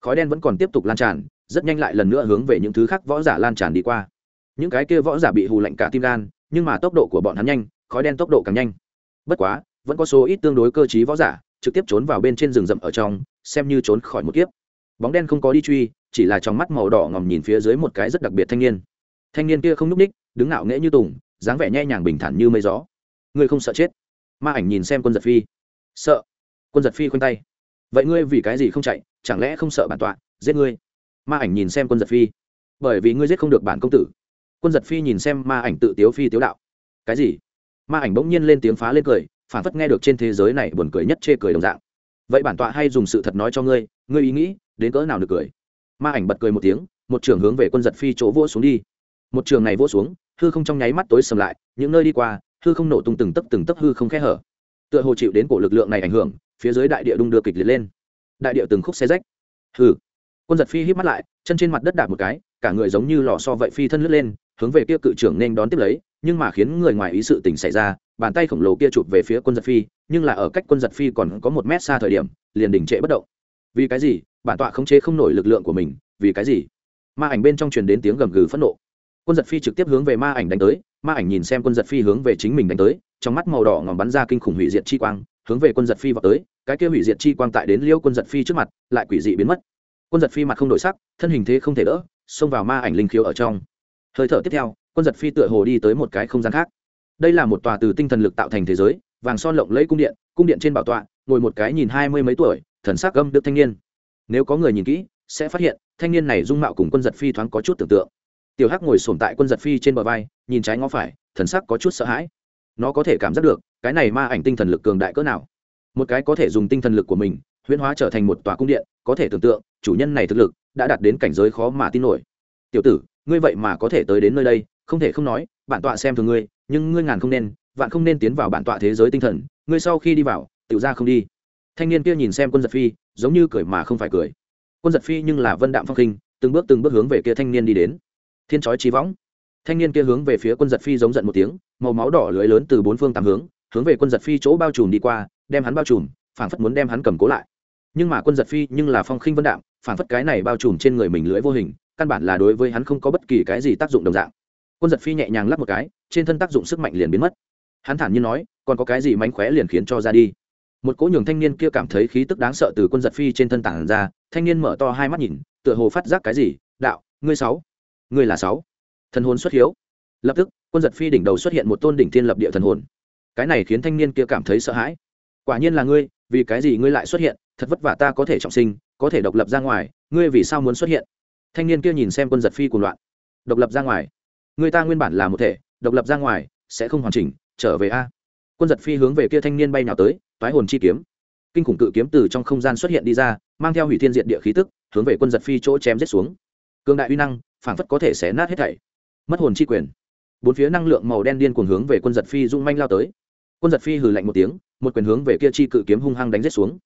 Khói đen vẫn còn tiếp tục lan tràn, rất nhanh lại lần nữa hướng về những thứ khác võ giả lan tràn đi qua. Những cái kia võ giả bị hù lạnh cả tim gan, nhưng mà tốc độ của bọn hắn nhanh, khói đen tốc độ càng nhanh bất quá, vẫn có số ít tương đối cơ t võ giả, trực tiếp trốn vào bên trên rừng rậm ở trong, xem như trốn khỏi một kiếp. Bóng đen không có đi truy, chỉ là trong mắt màu đỏ ngòm nhìn phía dưới một cái rất đặc biệt thanh niên. Thanh niên kia không n ú c ních đứng ngạo nghễ như tùng, dáng vẻ nhẹ nhàng bình thản như mây gió. Ngươi không sợ chết? Ma ảnh nhìn xem quân giật phi. Sợ. Quân giật phi khoanh tay. Vậy ngươi vì cái gì không chạy? Chẳng lẽ không sợ bản tọa, giết ngươi? Ma ảnh nhìn xem quân giật phi. Bởi vì ngươi giết không được bản công tử. Quân giật phi nhìn xem ma ảnh tự tiếu phi tiếu đạo. Cái gì? Ma ảnh bỗng nhiên lên tiếng phá lên cười, phản phất nghe được trên thế giới này buồn cười nhất chê cười đồng dạng. Vậy bản tọa hay dùng sự thật nói cho ngươi ngươi ý nghĩ, đến cỡ nào được cười? Ma ảnh bật cười một tiếng, một trường hướng về quân giật phi chỗ vỗ xuống đi. Một trường này vỗ xuống, hư không trong nháy mắt tối sầm lại, những nơi đi qua, hư không nổ tung từng tấc từng tấc hư không khẽ hở. Tựa hồ chịu đến cổ lực lượng này ảnh hưởng, phía dưới đại địa đung đưa kịch liệt lên. Đại địa từng khúc xe rách. Hư quân giật phi hít mắt lại, chân trên mặt đất đạp một cái, cả người giống như lò so vậy phi thân lướt lên, hướng về kia cự trưởng nên đón tiếp lấy nhưng mà khiến người ngoài ý sự tình xảy ra, bàn tay khổng lồ kia chụp về phía quân giật phi, nhưng là ở cách quân giật phi còn có một mét xa thời điểm, liền đình trệ bất động. Vì cái gì? Bản tọa khống chế không nổi lực lượng của mình, vì cái gì? Ma ảnh bên trong truyền đến tiếng gầm gừ phẫn nộ. Quân giật phi trực tiếp hướng về ma ảnh đánh tới, ma ảnh nhìn xem quân giật phi hướng về chính mình đánh tới, trong mắt màu đỏ ngòm bắn ra kinh khủng hủy diệt chi quang, hướng về quân giật phi vào tới, cái kia hủy diệt chi quang tại đến liêu quân giật phi trước mặt, lại quỷ dị biến mất. Quân giật phi mặt không đổi sắc, thân hình thế không thể đỡ, xông vào ma ảnh linh khiếu ở trong. Hơi thở tiếp theo quân giật phi tựa hồ đi tới một cái không gian khác. Đây là một tòa từ tinh thần lực tạo thành thế giới, vàng son lộng lẫy cung điện cung điện trên bảo tọa, ngồi một cái nhìn hai mươi mấy tuổi, thần sắc gâm đức thanh niên. Nếu có người nhìn kỹ, sẽ phát hiện, thanh niên này dung mạo cùng quân giật phi thoáng có chút tưởng tượng. Tiểu hắc ngồi sổm tại quân giật phi trên bờ vai, nhìn trái ngó phải, thần sắc có chút sợ hãi. Nó có thể cảm giác được, cái này ma ảnh tinh thần lực cường đại cỡ nào. Một cái có thể dùng tinh thần lực của mình, huyễn hóa trở thành một tòa cung điện, có thể tưởng tượng, chủ nhân này thực lực, đã đạt đến cảnh giới khó mà tin nổi. Tiểu tử, ngươi vậy mà có thể tới đến nơi đây không thể không nói, bản tọa xem thường ngươi, nhưng ngươi ngàn không nên, vạn không nên tiến vào bản tọa thế giới tinh thần, ngươi sau khi đi vào tự ra không đi. Thanh niên kia nhìn xem quân giật phi, giống như cười mà không phải cười. Quân giật phi nhưng là vân đạm phong khinh, từng bước từng bước hướng về kia thanh niên đi đến. Thiên chói trí võng. Thanh niên kia hướng về phía quân giật phi giống giận một tiếng, màu máu đỏ lưới lớn từ bốn phương tám hướng hướng về quân giật phi chỗ bao trùm đi qua, đem hắn bao trùm, phảng phất muốn đem hắn cầm cố lại. Nhưng mà quân giật phi nhưng là phong khinh vân đạm, phảng phất cái này bao trùm trên người mình lưới vô hình, căn bản là đối với hắn không có bất kỳ cái gì tác dụng đồng dạng quân giật phi nhẹ nhàng lắp một cái, trên thân tác dụng sức mạnh liền biến mất. Hắn thản nhiên nói, còn có cái gì mánh khóe liền khiến cho ra đi. Một cỗ nhường thanh niên kia cảm thấy khí tức đáng sợ từ quân giật phi trên thân tảng ra, thanh niên mở to hai mắt nhìn, tựa hồ phát giác cái gì, đạo, ngươi sáu, ngươi là sáu, thần hồn xuất hiếu. Lập tức, quân giật phi đỉnh đầu xuất hiện một tôn đỉnh thiên lập địa thần hồn. Cái này khiến thanh niên kia cảm thấy sợ hãi. Quả nhiên là ngươi, vì cái gì ngươi lại xuất hiện, thật vất vả ta có thể trọng sinh, có thể độc lập ra ngoài, ngươi vì sao muốn xuất hiện? Thanh niên kia nhìn xem quân giật phi cùng loạn. Độc lập ra ngoài? Người ta nguyên bản là một thể, độc lập ra ngoài, sẽ không hoàn chỉnh, trở về a. Quân giật phi hướng về kia thanh niên bay nào tới, toái hồn chi kiếm. Kinh khủng cự kiếm từ trong không gian xuất hiện đi ra, mang theo hủy thiên diện địa khí tức, hướng về quân giật phi chỗ chém giết xuống. Cương đại uy năng, phảng phất có thể xé nát hết thảy. Mất hồn chi quyền. Bốn phía năng lượng màu đen điên cuồng hướng về quân giật phi dung manh lao tới. Quân giật phi hừ lạnh một tiếng, một quyền hướng về kia chi cự kiếm hung hăng đánh giết xuống.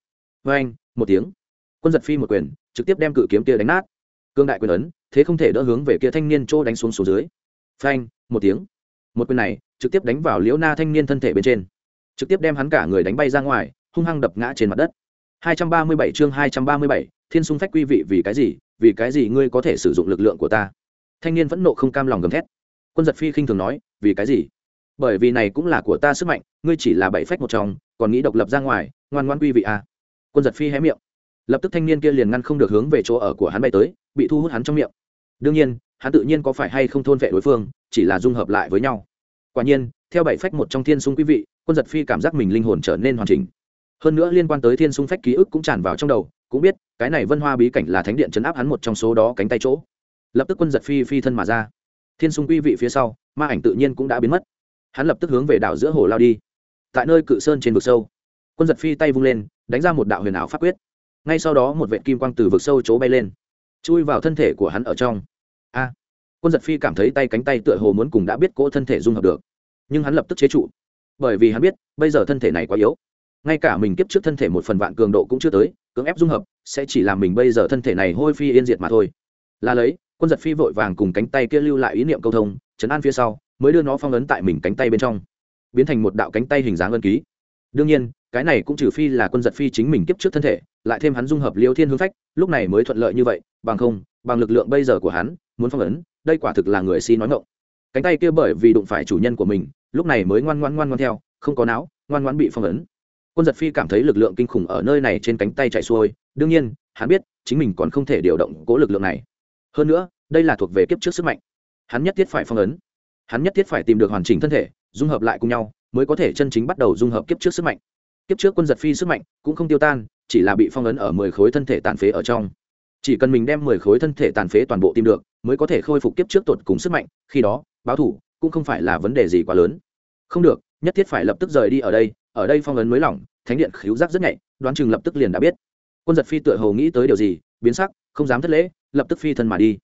Vê anh một tiếng. Quân giật phi một quyền, trực tiếp đem cự kiếm kia đánh nát. Cương đại quyền ấn, thế không thể đỡ hướng về kia thanh niên chỗ đánh xuống xuống dưới phanh một tiếng. Một quyền này trực tiếp đánh vào liễu na thanh niên thân thể bên trên. Trực tiếp đem hắn cả người đánh bay ra ngoài hung hăng đập ngã trên mặt đất. 237 chương 237, thiên sung phách quy vị vì cái gì? Vì cái gì ngươi có thể sử dụng lực lượng của ta? Thanh niên vẫn nộ không cam lòng gầm thét. Quân giật phi khinh thường nói vì cái gì? Bởi vì này cũng là của ta sức mạnh ngươi chỉ là bảy phách một trong còn nghĩ độc lập ra ngoài ngoan ngoan quy vị à. quân giật phi hé miệng. Lập tức thanh niên kia liền ngăn không được hướng về chỗ ở của hắn bay tới bị thu hút hắn trong miệng. Đương nhiên hắn tự nhiên có phải hay không thôn vệ đối phương, chỉ là dung hợp lại với nhau. Quả nhiên, theo bảy phách một trong thiên sung quý vị, quân giật phi cảm giác mình linh hồn trở nên hoàn chỉnh. Hơn nữa liên quan tới thiên sung phách ký ức cũng tràn vào trong đầu, cũng biết, cái này vân hoa bí cảnh là thánh điện chấn áp hắn một trong số đó cánh tay chỗ. Lập tức quân giật phi phi thân mà ra. Thiên sung quý vị phía sau, ma ảnh tự nhiên cũng đã biến mất. Hắn lập tức hướng về đảo giữa hồ lao đi. Tại nơi cự sơn trên vực sâu, quân giật phi tay vung lên, đánh ra một đạo huyền ảo pháp quyết. Ngay sau đó một vệ kim quang từ vực sâu chỗ bay lên, chui vào thân thể của hắn ở trong a. Quân giật phi cảm thấy tay cánh tay tựa hồ muốn cùng đã biết cỗ thân thể dung hợp được. Nhưng hắn lập tức chế trụ. Bởi vì hắn biết, bây giờ thân thể này quá yếu. Ngay cả mình kiếp trước thân thể một phần vạn cường độ cũng chưa tới, cưỡng ép dung hợp, sẽ chỉ làm mình bây giờ thân thể này hôi phi yên diệt mà thôi. Là lấy, quân giật phi vội vàng cùng cánh tay kia lưu lại ý niệm câu thông chấn an phía sau, mới đưa nó phong ấn tại mình cánh tay bên trong. Biến thành một đạo cánh tay hình dáng ân ký. Đương nhiên, cái này cũng trừ phi là quân giật phi chính mình kiếp trước thân thể, lại thêm hắn dung hợp liêu thiên hương phách, lúc này mới thuận lợi như vậy, bằng không, bằng lực lượng bây giờ của hắn muốn phong ấn, đây quả thực là người si nói ngộng cánh tay kia bởi vì đụng phải chủ nhân của mình, lúc này mới ngoan ngoan ngoan ngoan theo, không có não, ngoan ngoan bị phong ấn. Quân giật phi cảm thấy lực lượng kinh khủng ở nơi này trên cánh tay chạy xuôi, đương nhiên, hắn biết, chính mình còn không thể điều động cố lực lượng này. Hơn nữa, đây là thuộc về kiếp trước sức mạnh. Hắn nhất thiết phải phong ấn. Hắn nhất thiết phải tìm được hoàn chỉnh thân thể, dung hợp lại cùng nhau, mới có thể chân chính bắt đầu dung hợp kiếp trước sức mạnh. Kiếp trước quân giật phi sức mạnh cũng không tiêu tan, chỉ là bị phong ấn ở mười khối thân thể tàn phế ở trong chỉ cần mình đem mười khối thân thể tàn phế toàn bộ tìm được, mới có thể khôi phục kiếp trước tột cùng sức mạnh, khi đó, báo thủ cũng không phải là vấn đề gì quá lớn. Không được, nhất thiết phải lập tức rời đi ở đây ở đây phong ấn mới lỏng, thánh điện khíu giác rất nhạy, đoán chừng lập tức liền đã biết. Quân giật phi tựa hồ nghĩ tới điều gì, biến sắc, không dám thất lễ, lập tức phi thân mà đi.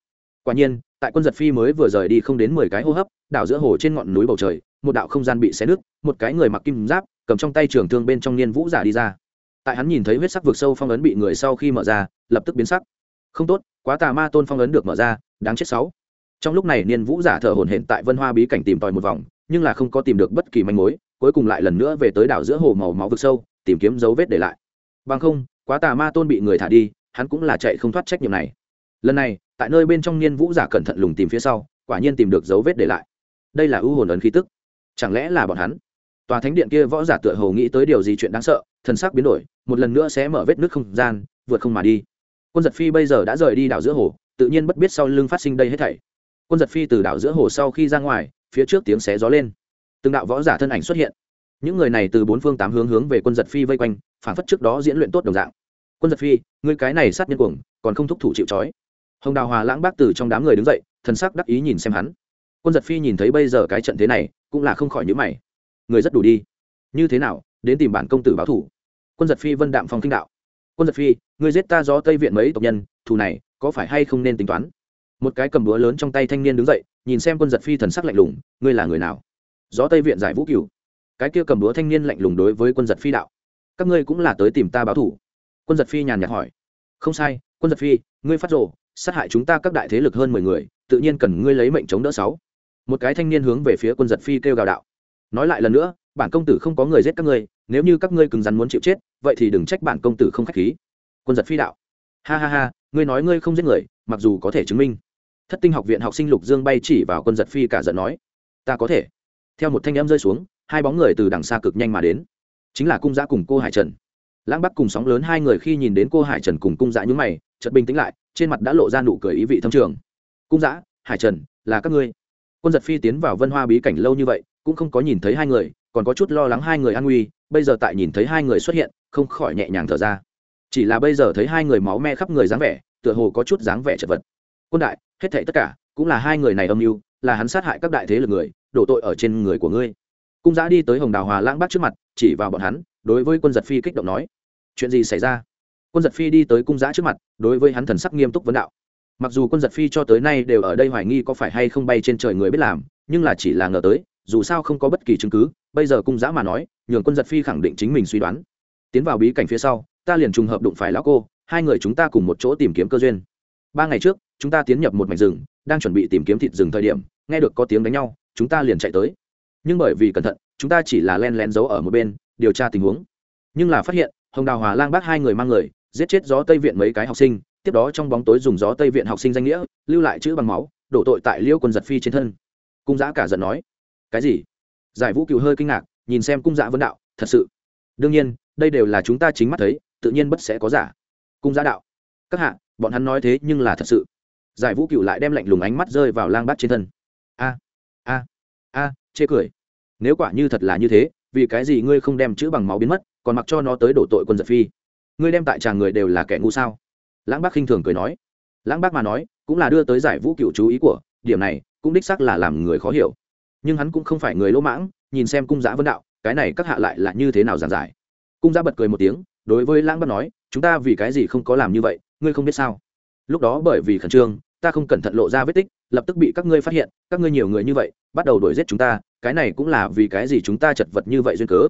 Quả nhiên, tại quân giật phi mới vừa rời đi không đến mười cái hô hấp, đảo giữa hồ trên ngọn núi bầu trời, một đạo không gian bị xé nứt, một cái người mặc kim giáp, cầm trong tay trường thương bên trong niên vũ giả đi ra. Tại hắn nhìn thấy huyết sắc vực sâu phong ấn bị người sau khi mở ra, lập tức biến sắc không tốt, quá tà ma tôn phong ấn được mở ra, đáng chết sáu. Trong lúc này niên vũ giả thở hổn hển tại vân hoa bí cảnh tìm tòi một vòng, nhưng là không có tìm được bất kỳ manh mối, cuối cùng lại lần nữa về tới đảo giữa hồ màu máu vực sâu, tìm kiếm dấu vết để lại. Bằng không, quá tà ma tôn bị người thả đi, hắn cũng là chạy không thoát trách nhiệm này. Lần này, tại nơi bên trong niên vũ giả cẩn thận lùng tìm phía sau, quả nhiên tìm được dấu vết để lại. Đây là ưu hồn ấn khí tức. Chẳng lẽ là bọn hắn? Tòa thánh điện kia võ giả tựa hồ nghĩ tới điều gì chuyện đáng sợ, thần sắc biến đổi, một lần nữa sẽ mở vết nước không gian, vượt không mà đi quân giật phi bây giờ đã rời đi đảo giữa hồ, tự nhiên bất biết sau lưng phát sinh đây hết thảy. Quân giật phi từ đảo giữa hồ sau khi ra ngoài, phía trước tiếng xé gió lên. Từng đạo võ giả thân ảnh xuất hiện. Những người này từ bốn phương tám hướng hướng về quân giật phi vây quanh phản phất trước đó diễn luyện tốt đồng dạng. Quân giật phi người cái này sát nhân cuồng, còn không thúc thủ chịu trói. Hồng đào hòa lãng bác từ trong đám người đứng dậy, thần sắc đắc ý nhìn xem hắn. Quân giật phi nhìn thấy bây giờ cái trận thế này, cũng là không khỏi nhữ mày. Người rất đủ đi. Như thế nào, đến tìm bản công tử báo thủ. Quân giật phi vân đạm phong kinh đạo quân giật phi người giết ta do tây viện mấy tộc nhân thù này có phải hay không nên tính toán? Một cái cầm búa lớn trong tay thanh niên đứng dậy nhìn xem quân giật phi thần sắc lạnh lùng ngươi là người nào? Gió tây viện giải vũ cửu. Cái kia cầm búa thanh niên lạnh lùng đối với quân giật phi đạo. Các ngươi cũng là tới tìm ta báo thủ quân giật phi nhàn nhạt hỏi. Không sai quân giật phi ngươi phát rồ, sát hại chúng ta các đại thế lực hơn mười người tự nhiên cần ngươi lấy mệnh chống đỡ sáu. Một cái thanh niên hướng về phía quân giật phi kêu gào đạo. Nói lại lần nữa bản công tử không có người giết các ngươi, nếu như các ngươi cứng rắn muốn chịu chết, vậy thì đừng trách bản công tử không k h á c h khí. Quân giật phi đạo. Ha ha ha, ngươi nói ngươi không giết người, mặc dù có thể chứng minh. Thất tinh học viện học sinh lục dương bay chỉ vào quân giật phi cả giận nói, ta có thể. Theo một thanh em rơi xuống, hai bóng người từ đằng xa cực nhanh mà đến. Chính là cung giã cùng cô hải trần. Lãng bắc cùng sóng lớn hai người khi nhìn đến cô hải trần cùng cung giã nhúng mày, chợt bình tĩnh lại, trên mặt đã lộ ra nụ cười ý vị thâm trường. Cung giã hải trần, là các ngươi. Quân giật phi tiến vào vân hoa bí cảnh lâu như vậy, cũng không có nhìn thấy hai người còn có chút lo lắng hai người an nguy, bây giờ tại nhìn thấy hai người xuất hiện, không khỏi nhẹ nhàng thở ra. Chỉ là bây giờ thấy hai người máu me khắp người dáng vẻ, tựa hồ có chút dáng vẻ chật vật. Quân đại, hết thảy tất cả, cũng là hai người này âm mưu, là hắn sát hại các đại thế lực người, đổ tội ở trên người của ngươi. Cung giã đi tới hồng đào hòa lãng bắt trước mặt, chỉ vào bọn hắn, đối với quân giật phi kích động nói, chuyện gì xảy ra? Quân giật phi đi tới cung giã trước mặt, đối với hắn thần sắc nghiêm túc vấn đạo. Mặc dù quân giật phi cho tới nay đều ở đây hoài nghi có phải hay không bay trên trời người biết làm, nhưng là chỉ là ngờ tới dù sao không có bất kỳ chứng cứ, bây giờ cung giã mà nói, nhường quân giật phi khẳng định chính mình suy đoán. Tiến vào bí cảnh phía sau, ta liền trùng hợp đụng phải lão cô, hai người chúng ta cùng một chỗ tìm kiếm cơ duyên. Ba ngày trước, chúng ta tiến nhập một mảnh rừng, đang chuẩn bị tìm kiếm thịt rừng thời điểm, nghe được có tiếng đánh nhau, chúng ta liền chạy tới. Nhưng bởi vì cẩn thận, chúng ta chỉ là len lén giấu ở một bên, điều tra tình huống. Nhưng là phát hiện, hồng đào hòa lang bác hai người mang người, giết chết gió tây viện mấy cái học sinh, tiếp đó trong bóng tối dùng gió tây viện học sinh danh nghĩa, lưu lại chữ bằng máu, đổ tội tại liêu quân giật phi trên thân. Cung giã cả giận nói cái gì? Giải vũ cựu hơi kinh ngạc, nhìn xem cung dạ vấn đạo, thật sự? Đương nhiên, đây đều là chúng ta chính mắt thấy, tự nhiên bất sẽ có giả. Cung dạ đạo, các hạ, bọn hắn nói thế nhưng là thật sự. Giải vũ cựu lại đem lạnh lùng ánh mắt rơi vào lang bát trên thân. A a a, chê cười. Nếu quả như thật là như thế, vì cái gì ngươi không đem chữ bằng máu biến mất, còn mặc cho nó tới đổ tội quân giật phi? Ngươi đem tại tràng người đều là kẻ ngu sao? Lãng bác khinh thường cười nói. Lãng bác mà nói, cũng là đưa tới giải vũ cựu chú ý của, điểm này, cũng đích xác là làm người khó hiểu nhưng hắn cũng không phải người lỗ mãng, nhìn xem cung giã vân đạo, cái này các hạ lại là như thế nào giản giải. Cung giã bật cười một tiếng, đối với lãng bác nói, chúng ta vì cái gì không có làm như vậy, ngươi không biết sao. Lúc đó bởi vì khẩn trương, ta không cẩn thận lộ ra vết tích, lập tức bị các ngươi phát hiện, các ngươi nhiều người như vậy, bắt đầu đuổi giết chúng ta, cái này cũng là vì cái gì chúng ta chật vật như vậy duyên cớ.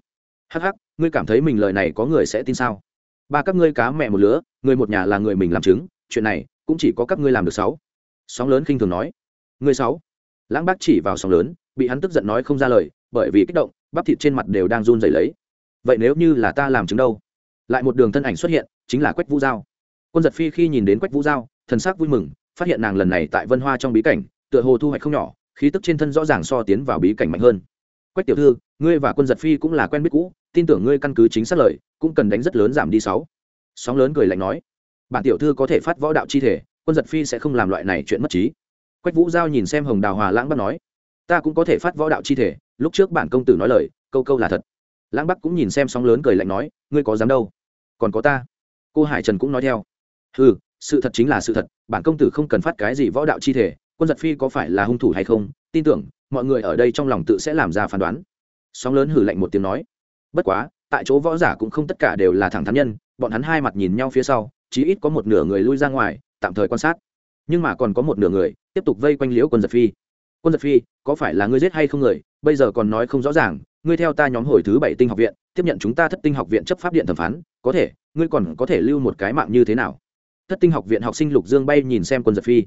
Hắc hắc, ngươi cảm thấy mình lời này có người sẽ tin sao? Ba các ngươi cá mẹ một lứa, người một nhà là người mình làm chứng, chuyện này cũng chỉ có các ngươi làm được sáu. Sóng lớn khinh thường nói. Người sáu. Lãng bác chỉ vào sóng lớn bị hắn tức giận nói không ra lời, bởi vì kích động, bắp thịt trên mặt đều đang run rẩy lấy. Vậy nếu như là ta làm chứng đâu? Lại một đường thân ảnh xuất hiện, chính là quách vũ giao. Quân giật phi khi nhìn đến quách vũ giao, thần sắc vui mừng, phát hiện nàng lần này tại vân hoa trong bí cảnh, tựa hồ thu hoạch không nhỏ, khí tức trên thân rõ ràng so tiến vào bí cảnh mạnh hơn. Quách tiểu thư, ngươi và quân giật phi cũng là quen biết cũ, tin tưởng ngươi căn cứ chính xác lời, cũng cần đánh rất lớn giảm đi sáu. Sóng lớn cười lạnh nói. Bản tiểu thư có thể phát võ đạo chi thể, quân giật phi sẽ không làm loại này chuyện mất trí. Quách vũ giao nhìn xem hồng đào hòa lãng bắt nói ta cũng có thể phát võ đạo chi thể, lúc trước bản công tử nói lời, câu câu là thật. Lãng bắc cũng nhìn xem sóng lớn cười lạnh nói, ngươi có dám đâu? Còn có ta? Cô hải trần cũng nói theo. Ừ sự thật chính là sự thật, bản công tử không cần phát cái gì võ đạo chi thể, quân giật phi có phải là hung thủ hay không? Tin tưởng, mọi người ở đây trong lòng tự sẽ làm ra phán đoán. Sóng lớn hử lạnh một tiếng nói. Bất quá, tại chỗ võ giả cũng không tất cả đều là thẳng thắn nhân, bọn hắn hai mặt nhìn nhau phía sau, chí ít có một nửa người lui ra ngoài, tạm thời quan sát. Nhưng mà còn có một nửa người, tiếp tục vây quanh liễu quân giật phi quân giật phi, có phải là ngươi giết hay không người? Bây giờ còn nói không rõ ràng. Ngươi theo ta nhóm hồi thứ bảy tinh học viện, tiếp nhận chúng ta thất tinh học viện chấp pháp điện thẩm phán. Có thể, ngươi còn có thể lưu một cái mạng như thế nào? Thất tinh học viện học sinh lục dương bay nhìn xem quân giật phi.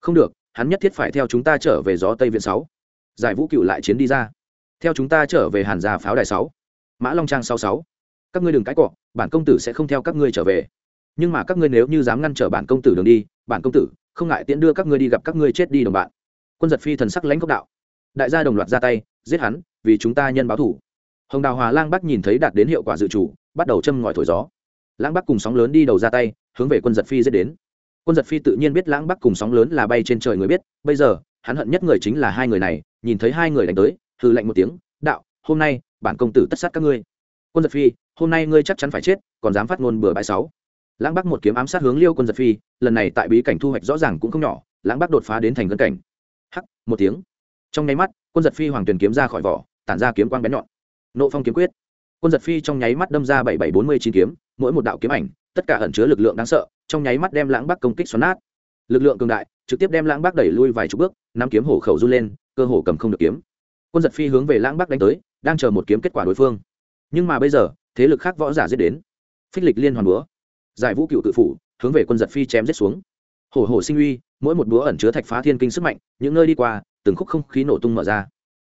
Không được, hắn nhất thiết phải theo chúng ta trở về gió tây viện sáu. Giải vũ cựu lại chiến đi ra. Theo chúng ta trở về hàn gia pháo đài sáu. Mã long trang sáu sáu. Các ngươi đừng cãi cọ, bản công tử sẽ không theo các ngươi trở về. Nhưng mà các ngươi nếu như dám ngăn trở bản công tử đường đi, bản công tử, không ngại tiễn đưa các ngươi đi gặp các ngươi chết đi đồng bạn quân giật phi thần sắc lãnh cốc đạo. Đại gia đồng loạt ra tay, giết hắn, vì chúng ta nhân báo thủ. Hồng đào hòa lang bắc nhìn thấy đạt đến hiệu quả dự chủ, bắt đầu châm ngòi thổi gió. Lãng bắc cùng sóng lớn đi đầu ra tay, hướng về quân giật phi giết đến. Quân giật phi tự nhiên biết lãng bắc cùng sóng lớn là bay trên trời người biết, bây giờ, hắn hận nhất người chính là hai người này, nhìn thấy hai người đánh tới, hừ lạnh một tiếng, đạo, hôm nay, bản công tử tất sát các ngươi. Quân giật phi, hôm nay ngươi chắc chắn phải chết, còn dám phát ngôn bừa bãi sáu. Lãng bắc một kiếm ám sát hướng liêu quân giật phi, lần này tại bí cảnh thu hoạch rõ ràng cũng không nhỏ, lãng bắc đột phá đến thành cân cảnh hắc, một tiếng. Trong nháy mắt, quân giật phi hoàng tuyền kiếm ra khỏi vỏ, tản ra kiếm quang bén nhọn. Nộ phong kiếm quyết. Quân giật phi trong nháy mắt đâm ra bảy bảy bốn mươi chín kiếm, mỗi một đạo kiếm ảnh, tất cả ẩn chứa lực lượng đáng sợ, trong nháy mắt đem lãng bắc công kích xoắn nát. Lực lượng cường đại, trực tiếp đem lãng bắc đẩy lui vài chục bước nắm kiếm hổ khẩu run lên, cơ hồ cầm không được kiếm. Quân giật phi hướng về lãng bắc đánh tới, đang chờ một kiếm kết quả đối phương. Nhưng mà bây giờ, thế lực khác võ giả giết đến. Phích lịch liên hoàn búa. Giải vũ cựu tự phủ, hướng về quân giật phi chém giết xuống. Hổ hổ sinh uy mỗi một búa ẩn chứa thạch phá thiên kinh sức mạnh, những nơi đi qua, từng khúc không khí nổ tung mở ra.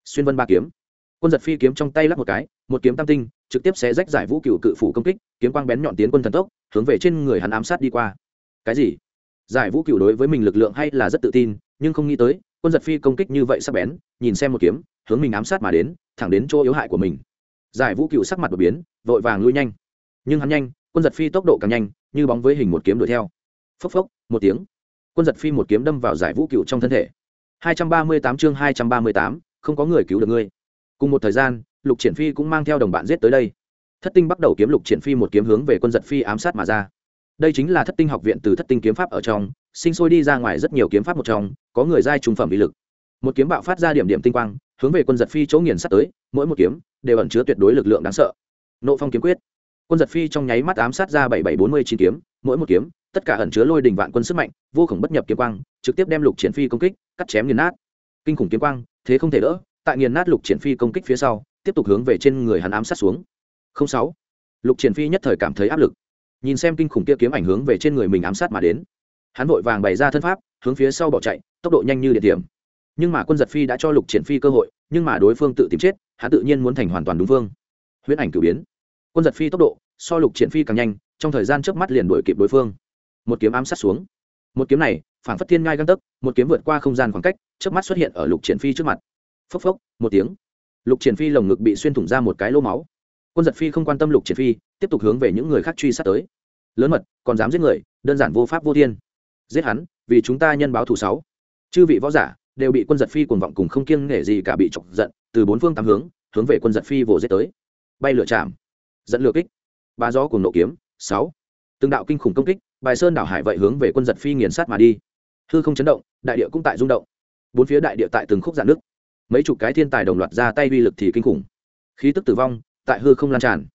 Xuyên vân ba kiếm. Quân giật phi kiếm trong tay lắp một cái, một kiếm tam tinh, trực tiếp sẽ rách giải vũ cựu cự phủ công kích, kiếm quang bén nhọn tiến quân thần tốc, hướng về trên người hắn ám sát đi qua. Cái gì? Giải vũ cựu đối với mình lực lượng hay là rất tự tin, nhưng không nghĩ tới, quân giật phi công kích như vậy sắc bén, nhìn xem một kiếm, hướng mình ám sát mà đến, thẳng đến chỗ yếu hại của mình. Giải vũ cựu sắc mặt đột biến, vội vàng lui nhanh. Nhưng hắn nhanh, quân giật phi tốc độ càng nhanh, như bóng với hình một kiếm đuổi theo. Phốc phốc, một tiếng quân giật phi một kiếm đâm vào giải vũ cựu trong thân thể. 238 chương 238, không có người cứu được ngươi. Cùng một thời gian lục triển phi cũng mang theo đồng bạn giết tới đây. Thất tinh bắt đầu kiếm lục triển phi một kiếm hướng về quân giật phi ám sát mà ra. Đây chính là thất tinh học viện từ thất tinh kiếm pháp ở trong sinh sôi đi ra ngoài rất nhiều kiếm pháp một trong có người giai trung phẩm bị lực. Một kiếm bạo phát ra điểm điểm tinh quang hướng về quân giật phi chỗ nghiền sắt tới mỗi một kiếm đều ẩn chứa tuyệt đối lực lượng đáng sợ. Nộ phong kiếm quyết. Quân giật phi trong nháy mắt ám sát ra bảy bảy bốn mươi chín kiếm mỗi một kiếm, tất cả ẩn chứa lôi đình vạn quân sức mạnh, vô khổng bất nhập kiếm quang, trực tiếp đem lục triển phi công kích, cắt chém nghiền nát. Kinh khủng kiếm quang, thế không thể đỡ, tại nghiền nát lục triển phi công kích phía sau, tiếp tục hướng về trên người hắn ám sát xuống. Không sáu. Lục triển phi nhất thời cảm thấy áp lực. Nhìn xem kinh khủng kia kiếm ảnh hướng về trên người mình ám sát mà đến. Hắn vội vàng bày ra thân pháp, hướng phía sau bỏ chạy, tốc độ nhanh như điện điểm. Nhưng mà quân giật phi đã cho lục triển phi cơ hội, nhưng mà đối phương tự tìm chết, hắn tự nhiên muốn thành hoàn toàn đúng phương huyễn ảnh cử biến. Quân giật phi tốc độ so lục triển phi càng nhanh, trong thời gian trước mắt liền đuổi kịp đối phương. Một kiếm ám sát xuống. Một kiếm này phản phất thiên ngai găng tấc, một kiếm vượt qua không gian khoảng cách trước mắt xuất hiện ở lục triển phi trước mặt. Phốc phốc, một tiếng. Lục triển phi lồng ngực bị xuyên thủng ra một cái lô máu. Quân giật phi không quan tâm lục triển phi, tiếp tục hướng về những người khác truy sát tới. Lớn mật, còn dám giết người, đơn giản vô pháp vô thiên. Giết hắn, vì chúng ta nhân báo thủ sáu. Chư vị võ giả, đều bị quân giật phi cuồng vọng cùng không kiêng nể gì cả bị chọc giận, từ bốn phương tám hướng hướng về quân giật phi vồ giết tới. Bay lửa chạm. Dẫn lửa kích ba gió cùng nộ kiếm, sáu. Từng đạo kinh khủng công kích, bài sơn đảo hải vậy hướng về quân giật phi nghiền sát mà đi. Hư không chấn động, đại địa cũng tại rung động. Bốn phía đại địa tại từng khúc dạn nước mấy chục cái thiên tài đồng loạt ra tay uy lực thì kinh khủng. Khí tức tử vong tại hư không lan tràn.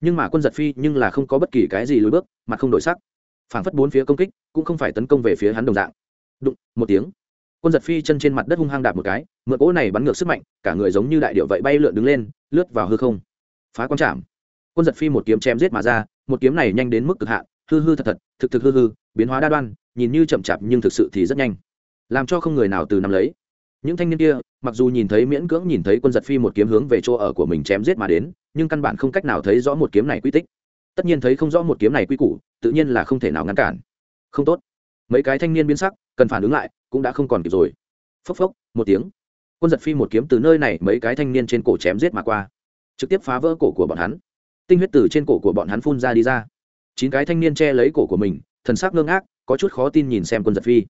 Nhưng mà quân giật phi nhưng là không có bất kỳ cái gì lùi bước mà không đổi sắc. Phảng phất bốn phía công kích cũng không phải tấn công về phía hắn đồng dạng. Đụng, một tiếng. Quân giật phi chân trên mặt đất hung hăng đạp một cái, mượn cỗ này bắn ngược sức mạnh, cả người giống như đại điệu vậy bay lượn đứng lên, lướt vào hư không. Phá quang chạm quân giật phi một kiếm chém giết mà ra, một kiếm này nhanh đến mức cực hạn, hư hư thật thật, thực thực hư hư, biến hóa đa đoan, nhìn như chậm chạp nhưng thực sự thì rất nhanh. Làm cho không người nào từ nắm lấy. Những thanh niên kia, mặc dù nhìn thấy miễn cưỡng nhìn thấy quân giật phi một kiếm hướng về chỗ ở của mình chém giết mà đến, nhưng căn bản không cách nào thấy rõ một kiếm này quy tích. Tất nhiên thấy không rõ một kiếm này quy củ, tự nhiên là không thể nào ngăn cản. Không tốt. Mấy cái thanh niên biến sắc, cần phản ứng lại, cũng đã không còn kịp rồi. Phốc phốc, một tiếng. Quân giật phi một kiếm từ nơi này mấy cái thanh niên trên cổ chém giết mà qua. Trực tiếp phá vỡ cổ của bọn hắn tinh huyết từ trên cổ của bọn hắn phun ra đi ra. Chín cái thanh niên che lấy cổ của mình, thần sắc ngơ ngác, có chút khó tin nhìn xem quân giật phi.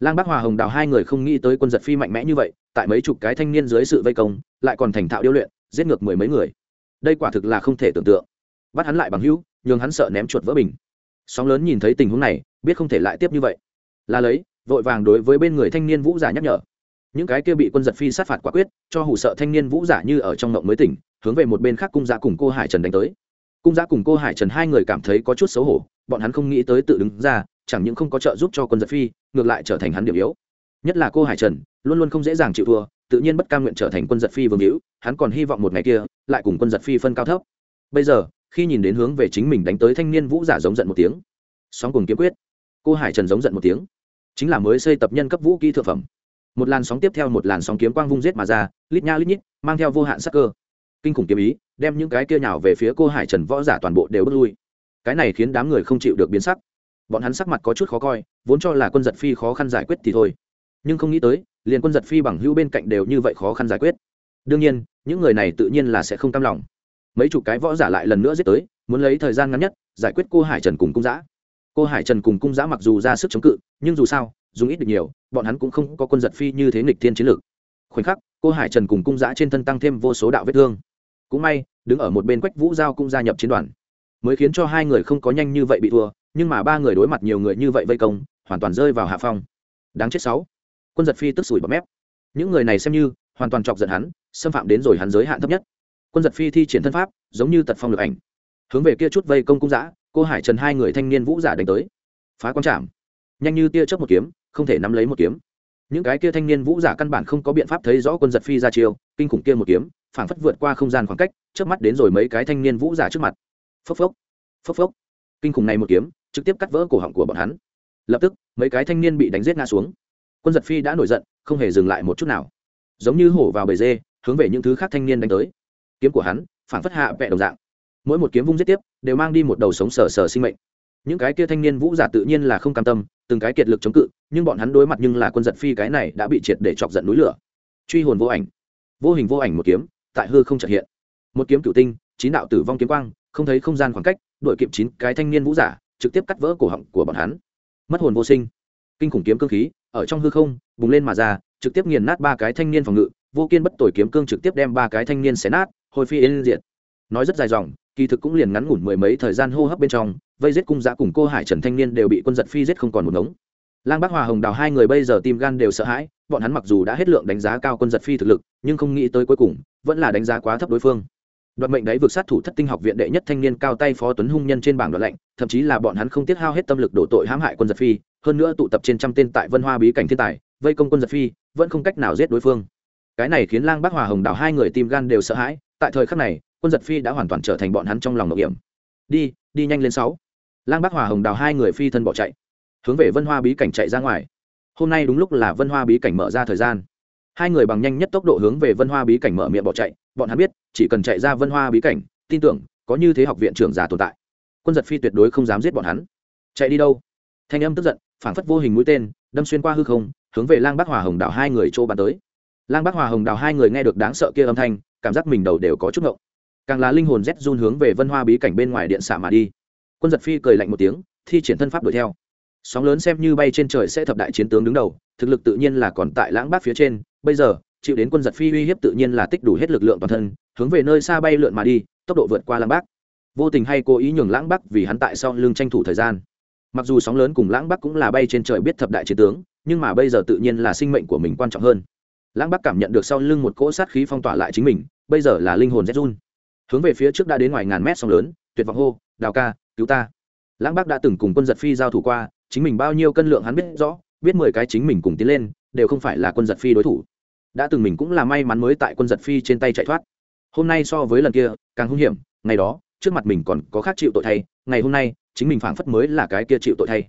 Lang bác hòa hồng đào hai người không nghĩ tới quân giật phi mạnh mẽ như vậy, tại mấy chục cái thanh niên dưới sự vây công, lại còn thành thạo điêu luyện, giết ngược mười mấy người. Đây quả thực là không thể tưởng tượng. Bắt hắn lại bằng hữu, nhường hắn sợ ném chuột vỡ bình. Sóng lớn nhìn thấy tình huống này, biết không thể lại tiếp như vậy. Là lấy, vội vàng đối với bên người thanh niên vũ giả nhắc nhở. Những cái kia bị quân giật phi sát phạt quả quyết, cho hủ sợ thanh niên vũ giả như ở trong ngộng mới tỉnh hướng về một bên khác cung giã cùng cô hải trần đánh tới. Cung giã cùng cô hải trần hai người cảm thấy có chút xấu hổ, bọn hắn không nghĩ tới tự đứng ra, chẳng những không có trợ giúp cho quân giật phi, ngược lại trở thành hắn điểm yếu. Nhất là cô hải trần, luôn luôn không dễ dàng chịu thua, tự nhiên bất cam nguyện trở thành quân giật phi vương hữu, hắn còn hy vọng một ngày kia, lại cùng quân giật phi phân cao thấp. Bây giờ, khi nhìn đến hướng về chính mình đánh tới thanh niên vũ giả giống giận một tiếng. Sóng cùng kiếm quyết. Cô hải trần giống giận một tiếng. Chính là mới xây tập nhân cấp vũ kỹ thượng phẩm. Một làn sóng tiếp theo một làn sóng kiếm quang vung giết mà ra, lít nha lít nhít, mang theo vô hạn sắc cơ kinh khủng kiếm ý, đem những cái kia nhào về phía cô hải trần võ giả toàn bộ đều bước lui. Cái này khiến đám người không chịu được biến sắc. Bọn hắn sắc mặt có chút khó coi, vốn cho là quân giật phi khó khăn giải quyết thì thôi. Nhưng không nghĩ tới, liền quân giật phi bằng hữu bên cạnh đều như vậy khó khăn giải quyết. Đương nhiên, những người này tự nhiên là sẽ không cam lòng. Mấy chục cái võ giả lại lần nữa giết tới, muốn lấy thời gian ngắn nhất, giải quyết cô hải trần cùng cung giã. Cô hải trần cùng cung giã mặc dù ra sức chống cự, nhưng dù sao, dùng ít được nhiều, bọn hắn cũng không có quân giật phi như thế nghịch thiên chiến lược. Khoảnh khắc, cô hải trần cùng cung giã trên thân tăng thêm vô số đạo vết thương cũng may, đứng ở một bên quách vũ giao cũng gia nhập chiến đoàn. Mới khiến cho hai người không có nhanh như vậy bị thua, nhưng mà ba người đối mặt nhiều người như vậy vây công, hoàn toàn rơi vào hạ phong. Đáng chết sáu. Quân giật phi tức sủi bọt mép. Những người này xem như, hoàn toàn chọc giận hắn, xâm phạm đến rồi hắn giới hạn thấp nhất. Quân giật phi thi triển thân pháp, giống như tật phong lực ảnh. Hướng về kia chút vây công cung giã cô hải trần hai người thanh niên vũ giả đánh tới. Phá quan trảm. Nhanh như tia chớp một kiếm, không thể nắm lấy một kiếm. Những cái kia thanh niên vũ giả căn bản không có biện pháp thấy rõ quân giật phi ra chiêu, kinh khủng kia một kiếm phảng phất vượt qua không gian khoảng cách trước mắt đến rồi mấy cái thanh niên vũ giả trước mặt. Phốc phốc phốc phốc. Kinh khủng này một kiếm, trực tiếp cắt vỡ cổ họng của bọn hắn. Lập tức, mấy cái thanh niên bị đánh giết ngã xuống. Quân giật phi đã nổi giận, không hề dừng lại một chút nào. Giống như hổ vào bầy dê, hướng về những thứ khác thanh niên đánh tới. Kiếm của hắn, phảng phất hạ vẹ đồng dạng. Mỗi một kiếm vung giết tiếp, đều mang đi một đầu sống sờ sờ sinh mệnh. Những cái kia thanh niên vũ giả tự nhiên là không cam tâm, từng cái kiệt lực chống cự, nhưng bọn hắn đối mặt nhưng là quân giật phi cái này đã bị triệt để chọc giận núi lửa. Truy hồn vô ảnh. Vô hình vô ảnh một kiếm tại hư không trật hiện. Một kiếm cửu tinh, chín đạo tử vong kiếm quang, không thấy không gian khoảng cách đội kịp chín cái thanh niên vũ giả, trực tiếp cắt vỡ cổ họng của bọn hắn. Mất hồn vô sinh. Kinh khủng kiếm cương khí, ở trong hư không, bùng lên mà ra, trực tiếp nghiền nát ba cái thanh niên phòng ngự, vô kiên bất tội kiếm cương trực tiếp đem ba cái thanh niên xé nát, hồi phi yên diệt. Nói rất dài dòng, kỳ thực cũng liền ngắn ngủn mười mấy thời gian hô hấp bên trong, vây giết cung giã cùng cô hải trần thanh niên đều bị quân giật phi giết không còn một ngống. Lang bắc hòa hồng đào hai người bây giờ tim gan đều sợ hãi, bọn hắn mặc dù đã hết lượng đánh giá cao quân giật phi thực lực, nhưng không nghĩ tới cuối cùng vẫn là đánh giá quá thấp đối phương. Đoạt mệnh đấy vượt sát thủ thất tinh học viện đệ nhất thanh niên cao tay phó tuấn hung nhân trên bảng đoạn lệnh, thậm chí là bọn hắn không tiết hao hết tâm lực đổ tội hãm hại quân giật phi, hơn nữa tụ tập trên trăm tên tại vân hoa bí cảnh thiên tài, vây công quân giật phi, vẫn không cách nào giết đối phương. Cái này khiến lang bác hòa hồng đào hai người tim gan đều sợ hãi, tại thời khắc này, quân giật phi đã hoàn toàn trở thành bọn hắn trong lòng nội hiểm. Đi đi nhanh lên sáu. Lang bác hòa hồng đào hai người phi thân bỏ chạy, hướng về vân hoa bí cảnh chạy ra ngoài. Hôm nay đúng lúc là vân hoa bí cảnh mở ra thời gian hai người bằng nhanh nhất tốc độ hướng về vân hoa bí cảnh mở miệng bỏ chạy. Bọn hắn biết, chỉ cần chạy ra vân hoa bí cảnh, tin tưởng, có như thế học viện trưởng giả tồn tại. Quân giật phi tuyệt đối không dám giết bọn hắn. Chạy đi đâu? Thanh âm tức giận, phảng phất vô hình mũi tên, đâm xuyên qua hư không, hướng về lang bắc hòa hồng đào hai người chỗ bắn tới. Lang bắc hòa hồng đào hai người nghe được đáng sợ kia âm thanh, cảm giác mình đầu đều có chút ngộng. Càng là linh hồn rét run hướng về vân hoa bí cảnh bên ngoài điện xả mà đi. Quân giật phi cười lạnh một tiếng, thi triển thân pháp đuổi theo sóng lớn xem như bay trên trời sẽ thập đại chiến tướng đứng đầu, thực lực tự nhiên là còn tại lãng bác phía trên. Bây giờ, chịu đến quân giật phi uy hiếp tự nhiên là tích đủ hết lực lượng toàn thân, hướng về nơi xa bay lượn mà đi, tốc độ vượt qua lãng bác vô tình hay cố ý nhường lãng bắc vì hắn tại sau lưng tranh thủ thời gian. Mặc dù sóng lớn cùng lãng bắc cũng là bay trên trời biết thập đại chiến tướng, nhưng mà bây giờ tự nhiên là sinh mệnh của mình quan trọng hơn. Lãng bắc cảm nhận được sau lưng một cỗ sát khí phong tỏa lại chính mình, bây giờ là linh hồn rét run. Hướng về phía trước đã đến ngoài ngàn mét sóng lớn, tuyệt vọng hô, đào ca, cứu ta. Lãng bắc đã từng cùng quân giật phi giao thủ qua chính mình bao nhiêu cân lượng hắn biết rõ, biết mười cái chính mình cùng tiến lên, đều không phải là quân giật phi đối thủ. Đã từng mình cũng là may mắn mới tại quân giật phi trên tay chạy thoát. Hôm nay so với lần kia, càng hung hiểm, ngày đó, trước mặt mình còn có khác chịu tội thay, ngày hôm nay, chính mình phảng phất mới là cái kia chịu tội thay.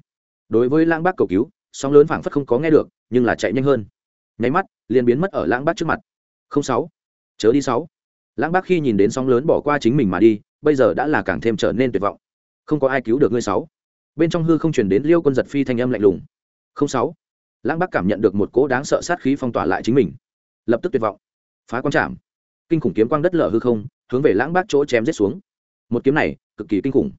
Đối với lãng bác cầu cứu, sóng lớn phảng phất không có nghe được, nhưng là chạy nhanh hơn. Nháy mắt, liền biến mất ở lãng bác trước mặt. Không sáu, chớ đi sáu. Lãng bác khi nhìn đến sóng lớn bỏ qua chính mình mà đi, bây giờ đã là càng thêm trở nên tuyệt vọng. Không có ai cứu được ngươi sáu bên trong hư không chuyển đến liêu quân giật phi thanh âm lạnh lùng. Không sáu. Lãng bắc cảm nhận được một cỗ đáng sợ sát khí phong tỏa lại chính mình. Lập tức tuyệt vọng. Phá quang trảm kinh khủng kiếm quang đất lở hư không, hướng về lãng bắc chỗ chém giết xuống. Một kiếm này, cực kỳ kinh khủng.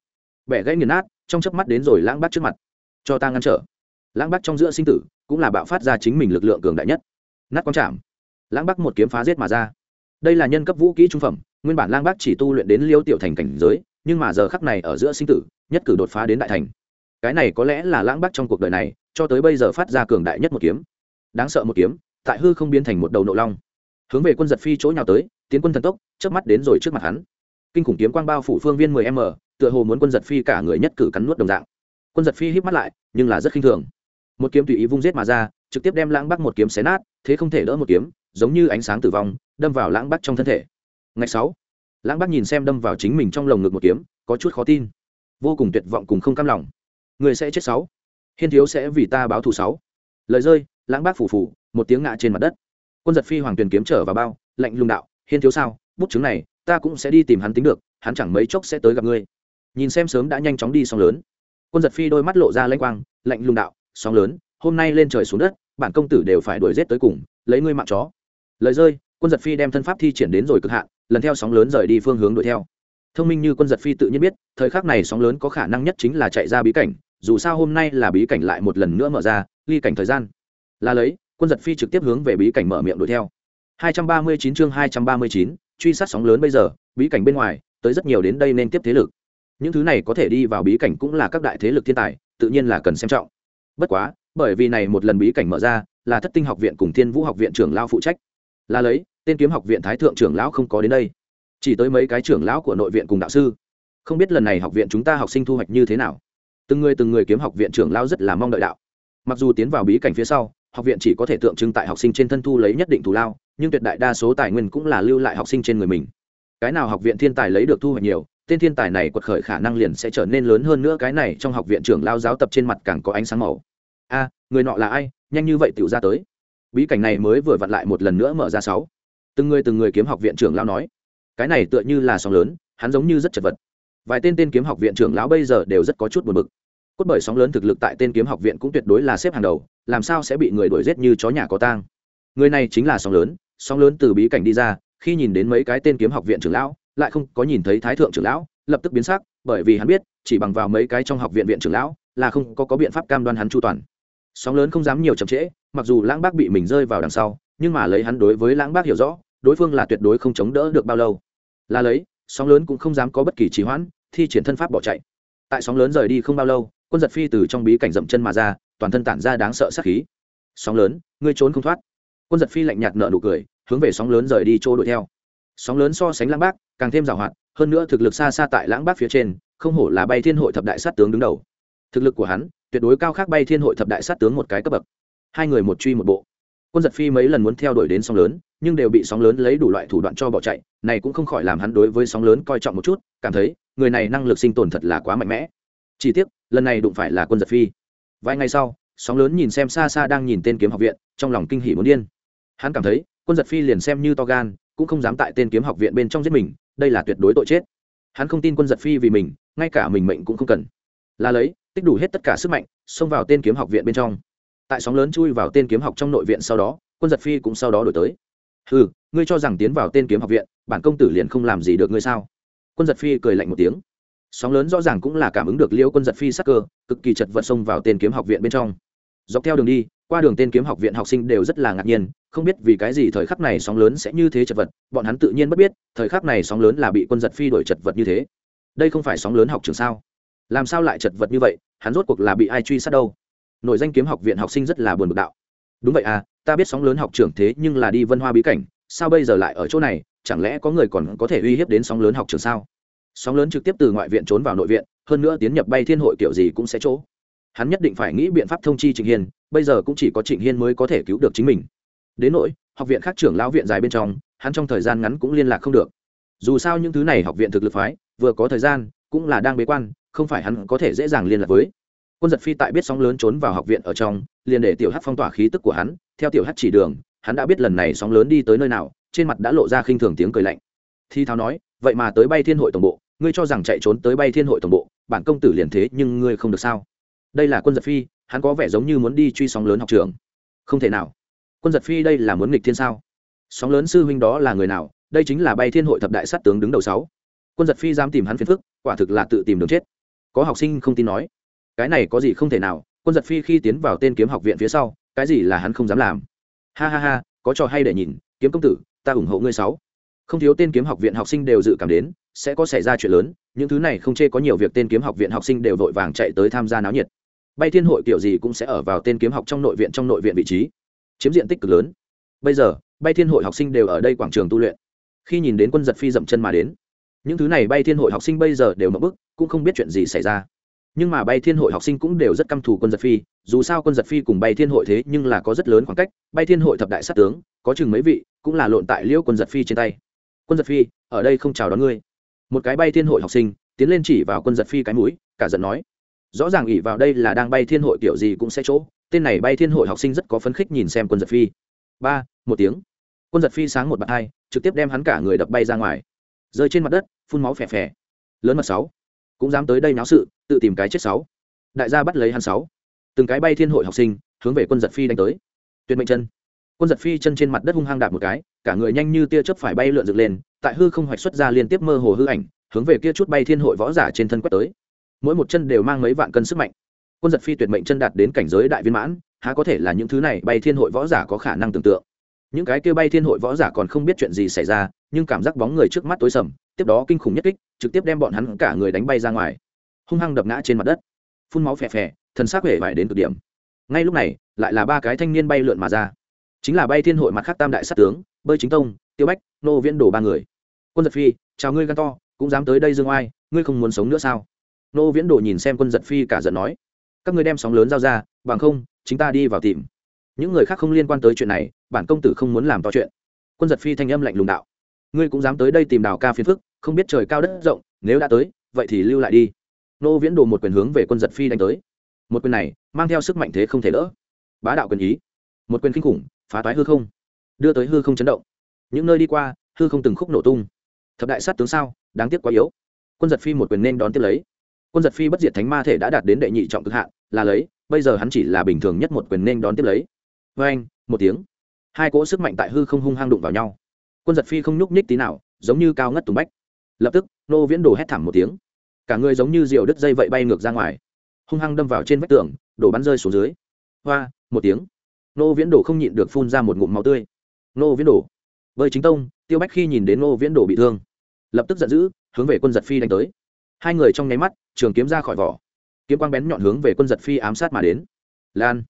Bẻ gãy nghiền nát, trong chớp mắt đến rồi lãng bắc trước mặt. Cho ta ngăn trở. Lãng bắc trong giữa sinh tử, cũng là bạo phát ra chính mình lực lượng cường đại nhất. Nát quang trảm lãng bắc một kiếm phá giết mà ra. Đây là nhân cấp vũ kỹ trung phẩm, nguyên bản lãng bắc chỉ tu luyện đến liêu tiểu thành cảnh giới, nhưng mà giờ khắc này ở giữa sinh tử, nhất cử đột phá đến đại thành cái này có lẽ là lãng bác trong cuộc đời này, cho tới bây giờ phát ra cường đại nhất một kiếm. Đáng sợ một kiếm, tại hư không biến thành một đầu nộ long. Hướng về quân giật phi chỗ nhào tới, tiến quân thần tốc, chớp mắt đến rồi trước mặt hắn. Kinh khủng kiếm quang bao phủ phương viên mười m, tựa hồ muốn quân giật phi cả người nhất cử cắn nuốt đồng dạng. Quân giật phi híp mắt lại, nhưng là rất khinh thường. Một kiếm tùy ý vung giết mà ra, trực tiếp đem lãng bắc một kiếm xé nát, thế không thể đỡ một kiếm, giống như ánh sáng tử vong, đâm vào lãng bắc trong thân thể. Ngày sáu, lãng bắc nhìn xem đâm vào chính mình trong lồng ngực một kiếm, có chút khó tin. Vô cùng tuyệt vọng cùng không cam lòng người sẽ chết sáu. Hiên thiếu sẽ vì ta báo thù sáu. Lời rơi, lãng bác phủ phủ, một tiếng ngã trên mặt đất. Quân giật phi hoàng tuyền kiếm trở vào bao, lạnh lùng đạo, hiên thiếu sao, bút chứng này, ta cũng sẽ đi tìm hắn tính được, hắn chẳng mấy chốc sẽ tới gặp ngươi. Nhìn xem sớm đã nhanh chóng đi sóng lớn. Quân giật phi đôi mắt lộ ra lanh quang, lạnh lùng đạo, sóng lớn, hôm nay lên trời xuống đất, bản công tử đều phải đuổi giết tới cùng, lấy ngươi mạng chó. Lời rơi, quân giật phi đem thân pháp thi triển đến rồi cực hạn, lần theo sóng lớn rời đi phương hướng đuổi theo. Thông minh như quân giật phi tự nhiên biết, thời khắc này sóng lớn có khả năng nhất chính là chạy ra bí cảnh dù sao hôm nay là bí cảnh lại một lần nữa mở ra ly cảnh thời gian là lấy quân giật phi trực tiếp hướng về bí cảnh mở miệng đuổi theo. 239 chương 239, truy sát sóng lớn bây giờ bí cảnh bên ngoài tới rất nhiều đến đây nên tiếp thế lực. Những thứ này có thể đi vào bí cảnh cũng là các đại thế lực thiên tài tự nhiên là cần xem trọng. Bất quá bởi vì này một lần bí cảnh mở ra là thất tinh học viện cùng thiên vũ học viện trưởng lao phụ trách. Là lấy tên kiếm học viện thái thượng trưởng lão không có đến đây. Chỉ tới mấy cái trưởng lão của nội viện cùng đạo sư. Không biết lần này học viện chúng ta học sinh thu hoạch như thế nào từng người từng người kiếm học viện trưởng lão rất là mong đợi đạo. Mặc dù tiến vào bí cảnh phía sau, học viện chỉ có thể tượng trưng tại học sinh trên thân thu lấy nhất định thù lao, nhưng tuyệt đại đa số tài nguyên cũng là lưu lại học sinh trên người mình. Cái nào học viện thiên tài lấy được thu hoạch nhiều, tên thiên tài này quật khởi khả năng liền sẽ trở nên lớn hơn nữa, cái này trong học viện trưởng lao giáo tập trên mặt càng có ánh sáng màu. A, người nọ là ai? Nhanh như vậy tựu ra tới. Bí cảnh này mới vừa vặn lại một lần nữa mở ra sáu. Từng người từng người kiếm học viện trưởng lao nói, cái này tựa như là sóng lớn, hắn giống như rất chật vật vài tên tên kiếm học viện trưởng lão bây giờ đều rất có chút buồn bực. Cốt bởi sóng lớn thực lực tại tên kiếm học viện cũng tuyệt đối là xếp hàng đầu làm sao sẽ bị người đuổi giết như chó nhà có tang. Người này chính là sóng lớn sóng lớn từ bí cảnh đi ra khi nhìn đến mấy cái tên kiếm học viện trưởng lão lại không có nhìn thấy thái thượng trưởng lão lập tức biến sắc bởi vì hắn biết chỉ bằng vào mấy cái trong học viện viện trưởng lão là không có, có biện pháp cam đoan hắn chu toàn. Sóng lớn không dám nhiều chậm trễ mặc dù lãng bác bị mình rơi vào đằng sau nhưng mà lấy hắn đối với lãng bác hiểu rõ đối phương là tuyệt đối không chống đỡ được bao lâu. Là lấy sóng lớn cũng không dám có bất kỳ trì hoãn, thi triển thân pháp bỏ chạy. Tại sóng lớn rời đi không bao lâu, quân giật phi từ trong bí cảnh dậm chân mà ra, toàn thân tản ra đáng sợ sát khí. Sóng lớn, ngươi trốn không thoát. Quân giật phi lạnh nhạt nợ nụ cười, hướng về sóng lớn rời đi chỗ đuổi theo. Sóng lớn so sánh lãng bác, càng thêm giàu hoạt, hơn nữa thực lực xa xa tại lãng bác phía trên, không hổ là bay thiên hội thập đại sát tướng đứng đầu. Thực lực của hắn, tuyệt đối cao khác bay thiên hội thập đại sát tướng một cái cấp bậc. Hai người một truy một bộ quân giật phi mấy lần muốn theo đuổi đến sóng lớn, nhưng đều bị sóng lớn lấy đủ loại thủ đoạn cho bỏ chạy, này cũng không khỏi làm hắn đối với sóng lớn coi trọng một chút, cảm thấy, người này năng lực sinh tồn thật là quá mạnh mẽ. Chỉ tiếc, lần này đụng phải là quân giật phi. Vài ngày sau, sóng lớn nhìn xem xa xa đang nhìn tên kiếm học viện, trong lòng kinh hỉ muốn điên. Hắn cảm thấy, quân giật phi liền xem như to gan, cũng không dám tại tên kiếm học viện bên trong giết mình, đây là tuyệt đối tội chết. Hắn không tin quân giật phi vì mình, ngay cả mình mệnh cũng không cần. Là lấy, tích đủ hết tất cả sức mạnh, xông vào tên kiếm học viện bên trong tại sóng lớn chui vào tên kiếm học trong nội viện sau đó, quân giật phi cũng sau đó đổi tới. Ừ ngươi cho rằng tiến vào tên kiếm học viện, bản công tử liền không làm gì được ngươi sao? Quân giật phi cười lạnh một tiếng. Sóng lớn rõ ràng cũng là cảm ứng được liễu quân giật phi sắc cơ, cực kỳ chật vật xông vào tên kiếm học viện bên trong. Dọc theo đường đi, qua đường tên kiếm học viện học sinh đều rất là ngạc nhiên, không biết vì cái gì thời khắc này sóng lớn sẽ như thế chật vật, bọn hắn tự nhiên bất biết, thời khắc này sóng lớn là bị quân giật phi đổi chật vật như thế. Đây không phải sóng lớn học trường sao? Làm sao lại chật vật như vậy, hắn rốt cuộc là bị ai truy sát đâu? Nội danh kiếm học viện học sinh rất là buồn bực đạo. Đúng vậy à ta biết sóng lớn học trưởng thế nhưng là đi vân hoa bí cảnh, sao bây giờ lại ở chỗ này, chẳng lẽ có người còn có thể uy hiếp đến sóng lớn học trường sao? Sóng lớn trực tiếp từ ngoại viện trốn vào nội viện, hơn nữa tiến nhập bay thiên hội kiểu gì cũng sẽ chỗ. Hắn nhất định phải nghĩ biện pháp thông chi trịnh hiên, bây giờ cũng chỉ có trịnh hiên mới có thể cứu được chính mình. Đến nỗi, học viện khác trưởng lão viện dài bên trong, hắn trong thời gian ngắn cũng liên lạc không được. Dù sao những thứ này học viện thực lực phái, vừa có thời gian, cũng là đang bế quan, không phải hắn có thể dễ dàng liên lạc với quân giật phi tại biết sóng lớn trốn vào học viện ở trong, liền để tiểu hát phong tỏa khí tức của hắn, theo tiểu hát chỉ đường, hắn đã biết lần này sóng lớn đi tới nơi nào, trên mặt đã lộ ra khinh thường tiếng cười lạnh. Thi tháo nói, vậy mà tới bay thiên hội tổng bộ, ngươi cho rằng chạy trốn tới bay thiên hội tổng bộ, bản công tử liền thế nhưng ngươi không được sao? Đây là quân giật phi, hắn có vẻ giống như muốn đi truy sóng lớn học trường. Không thể nào. Quân giật phi đây là muốn nghịch thiên sao? Sóng lớn sư huynh đó là người nào? Đây chính là bay thiên hội thập đại sát tướng đứng đầu sáu. Quân giật phi dám tìm hắn phiền phức, quả thực là tự tìm đường chết. Có học sinh không tin nói cái này có gì không thể nào, quân giật phi khi tiến vào tên kiếm học viện phía sau, cái gì là hắn không dám làm. Ha ha ha, có trò hay để nhìn, kiếm công tử, ta ủng hộ ngươi sáu. Không thiếu tên kiếm học viện học sinh đều dự cảm đến, sẽ có xảy ra chuyện lớn, những thứ này không chê có nhiều việc tên kiếm học viện học sinh đều vội vàng chạy tới tham gia náo nhiệt. Bay thiên hội kiểu gì cũng sẽ ở vào tên kiếm học trong nội viện trong nội viện vị trí. Chiếm diện tích cực lớn. Bây giờ, bay thiên hội học sinh đều ở đây quảng trường tu luyện. Khi nhìn đến quân giật phi dậm chân mà đến, những thứ này bay thiên hội học sinh bây giờ đều mất bức, cũng không biết chuyện gì xảy ra nhưng mà bay thiên hội học sinh cũng đều rất căm thù quân giật phi, dù sao quân giật phi cùng bay thiên hội thế nhưng là có rất lớn khoảng cách, bay thiên hội thập đại sát tướng, có chừng mấy vị, cũng là lộn tại liễu quân giật phi trên tay. Quân giật phi, ở đây không chào đón ngươi. Một cái bay thiên hội học sinh, tiến lên chỉ vào quân giật phi cái mũi, cả giận nói. Rõ ràng ỉ vào đây là đang bay thiên hội kiểu gì cũng sẽ chỗ, tên này bay thiên hội học sinh rất có phấn khích nhìn xem quân giật phi. Ba, một tiếng. Quân giật phi sáng một bạt hai, trực tiếp đem hắn cả người đập bay ra ngoài. Rơi trên mặt đất, phun máu phè phè. Lớn mật sáu cũng dám tới đây náo sự, tự tìm cái chết sáu. Đại gia bắt lấy hắn sáu. Từng cái bay thiên hội học sinh, hướng về quân giật phi đánh tới. Tuyệt mệnh chân. Quân giật phi chân trên mặt đất hung hăng đạp một cái, cả người nhanh như tia chớp phải bay lượn dựng lên, tại hư không hoạch xuất ra liên tiếp mơ hồ hư ảnh, hướng về kia chút bay thiên hội võ giả trên thân quét tới. Mỗi một chân đều mang mấy vạn cân sức mạnh. Quân giật phi tuyệt mệnh chân đạt đến cảnh giới đại viên mãn, há có thể là những thứ này bay thiên hội võ giả có khả năng tưởng tượng. Những cái kia bay thiên hội võ giả còn không biết chuyện gì xảy ra, nhưng cảm giác bóng người trước mắt tối sầm tiếp đó kinh khủng nhất kích, trực tiếp đem bọn hắn cả người đánh bay ra ngoài. Hung hăng đập ngã trên mặt đất. Phun máu phè phè, thần xác huệ vải đến cực điểm. Ngay lúc này, lại là ba cái thanh niên bay lượn mà ra. Chính là bay thiên hội mặt khác tam đại sát tướng, bơi chính tông, tiêu bách, nô viễn đổ ba người. Quân giật phi, chào ngươi gan to, cũng dám tới đây dương oai, ngươi không muốn sống nữa sao? Nô viễn đổ nhìn xem quân giật phi cả giận nói. Các ngươi đem sóng lớn giao ra, bằng không chính ta đi vào tìm. Những người khác không liên quan tới chuyện này, bản công tử không muốn làm to chuyện. Quân giật phi thanh âm lạnh lùng đạo ngươi cũng dám tới đây tìm đào ca phiền phức, không biết trời cao đất rộng, nếu đã tới, vậy thì lưu lại đi. Nô viễn đồ một quyền hướng về quân giật phi đánh tới. Một quyền này, mang theo sức mạnh thế không thể đỡ. Bá đạo quyền ý. Một quyền kinh khủng, phá toái hư không. Đưa tới hư không chấn động. Những nơi đi qua, hư không từng khúc nổ tung. Thập đại sát tướng sao, đáng tiếc quá yếu. Quân giật phi một quyền nên đón tiếp lấy. Quân giật phi bất diệt thánh ma thể đã đạt đến đệ nhị trọng cực hạn, là lấy, bây giờ hắn chỉ là bình thường nhất một quyền nên đón tiếp lấy. Vê anh một tiếng. Hai cỗ sức mạnh tại hư không hung hăng đụng vào nhau quân giật phi không nhúc nhích tí nào, giống như cao ngất tùng bách. Lập tức, nô viễn đồ hét thảm một tiếng. Cả người giống như diều đứt dây vậy bay ngược ra ngoài. Hung hăng đâm vào trên vách tường, đổ bắn rơi xuống dưới. Hoa, một tiếng. Nô viễn đồ không nhịn được phun ra một ngụm máu tươi. Nô viễn đồ bơi chính tông, tiêu bách khi nhìn đến nô viễn đồ bị thương, lập tức giận dữ, hướng về quân giật phi đánh tới. Hai người trong nháy mắt, trường kiếm ra khỏi vỏ. Kiếm quang bén nhọn hướng về quân giật phi ám sát mà đến. Lan.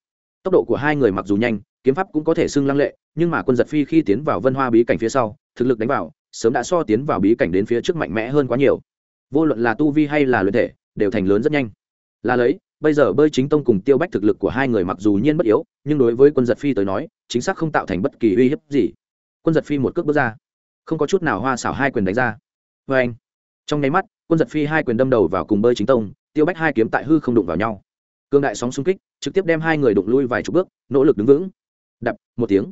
Tốc độ của hai người mặc dù nhanh kiếm pháp cũng có thể xưng lăng lệ, nhưng mà quân giật phi khi tiến vào vân hoa bí cảnh phía sau, thực lực đánh vào, sớm đã so tiến vào bí cảnh đến phía trước mạnh mẽ hơn quá nhiều. Vô luận là tu vi hay là luyện thể, đều thành lớn rất nhanh. Là lấy, bây giờ bơi chính tông cùng tiêu bách thực lực của hai người mặc dù nhiên bất yếu, nhưng đối với quân giật phi tới nói, chính xác không tạo thành bất kỳ uy hiếp gì. Quân giật phi một cước bước ra. Không có chút nào hoa xảo hai quyền đánh ra. Vê anh, trong nháy mắt, quân giật phi hai quyền đâm đầu vào cùng bơi chính tông, tiêu bách hai kiếm tại hư không đụng vào nhau. Cương đại sóng xung kích, trực tiếp đem hai người đụng lui vài chục bước, nỗ lực đứng vững đập một tiếng.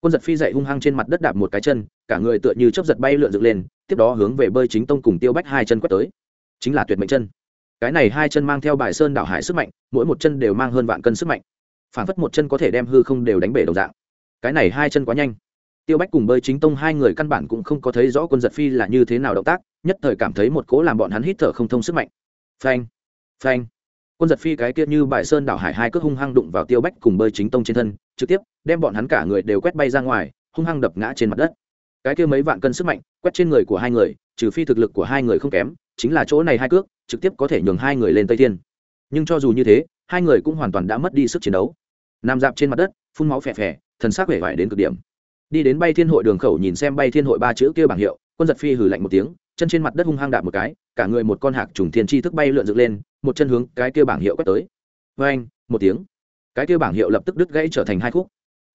Quân giật phi dậy hung hăng trên mặt đất đạp một cái chân, cả người tựa như chấp giật bay lượn dựng lên, tiếp đó hướng về bơi chính tông cùng tiêu bách hai chân quét tới. Chính là tuyệt mệnh chân. Cái này hai chân mang theo bài sơn đảo hải sức mạnh, mỗi một chân đều mang hơn vạn cân sức mạnh. Phản phất một chân có thể đem hư không đều đánh bể đồng dạng. Cái này hai chân quá nhanh. Tiêu bách cùng bơi chính tông hai người căn bản cũng không có thấy rõ quân giật phi là như thế nào động tác, nhất thời cảm thấy một cố làm bọn hắn hít thở không thông sức mạnh. Phanh phanh quân giật phi cái kia như bài sơn đảo hải hai cước hung hăng đụng vào tiêu bách cùng bơi chính tông trên thân, trực tiếp đem bọn hắn cả người đều quét bay ra ngoài, hung hăng đập ngã trên mặt đất. Cái kia mấy vạn cân sức mạnh quét trên người của hai người, trừ phi thực lực của hai người không kém, chính là chỗ này hai cước, trực tiếp có thể nhường hai người lên tây thiên. Nhưng cho dù như thế, hai người cũng hoàn toàn đã mất đi sức chiến đấu. Nằm dạp trên mặt đất, phun máu phè phè, thần sắc vẻ vải đến cực điểm. Đi đến bay thiên hội đường khẩu nhìn xem bay thiên hội ba chữ kia bảng hiệu, quân giật phi hử lạnh một tiếng, chân trên mặt đất hung hăng đạp một cái cả người một con hạc trùng thiên chi thức bay lượn dựng lên, một chân hướng cái kia bảng hiệu quét tới. Vê anh, một tiếng. Cái kia bảng hiệu lập tức đứt gãy trở thành hai khúc.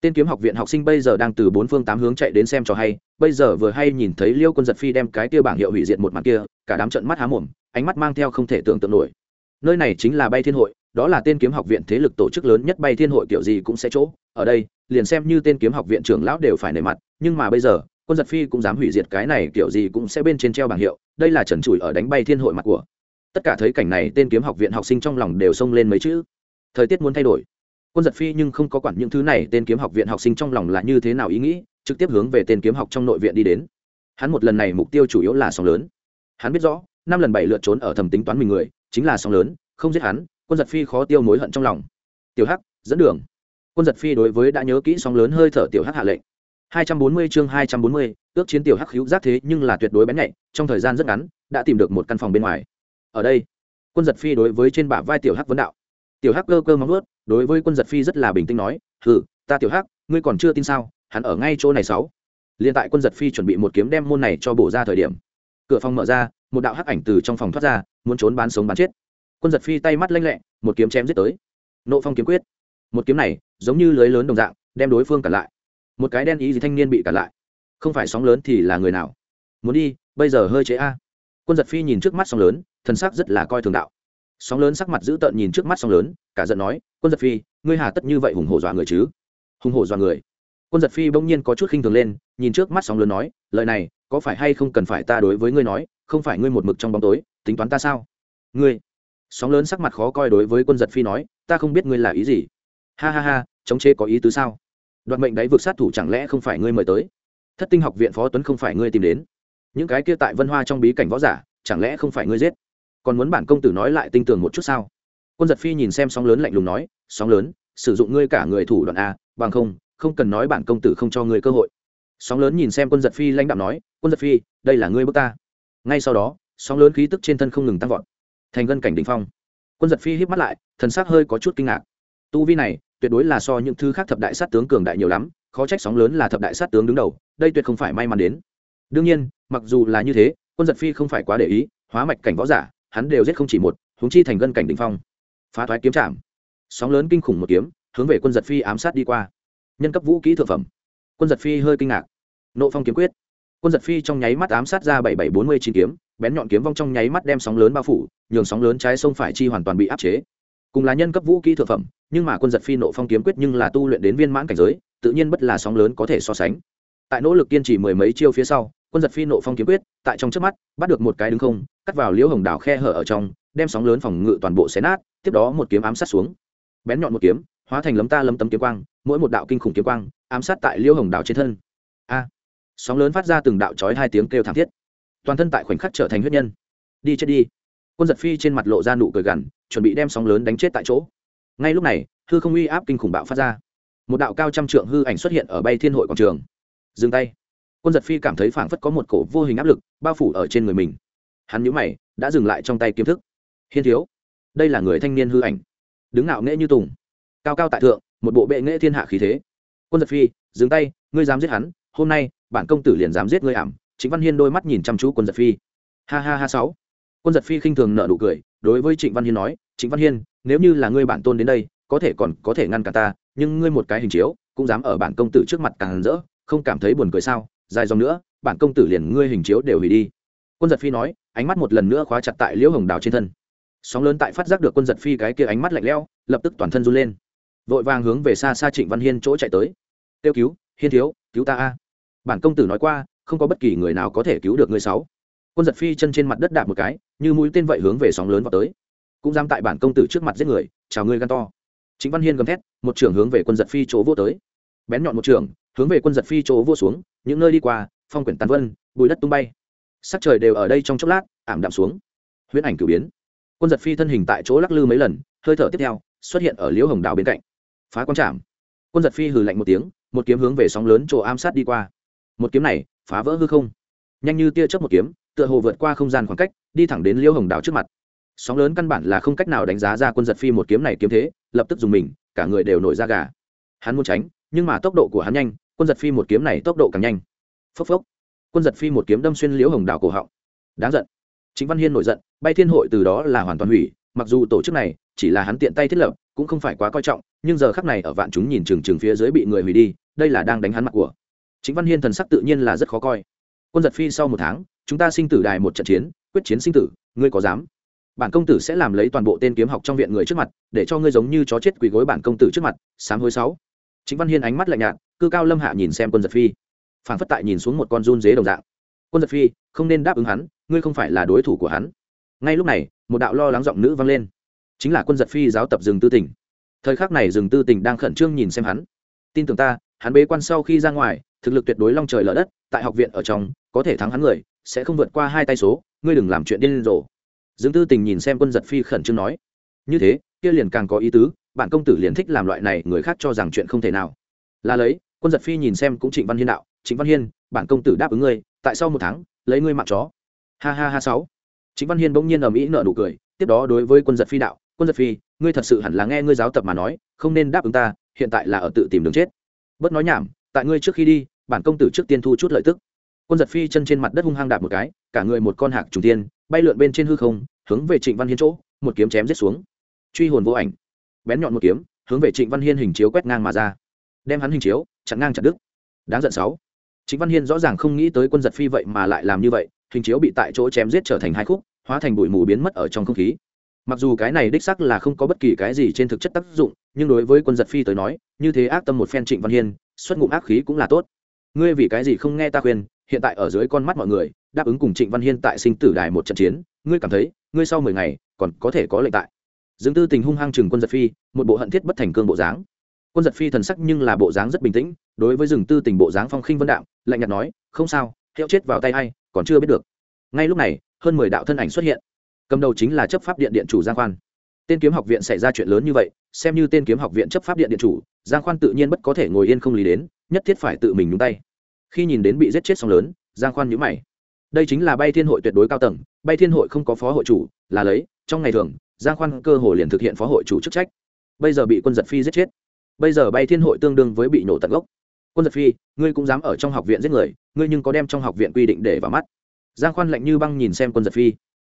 Tên kiếm học viện học sinh bây giờ đang từ bốn phương tám hướng chạy đến xem cho hay, bây giờ vừa hay nhìn thấy liêu quân giật phi đem cái kia bảng hiệu hủy diệt một mặt kia, cả đám trận mắt há mồm, ánh mắt mang theo không thể tưởng tượng nổi. Nơi này chính là bay thiên hội, đó là tên kiếm học viện thế lực tổ chức lớn nhất bay thiên hội kiểu gì cũng sẽ chỗ. Ở đây, liền xem như tên kiếm học viện trưởng lão đều phải nề mặt, nhưng mà bây giờ quân giật phi cũng dám hủy diệt cái này, kiểu gì cũng sẽ bên trên treo bảng hiệu. Đây là trần trụi ở đánh bay thiên hội mặt của. Tất cả thấy cảnh này, tên kiếm học viện học sinh trong lòng đều xông lên mấy chữ. Thời tiết muốn thay đổi. Quân giật phi nhưng không có quản những thứ này, tên kiếm học viện học sinh trong lòng là như thế nào ý nghĩ, trực tiếp hướng về tên kiếm học trong nội viện đi đến. Hắn một lần này mục tiêu chủ yếu là sóng lớn. Hắn biết rõ, năm lần bảy lượt trốn ở thầm tính toán mình người, chính là sóng lớn, không giết hắn, quân giật phi khó tiêu mối hận trong lòng. Tiểu hắc, dẫn đường. Quân giật phi đối với đã nhớ kỹ sóng lớn hơi thở tiểu hắc hạ lệnh. 240 chương 240, ước chiến tiểu hắc hữu giác thế nhưng là tuyệt đối bén nhạy, trong thời gian rất ngắn, đã tìm được một căn phòng bên ngoài. Ở đây, quân giật phi đối với trên bả vai tiểu hắc vấn đạo. Tiểu hắc cơ cơ móng vuốt, đối với quân giật phi rất là bình tĩnh nói, "Hừ, ta tiểu hắc, ngươi còn chưa tin sao? Hắn ở ngay chỗ này sáu." Liên tại quân giật phi chuẩn bị một kiếm đem môn này cho bổ ra thời điểm, cửa phòng mở ra, một đạo hắc ảnh từ trong phòng thoát ra, muốn trốn bán sống bán chết. Quân giật phi tay mắt lanh lẹ, một kiếm chém giết tới. Nộ phong kiếm quyết. Một kiếm này, giống như lưới lớn đồng dạng, đem đối phương cả lại một cái đen ý gì thanh niên bị cả lại. Không phải sóng lớn thì là người nào? Muốn đi, bây giờ hơi chế a. Quân giật phi nhìn trước mắt sóng lớn, thần sắc rất là coi thường đạo. Sóng lớn sắc mặt dữ tợn nhìn trước mắt sóng lớn, cả giận nói, quân giật phi, ngươi hà tất như vậy hùng hổ dọa người chứ? Hùng hổ dọa người? Quân giật phi bỗng nhiên có chút khinh thường lên, nhìn trước mắt sóng lớn nói, lời này, có phải hay không cần phải ta đối với ngươi nói, không phải ngươi một mực trong bóng tối, tính toán ta sao? Ngươi? Sóng lớn sắc mặt khó coi đối với quân giật phi nói, ta không biết ngươi là ý gì. Ha ha ha, chống chế có ý tứ sao? Đoạt mệnh đáy vực sát thủ chẳng lẽ không phải ngươi mời tới? Thất tinh học viện phó tuấn không phải ngươi tìm đến. Những cái kia tại vân hoa trong bí cảnh võ giả, chẳng lẽ không phải ngươi giết? Còn muốn bản công tử nói lại tinh tường một chút sao? Quân giật phi nhìn xem sóng lớn lạnh lùng nói, sóng lớn, sử dụng ngươi cả người thủ đoạn a bằng không không cần nói bản công tử không cho ngươi cơ hội. Sóng lớn nhìn xem quân giật phi lãnh đạo nói, quân giật phi, đây là ngươi bước ta. Ngay sau đó, sóng lớn khí tức trên thân không ngừng tăng vọt, thành gân cảnh đ ỉ n h phong. Quân giật phi híp mắt lại, thần s ắ c hơi có chút kinh ngạc. Tu vi này tuyệt đối là so những thứ khác thập đại sát tướng cường đại nhiều lắm, khó trách sóng lớn là thập đại sát tướng đứng đầu, đây tuyệt không phải may mắn đến. Đương nhiên, mặc dù là như thế, quân giật phi không phải quá để ý, hóa mạch cảnh võ giả, hắn đều giết không chỉ một húng chi thành gân cảnh đình phong. Phá thoái kiếm chạm sóng lớn kinh khủng một kiếm, hướng về quân giật phi ám sát đi qua. Nhân cấp vũ kỹ thượng phẩm. Quân giật phi hơi kinh ngạc. Nộ phong kiếm quyết. Quân giật phi trong nháy mắt ám sát ra bảy bảy bốn mươi chín kiếm, bén nhọn kiếm vong trong nháy mắt đem sóng lớn bao phủ, nhường sóng lớn trái sông phải chi hoàn toàn bị áp chế. Cùng là nhân cấp vũ kỹ thượng phẩm nhưng mà quân giật phi nộ phong kiếm quyết nhưng là tu luyện đến viên mãn cảnh giới, tự nhiên bất là sóng lớn có thể so sánh. Tại nỗ lực kiên trì mười mấy chiêu phía sau, quân giật phi nộ phong kiếm quyết, tại trong trước mắt, bắt được một cái đứng không, cắt vào liễu hồng đảo khe hở ở trong, đem sóng lớn phòng ngự toàn bộ xé nát, tiếp đó một kiếm ám sát xuống. Bén nhọn một kiếm, hóa thành lấm ta lấm tấm kiếm quang, mỗi một đạo kinh khủng kiếm quang, ám sát tại liễu hồng đảo trên thân. A! Sóng lớn phát ra từng đạo chói hai tiếng kêu thảm thiết. Toàn thân tại khoảnh khắc trở thành huyết nhân. Đi chết đi. Quân giật phi trên mặt lộ ra nụ cười gằn, chuẩn bị đem sóng lớn đánh chết tại chỗ ngay lúc này, hư không uy áp kinh khủng bạo phát ra. Một đạo cao trăm trượng hư ảnh xuất hiện ở bay thiên hội quảng trường. Dừng tay. Quân giật phi cảm thấy phảng phất có một cổ vô hình áp lực bao phủ ở trên người mình. Hắn nhũ mày, đã dừng lại trong tay kiếm thức. Hiên thiếu, đây là người thanh niên hư ảnh. Đứng ngạo nghễ như tùng. Cao cao tại thượng, một bộ bệ nghễ thiên hạ khí thế. Quân giật phi, dừng tay, ngươi dám giết hắn, hôm nay, bản công tử liền dám giết ngươi ảm. Chính văn hiên đôi mắt nhìn chăm chú quân giật phi. Ha ha ha sáu. Quân giật phi khinh thường nợ nụ cười, đối với trịnh văn hiên nói, trịnh văn hiên nếu như là ngươi bản tôn đến đây, có thể còn có thể ngăn cả ta, nhưng ngươi một cái hình chiếu, cũng dám ở bản công tử trước mặt càng rỡ, không cảm thấy buồn cười sao? Dài dòng nữa, bản công tử liền ngươi hình chiếu đều hủy đi. Quân giật phi nói, ánh mắt một lần nữa khóa chặt tại liễu hồng đào trên thân. Sóng lớn tại phát giác được quân giật phi cái kia ánh mắt lạnh lẽo, lập tức toàn thân run lên. Vội vàng hướng về xa xa trịnh văn hiên chỗ chạy tới. Kêu cứu, hiên thiếu, cứu ta a. Bản công tử nói qua, không có bất kỳ người nào có thể cứu được ngươi sáu. Quân giật phi chân trên mặt đất đạp một cái, như mũi tên vậy hướng về sóng lớn vào tới cũng dám tại bản công tử trước mặt giết người, chào ngươi gan to. Chính văn hiên gầm thét, một trưởng hướng về quân giật phi chỗ vô tới. Bén nhọn một trưởng, hướng về quân giật phi chỗ vô xuống, những nơi đi qua, phong quyển tàn vân, bùi đất tung bay. Sắc trời đều ở đây trong chốc lát, ảm đạm xuống. Huyễn ảnh cử biến. Quân giật phi thân hình tại chỗ lắc lư mấy lần, hơi thở tiếp theo, xuất hiện ở liễu hồng đào bên cạnh. Phá quang trạm quân giật phi hừ lạnh một tiếng, một kiếm hướng về sóng lớn chỗ am sát đi qua. Một kiếm này, phá vỡ hư không. Nhanh như tia chớp một kiếm, tựa hồ vượt qua không gian khoảng cách, đi thẳng đến liễu hồng đảo trước mặt sóng lớn căn bản là không cách nào đánh giá ra quân giật phi một kiếm này kiếm thế, lập tức dùng mình, cả người đều nổi ra gà. Hắn muốn tránh, nhưng mà tốc độ của hắn nhanh, quân giật phi một kiếm này tốc độ càng nhanh. Phốc phốc. Quân giật phi một kiếm đâm xuyên liễu hồng đảo cổ họng. Đáng giận. Chính văn hiên nổi giận, bay thiên hội từ đó là hoàn toàn hủy, mặc dù tổ chức này chỉ là hắn tiện tay thiết lập, cũng không phải quá coi trọng, nhưng giờ khắc này ở vạn chúng nhìn chừng chừng phía dưới bị người hủy đi, đây là đang đánh hắn mặt của. Chính văn hiên thần sắc tự nhiên là rất khó coi. Quân giật phi sau một tháng, chúng ta sinh tử đài một trận chiến, quyết chiến sinh tử, ngươi có dám? Bản công tử sẽ làm lấy toàn bộ tên kiếm học trong viện người trước mặt, để cho ngươi giống như chó chết quỳ gối bản công tử trước mặt sám hối sáu. Chính văn hiên ánh mắt lạnh nhạt, cư cao lâm hạ nhìn xem quân giật phi. Phản phất tại nhìn xuống một con run dế đồng dạng. Quân giật phi, không nên đáp ứng hắn, ngươi không phải là đối thủ của hắn. Ngay lúc này, một đạo lo lắng giọng nữ vang lên. Chính là quân giật phi giáo tập rừng tư tỉnh thời khắc này rừng tư tỉnh đang khẩn trương nhìn xem hắn. Tin tưởng ta, hắn bế quan sau khi ra ngoài, thực lực tuyệt đối long trời lở đất, tại học viện ở trong, có thể thắng hắn người, sẽ không vượt qua hai tay số, ngươi đừng làm chuyện điên rồ dương tư tình nhìn xem quân giật phi khẩn trương nói, như thế, kia liền càng có ý tứ, bạn công tử liền thích làm loại này, người khác cho rằng chuyện không thể nào. Là lấy, quân giật phi nhìn xem cũng trịnh văn hiên đạo, trịnh văn hiên bản công tử đáp ứng ngươi, tại sau một tháng, lấy ngươi mạng chó. Ha ha ha sáu. Trịnh văn hiên bỗng nhiên ầm ĩ nợ nụ cười, tiếp đó đối với quân giật phi đạo, quân giật phi, ngươi thật sự hẳn là nghe ngươi giáo tập mà nói, không nên đáp ứng ta, hiện tại là ở tự tìm đường chết. Bớt nói nhảm, tại ngươi trước khi đi bản công tử trước tiên thu chút lợi tức. Quân giật phi chân trên mặt đất hung hăng đạp một cái, cả người một con hạc trùng tiên bay lượn bên trên hư không, hướng về trịnh văn hiên chỗ, một kiếm chém giết xuống. Truy hồn vô ảnh. Bén nhọn một kiếm, hướng về trịnh văn hiên hình chiếu quét ngang mà ra. Đem hắn hình chiếu, chặn ngang chặn đứt. Đáng giận sáu. Trịnh văn hiên rõ ràng không nghĩ tới quân giật phi vậy mà lại làm như vậy, hình chiếu bị tại chỗ chém giết trở thành hai khúc, hóa thành bụi mù biến mất ở trong không khí. Mặc dù cái này đích sắc là không có bất kỳ cái gì trên thực chất tác dụng, nhưng đối với quân giật phi tới nói, như thế ác tâm một phen trịnh văn hiên, xuất ngụm ác khí cũng là tốt. Ngươi vì cái gì không nghe ta khuyên hiện tại ở dưới con mắt mọi người, đáp ứng cùng trịnh văn hiên tại sinh tử đài một trận chiến, ngươi cảm thấy, ngươi sau mười ngày, còn có thể có lệnh tại. Dương tư tình hung hăng chừng quân giật phi, một bộ hận thiết bất thành cương bộ dáng. Quân giật phi thần sắc nhưng là bộ dáng rất bình tĩnh, đối với rừng tư tình bộ dáng phong khinh vân đạm, lạnh nhạt nói, không sao hiệu chết vào tay hay còn chưa biết được. Ngay lúc này, hơn mười đạo thân ảnh xuất hiện. Cầm đầu chính là chấp pháp điện điện chủ giang khoan. Tên kiếm học viện xảy ra chuyện lớn như vậy, xem như tên kiếm học viện chấp pháp điện điện chủ, giang khoan tự nhiên bất có thể ngồi yên không lý đến, nhất thiết phải tự mình nhúng tay khi nhìn đến bị giết chết song lớn, giang khoan nhữ mày. Đây chính là bay thiên hội tuyệt đối cao tầng, bay thiên hội không có phó hội chủ, là lấy, trong ngày thường, giang khoan cơ hồ liền thực hiện phó hội chủ chức trách. Bây giờ bị quân giật phi giết chết. Bây giờ bay thiên hội tương đương với bị nổ tận gốc. Quân giật phi, ngươi cũng dám ở trong học viện giết người, ngươi nhưng có đem trong học viện quy định để vào mắt. Giang khoan lạnh như băng nhìn xem quân giật phi.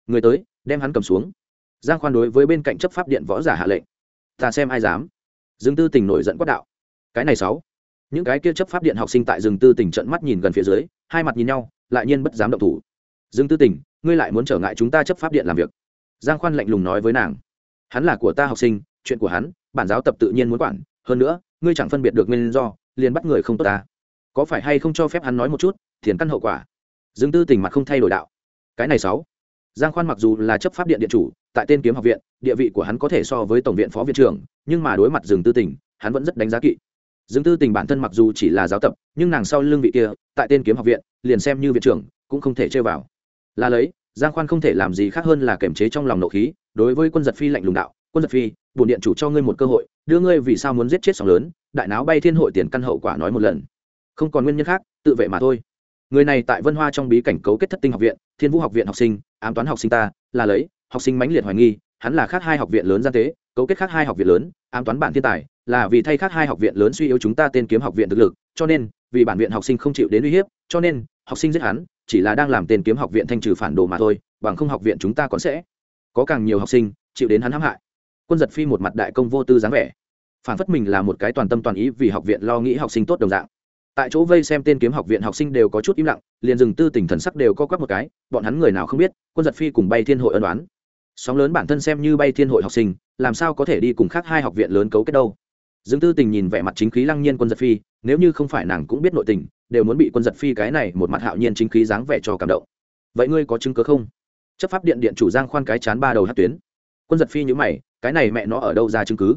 Người tới, đem hắn cầm xuống. Giang khoan đối với bên cạnh chấp pháp điện võ giả hạ lệnh. Ta xem ai dám. Dương tư tình nổi giận quát đạo. Cái này sáu những cái kia chấp pháp điện học sinh tại rừng tư tỉnh trận mắt nhìn gần phía dưới, hai mặt nhìn nhau, lại nhiên bất dám động thủ. Rừng tư tỉnh ngươi lại muốn trở ngại chúng ta chấp pháp điện làm việc. Giang khoan lạnh lùng nói với nàng. Hắn là của ta học sinh, chuyện của hắn, bản giáo tập tự nhiên muốn quản, hơn nữa, ngươi chẳng phân biệt được nguyên do, liền bắt người không tốt ta. Có phải hay không cho phép hắn nói một chút, thiền căn hậu quả? Dương tư tỉnh mặt không thay đổi đạo. Cái này sáu. Giang khoan mặc dù là chấp pháp điện điện chủ, tại tên kiếm học viện, địa vị của hắn có thể so với tổng viện phó viện trưởng, nhưng mà đối mặt dương tư tỉnh hắn vẫn rất đánh giá kỵ dương tư tình bản thân mặc dù chỉ là giáo tập, nhưng nàng sau lương vị kia, tại tên kiếm học viện, liền xem như viện trưởng, cũng không thể chơi vào. Là lấy, giang khoan không thể làm gì khác hơn là kiềm chế trong lòng nộ khí, đối với quân giật phi lạnh lùng đạo, quân giật phi, bổn điện chủ cho ngươi một cơ hội, đưa ngươi vì sao muốn giết chết sóng lớn, đại náo bay thiên hội tiền căn hậu quả nói một lần. Không còn nguyên nhân khác, tự vệ mà thôi. Người này tại vân hoa trong bí cảnh cấu kết thất tinh học viện, thiên vũ học viện học sinh, ám toán học sinh ta, là lấy, học sinh mãnh liệt hoài nghi, hắn là khác hai học viện lớn gian tế, cấu kết khác hai học viện lớn, ám toán bản thiên tài là vì thay khác hai học viện lớn suy yếu chúng ta tên kiếm học viện thực lực, cho nên, vì bản viện học sinh không chịu đến uy hiếp, cho nên, học sinh giết hắn, chỉ là đang làm tên kiếm học viện thanh trừ phản đồ mà thôi, bằng không học viện chúng ta còn sẽ có càng nhiều học sinh chịu đến hắn hãm hại. Quân giật phi một mặt đại công vô tư dáng vẻ, phản phất mình là một cái toàn tâm toàn ý vì học viện lo nghĩ học sinh tốt đồng dạng. Tại chỗ vây xem tên kiếm học viện học sinh đều có chút im lặng, liền dừng tư tỉnh thần sắc đều co quắp một cái, bọn hắn người nào không biết, quân giật phi cùng bay thiên hội ân đoán sóng lớn bản thân xem như bay thiên hội học sinh, làm sao có thể đi cùng khác hai học viện lớn cấu kết đâu? Dương tư tình nhìn vẻ mặt chính khí lăng nhiên quân giật phi, nếu như không phải nàng cũng biết nội tình, đều muốn bị quân giật phi cái này một mặt hạo nhiên chính khí dáng vẻ cho cảm động. Vậy ngươi có chứng cớ không? Chấp pháp điện điện chủ giang khoan cái chán ba đầu hát tuyến. Quân giật phi nhữ mày, cái này mẹ nó ở đâu ra chứng cứ?